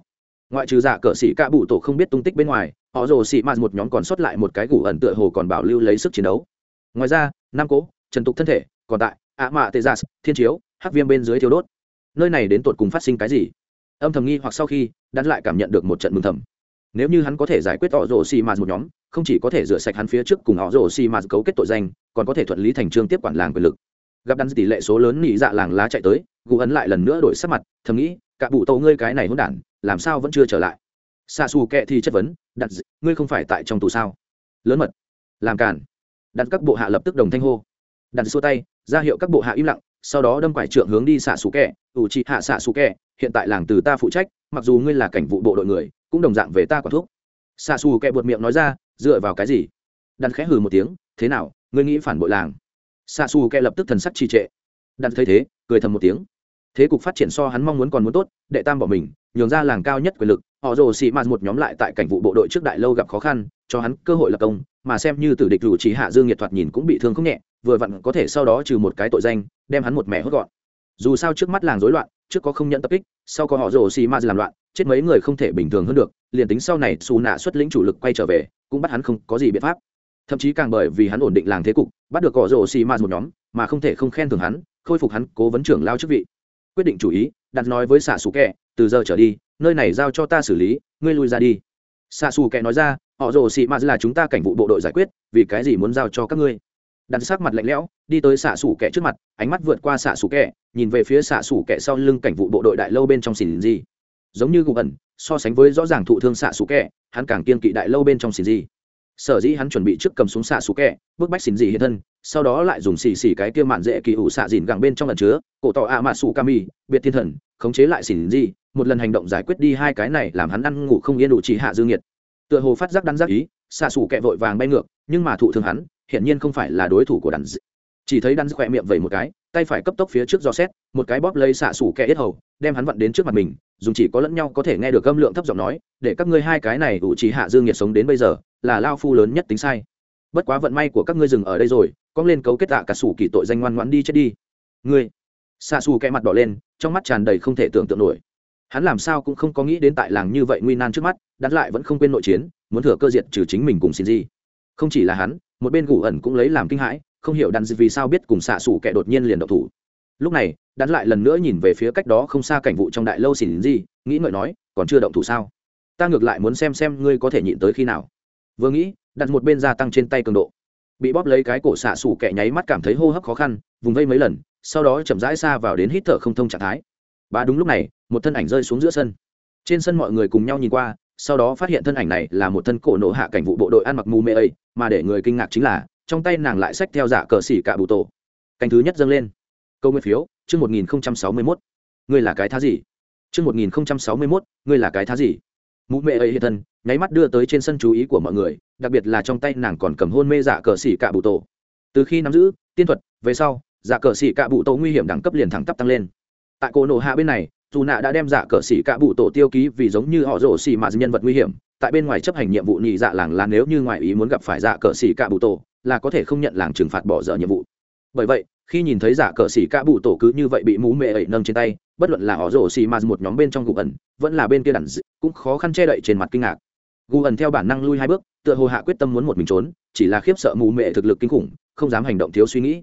A: Ngoại trừ giả cờ sĩ ca bụ tổ không biết tung tích bên ngoài, họ rồ xì mà một nhóm còn sót lại một cái củ ẩn tựa hồ còn bảo lưu lấy sức chiến đấu. Ngoài ra, nam cố trần tục thân thể, còn tại, ạ mạ tê gia thiên chiếu, hắc viêm bên dưới thiếu đốt. Nơi này đến tột cùng phát sinh cái gì? Âm thầm nghi hoặc sau khi đắn lại cảm nhận được một trận mừng thầm. Nếu như hắn có thể giải quyết họ rồ xì mà một nhóm, không chỉ có thể rửa sạch hắn phía trước cùng họ rồ xì mà cấu kết tội danh, còn có thể thuận lý thành trương tiếp quản làng quyền lực. Gặp đắn tỷ lệ số lớn nỉ dạ làng lá chạy tới, gù ấn lại lần nữa đổi sắc mặt, thầm nghĩ, cả bụ tâu ngươi cái này hôn đản, làm sao vẫn chưa trở lại? Xa xù kệ thì chất vấn đặt ngươi không phải tại trong tù sao? Lớn mật, làm cản đặt các bộ hạ lập tức đồng thanh hô đặt xua tay, ra hiệu các bộ hạ im lặng, sau đó đâm quải trượng hướng đi xạ xù kẹ, ủ trị hạ xạ xù kẹ, hiện tại làng từ ta phụ trách, mặc dù ngươi là cảnh vụ bộ đội người, cũng đồng dạng về ta quả thuốc xạ xù kẹ buột miệng nói ra, dựa vào cái gì? Đặt khẽ hừ một tiếng, thế nào, ngươi nghĩ phản bội làng? Xạ xù kẹ lập tức thần sắc trì trệ. Đặt thấy thế, cười thầm một tiếng. Thế cục phát triển so hắn mong muốn còn muốn tốt, đệ tam bỏ mình, nhường ra làng cao nhất quyền lực, họ rồ xị mạt một nhóm lại tại cảnh vụ bộ đội trước đại lâu gặp khó khăn, cho hắn cơ hội lập công, mà xem như tử địch rủ trí hạ dương nhiệt thoạt nhìn cũng bị thương không nhẹ vừa vặn có thể sau đó trừ một cái tội danh, đem hắn một mẻ hốt gọn. Dù sao trước mắt làng rối loạn, trước có không nhận tập kích, sau có họ rồ xì ma làm loạn, chết mấy người không thể bình thường hơn được, liền tính sau này xù nạ xuất lĩnh chủ lực quay trở về, cũng bắt hắn không có gì biện pháp. Thậm chí càng bởi vì hắn ổn định làng thế cục, bắt được cỏ rồ xì ma một nhóm, mà không thể không khen thưởng hắn, khôi phục hắn cố vấn trưởng lao chức vị. Quyết định chủ ý, đặt nói với xạ xù kẹ, từ giờ trở đi, nơi này giao cho ta xử lý, ngươi lui ra đi. Xạ xù kẹ nói ra, họ rồ xì ma là chúng ta cảnh vụ bộ đội giải quyết, vì cái gì muốn giao cho các ngươi? Đặt sắc mặt lạnh lẽo, đi tới xạ xủ kẹ trước mặt, ánh mắt vượt qua xạ xủ kẹ nhìn về phía xạ xủ kẹ sau lưng cảnh vụ bộ đội đại lâu bên trong xỉn gì. Giống như gục ẩn, so sánh với rõ ràng thụ thương xạ xủ kẹ hắn càng kiên kỵ đại lâu bên trong xỉn gì. Sở dĩ hắn chuẩn bị trước cầm súng xạ xù kẹ bước bách xỉn gì hiện thân, sau đó lại dùng xì xì cái kia mạn dễ kỳ ủ xạ dìn gẳng bên trong lần chứa, cổ tỏ ạ mạ xù kami biệt thiên thần, khống chế lại xỉn gì, một lần hành động giải quyết đi hai cái này làm hắn ăn ngủ không yên đủ chỉ hạ dương nhiệt tựa hồ phát giác đắn giác ý, xạ xù kẹ vội vàng bay ngược, nhưng mà thụ thương hắn hiển nhiên không phải là đối thủ của đắn chỉ thấy đắn khỏe miệng vẩy một cái, tay phải cấp tốc phía trước do xét, một cái bóp lấy xạ xủ kẻ yết hầu, đem hắn vặn đến trước mặt mình, dùng chỉ có lẫn nhau có thể nghe được âm lượng thấp giọng nói, để các ngươi hai cái này ủ chỉ hạ dương nhiệt sống đến bây giờ, là lao phu lớn nhất tính sai. Bất quá vận may của các ngươi dừng ở đây rồi cong lên cấu kết tạ cả sủ kỳ tội danh ngoan ngoãn đi chết đi. Ngươi? Xạ xù kẹ mặt đỏ lên, trong mắt tràn đầy không thể tưởng tượng nổi. Hắn làm sao cũng không có nghĩ đến tại làng như vậy nguy nan trước mắt, đắn lại vẫn không quên nội chiến, muốn thừa cơ diện trừ chính mình cùng xin gì không chỉ là hắn một bên gù ẩn cũng lấy làm kinh hãi, không hiểu đắn vì sao biết cùng xạ xủ kẻ đột nhiên liền độc thủ. Lúc này đắn lại lần nữa nhìn về phía cách đó không xa cảnh vụ trong đại lâu xỉn gì, nghĩ ngợi nói, còn chưa động thủ sao? Ta ngược lại muốn xem xem ngươi có thể nhịn tới khi nào. Vừa nghĩ đặt một bên gia tăng trên tay cường độ. Bị bóp lấy cái cổ xạ xủ kẻ nháy mắt cảm thấy hô hấp khó khăn, vùng vây mấy lần, sau đó chậm rãi xa vào đến hít thở không thông trạng thái. Và đúng lúc này, một thân ảnh rơi xuống giữa sân. Trên sân mọi người cùng nhau nhìn qua sau đó phát hiện thân ảnh này là một thân cổ nổ hạ cảnh vụ bộ đội ăn mặc mù mê ấy, mà để người kinh ngạc chính là, trong tay nàng lại xách theo dạ cờ xỉ cả bụ tổ. Canh thứ nhất dâng lên. Câu nguyên phiếu, chương một nghìn sáu mươi mốt. Ngươi là cái thá gì? Chương một nghìn sáu mươi mốt, ngươi là cái thá gì? Mụ mẹ ấy hiện thân, nháy mắt đưa tới trên sân chú ý của mọi người, đặc biệt là trong tay nàng còn cầm hôn mê dạ cờ xỉ cạ bụ tổ. Từ khi nắm giữ, tiên thuật, về sau dạ cờ xỉ cạ bụ tổ nguy hiểm đẳng cấp liền thẳng tắp tăng lên. Tại cổ nổ hạ bên này dù nạ đã đem giả cờ xỉ cạ bụ tổ tiêu ký vì giống như họ rổ xỉ mà nhân vật nguy hiểm, tại bên ngoài chấp hành nhiệm vụ nhị dạ làng là nếu như ngoại ý muốn gặp phải dạ cờ xỉ cạ bụ tổ, là có thể không nhận làng trừng phạt bỏ dở nhiệm vụ. Bởi vậy, khi nhìn thấy giả cờ xỉ cạ bụ tổ cứ như vậy bị mũ mẹ ấy nâng trên tay, bất luận là họ rổ xỉ mà một nhóm bên trong gục ẩn, vẫn là bên kia đàn cũng khó khăn che đậy trên mặt kinh ngạc. Gù ẩn theo bản năng lui hai bước, tựa hồ hạ quyết tâm muốn một mình trốn, chỉ là khiếp sợ mũ mẹ thực lực kinh khủng, không dám hành động thiếu suy nghĩ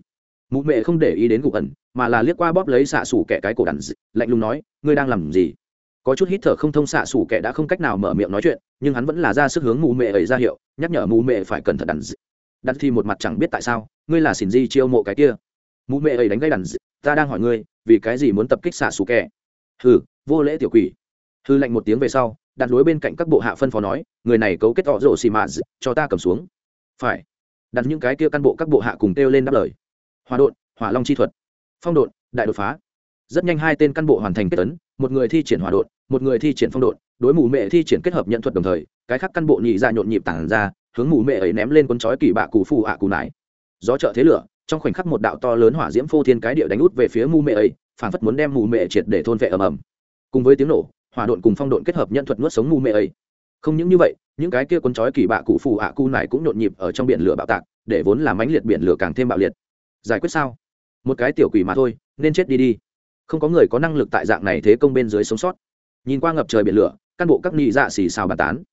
A: mụ mẹ không để ý đến gu ẩn, mà là liếc qua bóp lấy xạ xủ kẻ cái cổ đàn lạnh lùng nói, ngươi đang làm gì? Có chút hít thở không thông xạ xủ kẻ đã không cách nào mở miệng nói chuyện, nhưng hắn vẫn là ra sức hướng mụ mẹ ấy ra hiệu, nhắc nhở mụ mẹ phải cẩn thận đàn đặt thì một mặt chẳng biết tại sao, ngươi là xỉn di chiêu mộ cái kia. Mụ mẹ ấy đánh gây đàn ta đang hỏi ngươi, vì cái gì muốn tập kích xạ xủ kẻ? Hừ, vô lễ tiểu quỷ. Hư lệnh một tiếng về sau đặt lối bên cạnh các bộ hạ phân phó nói, người này cấu kết họ rổ xì mạ cho ta cầm xuống. Phải. Đặt những cái kia căn bộ các bộ hạ cùng kêu lên đáp lời hòa đột hỏa long chi thuật. Phong đột đại đột phá. Rất nhanh hai tên căn bộ hoàn thành kết tấn, một người thi triển hỏa đột một người thi triển phong đột đối mù mẹ thi triển kết hợp nhận thuật đồng thời, cái khác căn bộ nhị ra nhộn nhịp tản ra, hướng mù mẹ ấy ném lên con chói kỳ bạ cù phù ạ cù nải. Gió trợ thế lửa, trong khoảnh khắc một đạo to lớn hỏa diễm phô thiên cái địa đánh út về phía mù mẹ ấy phản phất muốn đem mù mẹ triệt để thôn vệ ầm ầm. Cùng với tiếng nổ, hỏa độn cùng phong độn kết hợp nhận thuật nuốt sống mù mẹ ấy. Không những như vậy, những cái kia cuốn chói kỳ bạ cụ phù ạ cu này cũng nhộn nhịp ở trong biển lửa bạo tạc, để vốn làm mãnh liệt biển lửa càng thêm bạo liệt giải quyết sao? Một cái tiểu quỷ mà thôi, nên chết đi đi. Không có người có năng lực tại dạng này thế công bên dưới sống sót. Nhìn qua ngập trời biển lửa căn bộ các nghị dạ xì xào bàn tán.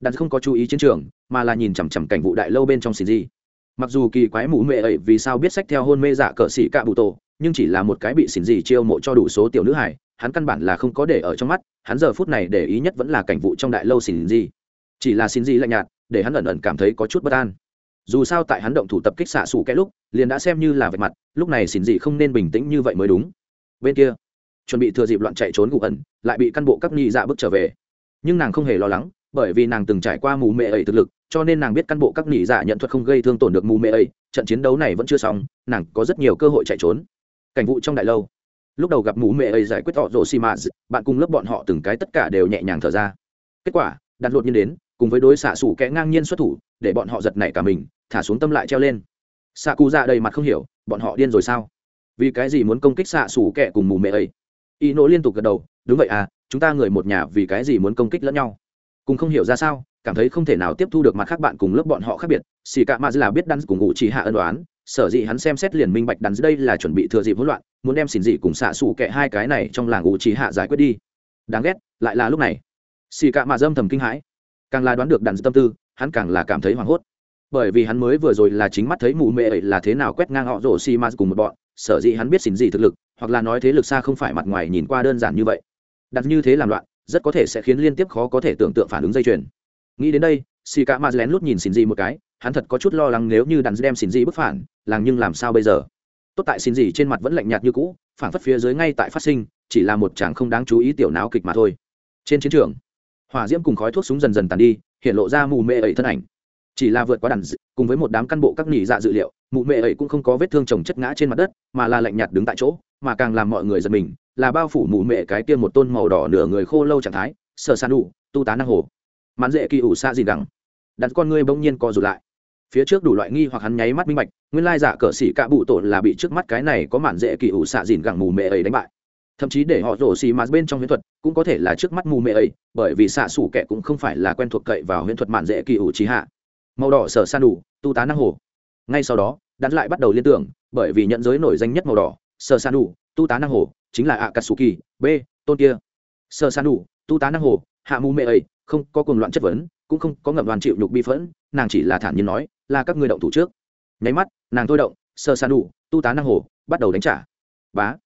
A: Đặt không có chú ý chiến trường, mà là nhìn chằm chằm cảnh vụ đại lâu bên trong xì di mặc dù kỳ quái mụ mệ ấy vì sao biết sách theo hôn mê dạ cỡ xỉ cạ bụ tổ, nhưng chỉ là một cái bị xỉn gì chiêu mộ cho đủ số tiểu nữ hải hắn căn bản là không có để ở trong mắt, hắn giờ phút này để ý nhất vẫn là cảnh vụ trong đại lâu xỉn gì. Chỉ là xỉn gì lạnh nhạt, để hắn ẩn ẩn cảm thấy có chút bất an dù sao tại hắn động thủ tập kích xạ xù cái lúc, liền đã xem như là vạch mặt, lúc này xỉn gì không nên bình tĩnh như vậy mới đúng. Bên kia, chuẩn bị thừa dịp loạn chạy trốn ngụ ẩn, lại bị căn bộ các nghi dạ bước trở về. Nhưng nàng không hề lo lắng, bởi vì nàng từng trải qua mù mệ ấy thực lực, cho nên nàng biết căn bộ các nghỉ dạ nhận thuật không gây thương tổn được mù mệ ấy, trận chiến đấu này vẫn chưa xong, nàng có rất nhiều cơ hội chạy trốn. Cảnh vụ trong đại lâu. Lúc đầu gặp mù mệ ấy giải quyết họ rổ xì mạ bạn cùng lớp bọn họ từng cái tất cả đều nhẹ nhàng thở ra. Kết quả đặt lột nhiên đến cùng với đối xạ xủ kẽ ngang nhiên xuất thủ, để bọn họ giật nảy cả mình, thả xuống tâm lại treo lên. Xạ cụ dạ đầy mặt không hiểu, bọn họ điên rồi sao? Vì cái gì muốn công kích xạ xủ kẻ cùng mù mẹ ấy? Y nỗ liên tục gật đầu, đúng vậy à chúng ta người một nhà vì cái gì muốn công kích lẫn nhau? Cùng không hiểu ra sao, cảm thấy không thể nào tiếp thu được mặt khác bạn cùng lớp bọn họ khác biệt. Xì cả mà là biết đắn cùng ngụ chỉ hạ ân đoán sở dĩ hắn xem xét liền minh bạch đắn đây là chuẩn bị thừa dịp hỗn loạn, muốn đem xỉn dị cùng xạ xù kẻ hai cái này trong làng ngụ chỉ hạ giải quyết đi. Đáng ghét, lại là lúc này. Xì cả mà dâm thầm kinh hãi càng là đoán được đàn tâm tư, hắn càng là cảm thấy hoảng hốt. Bởi vì hắn mới vừa rồi là chính mắt thấy mù mệ ấy là thế nào quét ngang họ rổ xi ma cùng một bọn, sở dĩ hắn biết xin gì thực lực, hoặc là nói thế lực xa không phải mặt ngoài nhìn qua đơn giản như vậy. Đặt như thế làm loạn, rất có thể sẽ khiến liên tiếp khó có thể tưởng tượng phản ứng dây chuyền. Nghĩ đến đây, xì cả ma lén lút nhìn xin gì một cái, hắn thật có chút lo lắng nếu như đàn đem xin gì bức phản, làng nhưng làm sao bây giờ? Tốt tại xin gì trên mặt vẫn lạnh nhạt như cũ, phản phất phía dưới ngay tại phát sinh, chỉ là một chàng không đáng chú ý tiểu náo kịch mà thôi. Trên chiến trường hỏa diễm cùng khói thuốc súng dần dần tàn đi, hiện lộ ra mù mê ẩy thân ảnh. Chỉ là vượt qua đàn cùng với một đám căn bộ các nghỉ dạ dự liệu mụ mệ ấy cũng không có vết thương chồng chất ngã trên mặt đất, mà là lạnh nhạt đứng tại chỗ, mà càng làm mọi người giật mình, là bao phủ mụ mệ cái kia một tôn màu đỏ nửa người khô lâu trạng thái sờ san đủ tu tá năng hồ. Mãn dễ kỳ ủ xa gì đằng đặt con ngươi bỗng nhiên co rụt lại. Phía trước đủ loại nghi hoặc hắn nháy mắt minh bạch, nguyên lai giả cờ xỉ cạ bụ tổ là bị trước mắt cái này có mạn dễ kỳ ủ xạ dìn gẳng mù mẹ ấy đánh bại. Thậm chí để họ rổ xì mà bên trong huyễn thuật cũng có thể là trước mắt mù mẹ ấy, bởi vì xạ xủ kẻ cũng không phải là quen thuộc cậy vào huyễn thuật mạn dễ kỳ ủ trí hạ. Màu đỏ sở san đủ, tu tá năng hồ. Ngay sau đó, đắn lại bắt đầu liên tưởng, bởi vì nhận giới nổi danh nhất màu đỏ, sở san đủ, tu tá năng hồ, chính là akatsuki, b, tôn kia. Sở san đủ, tu tá năng hồ, hạ mù mẹ ấy, không có cuồng loạn chất vấn, cũng không có ngậm đoàn chịu nhục bi phẫn, nàng chỉ là thản nhiên nói, là các ngươi động thủ trước. Nháy mắt, nàng thôi động sơ san đủ, tu tá năng hồ, bắt đầu đánh trả. Bá.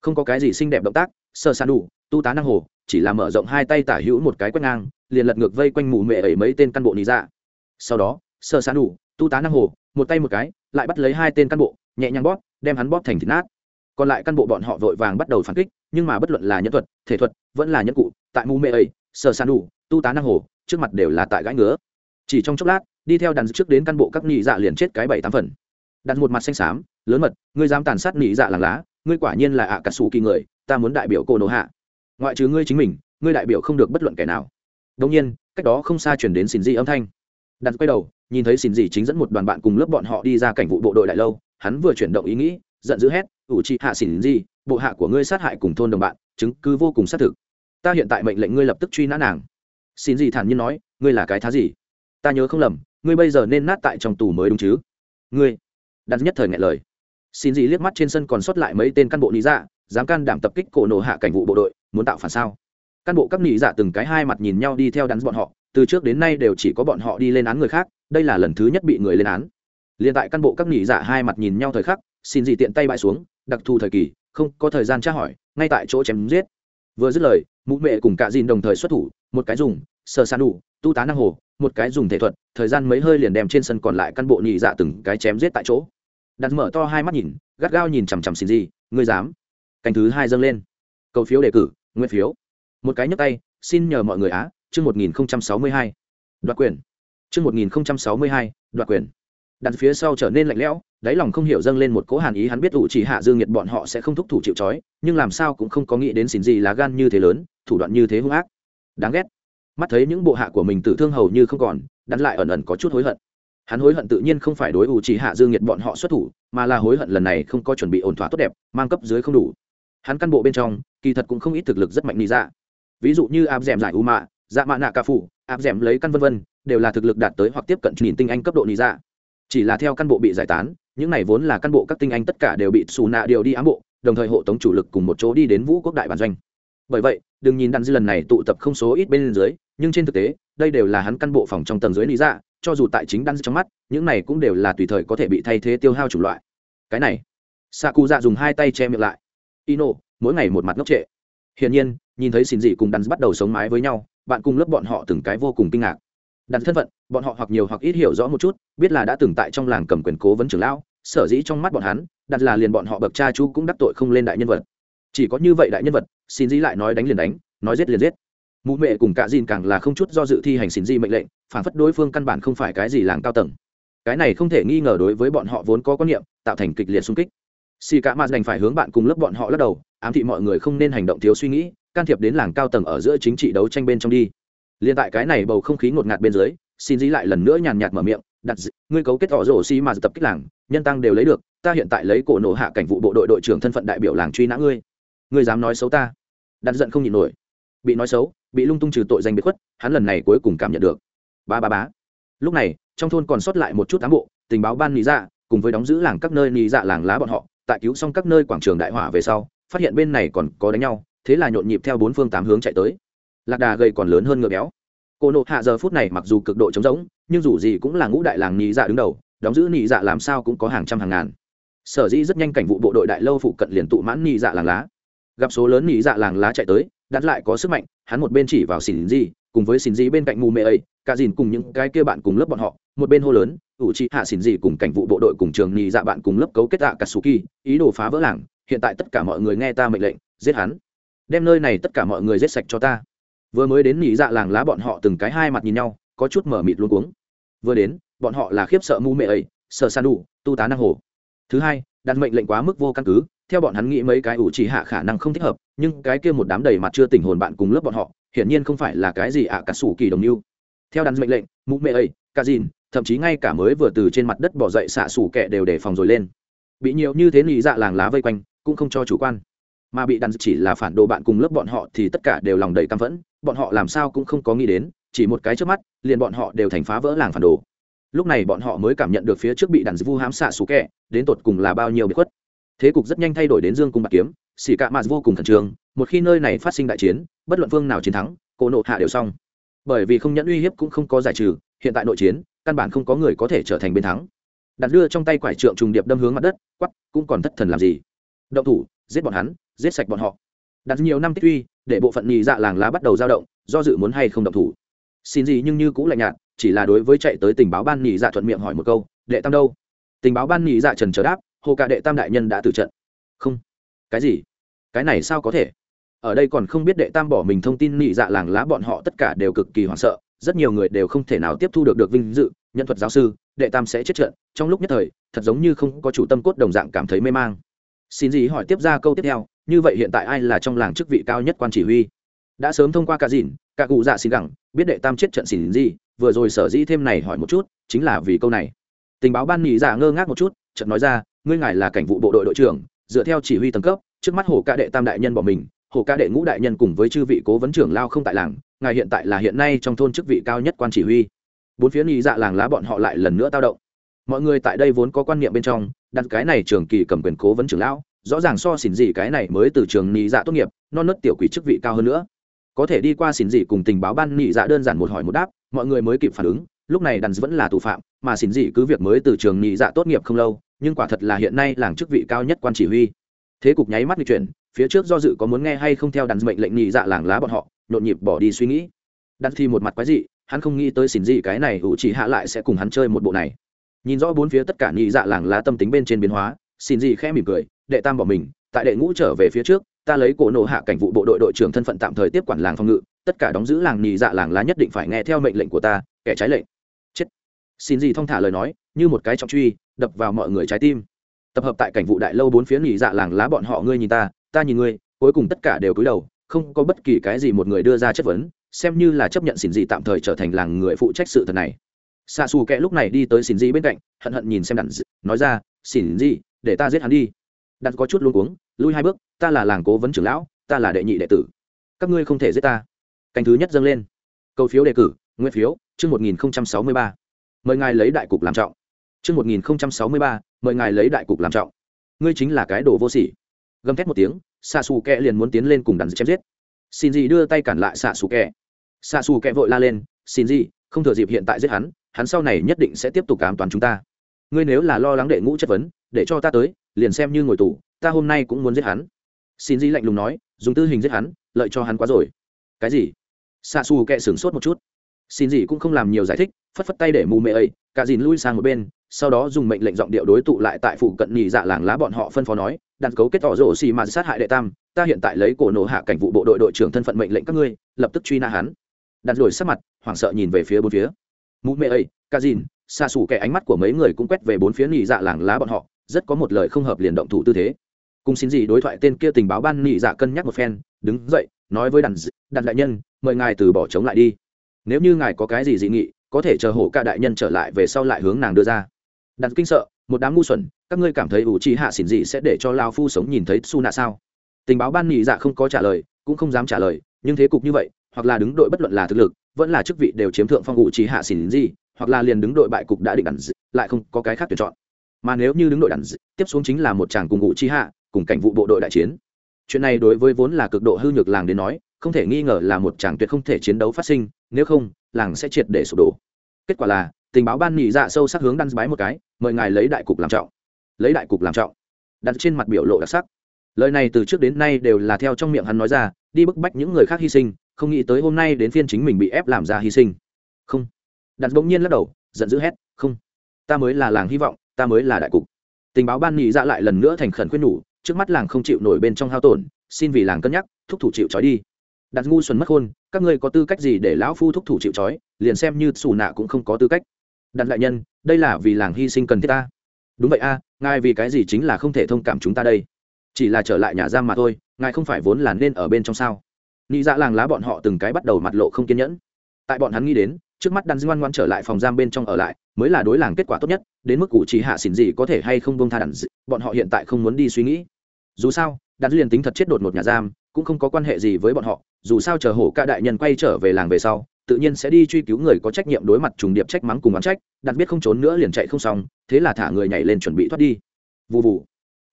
A: Không có cái gì xinh đẹp động tác sơ san đủ tu tá năng hồ, chỉ là mở rộng hai tay tả hữu một cái quét ngang, liền lật ngược vây quanh mù mẹ ấy mấy tên căn bộ nị dạ. sau đó sơ san đủ tu tá năng hồ, một tay một cái, lại bắt lấy hai tên căn bộ, nhẹ nhàng bóp, đem hắn bóp thành thịt nát. Còn lại căn bộ bọn họ vội vàng bắt đầu phản kích, nhưng mà bất luận là nhân thuật, thể thuật, vẫn là nhân cụ, tại mù mẹ ấy sơ san đủ tu tá năng hồ, trước mặt đều là tại gãi ngứa. Chỉ trong chốc lát, đi theo đàn trước đến căn bộ các nị dạ liền chết cái bảy tám phần. Đặt một mặt xanh xám, lớn mật, ngươi dám tàn sát nị dạ làng lá, ngươi quả nhiên là ạ cả sủ kỳ người, ta muốn đại biểu cô nô hạ ngoại trừ ngươi chính mình, ngươi đại biểu không được bất luận kẻ nào. Đông nhiên, cách đó không xa chuyển đến xin di âm thanh. Đặt quay đầu, nhìn thấy xin di chính dẫn một đoàn bạn cùng lớp bọn họ đi ra cảnh vụ bộ đội đại lâu, hắn vừa chuyển động ý nghĩ, giận dữ hét, ủ trị hạ xin di, bộ hạ của ngươi sát hại cùng thôn đồng bạn, chứng cứ vô cùng xác thực. Ta hiện tại mệnh lệnh ngươi lập tức truy nã nàng. Xin Di thản nhiên nói, ngươi là cái thá gì? Ta nhớ không lầm, ngươi bây giờ nên nát tại trong tù mới đúng chứ? Ngươi. Đặt nhất thời ngại lời. Xin Di liếc mắt trên sân còn sót lại mấy tên cán bộ lý dạ dám can đảm tập kích cổ nổ hạ cảnh vụ bộ đội muốn tạo phản sao? Cán bộ các nghị giả dạ từng cái hai mặt nhìn nhau đi theo đắn bọn họ, từ trước đến nay đều chỉ có bọn họ đi lên án người khác, đây là lần thứ nhất bị người lên án. Liền tại cán bộ các nghị giả dạ hai mặt nhìn nhau thời khắc, xin gì tiện tay bại xuống, đặc thù thời kỳ, không có thời gian tra hỏi, ngay tại chỗ chém giết. Vừa dứt lời, mụ mẹ cùng cả dìn đồng thời xuất thủ, một cái dùng, sờ san đủ, tu tá năng hồ, một cái dùng thể thuật, thời gian mấy hơi liền đem trên sân còn lại căn bộ nhị dạ từng cái chém giết tại chỗ. Đặt mở to hai mắt nhìn, gắt gao nhìn chằm chằm xin gì ngươi dám. Canh thứ hai dâng lên. Cầu phiếu đề cử nguyên phiếu. Một cái nhấp tay, xin nhờ mọi người á, chương một nghìn sáu mươi hai. Đoạt quyền. Chương một nghìn sáu mươi hai, đoạt quyền. Đặt phía sau trở nên lạnh lẽo, đáy lòng không hiểu dâng lên một cố hàn ý, hắn biết ủ chỉ hạ dương nhiệt bọn họ sẽ không thúc thủ chịu trói, nhưng làm sao cũng không có nghĩ đến xin gì lá gan như thế lớn, thủ đoạn như thế hung ác. Đáng ghét. Mắt thấy những bộ hạ của mình tử thương hầu như không còn đắn lại ẩn ẩn có chút hối hận. Hắn hối hận tự nhiên không phải đối ủ chỉ hạ dương nhiệt bọn họ xuất thủ, mà là hối hận lần này không có chuẩn bị ổn thỏa tốt đẹp, mang cấp dưới không đủ hắn căn bộ bên trong, kỳ thật cũng không ít thực lực rất mạnh lý ra ví dụ như áp d ẻ m giải u mạ dạ mạ nạ ca phủ áp d ẻ m lấy căn vân vân, đều là thực lực đạt tới hoặc tiếp cận nhìn tinh anh cấp độ lý ra chỉ là theo căn bộ bị giải tán, những này vốn là căn bộ các tinh anh tất cả đều bị xù nạ điều đi ám bộ, đồng thời hộ tống chủ lực cùng một chỗ đi đến vũ quốc đại bản doanh. Bởi vậy, đừng nhìn đàn dư lần này tụ tập không số ít bên dưới, nhưng trên thực tế, đây đều là hắn căn bộ phòng trong tầng dưới lý dạ cho dù tại chính đan trong mắt, những này cũng đều là tùy thời có thể bị thay thế tiêu hao chủng loại. Cái này xạ cụ dạ dùng hai tay che miệng lại ino, mỗi ngày một mặt ngốc trệ. Hiển nhiên, nhìn thấy xin dị cùng đan bắt đầu sống mái với nhau, bạn cùng lớp bọn họ từng cái vô cùng kinh ngạc. Đặt thân phận, bọn họ hoặc nhiều hoặc ít hiểu rõ một chút, biết là đã từng tại trong làng cầm quyền cố vấn trưởng lão, sở dĩ trong mắt bọn hắn đặt là liền bọn họ bậc cha chú cũng đắc tội không lên đại nhân vật. Chỉ có như vậy đại nhân vật xin dĩ lại nói đánh liền đánh, nói giết liền giết. Mụ mẹ cùng cả dìn càng là không chút do dự thi hành xin di mệnh lệnh, phản phất đối phương căn bản không phải cái gì làng cao tầng. Cái này không thể nghi ngờ đối với bọn họ vốn có quan niệm, tạo thành kịch liệt xung kích xì cả mạt đành phải hướng bạn cùng lớp bọn họ lắc đầu, ám thị mọi người không nên hành động thiếu suy nghĩ, can thiệp đến làng cao tầng ở giữa chính trị đấu tranh bên trong đi. Liên tại cái này bầu không khí ngột ngạt bên dưới, xin dí lại lần nữa nhàn nhạt mở miệng, đặt d... ngươi cấu kết tỏ rổ xi mà tập kích làng, nhân tăng đều lấy được, ta hiện tại lấy cổ nổ hạ cảnh vụ bộ đội đội trưởng thân phận đại biểu làng truy nã ngươi. Ngươi dám nói xấu ta? Đặt giận không nhịn nổi. Bị nói xấu, bị lung tung trừ tội danh biệt khuất, hắn lần này cuối cùng cảm nhận được. Ba ba bá lúc này, trong thôn còn sót lại một chút cán bộ, tình báo ban nị dạ cùng với đóng giữ làng các nơi nị dạ làng lá bọn họ tại cứu xong các nơi quảng trường đại hỏa về sau, phát hiện bên này còn có đánh nhau, thế là nhộn nhịp theo bốn phương tám hướng chạy tới. Lạc đà gầy còn lớn hơn ngựa béo. Cô nộ hạ giờ phút này mặc dù cực độ trống rỗng, nhưng dù gì cũng là ngũ đại làng nhị dạ đứng đầu, đóng giữ nhị dạ làm sao cũng có hàng trăm hàng ngàn. Sở dĩ rất nhanh cảnh vụ bộ đội đại lâu phụ cận liền tụ mãn nhị dạ làng lá. Gặp số lớn nhị dạ làng lá chạy tới, đặt lại có sức mạnh, hắn một bên chỉ vào xỉn di cùng với xỉn di bên cạnh mù mê ấy cả dìn cùng những cái kia bạn cùng lớp bọn họ một bên hô lớn ủ trị hạ xỉn gì cùng cảnh vụ bộ đội cùng trường nhị dạ bạn cùng lớp cấu kết tạ kỳ, ý đồ phá vỡ làng hiện tại tất cả mọi người nghe ta mệnh lệnh giết hắn. Đem nơi này tất cả mọi người giết sạch cho ta. Vừa mới đến nhị dạ làng lá bọn họ từng cái hai mặt nhìn nhau có chút mở mịt luôn cuống. Vừa đến bọn họ là khiếp sợ mu mệ ấy sợ san đủ tu tá năng hồ. Thứ hai đặt mệnh lệnh quá mức vô căn cứ theo bọn hắn nghĩ mấy cái ủ chỉ hạ khả năng không thích hợp nhưng cái kia một đám đầy mặt chưa tỉnh hồn bạn cùng lớp bọn họ hiển nhiên không phải là cái gì ạ cả sủ kỳ đồng mưu. Theo đặt mệnh lệnh mụ mẹ ấy cả dìn thậm chí ngay cả mới vừa từ trên mặt đất bỏ dậy xạ sủ kẹ đều để phòng rồi lên. Bị nhiều như thế nghĩ dạ làng lá vây quanh, cũng không cho chủ quan. Mà bị đàn chỉ là phản đồ bạn cùng lớp bọn họ thì tất cả đều lòng đầy căm phẫn, bọn họ làm sao cũng không có nghĩ đến, chỉ một cái trước mắt, liền bọn họ đều thành phá vỡ làng phản đồ. Lúc này bọn họ mới cảm nhận được phía trước bị đàn vu hám xạ sủ kẹ đến tột cùng là bao nhiêu bị khuất. Thế cục rất nhanh thay đổi đến dương cung bạc kiếm, xỉ cạ mạt vô cùng khẩn trương, một khi nơi này phát sinh đại chiến, bất luận phương nào chiến thắng cổ nộ hạ đều xong. Bởi vì không nhận uy hiếp cũng không có giải trừ, hiện tại nội chiến căn bản không có người có thể trở thành bên thắng. Đặt đưa trong tay quải trượng trùng điệp đâm hướng mặt đất quắp cũng còn thất thần làm gì? Động thủ, giết bọn hắn, giết sạch bọn họ. Đặt nhiều năm tích tuy để bộ phận nhị dạ làng lá bắt đầu dao động, do dự muốn hay không động thủ. Xin gì nhưng như cũng lạnh nhạt, chỉ là đối với chạy tới tình báo ban nhị dạ thuận miệng hỏi một câu, đệ tam đâu? Tình báo ban nhị dạ trần trở đáp, hồ cả đệ tam đại nhân đã tử trận. Không. Cái gì? Cái này sao có thể? Ở đây còn không biết đệ tam bỏ mình thông tin nhị dạ làng lá bọn họ tất cả đều cực kỳ hoảng sợ rất nhiều người đều không thể nào tiếp thu được được vinh dự, nhân thuật giáo sư, đệ tam sẽ chết trận, trong lúc nhất thời, thật giống như không có chủ tâm cốt đồng dạng cảm thấy mê mang. Xin gì hỏi tiếp ra câu tiếp theo, như vậy hiện tại ai là trong làng chức vị cao nhất quan chỉ huy? Đã sớm thông qua cả dìn cả cụ dạ xin gẳng, biết đệ tam chết trận xỉn gì, vừa rồi sở dĩ thêm này hỏi một chút, chính là vì câu này. Tình báo ban nhị dạ ngơ ngác một chút trận nói ra, ngươi ngài là cảnh vụ bộ đội đội trưởng, dựa theo chỉ huy tầng cấp, trước mắt hồ ca đệ tam đại nhân bỏ mình, hồ ca đệ ngũ đại nhân cùng với chư vị cố vấn trưởng lao không tại làng ngài hiện tại là hiện nay trong thôn chức vị cao nhất quan chỉ huy. Bốn phía nhị dạ làng lá bọn họ lại lần nữa tao động. Mọi người tại đây vốn có quan niệm bên trong, đặt cái này trường kỳ cầm quyền cố vấn trưởng lão, rõ ràng so xỉn gì cái này mới từ trường nhị dạ tốt nghiệp, non nớt tiểu quỷ chức vị cao hơn nữa. Có thể đi qua xỉn gì cùng tình báo ban nhị dạ đơn giản một hỏi một đáp, mọi người mới kịp phản ứng, lúc này đàn vẫn là tù phạm, mà xỉn gì cứ việc mới từ trường nhị dạ tốt nghiệp không lâu, nhưng quả thật là hiện nay làng chức vị cao nhất quan chỉ huy. Thế cục nháy mắt di chuyển, phía trước do dự có muốn nghe hay không theo đàn mệnh lệnh nhị dạ làng lá bọn họ nhộn nhịp bỏ đi suy nghĩ. Đặt thì một mặt quái dị, hắn không nghĩ tới xỉn gì cái này ủ chỉ hạ lại sẽ cùng hắn chơi một bộ này. Nhìn rõ bốn phía tất cả nhị dạ làng lá tâm tính bên trên biến hóa, xỉn gì khẽ mỉm cười, đệ tam bỏ mình, tại đệ ngũ trở về phía trước, ta lấy cổ nổ hạ cảnh vụ bộ đội đội trưởng thân phận tạm thời tiếp quản làng phòng ngự, tất cả đóng giữ làng nhị dạ làng lá nhất định phải nghe theo mệnh lệnh của ta, kẻ trái lệnh. Chết. Xin gì thong thả lời nói, như một cái trọng truy, đập vào mọi người trái tim. Tập hợp tại cảnh vụ đại lâu bốn phía nhị dạ làng lá bọn họ, ngươi nhìn ta ta nhìn ngươi, cuối cùng tất cả đều cúi đầu không có bất kỳ cái gì một người đưa ra chất vấn, xem như là chấp nhận xỉn dị tạm thời trở thành làng người phụ trách sự thật này. Xa xù kẹ lúc này đi tới xỉn dị bên cạnh, hận hận nhìn xem đặn nói ra xỉn dị để ta giết hắn đi. Đặn có chút luôn cuống, lui hai bước, ta là làng cố vấn trưởng lão, ta là đệ nhị đệ tử. Các ngươi không thể giết ta. Canh thứ nhất dâng lên. Cầu phiếu đề cử, nguyên phiếu, chương một nghìn sáu mươi ba. Mời ngài lấy đại cục làm trọng. Chương một nghìn sáu mươi ba, mời ngài lấy đại cục làm trọng. Ngươi chính là cái đồ vô sỉ. Gầm thét một tiếng xạ xù kẹ liền muốn tiến lên cùng đàn chém giết. Xin gì đưa tay cản lại xạ xù kẹ. Xạ xù kẹ vội la lên, xin gì không thừa dịp hiện tại giết hắn hắn sau này nhất định sẽ tiếp tục cám toàn chúng ta. Ngươi nếu là lo lắng đệ ngũ chất vấn, để cho ta tới, liền xem như ngồi tù, ta hôm nay cũng muốn giết hắn. Xin gì lạnh lùng nói, dùng tư hình giết hắn, lợi cho hắn quá rồi. Cái gì? Xạ xù kẹ sửng sốt một chút. Xin gì cũng không làm nhiều giải thích, phất phất tay để mù mê ấy, cả dìn lui sang một bên sau đó dùng mệnh lệnh giọng điệu đối tụ lại tại phụ cận nhị dạ làng lá bọn họ phân phó nói đàn cấu kết tỏ rổ xì mà sát hại đệ tam, ta hiện tại lấy cổ nổ hạ cảnh vụ bộ đội đội trưởng thân phận mệnh lệnh các ngươi, lập tức truy nã hắn. Đàn rồi sắc mặt, hoảng sợ nhìn về phía bốn phía. Mụ mẹ ấy ca dìn, xa xù kẻ ánh mắt của mấy người cũng quét về bốn phía nhị dạ làng lá bọn họ, rất có một lời không hợp liền động thủ tư thế. Cùng xin gì đối thoại tên kia tình báo ban nhị dạ cân nhắc một phen, đứng dậy, nói với đàn đàn đại nhân, mời ngài từ bỏ chống lại đi. Nếu như ngài có cái gì dị nghị, có thể chờ hổ ca đại nhân trở lại về sau lại hướng nàng đưa ra đặt kinh sợ, một đám ngu xuẩn, các ngươi cảm thấy ủ trì hạ xỉn dị sẽ để cho lao phu sống nhìn thấy su nạ sao? Tình báo ban nhị dạ không có trả lời, cũng không dám trả lời, nhưng thế cục như vậy, hoặc là đứng đội bất luận là thực lực, vẫn là chức vị đều chiếm thượng phong ủ trì hạ xỉn dị hoặc là liền đứng đội bại cục đã định đẳng lại không có cái khác tuyển chọn. Mà nếu như đứng đội đẳng tiếp xuống chính là một chàng cùng ủ trì hạ, cùng cảnh vụ bộ đội đại chiến. Chuyện này đối với vốn là cực độ hư nhược làng đến nói, không thể nghi ngờ là một chàng tuyệt không thể chiến đấu phát sinh, nếu không, làng sẽ triệt để sụp đổ. Kết quả là tình báo ban nhị dạ sâu sắc hướng đan bái một cái, mời ngài lấy đại cục làm trọng. Lấy đại cục làm trọng. Đặt trên mặt biểu lộ đặc sắc. Lời này từ trước đến nay đều là theo trong miệng hắn nói ra, đi bức bách những người khác hy sinh, không nghĩ tới hôm nay đến phiên chính mình bị ép làm ra hy sinh. Không. Đặt bỗng nhiên lắc đầu, giận dữ hét, không. Ta mới là làng hy vọng, ta mới là đại cục. Tình báo ban nhị dạ lại lần nữa thành khẩn khuyên nhủ, trước mắt làng không chịu nổi bên trong hao tổn, xin vì làng cân nhắc, thúc thủ chịu trói đi. Đặt ngu xuẩn mất hôn các ngươi có tư cách gì để lão phu thúc thủ chịu trói, liền xem như xù nạ cũng không có tư cách đặt đại nhân, đây là vì làng hy sinh cần thiết ta. Đúng vậy a, ngài vì cái gì chính là không thể thông cảm chúng ta đây? Chỉ là trở lại nhà giam mà thôi, ngài không phải vốn là nên ở bên trong sao? Nghĩ dạ làng lá bọn họ từng cái bắt đầu mặt lộ không kiên nhẫn. Tại bọn hắn nghĩ đến, trước mắt đàn ngoan ngoan trở lại phòng giam bên trong ở lại, mới là đối làng kết quả tốt nhất, đến mức cụ chỉ hạ xỉn gì có thể hay không bông tha đàn bọn họ hiện tại không muốn đi suy nghĩ. Dù sao đàn liền tính thật chết đột một nhà giam, cũng không có quan hệ gì với bọn họ, dù sao chờ hổ ca đại nhân quay trở về làng về sau tự nhiên sẽ đi truy cứu người có trách nhiệm đối mặt trùng điệp trách mắng cùng oán trách, đặt biết không trốn nữa liền chạy không xong, thế là thả người nhảy lên chuẩn bị thoát đi. Vụ vụ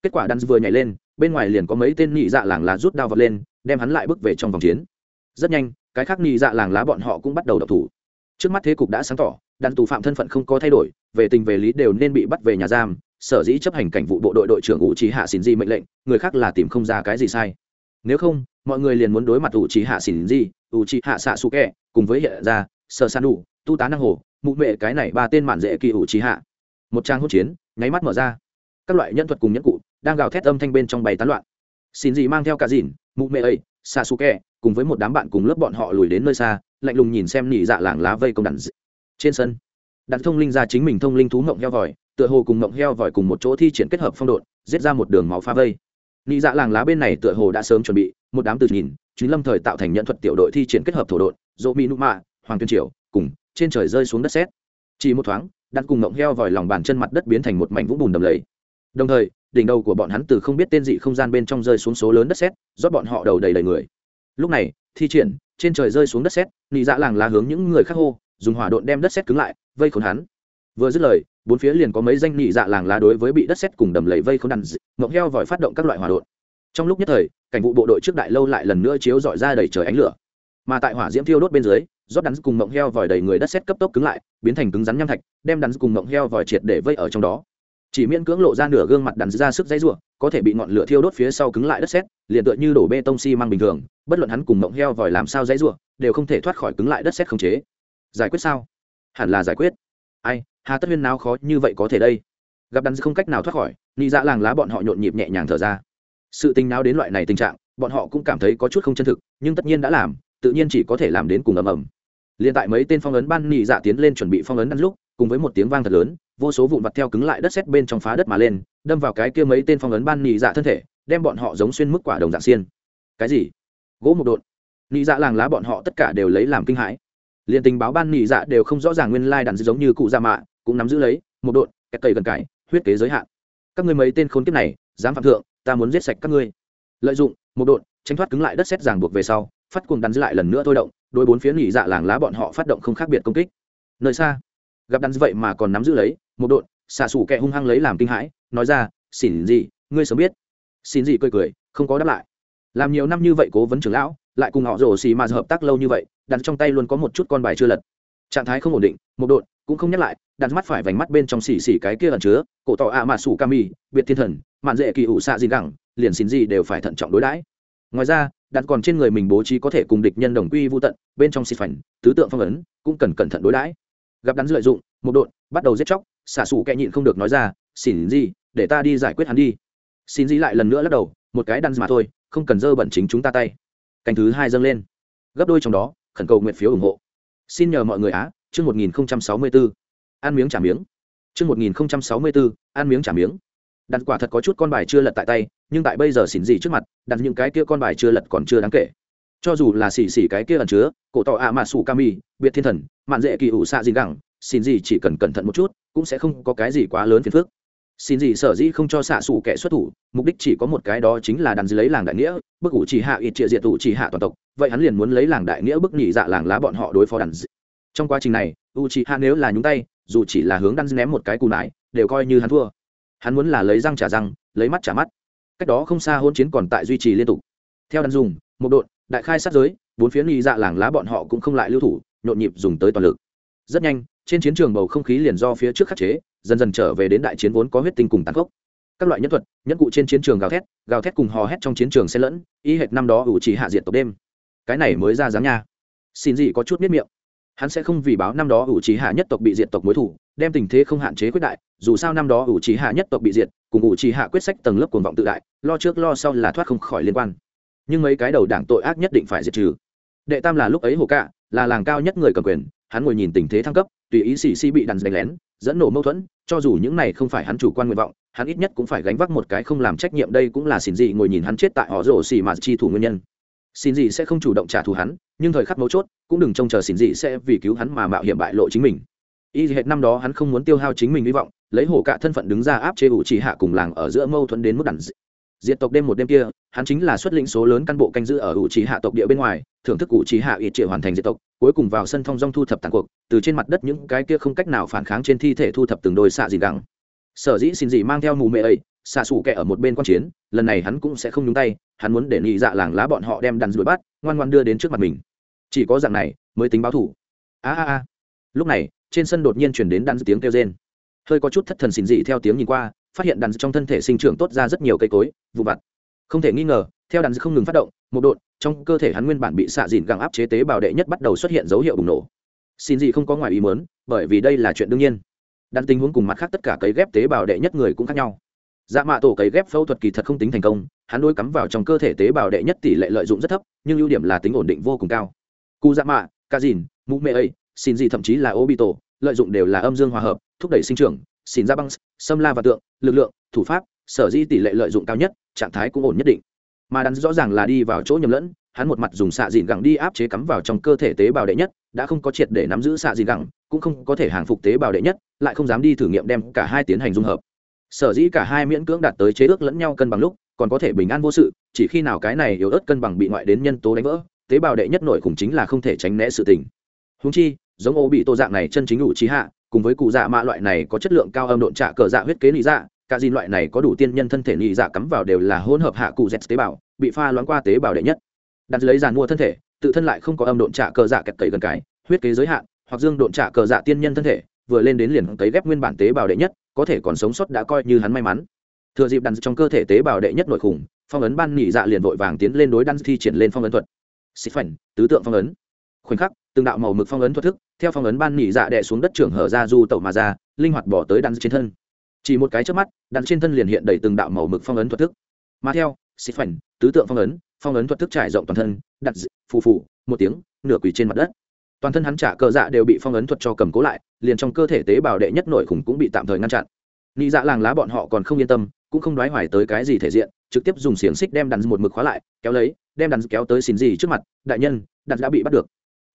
A: kết quả đan vừa nhảy lên, bên ngoài liền có mấy tên nhị dạ làng lá rút đao vật lên, đem hắn lại bước về trong vòng chiến. Rất nhanh, cái khác nhị dạ làng lá bọn họ cũng bắt đầu đập thủ. Trước mắt thế cục đã sáng tỏ, đàn tù phạm thân phận không có thay đổi, về tình về lý đều nên bị bắt về nhà giam, sở dĩ chấp hành cảnh vụ bộ đội đội trưởng ủ trí hạ xỉn di mệnh lệnh, người khác là tìm không ra cái gì sai. Nếu không, mọi người liền muốn đối mặt ủ trí hạ xỉn di ủ trí hạ xạ su kẹ cùng với hiện ra, sở san đủ tu tá năng hồ, mụ mệ, cái này ba tên mạn dễ kỳ ủ trí hạ. Một trang hỗn chiến, nháy mắt mở ra. Các loại nhân thuật cùng nhẫn cụ đang gào thét âm thanh bên trong bày tán loạn. Xin gì mang theo cả dìn, mụ mệ ấy xa su kẹ cùng với một đám bạn cùng lớp bọn họ lùi đến nơi xa, lạnh lùng nhìn xem nỉ dạ làng lá vây công đàn trên sân đặt thông linh ra chính mình thông linh thú mộng heo vòi, tựa hồ cùng mộng heo vòi cùng một chỗ thi triển kết hợp phong độn, giết ra một đường máu phá vây. Nị dạ làng lá bên này tựa hồ đã sớm chuẩn bị, một đám từ nhìn, chính lâm thời tạo thành nhận thuật tiểu đội thi triển kết hợp thổ đội dỗ mỹ nụ mạ, hoàng tuyên triều, cùng trên trời rơi xuống đất xét chỉ một thoáng, đặt cùng ngộng heo vòi lòng bàn chân mặt đất biến thành một mảnh vũng bùn đầm lầy. Đồng thời, đỉnh đầu của bọn hắn từ không biết tên dị không gian bên trong rơi xuống số lớn đất xét rót bọn họ đầu đầy đầy người. Lúc này, thi triển, trên trời rơi xuống đất xét nị dạ làng lá hướng những người khác hô, dùng hỏa độn đem đất xét cứng lại, vây khốn hắn. Vừa dứt lời, bốn phía liền có mấy danh nị dạ làng lá đối với bị đất xét cùng đầm lầy vây khốn đàn ngộng heo vòi phát động các loại hỏa độn. Trong lúc nhất thời, cảnh vụ bộ đội trước đại lâu lại lần nữa chiếu dọi ra đầy trời ánh lửa mà tại hỏa diễm thiêu đốt bên dưới, rót đắn cùng mộng heo vòi đầy người đất xét cấp tốc cứng lại, biến thành cứng rắn nham thạch, đem đắn cùng mộng heo vòi triệt để vây ở trong đó. Chỉ miễn cưỡng lộ ra nửa gương mặt đắn ra sức dãy ruộng có thể bị ngọn lửa thiêu đốt phía sau cứng lại đất xét liền tựa như đổ bê tông xi、si、măng bình thường, bất luận hắn cùng mộng heo vòi làm sao dãy ruộng đều không thể thoát khỏi cứng lại đất xét khống chế. Giải quyết sao? Hẳn là giải quyết. Ai, hà tất huyên nào khó như vậy có thể đây? Gặp đắn không cách nào thoát khỏi ni dạ làng lá bọn họ nhộn nhịp nhẹ nhàng thở ra. Sự tình nào đến loại này tình trạng, bọn họ cũng cảm thấy có chút không chân thực, nhưng tất nhiên đã làm tự nhiên chỉ có thể làm đến cùng ầm ầm. Liền tại mấy tên phong ấn ban nị dạ tiến lên chuẩn bị phong ấn đắn lúc, cùng với một tiếng vang thật lớn, vô số vụn vặt theo cứng lại đất xét bên trong phá đất mà lên, đâm vào cái kia mấy tên phong ấn ban nị dạ thân thể, đem bọn họ giống xuyên mức quả đồng dạng xiên. Cái gì? Gỗ một đột nị dạ làng lá bọn họ tất cả đều lấy làm kinh hãi. Liền tình báo ban nị dạ đều không rõ ràng nguyên lai đàn giống như cụ gia mạ, cũng nắm giữ lấy, một đột kẹt cây gần cải, huyết kế giới hạn. Các ngươi mấy tên khốn kiếp này, dám phạm thượng, ta muốn giết sạch các ngươi. Lợi dụng, một đột tránh thoát cứng lại đất xét ràng buộc về sau phát cuồng đắn lại lần nữa thôi động đôi bốn phía nghỉ dạ làng lá bọn họ phát động không khác biệt công kích. Nơi xa gặp đắn vậy mà còn nắm giữ lấy một đột xạ xủ kẹ hung hăng lấy làm kinh hãi nói ra xỉn gì ngươi sớm biết. Xin gì cười cười không có đáp lại. Làm nhiều năm như vậy cố vấn trưởng lão lại cùng họ rổ xì mà hợp tác lâu như vậy đặt trong tay luôn có một chút con bài chưa lật. Trạng thái không ổn định một đột cũng không nhắc lại đặt mắt phải vành mắt bên trong xì xì cái kia ẩn chứa cổ tỏ ạ à mà sủ cami, biệt thiên thần mạn dễ kỳ ủ xạ gì gẳng liền xin gì đều phải thận trọng đối đãi. Ngoài ra đạn còn trên người mình bố trí có thể cùng địch nhân đồng quy vô tận, bên trong xì phảnh, tứ tượng phong ấn, cũng cần cẩn thận đối đãi. Gặp đắn lợi dụng, một đột bắt đầu giết chóc, xả sủ kẹ nhịn không được nói ra, xin gì để ta đi giải quyết hắn đi. Xin gì lại lần nữa lắc đầu, một cái đắn mà thôi, không cần dơ bẩn chính chúng ta tay. Canh thứ hai dâng lên. Gấp đôi trong đó, khẩn cầu nguyện phiếu ủng hộ. Xin nhờ mọi người á, chương một nghìn sáu mươi bốn ăn miếng trả miếng. Chương một nghìn sáu mươi bốn ăn miếng trả miếng đặt quả thật có chút con bài chưa lật tại tay, nhưng tại bây giờ xỉn gì trước mặt, đặt những cái kia con bài chưa lật còn chưa đáng kể. Cho dù là xỉ xỉ cái kia ẩn chứa, cổ tỏ ạ à mà sủ kami biệt thiên thần, mạn dễ kỳ ủ xạ gì gẳng xin gì chỉ cần cẩn thận một chút, cũng sẽ không có cái gì quá lớn phiền phức. Xin gì sở dĩ không cho xạ sủ kẻ xuất thủ, mục đích chỉ có một cái đó chính là đàn dưới lấy làng đại nghĩa, bức ủ chỉ hạ ít trịa diệt ủ chỉ hạ toàn tộc, vậy hắn liền muốn lấy làng đại nghĩa bức nhị dạ làng lá bọn họ đối phó đàn trong quá trình này u chỉ hạ nếu là nhúng tay, dù chỉ là hướng đan ném một cái cù nải, đều coi như hắn thua hắn muốn là lấy răng trả răng, lấy mắt trả mắt. Cách đó không xa hôn chiến còn tại duy trì liên tục. Theo đàn dùng, một đội, đại khai sát giới, bốn phía nghi dạ làng lá bọn họ cũng không lại lưu thủ, nhộn nhịp dùng tới toàn lực. Rất nhanh, trên chiến trường bầu không khí liền do phía trước khắc chế, dần dần trở về đến đại chiến vốn có huyết tinh cùng tàn khốc. Các loại nhân thuật nhân cụ trên chiến trường gào thét gào thét cùng hò hét trong chiến trường xen lẫn, y hệt năm đó ủ chỉ hạ diệt tộc đêm. Cái này mới ra dáng nha. Xin gì có chút miết miệng. Hắn sẽ không vì báo năm đó ủ trí hạ nhất tộc bị diệt tộc mối thủ đem tình thế không hạn chế quyết đại, dù sao năm đó ủ trí hạ nhất tộc bị diệt, cùng ủ trí hạ quyết sách tầng lớp cuồng vọng tự đại, lo trước lo sau là thoát không khỏi liên quan. Nhưng mấy cái đầu đảng tội ác nhất định phải diệt trừ. Đệ tam là lúc ấy hồ cạ, là làng cao nhất người cầm quyền, hắn ngồi nhìn tình thế thăng cấp, tùy ý xì xì bị đàn đánh lén, dẫn nổ mâu thuẫn, cho dù những này không phải hắn chủ quan nguyện vọng, hắn ít nhất cũng phải gánh vác một cái không làm trách nhiệm đây cũng là xin gì ngồi nhìn hắn chết tại họ rổ xì mà chi thủ nguyên nhân. Xin gì sẽ không chủ động trả thù hắn, nhưng thời khắc mấu chốt, cũng đừng trông chờ xin gì sẽ vì cứu hắn mà mạo hiểm bại lộ chính mình y hệt năm đó hắn không muốn tiêu hao chính mình hy vọng, lấy hổ cả thân phận đứng ra áp chế ủ chỉ hạ cùng làng ở giữa mâu thuẫn đến mức đẳng diệt tộc đêm một đêm kia, hắn chính là xuất lĩnh số lớn cán bộ canh giữ ở ủ chỉ hạ tộc địa bên ngoài, thưởng thức ủ chỉ hạ ít triệu hoàn thành diệt tộc, cuối cùng vào sân thông dong thu thập tàn cuộc, từ trên mặt đất những cái kia không cách nào phản kháng trên thi thể thu thập từng đôi xạ gì gẳng. Sở dĩ xin gì mang theo mù mẹ ấy, xạ xù kẻ ở một bên quan chiến, lần này hắn cũng sẽ không nhúng tay, hắn muốn để nhị dạ làng lá bọn họ đem đàn đuổi bắt, ngoan ngoan đưa đến trước mặt mình. Chỉ có dạng này mới tính báo thủ. A a a. Lúc này trên sân đột nhiên chuyển đến đàn tiếng kêu rên. Hơi có chút thất thần xin dị theo tiếng nhìn qua, phát hiện đàn trong thân thể sinh trưởng tốt ra rất nhiều cây cối vụ vặt. Không thể nghi ngờ, theo đàn không ngừng phát động, một đột trong cơ thể hắn nguyên bản bị xạ dìn găng áp chế tế bào đệ nhất bắt đầu xuất hiện dấu hiệu bùng nổ. Xin dị không có ngoài ý mớn bởi vì đây là chuyện đương nhiên. Đàn tình huống cùng mặt khác tất cả cấy ghép tế bào đệ nhất người cũng khác nhau. Dạ mạ tổ cấy ghép phẫu thuật kỳ thật không tính thành công, hắn đôi cắm vào trong cơ thể tế bào đệ nhất tỷ lệ lợi dụng rất thấp, nhưng ưu điểm là tính ổn định vô cùng cao. Cụ dạ mạ, ca dìn, mũ mê ấy xin gì thậm chí là obito bị tổ lợi dụng đều là âm dương hòa hợp, thúc đẩy sinh trưởng, xin ra băng, xâm la và tượng, lực lượng, thủ pháp, sở di tỷ lệ lợi dụng cao nhất, trạng thái cũng ổn nhất định. Mà đắn rõ ràng là đi vào chỗ nhầm lẫn, hắn một mặt dùng xạ dìn gẳng đi áp chế cắm vào trong cơ thể tế bào đệ nhất, đã không có triệt để nắm giữ xạ dìn gẳng, cũng không có thể hàng phục tế bào đệ nhất, lại không dám đi thử nghiệm đem cả hai tiến hành dung hợp. Sở dĩ cả hai miễn cưỡng đạt tới chế ước lẫn nhau cân bằng lúc, còn có thể bình an vô sự, chỉ khi nào cái này yếu ớt cân bằng bị ngoại đến nhân tố đánh vỡ, tế bào đệ nhất nội khủng chính là không thể tránh né sự tình. Húng chi giống ô bị tô dạng này chân chính đủ trí hạ, cùng với cụ dạ mạ loại này có chất lượng cao âm độn trả cờ dạ huyết kế lý dạ cả gì loại này có đủ tiên nhân thân thể lý dạ cắm vào đều là hỗn hợp hạ cụ z tế bào, bị pha loãng qua tế bào đệ nhất. Đặt lấy giàn mua thân thể, tự thân lại không có âm độn trả cờ dạ kẹt cậy gần cái, huyết kế giới hạn, hoặc dương độn trả cờ dạ tiên nhân thân thể, vừa lên đến liền cấy ghép nguyên bản tế bào đệ nhất, có thể còn sống sót đã coi như hắn may mắn. Thừa dịp đàn trong cơ thể tế bào đệ nhất nội khủng, phong ấn ban nhị dạ liền vội vàng tiến lên đối đan thi triển lên phong ấn thuật. Xích phảnh, tứ tượng phong ấn. Khoảnh khắc từng đạo màu mực phong ấn thuật thức, theo phong ấn ban nhị dạ đẻ xuống đất trưởng hở ra du tẩu mà ra, linh hoạt bỏ tới đan trên thân. Chỉ một cái trước mắt, đan trên thân liền hiện đầy từng đạo màu mực phong ấn thuật thức. Mà theo, xích phảnh, tứ tượng phong ấn phong ấn thuật thức trải rộng toàn thân, đặt phù phù, một tiếng, nửa quỳ trên mặt đất. Toàn thân hắn trả cờ dạ đều bị phong ấn thuật cho cầm cố lại, liền trong cơ thể tế bào đệ nhất nội khủng cũng bị tạm thời ngăn chặn. Nị dạ làng lá bọn họ còn không yên tâm, cũng không đoái hoài tới cái gì thể diện, trực tiếp dùng xiềng xích đem đàn một mực khóa lại, kéo lấy, đem đàn kéo tới xin gì trước mặt, đại nhân đàn đã bị bắt được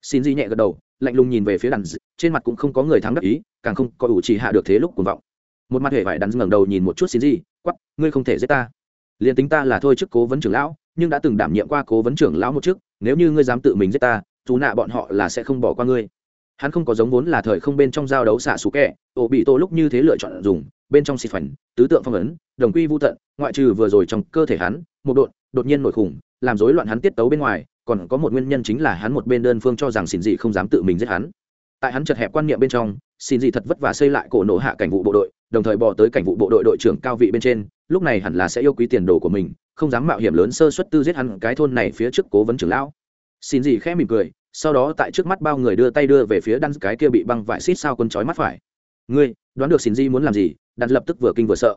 A: xin Di nhẹ gật đầu lạnh lùng nhìn về phía đàn trên mặt cũng không có người thắng đắc ý càng không có ủ chỉ hạ được thế lúc cuồng vọng. Một mặt hề vải đắn ngẩng đầu nhìn một chút xin Di, quắp ngươi không thể giết ta. Liền tính ta là thôi chức cố vấn trưởng lão nhưng đã từng đảm nhiệm qua cố vấn trưởng lão một chức nếu như ngươi dám tự mình giết ta dù nạ bọn họ là sẽ không bỏ qua ngươi. Hắn không có giống vốn là thời không bên trong giao đấu xạ xú kẹ ổ bị tô lúc như thế lựa chọn dùng bên trong xịt phảnh tứ tượng phong ấn đồng quy vô tận ngoại trừ vừa rồi trong cơ thể hắn một đột đột nhiên nổi khủng làm rối loạn hắn tiết tấu bên ngoài còn có một nguyên nhân chính là hắn một bên đơn phương cho rằng xin dị không dám tự mình giết hắn. Tại hắn chật hẹp quan niệm bên trong, xin dị thật vất vả xây lại cổ nổ hạ cảnh vụ bộ đội, đồng thời bỏ tới cảnh vụ bộ đội đội trưởng cao vị bên trên, lúc này hẳn là sẽ yêu quý tiền đồ của mình, không dám mạo hiểm lớn sơ xuất tư giết hắn cái thôn này phía trước cố vấn trưởng lão. Xin dị khẽ mỉm cười, sau đó tại trước mắt bao người đưa tay đưa về phía đan cái kia bị băng vải xít sao quân chói mắt phải. Ngươi, đoán được xin dị muốn làm gì? Đan lập tức vừa kinh vừa sợ.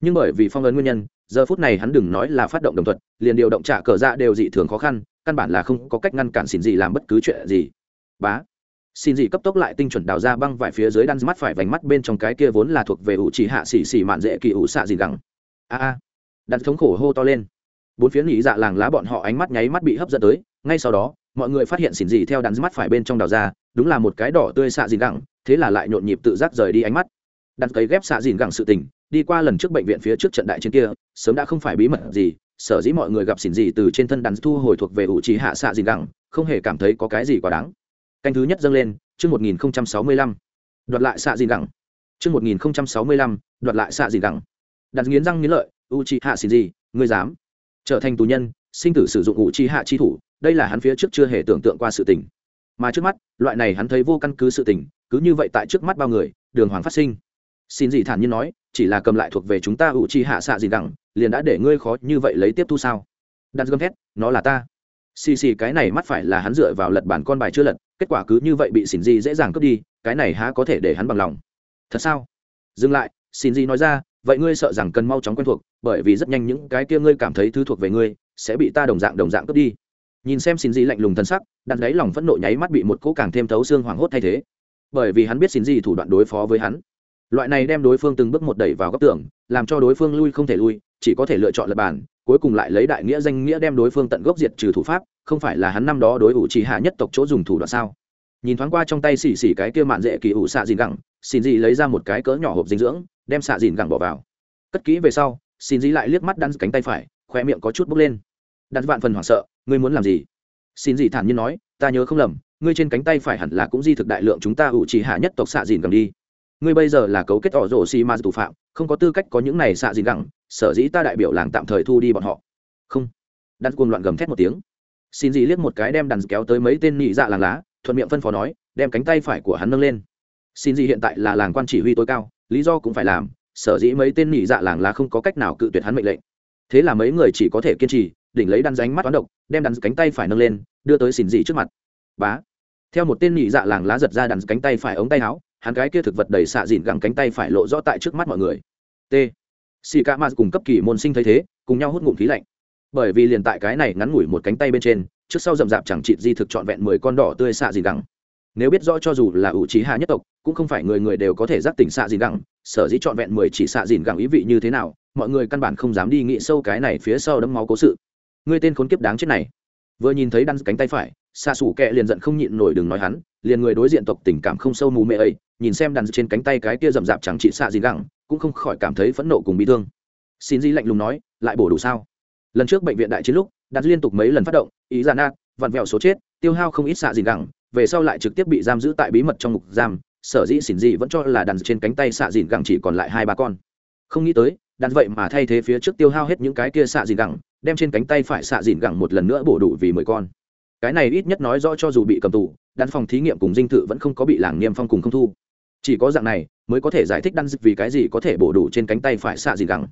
A: Nhưng bởi vì phong ấn nguyên nhân, giờ phút này hắn đừng nói là phát động đồng thuận liền điều động trả cờ dạ đều dị thường khó khăn căn bản là không có cách ngăn cản xin gì làm bất cứ chuyện gì. Bá. Xin gì cấp tốc lại tinh chuẩn đào ra băng vải phía dưới đan mắt phải vành mắt bên trong cái kia vốn là thuộc về ủ chỉ hạ xỉ xỉ mạn dễ kỳ ủ xạ gì gắng a a. Đặt thống khổ hô to lên. Bốn phía nghỉ dạ làng lá bọn họ ánh mắt nháy mắt bị hấp dẫn tới, ngay sau đó, mọi người phát hiện xỉn gì theo đắn mắt phải bên trong đào ra, đúng là một cái đỏ tươi xạ dìn gẳng, thế là lại nhộn nhịp tự giác rời đi ánh mắt. Đặt cấy ghép xạ dìn gẳng sự tình, đi qua lần trước bệnh viện phía trước trận đại chiến kia, sớm đã không phải bí mật gì sở dĩ mọi người gặp xỉn gì từ trên thân đắn thu hồi thuộc về ủ trí hạ xạ dìn gẳng, không hề cảm thấy có cái gì quá đáng. Canh thứ nhất dâng lên, chương một nghìn sáu mươi lăm. Đoạt lại xạ dìn gẳng. Chương một nghìn sáu mươi lăm, đoạt lại xạ dìn gẳng. Đặt nghiến răng nghiến lợi u trí hạ xỉn gì, ngươi dám? Trở thành tù nhân, sinh tử sử dụng ủ trí hạ chi thủ, đây là hắn phía trước chưa hề tưởng tượng qua sự tình. Mà trước mắt, loại này hắn thấy vô căn cứ sự tình, cứ như vậy tại trước mắt bao người, đường hoàng phát sinh. Xin gì thản nhiên nói, chỉ là cầm lại thuộc về chúng ta ủ chi hạ xạ gì đẳng liền đã để ngươi khó như vậy lấy tiếp thu sao? Đặt gầm thét, nó là ta. Xì xì, cái này mắt phải là hắn dựa vào lật bản con bài chưa lật, kết quả cứ như vậy bị xin di dễ dàng cướp đi, cái này há có thể để hắn bằng lòng. Thật sao? Dừng lại, xin di nói ra, vậy ngươi sợ rằng cần mau chóng quen thuộc, bởi vì rất nhanh những cái kia ngươi cảm thấy thứ thuộc về ngươi, sẽ bị ta đồng dạng đồng dạng cướp đi. Nhìn xem xin di lạnh lùng thân sắc, đặt đáy lòng phẫn nộ nháy mắt bị một cỗ càng thêm thấu xương hoảng hốt thay thế. Bởi vì hắn biết xin di thủ đoạn đối phó với hắn. Loại này đem đối phương từng bước một đẩy vào góc tường, làm cho đối phương lui không thể lui chỉ có thể lựa chọn lập bản cuối cùng lại lấy đại nghĩa danh nghĩa đem đối phương tận gốc diệt trừ thủ pháp, không phải là hắn năm đó đối ủ trì hạ nhất tộc chỗ dùng thủ đoạn sao? Nhìn thoáng qua trong tay xì xì cái kia mạn dễ kỳ ủ xạ dìn gẳng, xin dị lấy ra một cái cỡ nhỏ hộp dinh dưỡng, đem xạ dìn gẳng bỏ vào. Cất kỹ về sau, xin dị lại liếc mắt đắn cánh tay phải khoe miệng có chút bốc lên. Đắn vạn phần hoảng sợ, ngươi muốn làm gì? Xin dị thản nhiên nói, ta nhớ không lầm, ngươi trên cánh tay phải hẳn là cũng di thực đại lượng chúng ta ủ trì hạ nhất tộc xạ dìn gẳng đi. Ngươi bây giờ là cấu kết ỏ rổ xì ma tù phạm, không có tư cách có những này xạ dìn gẳng sở dĩ ta đại biểu làng tạm thời thu đi bọn họ. Không. Đắn cuồng loạn gầm thét một tiếng. Xin gì liếc một cái đem đàn kéo tới mấy tên nhị dạ làng lá, thuận miệng phân phó nói, đem cánh tay phải của hắn nâng lên. Xin gì hiện tại là làng quan chỉ huy tối cao, lý do cũng phải làm, sở dĩ mấy tên nhị dạ làng lá không có cách nào cự tuyệt hắn mệnh lệnh. Thế là mấy người chỉ có thể kiên trì, đỉnh lấy đan ránh mắt toán độc, đem đàn cánh tay phải nâng lên, đưa tới xin dị trước mặt. Bá. Theo một tên nhị dạ làng lá giật ra đàn cánh tay phải ống tay áo, hắn cái kia thực vật đầy xạ dịn gẳng cánh tay phải lộ rõ tại trước mắt mọi người. T xì ca ma cùng cấp kỳ môn sinh thấy thế, cùng nhau hút ngụm khí lạnh. Bởi vì liền tại cái này ngắn ngủi một cánh tay bên trên, trước sau rậm rạp chẳng chịt di thực trọn vẹn mười con đỏ tươi xạ dịn gẳng. Nếu biết rõ cho dù là ủ trí hạ nhất tộc, cũng không phải người người đều có thể giác tỉnh xạ dìn gẳng, sở dĩ trọn vẹn mười chỉ xạ dìn gẳng ý vị như thế nào, mọi người căn bản không dám đi nghĩ sâu cái này phía sau đấm máu cố sự. Ngươi tên khốn kiếp đáng chết này. Vừa nhìn thấy đăng cánh tay phải, xạ xủ kẹ liền giận không nhịn nổi đừng nói hắn, liền người đối diện tộc tình cảm không sâu mù mê ấy nhìn xem đàn trên cánh tay cái kia rậm rạp chẳng trị xạ gì gẳng, cũng không khỏi cảm thấy phẫn nộ cùng bị thương. Xin di lạnh lùng nói, lại bổ đủ sao? Lần trước bệnh viện đại chiến lúc, đàn liên tục mấy lần phát động, ý ra nát, vặn vẹo số chết, tiêu hao không ít xạ gì gẳng, về sau lại trực tiếp bị giam giữ tại bí mật trong ngục giam, sở dĩ xỉn dị vẫn cho là đàn trên cánh tay xạ dìn gẳng chỉ còn lại hai ba con. Không nghĩ tới, đàn vậy mà thay thế phía trước tiêu hao hết những cái kia xạ dìn gẳng, đem trên cánh tay phải xạ dìn gẳng một lần nữa bổ đủ vì mười con. Cái này ít nhất nói rõ cho dù bị cầm tù, đàn phòng thí nghiệm cùng dinh thự vẫn không có bị làng niêm phong cùng không thu chỉ có dạng này mới có thể giải thích đan vì cái gì có thể bổ đủ trên cánh tay phải xạ gì gắng.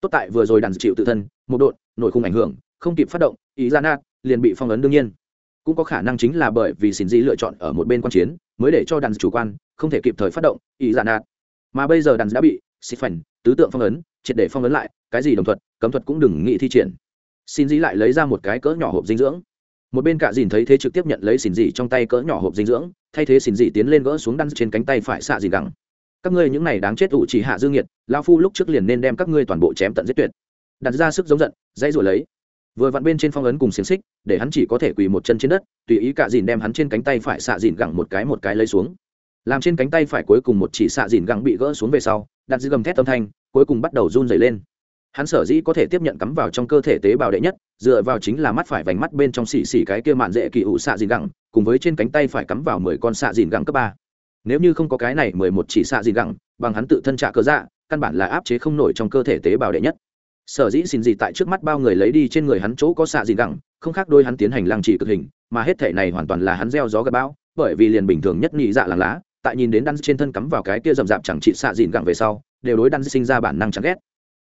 A: Tốt tại vừa rồi đàn chịu tự thân, một đột nội khung ảnh hưởng, không kịp phát động, ý ra nát, liền bị phong ấn đương nhiên. Cũng có khả năng chính là bởi vì xin dĩ lựa chọn ở một bên quan chiến, mới để cho đàn chủ quan, không thể kịp thời phát động, ý ra nát. Mà bây giờ đàn đã bị xịt phành tứ tượng phong ấn, triệt để phong ấn lại, cái gì đồng thuật, cấm thuật cũng đừng nghĩ thi triển. Xin dĩ lại lấy ra một cái cỡ nhỏ hộp dinh dưỡng. Một bên cạ dìn thấy thế trực tiếp nhận lấy xin dị trong tay cỡ nhỏ hộp dinh dưỡng thay thế xin dị tiến lên gỡ xuống đăn trên cánh tay phải xạ dìn gẳng. Các ngươi những này đáng chết ủ chỉ hạ dương nhiệt lao phu lúc trước liền nên đem các ngươi toàn bộ chém tận giết tuyệt. Đặt ra sức giống giận, dãy rồi lấy. Vừa vặn bên trên phong ấn cùng xiềng xích, để hắn chỉ có thể quỳ một chân trên đất, tùy ý cạ dìn đem hắn trên cánh tay phải xạ dìn gẳng một cái một cái lấy xuống. Làm trên cánh tay phải cuối cùng một chỉ xạ dìn gẳng bị gỡ xuống về sau, đặt dưới gầm thét âm thanh, cuối cùng bắt đầu run dày lên hắn sở dĩ có thể tiếp nhận cắm vào trong cơ thể tế bào đệ nhất, dựa vào chính là mắt phải vành mắt bên trong xì xì cái kia mạn dễ kỳ ủ xạ dìn gẳng, cùng với trên cánh tay phải cắm vào mười con xạ dìn gẳng cấp ba. Nếu như không có cái này mười một chỉ xạ dìn gẳng, bằng hắn tự thân trả cơ dạ căn bản là áp chế không nổi trong cơ thể tế bào đệ nhất. Sở dĩ xin gì tại trước mắt bao người lấy đi trên người hắn chỗ có xạ dìn gẳng, không khác đôi hắn tiến hành lăng trì cực hình, mà hết thể này hoàn toàn là hắn gieo gió gặp bão, bởi vì liền bình thường nhất nhị dạ làng lá, tại nhìn đến đan trên thân cắm vào cái kia rậm rạp chẳng trị xạ dìn gẳng về sau, đều đối đan sinh ra bản năng chẳng ghét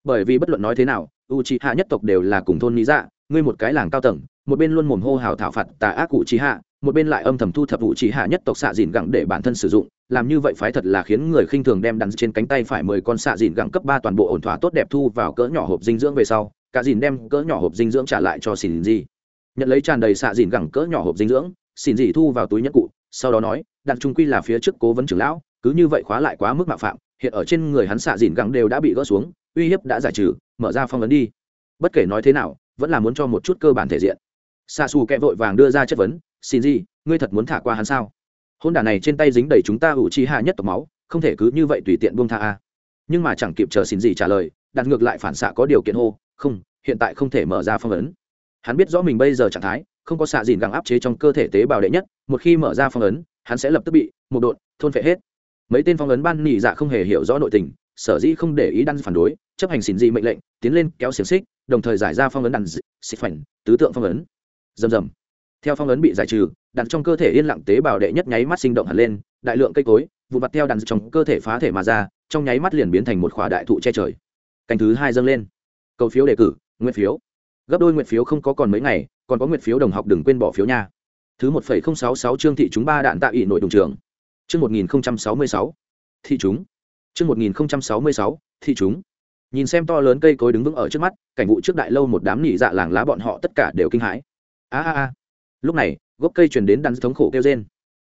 A: bởi vì bất luận nói thế nào u c hạ nhất tộc đều là cùng thôn lý dạ ngươi một cái làng cao tầng, một bên luôn mồm hô hào thảo phạt tà ác cụ trí hạ một bên lại âm thầm thu thập vụ trí hạ nhất tộc xạ dìn gẳng để bản thân sử dụng, làm như vậy phái thật là khiến người khinh thường đem đắn trên cánh tay phải mười con xạ dìn gẳng cấp ba toàn bộ ổn thỏa tốt đẹp thu vào cỡ nhỏ hộp dinh dưỡng về sau, cả dìn đem cỡ nhỏ hộp dinh dưỡng trả lại cho xin gì nhận lấy tràn đầy xạ dìn gẳng cỡ nhỏ hộp dinh dưỡng, xin gì thu vào túi nhất cụ, sau đó nói đặt trung quy là phía trước cố vấn trưởng lão, cứ như vậy khóa lại quá mức mạo phạm, hiện ở trên người hắn xạ dìn gẳng đều đã bị gỡ xuống uy hiếp đã giải trừ mở ra phong ấn đi. Bất kể nói thế nào vẫn là muốn cho một chút cơ bản thể diện. Xa xù kẹ vội vàng đưa ra chất vấn xin gì ngươi thật muốn thả qua hắn sao? Hôn đả này trên tay dính đầy chúng ta ủ chi hạ nhất tộc máu không thể cứ như vậy tùy tiện buông tha a. Nhưng mà chẳng kịp chờ xin gì trả lời đặt ngược lại phản xạ có điều kiện hô không hiện tại không thể mở ra phong ấn. Hắn biết rõ mình bây giờ trạng thái không có xạ dìn găng áp chế trong cơ thể tế bào đệ nhất một khi mở ra phong ấn hắn sẽ lập tức bị một đột, thôn phệ hết. Mấy tên phong ấn ban nỉ dạ không hề hiểu rõ nội tình sở dĩ không để ý đan phản đối, chấp hành xin gì mệnh lệnh, tiến lên kéo xiềng xích, đồng thời giải ra phong ấn đàn xích phảnh, tứ tượng phong ấn. Rầm rầm. Theo phong ấn bị giải trừ đặt trong cơ thể yên lặng tế bào đệ nhất nháy mắt sinh động hẳn lên, đại lượng cây cối vụ mặt theo đàn trong cơ thể phá thể mà ra, trong nháy mắt liền biến thành một khỏa đại thụ che trời. Cành thứ hai dâng lên. Cầu phiếu đề cử, nguyện phiếu. Gấp đôi nguyện phiếu không có còn mấy ngày, còn có nguyện phiếu đồng học đừng quên bỏ phiếu nha. Thứ một phẩy không sáu sáu trương thị chúng ba đạn tạ ỉ nội đồng trường. Chương một nghìn sáu mươi sáu. Thị chúng. Trước 1066, thị chúng. Nhìn xem to lớn cây cối đứng vững ở trước mắt cảnh vụ trước đại lâu một đám nhị dạ làng lá bọn họ tất cả đều kinh hãi. A a a. Lúc này gốc cây truyền đến đắn thống khổ kêu rên.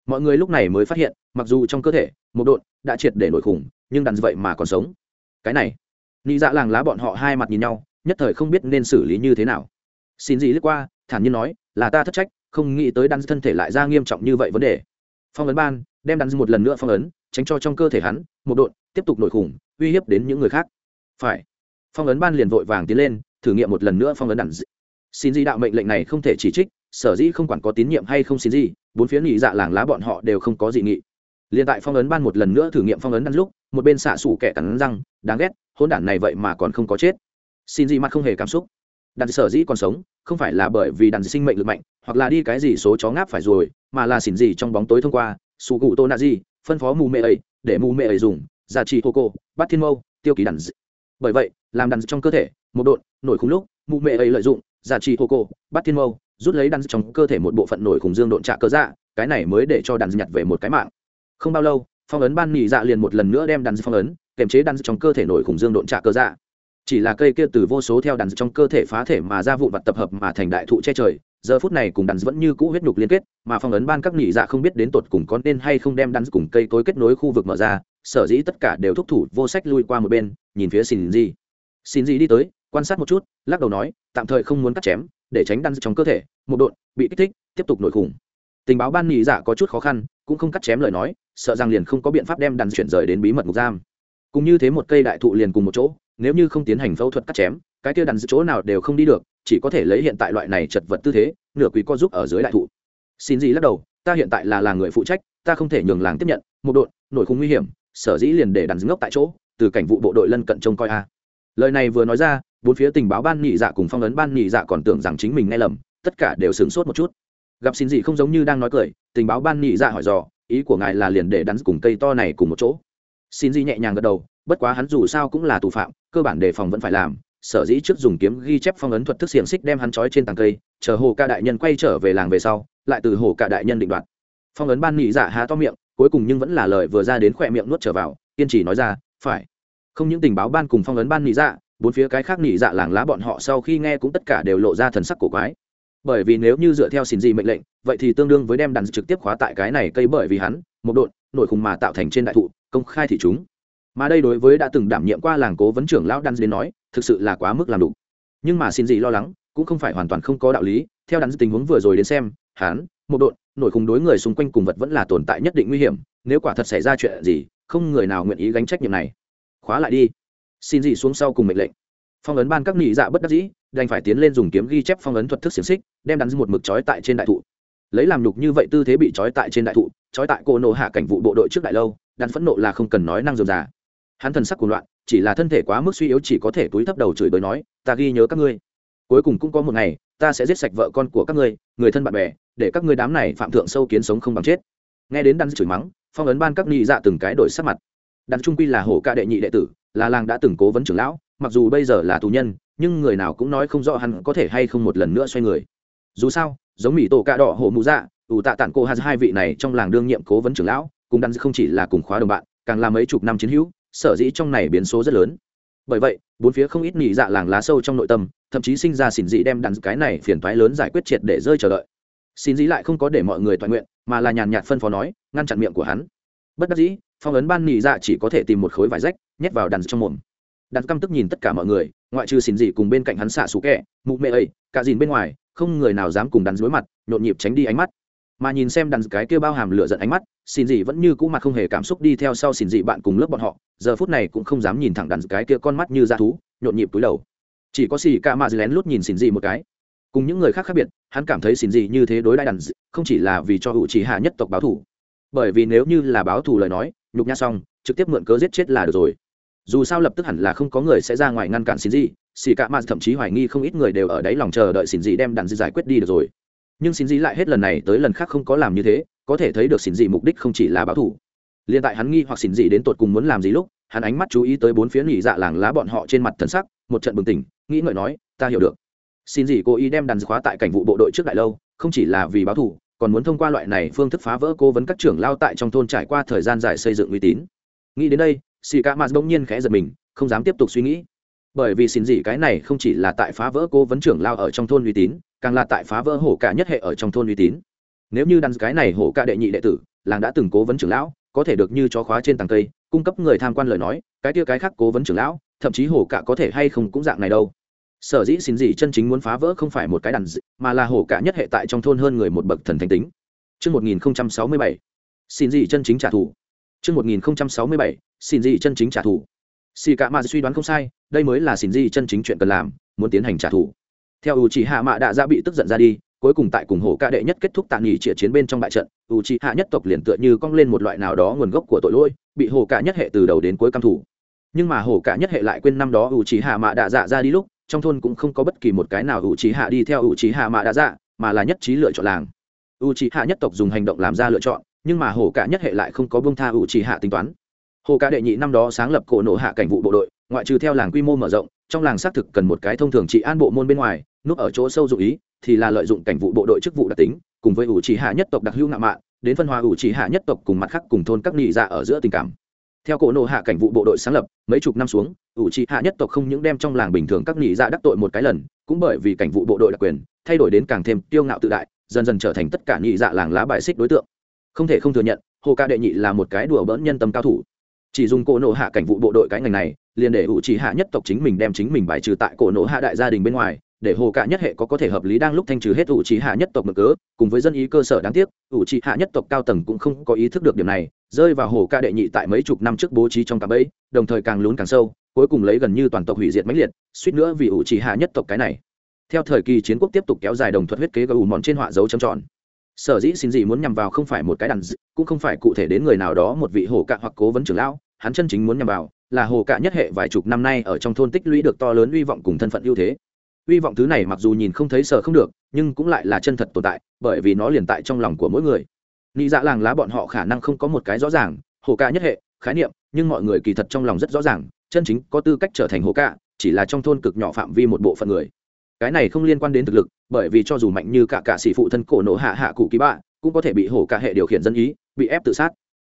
A: mọi người lúc này mới phát hiện mặc dù trong cơ thể một độn đã triệt để nổi khủng nhưng đắn vậy mà còn sống. Cái này nhị dạ làng lá bọn họ hai mặt nhìn nhau nhất thời không biết nên xử lý như thế nào. Xin gì lướt qua thản nhiên nói là ta thất trách không nghĩ tới đan thân thể lại ra nghiêm trọng như vậy vấn đề. Phong ấn ban đem đan một lần nữa phong ấn tránh cho trong cơ thể hắn một độn tiếp tục nổi khủng, uy hiếp đến những người khác. Phải. Phong ấn ban liền vội vàng tiến lên, thử nghiệm một lần nữa phong ấn đản dị. Xin gì đạo mệnh lệnh này không thể chỉ trích, sở dĩ không quản có tín nhiệm hay không xin gì bốn phía nghỉ dạ làng lá bọn họ đều không có dị nghị. Liền tại phong ấn ban một lần nữa thử nghiệm phong ấn đan lúc, một bên xạ xủ kẻ cắn răng, đáng ghét hôn đản này vậy mà còn không có chết. Xin gì mặt không hề cảm xúc. Đàn sở dĩ còn sống, không phải là bởi vì đàn sinh mệnh lực mạnh, hoặc là đi cái gì số chó ngáp phải rồi, mà là xỉn gì trong bóng tối thông qua sụ cụ tô nạ gì phân phó mù mẹ ấy, để mù mẹ ấy dùng giả trì hô cô, bát thiên mâu, tiêu ký đàn bởi vậy, làm đàn trong cơ thể, một độn, nổi khung lúc, mụ mẹ ấy lợi dụng giả trì hô cô, bát thiên mâu, rút lấy đàn trong cơ thể một bộ phận nổi khung dương độn trạ cơ dạ cái này mới để cho đàn nhặt về một cái mạng. Không bao lâu, phong ấn ban nỉ dạ liền một lần nữa đem đàn phong ấn kèm chế đàn trong cơ thể nổi khủng dương độn trạ cơ dạ. Chỉ là cây kia từ vô số theo đàn trong cơ thể phá thể mà ra vụn vật tập hợp mà thành đại thụ che trời, giờ phút này cùng đàn vẫn như cũ huyết nhục liên kết, mà phong ấn ban các nhị dạ không biết đến tột cùng có nên hay không đem đàn cùng cây cối kết nối khu vực mở ra sở dĩ tất cả đều thúc thủ vô sách lui qua một bên, nhìn phía xin gì xin gì đi tới, quan sát một chút, lắc đầu nói, tạm thời không muốn cắt chém, để tránh đan trong cơ thể, một độn, bị kích thích, tiếp tục nổi khủng. Tình báo ban nghỉ giả có chút khó khăn, cũng không cắt chém lời nói, sợ rằng liền không có biện pháp đem đan chuyển rời đến bí mật ngục giam. Cũng như thế một cây đại thụ liền cùng một chỗ, nếu như không tiến hành phẫu thuật cắt chém, cái kia đàn chỗ nào đều không đi được, chỉ có thể lấy hiện tại loại này chật vật tư thế, nửa quý co giúp ở dưới đại thụ. Xin gì lắc đầu, ta hiện tại là là người phụ trách, ta không thể nhường làng tiếp nhận, một độn, nổi khủng nguy hiểm sở dĩ liền để đàn ngốc tại chỗ, từ cảnh vụ bộ đội lân cận trông coi a. Lời này vừa nói ra, bốn phía tình báo ban nhị dạ cùng phong ấn ban nhị dạ còn tưởng rằng chính mình nghe lầm, tất cả đều sửng sốt một chút. Gặp xin gì không giống như đang nói cười, tình báo ban nhị dạ hỏi dò, ý của ngài là liền để đắn cùng cây to này cùng một chỗ. Xin gì nhẹ nhàng gật đầu, bất quá hắn dù sao cũng là tù phạm, cơ bản đề phòng vẫn phải làm, sở dĩ trước dùng kiếm ghi chép phong ấn thuật thức xiềng xích đem hắn trói trên tàng cây, chờ hồ ca đại nhân quay trở về làng về sau, lại từ hồ ca đại nhân định đoạt. Phong ấn ban nhị dạ há to miệng cuối cùng nhưng vẫn là lời vừa ra đến khỏe miệng nuốt trở vào kiên trì nói ra phải. Không những tình báo ban cùng phong ấn ban nị dạ bốn phía cái khác nị dạ làng lá bọn họ sau khi nghe cũng tất cả đều lộ ra thần sắc cổ quái. Bởi vì nếu như dựa theo xin gì mệnh lệnh vậy thì tương đương với đem đàn trực tiếp khóa tại cái này cây bởi vì hắn một đột, nội khùng mà tạo thành trên đại thụ công khai thị chúng. Mà đây đối với đã từng đảm nhiệm qua làng cố vấn trưởng lão đan đến nói thực sự là quá mức làm đủ nhưng mà xin gì lo lắng cũng không phải hoàn toàn không có đạo lý theo đắn tình huống vừa rồi đến xem hắn một đột nổi khùng đối người xung quanh cùng vật vẫn là tồn tại nhất định nguy hiểm, nếu quả thật xảy ra chuyện gì, không người nào nguyện ý gánh trách nhiệm này. Khóa lại đi. Xin gì xuống sau cùng mệnh lệnh. Phong ấn ban các nghị dạ bất đắc dĩ, đành phải tiến lên dùng kiếm ghi chép phong ấn thuật thức xiềng xích, đem đắn một mực trói tại trên đại thụ. Lấy làm nhục như vậy tư thế bị trói tại trên đại thụ, trói tại cô nổ hạ cảnh vụ bộ đội trước đại lâu, đắn phẫn nộ là không cần nói năng dườm già. Hắn thần sắc cuồng loạn, chỉ là thân thể quá mức suy yếu chỉ có thể túi thấp đầu chửi bới nói, ta ghi nhớ các ngươi cuối cùng cũng có một ngày, ta sẽ giết sạch vợ con của các ngươi, người thân bạn bè, để các ngươi đám này phạm thượng sâu kiến sống không bằng chết. Nghe đến đan chửi mắng, phong ấn ban các nghị dạ từng cái đổi sắc mặt. Đan trung quy là hổ ca đệ nhị đệ tử, là làng đã từng cố vấn trưởng lão, mặc dù bây giờ là tù nhân, nhưng người nào cũng nói không rõ hắn có thể hay không một lần nữa xoay người. Dù sao, giống mỹ tổ cạ đỏ, hổ mụ dạ ủ tạ tản cô hai hai vị này trong làng đương nhiệm cố vấn trưởng lão, cùng đan không chỉ là cùng khóa đồng bạn, càng là mấy chục năm chiến hữu, sở dĩ trong này biến số rất lớn bởi vậy, bốn phía không ít nhị dạ làng lá sâu trong nội tâm, thậm chí sinh ra xỉn dị đem đàn cái này phiền toái lớn giải quyết triệt để rơi chờ đợi. Xin dĩ lại không có để mọi người toàn nguyện, mà là nhàn nhạt phân phó nói, ngăn chặn miệng của hắn. Bất đắc dĩ, phong ấn ban nhị dạ chỉ có thể tìm một khối vải rách, nhét vào đàn trong mồm. Đàn căm tức nhìn tất cả mọi người, ngoại trừ xỉn dị cùng bên cạnh hắn xạ xú kẹ, mụ mẹ ấy, cả dìn bên ngoài, không người nào dám cùng đàn dưới mặt, nhộn nhịp tránh đi ánh mắt mà nhìn xem đàn cái kia bao hàm lửa giận ánh mắt, xin dị vẫn như cũ mặt không hề cảm xúc đi theo sau xin dị bạn cùng lớp bọn họ, giờ phút này cũng không dám nhìn thẳng đàn cái kia con mắt như da thú, nhộn nhịp túi đầu. Chỉ có xì ca mạ lén lút nhìn xin dị một cái. Cùng những người khác khác biệt, hắn cảm thấy xin dị như thế đối đại đàn không chỉ là vì cho hữu trí hạ nhất tộc báo thủ bởi vì nếu như là báo thù lời nói, nhục nhã xong, trực tiếp mượn cớ giết chết là được rồi. Dù sao lập tức hẳn là không có người sẽ ra ngoài ngăn cản xin dị, xì cả mạ thậm chí hoài nghi không ít người đều ở đấy lòng chờ đợi xin dị đem đàn giải quyết đi được rồi nhưng xin dĩ lại hết lần này tới lần khác không có làm như thế, có thể thấy được xin dĩ mục đích không chỉ là báo thủ liền tại hắn nghi hoặc xin dĩ đến tột cùng muốn làm gì lúc, hắn ánh mắt chú ý tới bốn phía nghỉ dạ làng lá bọn họ trên mặt thần sắc, một trận bừng tỉnh, nghĩ ngợi nói, ta hiểu được. Xin dĩ cố ý đem đàn khóa tại cảnh vụ bộ đội trước đại lâu, không chỉ là vì báo thù, còn muốn thông qua loại này phương thức phá vỡ cố vấn các trưởng lao tại trong thôn trải qua thời gian dài xây dựng uy tín. Nghĩ đến đây xì ca mạt bỗng nhiên khẽ giật mình, không dám tiếp tục suy nghĩ. Bởi vì xin gì cái này không chỉ là tại phá vỡ cố vấn trưởng lao ở trong thôn uy tín càng là tại phá vỡ hổ cả nhất hệ ở trong thôn uy tín nếu như đàn cái này hổ cả đệ nhị đệ tử làng đã từng cố vấn trưởng lão có thể được như chó khóa trên tầng cây cung cấp người tham quan lời nói cái kia cái khác cố vấn trưởng lão thậm chí hổ cả có thể hay không cũng dạng này đâu sở dĩ xin gì chân chính muốn phá vỡ không phải một cái đàn dị, mà là hổ cả nhất hệ tại trong thôn hơn người một bậc thần thánh tính Trước 1067, xin gì chân chính trả thù. Trước 1067, xin gì chân chính trả thù. Xì cả mà suy đoán không sai, đây mới là xin gì chân chính chuyện cần làm, muốn tiến hành trả thù. Theo U chỉ hạ mạ đã ra dạ bị tức giận ra đi, cuối cùng tại cùng hổ ca đệ nhất kết thúc tạ nghỉ triệt chiến bên trong bại trận u Chỉ hạ nhất tộc liền tựa như cong lên một loại nào đó nguồn gốc của tội lỗi bị hổ ca nhất hệ từ đầu đến cuối căm thủ nhưng mà hổ ca nhất hệ lại quên năm đó u Chỉ hạ mạ đã dạ ra đi lúc trong thôn cũng không có bất kỳ một cái nào u Chỉ hạ đi theo u Chỉ hạ mạ đã dạ mà là nhất trí lựa chọn làng. U Chỉ hạ nhất tộc dùng hành động làm ra lựa chọn nhưng mà hổ ca nhất hệ lại không có bông tha u Chỉ hạ tính toán. Hồ ca đệ nhị năm đó sáng lập cổ nổ hạ cảnh vụ bộ đội ngoại trừ theo làng quy mô mở rộng trong làng xác thực cần một cái thông thường trị an bộ môn bên ngoài núp ở chỗ sâu dụ ý, thì là lợi dụng cảnh vụ bộ đội chức vụ đặc tính, cùng với ủ chỉ hạ nhất tộc đặc hữu ngạo mạn, đến phân hòa ủ chỉ hạ nhất tộc cùng mặt khác cùng thôn các nị dạ ở giữa tình cảm. Theo cổ nộ hạ cảnh vụ bộ đội sáng lập, mấy chục năm xuống, ủ chỉ hạ nhất tộc không những đem trong làng bình thường các nị dạ đắc tội một cái lần, cũng bởi vì cảnh vụ bộ đội đặc quyền, thay đổi đến càng thêm tiêu ngạo tự đại, dần dần trở thành tất cả nị dạ làng lá bài xích đối tượng. Không thể không thừa nhận, hồ ca đệ nhị là một cái đùa bỡn nhân tâm cao thủ. Chỉ dùng cổ nộ hạ cảnh vụ bộ đội cái ngành này, liền để ủ chỉ hạ nhất tộc chính mình đem chính mình bài trừ tại cổ nộ hạ đại gia đình bên ngoài để hồ cả nhất hệ có có thể hợp lý đang lúc thanh trừ hết ủ trí hạ nhất tộc mực cớ, cùng với dân ý cơ sở đáng tiếc, ủ trí hạ nhất tộc cao tầng cũng không có ý thức được điểm này, rơi vào hồ ca đệ nhị tại mấy chục năm trước bố trí trong cả bẫy, đồng thời càng lún càng sâu, cuối cùng lấy gần như toàn tộc hủy diệt mãnh liệt, suýt nữa vì ủ trí hạ nhất tộc cái này. Theo thời kỳ chiến quốc tiếp tục kéo dài đồng thuận huyết kế gù mòn trên họa dấu trầm tròn. Sở dĩ xin gì muốn nhằm vào không phải một cái đàn d... cũng không phải cụ thể đến người nào đó một vị hồ cạ hoặc cố vấn trưởng lão, hắn chân chính muốn nhằm vào là hồ cạ nhất hệ vài chục năm nay ở trong thôn tích lũy được to lớn uy vọng cùng thân phận ưu thế hy vọng thứ này mặc dù nhìn không thấy sợ không được, nhưng cũng lại là chân thật tồn tại, bởi vì nó liền tại trong lòng của mỗi người. Nghĩ dạ làng lá bọn họ khả năng không có một cái rõ ràng, hồ ca nhất hệ, khái niệm, nhưng mọi người kỳ thật trong lòng rất rõ ràng, chân chính có tư cách trở thành hồ ca, chỉ là trong thôn cực nhỏ phạm vi một bộ phận người. Cái này không liên quan đến thực lực, bởi vì cho dù mạnh như cả cả sĩ phụ thân cổ nổ hạ hạ cụ ký bạ, cũng có thể bị hổ cả hệ điều khiển dân ý, bị ép tự sát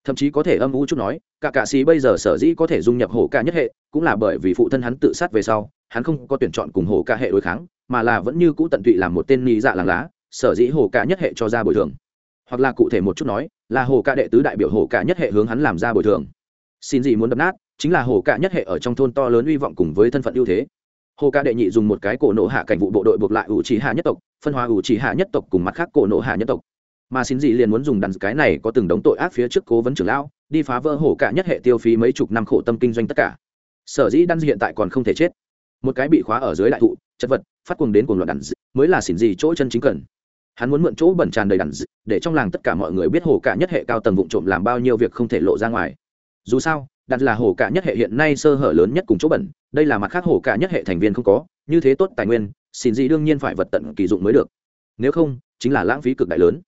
A: thậm chí có thể âm u chút nói, cả cả sĩ bây giờ sở dĩ có thể dung nhập hổ cả nhất hệ, cũng là bởi vì phụ thân hắn tự sát về sau, hắn không có tuyển chọn cùng hồ ca hệ đối kháng, mà là vẫn như cũ tận tụy làm một tên nhị dạ làng lá, sở dĩ hồ ca nhất hệ cho ra bồi thường. Hoặc là cụ thể một chút nói, là hồ ca đệ tứ đại biểu hồ ca nhất hệ hướng hắn làm ra bồi thường. Xin gì muốn đập nát, chính là hồ ca nhất hệ ở trong thôn to lớn hy vọng cùng với thân phận ưu thế. Hồ ca đệ nhị dùng một cái cổ nộ hạ cảnh vụ bộ đội buộc lại ủ trí hạ nhất tộc, phân hóa ủ trí hạ nhất tộc cùng mặt khác cổ nộ hạ nhất tộc mà xin gì liền muốn dùng đàn cái này có từng đống tội ác phía trước cố vấn trưởng lão, đi phá vỡ hổ cả nhất hệ tiêu phí mấy chục năm khổ tâm kinh doanh tất cả. Sở dĩ đan hiện tại còn không thể chết. Một cái bị khóa ở dưới đại thụ, chất vật, phát cuồng đến cuồng loạn đàn mới là xỉn gì chỗ chân chính cần. Hắn muốn mượn chỗ bẩn tràn đầy đàn để trong làng tất cả mọi người biết hồ cả nhất hệ cao tầng vụn trộm làm bao nhiêu việc không thể lộ ra ngoài. Dù sao đặt là hồ cả nhất hệ hiện nay sơ hở lớn nhất cùng chỗ bẩn, đây là mặt khác hồ cả nhất hệ thành viên không có, như thế tốt tài nguyên, xin gì đương nhiên phải vật tận kỳ dụng mới được. Nếu không, chính là lãng phí cực đại lớn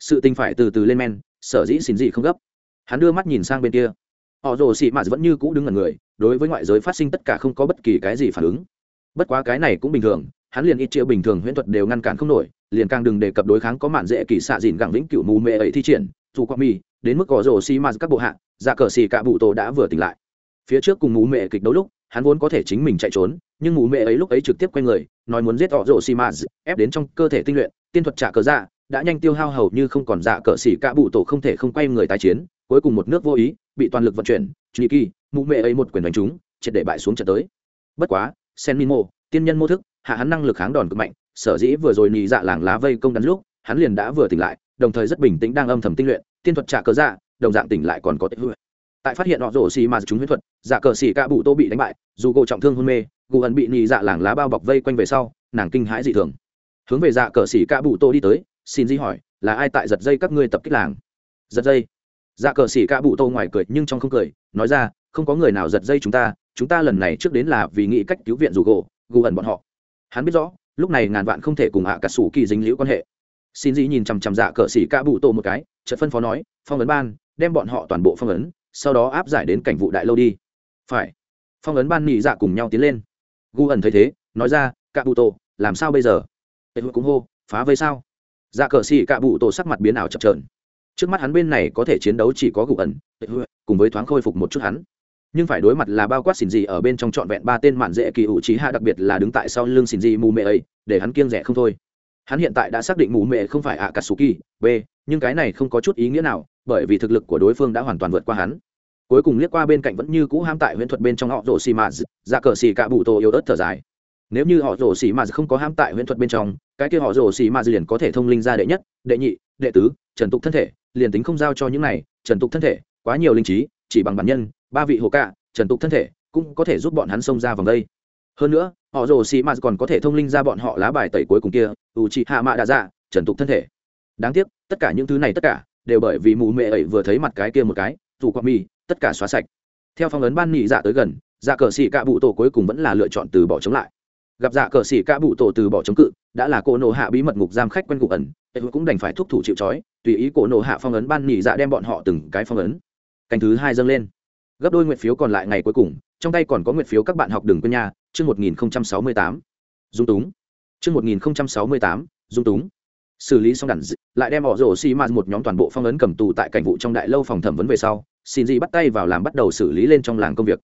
A: sự tình phải từ từ lên men, sở dĩ xin gì không gấp. Hắn đưa mắt nhìn sang bên kia. Họ rồ xị mạt vẫn như cũ đứng ở người, đối với ngoại giới phát sinh tất cả không có bất kỳ cái gì phản ứng. Bất quá cái này cũng bình thường, hắn liền ít triệu bình thường huyễn thuật đều ngăn cản không nổi, liền càng đừng đề cập đối kháng có mạn dễ kỳ xạ dìn gẳng vĩnh cửu mù mê ấy thi triển, dù qua mi đến mức gò rồ xi mạt các bộ hạ dạ cờ xì cả bụ tổ đã vừa tỉnh lại. Phía trước cùng mù mê kịch đấu lúc, hắn vốn có thể chính mình chạy trốn, nhưng mù mê ấy lúc ấy trực tiếp quay người, nói muốn giết họ rồ xi mạt ép đến trong cơ thể tinh luyện, tiên thuật trả cờ dạ đã nhanh tiêu hao hầu như không còn dạ cờ xỉ cả bụ tổ không thể không quay người tái chiến, cuối cùng một nước vô ý, bị toàn lực vận chuyển truy kỳ mụ mẹ ấy một quyền đánh trúng, triệt để bại xuống trận tới. Bất quá, sen min mô tiên nhân mô thức, hạ hắn năng lực kháng đòn cực mạnh, sở dĩ vừa rồi nhì dạ làng lá vây công đắn lúc, hắn liền đã vừa tỉnh lại, đồng thời rất bình tĩnh đang âm thầm tinh luyện, tiên thuật trả cờ dạ đồng dạng tỉnh lại còn có tệ hư tại phát hiện họ rổ xì mà chúng huyết thuật dạ cờ xì ca bụ tô bị đánh bại, dù cô trọng thương hôn mê, gù ẩn bị nhì dạ làng lá bao bọc vây quanh về sau, nàng kinh hãi dị thường. Hướng về dạ cờ xì ca bụ tô đi tới xin di hỏi, là ai tại giật dây các ngươi tập kích làng? Giật dây? Dạ cờ xỉ ca bụ tô ngoài cười nhưng trong không cười, nói ra, không có người nào giật dây chúng ta chúng ta lần này trước đến là vì nghĩ cách cứu viện dù gỗ, gù ẩn bọn họ. Hắn biết rõ, lúc này ngàn vạn không thể cùng ạ à cả sủ kỳ dính liễu quan hệ. Xin dĩ nhìn chằm chằm dạ cờ xỉ ca bụ tô một cái, chợt phân phó nói, phong ấn ban, đem bọn họ toàn bộ phong ấn, sau đó áp giải đến cảnh vụ đại lâu đi. Phải. Phong ấn ban nhị dạ cùng nhau tiến lên. Gu ẩn thấy thế, nói ra cạ bụ tô, làm sao bây giờ? Tệ cũng hô, phá vây sao? Dạ cờ xì cạ bụ tổ sắc mặt biến ảo chập trờn trước mắt hắn bên này có thể chiến đấu chỉ có gù ẩn cùng với thoáng khôi phục một chút hắn. Nhưng phải đối mặt là bao quát xỉn gì ở bên trong trọn vẹn ba tên mạn dễ kỳ ủ trí hạ đặc biệt là đứng tại sau lưng xỉn gì mù mệ ấy, để hắn kiêng rẻ không thôi. Hắn hiện tại đã xác định mù mệ không phải ạ katsuki b, nhưng cái này không có chút ý nghĩa nào, bởi vì thực lực của đối phương đã hoàn toàn vượt qua hắn. Cuối cùng liếc qua bên cạnh vẫn như cũ ham tại huyễn thuật bên trong họ rổ xì mà ra cờ xì cạ bụ tổ yếu ớt thở dài nếu như họ rổ xì mà không có ham tại huyễn thuật bên trong cái kia họ rổ xì mà liền có thể thông linh ra đệ nhất đệ nhị đệ tứ trần tục thân thể liền tính không giao cho những này trần tục thân thể quá nhiều linh trí chỉ bằng bản nhân ba vị hồ cạ trần tục thân thể cũng có thể giúp bọn hắn xông ra vòng đây. Hơn nữa họ rồ xì mạt còn có thể thông linh ra bọn họ lá bài tẩy cuối cùng kia u chị hạ mạ đã ra trần tục thân thể. Đáng tiếc tất cả những thứ này tất cả đều bởi vì mụ mẹ ấy vừa thấy mặt cái kia một cái dù quạ mi, tất cả xóa sạch. Theo phong ấn ban nhị dạ tới gần dạ cờ xì cạ bụ tổ cuối cùng vẫn là lựa chọn từ bỏ chống lại gặp dạ cờ xì cả bụ tổ từ bỏ chống cự, đã là cổ nổ hạ bí mật ngục giam khách quen gục ẩn ấy cũng đành phải thúc thủ chịu trói, tùy ý cổ nổ hạ phong ấn ban nhị dạ đem bọn họ từng cái phong ấn. Canh thứ hai dâng lên. Gấp đôi nguyện phiếu còn lại ngày cuối cùng, trong tay còn có nguyện phiếu các bạn học đừng quên nhà chương một nghìn sáu mươi tám. Dung túng. Chương một nghìn sáu mươi tám, dung túng. Xử lý xong đàn lại đem họ rổ xi m một nhóm toàn bộ phong ấn cầm tù tại cảnh vụ trong đại lâu phòng thẩm vấn về sau, xin gì bắt tay vào làm bắt đầu xử lý lên trong làng công việc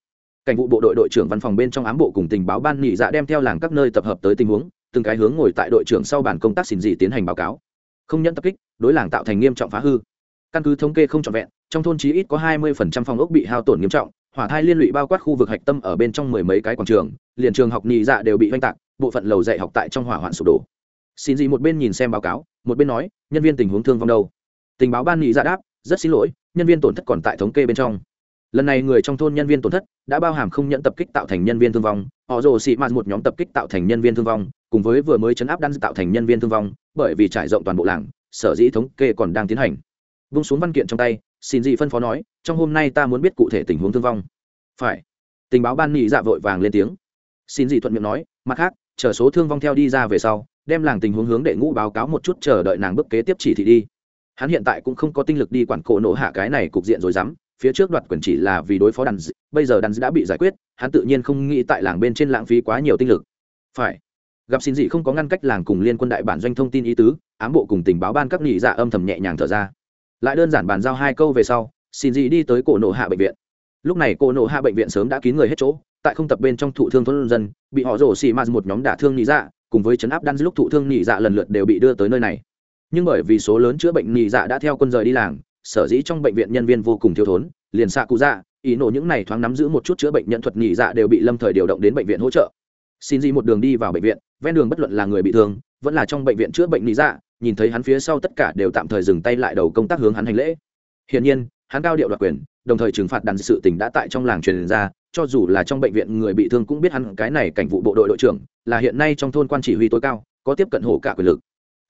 A: cảnh vụ bộ đội đội trưởng văn phòng bên trong ám bộ cùng tình báo ban nghỉ dạ đem theo làng các nơi tập hợp tới tình huống, từng cái hướng ngồi tại đội trưởng sau bản công tác xin dị tiến hành báo cáo. Không nhận tập kích, đối làng tạo thành nghiêm trọng phá hư. Căn cứ thống kê không trọn vẹn, trong thôn chí ít có hai mươi phần trăm phòng ốc bị hao tổn nghiêm trọng, hỏa thai liên lụy bao quát khu vực hạch tâm ở bên trong mười mấy cái quảng trường, liền trường học nhị dạ đều bị oanh tạc, bộ phận lầu dạy học tại trong hỏa hoạn sụp đổ. Xin dị một bên nhìn xem báo cáo, một bên nói, nhân viên tình huống thương vong đâu? Tình báo ban nhị dạ đáp, rất xin lỗi, nhân viên tổn thất còn tại thống kê bên trong lần này người trong thôn nhân viên tổn thất đã bao hàm không nhận tập kích tạo thành nhân viên thương vong, họ rồ xị mạt một nhóm tập kích tạo thành nhân viên thương vong, cùng với vừa mới chấn áp đan tạo thành nhân viên thương vong, bởi vì trải rộng toàn bộ làng, sở dĩ thống kê còn đang tiến hành. Vung xuống văn kiện trong tay, xin dị phân phó nói, trong hôm nay ta muốn biết cụ thể tình huống thương vong. Phải. Tình báo ban nghị dạ vội vàng lên tiếng. Xin dị thuận miệng nói, mặt khác, chờ số thương vong theo đi ra về sau, đem làng tình huống hướng đệ ngũ báo cáo một chút chờ đợi nàng bước kế tiếp chỉ thị đi. Hắn hiện tại cũng không có tinh lực đi quản cổ nổ hạ cái này cục diện rồi dám phía trước đoạt quyền chỉ là vì đối phó đàn d... bây giờ đàn d... đã bị giải quyết, hắn tự nhiên không nghĩ tại làng bên trên lãng phí quá nhiều tinh lực. Phải. Gặp xin dị không có ngăn cách làng cùng liên quân đại bản doanh thông tin ý tứ, ám bộ cùng tình báo ban các nghị dạ âm thầm nhẹ nhàng thở ra. Lại đơn giản bàn giao hai câu về sau, xin dị đi tới cổ nộ hạ bệnh viện. Lúc này cổ nộ hạ bệnh viện sớm đã kín người hết chỗ, tại không tập bên trong thụ thương thôn dân, bị họ rổ xì ma một nhóm đả thương nhị dạ cùng với chấn áp đan lúc thụ thương nhị dạ lần lượt đều bị đưa tới nơi này. Nhưng bởi vì số lớn chữa bệnh nhị dạ đã theo quân rời đi làng sở dĩ trong bệnh viện nhân viên vô cùng thiếu thốn, liền xạ cụ dạ ý nổ những này thoáng nắm giữ một chút chữa bệnh nhận thuật nhị dạ đều bị lâm thời điều động đến bệnh viện hỗ trợ. Xin gì một đường đi vào bệnh viện, ven đường bất luận là người bị thương, vẫn là trong bệnh viện chữa bệnh nhị dạ nhìn thấy hắn phía sau tất cả đều tạm thời dừng tay lại đầu công tác hướng hắn hành lễ. Hiển nhiên, hắn cao điệu đoạt quyền, đồng thời trừng phạt đàn sự tình đã tại trong làng truyền ra, cho dù là trong bệnh viện người bị thương cũng biết hắn cái này cảnh vụ bộ đội đội trưởng, là hiện nay trong thôn quan chỉ huy tối cao, có tiếp cận hổ cả quyền lực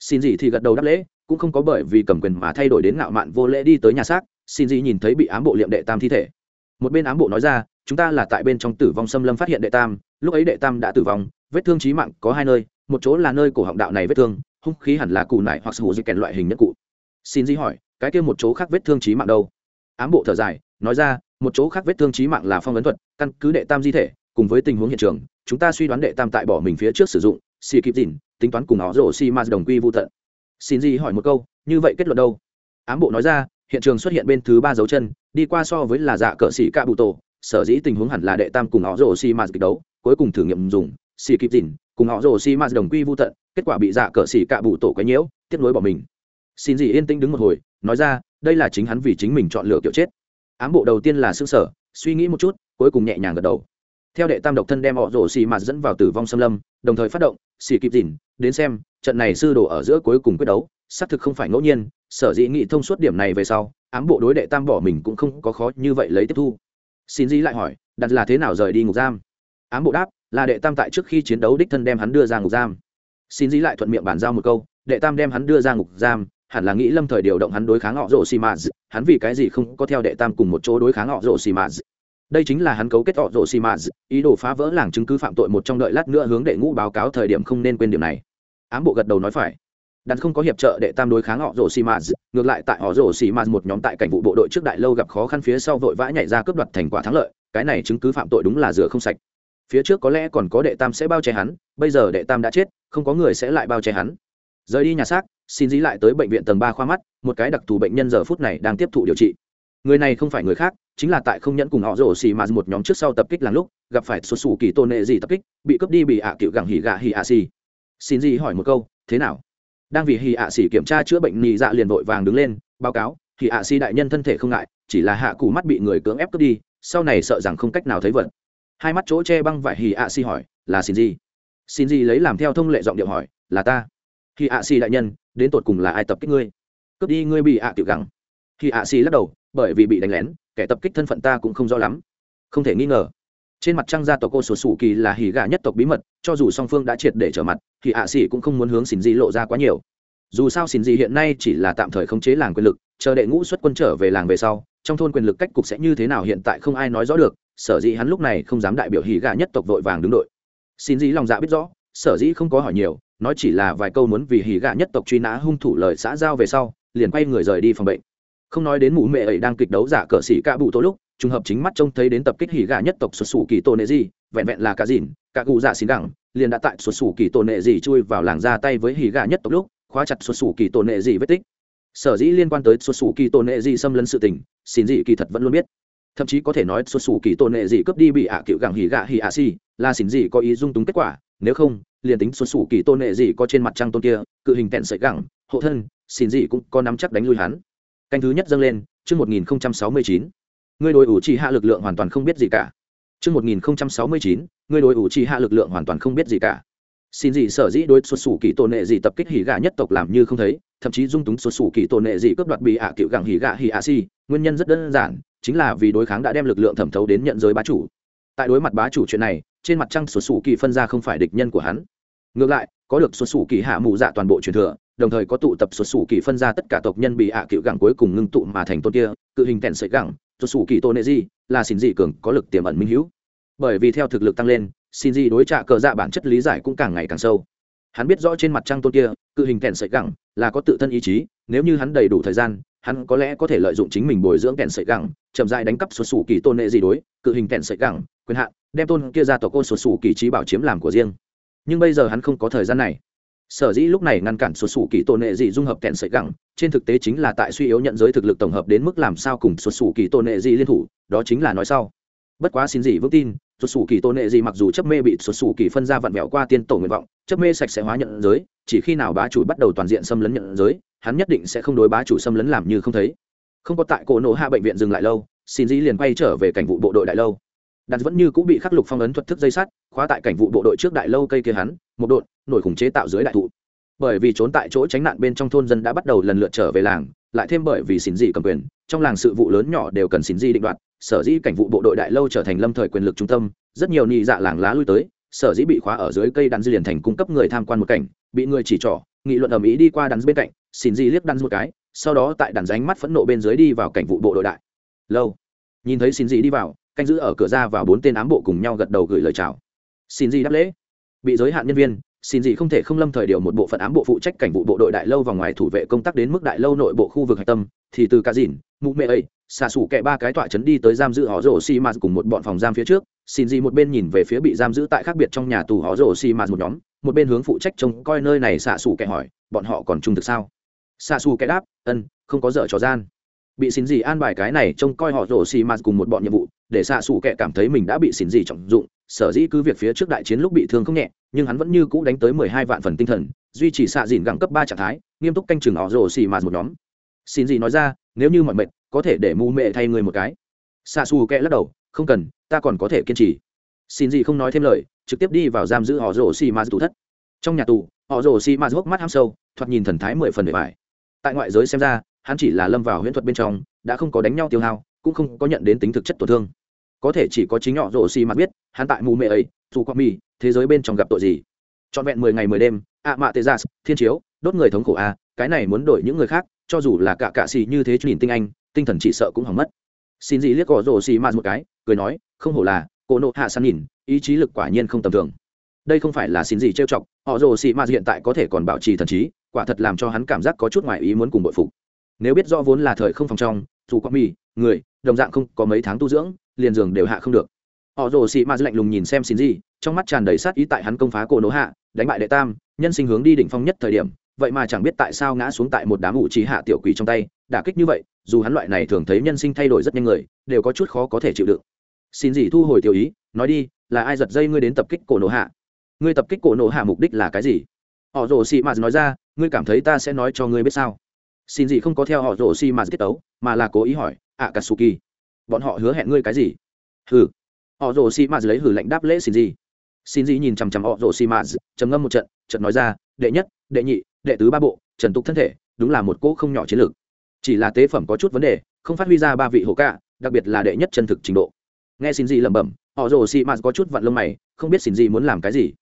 A: xin gì thì gật đầu đáp lễ, cũng không có bởi vì cầm quyền mà thay đổi đến ngạo mạn vô lễ đi tới nhà xác, xin gì nhìn thấy bị ám bộ liệm đệ tam thi thể. Một bên ám bộ nói ra, chúng ta là tại bên trong tử vong xâm lâm phát hiện đệ tam, lúc ấy đệ tam đã tử vong, vết thương trí mạng có hai nơi, một chỗ là nơi cổ họng đạo này vết thương, hung khí hẳn là cụ nải hoặc sủ dịch kèn loại hình nhất cụ. Xin gì hỏi, cái kia một chỗ khác vết thương trí mạng đâu? Ám bộ thở dài, nói ra, một chỗ khác vết thương trí mạng là phong ấn thuật, căn cứ đệ tam di thể, cùng với tình huống hiện trường, chúng ta suy đoán đệ tam tại bỏ mình phía trước sử dụng, xì kịp dìn tính toán cùng họ rổ xi ma đồng quy vô tận. Xin gì hỏi một câu, như vậy kết luận đâu? Ám bộ nói ra, hiện trường xuất hiện bên thứ ba dấu chân, đi qua so với là dạ cỡ xỉ ca bụ tổ, sở dĩ tình huống hẳn là đệ tam cùng họ rổ xi ma kịch đấu, cuối cùng thử nghiệm dùng xì kịp dìn cùng họ rổ xi ma đồng quy vô tận, kết quả bị dạ cỡ xỉ ca bụ tổ quấy nhiễu, tiếp nối bỏ mình. Xin gì yên tĩnh đứng một hồi, nói ra, đây là chính hắn vì chính mình chọn lựa kiểu chết. Ám bộ đầu tiên là xương sở suy nghĩ một chút, cuối cùng nhẹ nhàng gật đầu theo đệ tam độc thân đem họ rổ xì mạt dẫn vào tử vong xâm lâm, đồng thời phát động, xì kịp dìn, đến xem, trận này sư đồ ở giữa cuối cùng quyết đấu, xác thực không phải ngẫu nhiên, sở dĩ nghị thông suốt điểm này về sau, ám bộ đối đệ tam bỏ mình cũng không có khó như vậy lấy tiếp thu. Xin dĩ lại hỏi, đặt là thế nào rời đi ngục giam? Ám bộ đáp, là đệ tam tại trước khi chiến đấu đích thân đem hắn đưa ra ngục giam. Xin dĩ lại thuận miệng bàn giao một câu, đệ tam đem hắn đưa ra ngục giam, hẳn là nghĩ lâm thời điều động hắn đối kháng họ rổ xì mạt hắn vì cái gì không có theo đệ tam cùng một chỗ đối kháng họ rổ xì mạt đây chính là hắn cấu kết họ Rồ xì mạt ý đồ phá vỡ làng chứng cứ phạm tội một trong đợi lát nữa hướng đệ ngũ báo cáo thời điểm không nên quên điểm này. Ám bộ gật đầu nói phải. Đàn không có hiệp trợ đệ tam đối kháng họ rổ xì mạt ngược lại tại họ rổ xì mạt một nhóm tại cảnh vụ bộ đội trước đại lâu gặp khó khăn phía sau vội vã nhảy ra cướp đoạt thành quả thắng lợi, cái này chứng cứ phạm tội đúng là rửa không sạch. Phía trước có lẽ còn có đệ tam sẽ bao che hắn, bây giờ đệ tam đã chết, không có người sẽ lại bao che hắn. Rời đi nhà xác, xin dí lại tới bệnh viện tầng ba khoa mắt, một cái đặc thù bệnh nhân giờ phút này đang tiếp thụ điều trị người này không phải người khác, chính là tại không nhẫn cùng họ rổ xì mà một nhóm trước sau tập kích làng lúc, gặp phải xuất xù kỳ tôn nệ gì tập kích, bị cướp đi bị ạ à cựu gẳng hỉ gạ hỉ ạ xì. Xin gì hỏi một câu, thế nào? Đang vì hỉ ạ xì kiểm tra chữa bệnh nhị dạ liền vội vàng đứng lên, báo cáo, hỉ ạ xì đại nhân thân thể không ngại, chỉ là hạ cù mắt bị người cưỡng ép cướp đi, sau này sợ rằng không cách nào thấy vật hai mắt chỗ che băng vải hỉ ạ xì hỏi, là xin gì xin gì lấy làm theo thông lệ giọng điệu hỏi, là ta. Hỉ ạ xì đại nhân, đến tột cùng là ai tập kích ngươi? Cướp đi ngươi bị ạ cựu gẳng. Hỉ ạ xì lắc đầu bởi vì bị đánh lén, kẻ tập kích thân phận ta cũng không rõ lắm. Không thể nghi ngờ, trên mặt trăng gia tộc cô sổ sủ kỳ là hỉ gà nhất tộc bí mật, cho dù song phương đã triệt để trở mặt, thì ạ xỉ cũng không muốn hướng xin di lộ ra quá nhiều. Dù sao xin di hiện nay chỉ là tạm thời khống chế làng quyền lực, chờ đệ ngũ xuất quân trở về làng về sau, trong thôn quyền lực cách cục sẽ như thế nào hiện tại không ai nói rõ được, sở dĩ hắn lúc này không dám đại biểu hỉ gà nhất tộc vội vàng đứng đội. Xin di lòng dạ biết rõ, sở dĩ không có hỏi nhiều, nói chỉ là vài câu muốn vì hỉ gà nhất tộc truy nã hung thủ lời xã giao về sau, liền quay người rời đi phòng bệnh không nói đến mụ mẹ ấy đang kịch đấu giả cờ sĩ cạ bụ tô lúc, trùng hợp chính mắt trông thấy đến tập kích hỉ gà nhất tộc xuất xù kỳ tổ nệ gì vẹn vẹn là cả dìn, cả cụ dạ xin đẳng, liền đã tại xuất xù kỳ tổ nệ gì chui vào làng ra tay với hỉ gà nhất tộc lúc, khóa chặt xuất xù kỳ tổ nệ gì vết tích. Sở dĩ liên quan tới xuất xù kỳ tổ nệ gì xâm lấn sự tình, xin dị kỳ thật vẫn luôn biết. Thậm chí có thể nói xuất xù kỳ tổ nệ gì cướp đi bị ạ cựu gẳng hỉ gà hỉ ạ xì, là xin dị có ý dung túng kết quả, nếu không, liền tính xuất xù kỳ tổ nệ gì có trên mặt trăng tôn kia, cự hình tẹn sợi gẳng, hộ thân, xin dị cũng có nắm chắc đánh lui hắn canh thứ nhất dâng lên, chương một nghìn sáu mươi chín. Người đối ủ trì hạ lực lượng hoàn toàn không biết gì cả. Chương một nghìn sáu mươi chín người đối ủ trì hạ lực lượng hoàn toàn không biết gì cả. Xin gì sở dĩ đối xuất xù kỳ tổ nệ gì tập kích hỉ gà nhất tộc làm như không thấy, thậm chí dung túng xuất xù kỳ tổ nệ gì cướp đoạt bị ạ cựu gẳng hỉ gà hỉ ạ si nguyên nhân rất đơn giản, chính là vì đối kháng đã đem lực lượng thẩm thấu đến nhận giới bá chủ. Tại đối mặt bá chủ chuyện này, trên mặt trăng xuất xù kỳ phân ra không phải địch nhân của hắn. Ngược lại, có được xuất xù kỳ hạ mù dạ toàn bộ truyền thừa đồng thời có tụ tập xuất xù kỳ phân ra tất cả tộc nhân bị ạ cựu gẳng cuối cùng ngưng tụ mà thành tôn kia, cự hình tèn sợi gẳng, xuất xù kỳ tôn nệ di, là xin dị cường, có lực tiềm ẩn minh hữu. Bởi vì theo thực lực tăng lên, xin dị đối trạ cờ dạ bản chất lý giải cũng càng ngày càng sâu. Hắn biết rõ trên mặt trăng tôn kia, cự hình tèn sợi gẳng, là có tự thân ý chí, nếu như hắn đầy đủ thời gian, hắn có lẽ có thể lợi dụng chính mình bồi dưỡng kèn sợi gẳng, chậm dại đánh cắp xuất xù kỳ tôn nệ gì đối, cự hình kèn sợi gẳng, quyền hạn, đem tôn kia ra tộc cô xuất xù kỳ trí bảo chiếm làm của riêng. Nhưng bây giờ hắn không có thời gian này sở dĩ lúc này ngăn cản số sủ kỳ tôn nệ dị dung hợp kẹn sợi gẳng, trên thực tế chính là tại suy yếu nhận giới thực lực tổng hợp đến mức làm sao cùng số sủ kỳ tôn nệ dị liên thủ, đó chính là nói sau. Bất quá xin dị vững tin số sủ kỳ tôn nệ dị mặc dù chấp mê bị số sủ kỳ phân ra vặn vẹo qua tiên tổ nguyện vọng, chấp mê sạch sẽ hóa nhận giới, chỉ khi nào bá chủ bắt đầu toàn diện xâm lấn nhận giới, hắn nhất định sẽ không đối bá chủ xâm lấn làm như không thấy. Không có tại cổ nổ hạ bệnh viện dừng lại lâu, xin dĩ liền quay trở về cảnh vụ bộ đội đại lâu đặt vẫn như cũng bị khắc lục phong ấn thuật thức dây sắt, khóa tại cảnh vụ bộ đội trước đại lâu cây kia hắn, một đội nổi khủng chế tạo dưới đại thụ. Bởi vì trốn tại chỗ tránh nạn bên trong thôn dân đã bắt đầu lần lượt trở về làng, lại thêm bởi vì xin dị cầm quyền, trong làng sự vụ lớn nhỏ đều cần xin dị định đoạt, sở dĩ cảnh vụ bộ đội đại lâu trở thành lâm thời quyền lực trung tâm, rất nhiều nhị dạ làng lá lui tới, sở dĩ bị khóa ở dưới cây đàn dư liền thành cung cấp người tham quan một cảnh, bị người chỉ trỏ, nghị luận ầm ĩ đi qua đàn bên cạnh xin dị liếc đàn một cái, sau đó tại đàn ránh mắt phẫn nộ bên dưới đi vào cảnh vụ bộ đội đại lâu. Nhìn thấy xin dị đi vào canh giữ ở cửa ra vào bốn tên ám bộ cùng nhau gật đầu gửi lời chào. Xin gì đáp lễ. Bị giới hạn nhân viên, xin gì không thể không lâm thời điều một bộ phận ám bộ phụ trách cảnh vụ bộ đội đại lâu và ngoài thủ vệ công tác đến mức đại lâu nội bộ khu vực hạch tâm, thì từ cá dìn, mụ mẹ ấy, xà sủ kẹ ba cái tọa chấn đi tới giam giữ họ rổ xi mạt cùng một bọn phòng giam phía trước. Xin gì một bên nhìn về phía bị giam giữ tại khác biệt trong nhà tù họ rổ xi mạt một nhóm, một bên hướng phụ trách trông coi nơi này xà sủ kẹ hỏi, bọn họ còn trung thực sao? Xà sủ kẹ đáp ân không có dở trò gian bị xin gì an bài cái này trông coi họ rổ xì mạt cùng một bọn nhiệm vụ, để xạ xù kệ cảm thấy mình đã bị xin gì trọng dụng. Sở dĩ cứ việc phía trước đại chiến lúc bị thương không nhẹ, nhưng hắn vẫn như cũ đánh tới mười hai vạn phần tinh thần, duy trì xạ dìn gẳng cấp ba trạng thái, nghiêm túc canh chừng họ rổ xì mạt một nhóm. Xin gì nói ra, nếu như mọi mệt, có thể để mù mệ thay người một cái. Xạ xù kệ lắc đầu, không cần, ta còn có thể kiên trì. Xin gì không nói thêm lời, trực tiếp đi vào giam giữ họ rổ xì mạt tù thất. Trong nhà tù, họ rổ xì mạt hốc mắt ham sâu, thoạt nhìn thần thái mười phần bề bài tại ngoại giới xem ra hắn chỉ là lâm vào huyễn thuật bên trong, đã không có đánh nhau tiêu hao, cũng không có nhận đến tính thực chất tổn thương. Có thể chỉ có chính nhỏ rổ xì mặt biết, hắn tại mù mệ ấy, dù qua mì, thế giới bên trong gặp tội gì. Trọn vẹn mười ngày mười đêm, ạ mạ tê gia thiên chiếu, đốt người thống khổ a cái này muốn đổi những người khác, cho dù là cả cạ xì như thế nhìn tinh anh, tinh thần chỉ sợ cũng hỏng mất. Xin gì liếc gõ rổ xì mặt một cái, cười nói, không hổ là, cô nộ hạ san nhìn, ý chí lực quả nhiên không tầm thường. Đây không phải là xin gì trêu chọc, họ rồ xì mạt hiện tại có thể còn bảo trì thần trí, quả thật làm cho hắn cảm giác có chút ngoài ý muốn cùng bội phục nếu biết rõ vốn là thời không phòng trong, dù có mì, người, đồng dạng không có mấy tháng tu dưỡng, liền giường đều hạ không được. Họ rồ xị ma lạnh lùng nhìn xem xin gì, trong mắt tràn đầy sát ý tại hắn công phá cổ nổ hạ, đánh bại đệ tam, nhân sinh hướng đi đỉnh phong nhất thời điểm, vậy mà chẳng biết tại sao ngã xuống tại một đám ủ trí hạ tiểu quỷ trong tay, đả kích như vậy, dù hắn loại này thường thấy nhân sinh thay đổi rất nhanh người, đều có chút khó có thể chịu đựng. Xin gì thu hồi tiểu ý, nói đi, là ai giật dây ngươi đến tập kích cổ nổ hạ? Ngươi tập kích cổ nổ hạ mục đích là cái gì? Họ rồ xị ma nói ra, ngươi cảm thấy ta sẽ nói cho ngươi biết sao? Xin gì không có theo họ rổ xị mà tiết tấu, mà là cố ý hỏi ạ katsuki, bọn họ hứa hẹn ngươi cái gì? Hừ. Họ rổ xị mà lấy hử lệnh đáp lễ xin gì. Xin gì nhìn chằm chằm họ rổ xị mà, trầm ngâm một trận trận nói ra, đệ nhất, đệ nhị, đệ tứ ba bộ, trần tục thân thể, đúng là một cỗ không nhỏ chiến lược. Chỉ là tế phẩm có chút vấn đề, không phát huy ra ba vị hộ cả, đặc biệt là đệ nhất chân thực trình độ. Nghe xin gì lẩm bẩm, họ rồ xị mạt có chút vặn lông mày, không biết xin gì muốn làm cái gì.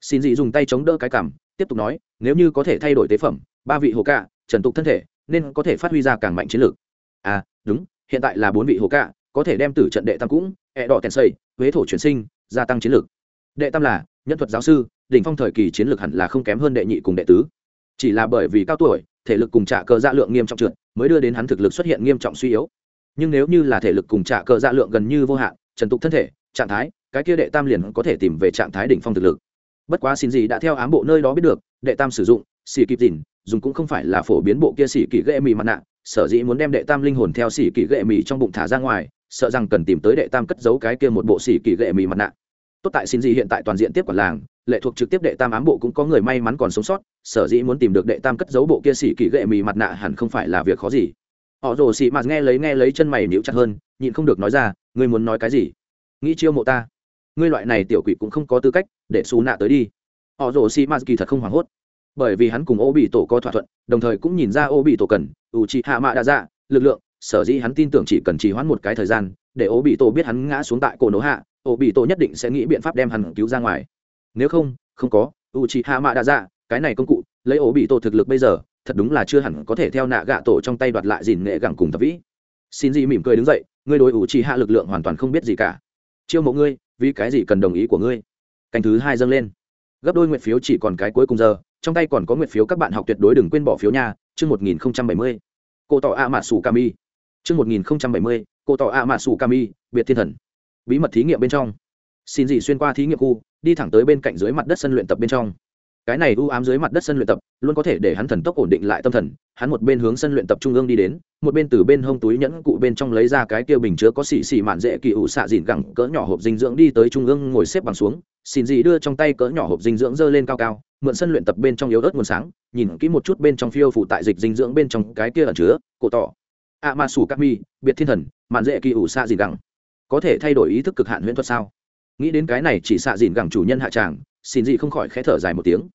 A: Xin gì dùng tay chống đỡ cái cằm tiếp tục nói, nếu như có thể thay đổi tế phẩm, ba vị hồ cạ trần tục thân thể nên có thể phát huy ra càng mạnh chiến lược. À đúng, hiện tại là bốn vị hồ cạ có thể đem tử trận đệ tam cũng, ẹ đỏ tèn xây, huế thổ chuyển sinh, gia tăng chiến lược. Đệ tam là nhân thuật giáo sư, đỉnh phong thời kỳ chiến lược hẳn là không kém hơn đệ nhị cùng đệ tứ. Chỉ là bởi vì cao tuổi, thể lực cùng trả cơ dạ lượng nghiêm trọng trượt, mới đưa đến hắn thực lực xuất hiện nghiêm trọng suy yếu. Nhưng nếu như là thể lực cùng trả cơ dạ lượng gần như vô hạn, trần tục thân thể, trạng thái, cái kia đệ tam liền có thể tìm về trạng thái đỉnh phong thực lực. Bất quá xin gì đã theo ám bộ nơi đó biết được, đệ tam sử dụng, xì kịp dìn dùng cũng không phải là phổ biến bộ kia xì kỳ ghệ mì mặt nạ, sở dĩ muốn đem đệ tam linh hồn theo xì kỳ ghệ mì trong bụng thả ra ngoài, sợ rằng cần tìm tới đệ tam cất giấu cái kia một bộ xì kỳ ghệ mì mặt nạ. Tốt tại xin gì hiện tại toàn diện tiếp quản làng, lệ thuộc trực tiếp đệ tam ám bộ cũng có người may mắn còn sống sót, sở dĩ muốn tìm được đệ tam cất giấu bộ kia xì kỳ ghệ mì mặt nạ hẳn không phải là việc khó gì. Họ rồ xì mặt nghe lấy nghe lấy chân mày níu chặt hơn, nhịn không được nói ra, ngươi muốn nói cái gì? Nghĩ chiêu mộ ta. Ngươi loại này tiểu quỷ cũng không có tư cách để xù nạ tới đi. Họ rồ xì mạt kỳ thật không hoảng hốt bởi vì hắn cùng ô bị tổ có thỏa thuận, đồng thời cũng nhìn ra ô bị tổ cần, ủ trị hạ mạ đã ra dạ, lực lượng, sở dĩ hắn tin tưởng chỉ cần trì hoãn một cái thời gian, để ô bị tổ biết hắn ngã xuống tại cổ nổ hạ, ô bị tổ nhất định sẽ nghĩ biện pháp đem hắn cứu ra ngoài. Nếu không không có, ủ trị hạ mạ đã ra dạ, cái này công cụ, lấy ô bị tổ thực lực bây giờ, thật đúng là chưa hẳn có thể theo nạ gạ tổ trong tay đoạt lại dìn nghệ gẳng cùng tập vĩ. Xin gì mỉm cười đứng dậy, ngươi đối ủ trì hạ lực lượng hoàn toàn không biết gì cả. Chiêu mộ ngươi, vì cái gì cần đồng ý của ngươi? Canh thứ hai dâng lên. Gấp đôi nguyện phiếu chỉ còn cái cuối cùng giờ trong tay còn có nguyện phiếu các bạn học tuyệt đối đừng quên bỏ phiếu nha, chương một nghìn không trăm bảy mươi. Cô tỏ a mạ sủ kami chương một nghìn không trăm bảy mươi, cô tỏ a mạ sủ kami biệt thiên thần. Bí mật thí nghiệm bên trong. Xin gì xuyên qua thí nghiệm khu, đi thẳng tới bên cạnh dưới mặt đất sân luyện tập bên trong cái này u ám dưới mặt đất sân luyện tập, luôn có thể để hắn thần tốc ổn định lại tâm thần. Hắn một bên hướng sân luyện tập trung ương đi đến, một bên từ bên hông túi nhẫn cụ bên trong lấy ra cái kia bình chứa có xì xì mạn dễ kỳ ủ xạ dìn gẳng cỡ nhỏ hộp dinh dưỡng đi tới trung ương ngồi xếp bằng xuống. Xin gì đưa trong tay cỡ nhỏ hộp dinh dưỡng dơ lên cao cao, mượn sân luyện tập bên trong yếu ớt nguồn sáng, nhìn kỹ một chút bên trong phiêu phụ tại dịch dinh dưỡng bên trong cái kia ẩn chứa, cổ tỏ. A ma sủ các mi biệt thiên thần, mạn dễ kỳ ủ xạ dìn gẳng. Có thể thay đổi ý thức cực hạn huyễn thuật sao? Nghĩ đến cái này chỉ xạ dìn gẳng chủ nhân hạ tràng xin gì không khỏi khẽ thở dài một tiếng.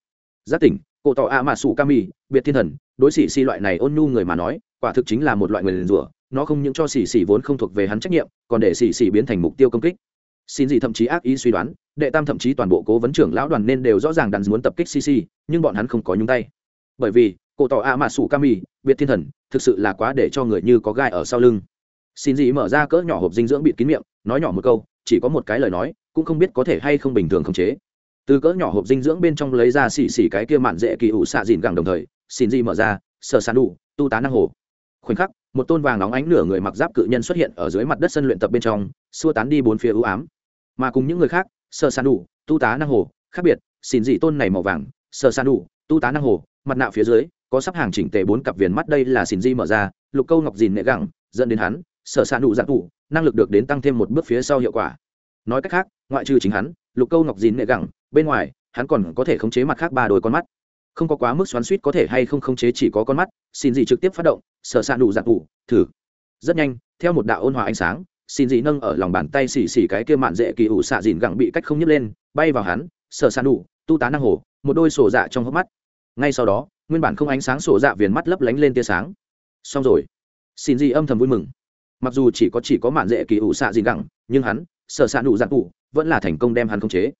A: Giác tỉnh, cổ tỏ a mà sủ các mi biệt thiên thần, đối xỉ xì loại này ôn nhu người mà nói, quả thực chính là một loại người liền rủa, nó không những cho xỉ xỉ vốn không thuộc về hắn trách nhiệm, còn để xỉ xỉ biến thành mục tiêu công kích. Xin gì thậm chí ác ý suy đoán, đệ tam thậm chí toàn bộ cố vấn trưởng lão đoàn nên đều rõ ràng đàn muốn tập kích cc nhưng bọn hắn không có nhúng tay. Bởi vì, cổ tỏ a mà sủ kami biệt thiên thần, thực sự là quá để cho người như có gai ở sau lưng. Xin gì mở ra cỡ nhỏ hộp dinh dưỡng bịt kín miệng, nói nhỏ một câu, chỉ có một cái lời nói, cũng không biết có thể hay không bình thường khống chế từ cỡ nhỏ hộp dinh dưỡng bên trong lấy ra xỉ xỉ cái kia mạn dễ kỳ ủ xạ dìn gẳng đồng thời, xin di mở ra, sờ sàn đủ, tu tá năng hồ. Khoảnh khắc, một tôn vàng nóng ánh nửa người mặc giáp cự nhân xuất hiện ở dưới mặt đất sân luyện tập bên trong, xua tán đi bốn phía ưu ám. Mà cùng những người khác, sờ sàn đủ, tu tá năng hồ, khác biệt, xin dị tôn này màu vàng, sờ sàn đủ, tu tá năng hồ, mặt nạ phía dưới, có sắp hàng chỉnh tề bốn cặp viền mắt đây là xin di mở ra, lục câu ngọc dìn nệ gẳng, dẫn đến hắn sở san đủ dạng đủ năng lực được đến tăng thêm một bước phía sau hiệu quả. Nói cách khác, ngoại trừ chính hắn, lục câu ngọc dìn nệ gẳng bên ngoài, hắn còn có thể khống chế mặt khác ba đôi con mắt. Không có quá mức xoắn suýt có thể hay không khống chế chỉ có con mắt, xin gì trực tiếp phát động, sở san đủ giặc ủ, thử. Rất nhanh, theo một đạo ôn hòa ánh sáng, xin dị nâng ở lòng bàn tay xì xì cái kia mạn dễ kỳ ủ xạ dìn gẳng bị cách không nhấc lên, bay vào hắn sợ san đủ tu tá năng hồ, một đôi sổ dạ trong hốc mắt. Ngay sau đó, nguyên bản không ánh sáng sổ dạ viền mắt lấp lánh lên tia sáng. Xong rồi. Xin dị âm thầm vui mừng. Mặc dù chỉ có chỉ có mạn dễ kỳ ủ xạ dìn gẳng, nhưng hắn sợ san đủ giặc ủ, vẫn là thành công đem hắn khống chế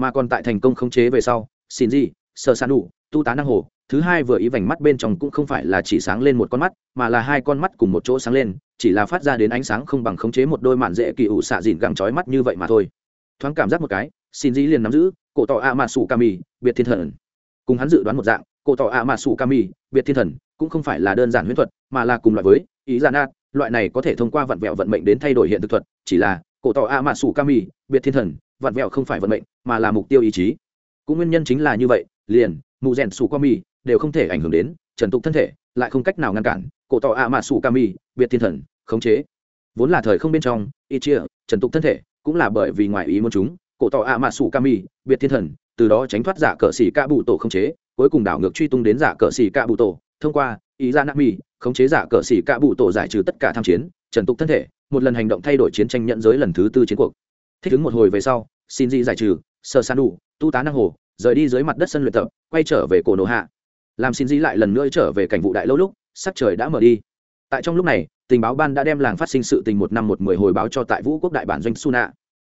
A: mà còn tại thành công khống chế về sau, xin gì sợ san đủ, tu tá năng hồ, thứ hai vừa ý vành mắt bên trong cũng không phải là chỉ sáng lên một con mắt, mà là hai con mắt cùng một chỗ sáng lên, chỉ là phát ra đến ánh sáng không bằng khống chế một đôi mạn dễ kỳ ủ xạ dịn gẳng trói mắt như vậy mà thôi. Thoáng cảm giác một cái, xin dĩ liền nắm giữ, cổ tỏ a mạ sủ ca mì, biệt thiên thần. Cùng hắn dự đoán một dạng, cổ tỏ ạ mạ sủ kami biệt thiên thần, cũng không phải là đơn giản huyễn thuật, mà là cùng loại với, ý gian ạt loại này có thể thông qua vặn vẹo vận mệnh đến thay đổi hiện thực thuật, chỉ là, cổ tỏ ạ mạ sủ kami biệt thiên thần vặn vẹo không phải vận mệnh, mà là mục tiêu ý chí. Cũng nguyên nhân chính là như vậy, liền, mù rèn sủ mi, đều không thể ảnh hưởng đến, trần tục thân thể, lại không cách nào ngăn cản, cổ tỏ ạ mạ sủ mi, biệt thiên thần, khống chế. Vốn là thời không bên trong y chia trần tục thân thể, cũng là bởi vì ngoài ý muốn chúng, cổ tỏ ạ mạ sủ mi, biệt thiên thần, từ đó tránh thoát giả cờ xỉ ca bụ tổ khống chế, cuối cùng đảo ngược truy tung đến giả cờ xỉ ca bụ tổ, thông qua ý ra Nam mi, khống chế giả cờ xỉ ca bụ tổ giải trừ tất cả tham chiến, trần tục thân thể, một lần hành động thay đổi chiến tranh nhận giới lần thứ tư chiến cuộc thích ứng một hồi về sau, xin di giải trừ sơ san đủ, tu tá năng hồ, rời đi dưới mặt đất sân luyện tập, quay trở về cổ nổ hạ. Làm xin di lại lần nữa trở về cảnh vụ đại lâu lúc, sắc trời đã mở đi. Tại trong lúc này, tình báo ban đã đem làng phát sinh sự tình một năm một mười hồi báo cho tại vũ quốc đại bản doanh suna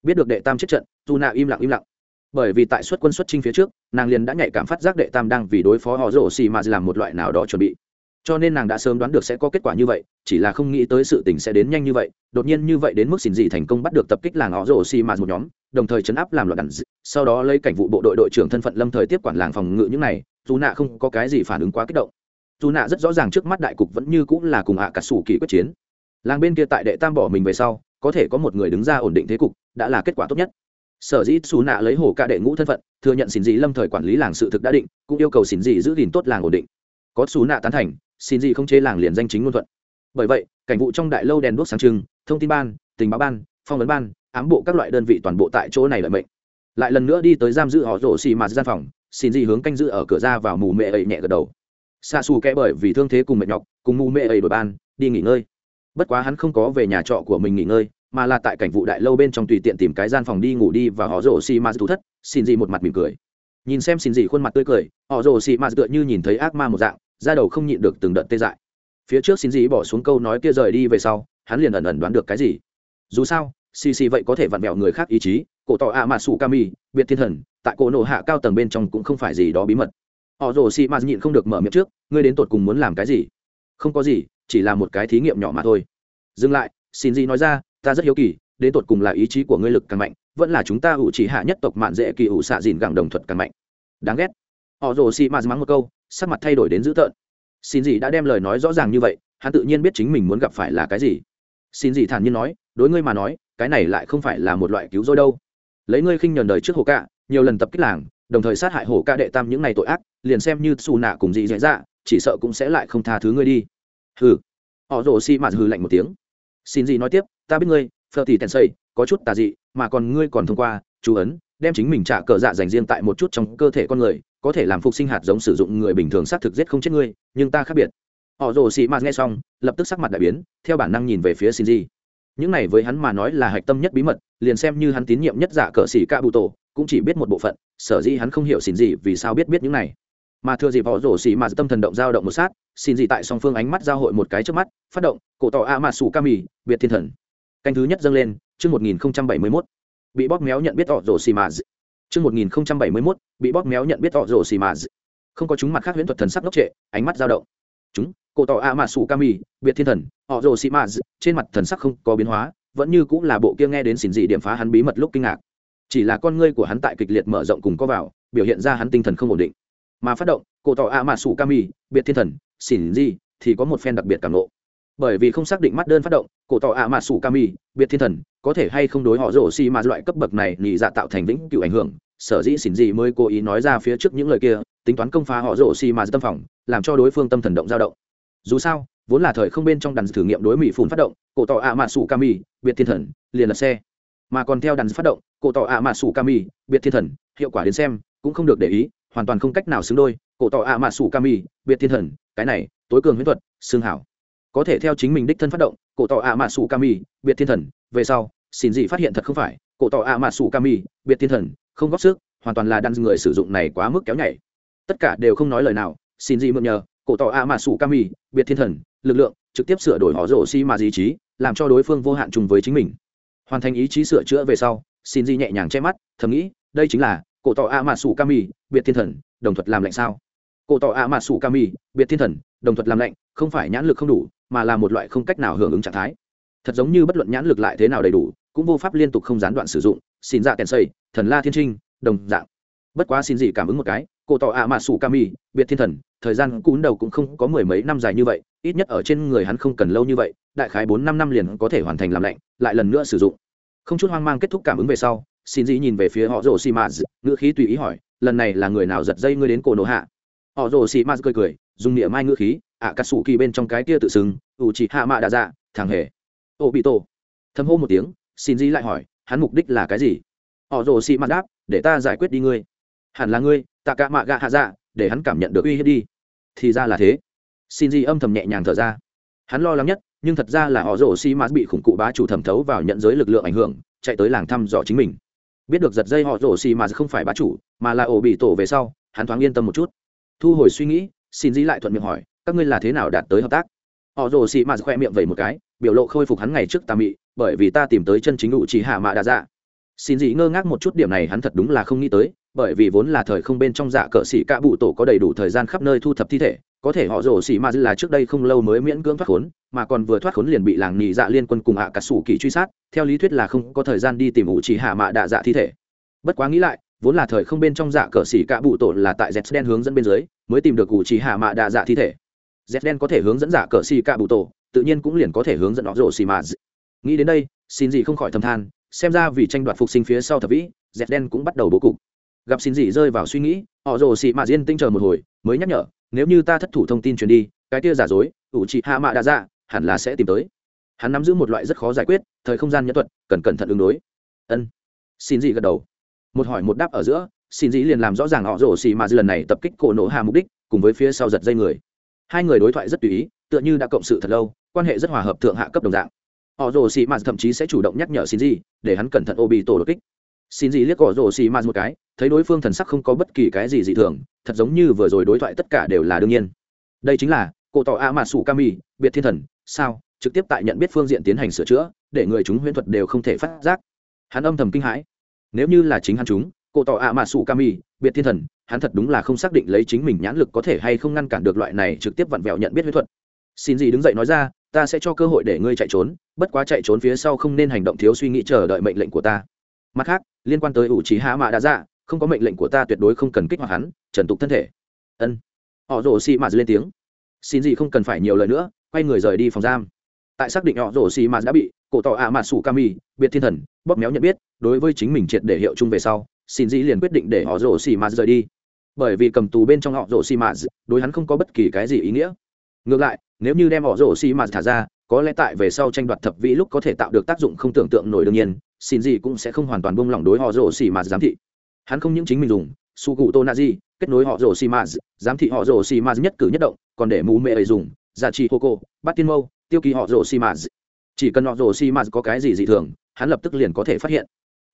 A: biết được đệ tam chết trận suna im lặng im lặng. Bởi vì tại xuất quân xuất trinh phía trước, nàng liền đã nhạy cảm phát giác đệ tam đang vì đối phó họ rổ xì mà làm một loại nào đó chuẩn bị cho nên nàng đã sớm đoán được sẽ có kết quả như vậy, chỉ là không nghĩ tới sự tình sẽ đến nhanh như vậy, đột nhiên như vậy đến mức xin dị thành công bắt được tập kích làng họ rổ xì mạt một nhóm, đồng thời chấn áp làm loạn đàn dị. sau đó lấy cảnh vụ bộ đội đội trưởng thân phận lâm thời tiếp quản làng phòng ngự những này, dù nạ không có cái gì phản ứng quá kích động. Dù nạ rất rõ ràng trước mắt đại cục vẫn như cũng là cùng ạ cả sủ kỳ quyết chiến. Làng bên kia tại đệ tam bỏ mình về sau, có thể có một người đứng ra ổn định thế cục, đã là kết quả tốt nhất. Sở dĩ xù nạ lấy hồ ca đệ ngũ thân phận, thừa nhận xin dị lâm thời quản lý làng sự thực đã định, cũng yêu cầu xin dị giữ gìn tốt làng ổn định. Có xù nạ tán thành xin gì không chế làng liền danh chính ngôn thuận. Bởi vậy, cảnh vụ trong đại lâu đèn đuốc sáng trưng, thông tin ban, tình báo ban, phong vấn ban, ám bộ các loại đơn vị toàn bộ tại chỗ này lợi mệnh. Lại lần nữa đi tới giam giữ họ rổ xì mà gian phòng, xin gì hướng canh giữ ở cửa ra vào mù mẹ ấy nhẹ gật đầu. Xa xù kẽ bởi vì thương thế cùng mệt nhọc, cùng mù mẹ ấy đổi ban, đi nghỉ ngơi. Bất quá hắn không có về nhà trọ của mình nghỉ ngơi, mà là tại cảnh vụ đại lâu bên trong tùy tiện tìm cái gian phòng đi ngủ đi và họ rổ xì ma thủ thất, xin gì một mặt mỉm cười. Nhìn xem xin gì khuôn mặt tươi cười, họ rổ xì ma tựa như nhìn thấy ác ma một dạng ra đầu không nhịn được từng đợt tê dại. Phía trước xin dĩ bỏ xuống câu nói kia rời đi về sau, hắn liền ẩn ẩn đoán được cái gì. Dù sao, xì xì vậy có thể vặn vẹo người khác ý chí, cổ tỏ ạ mà sủ kami biệt thiên thần, tại cổ nổ hạ cao tầng bên trong cũng không phải gì đó bí mật. Họ rồ xì ma nhịn không được mở miệng trước, ngươi đến tột cùng muốn làm cái gì? Không có gì, chỉ là một cái thí nghiệm nhỏ mà thôi. Dừng lại, xin gì nói ra, ta rất hiếu kỳ, đến tột cùng là ý chí của ngươi lực càng mạnh, vẫn là chúng ta ủ chỉ hạ nhất tộc mạn dễ kỳ ủ xạ dìn gẳng đồng thuật càng mạnh. Đáng ghét. Họ rồ xì mà mắng một câu sắc mặt thay đổi đến dữ tợn. Xin gì đã đem lời nói rõ ràng như vậy, hắn tự nhiên biết chính mình muốn gặp phải là cái gì. Xin gì thản nhiên nói, đối ngươi mà nói, cái này lại không phải là một loại cứu rỗi đâu. Lấy ngươi khinh nhờn đời trước hồ cạ, nhiều lần tập kích làng, đồng thời sát hại hồ ca đệ tam những ngày tội ác, liền xem như xù nạ cùng dị dạy dạ chỉ sợ cũng sẽ lại không tha thứ ngươi đi. Hừ. Họ rồ xi mạt hừ lạnh một tiếng. Xin gì nói tiếp, ta biết ngươi phờ thì tèn xây có chút tà dị, mà còn ngươi còn thông qua, chú ấn, đem chính mình trả cờ dạ dành riêng tại một chút trong cơ thể con người có thể làm phục sinh hạt giống sử dụng người bình thường xác thực giết không chết ngươi, nhưng ta khác biệt. Họ rồ xì mạt nghe xong, lập tức sắc mặt đại biến, theo bản năng nhìn về phía Shinji. Những này với hắn mà nói là hạch tâm nhất bí mật, liền xem như hắn tín nhiệm nhất giả cờ xỉ ca bụ tổ cũng chỉ biết một bộ phận, sở dĩ hắn không hiểu xin gì vì sao biết biết những này. Mà thừa dịp họ rổ xì mà tâm thần động dao động một sát xin gì tại song phương ánh mắt giao hội một cái trước mắt, phát động, cổ tỏ a mà sủ ca mì biệt thiên thần. Canh thứ nhất dâng lên, chương một nghìn bảy mươi mốt. Bị bóp méo nhận biết họ rổ xì mà chương một nghìn bảy mươi mốt, bị bóp méo nhận biết họ rổ xì mà không có chúng mặt khác huyễn thuật thần sắc ngốc trệ, ánh mắt dao động. Chúng, cổ tỏ a mà sủ ca biệt thiên thần họ rổ xì mà trên mặt thần sắc không có biến hóa, vẫn như cũng là bộ kia nghe đến xỉn dị điểm phá hắn bí mật lúc kinh ngạc. Chỉ là con ngươi của hắn tại kịch liệt mở rộng cùng có vào, biểu hiện ra hắn tinh thần không ổn định. Mà phát động, cổ tỏ a mà sủ kami biệt thiên thần, xỉn dị, thì có một phen đặc biệt cảm nộ bởi vì không xác định mắt đơn phát động cổ tỏ a mà sủ kami biệt thiên thần, có thể hay không đối họ rổ xi mà loại cấp bậc này nhị dạ tạo thành vĩnh cựu ảnh hưởng, sở dĩ xỉn gì mới cố ý nói ra phía trước những lời kia, tính toán công phá họ rổ xi mà tâm phòng, làm cho đối phương tâm thần động dao động. Dù sao, vốn là thời không bên trong đàn thử nghiệm đối mỹ phun phát động, cổ tỏ a mà sủ kami biệt thiên thần, liền là xe. Mà còn theo đàn phát động, cổ tỏ a mà sủ kami biệt thiên thần, hiệu quả đến xem, cũng không được để ý, hoàn toàn không cách nào xứng đôi, cổ tỏ a mạ sủ kami biệt thiên thần, cái này, tối cường huyễn thuật, xương hảo. Có thể theo chính mình đích thân phát động cổ tỏ ạ mạ sủ kami biệt thiên thần, về sau, xin gì phát hiện thật không phải, cổ tỏ ạ mạ sủ kami biệt thiên thần, không góp sức, hoàn toàn là đan người sử dụng này quá mức kéo nhảy. Tất cả đều không nói lời nào, xin gì mượn nhờ, cổ tỏ ạ mạ sủ kami biệt thiên thần, lực lượng, trực tiếp sửa đổi họ rổ xi mà ý chí, làm cho đối phương vô hạn chung với chính mình. Hoàn thành ý chí sửa chữa về sau, xin di nhẹ nhàng che mắt, thầm nghĩ, đây chính là, cổ tỏ a mạ sủ kami biệt thiên thần, đồng thuật làm lạnh sao? Cổ tỏ a mạ sủ kami biệt thiên thần đồng thuật làm lạnh, không phải nhãn lực không đủ, mà là một loại không cách nào hưởng ứng trạng thái. Thật giống như bất luận nhãn lực lại thế nào đầy đủ, cũng vô pháp liên tục không gián đoạn sử dụng, xin dạ tèn xây thần la thiên trinh, đồng dạng. Bất quá xin gì cảm ứng một cái cổ tỏ ạ mà sủ kami biệt thiên thần, thời gian cún đầu cũng không có mười mấy năm dài như vậy, ít nhất ở trên người hắn không cần lâu như vậy, đại khái bốn năm năm liền có thể hoàn thành làm lạnh, lại lần nữa sử dụng. Không chút hoang mang kết thúc cảm ứng về sau, xin dĩ nhìn về phía họ rồ xì mạt ngữ khí tùy ý hỏi, lần này là người nào giật dây ngươi đến cổ nổ hạ? Họ rồ xì mạt cười cười dùng niệm mai ngữ khí ạ cà sủ kỳ bên trong cái kia tự xưng ủ chỉ hạ mạ đà dạ thằng hề. Ô bị tổ thâm hô một tiếng, xin dĩ lại hỏi, hắn mục đích là cái gì? Họ rồ xì mặt đáp, để ta giải quyết đi ngươi. Hẳn là ngươi tạ cả mạ gạ hạ dạ để hắn cảm nhận được uy hiếp đi. Thì ra là thế. Xin dĩ âm thầm nhẹ nhàng thở ra. Hắn lo lắng nhất, nhưng thật ra là họ rồ xì mặt bị khủng cụ bá chủ thẩm thấu vào nhận giới lực lượng ảnh hưởng, chạy tới làng thăm dò chính mình. Biết được giật dây họ rồ xì mà không phải bá chủ, mà là ổ bị tổ về sau, hắn thoáng yên tâm một chút. Thu hồi suy nghĩ xin dĩ lại thuận miệng hỏi, các ngươi là thế nào đạt tới hợp tác? Họ rồ xì mạt khoe miệng vẩy một cái, biểu lộ khôi phục hắn ngày trước tà mị, bởi vì ta tìm tới chân chính ủ chỉ hạ mạ đa dạ. Xin dĩ ngơ ngác một chút điểm này hắn thật đúng là không nghĩ tới, bởi vì vốn là thời không bên trong dạ cỡ xỉ cả bụ tổ có đầy đủ thời gian khắp nơi thu thập thi thể, có thể họ rồ xỉ mạt là trước đây không lâu mới miễn cưỡng thoát khốn, mà còn vừa thoát khốn liền bị làng nhị dạ liên quân cùng ạ cả sủ kỳ truy sát, theo lý thuyết là không có thời gian đi tìm ủ chỉ hạ mạ đa dạ thi thể. Bất quá nghĩ lại vốn là thời không bên trong dạ cờ xỉ cả bụ tổ là tại z đen hướng dẫn bên dưới, mới tìm được ủ chỉ hạ mạ đạ dạ thi thể. Z đen có thể hướng dẫn dạ cờ xỉ cả bụ tổ, tự nhiên cũng liền có thể hướng dẫn họ rồ xỉ mà. Nghĩ đến đây, xin gì không khỏi thầm than, xem ra vì tranh đoạt phục sinh phía sau thập vĩ, z đen cũng bắt đầu bố cục. Gặp xin gì rơi vào suy nghĩ, họ rồ xỉ mà diên tinh chờ một hồi, mới nhắc nhở, nếu như ta thất thủ thông tin truyền đi, cái kia giả dối ủ trị hạ mạ đã dạ hẳn là sẽ tìm tới. Hắn nắm giữ một loại rất khó giải quyết, thời không gian nhân thuật, cần cẩn thận ứng đối. Ân. Xin gì gật đầu một hỏi một đáp ở giữa, xin dĩ liền làm rõ ràng họ rổ xì mà lần này tập kích cổ nổ hạ mục đích, cùng với phía sau giật dây người. Hai người đối thoại rất tùy ý, tựa như đã cộng sự thật lâu, quan hệ rất hòa hợp thượng hạ cấp đồng dạng. Họ rồ xì mà thậm chí sẽ chủ động nhắc nhở xin dĩ, để hắn cẩn thận ô bị tổ đột kích. Xin dĩ liếc họ rồ xì mà một cái, thấy đối phương thần sắc không có bất kỳ cái gì dị thường, thật giống như vừa rồi đối thoại tất cả đều là đương nhiên. Đây chính là, cổ tỏ a mà sủ kami biệt thiên thần, sao, trực tiếp tại nhận biết phương diện tiến hành sửa chữa, để người chúng huyễn thuật đều không thể phát giác. Hắn âm thầm kinh hãi nếu như là chính hắn chúng, cổ tỏ ạ mạ sụ kami biệt thiên thần, hắn thật đúng là không xác định lấy chính mình nhãn lực có thể hay không ngăn cản được loại này trực tiếp vặn vẹo nhận biết huyết thuật. Xin gì đứng dậy nói ra, ta sẽ cho cơ hội để ngươi chạy trốn, bất quá chạy trốn phía sau không nên hành động thiếu suy nghĩ chờ đợi mệnh lệnh của ta. Mặt khác, liên quan tới ủ trí hạ mạ đã dạ không có mệnh lệnh của ta tuyệt đối không cần kích hoạt hắn, trần tục thân thể. Ân. Họ rồ xị mạt lên tiếng. Xin gì không cần phải nhiều lời nữa, quay người rời đi phòng giam tại xác định họ rổ xì mà đã bị cổ tỏ ạ mạt sủ kami biệt thiên thần, bóp méo nhận biết, đối với chính mình triệt để hiệu chung về sau, xin dĩ liền quyết định để họ rổ xì mà rời đi. Bởi vì cầm tù bên trong họ rổ xì mà, đối hắn không có bất kỳ cái gì ý nghĩa. Ngược lại, nếu như đem họ rổ xì mà thả ra, có lẽ tại về sau tranh đoạt thập vĩ lúc có thể tạo được tác dụng không tưởng tượng nổi đương nhiên, xin gì cũng sẽ không hoàn toàn buông lỏng đối họ rổ xì mà giám thị. Hắn không những chính mình dùng, su cụ tô na di, kết nối họ rổ xì mà, giám thị họ rổ xì mà nhất cử nhất động, còn để mù mẹ ấy dùng dạ giả trị hô cô, bắt tiên mâu tiêu kỳ họ rồ xi mạt chỉ cần họ rồ xi mạt có cái gì dị thường, hắn lập tức liền có thể phát hiện.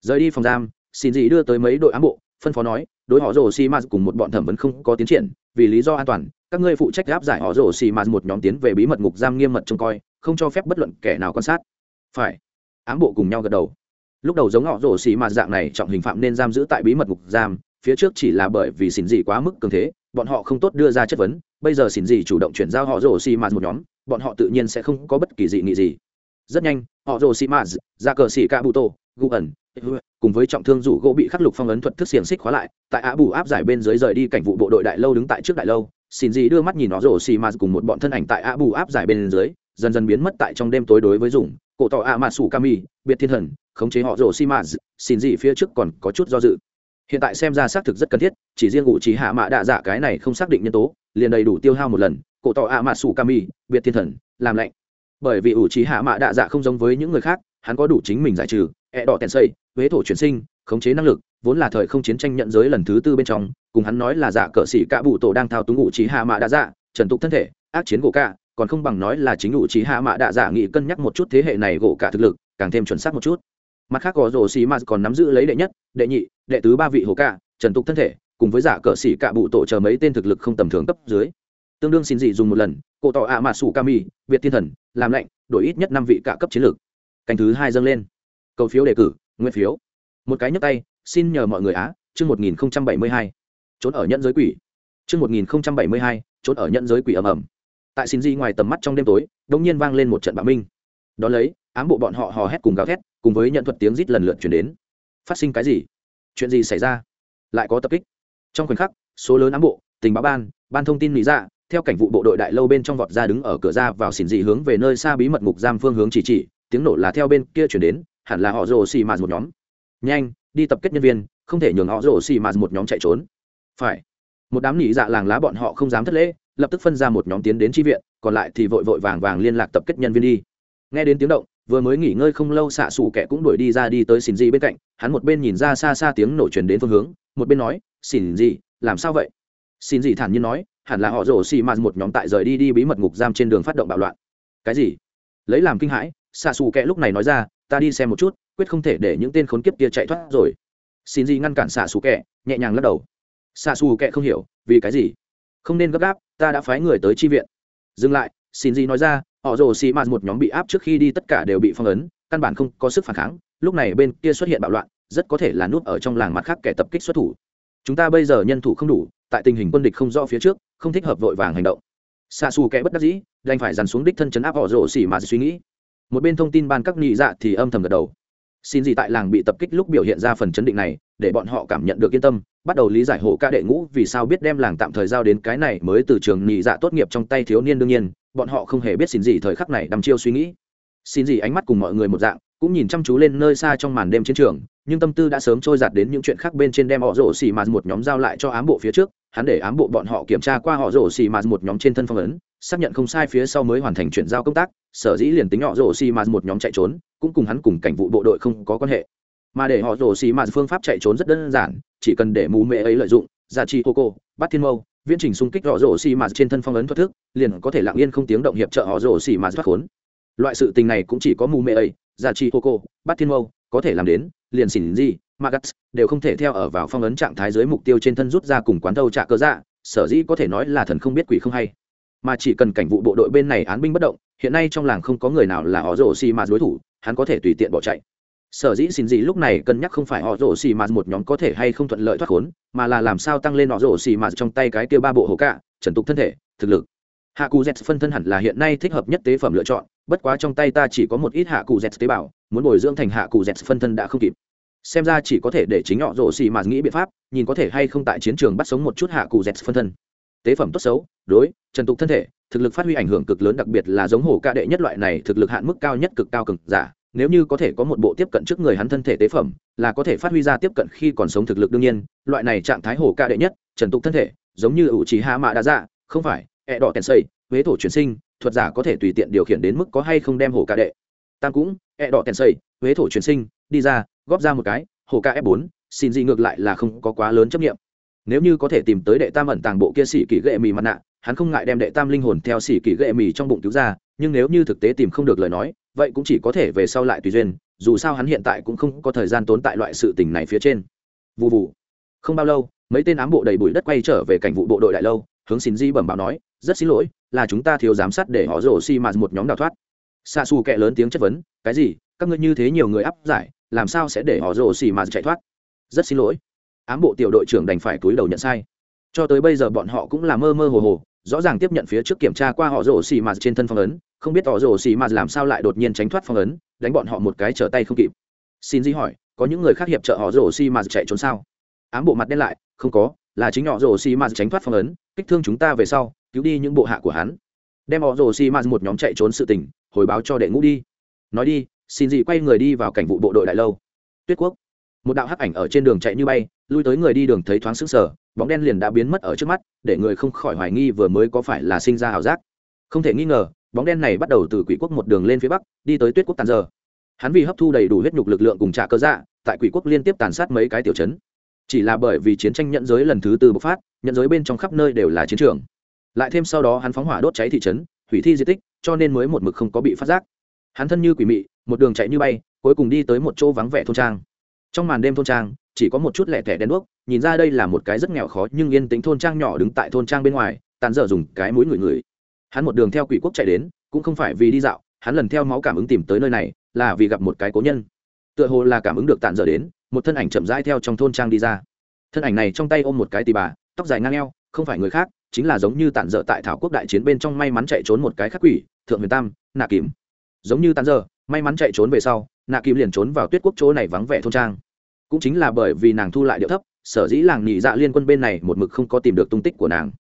A: Rời đi phòng giam, xin dị đưa tới mấy đội ám bộ, phân phó nói, đối họ rồ xi mạt cùng một bọn thẩm vấn không có tiến triển, vì lý do an toàn, các ngươi phụ trách áp giải họ rồ xi mạt một nhóm tiến về bí mật ngục giam nghiêm mật trông coi, không cho phép bất luận kẻ nào quan sát. Phải. Ám bộ cùng nhau gật đầu. Lúc đầu giống họ rổ xì mà dạng này, trọng hình phạm nên giam giữ tại bí mật ngục giam, phía trước chỉ là bởi vì xin dị quá mức cường thế bọn họ không tốt đưa ra chất vấn, bây giờ xỉn gì chủ động chuyển giao họ rổ xi mà một nhóm, bọn họ tự nhiên sẽ không có bất kỳ dị nghị gì. Rất nhanh, họ rổ xi mà ra cờ xì ca bụ tô, gu ẩn, cùng với trọng thương rủ gỗ bị khắc lục phong ấn thuật thức xiềng xích khóa lại, tại á bù áp giải bên dưới rời đi cảnh vụ bộ đội đại lâu đứng tại trước đại lâu, xin gì đưa mắt nhìn họ rổ xi mà cùng một bọn thân ảnh tại á bù áp giải bên dưới, dần dần biến mất tại trong đêm tối đối với dùng cổ tỏ a mà sủ kami, biệt thiên thần, khống chế họ rổ xi mã xin gì phía trước còn có chút do dự hiện tại xem ra xác thực rất cần thiết chỉ riêng ngụ trí hạ mạ đạ dạ cái này không xác định nhân tố liền đầy đủ tiêu hao một lần cổ tỏ ạ mạ sủ kami biệt thiên thần làm lạnh. Bởi vì ủ trí hạ mạ đạ dạ không giống với những người khác hắn có đủ chính mình giải trừ ẹ đỏ tèn xây huế thổ chuyển sinh khống chế năng lực vốn là thời không chiến tranh nhận giới lần thứ tư bên trong cùng hắn nói là dạ cờ sĩ cả bụ tổ đang thao túng ngụ trí hạ mạ đạ dạ trần tục thân thể ác chiến gỗ cả, còn không bằng nói là chính ủ trí hạ mạ đạ dạ nghị cân nhắc một chút thế hệ này gỗ cả thực lực càng thêm chuẩn xác một chút. Mặt khác có rổ xì mà còn nắm giữ lấy đệ nhất đệ nhị đệ tứ ba vị hồ cạ, trần tục thân thể, cùng với giả cờ xỉ cạ bụ tổ chờ mấy tên thực lực không tầm thường cấp dưới. Tương đương xin dị dùng một lần, cổ tỏ ạ mà sủ kami việt thiên thần, làm lệnh đổi ít nhất năm vị cả cấp chiến lược. Canh thứ hai dâng lên. Cầu phiếu đề cử, nguyên phiếu. Một cái nhấp tay, xin nhờ mọi người á, chương một nghìn bảy mươi hai. Trốn ở nhận giới quỷ. Chương một nghìn bảy mươi hai, trốn ở nhận giới quỷ ầm ầm. Tại xin di ngoài tầm mắt trong đêm tối đột nhiên vang lên một trận bạo minh. Đón lấy, ám bộ bọn họ hò hét cùng gào thét, cùng với nhận thuật tiếng rít lần lượt chuyển đến. Phát sinh cái gì? Chuyện gì xảy ra? Lại có tập kích. Trong khoảnh khắc, số lớn ám bộ, tình báo ban ban thông tin lý dạ theo cảnh vụ bộ đội đại lâu bên trong vọt ra đứng ở cửa ra vào xỉn dị hướng về nơi xa bí mật ngục giam phương hướng chỉ chỉ, tiếng nổ là theo bên kia chuyển đến, hẳn là họ rồ xì mạt một nhóm. Nhanh, đi tập kết nhân viên, không thể nhường họ rồ xì mạt một nhóm chạy trốn. Phải. Một đám nỉ dạ làng lá bọn họ không dám thất lễ, lập tức phân ra một nhóm tiến đến tri viện, còn lại thì vội vội vàng vàng liên lạc tập kết nhân viên đi. Nghe đến tiếng động vừa mới nghỉ ngơi không lâu xạ xù kẻ cũng đuổi đi ra đi tới xin dị bên cạnh, hắn một bên nhìn ra xa xa tiếng nổ truyền đến phương hướng, một bên nói, xin dị làm sao vậy? Xin dị thản nhiên nói, hẳn là họ rổ xì mạt một nhóm tại rời đi đi bí mật ngục giam trên đường phát động bạo loạn. Cái gì? Lấy làm kinh hãi, xạ xù kẻ lúc này nói ra, ta đi xem một chút, quyết không thể để những tên khốn kiếp kia chạy thoát rồi. Xin dị ngăn cản xạ xù kẻ, nhẹ nhàng lắc đầu. Xạ xù kẻ không hiểu, vì cái gì? Không nên gấp gáp, ta đã phái người tới chi viện. Dừng lại xin gì nói ra, họ rồ xì mạt một nhóm bị áp trước khi đi tất cả đều bị phong ấn, căn bản không có sức phản kháng, lúc này bên kia xuất hiện bạo loạn, rất có thể là núp ở trong làng mặt khác kẻ tập kích xuất thủ. Chúng ta bây giờ nhân thủ không đủ, tại tình hình quân địch không rõ phía trước, không thích hợp vội vàng hành động. Xa xù kẻ bất đắc dĩ, đành phải dàn xuống đích thân chấn áp họ rồ xỉ mà suy nghĩ. Một bên thông tin ban các nghị dạ thì âm thầm gật đầu. Xin gì tại làng bị tập kích lúc biểu hiện ra phần chấn định này, để bọn họ cảm nhận được yên tâm, bắt đầu lý giải hộ ca đệ ngũ vì sao biết đem làng tạm thời giao đến cái này mới từ trường nghị dạ tốt nghiệp trong tay thiếu niên đương nhiên bọn họ không hề biết xin gì thời khắc này đăm chiêu suy nghĩ. Xin gì ánh mắt cùng mọi người một dạng, cũng nhìn chăm chú lên nơi xa trong màn đêm chiến trường, nhưng tâm tư đã sớm trôi giạt đến những chuyện khác bên trên đem họ rổ xì mà một nhóm giao lại cho ám bộ phía trước, hắn để ám bộ bọn họ kiểm tra qua họ rổ xì mà một nhóm trên thân phong ấn, xác nhận không sai phía sau mới hoàn thành chuyển giao công tác, sở dĩ liền tính họ rổ xì mà một nhóm chạy trốn, cũng cùng hắn cùng cảnh vụ bộ đội không có quan hệ. Mà để họ rổ xì mà phương pháp chạy trốn rất đơn giản, chỉ cần để mù mệ ấy lợi dụng giả trị cô cô bắt thiên mâu viễn trình xung kích họ rổ xì mà trên thân phong ấn thoát thức, liền có thể lặng yên không tiếng động hiệp trợ họ rổ xì mà thoát khốn. Loại sự tình này cũng chỉ có mù mê ấy giả trì hô cô bắt thiên mâu, có thể làm đến, liền xỉn gì magas đều không thể theo ở vào phong ấn trạng thái dưới mục tiêu trên thân rút ra cùng quán thâu trả cơ dạ sở dĩ có thể nói là thần không biết quỷ không hay. Mà chỉ cần cảnh vụ bộ đội bên này án binh bất động, hiện nay trong làng không có người nào là họ rổ xì mà đối thủ, hắn có thể tùy tiện bỏ chạy sở dĩ xin gì lúc này cân nhắc không phải họ rổ xì mạt một nhóm có thể hay không thuận lợi thoát khốn, mà là làm sao tăng lên họ rổ xì mạt trong tay cái kia ba bộ hồ cạ, trần tục thân thể, thực lực. Hạ cù z phân thân hẳn là hiện nay thích hợp nhất tế phẩm lựa chọn, bất quá trong tay ta chỉ có một ít hạ cù z tế bào, muốn bồi dưỡng thành hạ cù z phân thân đã không kịp. Xem ra chỉ có thể để chính họ rổ xì mạt nghĩ biện pháp, nhìn có thể hay không tại chiến trường bắt sống một chút hạ cù z phân thân. Tế phẩm tốt xấu, đối, trần tục thân thể, thực lực phát huy ảnh hưởng cực lớn, đặc biệt là giống hồ ca đệ nhất loại này, thực lực hạn mức cao nhất cực cao cực giả nếu như có thể có một bộ tiếp cận trước người hắn thân thể tế phẩm, là có thể phát huy ra tiếp cận khi còn sống thực lực đương nhiên, loại này trạng thái hổ ca đệ nhất, trần tục thân thể, giống như ủ trí hạ mạ đã dạ không phải, ẹ đỏ tèn xây, huế thổ chuyển sinh, thuật giả có thể tùy tiện điều khiển đến mức có hay không đem hổ ca đệ. Tam cũng, ẹ đỏ tèn xây, huế thổ chuyển sinh, đi ra, góp ra một cái, hổ ca f 4 xin gì ngược lại là không có quá lớn chấp nghiệm. Nếu như có thể tìm tới đệ tam ẩn tàng bộ kia sĩ kỳ ghệ mì mặt nạ hắn không ngại đem đệ tam linh hồn theo xỉ kỳ ghệ mì trong bụng cứu ra, nhưng nếu như thực tế tìm không được lời nói, vậy cũng chỉ có thể về sau lại tùy duyên, dù sao hắn hiện tại cũng không có thời gian tốn tại loại sự tình này phía trên. Vụ vụ không bao lâu, mấy tên ám bộ đầy bụi đất quay trở về cảnh vụ bộ đội đại lâu, hướng xin di bẩm báo nói, rất xin lỗi, là chúng ta thiếu giám sát để họ rổ xi mạt một nhóm đào thoát. Xa xù kệ lớn tiếng chất vấn, cái gì? Các ngươi như thế nhiều người áp giải, làm sao sẽ để họ rổ xi mạt chạy thoát? Rất xin lỗi. Ám bộ tiểu đội trưởng đành phải cúi đầu nhận sai cho tới bây giờ bọn họ cũng là mơ mơ hồ hồ, rõ ràng tiếp nhận phía trước kiểm tra qua họ rổ xì mạt trên thân phong ấn, không biết họ rổ xì mạt làm sao lại đột nhiên tránh thoát phong ấn, đánh bọn họ một cái trở tay không kịp. Xin di hỏi, có những người khác hiệp trợ họ rổ xì mạt chạy trốn sao? Ám bộ mặt đen lại, không có, là chính họ rổ xì mạt tránh thoát phong ấn, kích thương chúng ta về sau, cứu đi những bộ hạ của hắn. Đem họ rổ xì mạt một nhóm chạy trốn sự tình, hồi báo cho đệ ngũ đi. Nói đi, xin dị quay người đi vào cảnh vụ bộ đội đại lâu. Tuyết quốc. Một đạo hắc ảnh ở trên đường chạy như bay lui tới người đi đường thấy thoáng sững sờ, bóng đen liền đã biến mất ở trước mắt, để người không khỏi hoài nghi vừa mới có phải là sinh ra ảo giác. Không thể nghi ngờ, bóng đen này bắt đầu từ quỷ quốc một đường lên phía bắc, đi tới tuyết quốc tàn giờ. Hắn vì hấp thu đầy đủ huyết nhục lực lượng cùng trả cơ dạ tại quỷ quốc liên tiếp tàn sát mấy cái tiểu chấn chỉ là bởi vì chiến tranh nhận giới lần thứ tư bộc phát nhận giới bên trong khắp nơi đều là chiến trường. Lại thêm sau đó hắn phóng hỏa đốt cháy thị trấn, hủy thi di tích, cho nên mới một mực không có bị phát giác. Hắn thân như quỷ mị, một đường chạy như bay, cuối cùng đi tới một chỗ vắng vẻ thôn trang trong màn đêm thôn trang, chỉ có một chút lẻ tẻ đen đuốc, nhìn ra đây là một cái rất nghèo khó nhưng yên tĩnh thôn trang nhỏ đứng tại thôn trang bên ngoài, tàn dở dùng cái mũi người người. Hắn một đường theo quỷ quốc chạy đến, cũng không phải vì đi dạo, hắn lần theo máu cảm ứng tìm tới nơi này, là vì gặp một cái cố nhân. Tựa hồ là cảm ứng được tàn dở đến, một thân ảnh chậm rãi theo trong thôn trang đi ra. Thân ảnh này trong tay ôm một cái tì bà, tóc dài ngang eo, không phải người khác, chính là giống như tàn dở tại thảo quốc đại chiến bên trong may mắn chạy trốn một cái khắc quỷ, thượng huyền tam, nạ kìm. Giống như tàn dở, may mắn chạy trốn về sau nạ kim liền trốn vào tuyết quốc chỗ này vắng vẻ thôn trang. Cũng chính là bởi vì nàng thu lại điệu thấp, sở dĩ làng nhị dạ liên quân bên này một mực không có tìm được tung tích của nàng.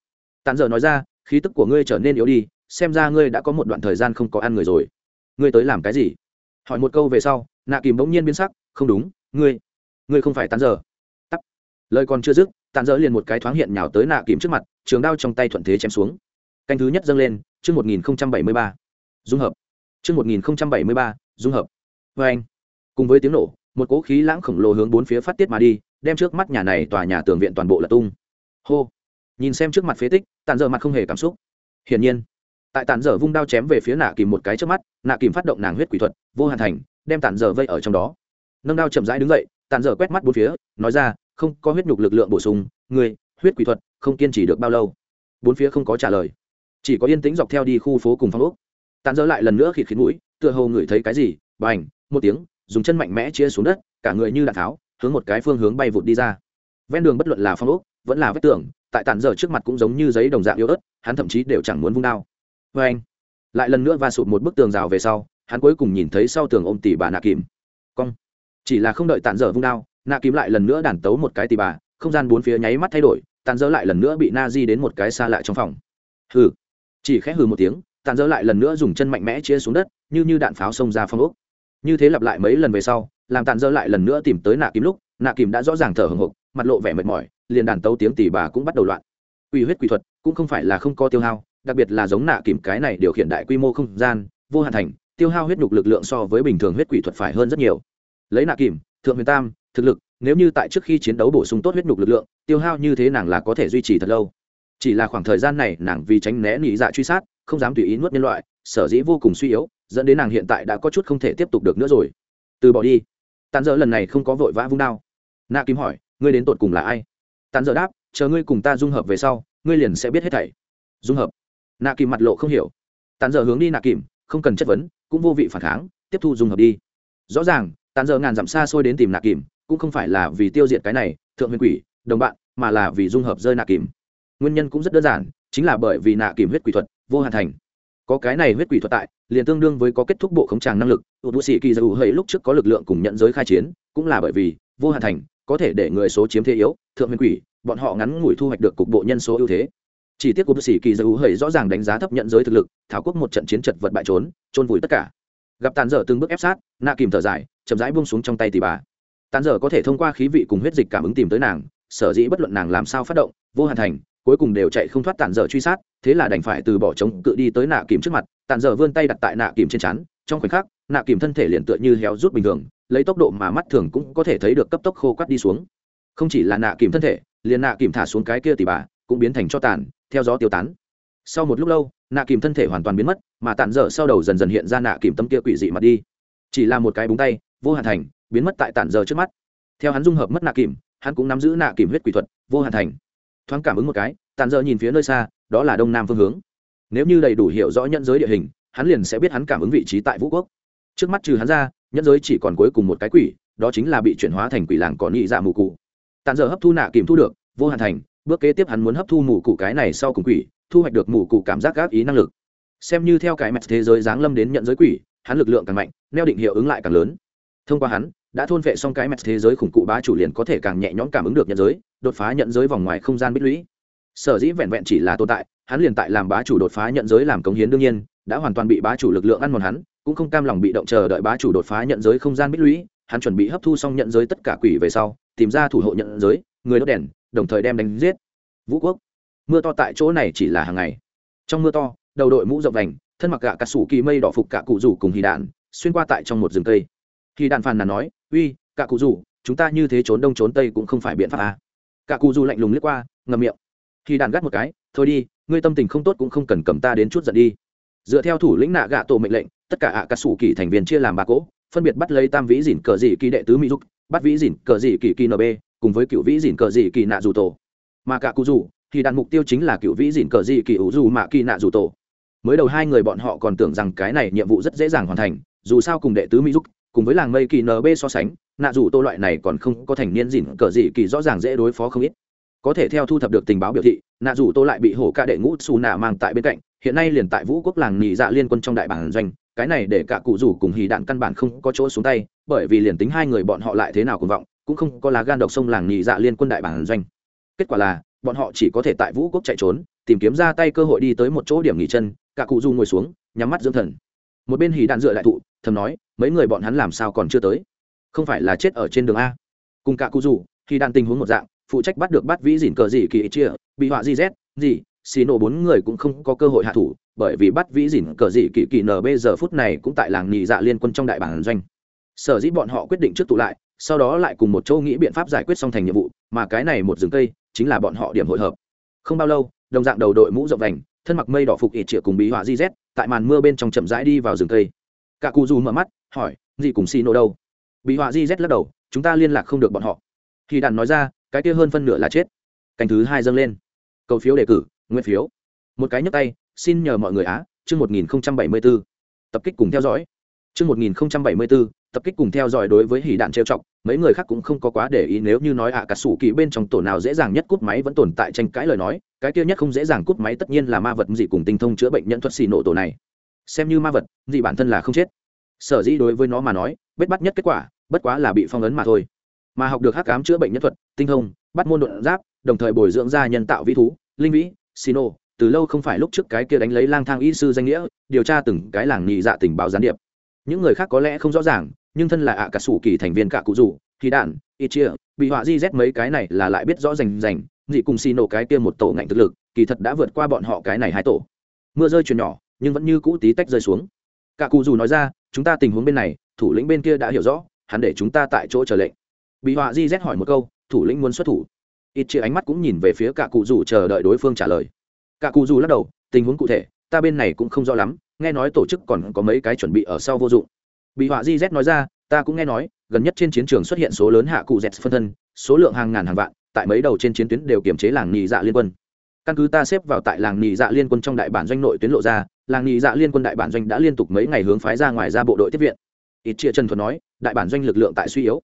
A: Tàn giờ nói ra, khí tức của ngươi trở nên yếu đi, xem ra ngươi đã có một đoạn thời gian không có ăn người rồi. Ngươi tới làm cái gì? Hỏi một câu về sau, nạ kìm bỗng nhiên biến sắc, không đúng, ngươi ngươi không phải tàn giờ. Tắt. Lời còn chưa dứt tàn giờ liền một cái thoáng hiện nhào tới nạ kìm trước mặt, trường đao trong tay thuận thế chém xuống. Canh thứ nhất dâng lên, chương một nghìn bảy mươi ba. Dung hợp. Chương một nghìn bảy mươi ba, dung hợp vê anh, cùng với tiếng nổ, một cỗ khí lãng khổng lồ hướng bốn phía phát tiết mà đi, đem trước mắt nhà này tòa nhà tường viện toàn bộ là tung. Hô. Nhìn xem trước mặt phế tích tàn dở mặt không hề cảm xúc. Hiển nhiên, tại tàn dở vung đao chém về phía nạ kìm một cái trước mắt, nạ kìm phát động nàng huyết quỷ thuật, vô hạn thành, đem tàn dở vây ở trong đó. Nâng đao chậm rãi đứng dậy tàn dở quét mắt bốn phía, nói ra, không có huyết nhục lực lượng bổ sung người huyết quỷ thuật, không kiên trì được bao lâu? Bốn phía không có trả lời. Chỉ có yên tĩnh dọc theo đi khu phố cùng phong ốc. Tàn dở lại lần nữa khịt khít mũi, tựa hồ ngửi thấy cái gì b một tiếng, dùng chân mạnh mẽ chia xuống đất, cả người như đạn tháo, hướng một cái phương hướng bay vụt đi ra. Ven đường bất luận là phong ốc, vẫn là vách tường, tại tàn dở trước mặt cũng giống như giấy đồng dạng yếu ớt, hắn thậm chí đều chẳng muốn vung đao. Vê anh, lại lần nữa va sụt một bức tường rào về sau, hắn cuối cùng nhìn thấy sau tường ôm tỷ bà nạ kìm. Cong. Chỉ là không đợi tàn dở vung đao, nạ kìm lại lần nữa đàn tấu một cái tỷ bà, không gian bốn phía nháy mắt thay đổi tàn dở lại lần nữa bị na di đến một cái xa lại trong phòng. Hừ. Chỉ khẽ hừ một tiếng tàn dở lại lần nữa dùng chân mạnh mẽ chia xuống đất, như như đạn pháo xông ra phong ốc như thế lặp lại mấy lần về sau, làm tàn dơ lại lần nữa tìm tới nạ kìm lúc, nạ kìm đã rõ ràng thở hồng hộc, mặt lộ vẻ mệt mỏi, liền đàn tấu tiếng tỉ bà cũng bắt đầu loạn. Uy huyết quỷ thuật cũng không phải là không có tiêu hao, đặc biệt là giống nạ kìm cái này điều khiển đại quy mô không gian, vô hạn thành, tiêu hao huyết nhục lực lượng so với bình thường huyết quỷ thuật phải hơn rất nhiều. Lấy nạ kìm thượng huyền tam, thực lực, nếu như tại trước khi chiến đấu bổ sung tốt huyết nhục lực lượng, tiêu hao như thế nàng là có thể duy trì thật lâu. Chỉ là khoảng thời gian này nàng vì tránh né nỉ dạ truy sát, không dám tùy ý nuốt nhân loại, sở dĩ vô cùng suy yếu dẫn đến nàng hiện tại đã có chút không thể tiếp tục được nữa rồi. Từ bỏ đi. Tàn dở lần này không có vội vã vung đao. Nạ kim hỏi, ngươi đến tột cùng là ai? Tàn dở đáp, chờ ngươi cùng ta dung hợp về sau, ngươi liền sẽ biết hết thảy. Dung hợp. Nạ kim mặt lộ không hiểu. Tàn dở hướng đi nạ kim, không cần chất vấn, cũng vô vị phản kháng, tiếp thu dung hợp đi. Rõ ràng tàn dở ngàn dặm xa xôi đến tìm nạ kim, cũng không phải là vì tiêu diệt cái này, thượng huyền quỷ, đồng bạn, mà là vì dung hợp rơi nạ kim. Nguyên nhân cũng rất đơn giản, chính là bởi vì nạ kim huyết quỷ thuật vô hạn thành có cái này huyết quỷ thuật tại, liền tương đương với có kết thúc bộ khống tràng năng lực. Tụt bù sĩ kỳ dù hơi lúc trước có lực lượng cùng nhận giới khai chiến, cũng là bởi vì vô hạn thành có thể để người số chiếm thế yếu, thượng huyền quỷ, bọn họ ngắn ngủi thu hoạch được cục bộ nhân số ưu thế. Chỉ tiếc của bác sĩ kỳ dầu hơi rõ ràng đánh giá thấp nhận giới thực lực, thảo quốc một trận chiến chật vật bại trốn trôn vùi tất cả. Gặp tàn dở từng bước ép sát nạ kìm thở dài, chậm rãi buông xuống trong tay tỷ bà. Tàn dở có thể thông qua khí vị cùng huyết dịch cảm ứng tìm tới nàng, sở dĩ bất luận nàng làm sao phát động, vô hạn thành cuối cùng đều chạy không thoát tàn dở truy sát, thế là đành phải từ bỏ chống cự đi tới nạ kìm trước mặt tàn dở vươn tay đặt tại nạ kìm trên chắn trong khoảnh khắc, nạ kìm thân thể liền tựa như héo rút bình thường, lấy tốc độ mà mắt thường cũng có thể thấy được cấp tốc khô quắt đi xuống. Không chỉ là nạ kìm thân thể, liền nạ kìm thả xuống cái kia tỷ bà cũng biến thành cho tàn, theo gió tiêu tán. Sau một lúc lâu, nạ kìm thân thể hoàn toàn biến mất, mà tàn dở sau đầu dần dần hiện ra nạ kìm tâm kia quỷ dị mặt đi. Chỉ là một cái búng tay, vô hạn thành, biến mất tại tàn dở trước mắt. Theo hắn dung hợp mất nạ kìm, hắn cũng nắm giữ nạ kìm huyết quỷ thuật, vô hạn thành thoáng cảm ứng một cái, tàn dơ nhìn phía nơi xa, đó là đông nam phương hướng. Nếu như đầy đủ hiểu rõ nhận giới địa hình, hắn liền sẽ biết hắn cảm ứng vị trí tại vũ quốc. Trước mắt trừ hắn ra nhân giới chỉ còn cuối cùng một cái quỷ, đó chính là bị chuyển hóa thành quỷ làng còn nhị dạ mù cụ. Tàn dơ hấp thu nạ kìm thu được, vô hạn thành, bước kế tiếp hắn muốn hấp thu mù cụ cái này sau cùng quỷ, thu hoạch được mù cụ cảm giác gác ý năng lực. Xem như theo cái mặt thế giới giáng lâm đến nhận giới quỷ, hắn lực lượng càng mạnh, neo định hiệu ứng lại càng lớn. Thông qua hắn đã thôn vệ xong cái mẹt thế giới khủng cụ bá chủ liền có thể càng nhẹ nhõm cảm ứng được nhận giới, đột phá nhận giới vòng ngoài không gian bích lũy. Sở dĩ vẹn vẹn chỉ là tồn tại, hắn liền tại làm bá chủ đột phá nhận giới làm cống hiến đương nhiên, đã hoàn toàn bị bá chủ lực lượng ăn mòn hắn, cũng không cam lòng bị động chờ đợi bá chủ đột phá nhận giới không gian bích lũy, hắn chuẩn bị hấp thu xong nhận giới tất cả quỷ về sau, tìm ra thủ hộ nhận giới, người đốt đèn, đồng thời đem đánh giết. Vũ quốc, mưa to tại chỗ này chỉ là hàng ngày. Trong mưa to, đầu đội mũ rộng vành, thân mặc gạ cà sủ kỳ mây đỏ phục cả cụ rủ cùng hì đạn, xuyên qua tại trong một rừng cây khi đàn phàn nàn nói uy cả cụ dù, chúng ta như thế trốn đông trốn tây cũng không phải biện pháp à. cả cụ dù lạnh lùng liếc qua ngầm miệng. Khi đàn gắt một cái thôi đi ngươi tâm tình không tốt cũng không cần cầm ta đến chút giận đi. Dựa theo thủ lĩnh nạ gạ tổ mệnh lệnh tất cả ạ cà sủ kỳ thành viên chia làm ba cỗ phân biệt bắt lấy tam vĩ dìn cờ dị kỳ đệ tứ mỹ dục bắt vĩ dìn cờ dị kỳ kỳ nb cùng với cựu vĩ dìn cờ dị kỳ nạ dù tổ. Mà cả cụ dù thì đặt mục tiêu chính là cựu vĩ dìn cờ dị kỳ ủ dù mạ kỳ nạ dù tổ. Mới đầu hai người bọn họ còn tưởng rằng cái này nhiệm vụ rất dễ dàng hoàn thành dù sao cùng đệ tứ mỹ dục cùng với làng mây kỳ nb so sánh, nạ dù tô loại này còn không có thành niên dìn cờ dị kỳ rõ ràng dễ đối phó không ít. Có thể theo thu thập được tình báo biểu thị, nạ dù tô lại bị hổ ca đệ ngũ xù nạ mang tại bên cạnh, hiện nay liền tại vũ quốc làng nhị dạ liên quân trong đại bản doanh, cái này để cả cụ rủ cùng hì đạn căn bản không có chỗ xuống tay, bởi vì liền tính hai người bọn họ lại thế nào cùng vọng, cũng không có lá gan độc sông làng nhị dạ liên quân đại bản doanh. Kết quả là, bọn họ chỉ có thể tại vũ quốc chạy trốn, tìm kiếm ra tay cơ hội đi tới một chỗ điểm nghỉ chân, cả cụ du ngồi xuống, nhắm mắt dưỡng thần một bên hì đạn dựa lại thụ, thầm nói, mấy người bọn hắn làm sao còn chưa tới? Không phải là chết ở trên đường a. Cùng cả cụ rủ khi đạn tình huống một dạng, phụ trách bắt được bắt vĩ dìn cờ gì kỳ chia, bị họa di z, gì, xì nổ bốn người cũng không có cơ hội hạ thủ, bởi vì bắt vĩ dìn cờ gì kỳ kỳ nb giờ phút này cũng tại làng nhị dạ liên quân trong đại bản doanh. Sở dĩ bọn họ quyết định trước tụ lại, sau đó lại cùng một châu nghĩ biện pháp giải quyết xong thành nhiệm vụ, mà cái này một rừng cây, chính là bọn họ điểm hội hợp. Không bao lâu, đồng dạng đầu đội mũ rộng vành, thân mặc mây đỏ phục ỉ trịa cùng bí họa di z tại màn mưa bên trong chậm rãi đi vào rừng cây. Cả cụ dù mở mắt, hỏi, gì cùng xì nổ đâu? Bị họa di z lắc đầu, chúng ta liên lạc không được bọn họ. Khi đàn nói ra, cái kia hơn phân nửa là chết. Canh thứ hai dâng lên. Cầu phiếu đề cử, nguyên phiếu. Một cái nhấp tay, xin nhờ mọi người á, chương một nghìn bảy mươi b ố tập kích cùng theo dõi. Chương một nghìn bảy mươi b ố tập kích cùng theo dõi đối với hỉ đạn trêu chọc mấy người khác cũng không có quá để ý nếu như nói ạ, cả sủ kỳ bên trong tổ nào dễ dàng nhất cút máy vẫn tồn tại tranh cãi lời nói, cái kia nhất không dễ dàng cút máy tất nhiên là ma vật gì cùng tinh thông chữa bệnh nhân thuật xì nổ tổ này. Xem như ma vật, gì bản thân là không chết. Sở dĩ đối với nó mà nói, bết bắt nhất kết quả, bất quá là bị phong ấn mà thôi. Mà học được hắc ám chữa bệnh nhân thuật, tinh thông, bắt môn đột giáp, đồng thời bồi dưỡng ra nhân tạo vĩ thú, linh vĩ xino từ lâu không phải lúc trước cái kia đánh lấy lang thang y sư danh nghĩa, điều tra từng cái làng nhị dạ tình báo gián điệp những người khác có lẽ không rõ ràng, nhưng thân là ạ cả sủ kỳ thành viên cả cụ rủ, thì đạn ít chia, bị họa di z mấy cái này là lại biết rõ rành rành, dị cùng xì nổ cái kia một tổ ngạnh thực lực, kỳ thật đã vượt qua bọn họ cái này hai tổ. Mưa rơi chuyển nhỏ, nhưng vẫn như cũ tí tách rơi xuống. Cả cụ dù nói ra, chúng ta tình huống bên này, thủ lĩnh bên kia đã hiểu rõ, hắn để chúng ta tại chỗ chờ lệnh. Bị họa di z hỏi một câu, thủ lĩnh muốn xuất thủ. Ít chia ánh mắt cũng nhìn về phía cả cụ dù chờ đợi đối phương trả lời. Cả cụ dù lắc đầu, tình huống cụ thể ta bên này cũng không rõ lắm, nghe nói tổ chức còn có mấy cái chuẩn bị ở sau vô dụng. Bị họa di z nói ra, ta cũng nghe nói, gần nhất trên chiến trường xuất hiện số lớn hạ cụ z phân thân, số lượng hàng ngàn hàng vạn, tại mấy đầu trên chiến tuyến đều kiềm chế làng nhị dạ liên quân. Căn cứ ta xếp vào tại làng nhị dạ liên quân trong đại bản doanh nội tuyến lộ ra, làng nhị dạ liên quân đại bản doanh đã liên tục mấy ngày hướng phái ra ngoài ra bộ đội tiếp viện. Ít chia trần thuật nói, đại bản doanh lực lượng tại suy yếu.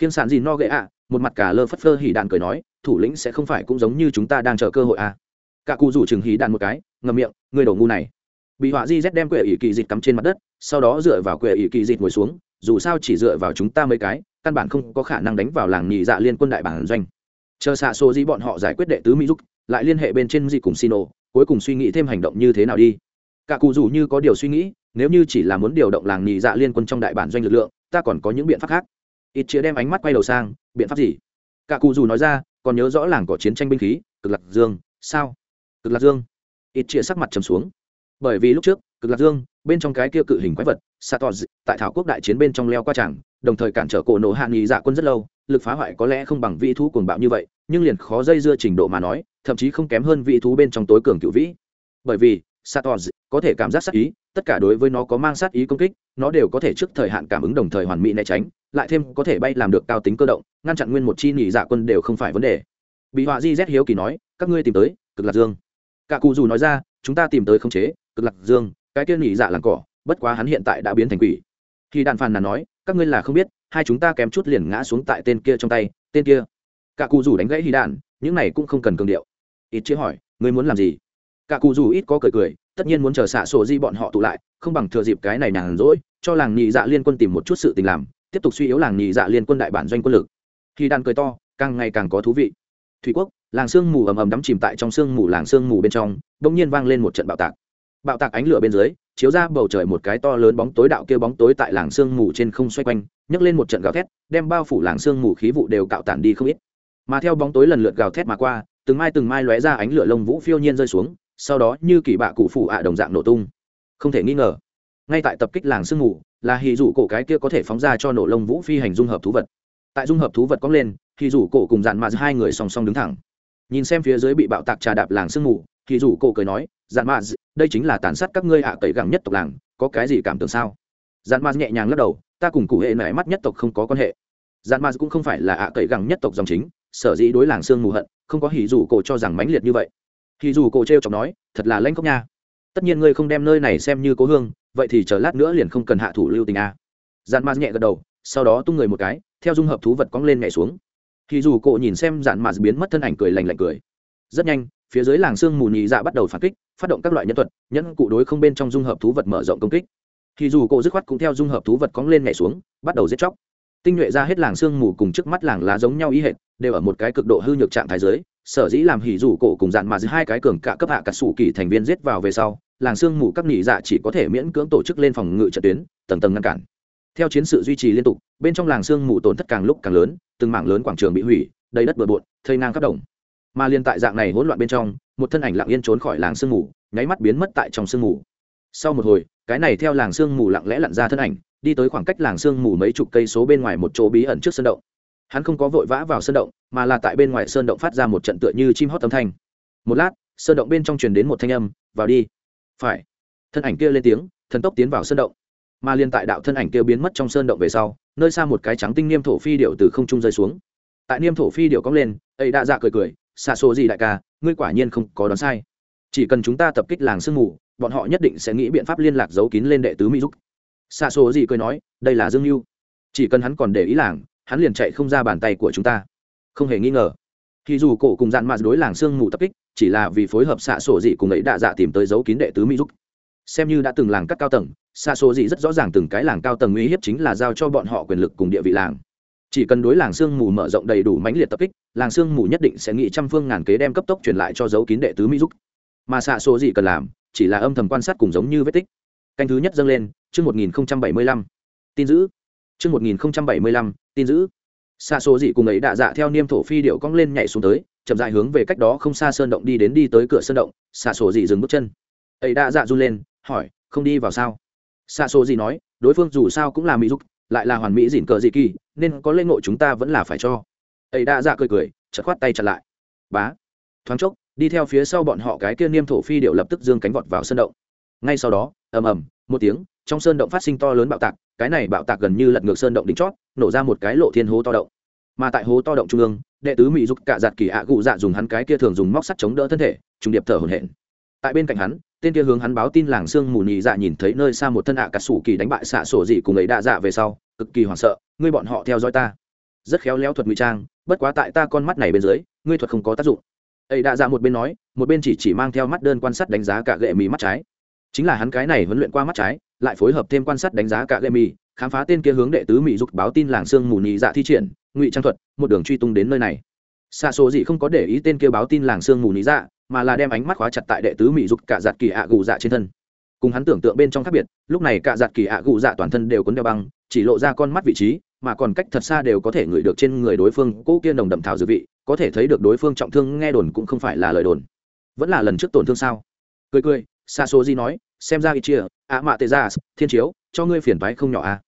A: Khiên sản gì no gậy ạ, một mặt cả lơ phất phơ hỉ đạn cười nói, thủ lĩnh sẽ không phải cũng giống như chúng ta đang chờ cơ hội à cả cụ rủ chừng hí đạn một cái ngầm miệng người đầu ngu này. Bị họa di z đem quệ ỷ kỳ dịch cắm trên mặt đất, sau đó dựa vào quệ ỷ kỳ dịch ngồi xuống, dù sao chỉ dựa vào chúng ta mấy cái, căn bản không có khả năng đánh vào làng nhị dạ liên quân đại bản doanh. Chờ xạ số di bọn họ giải quyết đệ tứ mỹ giúp, lại liên hệ bên trên di cùng sino, cuối cùng suy nghĩ thêm hành động như thế nào đi. Cả cụ dù như có điều suy nghĩ, nếu như chỉ là muốn điều động làng nhị dạ liên quân trong đại bản doanh lực lượng, ta còn có những biện pháp khác. Ít chĩa đem ánh mắt quay đầu sang, biện pháp gì? Cả cụ dù nói ra, còn nhớ rõ làng có chiến tranh binh khí, cực lạc dương, sao? Cực lạc dương. Ít chĩa sắc mặt trầm xuống. Bởi vì lúc trước, cực lạc dương, bên trong cái kia cự hình quái vật satos tại thảo quốc đại chiến bên trong leo qua chẳng đồng thời cản trở cổ nổ hạ nghị dạ quân rất lâu, lực phá hoại có lẽ không bằng vị thú cuồng bạo như vậy, nhưng liền khó dây dưa trình độ mà nói, thậm chí không kém hơn vị thú bên trong tối cường cựu vĩ. Bởi vì satos có thể cảm giác sát ý, tất cả đối với nó có mang sát ý công kích, nó đều có thể trước thời hạn cảm ứng đồng thời hoàn mỹ né tránh, lại thêm có thể bay làm được cao tính cơ động, ngăn chặn nguyên một chi nghỉ dạ quân đều không phải vấn đề. Bị họa di z hiếu kỳ nói, các ngươi tìm tới, cực lạc dương cả cụ dù nói ra chúng ta tìm tới không chế cực lạc dương cái kia nhị dạ làng cỏ bất quá hắn hiện tại đã biến thành quỷ. Khi đàn phàn là nói các ngươi là không biết hai chúng ta kém chút liền ngã xuống tại tên kia trong tay tên kia. Cả cụ Dù đánh gãy hy đàn, những này cũng không cần cường điệu. Ít chữ hỏi ngươi muốn làm gì? Cả cụ Dù ít có cười cười tất nhiên muốn chờ xạ sổ di bọn họ tụ lại không bằng thừa dịp cái này nhàn rỗi cho làng nhị dạ liên quân tìm một chút sự tình làm tiếp tục suy yếu làng nhị dạ liên quân đại bản doanh quân lực. Khi đàn cười to càng ngày càng có thú vị. Thủy quốc làng sương mù ầm ầm đắm chìm tại trong sương mù làng sương mù bên trong đ ỗ n g nhiên vang lên một trận bạo tạc. Bạo tạc ánh lửa bên dưới, chiếu ra bầu trời một cái to lớn bóng tối đạo kia bóng tối tại làng sương mù trên không xoay quanh, nhấc lên một trận gào thét, đem bao phủ làng sương mù khí vụ đều cạo tản đi không ít. Mà theo bóng tối lần lượt gào thét mà qua, từng mai từng mai lóe ra ánh lửa lông vũ phiêu nhiên rơi xuống, sau đó như kỳ bạ cụ phủ ạ đồng dạng nổ tung. Không thể nghi ngờ, ngay tại tập kích làng sương mù, là hì dụ cổ cái kia có thể phóng ra cho nổ lông vũ phi hành dung hợp thú vật. Tại dung hợp thú vật cóng lên, hì dụ cổ cùng dạn mà hai người song song đứng thẳng nhìn xem phía dưới bị bạo tạc trà đạp làng sương mù, thì dù cổ cười nói dạn mà đây chính là tàn sát các ngươi ạ à tẩy gẳng nhất tộc làng, có cái gì cảm tưởng sao? Dạn mà nhẹ nhàng lắc đầu, ta cùng cụ hệ mẹ mắt nhất tộc không có quan hệ. Dạn mà cũng không phải là ạ à tẩy gẳng nhất tộc dòng chính, sở dĩ đối làng sương mù hận, không có hỉ dù cổ cho rằng mãnh liệt như vậy. Hì dù cổ trêu chọc nói, thật là lanh cốc nha. Tất nhiên ngươi không đem nơi này xem như cố hương, vậy thì chờ lát nữa liền không cần hạ thủ lưu tình a. Dạn ma nhẹ gật đầu, sau đó tung người một cái, theo dung hợp thú vật cong lên nhảy xuống thì dù cộ nhìn xem dạn ma biến mất thân ảnh cười lành lạnh cười. Rất nhanh, phía dưới làng sương mù nhị dạ bắt đầu phản kích, phát động các loại nhân thuật, nhẫn cụ đối không bên trong dung hợp thú vật mở rộng công kích. Thì dù cộ dứt khoát cũng theo dung hợp thú vật cóng lên nhảy xuống, bắt đầu giết chóc. Tinh nhuệ ra hết làng sương mù cùng trước mắt làng lá giống nhau ý hệt, đều ở một cái cực độ hư nhược trạng thái giới sở dĩ làm hỉ dù cổ cùng dạn mà giữa hai cái cường cả cấp hạ cả sủ kỳ thành viên giết vào về sau, làng sương mù các nỉ dạ chỉ có thể miễn cưỡng tổ chức lên phòng ngự trận tuyến, tầng tầng ngăn cản. Theo chiến sự duy trì liên tục, bên trong làng sương mù tổn thất càng lúc càng lớn từng mảng lớn quảng trường bị hủy, đầy đất bừa bộn, thây ngang khắp đồng. Mà liên tại dạng này hỗn loạn bên trong, một thân ảnh lặng yên trốn khỏi làng sương mù, nháy mắt biến mất tại trong sương mù. Sau một hồi, cái này theo làng sương mù lặng lẽ lặn ra thân ảnh, đi tới khoảng cách làng sương mù mấy chục cây số bên ngoài một chỗ bí ẩn trước sân động. Hắn không có vội vã vào sơn động, mà là tại bên ngoài sơn động phát ra một trận tựa như chim hót âm thanh. Một lát sơn động bên trong truyền đến một thanh âm, vào đi. Phải. Thân ảnh kia lên tiếng, thần tốc tiến vào sơn động. Mà liên tại đạo thân ảnh kia biến mất trong sơn động về sau nơi xa một cái trắng tinh niêm thổ phi điệu từ không trung rơi xuống. Tại niêm thổ phi điệu cong lên, ấy đã dạ cười cười xa số gì đại ca, ngươi quả nhiên không có đoán sai. Chỉ cần chúng ta tập kích làng sương mù, bọn họ nhất định sẽ nghĩ biện pháp liên lạc giấu kín lên đệ tứ mỹ giúp xa số gì cười nói, đây là dương mưu chỉ cần hắn còn để ý làng, hắn liền chạy không ra bàn tay của chúng ta. Không hề nghi ngờ. Thì dù cổ cùng dạn mạt đối làng sương mù tập kích, chỉ là vì phối hợp xạ sổ dị cùng ấy đạ dạ tìm tới dấu kín đệ tứ mỹ giúp xem như đã từng làng các cao tầng xạ số gì rất rõ ràng từng cái làng cao tầng uy hiếp chính là giao cho bọn họ quyền lực cùng địa vị làng. Chỉ cần đối làng sương mù mở rộng đầy đủ mãnh liệt tập kích, làng sương mù nhất định sẽ nghĩ trăm phương ngàn kế đem cấp tốc truyền lại cho dấu kín đệ tứ mỹ giúp mà xạ số gì cần làm, chỉ là âm thầm quan sát cùng giống như vết tích. Canh thứ nhất dâng lên, chương một nghìn bảy mươi lăm. Tin giữ. Chương một nghìn bảy mươi lăm, tin giữ. Xa số gì cùng ấy đạ dạ theo niêm thổ phi điệu cong lên nhảy xuống tới, chậm dại hướng về cách đó không xa sơn động đi đến đi tới cửa sơn động. Xa số gì dừng bước chân. Ấy đạ dạ run lên, hỏi, không đi vào sao? Xa số gì nói, đối phương dù sao cũng là mỹ dục, lại là hoàn mỹ dỉn cờ dị kỳ, nên có lễ ngộ chúng ta vẫn là phải cho. Ấy đã dạ cười cười chật khoát tay chặt lại. Bá. Thoáng chốc, đi theo phía sau bọn họ cái kia niêm thổ phi điệu lập tức dương cánh vọt vào sơn động. Ngay sau đó, ầm ầm, một tiếng, trong sơn động phát sinh to lớn bạo tạc, cái này bạo tạc gần như lật ngược sơn động đỉnh chót, nổ ra một cái lộ thiên hố to động. Mà tại hố to động trung ương, đệ tứ mỹ dục cả giặt kỳ ạ gụ dạ dùng hắn cái kia thường dùng móc sắt chống đỡ thân thể, trùng điệp thở hổn hển tại bên cạnh hắn, tên kia hướng hắn báo tin làng sương mù nhị dạ nhìn thấy nơi xa một thân ạ à cà sủ kỳ đánh bại xạ sổ dị cùng ấy đa dạ về sau, cực kỳ hoảng sợ, ngươi bọn họ theo dõi ta. Rất khéo léo thuật ngụy trang, bất quá tại ta con mắt này bên dưới, ngươi thuật không có tác dụng. Ấy đa dạ một bên nói, một bên chỉ chỉ mang theo mắt đơn quan sát đánh giá cả gệ mì mắt trái. Chính là hắn cái này huấn luyện qua mắt trái, lại phối hợp thêm quan sát đánh giá cả gệ mì, khám phá tên kia hướng đệ tứ mỹ dục báo tin làng sương mù nhị dạ thi triển, ngụy trang thuật, một đường truy tung đến nơi này. Xạ sổ dị không có để ý tên kia báo tin làng sương mù nhị dạ mà là đem ánh mắt khóa chặt tại đệ tứ mỹ dục cả giặt kỳ ạ gù dạ trên thân. Cùng hắn tưởng tượng bên trong khác biệt, lúc này cả giặt kỳ ạ gù dạ toàn thân đều cuốn đeo băng, chỉ lộ ra con mắt vị trí, mà còn cách thật xa đều có thể ngửi được trên người đối phương cỗ kia nồng đậm thảo dư vị, có thể thấy được đối phương trọng thương nghe đồn cũng không phải là lời đồn. Vẫn là lần trước tổn thương sao? Cười cười xa số gì nói, xem ra ít chia ạ mạ tê ra, thiên chiếu, cho ngươi phiền toái không nhỏ à.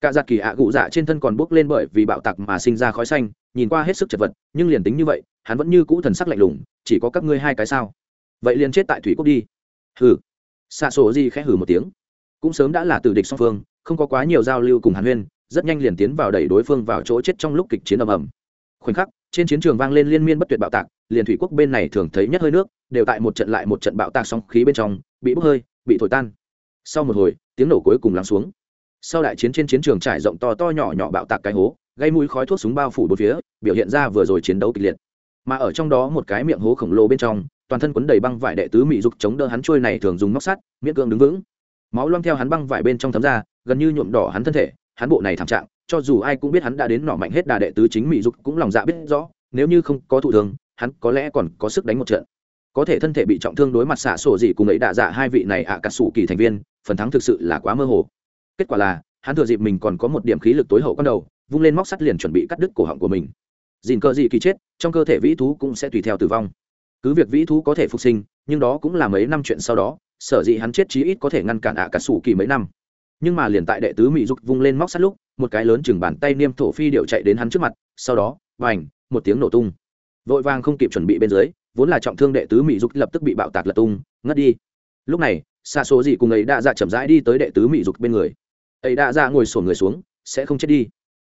A: Cả giặt kỳ ạ gụ dạ trên thân còn bốc lên bởi vì bạo tặc mà sinh ra khói xanh, nhìn qua hết sức chật vật, nhưng liền tính như vậy hắn vẫn như cũ thần sắc lạnh lùng, chỉ có các ngươi hai cái sao? Vậy liền chết tại thủy quốc đi. Hừ. Xạ sổ di khẽ hừ một tiếng. Cũng sớm đã là từ địch song phương, không có quá nhiều giao lưu cùng hàn huyên, rất nhanh liền tiến vào đẩy đối phương vào chỗ chết trong lúc kịch chiến ầm ầm. Khoảnh khắc, trên chiến trường vang lên liên miên bất tuyệt bạo tạc, liền thủy quốc bên này thường thấy nhất hơi nước, đều tại một trận lại một trận bạo tạc sóng khí bên trong, bị bốc hơi, bị thổi tan. Sau một hồi, tiếng nổ cuối cùng lắng xuống. Sau đại chiến trên chiến trường trải rộng to to nhỏ nhỏ bạo tạc cái hố, gây mũi khói thuốc súng bao phủ bốn phía, biểu hiện ra vừa rồi chiến đấu kịch liệt mà ở trong đó một cái miệng hố khổng lồ bên trong, toàn thân quấn đầy băng vải đệ tứ mỹ dục chống đỡ hắn trôi này thường dùng móc sắt, miễn cưỡng đứng vững. Máu loang theo hắn băng vải bên trong thấm ra, gần như nhuộm đỏ hắn thân thể, hắn bộ này thảm trạng, cho dù ai cũng biết hắn đã đến nọ mạnh hết đà đệ tứ chính mỹ dục cũng lòng dạ biết rõ, nếu như không có thụ thường hắn có lẽ còn có sức đánh một trận. Có thể thân thể bị trọng thương đối mặt xả sổ gì cùng ấy đạ dạ hai vị này ạ à cả sủ kỳ thành viên, phần thắng thực sự là quá mơ hồ. Kết quả là, hắn thừa dịp mình còn có một điểm khí lực tối hậu con đầu, vung lên móc sắt liền chuẩn bị cắt đứt cổ họng của mình dìn cơ gì kỳ chết, trong cơ thể vĩ thú cũng sẽ tùy theo tử vong. Cứ việc vĩ thú có thể phục sinh, nhưng đó cũng là mấy năm chuyện sau đó, sở dĩ hắn chết chí ít có thể ngăn cản ạ cả sủ kỳ mấy năm. Nhưng mà liền tại đệ tứ mỹ dục vung lên móc sắt lúc, một cái lớn chừng bàn tay niêm thổ phi điệu chạy đến hắn trước mặt, sau đó vành một tiếng nổ tung. Vội vàng không kịp chuẩn bị bên dưới, vốn là trọng thương đệ tứ mỹ dục lập tức bị bạo tạc lật tung, ngất đi. Lúc này, xa số gì cùng ấy đã dạ chậm rãi đi tới đệ tứ mỹ dục bên người. Ấy đã dạ ngồi sổn người xuống, sẽ không chết đi.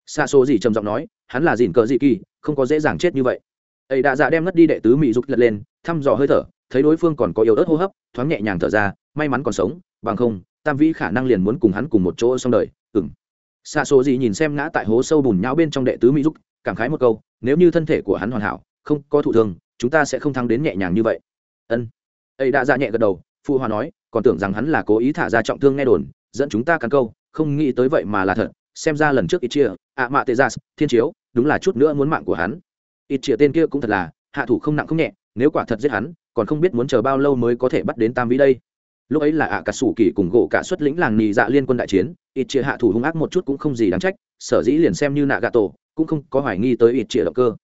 A: Xa số gì trầm giọng nói hắn là dìn cờ dị kỳ, không có dễ dàng chết như vậy. Ấy đã dạ đem ngất đi đệ tứ mỹ dục lật lên, thăm dò hơi thở, thấy đối phương còn có yếu ớt hô hấp, thoáng nhẹ nhàng thở ra, may mắn còn sống, bằng không, tam vĩ khả năng liền muốn cùng hắn cùng một chỗ xong đời ừng xa số gì nhìn xem ngã tại hố sâu bùn nhão bên trong đệ tứ mỹ dục, cảm khái một câu, nếu như thân thể của hắn hoàn hảo, không có thụ thương, chúng ta sẽ không thắng đến nhẹ nhàng như vậy. Ân. Ấy đã dạ nhẹ gật đầu, phụ hòa nói, còn tưởng rằng hắn là cố ý thả ra trọng thương nghe đồn, dẫn chúng ta cắn câu, không nghĩ tới vậy mà là thật, xem ra lần trước ít chia, ạ mạ tê gia dạ, thiên chiếu đúng là chút nữa muốn mạng của hắn. Ít Triệt tên kia cũng thật là, hạ thủ không nặng không nhẹ, nếu quả thật giết hắn, còn không biết muốn chờ bao lâu mới có thể bắt đến tam vĩ đây. Lúc ấy là ạ cả sủ kỳ cùng gỗ cả xuất lĩnh làng nì dạ liên quân đại chiến, ít Triệt hạ thủ hung ác một chút cũng không gì đáng trách, sở dĩ liền xem như nạ gà tổ, cũng không có hoài nghi tới ít Triệt động cơ.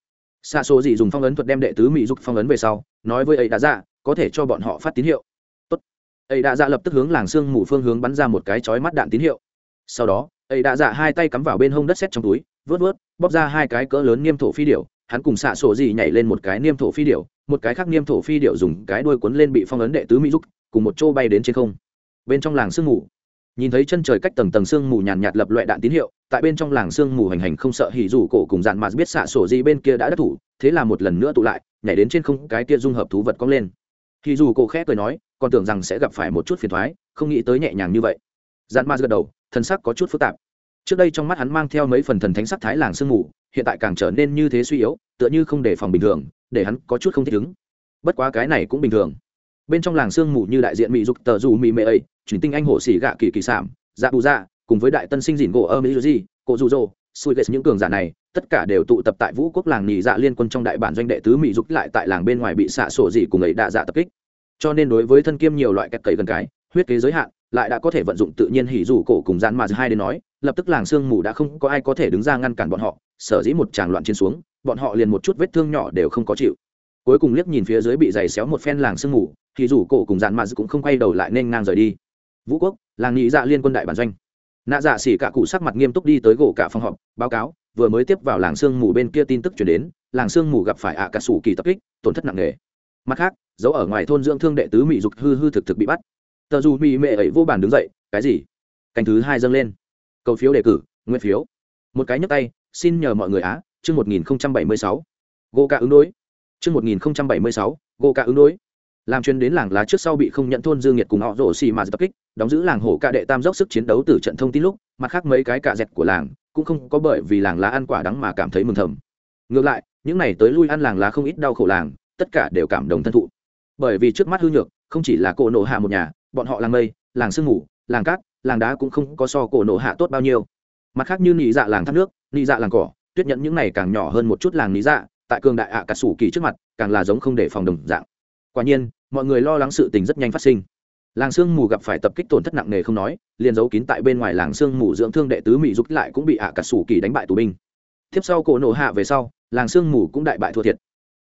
A: Xa số gì dùng phong ấn thuật đem đệ tứ mỹ dục phong ấn về sau, nói với ấy đã dạ có thể cho bọn họ phát tín hiệu. Tốt. Ấy đã dạ lập tức hướng làng sương mù phương hướng bắn ra một cái chói mắt đạn tín hiệu. Sau đó ấy đã dạ hai tay cắm vào bên hông đất xét trong túi vớt vớt, bóp ra hai cái cỡ lớn niêm thổ phi điệu hắn cùng xạ sổ gì nhảy lên một cái niêm thổ phi điệu một cái khác niêm thổ phi điệu dùng cái đuôi cuốn lên bị phong ấn đệ tứ mỹ dục cùng một chỗ bay đến trên không. Bên trong làng sương mù. Nhìn thấy chân trời cách tầng tầng sương mù nhàn nhạt lập loại đạn tín hiệu, tại bên trong làng sương mù hành hành không sợ hỉ rủ cổ cùng dạn mà biết xạ sổ gì bên kia đã đắc thủ, thế là một lần nữa tụ lại, nhảy đến trên không, cái kia dung hợp thú vật cong lên. Hỉ rủ cổ khẽ cười nói, còn tưởng rằng sẽ gặp phải một chút phiền thoái, không nghĩ tới nhẹ nhàng như vậy. Dạn mà gật đầu, thân sắc có chút phức tạp trước đây trong mắt hắn mang theo mấy phần thần thánh sắc thái làng sương mù, hiện tại càng trở nên như thế suy yếu, tựa như không đề phòng bình thường, để hắn có chút không thích ứng. Bất quá cái này cũng bình thường. Bên trong làng sương mù như đại diện mỹ dục tờ dù mỹ mê ấy chuyển tinh anh hồ xỉ gạ kỳ kỳ sảm dạ bù dạ cùng với đại tân sinh dìn gỗ ơ mỹ di cổ dù dô xui ghét những cường giả này, tất cả đều tụ tập tại vũ quốc làng nhị dạ liên quân trong đại bản doanh đệ tứ mỹ dục lại tại làng bên ngoài bị xạ sổ dị cùng ấy đạ dạ tập kích. Cho nên đối với thân kiêm nhiều loại kẹt cậy gần cái, huyết kế giới hạn, lại đã có thể vận dụng tự nhiên hỉ dù cổ cùng gian mà hai đến nói lập tức làng sương mù đã không có ai có thể đứng ra ngăn cản bọn họ, sở dĩ một tràng loạn chiến xuống, bọn họ liền một chút vết thương nhỏ đều không có chịu. Cuối cùng liếc nhìn phía dưới bị giày xéo một phen làng sương mù, thì rủ cổ cùng dạn mạn cũng không quay đầu lại nên ngang rời đi. Vũ quốc, làng nghĩ dạ liên quân đại bản doanh. Nạ dạ xỉ cả cụ sắc mặt nghiêm túc đi tới gỗ cả phòng họp, báo cáo, vừa mới tiếp vào làng sương mù bên kia tin tức chuyển đến, làng sương mù gặp phải ạ cả sủ kỳ tập kích, tổn thất nặng nề. Mặt khác, giấu ở ngoài thôn dưỡng thương đệ tứ mỹ dục hư hư thực thực bị bắt. Tờ dù mỹ mệ ấy vô bàn đứng dậy, cái gì? Canh thứ hai dâng lên cầu phiếu đề cử nguyên phiếu. Một cái nhấp tay xin nhờ mọi người á chương một nghìn bảy mươi sáu. Gô ca ứng đối. Chương một nghìn bảy mươi sáu gô ca ứng đối. Làm chuyên đến làng lá trước sau bị không nhận thôn dương nhiệt cùng họ rổ xì mà tập kích đóng giữ làng hổ ca đệ tam dốc sức chiến đấu từ trận thông tin lúc mặt khác mấy cái cạ dẹt của làng cũng không có bởi vì làng lá ăn quả đắng mà cảm thấy mừng thầm. Ngược lại những này tới lui ăn làng lá không ít đau khổ làng tất cả đều cảm động thân thụ. Bởi vì trước mắt hư nhược không chỉ là cổ nổ hạ một nhà bọn họ làng mây làng sương ngủ, làng cát làng đá cũng không có so cổ nổ hạ tốt bao nhiêu. Mặt khác như nị dạ làng thác nước, nị dạ làng cỏ, tuyết nhẫn những này càng nhỏ hơn một chút làng nị dạ tại cường đại ạ cà sủ kỳ trước mặt, càng là giống không để phòng đồng dạng. Quả nhiên, mọi người lo lắng sự tình rất nhanh phát sinh. Làng sương mù gặp phải tập kích tổn thất nặng nề không nói, liền giấu kín tại bên ngoài làng sương mù dưỡng thương đệ tứ mỹ giúp lại cũng bị ạ cà sủ kỳ đánh bại tù binh. Tiếp sau cổ nổ hạ về sau, làng sương mù cũng đại bại thua thiệt.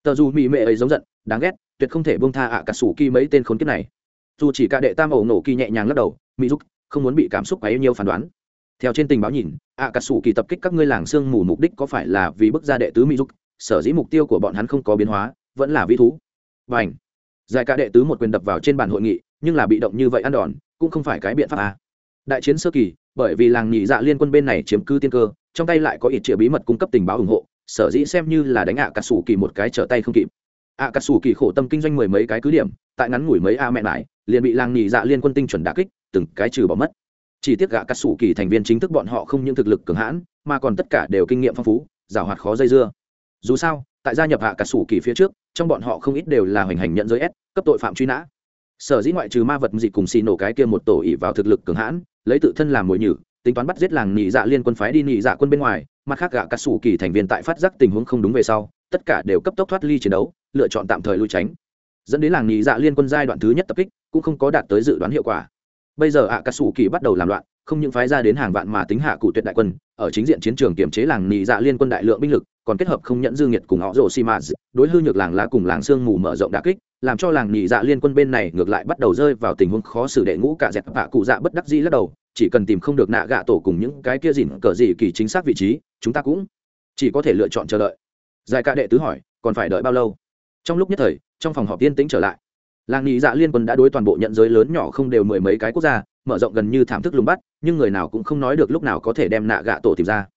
A: Tờ dù mỹ mệ ấy giống giận, đáng ghét, tuyệt không thể bông tha ạ cà sủ kỳ mấy tên khốn kiếp này. Dù chỉ cả đệ tam ẩu nổ kỳ nhẹ nhàng lắc đầu, mỹ giúp không muốn bị cảm xúc quá yêu nhiều phán đoán theo trên tình báo nhìn ạ cả sủ kỳ tập kích các ngươi làng sương mù mục đích có phải là vì bức ra đệ tứ mỹ dục. sở dĩ mục tiêu của bọn hắn không có biến hóa, vẫn là vĩ thú và ảnh giải cả đệ tứ một quyền đập vào trên bàn hội nghị, nhưng là bị động như vậy ăn đòn, cũng không phải cái biện pháp à. đại chiến sơ kỳ, bởi vì làng nhị dạ liên quân bên này chiếm cư tiên cơ, trong tay lại có ít triệu bí mật cung cấp tình báo ủng hộ, sở dĩ xem như là đánh ạ cà sủ kỳ một cái trở tay không kịp ạ cà sủ kỳ khổ tâm kinh doanh mười mấy cái cứ điểm tại ngắn ngủi mấy a mẹ lại liền bị làng nhị dạ liên quân tinh chuẩn đà kích, từng cái trừ bỏ mất. Chỉ tiếc gạ cắt sủ kỳ thành viên chính thức bọn họ không những thực lực cường hãn, mà còn tất cả đều kinh nghiệm phong phú giảo hoạt khó dây dưa. Dù sao, tại gia nhập hạ cả sủ kỳ phía trước, trong bọn họ không ít đều là hoành hành nhận giới s, cấp tội phạm truy nã. Sở dĩ ngoại trừ ma vật dị cùng xì nổ cái kia một tổ ỉ vào thực lực cường hãn, lấy tự thân làm mồi nhử, tính toán bắt giết làng nhị dạ liên quân phái đi nhị dạ quân bên ngoài, mặt khác gạ cắt sủ kỳ thành viên tại phát giác tình huống không đúng về sau, tất cả đều cấp tốc thoát ly chiến đấu, lựa chọn tạm thời lui tránh dẫn đến làng nhị dạ liên quân giai đoạn thứ nhất tập kích, cũng không có đạt tới dự đoán hiệu quả. Bây giờ ạ cà sủ kỳ bắt đầu làm loạn, không những phái ra đến hàng vạn mà tính hạ cụ tuyệt đại quân, ở chính diện chiến trường kiểm chế làng nhị dạ liên quân đại lượng binh lực, còn kết hợp không nhận dương nhiệt cùng họ rồ xi mã đối hư nhược làng lá cùng làng sương mù mở rộng đà kích, làm cho làng nhị dạ liên quân bên này ngược lại bắt đầu rơi vào tình huống khó xử đệ ngũ cả dẹp hạ cụ dạ bất đắc dĩ lắc đầu, chỉ cần tìm không được nạ gạ tổ cùng những cái kia dỉn cờ gì kỳ chính xác vị trí, chúng ta cũng chỉ có thể lựa chọn chờ đợi. Giải ca đệ tứ hỏi, còn phải đợi bao lâu? Trong lúc nhất thời trong phòng họp yên tĩnh trở lại. Làng nhị dạ liên quân đã đối toàn bộ nhận giới lớn nhỏ không đều mười mấy cái quốc gia, mở rộng gần như thảm thức lùng bắt, nhưng người nào cũng không nói được lúc nào có thể đem nạ gạ tổ tìm ra.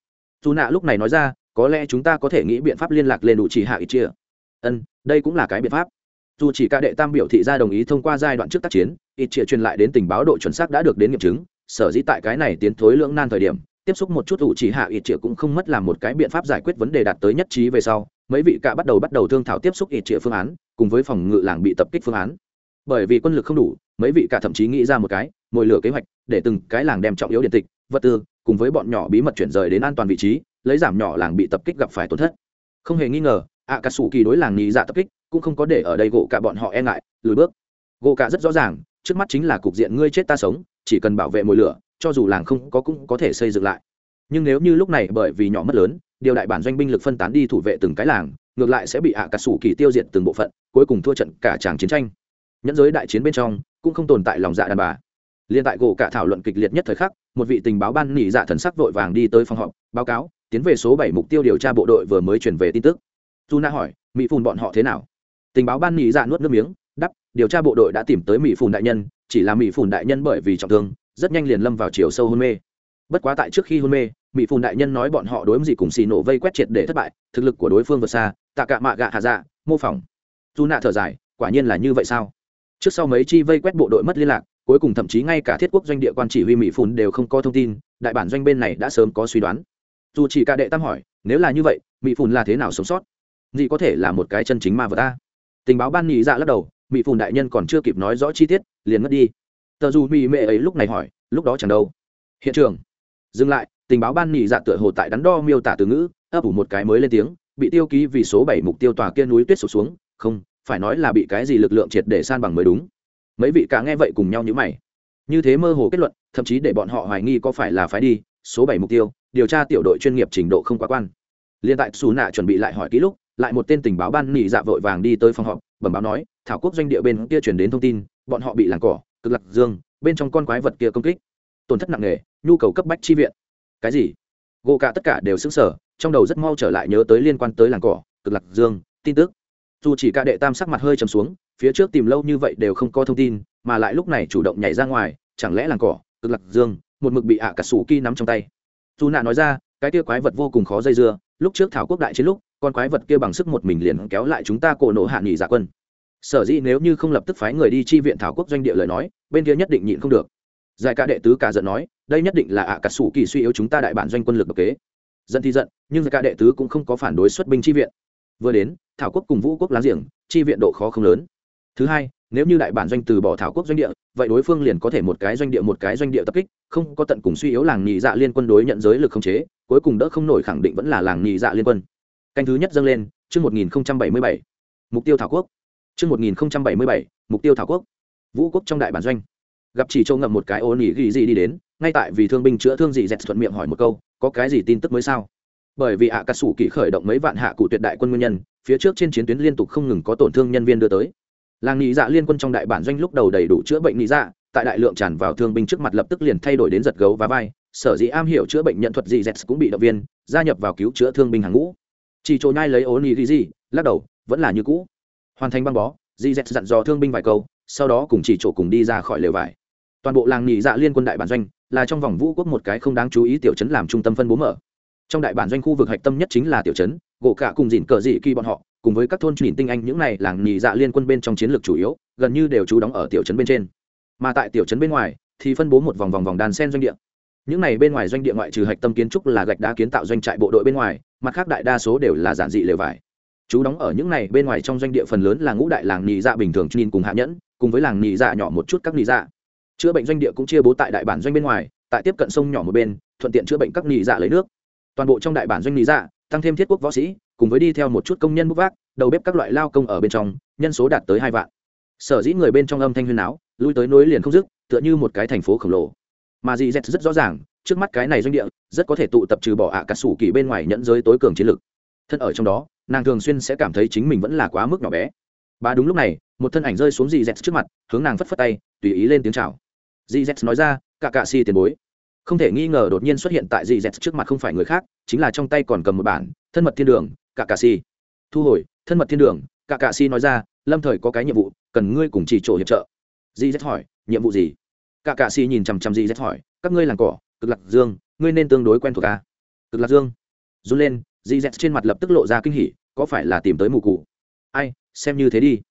A: Dù nạ lúc này nói ra, có lẽ chúng ta có thể nghĩ biện pháp liên lạc lên đủ chỉ hạ ít chia. Ân, đây cũng là cái biện pháp. Dù chỉ ca đệ tam biểu thị ra đồng ý thông qua giai đoạn trước tác chiến ít chia truyền lại đến tình báo độ chuẩn xác đã được đến nghiệm chứng, sở dĩ tại cái này tiến thối lưỡng nan thời điểm tiếp xúc một chút ủ chỉ hạ ít triệu cũng không mất làm một cái biện pháp giải quyết vấn đề đạt tới nhất trí về sau, mấy vị cả bắt đầu bắt đầu thương thảo tiếp xúc ít triệu phương án, cùng với phòng ngự làng bị tập kích phương án. Bởi vì quân lực không đủ, mấy vị cả thậm chí nghĩ ra một cái mồi lửa kế hoạch, để từng cái làng đem trọng yếu điện tịch, vật tư, cùng với bọn nhỏ bí mật chuyển rời đến an toàn vị trí, lấy giảm nhỏ làng bị tập kích gặp phải tổn thất. Không hề nghi ngờ ạ cà sủ kỳ đối làng nghĩ dạ tập kích, cũng không có để ở đây gỗ cả bọn họ e ngại, lùi bước. Gỗ cả rất rõ ràng, trước mắt chính là cục diện ngươi chết ta sống, chỉ cần bảo vệ mồi lửa cho dù làng không có cũng có thể xây dựng lại. Nhưng nếu như lúc này bởi vì nhỏ mất lớn, điều đại bản doanh binh lực phân tán đi thủ vệ từng cái làng, ngược lại sẽ bị ạ cà sủ kỳ tiêu diệt từng bộ phận, cuối cùng thua trận cả tràng chiến tranh. Nhẫn giới đại chiến bên trong, cũng không tồn tại lòng dạ đàn bà. Liên tại gỗ cả thảo luận kịch liệt nhất thời khắc, một vị tình báo ban nỉ dạ thần sắc vội vàng đi tới phòng họp, báo cáo, tiến về số bảy mục tiêu điều tra bộ đội vừa mới chuyển về tin tức. Dù na hỏi, mỹ phùn bọn họ thế nào? Tình báo ban nỉ dạ nuốt nước miếng đắp điều tra bộ đội đã tìm tới mỹ phùn đại nhân, chỉ là mỹ phùn đại nhân bởi vì trọng thương rất nhanh liền lâm vào chiều sâu hôn mê. Bất quá tại trước khi hôn mê mỹ phùn đại nhân nói bọn họ đối gì cùng xì nổ vây quét triệt để thất bại, thực lực của đối phương vượt xa, tạ cạ mạ gạ hạ dạ mô phỏng. Dù nạ thở dài, quả nhiên là như vậy sao? Trước sau mấy chi vây quét bộ đội mất liên lạc, cuối cùng thậm chí ngay cả thiết quốc doanh địa quan chỉ huy mỹ phùn đều không có thông tin, đại bản doanh bên này đã sớm có suy đoán. Dù chỉ cả đệ tam hỏi, nếu là như vậy mỹ phùn là thế nào sống sót? Gì có thể là một cái chân chính ma vừa ta tình báo ban nhị dạ lắc đầu mỹ phùn đại nhân còn chưa kịp nói rõ chi tiết, liền mất đi tờ dù mỹ mệ ấy lúc này hỏi, lúc đó chẳng đâu? Hiện trường. Dừng lại, tình báo ban nhị dạ tựa hồ tại đắn đo miêu tả từ ngữ, ấp ủ một cái mới lên tiếng, bị tiêu ký vì số bảy mục tiêu tòa kia núi tuyết sụp xuống, không, phải nói là bị cái gì lực lượng triệt để san bằng mới đúng. Mấy vị cả nghe vậy cùng nhau như mày. Như thế mơ hồ kết luận, thậm chí để bọn họ hoài nghi có phải là phái đi, số bảy mục tiêu, điều tra tiểu đội chuyên nghiệp trình độ không quá quan. Liên tại xù nạ chuẩn bị lại hỏi kỹ lúc, lại một tên tình báo ban nhị dạ vội vàng đi tới phòng họp, bẩm báo nói, thảo quốc doanh địa bên kia chuyển đến thông tin, bọn họ bị làng cỏ cực lạc dương, bên trong con quái vật kia công kích, tổn thất nặng nề, nhu cầu cấp bách chi viện. Cái gì? Gỗ cả tất cả đều xứng sở trong đầu rất mau trở lại nhớ tới liên quan tới làng cỏ, cực lạc dương, tin tức. Dù chỉ cả đệ tam sắc mặt hơi trầm xuống, phía trước tìm lâu như vậy đều không có thông tin, mà lại lúc này chủ động nhảy ra ngoài, chẳng lẽ làng cỏ, cực lạc dương, một mực bị ạ cả sủ ki nắm trong tay. Dù nạ nói ra, cái kia quái vật vô cùng khó dây dưa, lúc trước thảo quốc đại chiến lúc, con quái vật kia bằng sức một mình liền kéo lại chúng ta cổ nổ hạ nghỉ giả quân sở dĩ nếu như không lập tức phái người đi chi viện thảo quốc doanh địa lời nói, bên kia nhất định nhịn không được. Giải ca đệ tứ cả giận nói, đây nhất định là ạ cả sủ kỳ suy yếu chúng ta đại bản doanh quân lực độc kế. Dân thì giận, nhưng giải ca đệ tứ cũng không có phản đối xuất binh chi viện. Vừa đến, thảo quốc cùng vũ quốc láng giềng, chi viện độ khó không lớn. Thứ hai, nếu như đại bản doanh từ bỏ thảo quốc doanh địa, vậy đối phương liền có thể một cái doanh địa một cái doanh địa tập kích, không có tận cùng suy yếu làng nhị dạ liên quân đối nhận giới lực không chế, cuối cùng đỡ không nổi khẳng định vẫn là làng nhị dạ liên quân. Canh thứ nhất dâng lên, chương một nghìn bảy. Mục tiêu thảo quốc chương một nghìn bảy mươi bảy, mục tiêu thảo quốc. Vũ quốc trong đại bản doanh. Gặp chỉ châu ngậm một cái ô nỉ ghi gì đi đến, ngay tại vì thương binh chữa thương gì dẹt thuận miệng hỏi một câu, có cái gì tin tức mới sao? Bởi vì ạ cát sủ kỵ khởi động mấy vạn hạ cụ tuyệt đại quân nguyên nhân, phía trước trên chiến tuyến liên tục không ngừng có tổn thương nhân viên đưa tới. Làng nghị dạ liên quân trong đại bản doanh lúc đầu đầy đủ chữa bệnh nghị dạ tại đại lượng tràn vào thương binh trước mặt lập tức liền thay đổi đến giật gấu và vai, sở dĩ am hiểu chữa bệnh nhận thuật gì dẹt cũng bị động viên, gia nhập vào cứu chữa thương binh hàng ngũ. Chỉ Châu nhai lấy ố nỉ gì, lắc đầu, vẫn là như cũ hoàn thành băng bó di z dặn dò thương binh vài câu, sau đó cùng chỉ chỗ cùng đi ra khỏi lều vải. Toàn bộ làng nhị dạ liên quân đại bản doanh là trong vòng vũ quốc một cái không đáng chú ý tiểu chấn làm trung tâm phân bố mở. Trong đại bản doanh khu vực hạch tâm nhất chính là tiểu chấn gỗ cả cùng dìn cờ dị kỳ bọn họ, cùng với các thôn truyền tinh anh những này làng nhị dạ liên quân bên trong chiến lược chủ yếu, gần như đều trú đóng ở tiểu trấn bên trên. Mà tại tiểu trấn bên ngoài thì phân bố một vòng vòng vòng đàn sen doanh địa. Những này bên ngoài doanh địa ngoại trừ hạch tâm kiến trúc là gạch đá kiến tạo doanh trại bộ đội bên ngoài, mặt khác đại đa số đều là giản dị lều vải chú đóng ở những này, bên ngoài trong doanh địa phần lớn là ngũ đại làng nhị dạ bình thường, nhìn cùng hạ nhẫn, cùng với làng nhị dạ nhỏ một chút các nhị dạ. Chữa bệnh doanh địa cũng chia bố tại đại bản doanh bên ngoài, tại tiếp cận sông nhỏ một bên, thuận tiện chữa bệnh các nhị dạ lấy nước. Toàn bộ trong đại bản doanh nhị dạ tăng thêm thiết quốc võ sĩ, cùng với đi theo một chút công nhân bút vác, đầu bếp các loại lao công ở bên trong, nhân số đạt tới hai vạn. Sở dĩ người bên trong âm thanh huyên áo lui tới nối liền không dứt, tựa như một cái thành phố khổng lồ. Mà dì z rất rõ ràng, trước mắt cái này doanh địa, rất có thể tụ tập trừ bỏ ạ à cả sủ kỳ bên ngoài nhẫn giới tối cường chiến lực thân ở trong đó, nàng thường xuyên sẽ cảm thấy chính mình vẫn là quá mức nhỏ bé. Bà đúng lúc này, một thân ảnh rơi xuống dì z trước mặt, hướng nàng phất phất tay, tùy ý lên tiếng chào. Dì z nói ra, cả cạ si tiền bối. Không thể nghi ngờ đột nhiên xuất hiện tại dì z trước mặt không phải người khác, chính là trong tay còn cầm một bản, thân mật thiên đường, cả cạ si. Thu hồi, thân mật thiên đường, cả cạ si nói ra, lâm thời có cái nhiệm vụ, cần ngươi cùng chỉ chỗ hiệp trợ. Di z hỏi, nhiệm vụ gì? Cả cạ si nhìn chằm chằm di z hỏi, các ngươi làng cỏ, cực lạc dương, ngươi nên tương đối quen thuộc à? cực lạc dương. Run lên di dẹt trên mặt lập tức lộ ra kinh hỉ, có phải là tìm tới mù cụ ai, xem như thế đi.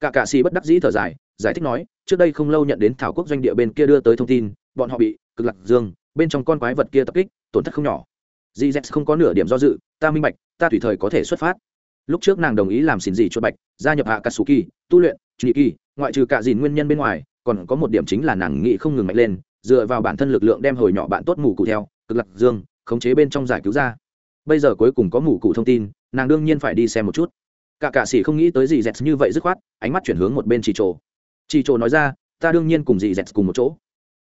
A: Cả cạ si bất đắc dĩ thở dài, giải thích nói, trước đây không lâu nhận đến thảo quốc doanh địa bên kia đưa tới thông tin, bọn họ bị cực lạc dương, bên trong con quái vật kia tập kích, tổn thất không nhỏ. Gz không có nửa điểm do dự, ta minh bạch, ta tùy thời có thể xuất phát. Lúc trước nàng đồng ý làm xin gì cho bạch, gia nhập hạ katsuki tu luyện, nhị kỳ, ngoại trừ cả dìn nguyên nhân bên ngoài, còn có một điểm chính là nàng nghĩ không ngừng mạnh lên, dựa vào bản thân lực lượng đem hồi nhỏ bạn tốt mù cụ theo, cực lạc dương, khống chế bên trong giải cứu ra bây giờ cuối cùng có mù cụ thông tin, nàng đương nhiên phải đi xem một chút. Cả cạ sĩ không nghĩ tới gì dẹt như vậy dứt khoát, ánh mắt chuyển hướng một bên chị trộ chị trộ nói ra, ta đương nhiên cùng dì dẹt cùng một chỗ.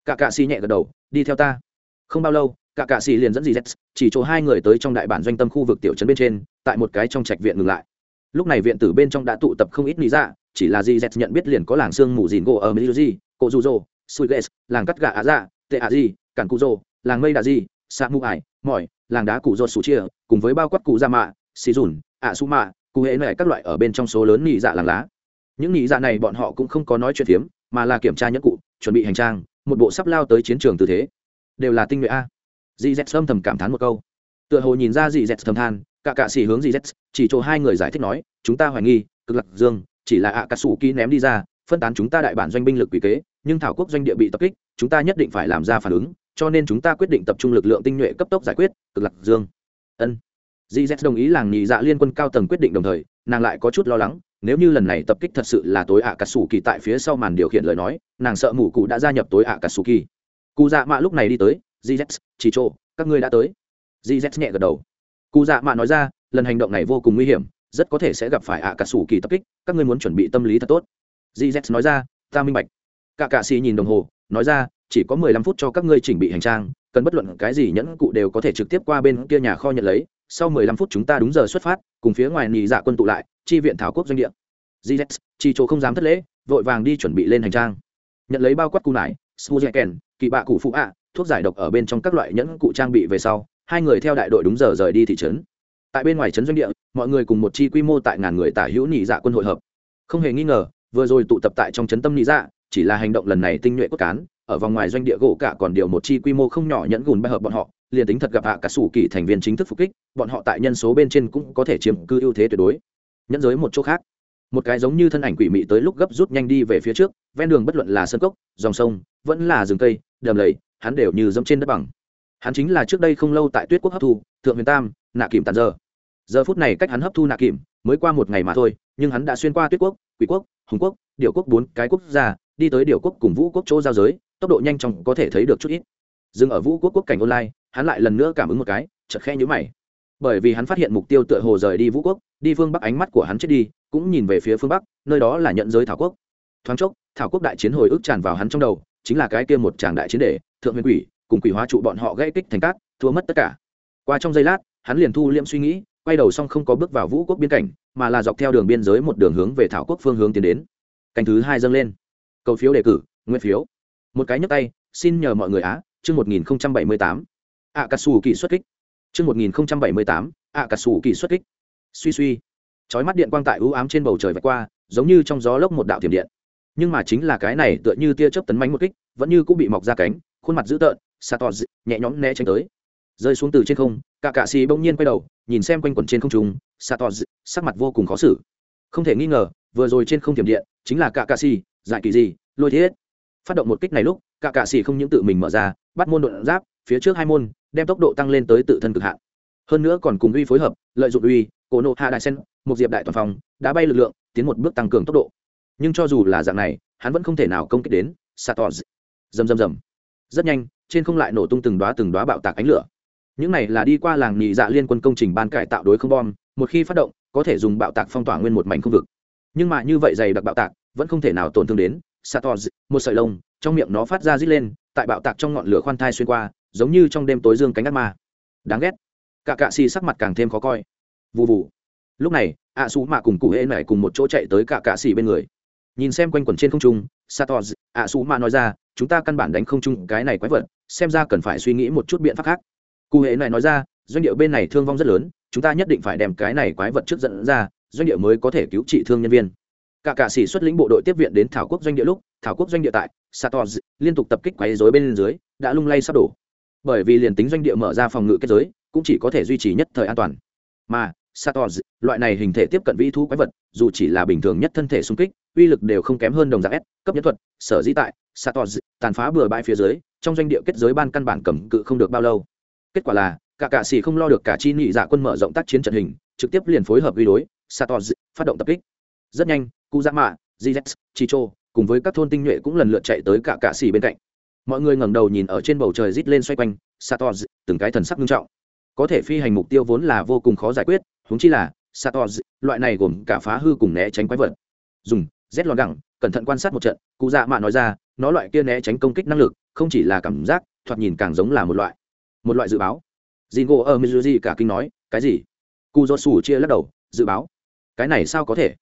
A: Cả cạ sĩ nhẹ gật đầu, đi theo ta. Không bao lâu, cả cạ sĩ liền dẫn dì dẹt chỉ chỗ hai người tới trong đại bản doanh tâm khu vực tiểu trấn bên trên, tại một cái trong trạch viện ngừng lại. Lúc này viện tử bên trong đã tụ tập không ít lý dạ chỉ là dì dẹt nhận biết liền có làng sương mù dìn gỗ ở mizuji cô dù suy gesc làng cắt gà á dạ tệ á di, cản cụ dô, làng mây đà di, sa mu ải mỏi làng đá cụ ruột sủ chia, cùng với bao quát cụ gia mạ, xì dùn, ạ su mạ, cụ hệ này các loại ở bên trong số lớn nhị dạ làng lá những nhị dạ này bọn họ cũng không có nói chuyện phiếm, mà là kiểm tra nhẫn cụ, chuẩn bị hành trang, một bộ sắp lao tới chiến trường tư thế. Đều là tinh nhuệ a. Dì z âm thầm cảm thán một câu. Tựa hồ nhìn ra dì z thầm than, cả cạ xỉ hướng dì z chỉ chỗ hai người giải thích nói, chúng ta hoài nghi, cực lạc dương, chỉ là ạ cà sủ ký ném đi ra, phân tán chúng ta đại bản doanh binh lực quỷ kế, nhưng thảo quốc doanh địa bị tập kích, chúng ta nhất định phải làm ra phản ứng cho nên chúng ta quyết định tập trung lực lượng tinh nhuệ cấp tốc giải quyết, cực lạc dương. Ân. Gz đồng ý làng nhị dạ liên quân cao tầng quyết định đồng thời, nàng lại có chút lo lắng, nếu như lần này tập kích thật sự là tối ạ cà sủ kỳ tại phía sau màn điều khiển lời nói, nàng sợ mù cụ đã gia nhập tối ạ cà sủ kỳ. Cụ dạ mạ lúc này đi tới gz chỉ chỗ, các ngươi đã tới. Gz nhẹ gật đầu. Cụ dạ mạ nói ra, lần hành động này vô cùng nguy hiểm, rất có thể sẽ gặp phải ạ cà sủ kỳ tập kích, các ngươi muốn chuẩn bị tâm lý thật tốt. Gz nói ra, ta minh bạch. Cả cà xì nhìn đồng hồ, nói ra chỉ có mười lăm phút cho các ngươi chỉnh bị hành trang, cần bất luận cái gì nhẫn cụ đều có thể trực tiếp qua bên kia nhà kho nhận lấy. Sau mười lăm phút chúng ta đúng giờ xuất phát, cùng phía ngoài nhị dạ quân tụ lại, chi viện thảo quốc doanh địa. Gz chi chỗ không dám thất lễ, vội vàng đi chuẩn bị lên hành trang. Nhận lấy bao quát cụ nải, su kèn kỳ bạ cụ phụ ạ, thuốc giải độc ở bên trong các loại nhẫn cụ trang bị về sau, hai người theo đại đội đúng giờ rời đi thị trấn. Tại bên ngoài trấn doanh địa, mọi người cùng một chi quy mô tại ngàn người tả hữu nhị dạ quân hội hợp. Không hề nghi ngờ, vừa rồi tụ tập tại trong trấn tâm nhị dạ chỉ là hành động lần này tinh nhuệ cốt cán ở vòng ngoài doanh địa gỗ cả còn điều một chi quy mô không nhỏ nhẫn gùn bay hợp bọn họ, liền tính thật gặp hạ cả sủ kỳ thành viên chính thức phục kích, bọn họ tại nhân số bên trên cũng có thể chiếm cư ưu thế tuyệt đối. Nhẫn giới một chỗ khác. Một cái giống như thân ảnh quỷ mị tới lúc gấp rút nhanh đi về phía trước, ven đường bất luận là sân cốc, dòng sông, vẫn là rừng cây, đầm lầy, hắn đều như dẫm trên đất bằng. Hắn chính là trước đây không lâu tại tuyết quốc hấp thu, thượng huyền tam, nạ kìm tàn giờ giờ phút này cách hắn hấp thu nạ kìm, mới qua một ngày mà thôi, nhưng hắn đã xuyên qua tuyết quốc, quỷ quốc, hùng quốc điệu quốc bốn cái quốc gia, đi tới điệu quốc cùng vũ quốc chỗ giao giới tốc độ nhanh chóng có thể thấy được chút ít. Dừng ở vũ quốc quốc cảnh online, hắn lại lần nữa cảm ứng một cái chật khe nhữ mày. Bởi vì hắn phát hiện mục tiêu tựa hồ rời đi vũ quốc, đi phương bắc ánh mắt của hắn chết đi, cũng nhìn về phía phương bắc, nơi đó là nhận giới thảo quốc. Thoáng chốc, thảo quốc đại chiến hồi ức tràn vào hắn trong đầu, chính là cái kia một tràng đại chiến để, thượng huyền quỷ cùng quỷ hóa trụ bọn họ gây kích thành cát, thua mất tất cả. Qua trong giây lát, hắn liền thu liễm suy nghĩ, quay đầu xong không có bước vào vũ quốc biên cảnh, mà là dọc theo đường biên giới một đường hướng về thảo quốc phương hướng tiến đến. Canh thứ hai dâng lên. Cầu phiếu đề cử nguyên phiếu một cái nhấc tay, xin nhờ mọi người á, chương một nghìn bảy mươi tám. Ạ cà sù kỳ xuất kích. Chương một nghìn bảy mươi tám ạ cà sù kỳ xuất kích. Suy suy. Chói mắt điện quang tại ưu ám trên bầu trời vạch qua, giống như trong gió lốc một đạo thiểm điện. Nhưng mà chính là cái này tựa như tia chớp tấn mánh một kích, vẫn như cũng bị mọc ra cánh, khuôn mặt dữ tợn sa tọt nhẹ nhõm né tránh tới. Rơi xuống từ trên không cả cạ xì bỗng nhiên quay đầu, nhìn xem quanh quẩn trên không trung sa tọt sắc mặt vô cùng khó xử. Không thể nghi ngờ, vừa rồi trên không thiểm điện chính là cả cạ xì giải kỳ gì, lôi thiết phát động một kích này lúc, cả cạ xỉ không những tự mình mở ra, bắt môn đột giáp, phía trước hai môn, đem tốc độ tăng lên tới tự thân cực hạn. Hơn nữa còn cùng uy phối hợp, lợi dụng uy, cổ nộ hạ đại sen, một diệp đại toàn phòng, đã bay lực lượng, tiến một bước tăng cường tốc độ. Nhưng cho dù là dạng này, hắn vẫn không thể nào công kích đến sator dầm dầm dầm rất nhanh, trên không lại nổ tung từng đoá từng đoá bạo tạc ánh lửa. Những này là đi qua làng nhị dạ liên quân công trình ban cải tạo đối không bom, một khi phát động, có thể dùng bạo tạc phong tỏa nguyên một mảnh khu vực. Nhưng mà như vậy dày đặc bạo tạc, vẫn không thể nào tổn thương đến sator một sợi lông, trong miệng nó phát ra rít lên, tại bạo tạc trong ngọn lửa khoan thai xuyên qua, giống như trong đêm tối dương cánh ác ma. Đáng ghét. Cả cạ xì sắc mặt càng thêm khó coi. Vụ vụ lúc này ạ xù mạ cùng cụ hễ mẹ cùng một chỗ chạy tới cả cạ xì bên người. Nhìn xem quanh quẩn trên không trung sator ạ xù mạ nói ra, chúng ta căn bản đánh không trung cái này quái vật, xem ra cần phải suy nghĩ một chút biện pháp khác. Cụ hễ này nói ra, doanh điệu bên này thương vong rất lớn, chúng ta nhất định phải đem cái này quái vật trước dẫn ra, doanh điệu mới có thể cứu trị thương nhân viên cả cả sĩ xuất lĩnh bộ đội tiếp viện đến thảo quốc doanh địa lúc, thảo quốc doanh địa tại sator liên tục tập kích quấy dối bên dưới, đã lung lay sắp đổ. Bởi vì liền tính doanh địa mở ra phòng ngự kết giới, cũng chỉ có thể duy trì nhất thời an toàn. Mà sator loại này hình thể tiếp cận vĩ thú quái vật, dù chỉ là bình thường nhất thân thể xung kích, uy lực đều không kém hơn đồng dạng s, cấp nhất thuật, sở dĩ tại sator tàn phá bừa bãi phía dưới, trong doanh địa kết giới ban căn bản cầm cự không được bao lâu. Kết quả là, cả cạ sĩ không lo được cả chi nhị dạ quân mở rộng tác chiến trận hình, trực tiếp liền phối hợp uy đối sator phát động tập kích. Rất nhanh cụ dạ mạ gz chicho, cùng với các thôn tinh nhuệ cũng lần lượt chạy tới cả cạ xỉ bên cạnh. Mọi người ngẩng đầu nhìn ở trên bầu trời rít lên xoay quanh sator từng cái thần sắc nghiêm trọng. Có thể phi hành mục tiêu vốn là vô cùng khó giải quyết, huống chi là sator loại này gồm cả phá hư cùng né tránh quái vật. Dùng, z lòn đẳng cẩn thận quan sát một trận cụ dạ mạ nói ra, nó loại kia né tránh công kích năng lực, không chỉ là cảm giác, thoạt nhìn càng giống là một loại một loại dự báo. Jingo ở mizuji cả kinh nói, cái gì? Cụ do sủ chia lắc đầu, dự báo. Cái này sao có thể?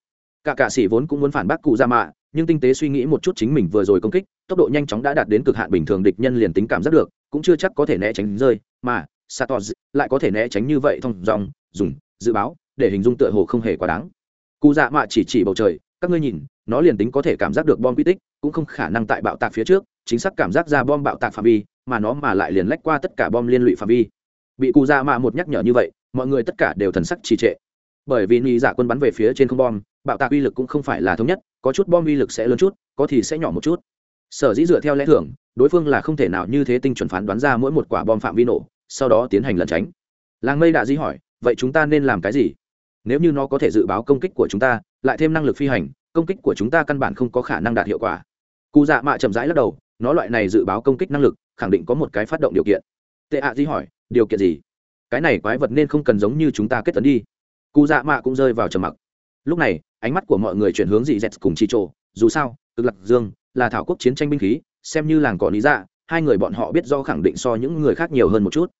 A: Cả cạ sĩ vốn cũng muốn phản bác cụ ra mạ nhưng tinh tế suy nghĩ một chút chính mình vừa rồi công kích, tốc độ nhanh chóng đã đạt đến cực hạn bình thường địch nhân liền tính cảm giác được, cũng chưa chắc có thể né tránh rơi, mà sator lại có thể né tránh như vậy thông dòng dùng, dự báo, để hình dung tựa hồ không hề quá đáng. Cụ dạ mạ chỉ chỉ bầu trời, các ngươi nhìn, nó liền tính có thể cảm giác được bom quy tích, cũng không khả năng tại bạo tạc phía trước, chính xác cảm giác ra bom bạo tạc phạm vi, mà nó mà lại liền lách qua tất cả bom liên lụy phạm vi. Bị cụ dạ mạ một nhắc nhở như vậy, mọi người tất cả đều thần sắc trì trệ. Bởi vì nghi giả dạ quân bắn về phía trên không bom bạo tạc uy lực cũng không phải là thống nhất, có chút bom uy lực sẽ lớn chút, có thì sẽ nhỏ một chút. Sở dĩ dựa theo lẽ thường, đối phương là không thể nào như thế tinh chuẩn phán đoán ra mỗi một quả bom phạm vi nổ, sau đó tiến hành lẩn tránh. Làng mây đạ di hỏi, vậy chúng ta nên làm cái gì? Nếu như nó có thể dự báo công kích của chúng ta, lại thêm năng lực phi hành, công kích của chúng ta căn bản không có khả năng đạt hiệu quả. Cụ dạ mạ chậm rãi lắc đầu, nó loại này dự báo công kích năng lực, khẳng định có một cái phát động điều kiện. Tệ ạ di hỏi, điều kiện gì? Cái này quái vật nên không cần giống như chúng ta kết tấn đi. Cụ dạ mạ cũng rơi vào trầm mặc lúc này, ánh mắt của mọi người chuyển hướng dị dẹt cùng chi trộ dù sao, cực lạc dương là thảo quốc chiến tranh binh khí, xem như làng cỏ lý dạ hai người bọn họ biết do khẳng định so những người khác nhiều hơn một chút.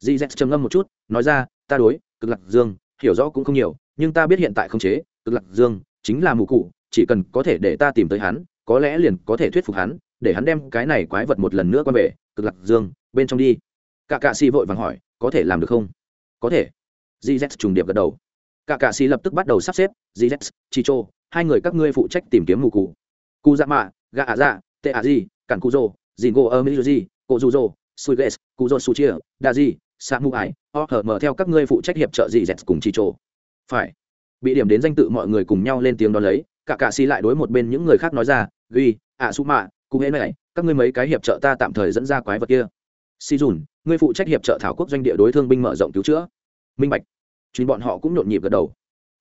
A: Dị dẹt trầm ngâm một chút, nói ra, ta đối, cực lạc dương, hiểu rõ cũng không nhiều, nhưng ta biết hiện tại không chế, cực lạc dương chính là mù cụ, chỉ cần có thể để ta tìm tới hắn, có lẽ liền có thể thuyết phục hắn, để hắn đem cái này quái vật một lần nữa quay về, cực lạc dương, bên trong đi. Cả cạ xì vội vàng hỏi, có thể làm được không? Có thể. Gz trùng điệp gật đầu cả cạ xì lập tức bắt đầu sắp xếp gz chicho, hai người các ngươi phụ trách tìm kiếm mù cụ cụ dạ mạ gạ ạ dạ tệ ạ gì cản cụ rồ dìn gỗ ơ mỹ gì cụ dù rồ sùi ghê cụ rồ su chia đa gì sa mù ải o hở mở theo các ngươi phụ trách hiệp trợ gz cùng chicho. Phải. Bị điểm đến danh tự mọi người cùng nhau lên tiếng đón lấy, cả cạ xì lại đối một bên những người khác nói ra ghi ạ su mạ cụ hễ này, các ngươi mấy cái hiệp trợ ta tạm thời dẫn ra quái vật kia. Si dùn ngươi phụ trách hiệp trợ thảo quốc doanh địa đối thương binh mở rộng cứu chữa. Minh bạch chính bọn họ cũng nhộn nhịp gật đầu.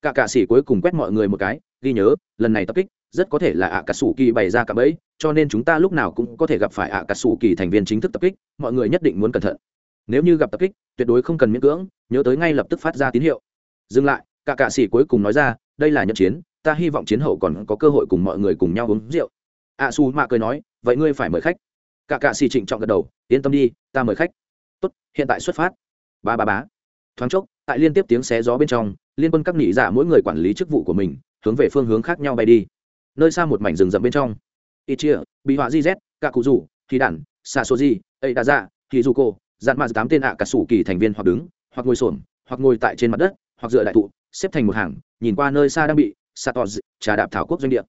A: Cả cạ sĩ cuối cùng quét mọi người một cái, ghi nhớ, lần này tập kích, rất có thể là ạ cà sủ kỳ bày ra cả bẫy, cho nên chúng ta lúc nào cũng có thể gặp phải ạ cà sủ kỳ thành viên chính thức tập kích, mọi người nhất định muốn cẩn thận. Nếu như gặp tập kích, tuyệt đối không cần miễn cưỡng, nhớ tới ngay lập tức phát ra tín hiệu. Dừng lại, cả cạ sĩ cuối cùng nói ra, đây là nhận chiến, ta hy vọng chiến hậu còn có cơ hội cùng mọi người cùng nhau uống rượu. Ạ su mạ cười nói, vậy ngươi phải mời khách. Cả cạ sĩ trịnh trọng gật đầu, yên tâm đi, ta mời khách. Tốt, hiện tại xuất phát. Ba ba bá thoáng chốc tại liên tiếp tiếng xé gió bên trong liên quân các nị dạ mỗi người quản lý chức vụ của mình hướng về phương hướng khác nhau bay đi. Nơi xa một mảnh rừng rậm bên trong. Ít chia bị họa di z cả cụ rủ thì đản xạ số di ấy đã dạ thì dù cô dạn mạ tám tên ạ cả sủ kỳ thành viên hoặc đứng hoặc ngồi xổm hoặc ngồi tại trên mặt đất hoặc dựa đại thụ xếp thành một hàng nhìn qua nơi xa đang bị sator trà đạp thảo quốc doanh địa.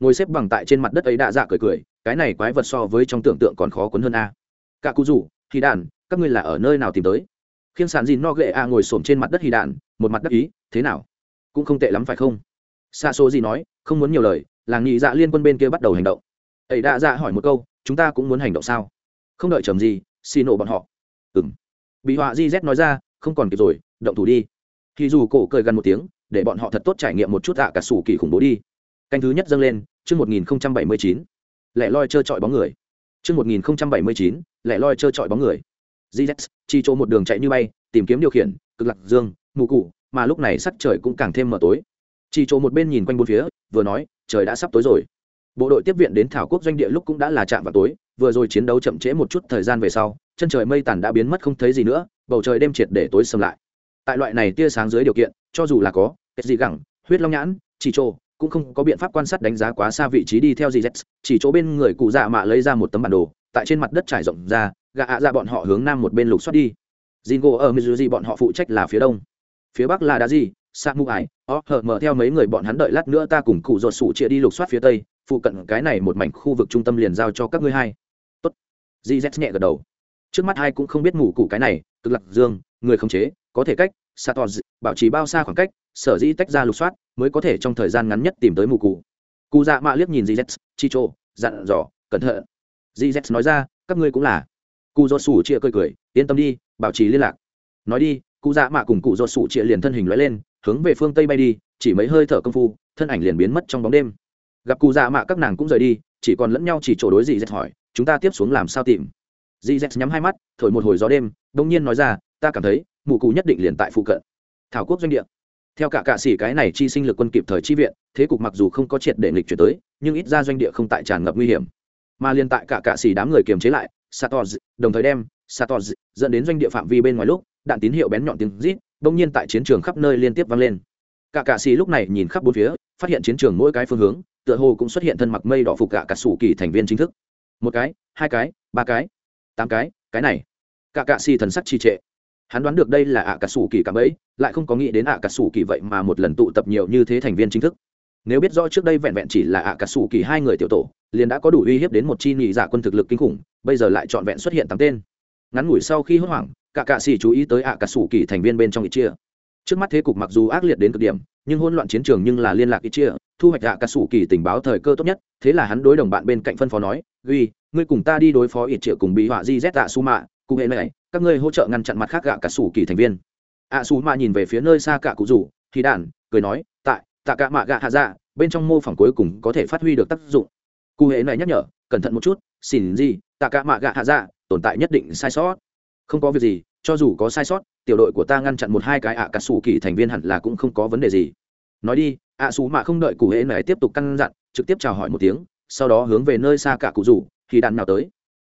A: Ngồi xếp bằng tại trên mặt đất ấy đã dạ cười cười cái này quái vật so với trong tưởng tượng còn khó quấn hơn a. Cả cụ rủ thì Đản, các ngươi là ở nơi nào tìm tới? Khiêng sàn dìn no ghệ a ngồi xổm trên mặt đất hì đạn, một mặt đất ý, thế nào? Cũng không tệ lắm phải không? Xa số gì nói, không muốn nhiều lời, làng nhị dạ liên quân bên kia bắt đầu hành động. Ấy đã dạ hỏi một câu, chúng ta cũng muốn hành động sao? Không đợi chầm gì, xì nổ bọn họ. Ừ m bị họa di z nói ra, không còn kịp rồi, động thủ đi. Thì dù cổ cười gần một tiếng, để bọn họ thật tốt trải nghiệm một chút à cả sủ kỳ khủng bố đi. Canh thứ nhất dâng lên, chương một nghìn bảy mươi chín. Lẻ loi trơ trọi bóng người. Chương một nghìn bảy mươi chín, lẻ loi trơ trọi bóng người gz chi chỗ một đường chạy như bay, tìm kiếm điều khiển, cực lạc dương, mù cụ mà lúc này sắc trời cũng càng thêm mờ tối. Chi chỗ một bên nhìn quanh bốn phía, vừa nói, trời đã sắp tối rồi. Bộ đội tiếp viện đến thảo quốc doanh địa lúc cũng đã là chạm vào tối, vừa rồi chiến đấu chậm trễ một chút thời gian về sau, chân trời mây tàn đã biến mất không thấy gì nữa, bầu trời đêm triệt để tối sầm lại. Tại loại này tia sáng dưới điều kiện, cho dù là có kết gì gẳng, huyết long nhãn chỉ trô cũng không có biện pháp quan sát đánh giá quá xa vị trí đi theo gì z, chỉ chỗ bên người cụ dạ mạ lấy ra một tấm bản đồ, tại trên mặt đất trải rộng ra, gạ ạ ra bọn họ hướng nam một bên lục xoát đi. Jingo ở mizuji bọn họ phụ trách là phía đông. Phía bắc là đá gì sa mu ải ó hờ mở theo mấy người bọn hắn đợi lát nữa ta cùng cụ ruột sủ chia đi lục soát phía tây, phụ cận cái này một mảnh khu vực trung tâm liền giao cho các ngươi hai. Tốt. Gz nhẹ gật đầu. Trước mắt hai cũng không biết ngủ cụ cái này, cực lạc dương, người không chế, có thể cách sator bảo trì bao xa khoảng cách sở dĩ tách ra lục soát, mới có thể trong thời gian ngắn nhất tìm tới mù cụ cụ dạ mạ liếc nhìn gz chicho dặn dò, cẩn thận. Z nói ra, các ngươi cũng là. Cụ do sủ chia cười cười, yên tâm đi, bảo trì liên lạc. Nói đi, cụ dạ mạ cùng cụ do sủ chia liền thân hình loại lên, hướng về phương tây bay đi, chỉ mấy hơi thở công phu, thân ảnh liền biến mất trong bóng đêm. Gặp cụ dạ mạ các nàng cũng rời đi, chỉ còn lẫn nhau chỉ chỗ đối dì z hỏi, chúng ta tiếp xuống làm sao tìm? Dì dẹt nhắm hai mắt, thổi một hồi gió đêm đông nhiên nói ra, ta cảm thấy mụ cụ nhất định liền tại phụ cận. Thảo quốc doanh địa theo cả cạ sĩ cái này chi sinh lực quân kịp thời chi viện, thế cục mặc dù không có triệt để nghịch chuyển tới, nhưng ít ra doanh địa không tại tràn ngập nguy hiểm. Mà liên tại cả cạ sĩ đám người kiềm chế lại satos đồng thời đem satos dẫn đến doanh địa phạm vi bên ngoài lúc, đạn tín hiệu bén nhọn tiếng rít, bỗng nhiên tại chiến trường khắp nơi liên tiếp vang lên. Cả cạ sĩ lúc này nhìn khắp bốn phía, phát hiện chiến trường mỗi cái phương hướng, tựa hồ cũng xuất hiện thân mặc mây đỏ phục cả cạ sủ kỳ thành viên chính thức. Một cái, hai cái, ba cái, tám cái cái này. Cả cạ sĩ thần sắc trì trệ hắn đoán được đây là ạ cà sủ kỳ cảm ấy, lại không có nghĩ đến ạ cà sủ kỳ vậy mà một lần tụ tập nhiều như thế thành viên chính thức. Nếu biết rõ trước đây vẹn vẹn chỉ là ạ cà sủ kỳ hai người tiểu tổ, liền đã có đủ uy hiếp đến một chi nhị giả quân thực lực kinh khủng, bây giờ lại trọn vẹn xuất hiện tám tên. Ngắn ngủi sau khi hốt hoảng, cả cạ xỉ chú ý tới ạ cà sủ kỳ thành viên bên trong ít chia. Trước mắt thế cục mặc dù ác liệt đến cực điểm, nhưng hỗn loạn chiến trường nhưng là liên lạc ít chia, thu hoạch ạ cà sủ kỳ tình báo thời cơ tốt nhất, thế là hắn đối đồng bạn bên cạnh phân phó nói, ghi, ngươi cùng ta đi đối phó ít chia cùng bị họa di z tạ su mạ cụ hệ này các ngươi hỗ trợ ngăn chặn mặt khác gạ cả sủ kỳ thành viên. Ạ xù mạ nhìn về phía nơi xa cả cụ rủ, thì đàn cười nói, tại, tạ cả mạ gạ hạ dạ bên trong mô phỏng cuối cùng có thể phát huy được tác dụng. Cụ hệ này nhắc nhở, cẩn thận một chút, xin gì, tạ cả mạ gạ hạ dạ tồn tại nhất định sai sót. Không có việc gì, cho dù có sai sót, tiểu đội của ta ngăn chặn một hai cái ạ cả sủ kỳ thành viên hẳn là cũng không có vấn đề gì. Nói đi ạ xù mạ không đợi cụ hệ này tiếp tục căn dặn, trực tiếp chào hỏi một tiếng, sau đó hướng về nơi xa cả cụ rủ, thì đàn nào tới.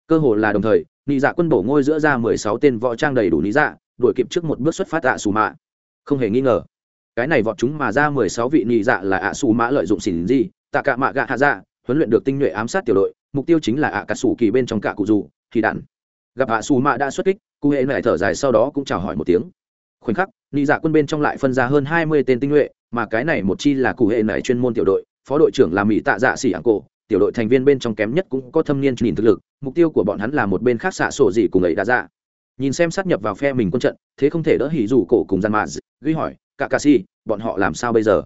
A: Cơ hồ là đồng thời nị dạ quân bổ ngôi giữa ra mười sáu tên võ trang đầy đủ nị dạ đuổi kịp trước một bước xuất phát ạ xù mạ không hề nghi ngờ, cái này vọt chúng mà ra mười sáu vị nị dạ là ạ xù mạ lợi dụng xỉn gì tạ cả mạ gạ hạ dạ huấn luyện được tinh nhuệ ám sát tiểu đội, mục tiêu chính là ạ cả sủ kỳ bên trong cả cụ dù thì đạn. Gặp ạ xù mạ đã xuất kích, cụ hệ lại thở dài sau đó cũng chào hỏi một tiếng. Khoảnh khắc, nị dạ quân bên trong lại phân ra hơn hai mươi tên tinh nhuệ, mà cái này một chi là cụ hệ này chuyên môn tiểu đội, phó đội trưởng là mỹ tạ dạ xỉ ảng cổ tiểu đội thành viên bên trong kém nhất cũng có thâm niên nhìn thực lực, mục tiêu của bọn hắn là một bên khác xạ sổ gì cùng ấy đã ra. Nhìn xem sát nhập vào phe mình quân trận, thế không thể đỡ hỉ rủ cổ cùng gian mạ ghi hỏi cả cà si bọn họ làm sao bây giờ?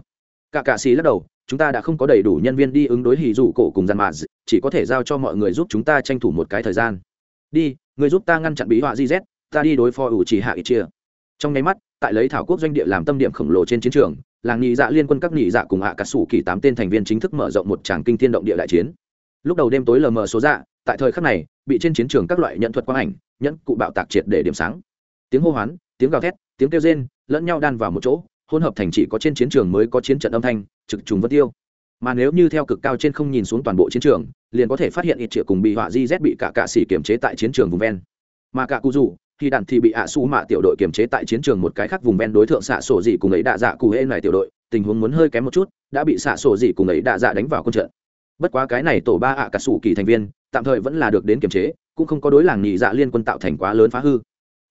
A: Cả cà si lắc đầu, chúng ta đã không có đầy đủ nhân viên đi ứng đối hỉ rủ cổ cùng gian mạ chỉ có thể giao cho mọi người giúp chúng ta tranh thủ một cái thời gian. Đi, người giúp ta ngăn chặn bí họa gz ta đi đối phó ủ chỉ hạ ít chia. Trong nháy mắt, tại lấy thảo quốc doanh địa làm tâm điểm khổng lồ trên chiến trường làng nhị dạ liên quân các nhị dạ cùng hạ cà sủ kỳ tám tên thành viên chính thức mở rộng một tràng kinh thiên động địa đại chiến. Lúc đầu đêm tối lờ mờ số dạ tại thời khắc này, bị trên chiến trường các loại nhận thuật quang ảnh, nhẫn cụ bạo tạc triệt để điểm sáng. Tiếng hô hoán, tiếng gào thét, tiếng kêu rên, lẫn nhau đan vào một chỗ, hỗn hợp thành chỉ có trên chiến trường mới có chiến trận âm thanh, trực trùng vân tiêu. Mà nếu như theo cực cao trên không nhìn xuống toàn bộ chiến trường, liền có thể phát hiện ít triệu cùng bị họa di z bị cả cạ xỉ kiểm chế tại chiến trường vùng ven. Mà cả cụ rủ thì đạn thì bị ạ su mạ tiểu đội kiềm chế tại chiến trường một cái khác vùng ven đối tượng xạ sổ dị cùng ấy đạ dạ cụ hễ này tiểu đội, tình huống muốn hơi kém một chút, đã bị xạ sổ dị cùng ấy đạ dạ đánh vào quân trận. Bất quá cái này tổ ba ạ cả sủ kỳ thành viên, tạm thời vẫn là được đến kiềm chế, cũng không có đối làng nhị dạ liên quân tạo thành quá lớn phá hư.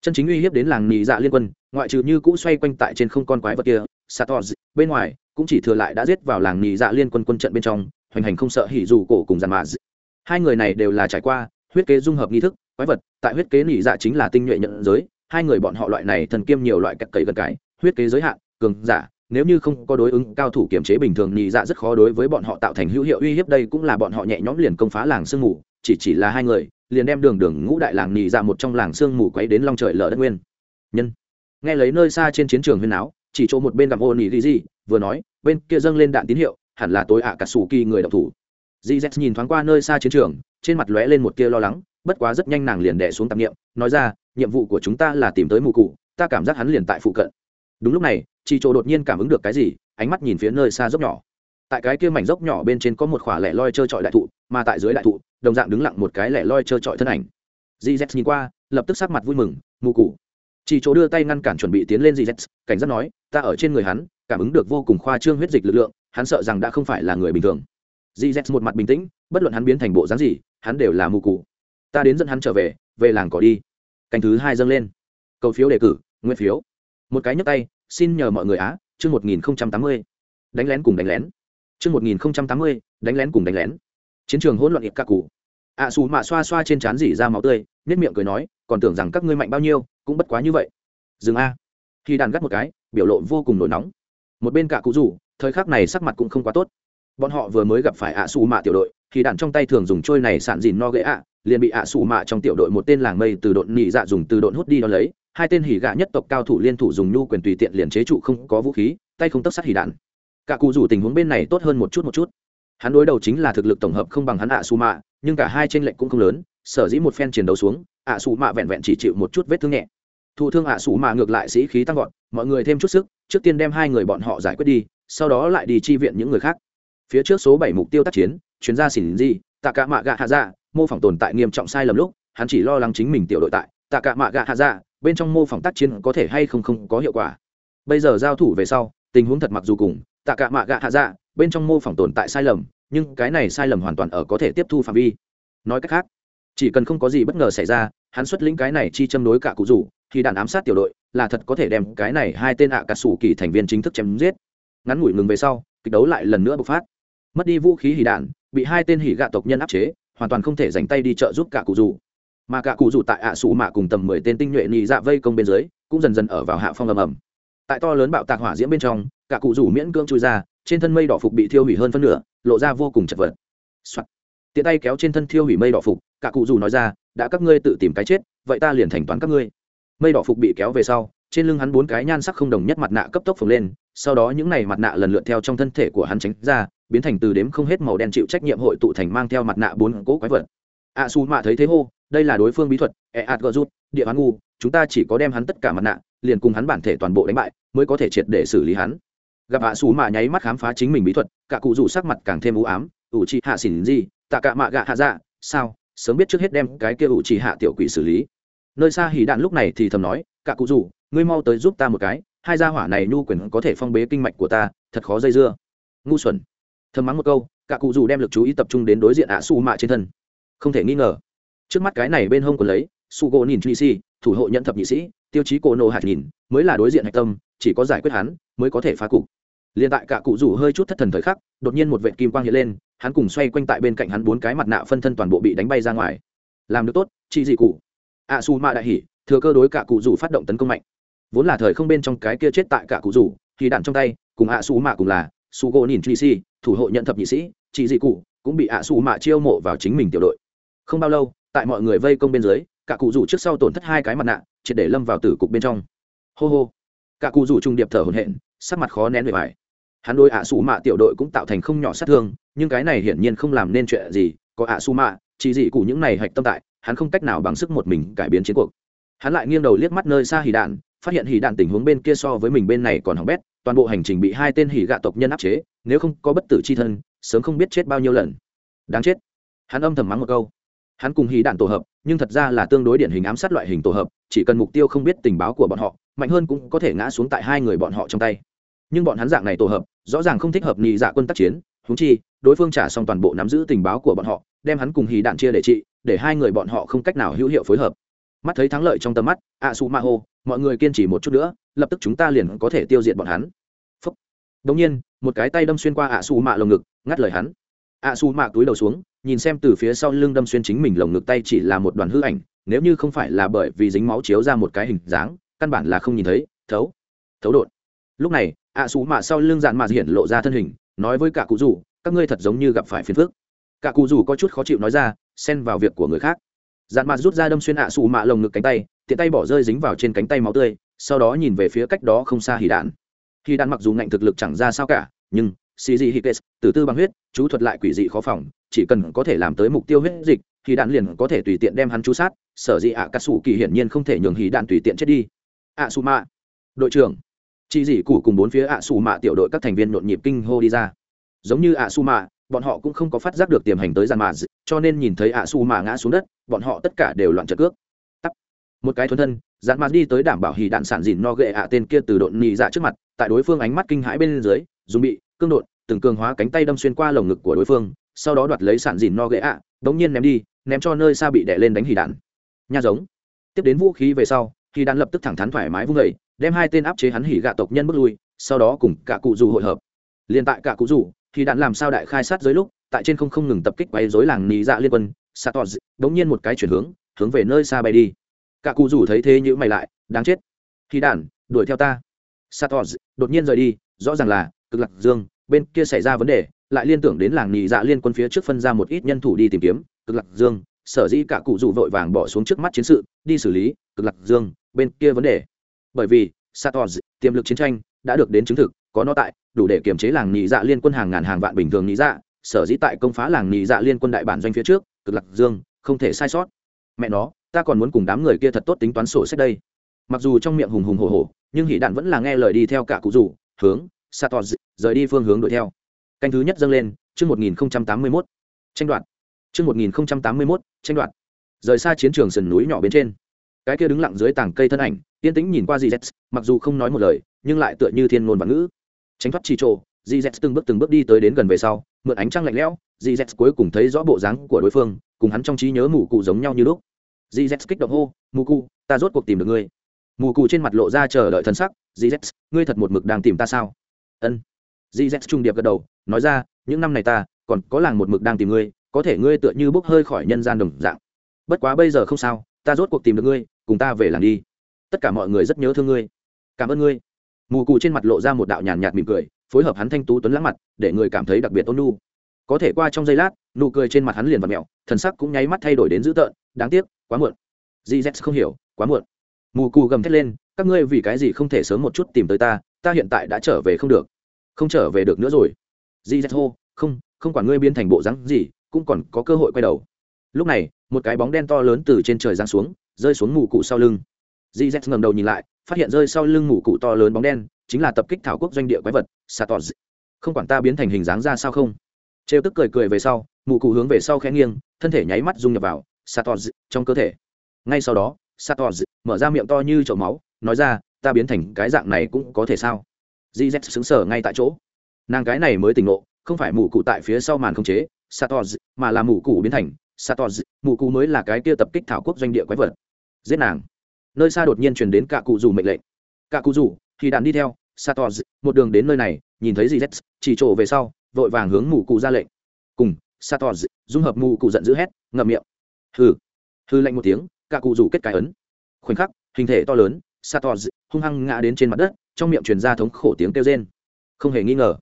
A: Chân chính uy hiếp đến làng nhị dạ liên quân, ngoại trừ như cũ xoay quanh tại trên không con quái vật kia, satos, bên ngoài, cũng chỉ thừa lại đã giết vào làng nhị dạ liên quân quân trận bên trong, hoành hành không sợ hỉ dù cổ cùng giàn mà hai người này đều là trải qua huyết kế dung hợp nghi thức quái vật, tại huyết kế nỉ dạ chính là tinh nhuệ nhận giới, hai người bọn họ loại này thần kiêm nhiều loại cặp cậy gần cái, huyết kế giới hạn, cường giả, nếu như không có đối ứng cao thủ kiểm chế bình thường nhị dạ rất khó đối với bọn họ tạo thành hữu hiệu uy hiếp, đây cũng là bọn họ nhẹ nhõm liền công phá làng sương mù, chỉ chỉ là hai người, liền đem đường đường ngũ đại làng nhị dạ một trong làng sương mù quấy đến long trời lở đất nguyên. Nhân, nghe lấy nơi xa trên chiến trường huyên áo chỉ chỗ một bên gặp ô nỉ đi gì vừa nói, bên kia dâng lên đạn tín hiệu, hẳn là tối ạ cả sủ kỳ người độc thủ. Z nhìn thoáng qua nơi xa chiến trường, trên mặt lóe lên một tia lo lắng bất quá rất nhanh nàng liền đẻ xuống tạp nghiệm nói ra, nhiệm vụ của chúng ta là tìm tới mù cụ, ta cảm giác hắn liền tại phụ cận. Đúng lúc này chị chỗ đột nhiên cảm ứng được cái gì, ánh mắt nhìn phía nơi xa dốc nhỏ. Tại cái kia mảnh dốc nhỏ bên trên có một khỏa lẻ loi trơ trọi đại thụ, mà tại dưới đại thụ, đồng dạng đứng lặng một cái lẻ loi trơ trọi thân ảnh. Gz nhìn qua, lập tức sắc mặt vui mừng, mù cụ. Chị chỗ đưa tay ngăn cản chuẩn bị tiến lên gz cảnh giác nói, ta ở trên người hắn, cảm ứng được vô cùng khoa trương huyết dịch lực lượng, hắn sợ rằng đã không phải là người bình thường. Gz một mặt bình tĩnh, bất luận hắn biến thành bộ dáng gì, hắn đều là mù cụ ta đến dẫn hắn trở về về làng cỏ đi. Canh thứ hai dâng lên. Cầu phiếu đề cử nguyên phiếu. Một cái nhấp tay, xin nhờ mọi người á, chương một nghìn tám mươi. Đánh lén cùng đánh lén. Chương một nghìn tám mươi, đánh lén cùng đánh lén. Chiến trường hỗn loạn hiệp các cụ. Ạ xù mạ xoa xoa trên trán dỉ ra máu tươi nhất miệng cười nói, còn tưởng rằng các ngươi mạnh bao nhiêu, cũng bất quá như vậy. Dừng a. Khi đàn gắt một cái, biểu lộ vô cùng nổi nóng. Một bên cả cụ rủ, thời khắc này sắc mặt cũng không quá tốt. Bọn họ vừa mới gặp phải ạ xù mạ tiểu đội, khi đàn trong tay thường dùng trôi này sạn dìn no ghế ạ liền bị ạ sủ mạ trong tiểu đội một tên làng mây từ độn nhị dạ dùng từ độn hút đi đó lấy. Hai tên hỉ gạ nhất tộc cao thủ liên thủ dùng nhu quyền tùy tiện liền chế trụ không có vũ khí, tay không tấp sát hỉ đạn. Cả cụ rủ tình huống bên này tốt hơn một chút một chút. Hắn đối đầu chính là thực lực tổng hợp không bằng hắn ạ sủ mạ, nhưng cả hai tranh lệch cũng không lớn, sở dĩ một phen chiến đấu xuống, ạ sủ mạ vẹn vẹn chỉ chịu một chút vết thương nhẹ. Thụ thương ạ sủ mạ ngược lại sĩ khí tăng vọt, mọi người thêm chút sức, trước tiên đem hai người bọn họ giải quyết đi, sau đó lại đi chi viện những người khác. Phía trước số bảy mục tiêu tác chiến, chuyên gia xỉn di tạ cả mạ gạ hạ dạ mô phỏng tồn tại nghiêm trọng sai lầm lúc, hắn chỉ lo lắng chính mình tiểu đội tại tạ cả mạ gạ hạ dạ bên trong mô phỏng tác chiến có thể hay không không có hiệu quả. Bây giờ giao thủ về sau, tình huống thật mặc dù cùng tạ cả mạ gạ hạ dạ bên trong mô phỏng tồn tại sai lầm, nhưng cái này sai lầm hoàn toàn ở có thể tiếp thu phạm vi. Nói cách khác, chỉ cần không có gì bất ngờ xảy ra, hắn xuất lĩnh cái này chi châm đối cả cụ rủ, thì đàn ám sát tiểu đội, là thật có thể đem cái này hai tên ạ à cà sủ kỳ thành viên chính thức chém giết. Ngắn ngủi ngừng về sau, kịch đấu lại lần nữa bộc phát. Mất đi vũ khí hỉ đạn, bị hai tên hỉ gạ tộc nhân áp chế hoàn toàn không thể dành tay đi trợ giúp cả cụ dù mà cả cụ dù tại ạ à sủ mạ cùng tầm mười tên tinh nhuệ nhị dạ vây công bên dưới, cũng dần dần ở vào hạ phong ầm ầm. Tại to lớn bạo tạc hỏa diễm bên trong, cả cụ dù miễn cưỡng chui ra, trên thân mây đỏ phục bị thiêu hủy hơn phân nửa, lộ ra vô cùng chật vật、Soạn. tiện tay kéo trên thân thiêu hủy mây đỏ phục, cả cụ dù nói ra, đã các ngươi tự tìm cái chết, vậy ta liền thành toán các ngươi. Mây đỏ phục bị kéo về sau, trên lưng hắn bốn cái nhan sắc không đồng nhất mặt nạ cấp tốc phồng lên, sau đó những này mặt nạ lần lượt theo trong thân thể của hắn tránh ra biến thành từ đếm không hết màu đen chịu trách nhiệm hội tụ thành mang theo mặt nạ bốn cỗ quái vật. A su mạ thấy thế hô, đây là đối phương bí thuật e ạt gợ rút, địa hắn ngu, chúng ta chỉ có đem hắn tất cả mặt nạ, liền cùng hắn bản thể toàn bộ đánh bại, mới có thể triệt để xử lý hắn. Gặp a su mạ nháy mắt khám phá chính mình bí thuật, cả cụ rủ sắc mặt càng thêm u ám, ủ chị hạ xỉn gì tạ cả mạ gạ hạ dạ sao? Sớm biết trước hết đem cái kia ủ chị hạ tiểu quỷ xử lý. Nơi xa hỉ đạn lúc này thì thầm nói, cả cụ rủ, ngươi mau tới giúp ta một cái, hai gia hỏa này nhu quyền có thể phong bế kinh mạch của ta, thật khó dây dưa. Ngu xuẩn thầm mắng một câu, cả cụ dù đem lực chú ý tập trung đến đối diện ạ su mạ trên thân. Không thể nghi ngờ, trước mắt cái này bên hông còn lấy su gỗ nhìn truy si thủ hộ nhận thập nhị sĩ, tiêu chí cổ nộ hạt nhìn, mới là đối diện hạch tâm, chỉ có giải quyết hắn, mới có thể phá cục. Liền tại cả cụ rủ hơi chút thất thần thời khắc, đột nhiên một vệ kim quang hiện lên, hắn cùng xoay quanh tại bên cạnh hắn bốn cái mặt nạ phân thân toàn bộ bị đánh bay ra ngoài. Làm được tốt, chị dị cụ. A su ma đại hỉ, thừa cơ đối cả cụ rủ phát động tấn công mạnh. Vốn là thời không bên trong cái kia chết tại cả cụ rủ thì đạn trong tay, cùng a su mạ cùng là su gỗ nhìn truy si, thủ hộ nhận thập nhị sĩ chị dị cụ, cũng bị ạ su mạ chiêu mộ vào chính mình tiểu đội. Không bao lâu, tại mọi người vây công bên dưới, cả cụ rủ trước sau tổn thất hai cái mặt nạ, triệt để lâm vào tử cục bên trong. Hô hô. Cả cụ rủ trung điệp thở hổn hển, sắc mặt khó nén bề bài hắn đôi ạ à mạ tiểu đội cũng tạo thành không nhỏ sát thương, nhưng cái này hiển nhiên không làm nên chuyện gì, có ạ à mạ chỉ dị cụ những này hạch tâm tại, hắn không cách nào bằng sức một mình cải biến chiến cuộc. Hắn lại nghiêng đầu liếc mắt nơi xa hỉ đạn, phát hiện hỉ đạn tình huống bên kia so với mình bên này còn hỏng bét toàn bộ hành trình bị hai tên hỉ gạ tộc nhân áp chế, nếu không có bất tử c h i thân, sớm không biết chết bao nhiêu lần. Đáng chết. Hắn âm thầm mắng một câu. Hắn cùng hỉ đạn tổ hợp, nhưng thật ra là tương đối điển hình ám sát loại hình tổ hợp, chỉ cần mục tiêu không biết tình báo của bọn họ, mạnh hơn cũng có thể ngã xuống tại hai người bọn họ trong tay. Nhưng bọn hắn dạng này tổ hợp, rõ ràng không thích hợp nhị dạ quân tác chiến húng chi, đối phương trả xong toàn bộ nắm giữ tình báo của bọn họ, đem hắn cùng hì đạn chia để trị, để hai người bọn họ không cách nào hữu hiệu phối hợp. Mắt thấy thắng lợi trong tầm mắt a su ma hô mọi người kiên trì một chút nữa lập tức chúng ta liền có thể tiêu diệt bọn hắn Phúc. Đồng nhiên, một cái tay đâm xuyên qua ạ xù mạ lồng ngực, ngắt lời hắn. ạ xù mạ túi đầu xuống, nhìn xem từ phía sau lưng đâm xuyên chính mình lồng ngực tay chỉ là một đoàn hư ảnh, nếu như không phải là bởi vì dính máu chiếu ra một cái hình dáng, căn bản là không nhìn thấy, thấu, thấu đột. Lúc này, ạ xù mạ sau lưng dạn mạ hiện lộ ra thân hình nói với cả cụ rủ các ngươi thật giống như gặp phải phiền phức cả cụ rủ có chút khó chịu nói ra xen vào việc của người khác dạn mạ rút ra đâm xuyên ạ xù mạ lồng ngực cánh tay tiện tay bỏ rơi dính vào trên cánh tay máu tươi, sau đó nhìn về phía cách đó không xa hì đạn. Hì đạn mặc dù ngạnh thực lực chẳng ra sao cả, nhưng xì dị hikes từ tư bằng huyết, chú thuật lại quỷ dị khó phòng, chỉ cần có thể làm tới mục tiêu huyết dịch thì đạn liền có thể tùy tiện đem hắn chú sát, sở dĩ ạ cà sủ kỳ hiển nhiên không thể nhường hì đạn tùy tiện chết đi. Ạ xù mạ. Đội trưởng. Chị dị cụ cùng bốn phía ạ xù mạ tiểu đội các thành viên nhộn nhịp kinh hô đi ra. Giống như ạ xù mạ, bọn họ cũng không có phát giác được tiềm hành tới gian mạ cho nên nhìn thấy ạ xù mạ ngã xuống đất, bọn họ tất cả đều loạn trợ cước một cái thuần thân dạn mạ đi tới đảm bảo hì đạn sản dìn no ghệ ạ tên kia từ độn nhị dạ trước mặt, tại đối phương ánh mắt kinh hãi bên dưới, dùng bị, cương đột từng cường hóa cánh tay đâm xuyên qua lồng ngực của đối phương, sau đó đoạt lấy sản dìn no ghệ ạ, đống nhiên ném đi, ném cho nơi xa bị đè lên đánh hì đạn. Nha giống. Tiếp đến vũ khí về sau hì đạn lập tức thẳng thắn thoải mái vung vẩy đem hai tên áp chế hắn hỉ gạ tộc nhân bước lui, sau đó cùng cả cụ dù hội hợp. Liền tại cả cụ dù thì đạn làm sao đại khai sát dưới lúc, tại trên không không ngừng tập kích quay rối làng nì dạ liên quân satos đống nhiên một cái chuyển hướng hướng về nơi xa bay đi cả cụ rủ thấy thế như mày lại, đáng chết. Khi đạn đuổi theo ta. Satos đột nhiên rời đi, rõ ràng là cực lạc dương, bên kia xảy ra vấn đề, lại liên tưởng đến làng nhị dạ liên quân phía trước phân ra một ít nhân thủ đi tìm kiếm. Cực lạc dương, sở dĩ cả cụ rủ vội vàng bỏ xuống trước mắt chiến sự, đi xử lý cực lạc dương bên kia vấn đề. Bởi vì, satos tiềm lực chiến tranh đã được đến chứng thực, có nó tại, đủ để kiềm chế làng nhị dạ liên quân hàng ngàn hàng vạn bình thường nhị dạ sở dĩ tại công phá làng nhị dạ liên quân đại bản doanh phía trước, cực lạc dương không thể sai sót. Mẹ nó ta còn muốn cùng đám người kia thật tốt tính toán sổ sách đây. Mặc dù trong miệng hùng hùng hổ hổ, nhưng hỉ đạn vẫn là nghe lời đi theo cả cụ rủ, hướng satos rời đi phương hướng đuổi theo. Canh thứ nhất dâng lên, chương một nghìn tám mươi mốt. Tranh đoạt. Chương một nghìn tám mươi mốt, tranh đoạt. Rời xa chiến trường sườn núi nhỏ bên trên. Cái kia đứng lặng dưới tảng cây thân ảnh, yên tĩnh nhìn qua gz mặc dù không nói một lời, nhưng lại tựa như thiên ngôn văn ngữ. Tránh thoát chi trộ gz từng bước từng bước đi tới đến gần về sau, mượn ánh trăng lạnh lẽo gz cuối cùng thấy rõ bộ dáng của đối phương, cùng hắn trong trí nhớ mủ cụ giống nhau như lúc gz kích động hô, mù cụ ta rốt cuộc tìm được ngươi. Mù cụ trên mặt lộ ra chờ đợi thân sắc gz ngươi thật một mực đang tìm ta sao? Ân. Gz trung điệp gật đầu, nói ra, những năm này ta còn có làng một mực đang tìm ngươi, có thể ngươi tựa như bốc hơi khỏi nhân gian đồng dạng. Bất quá bây giờ không sao, ta rốt cuộc tìm được ngươi, cùng ta về làng đi. Tất cả mọi người rất nhớ thương ngươi. Cảm ơn ngươi. Mù cụ trên mặt lộ ra một đạo nhàn nhạt mỉm cười, phối hợp hắn thanh tú tuấn lãng mặt, để người cảm thấy đặc biệt ôn nu có thể qua trong giây lát, nụ cười trên mặt hắn liền và mẹo, thần sắc cũng nháy mắt thay đổi đến dữ tợn, đáng tiếc quá muộn. Gz không hiểu, quá muộn. Mù cù gầm thét lên, các ngươi vì cái gì không thể sớm một chút tìm tới ta ta hiện tại đã trở về không được. Không trở về được nữa rồi. Gz hô, không không quản ngươi biến thành bộ rắn gì, cũng còn có cơ hội quay đầu. Lúc này, một cái bóng đen to lớn từ trên trời giáng xuống, rơi xuống mù cụ sau lưng. Gz ngầm đầu nhìn lại, phát hiện rơi sau lưng mù cụ to lớn bóng đen, chính là tập kích thảo quốc doanh địa quái vật satos không quản ta biến thành hình dáng ra sao không? Trêu tức cười cười về sau, mù cụ hướng về sau khẽ nghiêng, thân thể nháy mắt dung nhập vào satos trong cơ thể. Ngay sau đó satos mở ra miệng to như chậu máu, nói ra, ta biến thành cái dạng này cũng có thể sao? Gz xứng sở ngay tại chỗ. Nàng cái này mới tỉnh ngộ, không phải mụ cụ tại phía sau màn không chế satos mà là mụ cụ biến thành. Satos mụ cụ mới là cái kia tập kích thảo quốc doanh địa quái vật. Giết nàng. Nơi xa đột nhiên truyền đến cả cụ rủ mệnh lệnh. Cả cụ rủ thì đàn đi theo. Satos một đường đến nơi này, nhìn thấy gz chỉ trổ về sau, vội vàng hướng mụ cụ ra lệnh. Cùng satos dung hợp mụ cụ giận dữ hét, ngậm miệng hừ. Hư lạnh một tiếng, cả cụ rủ kết cái ấn. Khoảnh khắc, hình thể to lớn satos hung hăng ngã đến trên mặt đất, trong miệng truyền ra thống khổ tiếng kêu rên. Không hề nghi ngờ.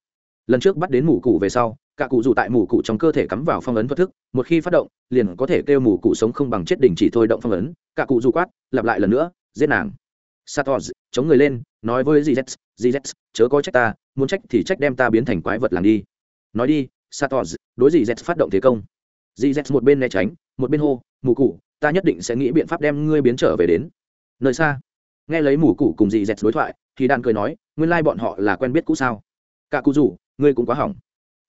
A: Lần trước bắt đến mù cụ về sau, cả cụ rủ tại mù cụ trong cơ thể cắm vào phong ấn thoát thức, một khi phát động, liền có thể kêu mù cụ sống không bằng chết đình chỉ thôi động phong ấn. Cả cụ rủ quát, lặp lại lần nữa, giết nàng. Satos chống người lên, nói với gz gz chớ có trách ta, muốn trách thì trách đem ta biến thành quái vật làm đi. Nói đi satos đối gz phát động thế công. Gz một bên né tránh một bên hô, mù cụ ta nhất định sẽ nghĩ biện pháp đem ngươi biến trở về đến. Nơi xa, nghe lấy mù cụ cùng dì dẹt đối thoại, thì đàn cười nói, nguyên lai bọn họ là quen biết cũ sao? Cả cụ rủ, ngươi cũng quá hỏng.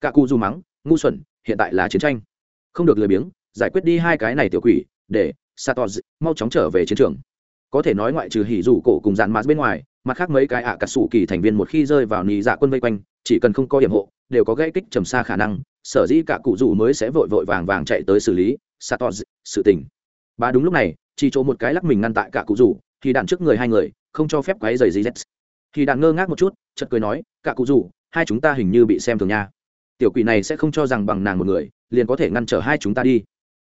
A: Cả cụ dù mắng, ngu xuẩn, hiện tại là chiến tranh. Không được lười biếng, giải quyết đi hai cái này tiểu quỷ, để satos mau chóng trở về chiến trường. Có thể nói ngoại trừ hỉ rủ cổ cùng dàn mạt bên ngoài, mặt khác mấy cái ạ à cà sủ kỳ thành viên một khi rơi vào nì dạ quân vây quanh, chỉ cần không có điểm hộ, đều có gây kích trầm xa khả năng, sở dĩ cả cụ rủ mới sẽ vội vội vàng vàng chạy tới xử lý satos sự tình. Bà đúng lúc này, chỉ chỗ một cái lắc mình ngăn tại cả cụ rủ, thì đạn trước người hai người, không cho phép quấy giày gì z thì đạn ngơ ngác một chút chật cười nói, cả cụ rủ, hai chúng ta hình như bị xem thường nha. Tiểu quỷ này sẽ không cho rằng bằng nàng một người, liền có thể ngăn trở hai chúng ta đi.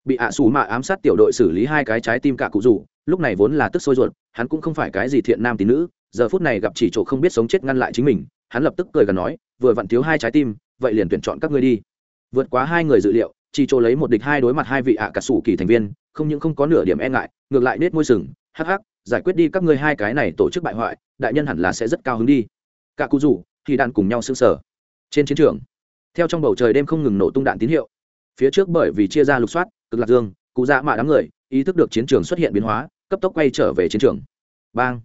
A: Bị ạ xù mạ ám sát tiểu đội xử lý hai cái trái tim cả cụ rủ, lúc này vốn là tức sôi ruột, hắn cũng không phải cái gì thiện nam tín nữ, giờ phút này gặp chỉ chỗ không biết sống chết ngăn lại chính mình, hắn lập tức cười gần nói, vừa vặn thiếu hai trái tim, vậy liền tuyển chọn các ngươi đi. Vượt quá hai người dự liệu chỉ chỗ lấy một địch hai đối mặt hai vị ạ cả sủ kỳ thành viên, không những không có nửa điểm e ngại, ngược lại nết môi sừng, hắc hắc, giải quyết đi các ngươi hai cái này tổ chức bại hoại, đại nhân hẳn là sẽ rất cao hứng đi. Cả cụ rủ, thì đạn cùng nhau sững sờ. Trên chiến trường, theo trong bầu trời đêm không ngừng nổ tung đạn tín hiệu. Phía trước bởi vì chia ra lục soát, cực lạc dương, cụ dạ mạ đám người, ý thức được chiến trường xuất hiện biến hóa, cấp tốc quay trở về chiến trường. Bang!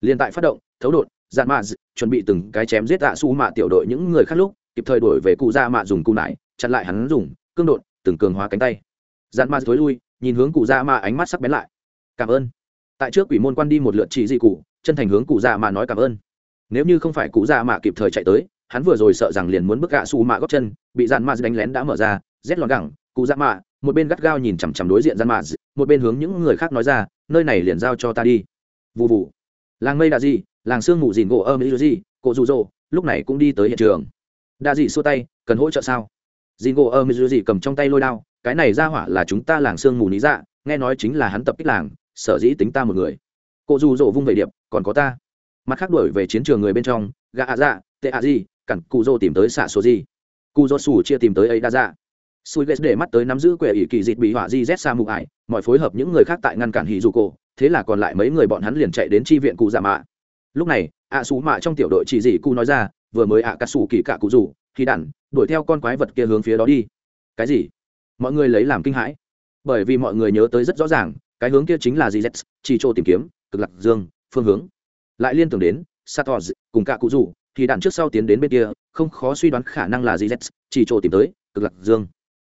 A: Liên tại phát động, thấu đột dạn mạ chuẩn bị từng cái chém giết tạ su mạ tiểu đội những người khác lúc, kịp thời đổi về cụ dạ mạ dùng cụ nải, chặn lại hắn dùng, cương đột từng cường hóa cánh tay. Dạn ma thối lui nhìn hướng cụ dạ mà ánh mắt sắc bén lại. Cảm ơn. Tại trước quỷ môn quan đi một lượt chỉ dị cụ chân thành hướng cụ dạ mà nói cảm ơn. Nếu như không phải cụ dạ mà kịp thời chạy tới hắn vừa rồi sợ rằng liền muốn bước gạ su mạ góp chân bị dạn ma đánh lén đã mở ra rét lọt gẳng cụ dạ mạ một bên gắt gao nhìn chằm chằm đối diện gian mạ một bên hướng những người khác nói ra nơi này liền giao cho ta đi. Vụ vụ làng mây đà gì, làng sương mù dìn gỗ ơ mỹ gì cổ rụ rỗ lúc này cũng đi tới hiện trường. Đa dị xua tay cần hỗ trợ sao? Jingo gỗ cầm trong tay lôi đao cái này ra hỏa là chúng ta làng xương mù ní dạ nghe nói chính là hắn tập kích làng sở dĩ tính ta một người. Cô dù rộ vung về điệp còn có ta. Mặt khác đuổi về chiến trường người bên trong gạ ạ dạ tệ ạ gì, cặn cụ dô tìm tới xạ số gì cụ dô sủ chia tìm tới ấy đa dạ Sui để mắt tới nắm giữ quẻ ỷ kỳ dịch bị hỏa di z sa mục ải, mọi phối hợp những người khác tại ngăn cản hỉ dù cổ, thế là còn lại mấy người bọn hắn liền chạy đến chi viện cụ dạ mạ. Lúc này, ạ sú mạ trong tiểu đội chỉ dị cụ nói ra, vừa mới ạ cắt sủ kỳ cả cụ rủ, khi đạn đuổi theo con quái vật kia hướng phía đó đi. Cái gì? Mọi người lấy làm kinh hãi. Bởi vì mọi người nhớ tới rất rõ ràng, cái hướng kia chính là gì z, chỉ chỗ tìm kiếm, cực lạc dương, phương hướng. Lại liên tưởng đến sator cùng cả cụ rủ thì đạn trước sau tiến đến bên kia, không khó suy đoán khả năng là gì z, chỉ chỗ tìm tới, cực lạc dương.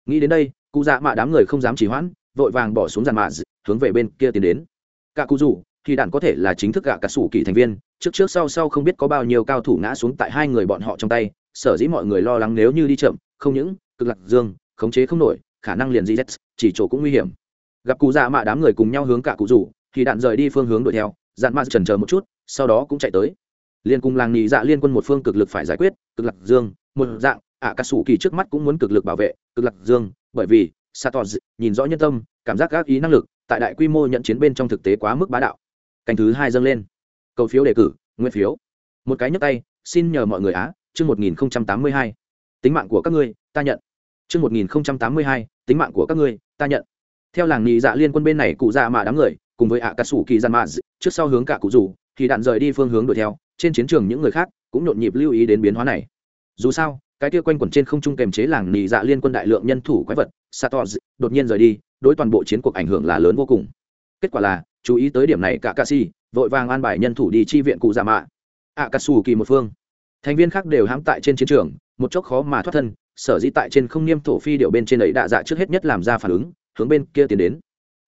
A: Nghĩ đến đây, cụ dạ mạ đám người không dám trì hoãn, vội vàng bỏ xuống giàn mạ, hướng về bên kia tiến đến. Cả cụ rủ thì đạn có thể là chính thức gạ cả sủ kỳ thành viên, trước trước sau sau không biết có bao nhiêu cao thủ ngã xuống tại hai người bọn họ trong tay sở dĩ mọi người lo lắng nếu như đi chậm, không những cực lạc dương khống chế không nổi, khả năng liền gz chỉ chỗ cũng nguy hiểm. Gặp cụ dạ mạ đám người cùng nhau hướng cả cụ rủ, thì đạn rời đi phương hướng đuổi theo, dạn ma trần chờ một chút, sau đó cũng chạy tới. Liên cùng làng nhị dạ liên quân một phương cực lực phải giải quyết, cực lạc dương, một dạng ạ cà sủ kỳ trước mắt cũng muốn cực lực bảo vệ cực lạc dương, bởi vì sator nhìn rõ nhân tâm, cảm giác các ý năng lực, tại đại quy mô nhận chiến bên trong thực tế quá mức bá đạo. Cành thứ hai dâng lên. Cầu phiếu đề cử nguyên phiếu. Một cái nhấp tay, xin nhờ mọi người á chương một nghìn tám mươi hai tính mạng của các ngươi ta nhận. Chương một nghìn tám mươi hai tính mạng của các ngươi ta nhận. Theo làng nhị dạ liên quân bên này cụ dạ mà đám người cùng với ạ Cát sủ kỳ gian mạ trước sau hướng cả cụ rủ thì đạn rời đi phương hướng đuổi theo trên chiến trường những người khác cũng nhộn nhịp lưu ý đến biến hóa này. Dù sao cái kia quanh quẩn trên không trung kềm chế làng nhị dạ liên quân đại lượng nhân thủ quái vật sator đột nhiên rời đi đối toàn bộ chiến cuộc ảnh hưởng là lớn vô cùng. Kết quả là chú ý tới điểm này cả Kakashi, vội vàng an bài nhân thủ đi chi viện cụ dạ mạ. Ạ Cát sủ kỳ một phương thành viên khác đều hãm tại trên chiến trường, một chốc khó mà thoát thân, sở dĩ tại trên không niêm thổ phi điệu bên trên ấy đạ dạ trước hết nhất làm ra phản ứng, hướng bên kia tiến đến.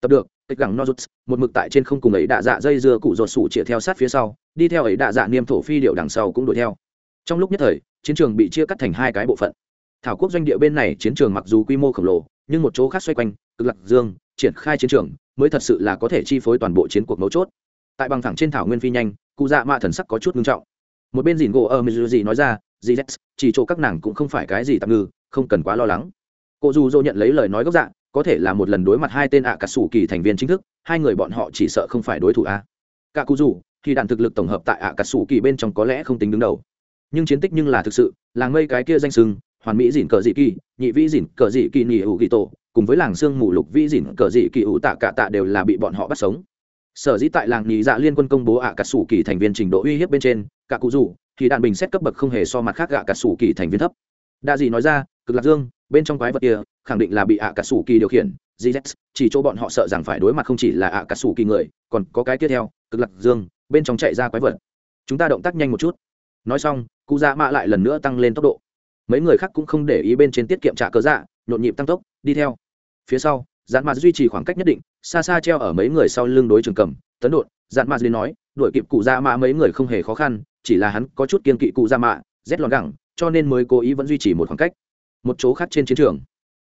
A: Tập được, tịch gẳng nozuts, một mực tại trên không cùng ấy đạ dạ dây dưa cụ ruột sủ chĩa theo sát phía sau, đi theo ấy đạ dạ niêm thổ phi điệu đằng sau cũng đuổi theo. Trong lúc nhất thời, chiến trường bị chia cắt thành hai cái bộ phận. Thảo quốc doanh địa bên này chiến trường mặc dù quy mô khổng lồ, nhưng một chỗ khác xoay quanh, cực lạc dương, triển khai chiến trường, mới thật sự là có thể chi phối toàn bộ chiến cuộc mấu chốt. Tại bằng thẳng trên thảo nguyên phi nhanh, cụ dạ mạ thần sắc có chút ngưng trọng một bên dìn gỗ ở mizuji nói ra gz chỉ chỗ các nàng cũng không phải cái gì tạm ngư, không cần quá lo lắng. Cô dù dô nhận lấy lời nói gốc dạ có thể là một lần đối mặt hai tên ạ à cà sủ kỳ thành viên chính thức, hai người bọn họ chỉ sợ không phải đối thủ a. Cả cụ dù thì đạn thực lực tổng hợp tại ạ à cà sủ kỳ bên trong có lẽ không tính đứng đầu. Nhưng chiến tích nhưng là thực sự, làng mây cái kia danh sưng, hoàn mỹ dỉn cờ dị kỳ, nhị vĩ dỉn cờ dị kỳ nhị hữu kỳ tổ, cùng với làng sương mù lục vĩ dỉn cờ dị kỳ hữu tạ cả tạ đều là bị bọn họ bắt sống sở dĩ tại làng nhị dạ liên quân công bố ạ à cà sủ kỳ thành viên trình độ uy hiếp bên trên, cả cụ rủ, thì đạn bình xét cấp bậc không hề so mặt khác gạ cả sủ kỳ thành viên thấp. Đa gì nói ra, cực lạc dương, bên trong quái vật kia, khẳng định là bị ạ cả sủ kỳ điều khiển gz chỉ chỗ bọn họ sợ rằng phải đối mặt không chỉ là ạ cả sủ kỳ người, còn có cái tiếp theo, cực lạc dương, bên trong chạy ra quái vật. Chúng ta động tác nhanh một chút. Nói xong, cụ dạ mạ lại lần nữa tăng lên tốc độ. Mấy người khác cũng không để ý bên trên tiết kiệm trả cớ dạ nhộn nhịp tăng tốc, đi theo. Phía sau dạn mạt duy trì khoảng cách nhất định, xa xa treo ở mấy người sau lưng đối trường cầm, tấn đột dạn mạt liên nói, đuổi kịp cụ dạ mạ mấy người không hề khó khăn, chỉ là hắn có chút kiên kỵ cụ dạ mạ rét lọt gẳng, cho nên mới cố ý vẫn duy trì một khoảng cách. Một chỗ khác trên chiến trường.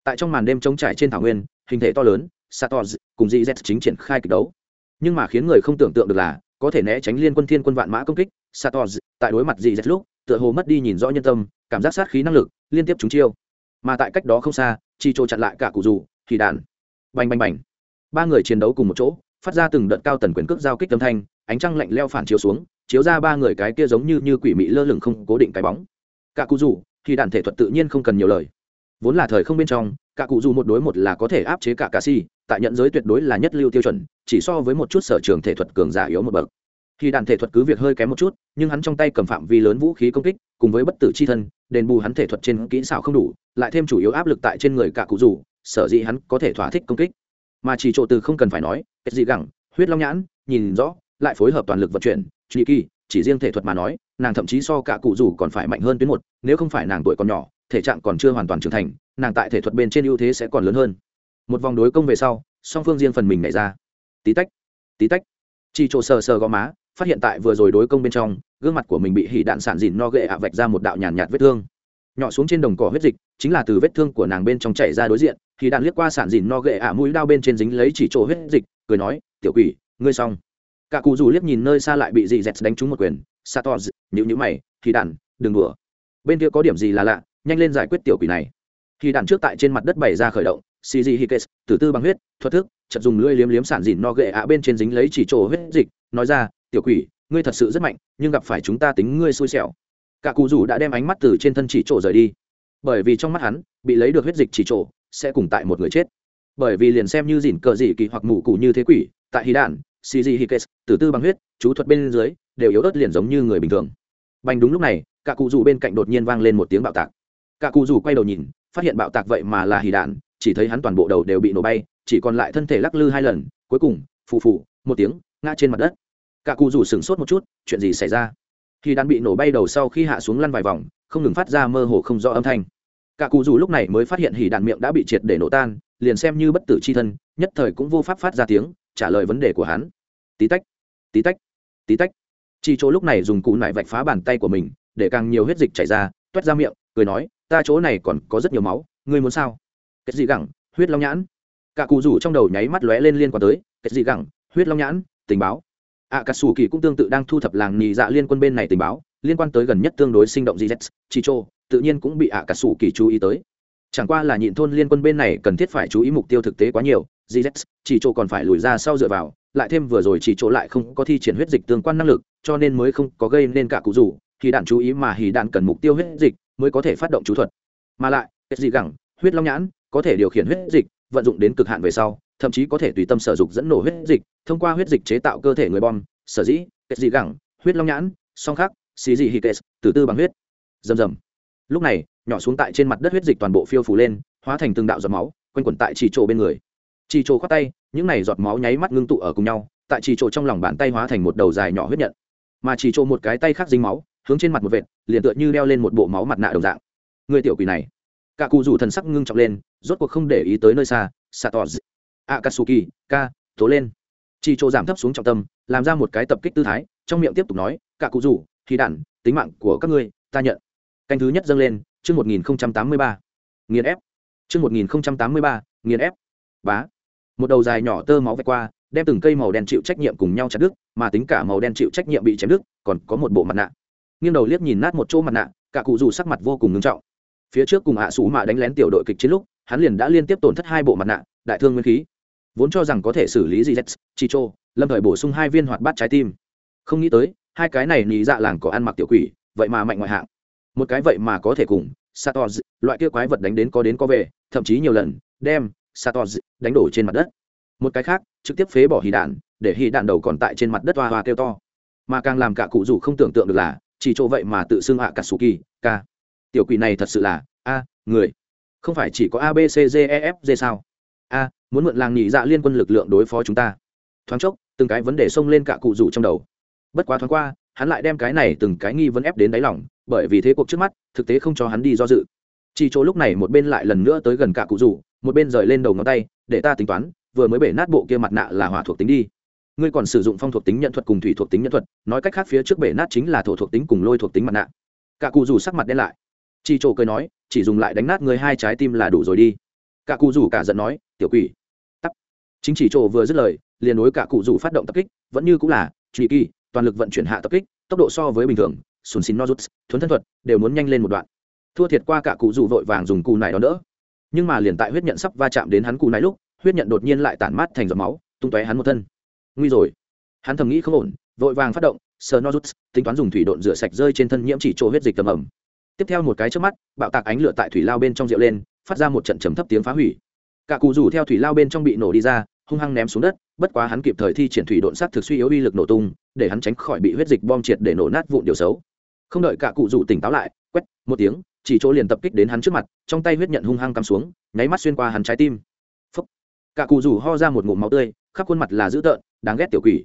A: Tại trong màn đêm trống trải trên thảo nguyên, hình thể to lớn sator cùng dị z chính triển khai kịch đấu. Nhưng mà khiến người không tưởng tượng được là, có thể né tránh liên quân thiên quân vạn mã công kích sator tại đối mặt dị z lúc, tựa hồ mất đi nhìn rõ nhân tâm, cảm giác sát khí năng lực, liên tiếp trúng chiêu. Mà tại cách đó không xa, chi trô chặn lại cả cụ dù thì đạn bành bành bành. Ba người chiến đấu cùng một chỗ, phát ra từng đợt cao tần quyền cước giao kích âm thanh, ánh trăng lạnh leo phản chiếu xuống, chiếu ra ba người cái kia giống như như quỷ mị lơ lửng không cố định cái bóng. Cả cụ dù, thì đạn thể thuật tự nhiên không cần nhiều lời. Vốn là thời không bên trong, cả cụ dù một đối một là có thể áp chế cả cà si, tại nhận giới tuyệt đối là nhất lưu tiêu chuẩn, chỉ so với một chút sở trường thể thuật cường giả yếu một bậc. Khi đạn thể thuật cứ việc hơi kém một chút, nhưng hắn trong tay cầm phạm vi lớn vũ khí công kích, cùng với bất tử c h i thân, đền bù hắn thể thuật trên kỹ xảo không đủ, lại thêm chủ yếu áp lực tại trên người cả cụ dù sở dĩ hắn có thể thỏa thích công kích. Mà chỉ chỗ từ không cần phải nói kết dị gẳng huyết long nhãn nhìn rõ lại phối hợp toàn lực vận chuyển truy kỳ chỉ riêng thể thuật mà nói nàng thậm chí so cả cụ rủ còn phải mạnh hơn tuyến một nếu không phải nàng tuổi còn nhỏ thể trạng còn chưa hoàn toàn trưởng thành nàng tại thể thuật bên trên ưu thế sẽ còn lớn hơn. Một vòng đối công về sau song phương riêng phần mình nhảy ra. Tí tách tí tách. Chỉ chỗ sờ sờ gò má phát hiện tại vừa rồi đối công bên trong gương mặt của mình bị hỉ đạn sản dìn no ghệ ạ vạch ra một đạo nhàn nhạt, vết thương nhỏ xuống trên đồng cỏ huyết dịch, chính là từ vết thương của nàng bên trong chảy ra đối diện thì đạn liếc qua sản dìn no ghệ ạ mũi đao bên trên dính lấy chỉ chỗ huyết dịch, cười nói, tiểu quỷ, ngươi xong. Cả cụ dù liếc nhìn nơi xa lại bị dị dẹt đánh trúng một quyền sator nhữ nhữ mày thì đạn, đừng đùa. Bên kia có điểm gì là lạ, nhanh lên giải quyết tiểu quỷ này. Thì đạn trước tại trên mặt đất bày ra khởi động cg hikes, tử tư bằng huyết thoát thức chật dùng lưỡi liếm liếm sản dìn no ghệ ạ bên trên dính lấy chỉ chỗ huyết dịch, nói ra, tiểu quỷ, ngươi thật sự rất mạnh, nhưng gặp phải chúng ta tính ngươi xui xẻo cả cụ rủ đã đem ánh mắt từ trên thân chỉ chỗ rời đi. Bởi vì trong mắt hắn, bị lấy được huyết dịch chỉ chỗ sẽ cùng tại một người chết. Bởi vì liền xem như dìn cờ dị kỳ hoặc mù cụ như thế quỷ, tại hí đạn cg hikes tử tư bằng huyết, chú thuật bên dưới, đều yếu ớt liền giống như người bình thường. Bành đúng lúc này, cả cụ rủ bên cạnh đột nhiên vang lên một tiếng bạo tạc. Cả cụ rủ quay đầu nhìn, phát hiện bạo tạc vậy mà là hì đạn, chỉ thấy hắn toàn bộ đầu đều bị nổ bay, chỉ còn lại thân thể lắc lư hai lần, cuối cùng, phù phù, một tiếng, ngã trên mặt đất. Cả cụ rủ sửng sốt một chút, chuyện gì xảy ra? Khi đạn bị nổ bay đầu sau khi hạ xuống lăn vài vòng, không ngừng phát ra mơ hồ không rõ âm thanh. Cả cụ rủ lúc này mới phát hiện hỉ đạn miệng đã bị triệt để nổ tan, liền xem như bất tử c h i thân, nhất thời cũng vô pháp phát ra tiếng, trả lời vấn đề của hắn. Tí tách tí tách tí tách. Chi chỗ lúc này dùng cụ nải vạch phá bàn tay của mình, để càng nhiều huyết dịch chảy ra t u é t ra miệng, cười nói, ta chỗ này còn có rất nhiều máu, ngươi muốn sao? Cái gì gẳng, huyết long nhãn. Cả cụ rủ trong đầu nháy mắt lóe lên liên quan tới, cái gì gẳng, huyết long nhãn, tình báo ạ cà sù kỳ cũng tương tự đang thu thập làng nhì dạ liên quân bên này tình báo, liên quan tới gần nhất tương đối sinh động gz chi chô tự nhiên cũng bị ạ cà sù kỳ chú ý tới. Chẳng qua là nhịn thôn liên quân bên này cần thiết phải chú ý mục tiêu thực tế quá nhiều gz chỉ chỗ còn phải lùi ra sau dựa vào, lại thêm vừa rồi chỉ chỗ lại không có thi triển huyết dịch tương quan năng lực, cho nên mới không có gây nên cả cụ rủ thì đạn chú ý mà hì đạn cần mục tiêu huyết dịch mới có thể phát động chú thuật. Mà lại cái gì gẳng, huyết long nhãn, có thể điều khiển huyết dịch, vận dụng đến cực hạn về sau thậm chí có thể tùy tâm sở dục dẫn nổ huyết dịch, thông qua huyết dịch chế tạo cơ thể người bom, sở dĩ kết dị gẳng, huyết long nhãn, song khắc, xì dị hì kết từ tư bằng huyết. Rầm rầm. Lúc này, nhỏ xuống tại trên mặt đất huyết dịch toàn bộ phiêu phủ lên, hóa thành từng đạo giọt máu, quanh quẩn tại chỉ chỗ bên người. Chỉ chỗ khoát tay, những này giọt máu nháy mắt ngưng tụ ở cùng nhau, tại chỉ chỗ trong lòng bàn tay hóa thành một đầu dài nhỏ huyết nhận. Mà chỉ chỗ một cái tay khác dính máu, hướng trên mặt một vệt, liền tựa như đeo lên một bộ máu mặt nạ đồng dạng. Người tiểu quỷ này. Cả cụ rủ thần sắc ngưng trọng lên, rốt cuộc không để ý tới nơi xa sator akatsuki ca, tố lên. Chỉ chỗ giảm thấp xuống trọng tâm làm ra một cái tập kích tư thái trong miệng tiếp tục nói cả cụ rủ thì đản tính mạng của các ngươi ta nhận. Canh thứ nhất dâng lên chương một nghìn tám mươi ba. Nghiền ép. Chương một nghìn tám mươi ba nghiền ép. Bá. Một đầu dài nhỏ tơ máu vạch qua đem từng cây màu đen chịu trách nhiệm cùng nhau chặt đứt mà tính cả màu đen chịu trách nhiệm bị chém đứt còn có một bộ mặt nạ. Nghiêng đầu liếc nhìn nát một chỗ mặt nạ cả cụ dù sắc mặt vô cùng ngưng trọng. Phía trước cùng hạ à sủ mạ đánh lén tiểu đội kịch chiến lúc hắn liền đã liên tiếp tổn thất hai bộ mặt nạ đại thương nguyên khí vốn cho rằng có thể xử lý gì z chicho lâm thời bổ sung hai viên hoạt bát trái tim. Không nghĩ tới, hai cái này nị dạ làng có ăn mặc tiểu quỷ, vậy mà mạnh ngoại hạng. Một cái vậy mà có thể cùng sator loại kia quái vật đánh đến có đến có về, thậm chí nhiều lần đem sator đánh đổ trên mặt đất. Một cái khác, trực tiếp phế bỏ hì đạn, để hì đạn đầu còn tại trên mặt đất hoa hoa kêu to. Mà càng làm cả cụ dù không tưởng tượng được là, chỉ chỗ vậy mà tự xưng hạ cả su kỳ k tiểu quỷ này thật sự là, a, người. Không phải chỉ có a b c d e f g sao? Muốn mượn làng nhị dạ liên quân lực lượng đối phó chúng ta. Thoáng chốc, từng cái vấn đề xông lên cả cụ rủ trong đầu. Bất quá thoáng qua, hắn lại đem cái này từng cái nghi vấn ép đến đáy lòng, bởi vì thế cuộc trước mắt, thực tế không cho hắn đi do dự. Chỉ chỗ lúc này một bên lại lần nữa tới gần cả cụ rủ, một bên rời lên đầu ngón tay, để ta tính toán, vừa mới bể nát bộ kia mặt nạ là hỏa thuộc tính đi. Ngươi còn sử dụng phong thuộc tính nhận thuật cùng thủy thuộc tính nhận thuật, nói cách khác phía trước bể nát chính là thổ thuộc tính cùng lôi thuộc tính mặt nạ. Cả cụ rủ sắc mặt đen lại. Chi chỗ cười nói, chỉ dùng lại đánh nát người hai trái tim là đủ rồi đi. Cả cụ rủ cả giận nói, tiểu quỷ chính chỉ chỗ vừa dứt lời, liền đối cả cụ rủ phát động tập kích, vẫn như cũng là truy kỳ, toàn lực vận chuyển hạ tập kích, tốc độ so với bình thường sùn xin nozuts, thuấn thân thuật, đều muốn nhanh lên một đoạn. Thua thiệt qua cả cụ rủ vội vàng dùng cù này đó đỡ nhưng mà liền tại huyết nhận sắp va chạm đến hắn cù này lúc, huyết nhận đột nhiên lại tản mát thành giọt máu, tung tóe hắn một thân. Nguy rồi. Hắn thầm nghĩ không ổn, vội vàng phát động sờ nozuts, tính toán dùng thủy độn rửa sạch rơi trên thân nhiễm chỉ chỗ huyết dịch tầm ẩm. Tiếp theo một cái trước mắt, bạo tạc ánh lửa tại thủy lao bên trong rượu lên, phát ra một trận trầm thấp tiếng phá hủy. Cả cụ rủ theo thủy lao bên trong bị nổ đi ra hung hăng ném xuống đất, bất quá hắn kịp thời thi triển thủy độn sát thực suy yếu uy lực nổ tung, để hắn tránh khỏi bị huyết dịch bom triệt để nổ nát vụn điều xấu. Không đợi cả cụ rủ tỉnh táo lại, quét, một tiếng, chỉ chỗ liền tập kích đến hắn trước mặt, trong tay huyết nhận hung hăng cắm xuống, nháy mắt xuyên qua hắn trái tim. Phúc. cả cụ rủ ho ra một ngụm máu tươi, khắp khuôn mặt là dữ tợn, đáng ghét tiểu quỷ.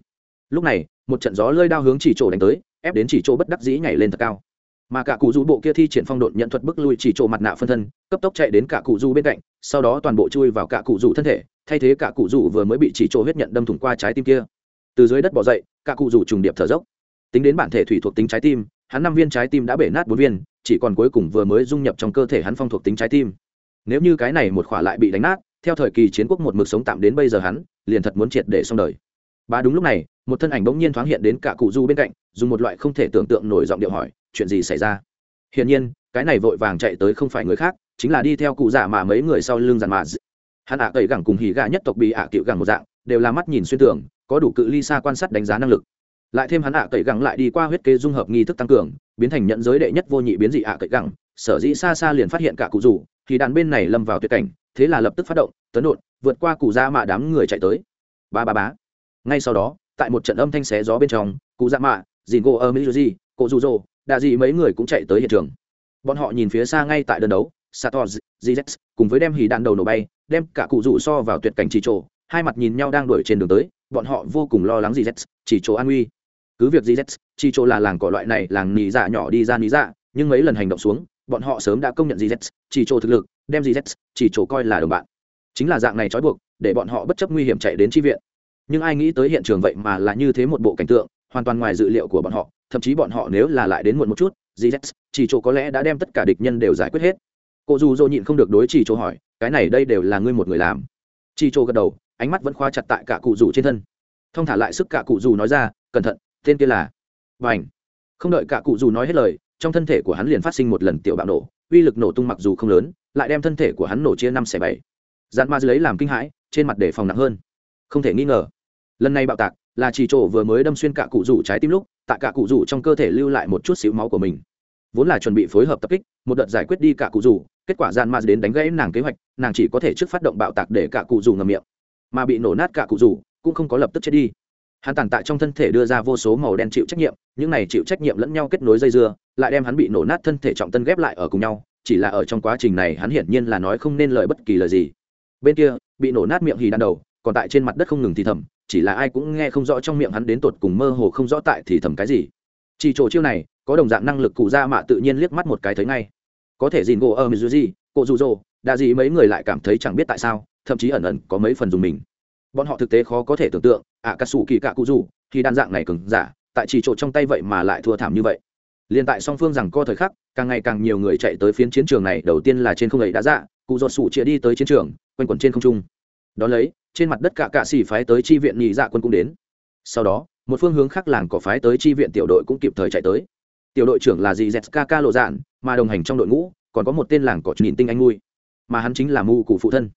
A: Lúc này, một trận gió lơi đao hướng chỉ chỗ đánh tới, ép đến chỉ chỗ bất đắc dĩ nhảy lên thật cao. Mà cả cụ rủ bộ kia thi triển phong độn nhận thuật bức lui chỉ chỗ mặt nạ phân thân, cấp tốc chạy đến cả cụ rủ bên cạnh, sau đó toàn bộ chui vào cả cụ rủ thân thể thay thế cả cụ rủ vừa mới bị chỉ chỗ huyết nhận đâm thủng qua trái tim kia. Từ dưới đất bỏ dậy, cả cụ rủ trùng điệp thở dốc. Tính đến bản thể thủy thuộc tính trái tim, hắn năm viên trái tim đã bể nát bốn viên, chỉ còn cuối cùng vừa mới dung nhập trong cơ thể hắn phong thuộc tính trái tim. Nếu như cái này một khỏa lại bị đánh nát, theo thời kỳ chiến quốc một mực sống tạm đến bây giờ hắn, liền thật muốn triệt để xong đời. Ba đúng lúc này, một thân ảnh bỗng nhiên thoáng hiện đến cả cụ du bên cạnh, dùng một loại không thể tưởng tượng nổi giọng điệu hỏi, chuyện gì xảy ra? Hiển nhiên, cái này vội vàng chạy tới không phải người khác, chính là đi theo cụ giả mà mấy người sau lưng giàn mà hắn ạ à cậy gẳng cùng hỉ gà nhất tộc bị ạ à cựu gẳng một dạng, đều là mắt nhìn xuyên tưởng có đủ cự ly xa quan sát đánh giá năng lực. Lại thêm hắn ạ cậy gẳng lại đi qua huyết kế dung hợp nghi thức tăng cường, biến thành nhận giới đệ nhất vô nhị biến dị ạ cậy gẳng, sở dĩ xa xa liền phát hiện cả cụ rủ, thì đàn bên này lâm vào tuyệt cảnh, thế là lập tức phát động, tấn đột, vượt qua cụ ra mạ đám người chạy tới. Ba ba bá ngay sau đó, tại một trận âm thanh xé gió bên trong, cụ dạ mạ dìn gỗ ở mỹ cô dù rồ đà dị mấy người cũng chạy tới hiện trường. Bọn họ nhìn phía xa ngay tại đơn đấu sator gz cùng với đem hì đạn đầu nổ bay đem cả cụ rủ so vào tuyệt cảnh chỉ trổ hai mặt nhìn nhau đang đuổi trên đường tới, bọn họ vô cùng lo lắng gz chỉ chỗ an nguy. Cứ việc gz chỉ chỗ là làng cỏ loại này, làng nỉ dạ nhỏ đi ra nỉ dạ nhưng mấy lần hành động xuống, bọn họ sớm đã công nhận gz chỉ chỗ thực lực, đem gz chỉ chỗ coi là đồng bạn. Chính là dạng này trói buộc, để bọn họ bất chấp nguy hiểm chạy đến tri viện. Nhưng ai nghĩ tới hiện trường vậy mà là như thế một bộ cảnh tượng, hoàn toàn ngoài dự liệu của bọn họ, thậm chí bọn họ nếu là lại đến muộn một chút gz chỉ chỗ có lẽ đã đem tất cả địch nhân đều giải quyết hết cô dù dô nhịn không được đối chỉ chỗ hỏi, cái này đây đều là ngươi một người làm? Chỉ chỗ gật đầu, ánh mắt vẫn khoa chặt tại cả cụ rủ trên thân. Thông thả lại sức cả cụ rủ nói ra, cẩn thận, tên kia là và ảnh không đợi cả cụ rủ nói hết lời, trong thân thể của hắn liền phát sinh một lần tiểu bạo nổ, uy lực nổ tung mặc dù không lớn, lại đem thân thể của hắn nổ chia năm xẻ bảy. Dàn ma lấy làm kinh hãi, trên mặt để phòng nặng hơn. Không thể nghi ngờ, lần này bạo tạc là chỉ chỗ vừa mới đâm xuyên cả cụ rủ trái tim lúc, tại cả cụ rủ trong cơ thể lưu lại một chút xíu máu của mình. Vốn là chuẩn bị phối hợp tập kích, một đợt giải quyết đi cả cụ rủ kết quả gian ma đến đánh gãy nàng kế hoạch, nàng chỉ có thể trước phát động bạo tạc để cả cụ dù ngầm miệng. Mà bị nổ nát cả cụ dù cũng không có lập tức chết đi. Hắn tàn tạ trong thân thể đưa ra vô số màu đen chịu trách nhiệm, những này chịu trách nhiệm lẫn nhau kết nối dây dưa, lại đem hắn bị nổ nát thân thể trọng tân ghép lại ở cùng nhau, chỉ là ở trong quá trình này hắn hiển nhiên là nói không nên lời bất kỳ lời gì. Bên kia, bị nổ nát miệng hì đan đầu, còn tại trên mặt đất không ngừng thì thầm, chỉ là ai cũng nghe không rõ trong miệng hắn đến tột cùng mơ hồ không rõ tại thì thầm cái gì. Chỉ chỗ chiêu này, có đồng dạng năng lực cụ ra mạ tự nhiên liếc mắt một cái thấy ngay có thể dìn gỗ ở mizuji, cô dù dô đã gì mấy người lại cảm thấy chẳng biết tại sao, thậm chí ẩn ẩn có mấy phần dùng mình. Bọn họ thực tế khó có thể tưởng tượng ạ cà sủ kỳ cạ cụ dù thì đan dạng này cứng giả, tại chỉ trộn trong tay vậy mà lại thua thảm như vậy. Liền tại song phương rằng co thời khắc, càng ngày càng nhiều người chạy tới phiến chiến trường này, đầu tiên là trên không ấy đã dạ cụ ruột sủ chĩa đi tới chiến trường, quanh quẩn trên không trung. Đón lấy, trên mặt đất cả cạ xỉ phái tới chi viện nhị dạ quân cũng đến. Sau đó, một phương hướng khác làng có phái tới chi viện tiểu đội cũng kịp thời chạy tới tiểu đội trưởng là dì zkk lộ dạn mà đồng hành trong đội ngũ, còn có một tên làng cỏ nhìn tinh anh mui. Mà hắn chính là mu cụ phụ thân.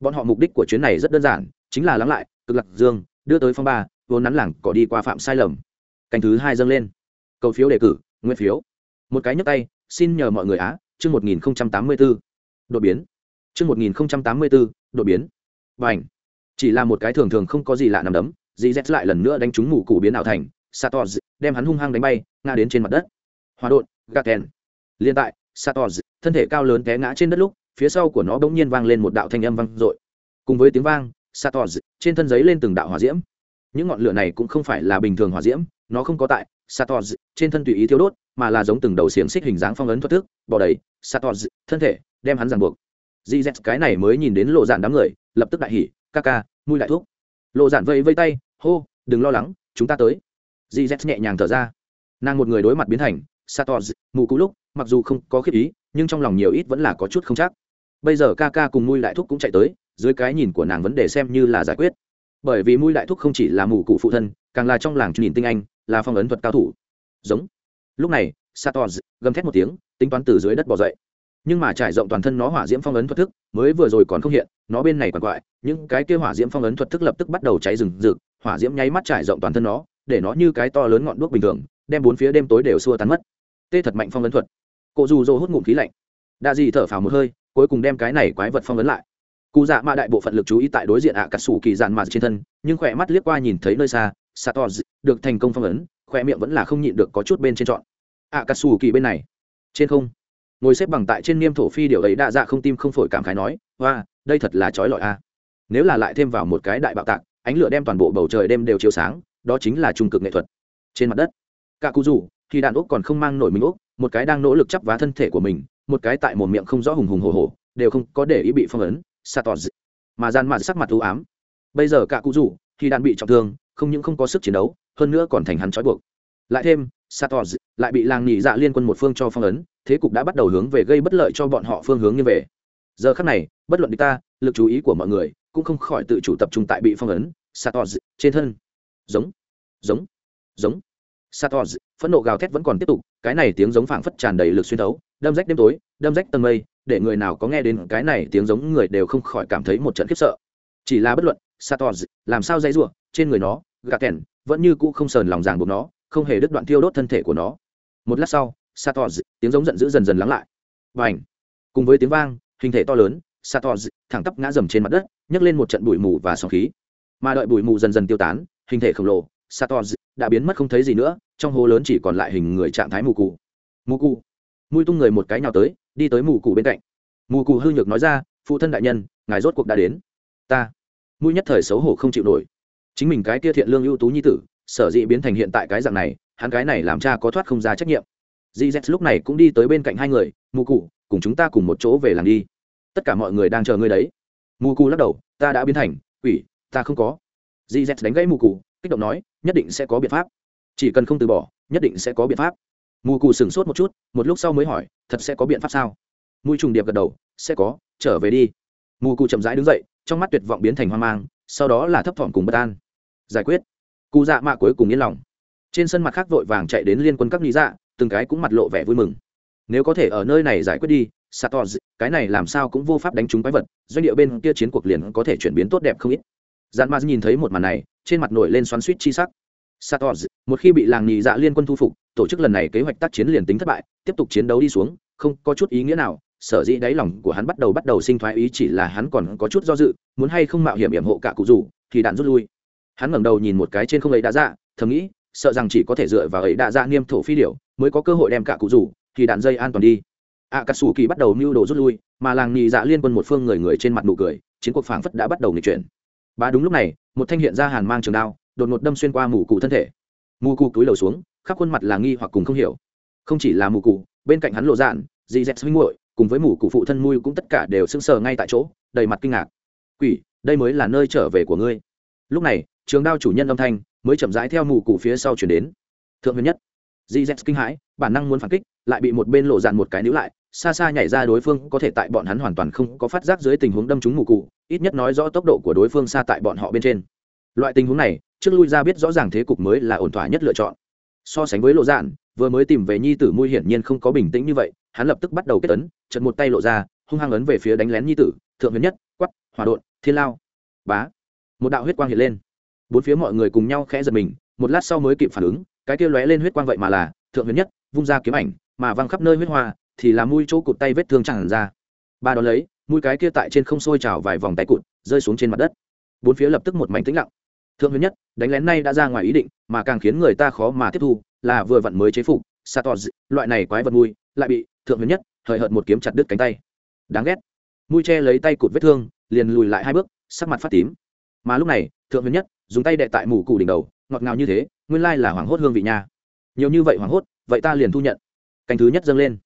A: Bọn họ mục đích của chuyến này rất đơn giản, chính là lắng lại, cực lạc dương, đưa tới phong ba, vốn nắn làng cỏ đi qua phạm sai lầm. Canh thứ hai dâng lên. Cầu phiếu đề cử, nguyên phiếu. Một cái nhấc tay, xin nhờ mọi người á, chương một nghìn tám mươi b ố đột biến. Chương một nghìn tám mươi b ố đột biến. Và ảnh chỉ là một cái thường thường không có gì lạ nằm đấm dì z lại lần nữa đánh trúng mù cụ biến ảo thành sator đem hắn hung hăng đánh bay, ngã đến trên mặt đất hòa đột gaten. Liên tại sator thân thể cao lớn té ngã trên đất lúc, phía sau của nó bỗng nhiên vang lên một đạo thanh âm vang dội. Cùng với tiếng vang sator trên thân giấy lên từng đạo hỏa diễm. Những ngọn lửa này cũng không phải là bình thường hỏa diễm, nó không có tại sator trên thân tùy ý thiêu đốt, mà là giống từng đầu xiềng xích hình dáng phong ấn thoát thức, bỏ đầy sator thân thể, đem hắn ràng buộc. Gz cái này mới nhìn đến lộ dạn đám người, lập tức đại hỉ, ca ca, mùi đại thuốc. Lộ dạn vây vây tay, hô, đừng lo lắng, chúng ta tới. Gz nhẹ nhàng thở ra. Nàng một người đối mặt biến thành sator mù cú lúc, mặc dù không có khiếp ý, nhưng trong lòng nhiều ít vẫn là có chút không chắc. Bây giờ ca ca cùng mùi đại thúc cũng chạy tới, dưới cái nhìn của nàng vấn đề xem như là giải quyết. Bởi vì mùi đại thúc không chỉ là mù cụ phụ thân, càng là trong làng nhìn tinh anh, là phong ấn thuật cao thủ. Giống. Lúc này sator gầm thét một tiếng, tính toán từ dưới đất bỏ dậy. Nhưng mà trải rộng toàn thân nó hỏa diễm phong ấn thuật thức, mới vừa rồi còn không hiện, nó bên này còn quại, những cái kia hỏa diễm phong ấn thuật thức lập tức bắt đầu cháy rừng rực, hỏa diễm nháy mắt trải rộng toàn thân nó, để nó như cái to lớn ngọn đuốc bình thường, đem bốn phía đêm tối đều xua tán mất tê thật mạnh phong ấn thuật. Cụ dù dô hút ngụm khí lạnh. Đa dị thở phào một hơi, cuối cùng đem cái này quái vật phong ấn lại. Cụ dạ mạ đại bộ phận lực chú ý tại đối diện ạ à cà sủ kỳ dạn mà trên thân, nhưng khỏe mắt liếc qua nhìn thấy nơi xa sator được thành công phong ấn, khỏe miệng vẫn là không nhịn được có chút bên trên trọn. Ạ à cà sủ kỳ bên này, trên không. Ngồi xếp bằng tại trên niêm thổ phi điều ấy đa dạ không tim không phổi cảm khái nói hoa đây thật là trói lọi a. Nếu là lại thêm vào một cái đại bạo tạc, ánh lửa đem toàn bộ bầu trời đêm đều chiếu sáng, đó chính là trung cực nghệ thuật. Trên mặt đất cả cụ rủ thì đạn úc còn không mang nổi mình úc, một cái đang nỗ lực chắp vá thân thể của mình, một cái tại một miệng không rõ hùng hùng hồ hồ đều không có để ý bị phong ấn sator mà gian mạn sắc mặt u ám. Bây giờ cả cụ rủ, thì đạn bị trọng thương, không những không có sức chiến đấu, hơn nữa còn thành hắn trói buộc. Lại thêm sator lại bị làng nhị dạ liên quân một phương cho phong ấn, thế cục đã bắt đầu hướng về gây bất lợi cho bọn họ phương hướng như về. Giờ khắc này, bất luận địch ta, lực chú ý của mọi người cũng không khỏi tự chủ tập trung tại bị phong ấn sator trên thân. Giống giống giống. Sator phẫn nộ gào thét vẫn còn tiếp tục, cái này tiếng giống phảng phất tràn đầy lực xuyên thấu, đâm rách đêm tối, đâm rách tầng mây, để người nào có nghe đến cái này tiếng giống người đều không khỏi cảm thấy một trận khiếp sợ. Chỉ là bất luận sator làm sao dây rủa, trên người nó gà kèn vẫn như cũ không sờn lòng ràng buộc nó, không hề đứt đoạn thiêu đốt thân thể của nó. Một lát sau sator tiếng giống giận dữ dần dần lắng lại. Và ảnh cùng với tiếng vang, hình thể to lớn sator thẳng tắp ngã dầm trên mặt đất, nhấc lên một trận bụi mù và sóng khí. Mà đợi bụi mù dần dần tiêu tán, hình thể khổng lồ sator đã biến mất không thấy gì nữa, trong hố lớn chỉ còn lại hình người trạng thái mù cụ mù cụ mùi tung người một cái nhào tới, đi tới mù cụ bên cạnh. Mù cụ hư nhược nói ra, phụ thân đại nhân, ngài rốt cuộc đã đến. Ta. Mùi nhất thời xấu hổ không chịu nổi. Chính mình cái kia thiện lương ưu tú nhi tử, sở dĩ biến thành hiện tại cái dạng này, hắn cái này làm cha có thoát không ra trách nhiệm. Gz lúc này cũng đi tới bên cạnh hai người, mù cụ cùng chúng ta cùng một chỗ về làng đi. Tất cả mọi người đang chờ ngươi đấy. Mù cụ lắc đầu, ta đã biến thành, quỷ, ta không có. Gz đánh gãy mù cụ kích động nói nhất định sẽ có biện pháp. Chỉ cần không từ bỏ, nhất định sẽ có biện pháp. Mù cụ sửng sốt một chút, một lúc sau mới hỏi, thật sẽ có biện pháp sao? Mùi trùng điệp gật đầu, sẽ có, trở về đi. Mù cụ chậm rãi đứng dậy, trong mắt tuyệt vọng biến thành hoang mang, sau đó là thấp thỏm cùng bất an. Giải quyết. Cụ dạ mạ cuối cùng yên lòng. Trên sân mặt khác vội vàng chạy đến liên quân các lý dạ từng cái cũng mặt lộ vẻ vui mừng. Nếu có thể ở nơi này giải quyết đi sator cái này làm sao cũng vô pháp đánh trúng quái vật, doanh địa bên kia chiến cuộc liền có thể chuyển biến tốt đẹp không ít dàn ma nhìn thấy một màn này, trên mặt nổi lên xoắn suýt chi sắc. Sator một khi bị làng nhị dạ liên quân thu phục, tổ chức lần này kế hoạch tác chiến liền tính thất bại, tiếp tục chiến đấu đi xuống, không có chút ý nghĩa nào. Sở dĩ đáy lòng của hắn bắt đầu bắt đầu sinh thoái ý chỉ là hắn còn có chút do dự, muốn hay không mạo hiểm hiểm hộ cả cụ rủ, thì đạn rút lui. Hắn ngẩng đầu nhìn một cái trên không ấy đã dạ thầm nghĩ, sợ rằng chỉ có thể dựa vào ấy đã dạ niêm thổ phi điểu, mới có cơ hội đem cả cụ rủ, thì đạn dây an toàn đi. Ạ cà sủ kỳ bắt đầu mưu đồ rút lui, mà làng nhị dạ liên quân một phương người người trên mặt nụ cười, chiến cuộc phảng phất đã bắt đầu nghịch chuyển bá đúng lúc này, một thanh hiện ra hàn mang trường đao, đột ngột đâm xuyên qua mù cụ thân thể. Mù cụ cúi đầu xuống, khắp khuôn mặt là nghi hoặc cùng không hiểu. Không chỉ là mù cụ bên cạnh hắn lộ dạn, dì dẹt huynh muội, cùng với mù cụ phụ thân mui cũng tất cả đều sưng sờ ngay tại chỗ, đầy mặt kinh ngạc. Quỷ, đây mới là nơi trở về của ngươi. Lúc này, trường đao chủ nhân âm thanh mới chậm rãi theo mù cụ phía sau chuyển đến. Thượng huyền nhất. Dì dẹt kinh hãi, bản năng muốn phản kích, lại bị một bên lộ dạn một cái níu lại xa xa nhảy ra đối phương có thể tại bọn hắn hoàn toàn không có phát giác dưới tình huống đâm trúng mù cụ, ít nhất nói rõ tốc độ của đối phương xa tại bọn họ bên trên. Loại tình huống này, trước lui ra biết rõ ràng thế cục mới là ổn thỏa nhất lựa chọn. So sánh với lộ dạn vừa mới tìm về nhi tử mui hiển nhiên không có bình tĩnh như vậy, hắn lập tức bắt đầu kết ấn chật một tay lộ ra, hung hăng ấn về phía đánh lén nhi tử, thượng huyền nhất quắp hòa đột thiên lao, bá. Một đạo huyết quang hiện lên. Bốn phía mọi người cùng nhau khẽ giật mình, một lát sau mới kịp phản ứng, cái kia lóe lên huyết quang vậy mà là, thượng huyền nhất, vung ra kiếm ảnh, mà văng khắp nơi huyết hoa thì là mũi chỗ cụt tay vết thương chẳng ra. Ba đó lấy, mũi cái kia tại trên không sôi trào vài vòng tay cụt, rơi xuống trên mặt đất. Bốn phía lập tức một mảnh tĩnh lặng. Thượng huyền nhất, đánh lén nay đã ra ngoài ý định, mà càng khiến người ta khó mà tiếp thu, là vừa vặn mới chế phục sator loại này quái vật mùi lại bị thượng huyền nhất hời hợt một kiếm chặt đứt cánh tay. Đáng ghét. Mũi che lấy tay cụt vết thương, liền lùi lại hai bước, sắc mặt phát tím. Mà lúc này, thượng huyền nhất dùng tay đệ tại mù cụ đỉnh đầu, ngọt ngào như thế, nguyên lai là hoảng hốt hương vị nha. Nhiều như vậy hoảng hốt, vậy ta liền thu nhận. Cánh thứ nhất dâng lên.